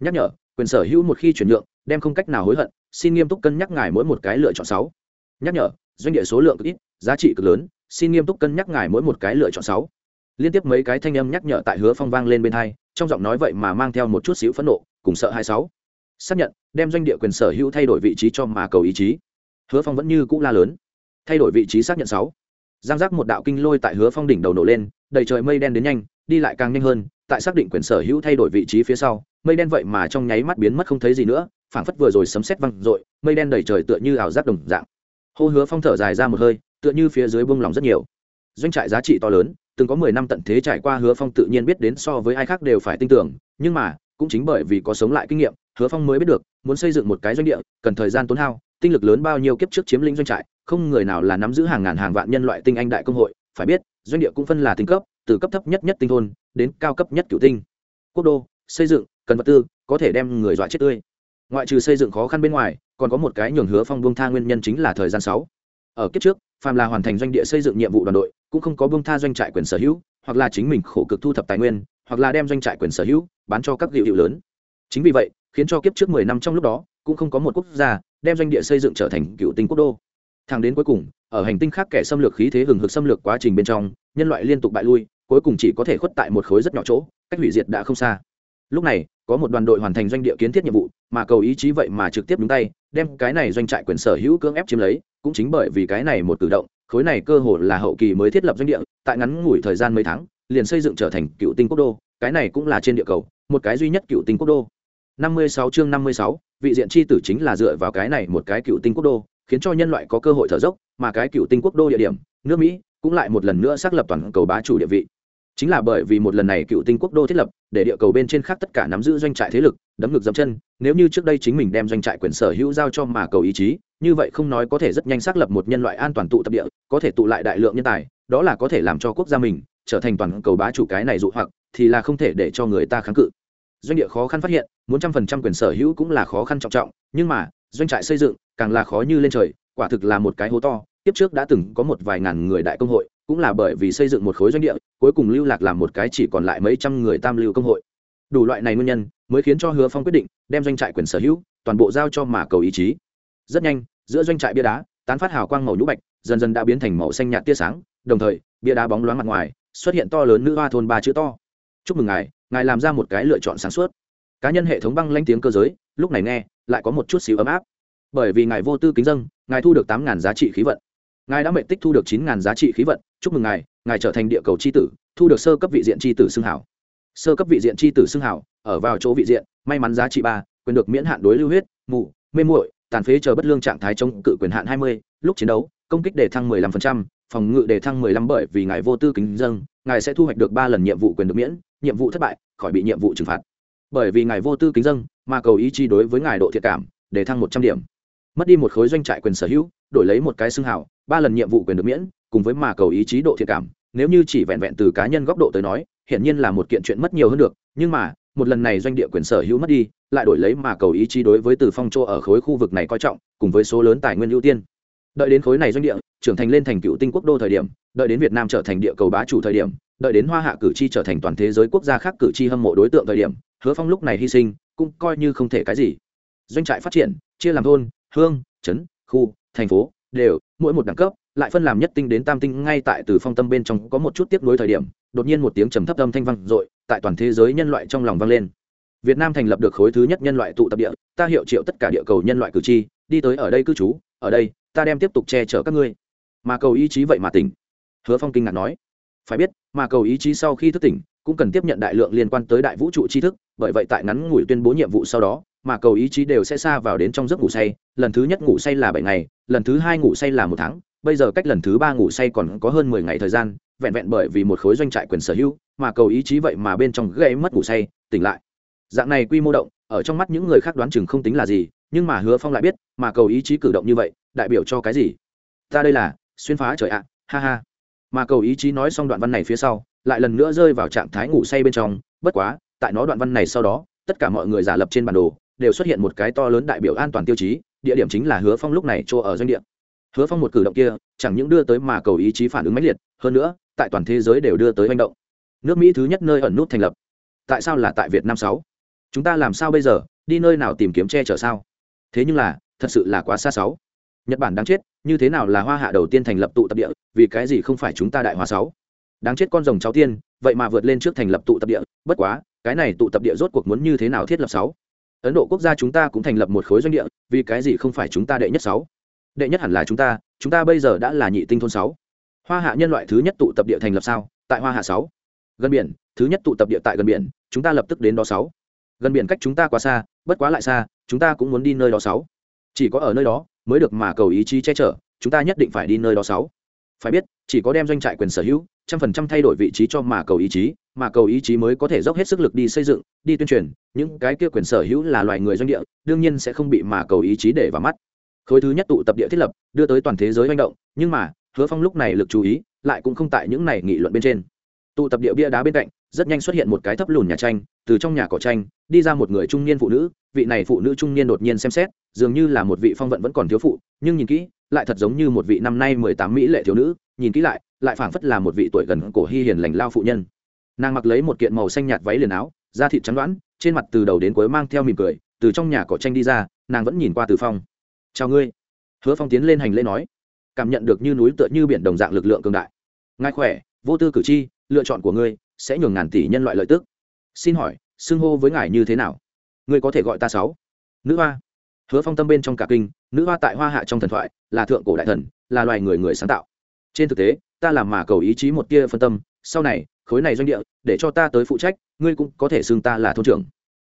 Nhắc nhở, quyền sở hữu một khi chuyển nhượng, đem không cách nào hối hận, xin nghiêm túc cân nhắc ngài mỗi một cái lựa chọn sáu. Nhắc nhở, doanh địa số lượng cực ít, giá trị cực lớn, xin nghiêm túc cân nhắc ngài mỗi một cái lựa chọn sáu. Liên tiếp mấy cái thanh âm nhắc nhở tại hứa phong vang lên bên hai, trong giọng nói vậy mà mang theo một chút xíu phẫn nộ, cùng sợ hai sáu. Xác nhận, đem doanh địa quyền sở hữu thay đổi vị trí cho mà cầu ý chí. Hứa phong vẫn như cũ la lớn. Thay đổi vị trí xác nhận sáu giang giác một đạo kinh lôi tại hứa phong đỉnh đầu nổ lên, đầy trời mây đen đến nhanh, đi lại càng nhanh hơn, tại xác định quyền sở hữu thay đổi vị trí phía sau, mây đen vậy mà trong nháy mắt biến mất không thấy gì nữa, phảng phất vừa rồi sấm sét văng r mây đen đầy trời tựa như ảo giác đồng dạng. Hô hứa phong thở dài ra một hơi, tựa như phía dưới bông lòng rất nhiều. Doanh trại giá trị to lớn, từng có mười năm tận thế trải qua hứa phong tự nhiên biết đến so với ai khác đều phải tin tưởng, nhưng mà, cũng chính bởi vì có sống lại kinh nghiệm hứa phong mới biết được, muốn xây dựng một cái doanh địa, cần thời gian tốn hao, tinh lực lớn bao nhiêu kiếp trước chiếm lĩnh doanh trại, không người nào là nắm giữ hàng ngàn hàng vạn nhân loại tinh anh đại công hội, phải biết, doanh địa cũng phân là tinh cấp, từ cấp thấp nhất nhất tinh thôn, đến cao cấp nhất cửu tinh. Quốc đô, xây dựng, cần vật tư, có thể đem người dọa chết tươi. Ngoại trừ xây dựng khó khăn bên ngoài, còn có một cái nhường hứa phong buông tha nguyên nhân chính là thời gian sáu. Ở kiếp trước, phàm là hoàn thành doanh địa xây dựng nhiệm vụ đoàn đội, cũng không có buông tha doanh trại quyền sở hữu, hoặc là chính mình khổ cực thu thập tài nguyên, hoặc là đem doanh trại quyền sở hữu, bán cho các hiệu hiệu lớn. Chính vì vậy khiến cho kiếp trước mười năm trong lúc đó, cũng không có một quốc gia đem doanh địa xây dựng trở thành cựu tinh quốc đô. Thẳng đến cuối cùng, ở hành tinh khác kẻ xâm lược khí thế hừng hực xâm lược quá trình bên trong, nhân loại liên tục bại lui, cuối cùng chỉ có thể khuất tại một khối rất nhỏ chỗ, cách hủy diệt đã không xa. Lúc này, có một đoàn đội hoàn thành doanh địa kiến thiết nhiệm vụ, mà cầu ý chí vậy mà trực tiếp đúng tay, đem cái này doanh trại quyền sở hữu cưỡng ép chiếm lấy, cũng chính bởi vì cái này một cử động, khối này cơ hồ là hậu kỳ mới thiết lập doanh địa, tại ngắn ngủi thời gian mấy tháng, liền xây dựng trở thành cựu tinh quốc đô, cái này cũng là trên địa cầu, một cái duy nhất cựu tinh quốc đô. 56 chương 56, vị diện chi tử chính là dựa vào cái này một cái cựu tinh quốc đô khiến cho nhân loại có cơ hội thở dốc mà cái cựu tinh quốc đô địa điểm nước mỹ cũng lại một lần nữa xác lập toàn cầu bá chủ địa vị. Chính là bởi vì một lần này cựu tinh quốc đô thiết lập để địa cầu bên trên khác tất cả nắm giữ doanh trại thế lực đấm ngực dậm chân nếu như trước đây chính mình đem doanh trại quyền sở hữu giao cho mà cầu ý chí như vậy không nói có thể rất nhanh xác lập một nhân loại an toàn tụ tập địa có thể tụ lại đại lượng nhân tài đó là có thể làm cho quốc gia mình trở thành toàn cầu bá chủ cái này dụ hoặc thì là không thể để cho người ta kháng cự. Doanh địa khó khăn phát hiện muốn trăm phần trăm quyền sở hữu cũng là khó khăn trọng trọng, nhưng mà, doanh trại xây dựng càng là khó như lên trời, quả thực là một cái hố to. Tiếp trước đã từng có một vài ngàn người đại công hội, cũng là bởi vì xây dựng một khối doanh địa, cuối cùng lưu lạc làm một cái chỉ còn lại mấy trăm người tam lưu công hội. Đủ loại này nguyên nhân mới khiến cho hứa phong quyết định đem doanh trại quyền sở hữu toàn bộ giao cho mà cầu ý chí. Rất nhanh, giữa doanh trại bia đá tán phát hào quang màu nhũ bạch, dần dần đã biến thành màu xanh nhạt tia sáng, đồng thời, bia đá bóng loáng mặt ngoài xuất hiện to lớn nữ hoa thôn ba chữ to. Chúc mừng ngài ngài làm ra một cái lựa chọn sáng suốt cá nhân hệ thống băng lanh tiếng cơ giới, lúc này nghe, lại có một chút xíu ấm áp. Bởi vì ngài vô tư kính dân, ngài thu được tám ngàn giá trị khí vận. Ngài đã mệnh tích thu được chín ngàn giá trị khí vận, chúc mừng ngài ngài trở thành địa cầu c h i tử, thu được sơ cấp vị diện c h i tử xưng hảo. Sơ cấp vị diện c h i tử xưng hảo, ở vào chỗ vị diện, may mắn giá trị ba, quyền được miễn hạn đối lưu huyết, mù, mê muội, tàn phế chờ bất lương trạng thái chống cự quyền hạn hai mươi, lúc chiến đấu, công kích đề thăng mười lăm phần trăm, phòng ngự đề thăng mười lăm bởi vì ngài vô tư kính dâng ngài sẽ thu hoạch được ba lần nhiệm vụ quyền được miễn, nhiệm vụ thất bại, khỏi bị nhiệm vụ trừng phạt bởi vì ngài vô tư kính dâng mà cầu ý chi đối với ngài độ thiệt cảm, để thăng một trăm điểm. Mất đi một khối doanh trại quyền sở hữu, đổi lấy một cái xưng hào, ba lần nhiệm vụ quyền được miễn, cùng với mà cầu ý chí độ thiệt cảm, nếu như chỉ vẹn vẹn từ cá nhân góc độ tới nói, hiển nhiên là một kiện chuyện mất nhiều hơn được, nhưng mà, một lần này doanh địa quyền sở hữu mất đi, lại đổi lấy mà cầu ý chí đối với từ phong châu ở khối khu vực này coi trọng, cùng với số lớn tài nguyên ưu tiên. Đợi đến khối này doanh địa, trưởng thành lên thành cựu tinh quốc đô thời điểm, đợi đến việt nam trở thành địa cầu bá chủ thời điểm, đợi đến hoa hạ cử tri trở thành toàn thế giới quốc gia khác cử tri hâm mộ đối tượng thời điểm hứa phong lúc này hy sinh, cũng coi như không thể cái gì. Doanh trại phát triển, chia làm thôn, hương, trấn, khu, thành phố, đều, mỗi một đẳng cấp, lại phân làm nhất tinh đến tam tinh, ngay tại từ phong tâm bên trong có một chút tiếp nối thời điểm, đột nhiên một tiếng trầm thấp âm thanh vang dội, tại toàn thế giới nhân loại trong lòng vang lên. Việt nam thành lập được khối thứ nhất nhân loại tụ tập địa, ta hiệu triệu tất cả địa cầu nhân loại cử tri, đi tới ở đây cư trú, ở đây, ta đem tiếp tục che chở các ngươi. Mà cầu ý chí vậy mà tỉnh. Hứa phong kinh ngạc nói. Phải biết, mà cầu ý chí sau khi thức tỉnh cũng cần tiếp nhận đại lượng liên quan tới đại vũ trụ tri thức, bởi vậy tại ngắn ngủi tuyên bố nhiệm vụ sau đó, mà cầu ý chí đều sẽ xa vào đến trong giấc ngủ say, lần thứ nhất ngủ say là bảy ngày, lần thứ hai ngủ say là một tháng, bây giờ cách lần thứ ba ngủ say còn có hơn mười ngày thời gian, vẹn vẹn bởi vì một khối doanh trại quyền sở hữu, mà cầu ý chí vậy mà bên trong gây mất ngủ say, tỉnh lại. Dạng này quy mô động, ở trong mắt những người khác đoán chừng không tính là gì, nhưng mà hứa phong lại biết, mà cầu ý chí cử động như vậy, đại biểu cho cái gì? Ta đây là, xuyên phá trời ạ, ha ha. Mà cầu ý chí nói xong đoạn văn này phía sau lại lần nữa rơi vào trạng thái ngủ say bên trong, bất quá, tại nó đoạn văn này sau đó, tất cả mọi người giả lập trên bản đồ, đều xuất hiện một cái to lớn đại biểu an toàn tiêu chí, địa điểm chính là hứa phong lúc này chỗ ở doanh địa. Hứa phong một cử động kia, chẳng những đưa tới mà cầu ý chí phản ứng mãnh liệt, hơn nữa, tại toàn thế giới đều đưa tới manh động. Nước mỹ thứ nhất nơi ẩn nút thành lập. Tại sao là tại việt nam sáu? Chúng ta làm sao bây giờ, đi nơi nào tìm kiếm che chở sao? Thế nhưng là, thật sự là quá xa sáu. Nhật bản đáng chết, như thế nào là hoa hạ đầu tiên thành lập tụ tập địa, vì cái gì không phải chúng ta đại hoa sáu? Đáng chết con rồng cháu tiên, vậy mà vượt lên trước thành lập tụ tập địa, bất quá, cái này tụ tập địa rốt cuộc muốn như thế nào thiết lập sáu? Ấn độ quốc gia chúng ta cũng thành lập một khối doanh địa, vì cái gì không phải chúng ta đệ nhất sáu? Đệ nhất hẳn là chúng ta chúng ta bây giờ đã là nhị tinh thôn sáu. Hoa hạ nhân loại thứ nhất tụ tập địa thành lập sao? Tại hoa hạ sáu. Gần biển, thứ nhất tụ tập địa tại gần biển, chúng ta lập tức đến đó sáu. Gần biển cách chúng ta quá xa, bất quá lại xa, chúng ta cũng muốn đi nơi đó sáu. Chỉ có ở nơi đó mới được mà cầu ý chí che chở, chúng ta nhất định phải đi nơi đó sáu. Phải biết, chỉ có đem doanh trại quyền sở hữu trăm phần trăm thay đổi vị trí cho mà cầu ý chí, mà cầu ý chí mới có thể dốc hết sức lực đi xây dựng, đi tuyên truyền. Những cái kia quyền sở hữu là loài người doanh địa, đương nhiên sẽ không bị mà cầu ý chí để vào mắt. Khối thứ nhất tụ tập địa thiết lập, đưa tới toàn thế giới manh động, nhưng mà, hứa phong lúc này lực chú ý, lại cũng không tại những này nghị luận bên trên. Tụ tập địa bia đá bên cạnh, rất nhanh xuất hiện một cái thấp lùn nhà tranh, từ trong nhà cỏ tranh, đi ra một người trung niên phụ nữ. Vị này phụ nữ trung niên đột nhiên xem xét, dường như là một vị phong vận vẫn còn thiếu phụ, nhưng nhìn kỹ lại thật giống như một vị năm nay mười tám mỹ lệ thiếu nữ, nhìn kỹ lại lại phảng phất là một vị tuổi gần cổ hy hiền lành lao phụ nhân. Nàng mặc lấy một kiện màu xanh nhạt váy liền áo, da thịt trắng đoán trên mặt từ đầu đến cuối mang theo mỉm cười, từ trong nhà cỏ tranh đi ra, nàng vẫn nhìn qua từ phong. Chào ngươi. Hứa phong tiến lên hành lễ nói. Cảm nhận được như núi tựa như biển đồng dạng lực lượng cường đại. Ngài khỏe, vô tư cử tri, lựa chọn của ngươi sẽ nhường ngàn tỷ nhân loại lợi tức. Xin hỏi, xưng hô với ngài như thế nào? Ngươi có thể gọi ta sáu. Nữ hoa hứa phong tâm bên trong cả kinh, nữ hoa tại hoa hạ trong thần thoại, là thượng cổ đại thần, là loài người người sáng tạo. Trên thực tế, ta làm mà cầu ý chí một tia phân tâm, sau này, khối này doanh địa, để cho ta tới phụ trách, ngươi cũng có thể xưng ta là thôn trưởng.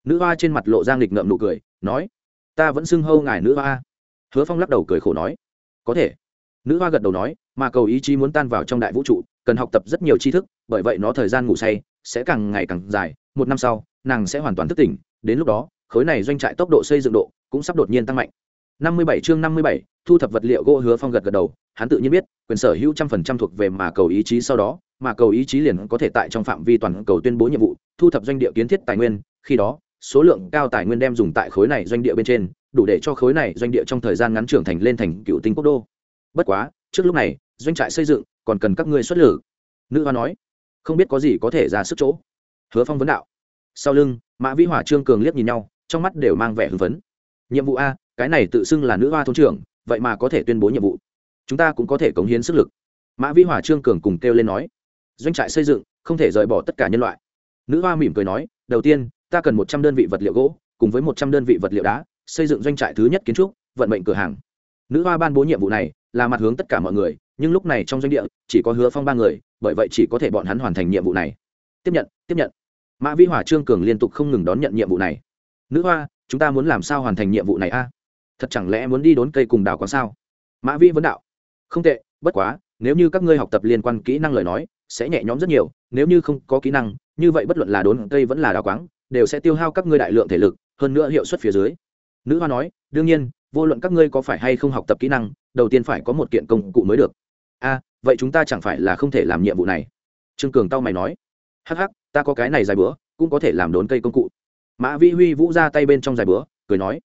Nữ hoa trên mặt lộ giang lịch ngậm nụ cười, nói, ta vẫn xưng hâu ngài nữ hoa. Hứa phong lắc đầu cười khổ nói, có thể. Nữ hoa gật đầu nói, mà cầu ý chí muốn tan vào trong đại vũ trụ, cần học tập rất nhiều tri thức, bởi vậy nó thời gian ngủ say sẽ càng ngày càng dài, một năm sau, nàng sẽ hoàn toàn thức tỉnh, đến lúc đó khối này doanh trại tốc độ xây dựng độ cũng sắp đột nhiên tăng mạnh. Năm mươi bảy chương năm mươi bảy, thu thập vật liệu gỗ hứa phong gật gật đầu, hắn tự nhiên biết, quyền sở hữu trăm phần trăm thuộc về mà cầu ý chí sau đó, mà cầu ý chí liền có thể tại trong phạm vi toàn cầu tuyên bố nhiệm vụ, thu thập doanh địa kiến thiết tài nguyên, khi đó, số lượng cao tài nguyên đem dùng tại khối này doanh địa bên trên, đủ để cho khối này doanh địa trong thời gian ngắn trưởng thành lên thành cựu tinh quốc đô. Bất quá, trước lúc này, doanh trại xây dựng còn cần các ngươi xuất lực nữ hoa nói, không biết có gì có thể ra sức chỗ. Hứa phong vấn đạo. Sau lưng, mã vĩ hỏa trương cường liếc nhìn nhau trong mắt đều mang vẻ hưng phấn. Nhiệm vụ a, cái này tự xưng là nữ hoa thôn trưởng, vậy mà có thể tuyên bố nhiệm vụ. Chúng ta cũng có thể cống hiến sức lực. Mã vĩ hỏa trương cường cùng kêu lên nói. Doanh trại xây dựng, không thể rời bỏ tất cả nhân loại. Nữ hoa mỉm cười nói, đầu tiên, ta cần một trăm đơn vị vật liệu gỗ, cùng với một trăm đơn vị vật liệu đá, xây dựng doanh trại thứ nhất kiến trúc, vận mệnh cửa hàng. Nữ hoa ban bố nhiệm vụ này, là mặt hướng tất cả mọi người, nhưng lúc này trong doanh địa, chỉ có hứa phong ba người, bởi vậy chỉ có thể bọn hắn hoàn thành nhiệm vụ này. Tiếp nhận tiếp nhận. Mã vi hỏa trương cường liên tục không ngừng đón nhận nhiệm vụ này nữ hoa, chúng ta muốn làm sao hoàn thành nhiệm vụ này a? Thật chẳng lẽ muốn đi đốn cây cùng đào quán sao? Mã vi vấn đạo. Không tệ, bất quá, nếu như các ngươi học tập liên quan kỹ năng lời nói, sẽ nhẹ nhõm rất nhiều, nếu như không có kỹ năng, như vậy bất luận là đốn cây vẫn là đào quáng đều sẽ tiêu hao các ngươi đại lượng thể lực, hơn nữa hiệu suất phía dưới. Nữ hoa nói, đương nhiên, vô luận các ngươi có phải hay không học tập kỹ năng, đầu tiên phải có một kiện công cụ mới được. A, vậy chúng ta chẳng phải là không thể làm nhiệm vụ này? Trương cường tao mày nói, hắc hắc, ta có cái này dài bữa, cũng có thể làm đốn cây công cụ mã vĩ huy vũ ra tay bên trong dài bữa cười nói,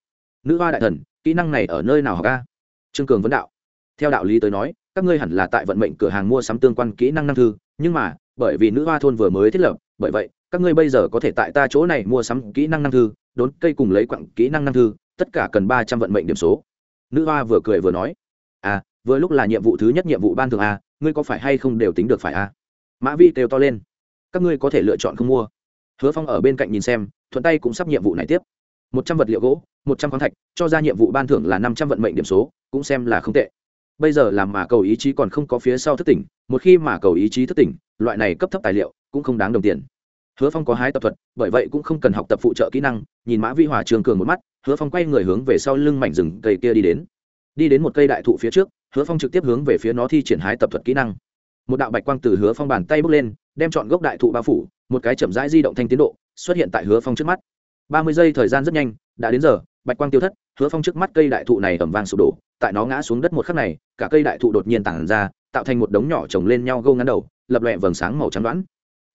nữ hoa đại thần, kỹ năng này ở nơi nào học a? Trương cường vấn đạo, theo đạo lý tới nói, các ngươi hẳn là tại vận mệnh cửa hàng mua sắm tương quan kỹ năng năng thư, nhưng mà, bởi vì nữ hoa thôn vừa mới thiết lập, bởi vậy, các ngươi bây giờ có thể tại ta chỗ này mua sắm kỹ năng năng thư, đốn cây cùng lấy quặng kỹ năng năng thư, tất cả cần ba trăm vận mệnh điểm số. Nữ hoa vừa cười vừa nói à vừa lúc là nhiệm vụ thứ nhất nhiệm vụ ban thường a, ngươi có phải hay không đều tính được phải a? Mã vi kêu to lên, các ngươi có thể lựa chọn không mua. Hứa phong ở bên cạnh nhìn xem thuận tay cũng sắp nhiệm vụ này tiếp. Một trăm vật liệu gỗ, một trăm khoáng thạch, cho ra nhiệm vụ ban thưởng là năm trăm vận mệnh điểm số, cũng xem là không tệ. Bây giờ làm mà cầu ý chí còn không có phía sau thức tỉnh, một khi mà cầu ý chí thức tỉnh, loại này cấp thấp tài liệu cũng không đáng đồng tiền. Hứa phong có hái tập thuật, bởi vậy cũng không cần học tập phụ trợ kỹ năng, nhìn mã vi hòa trường cường một mắt, hứa phong quay người hướng về sau lưng mảnh rừng cây kia đi đến. Đi đến một cây đại thụ phía trước, hứa phong trực tiếp hướng về phía nó thi triển hái tập thuật kỹ năng. Một đạo bạch quang từ hứa phong bàn tay bước lên, đem chọn gốc đại thụ bao phủ, một cái chậm rãi di động thanh tiến độ xuất hiện tại hứa phong trước mắt. Ba mươi giây thời gian rất nhanh, đã đến giờ, bạch quang tiêu thất, hứa phong trước mắt cây đại thụ này ẩm vang sụp đổ, tại nó ngã xuống đất một khắc này, cả cây đại thụ đột nhiên tản ra, tạo thành một đống nhỏ trồng lên nhau gâu ngắn đầu, lập lòe vầng sáng màu trắng đoán.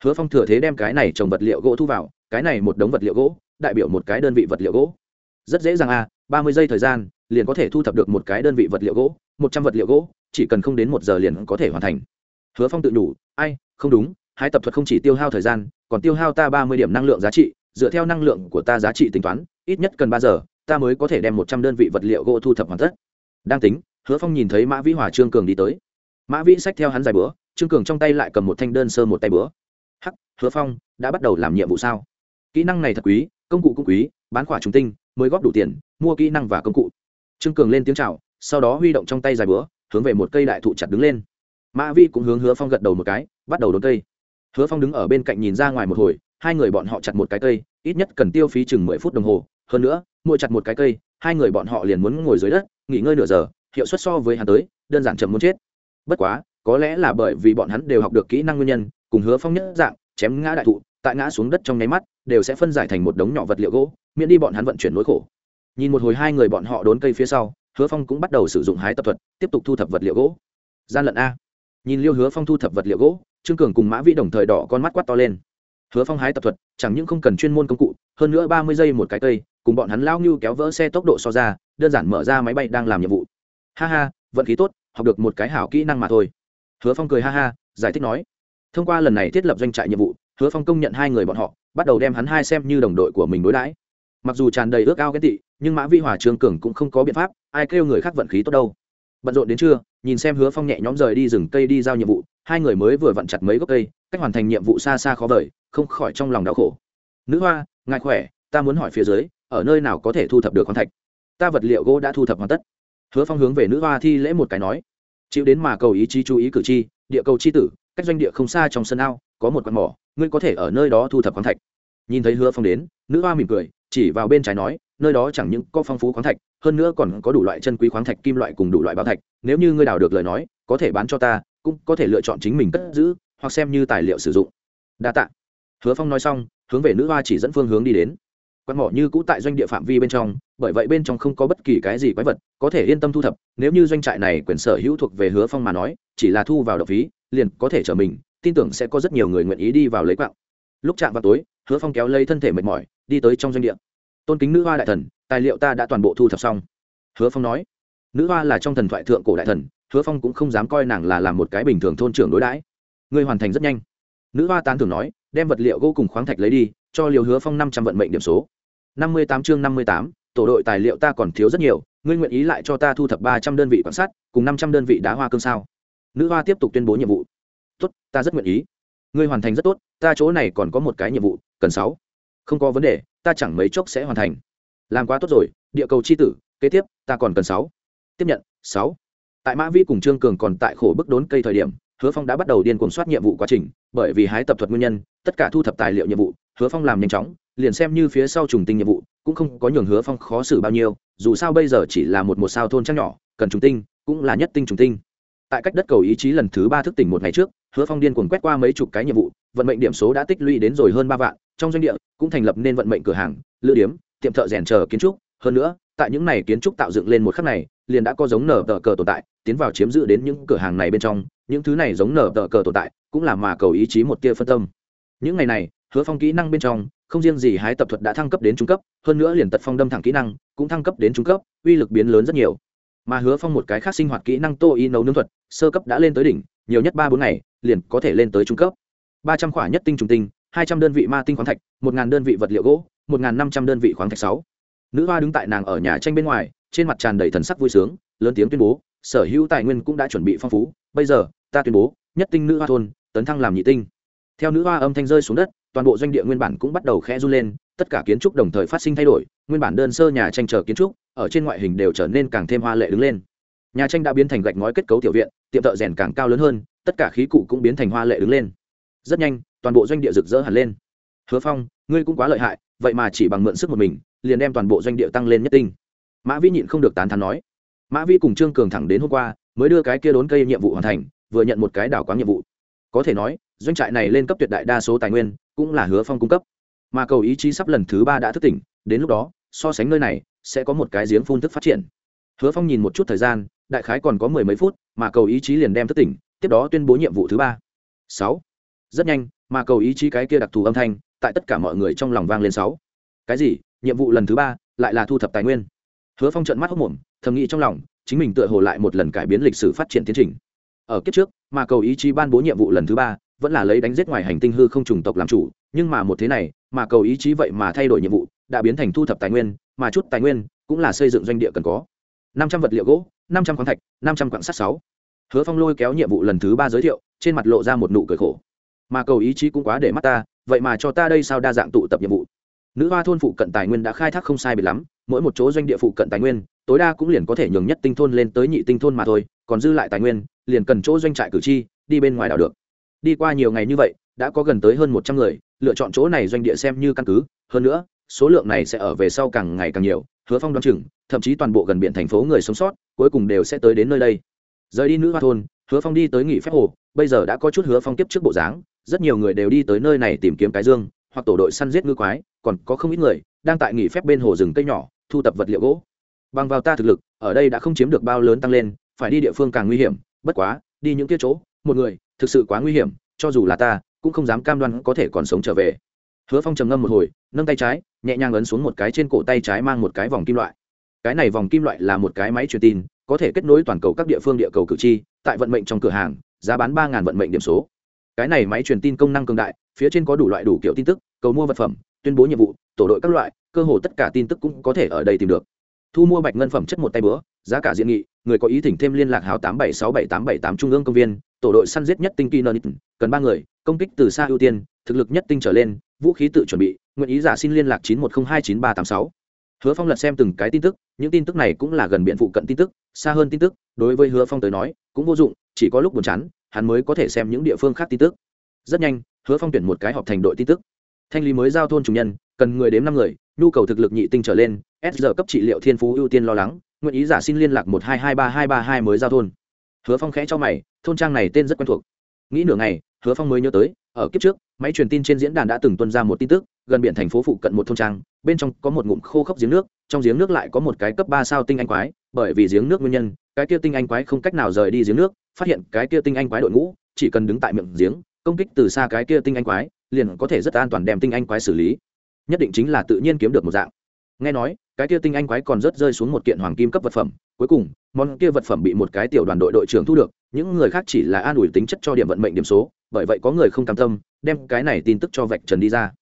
Hứa phong thừa thế đem cái này trồng vật liệu gỗ thu vào, cái này một đống vật liệu gỗ, đại biểu một cái đơn vị vật liệu gỗ. Rất dễ dàng à ba mươi giây thời gian, liền có thể thu thập được một cái đơn vị vật liệu gỗ, một trăm vật liệu gỗ, chỉ cần không đến một giờ liền có thể hoàn thành. Hứa phong tự đủ ai, không đúng hai tập thuật không chỉ tiêu hao thời gian, còn tiêu hao ta ba mươi điểm năng lượng giá trị, dựa theo năng lượng của ta giá trị tính toán, ít nhất cần ba giờ, ta mới có thể đem một trăm đơn vị vật liệu gỗ thu thập hoàn tất. Đang tính, hứa phong nhìn thấy mã vĩ hòa trương cường đi tới. Mã vĩ xách theo hắn dài bữa, trương cường trong tay lại cầm một thanh đơn sơ một tay bữa. Hắc, hứa phong, đã bắt đầu làm nhiệm vụ sao? Kỹ năng này thật quý, công cụ cũng quý, bán khỏa trùng tinh, mới góp đủ tiền, mua kỹ năng và công cụ. Trương cường lên tiếng c h à o sau đó huy động trong tay dài bữa, hướng về một cây đại thụ chặt đứng lên. Mã vi cũng hướng hứa phong gật đầu một cái, bắt đầu đốn cây hứa phong đứng ở bên cạnh nhìn ra ngoài một hồi, hai người bọn họ chặt một cái cây, ít nhất cần tiêu phí chừng mười phút đồng hồ. Hơn nữa, mỗi chặt một cái cây, hai người bọn họ liền muốn ngồi dưới đất, nghỉ ngơi nửa giờ, hiệu suất so với hắn tới, đơn giản chậm muốn chết. Bất quá, có lẽ là bởi vì bọn hắn đều học được kỹ năng nguyên nhân, cùng hứa phong nhất dạng, chém ngã đại thụ, tại ngã xuống đất trong nháy mắt, đều sẽ phân giải thành một đống nhỏ vật liệu gỗ, miễn đi bọn hắn vận chuyển nỗi khổ. Nhìn một hồi hai người bọn họ đốn cây phía sau, hứa phong cũng bắt đầu sử dụng hái tập thuật, tiếp tục thu thập vật liệu gỗ. Gian lận a nhìn liêu hứa phong thu thập vật liệu gỗ, trương cường cùng mã vĩ đồng thời đỏ con mắt quát to lên. Hứa phong hái tập thuật, chẳng những không cần chuyên môn công cụ, hơn nữa ba mươi giây một cái cây, cùng bọn hắn lao như kéo vỡ xe tốc độ so ra, đơn giản mở ra máy bay đang làm nhiệm vụ. Ha ha, vận khí tốt, học được một cái hảo kỹ năng mà thôi. Hứa phong cười ha ha, giải thích nói. Thông qua lần này thiết lập doanh trại nhiệm vụ, hứa phong công nhận hai người bọn họ, bắt đầu đem hắn hai xem như đồng đội của mình đối đãi. Mặc dù tràn đầy ước ao ghét tị, nhưng mã vi hòa trương cường cũng không có biện pháp, ai kêu người khác vận khí tốt đâu bận rộn đến trưa, nhìn xem hứa phong nhẹ nhõm rời đi rừng cây đi giao nhiệm vụ, hai người mới vừa vặn chặt mấy gốc cây, cách hoàn thành nhiệm vụ xa xa khó vời, không khỏi trong lòng đau khổ. Nữ hoa, ngài khỏe, ta muốn hỏi phía dưới, ở nơi nào có thể thu thập được khoáng thạch? Ta vật liệu gỗ đã thu thập hoàn tất. Hứa phong hướng về nữ hoa thi lễ một cái nói. Chịu đến mà cầu ý chí chú ý cử tri, địa cầu c h i tử, cách doanh địa không xa trong sân ao, có một quạt mỏ, ngươi có thể ở nơi đó thu thập khoáng thạch. Nhìn thấy hứa phong đến, nữ hoa mỉm cười chỉ vào bên trái nói, nơi đó chẳng những có phong phú khoáng thạch, hơn nữa còn có đủ loại chân quý khoáng thạch kim loại cùng đủ loại bảo thạch, nếu như ngươi đào được lời nói, có thể bán cho ta, cũng có thể lựa chọn chính mình cất giữ, hoặc xem như tài liệu sử dụng. Đa t ạ hứa phong nói xong, hướng về nữ hoa chỉ dẫn phương hướng đi đến. Quạt mỏ như cũ tại doanh địa phạm vi bên trong, bởi vậy bên trong không có bất kỳ cái gì quái vật, có thể yên tâm thu thập, nếu như doanh trại này quyền sở hữu thuộc về hứa phong mà nói, chỉ là thu vào độc phí, liền có thể chở mình, tin tưởng sẽ có rất nhiều người nguyện ý đi vào lấy quạng. Lúc chạm vào tối, hứa phong kéo lấy thân thể mệt mỏi đi tới trong doanh địa. Tôn kính nữ hoa đại thần, tài liệu ta đã toàn bộ thu thập xong. Hứa phong nói, nữ hoa là trong thần thoại thượng cổ đại thần, hứa phong cũng không dám coi nàng là làm một cái bình thường thôn trưởng đối đãi. Ngươi hoàn thành rất nhanh. Nữ hoa tán thường nói, đem vật liệu gỗ cùng khoáng thạch lấy đi, cho liều hứa phong năm trăm vận mệnh điểm số. Năm mươi tám chương năm mươi tám, tổ đội tài liệu ta còn thiếu rất nhiều, ngươi nguyện ý lại cho ta thu thập ba trăm đơn vị quan sát, cùng năm trăm đơn vị đá hoa cương sao? Nữ hoa tiếp tục tuyên bố nhiệm vụ. Tốt, ta rất nguyện ý. Ngươi hoàn thành rất tốt, ta chỗ này còn có một cái nhiệm vụ, cần sáu không có vấn đề, ta chẳng mấy chốc sẽ hoàn thành. Làm quá tốt rồi, địa cầu c h i tử, kế tiếp, ta còn cần sáu. Tiếp nhận, sáu. Tại mã vi cùng trương cường còn tại khổ bức đốn cây thời điểm, hứa phong đã bắt đầu điên cuồng soát nhiệm vụ quá trình, bởi vì hái tập thuật nguyên nhân, tất cả thu thập tài liệu nhiệm vụ, hứa phong làm nhanh chóng, liền xem như phía sau trùng tinh nhiệm vụ, cũng không có nhường hứa phong khó xử bao nhiêu, dù sao bây giờ chỉ là một một sao thôn trăng nhỏ, cần trùng tinh, cũng là nhất tinh trùng tinh tại cách đất cầu ý chí lần thứ ba thức tỉnh một ngày trước, hứa phong điên cuồng quét qua mấy chục cái nhiệm vụ, vận mệnh điểm số đã tích lũy đến rồi hơn ba vạn, trong doanh địa cũng thành lập nên vận mệnh cửa hàng, lữ điếm, tiệm thợ rèn chờ kiến trúc. Hơn nữa, tại những này kiến trúc tạo dựng lên một khắc này, liền đã có giống nở tờ cờ tồn tại, tiến vào chiếm giữ đến những cửa hàng này bên trong. Những thứ này giống nở tờ cờ tồn tại, cũng là mà cầu ý chí một tia phân tâm. Những ngày này, hứa phong kỹ năng bên trong, không riêng gì hái tập thuật đã thăng cấp đến trung cấp, hơn nữa liền tật phong đâm thẳng kỹ năng, cũng thăng cấp đến trung cấp, uy lực biến lớn rất nhiều mà hứa phong một cái khác sinh hoạt kỹ năng tô y nấu nướng thuật, sơ cấp đã lên tới đỉnh, nhiều nhất ba bốn ngày, liền có thể lên tới trung cấp. Ba trăm khỏa nhất tinh trùng tinh, hai trăm đơn vị ma tinh khoáng thạch, một ngàn đơn vị vật liệu gỗ, một ngàn năm trăm đơn vị khoáng thạch sáu. Nữ hoa đứng tại nàng ở nhà tranh bên ngoài, trên mặt tràn đầy thần sắc vui sướng, lớn tiếng tuyên bố, sở hữu tài nguyên cũng đã chuẩn bị phong phú, bây giờ, ta tuyên bố, nhất tinh nữ hoa thôn, tấn thăng làm nhị tinh. Theo nữ hoa âm thanh rơi xuống đất, toàn bộ doanh địa nguyên bản cũng bắt đầu khẽ run lên tất cả kiến trúc đồng thời phát sinh thay đổi, nguyên bản đơn sơ nhà tranh chờ kiến trúc, ở trên ngoại hình đều trở nên càng thêm hoa lệ đứng lên. Nhà tranh đã biến thành gạch ngói kết cấu tiểu viện, tiệm thợ rèn càng cao lớn hơn, tất cả khí cụ cũng biến thành hoa lệ đứng lên. Rất nhanh, toàn bộ doanh địa rực rỡ hẳn lên. Hứa phong, ngươi cũng quá lợi hại, vậy mà chỉ bằng mượn sức một mình, liền đem toàn bộ doanh địa tăng lên nhất tinh. Mã vi nhịn không được tán thán nói. Mã vi cùng trương cường thẳng đến hôm qua, mới đưa cái kia đốn cây nhiệm vụ hoàn thành, vừa nhận một cái đảo quán nhiệm vụ. Có thể nói, doanh trại này lên cấp tuyệt đại đa số tài nguyên, cũng là hứa phong cung cấp mà cầu ý chí sắp lần thứ ba đã thức tỉnh, đến lúc đó, so sánh nơi này, sẽ có một cái giếng phun thức phát triển. Hứa phong nhìn một chút thời gian, đại khái còn có mười mấy phút, mà cầu ý chí liền đem thức tỉnh, tiếp đó tuyên bố nhiệm vụ thứ ba. Sáu. Rất nhanh, mà cầu ý chí cái kia đặc thù âm thanh, tại tất cả mọi người trong lòng vang lên sáu. Cái gì? Nhiệm vụ lần thứ ba, lại là thu thập tài nguyên. Hứa phong trận mắt hốc mồm, thầm nghĩ trong lòng, chính mình tựa hồ lại một lần cải biến lịch sử phát triển tiến trình. Ở kiếp trước, mà cầu ý chí ban bố nhiệm vụ lần thứ ba, vẫn là lấy đánh giết ngoài hành tinh hư không trùng tộc làm chủ, nhưng mà một thế này mà cầu ý chí vậy mà thay đổi nhiệm vụ, đã biến thành thu thập tài nguyên, mà chút tài nguyên cũng là xây dựng doanh địa cần có. Năm trăm vật liệu gỗ, năm trăm khoáng thạch, năm trăm quặng sắt sáu. Hứa phong lôi kéo nhiệm vụ lần thứ ba giới thiệu, trên mặt lộ ra một nụ cười khổ. Mà cầu ý chí cũng quá để mắt ta, vậy mà cho ta đây sao đa dạng tụ tập nhiệm vụ? Nữ hoa thôn phụ cận tài nguyên đã khai thác không sai bị lắm, mỗi một chỗ doanh địa phụ cận tài nguyên, tối đa cũng liền có thể nhường nhất tinh thôn lên tới nhị tinh thôn mà thôi, còn dư lại tài nguyên, liền cần chỗ doanh trại cử tri, đi bên ngoài đảo được. Đi qua nhiều ngày như vậy đã có gần tới hơn một trăm người, lựa chọn chỗ này doanh địa xem như căn cứ. Hơn nữa, số lượng này sẽ ở về sau càng ngày càng nhiều, hứa phong đoán chừng, thậm chí toàn bộ gần biển thành phố người sống sót, cuối cùng đều sẽ tới đến nơi đây. Rời đi nữ hoa thôn, hứa phong đi tới nghỉ phép hồ, bây giờ đã có chút hứa phong tiếp trước bộ dáng, rất nhiều người đều đi tới nơi này tìm kiếm cái dương, hoặc tổ đội săn giết ngư quái, còn có không ít người đang tại nghỉ phép bên hồ rừng cây nhỏ, thu tập vật liệu gỗ. Bằng vào ta thực lực, ở đây đã không chiếm được bao lớn tăng lên, phải đi địa phương càng nguy hiểm, bất quá, đi những kia chỗ, một người thực sự quá nguy hiểm, cho dù là ta cũng không dám cam đoan có thể còn sống trở về. Hứa phong trầm ngâm một hồi, nâng tay trái, nhẹ nhàng ấn xuống một cái trên cổ tay trái mang một cái vòng kim loại. Cái này vòng kim loại là một cái máy truyền tin, có thể kết nối toàn cầu các địa phương địa cầu cử tri, tại vận mệnh trong cửa hàng, giá bán ba vận mệnh điểm số. Cái này máy truyền tin công năng cường đại, phía trên có đủ loại đủ kiểu tin tức, cầu mua vật phẩm, tuyên bố nhiệm vụ, tổ đội các loại, cơ hồ tất cả tin tức cũng có thể ở đây tìm được. Thu mua bạch ngân phẩm chất một tay bữa, giá cả diện nghị, người có ý thỉnh thêm liên lạc hào tám bảy sáu bảy tám bảy tám trung ương công viên, tổ đội săn giết nhất tinh kỳ nơ cần ba người công kích từ xa ưu tiên, thực lực nhất tinh trở lên, vũ khí tự chuẩn bị, nguyện ý giả xin liên lạc chín một không hai chín ba tám sáu. Hứa phong lật xem từng cái tin tức, những tin tức này cũng là gần biện phụ cận tin tức, xa hơn tin tức, đối với hứa phong tới nói, cũng vô dụng, chỉ có lúc buồn chán, hắn mới có thể xem những địa phương khác tin tức. Rất nhanh, hứa phong tuyển một cái họp thành đội tin tức. Thanh lý mới giao thôn chủ nhân, cần người đếm năm người, nhu cầu thực lực nhị tinh trở lên, s giờ cấp trị liệu thiên phú ưu tiên lo lắng, nguyện ý giả xin liên lạc một hai hai ba hai ba hai mới giao thôn. Hứa phong khẽ cho mày, thôn trang này tên rất quen thuộc nghĩ nửa ngày, hứa phong mới nhớ tới, ở kiếp trước, máy truyền tin trên diễn đàn đã từng tuân ra một tin tức, gần biển thành phố phụ cận một thôn trang, bên trong có một ngụm khô khốc giếng nước, trong giếng nước lại có một cái cấp ba sao tinh anh quái, bởi vì giếng nước nguyên nhân, cái kia tinh anh quái không cách nào rời đi giếng nước, phát hiện cái kia tinh anh quái đội ngũ, chỉ cần đứng tại miệng giếng, công kích từ xa cái kia tinh anh quái, liền có thể rất an toàn đem tinh anh quái xử lý. Nhất định chính là tự nhiên kiếm được một dạng. Nghe nói, cái kia tinh anh quái còn rất rơi xuống một kiện hoàng kim cấp vật phẩm cuối cùng, món kia vật phẩm bị một cái tiểu đoàn đội đội trưởng thu được, những người khác chỉ là an ủi tính chất cho điểm vận mệnh điểm số, bởi vậy có người không cam tâm, đem cái này tin tức cho vạch trần đi ra.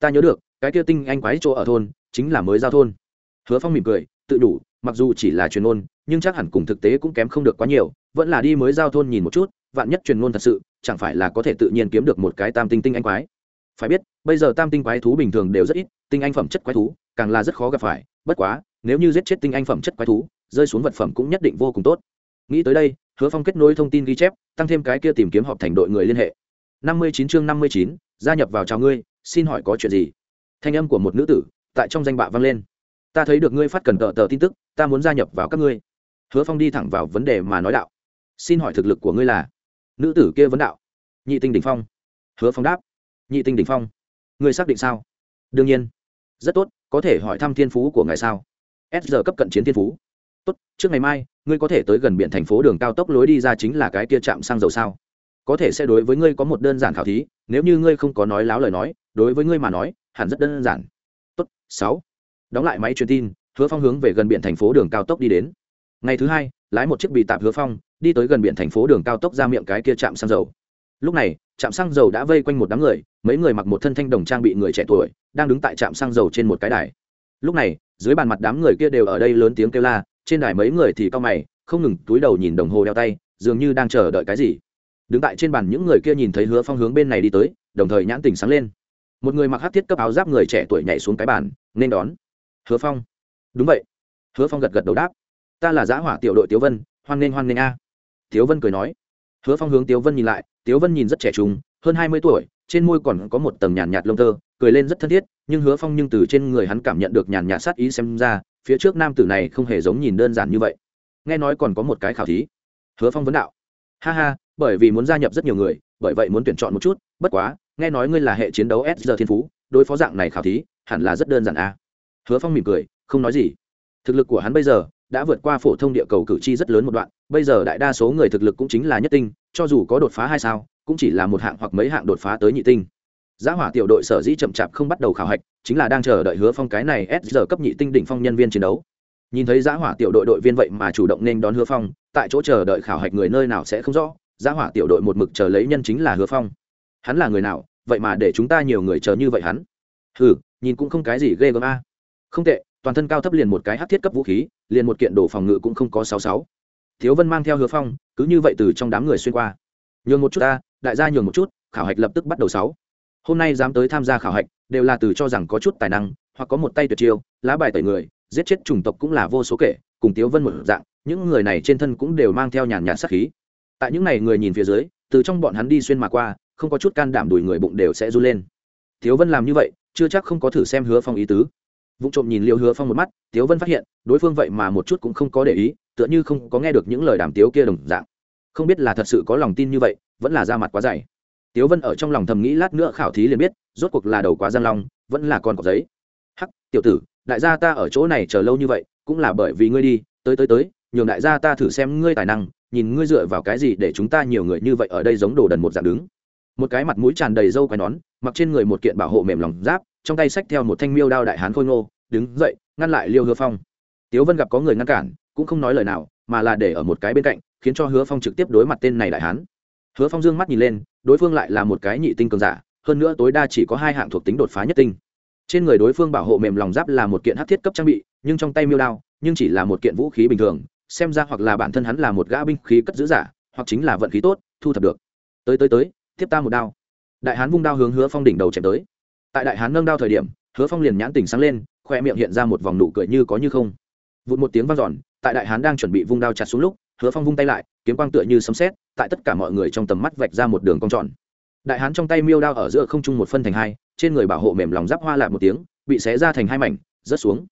Ta nhớ được, cái kia tinh anh quái chỗ ở thôn, chính là mới giao thôn. Hứa phong mỉm cười, tự đủ, mặc dù chỉ là truyền ôn nhưng chắc hẳn cùng thực tế cũng kém không được quá nhiều, vẫn là đi mới giao thôn nhìn một chút, vạn nhất truyền ngôn thật sự, chẳng phải là có thể tự nhiên kiếm được một cái tam tinh tinh anh quái. Phải biết, bây giờ tam tinh quái thú bình thường đều rất ít, tinh anh phẩm chất quái thú, càng là rất khó gặp phải, bất quá, nếu như giết chết tinh anh phẩm chất quái thú rơi xuống vật phẩm cũng nhất định vô cùng tốt. Nghĩ tới đây, hứa phong kết nối thông tin ghi chép, tăng thêm cái kia tìm kiếm họp thành đội người liên hệ. Năm mươi chín chương năm mươi chín, gia nhập vào chào ngươi, xin hỏi có chuyện gì? Thanh âm của một nữ tử, tại trong danh bạ vang lên. Ta thấy được ngươi phát cần tờ tờ tin tức, ta muốn gia nhập vào các ngươi. Hứa phong đi thẳng vào vấn đề mà nói đạo. Xin hỏi thực lực của ngươi là? Nữ tử kia vấn đạo. Nhị tinh đỉnh phong. Hứa phong đáp. Nhị tinh đỉnh phong. Ngươi xác định sao? Đương nhiên. Rất tốt, có thể hỏi thăm thiên phú của ngài sao? S giờ cấp cận chiến thiên phú tốt, trước ngày mai, ngươi có thể tới gần biển thành phố đường cao tốc lối đi ra chính là cái kia trạm xăng dầu sao? Có thể sẽ đối với ngươi có một đơn giản khảo thí, nếu như ngươi không có nói láo lời nói, đối với ngươi mà nói, hẳn rất đơn giản. Tốt, sáu. Đóng lại máy truyền tin, hứa phong hướng về gần biển thành phố đường cao tốc đi đến. Ngày thứ hai, lái một chiếc bị tạp hứa phong, đi tới gần biển thành phố đường cao tốc ra miệng cái kia trạm xăng dầu. Lúc này, trạm xăng dầu đã vây quanh một đám người, mấy người mặc một thân thanh đồng trang bị người trẻ tuổi, đang đứng tại trạm xăng dầu trên một cái đài. Lúc này, dưới bàn mặt đám người kia đều ở đây lớn tiếng kêu la trên đài mấy người thì cao mày, không ngừng túi đầu nhìn đồng hồ đeo tay, dường như đang chờ đợi cái gì. Đứng tại trên bàn những người kia nhìn thấy hứa phong hướng bên này đi tới, đồng thời nhãn tình sáng lên. Một người mặc hát thiết cấp áo giáp người trẻ tuổi nhảy xuống cái bàn, nên đón. Hứa phong. Đúng vậy. Hứa phong gật gật đầu đáp. Ta là giã hỏa tiểu đội tiếu vân, hoan nghênh hoan nghênh a. Tiếu vân cười nói. Hứa phong hướng tiếu vân nhìn lại, tiếu vân nhìn rất trẻ trung, hơn hai mươi tuổi, trên môi còn có một tầng nhàn nhạt lông tơ, cười lên rất thân thiết, nhưng hứa phong nhưng từ trên người hắn cảm nhận được nhàn nhạt sát ý xem ra phía trước nam tử này không hề giống nhìn đơn giản như vậy. Nghe nói còn có một cái khảo thí. Hứa phong vấn đạo. Ha ha, bởi vì muốn gia nhập rất nhiều người, bởi vậy muốn tuyển chọn một chút, bất quá, nghe nói ngươi là hệ chiến đấu s giờ thiên phú, đối phó dạng này khảo thí, hẳn là rất đơn giản à. hứa phong mỉm cười, không nói gì. Thực lực của hắn bây giờ đã vượt qua phổ thông địa cầu cử tri rất lớn một đoạn, bây giờ đại đa số người thực lực cũng chính là nhất tinh, cho dù có đột phá hai sao, cũng chỉ là một hạng hoặc mấy hạng đột phá tới nhị tinh. Giá hỏa tiểu đội sở dĩ chậm chạp không bắt đầu khảo hạch, chính là đang chờ đợi Hứa Phong cái này S giờ cấp nhị tinh đỉnh phong nhân viên chiến đấu. Nhìn thấy Giá hỏa tiểu đội đội viên vậy mà chủ động nên đón Hứa Phong, tại chỗ chờ đợi khảo hạch người nơi nào sẽ không rõ, Giá hỏa tiểu đội một mực chờ lấy nhân chính là Hứa Phong. Hắn là người nào, vậy mà để chúng ta nhiều người chờ như vậy hắn. ừ nhìn cũng không cái gì ghê gớm a. Không tệ, toàn thân cao thấp liền một cái hát thiết cấp vũ khí, liền một kiện đồ phòng ngự cũng không có sáu sáu. Thiếu Vân mang theo Hứa Phong, cứ như vậy từ trong đám người xuyên qua. Nhường một chút ta, đại gia nhường một chút, khảo hạch lập tức bắt đầu sáu hôm nay dám tới tham gia khảo hạch, đều là từ cho rằng có chút tài năng, hoặc có một tay tuyệt chiêu, lá bài tẩy người, giết chết chủng tộc cũng là vô số kể, cùng tiếu vân một dạng, những người này trên thân cũng đều mang theo nhàn nhạt sát khí. Tại những n à y người nhìn phía dưới, từ trong bọn hắn đi xuyên mà qua, không có chút can đảm đùi người bụng đều sẽ run lên. Tiếu vân làm như vậy, chưa chắc không có thử xem hứa phong ý tứ. Vụ trộm nhìn liệu hứa phong một mắt, tiếu vân phát hiện, đối phương vậy mà một chút cũng không có để ý, tựa như không có nghe được những lời đàm tiếu kia đồng dạng. Không biết là thật sự có lòng tin như vậy, vẫn là ra mặt quá dày tiếu vân ở trong lòng thầm nghĩ lát nữa khảo thí liền biết, rốt cuộc là đầu quá giang long, vẫn là con cọc giấy. Hắc, tiểu tử, đại gia ta ở chỗ này chờ lâu như vậy, cũng là bởi vì ngươi đi, tới tới tới, nhường đại gia ta thử xem ngươi tài năng, nhìn ngươi dựa vào cái gì để chúng ta nhiều người như vậy ở đây giống đồ đần một dạng đứng. Một cái mặt mũi tràn đầy râu quai nón, mặc trên người một kiện bảo hộ mềm lòng giáp, trong tay xách theo một thanh miêu đao đại hán khôi ngô, đứng dậy, ngăn lại liêu hứa phong. Tiếu vân gặp có người ngăn cản, cũng không nói lời nào, mà là để ở một cái bên cạnh, khiến cho hứa phong trực tiếp đối mặt tên này đại hán hứa phong dương mắt nhìn lên, đối phương lại là một cái nhị tinh cường giả, hơn nữa tối đa chỉ có hai hạng thuộc tính đột phá nhất tinh. Trên người đối phương bảo hộ mềm lòng giáp là một kiện hát thiết cấp trang bị, nhưng trong tay miêu đao, nhưng chỉ là một kiện vũ khí bình thường, xem ra hoặc là bản thân hắn là một gã binh khí cất giữ giả, hoặc chính là vận khí tốt, thu thập được. Tới tới tới, tiếp ta một đao. Đại hán vung đao hướng hứa phong đỉnh đầu chém tới. Tại đại hán nâng đao thời điểm, hứa phong liền nhãn tỉnh sáng lên, khoe miệng hiện ra một vòng nụ cười như có như không. Vụt một tiếng vang dọn, tại đại hán đang chuẩn bị vung đao chặt xuống lúc, hứa phong vung tay lại, kiếm quang tựa như sấm xét tại tất cả mọi người trong tầm mắt vạch ra một đường cong tròn. Đại hán trong tay miêu đao ở giữa không trung một phân thành hai, trên người bảo hộ mềm lòng giáp hoa lại một tiếng, bị xé ra thành hai mảnh, rớt xuống.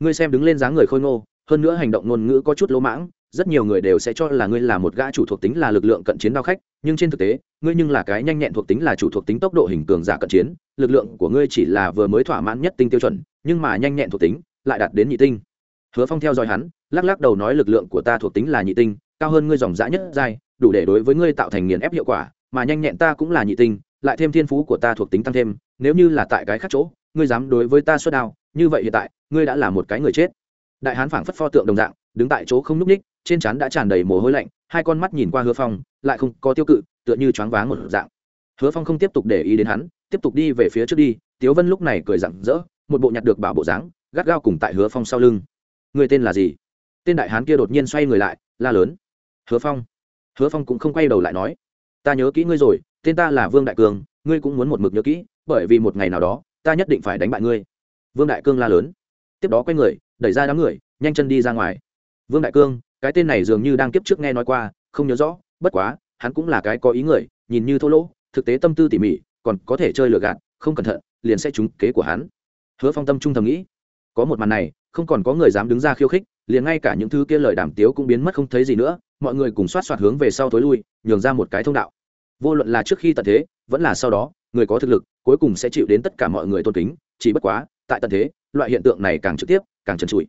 Ngươi xem đứng lên dáng người khôi ngô, hơn nữa hành động ngôn ngữ có chút lỗ mãng, rất nhiều người đều sẽ cho là ngươi là một gã chủ thuộc tính là lực lượng cận chiến đao khách, nhưng trên thực tế, ngươi nhưng là cái nhanh nhẹn thuộc tính là chủ thuộc tính tốc độ hình cường giả cận chiến, lực lượng của ngươi chỉ là vừa mới thỏa mãn nhất tinh tiêu chuẩn, nhưng mà nhanh nhẹn thuộc tính lại đạt đến nhị tinh. Hứa phong theo dõi hắn, lắc lắc đầu nói lực lượng của ta thuộc tính là nhị tinh, cao hơn ngươi dòng dã nhất giai đủ để đối với ngươi tạo thành nghiền ép hiệu quả, mà nhanh nhẹn ta cũng là nhị tinh, lại thêm thiên phú của ta thuộc tính tăng thêm, nếu như là tại cái khác chỗ, ngươi dám đối với ta xuất đao, như vậy hiện tại, ngươi đã là một cái người chết. Đại hán phảng phất pho tượng đồng dạng, đứng tại chỗ không n ú c ních trên trán đã tràn đầy mồ hôi lạnh, hai con mắt nhìn qua hứa phong, lại không có tiêu cự, tựa như choáng váng một dạng. Hứa phong không tiếp tục để ý đến hắn, tiếp tục đi về phía trước đi, tiếu vân lúc này cười rặng rỡ, một bộ nhặt được bảo bộ dáng, gắt gao cùng tại hứa phong sau lưng. Người tên là gì? Tên đại hán kia đột nhiên xoay người lại, la lớn. Hứa phong hứa phong cũng không quay đầu lại nói ta nhớ kỹ ngươi rồi tên ta là vương đại Cương, ngươi cũng muốn một mực nhớ kỹ bởi vì một ngày nào đó ta nhất định phải đánh bại ngươi. Vương đại cương la lớn. Tiếp đó quay người đẩy ra đám người nhanh chân đi ra ngoài. Vương đại cương cái tên này dường như đang kiếp trước nghe nói qua không nhớ rõ bất quá hắn cũng là cái có ý người nhìn như thô lỗ thực tế tâm tư tỉ mỉ còn có thể chơi lừa gạt không cẩn thận liền sẽ trúng kế của hắn. Hứa phong tâm trung thầm nghĩ có một màn này không còn có người dám đứng ra khiêu khích liền ngay cả những thứ kia lời đàm tiếu cũng biến mất không thấy gì nữa, mọi người cùng xoát xoát hướng về sau tối lui, nhường ra một cái thông đạo. Vô luận là trước khi tận thế, vẫn là sau đó, người có thực lực, cuối cùng sẽ chịu đến tất cả mọi người tôn kính, chỉ bất quá, tại tận thế, loại hiện tượng này càng trực tiếp, càng trần trụi.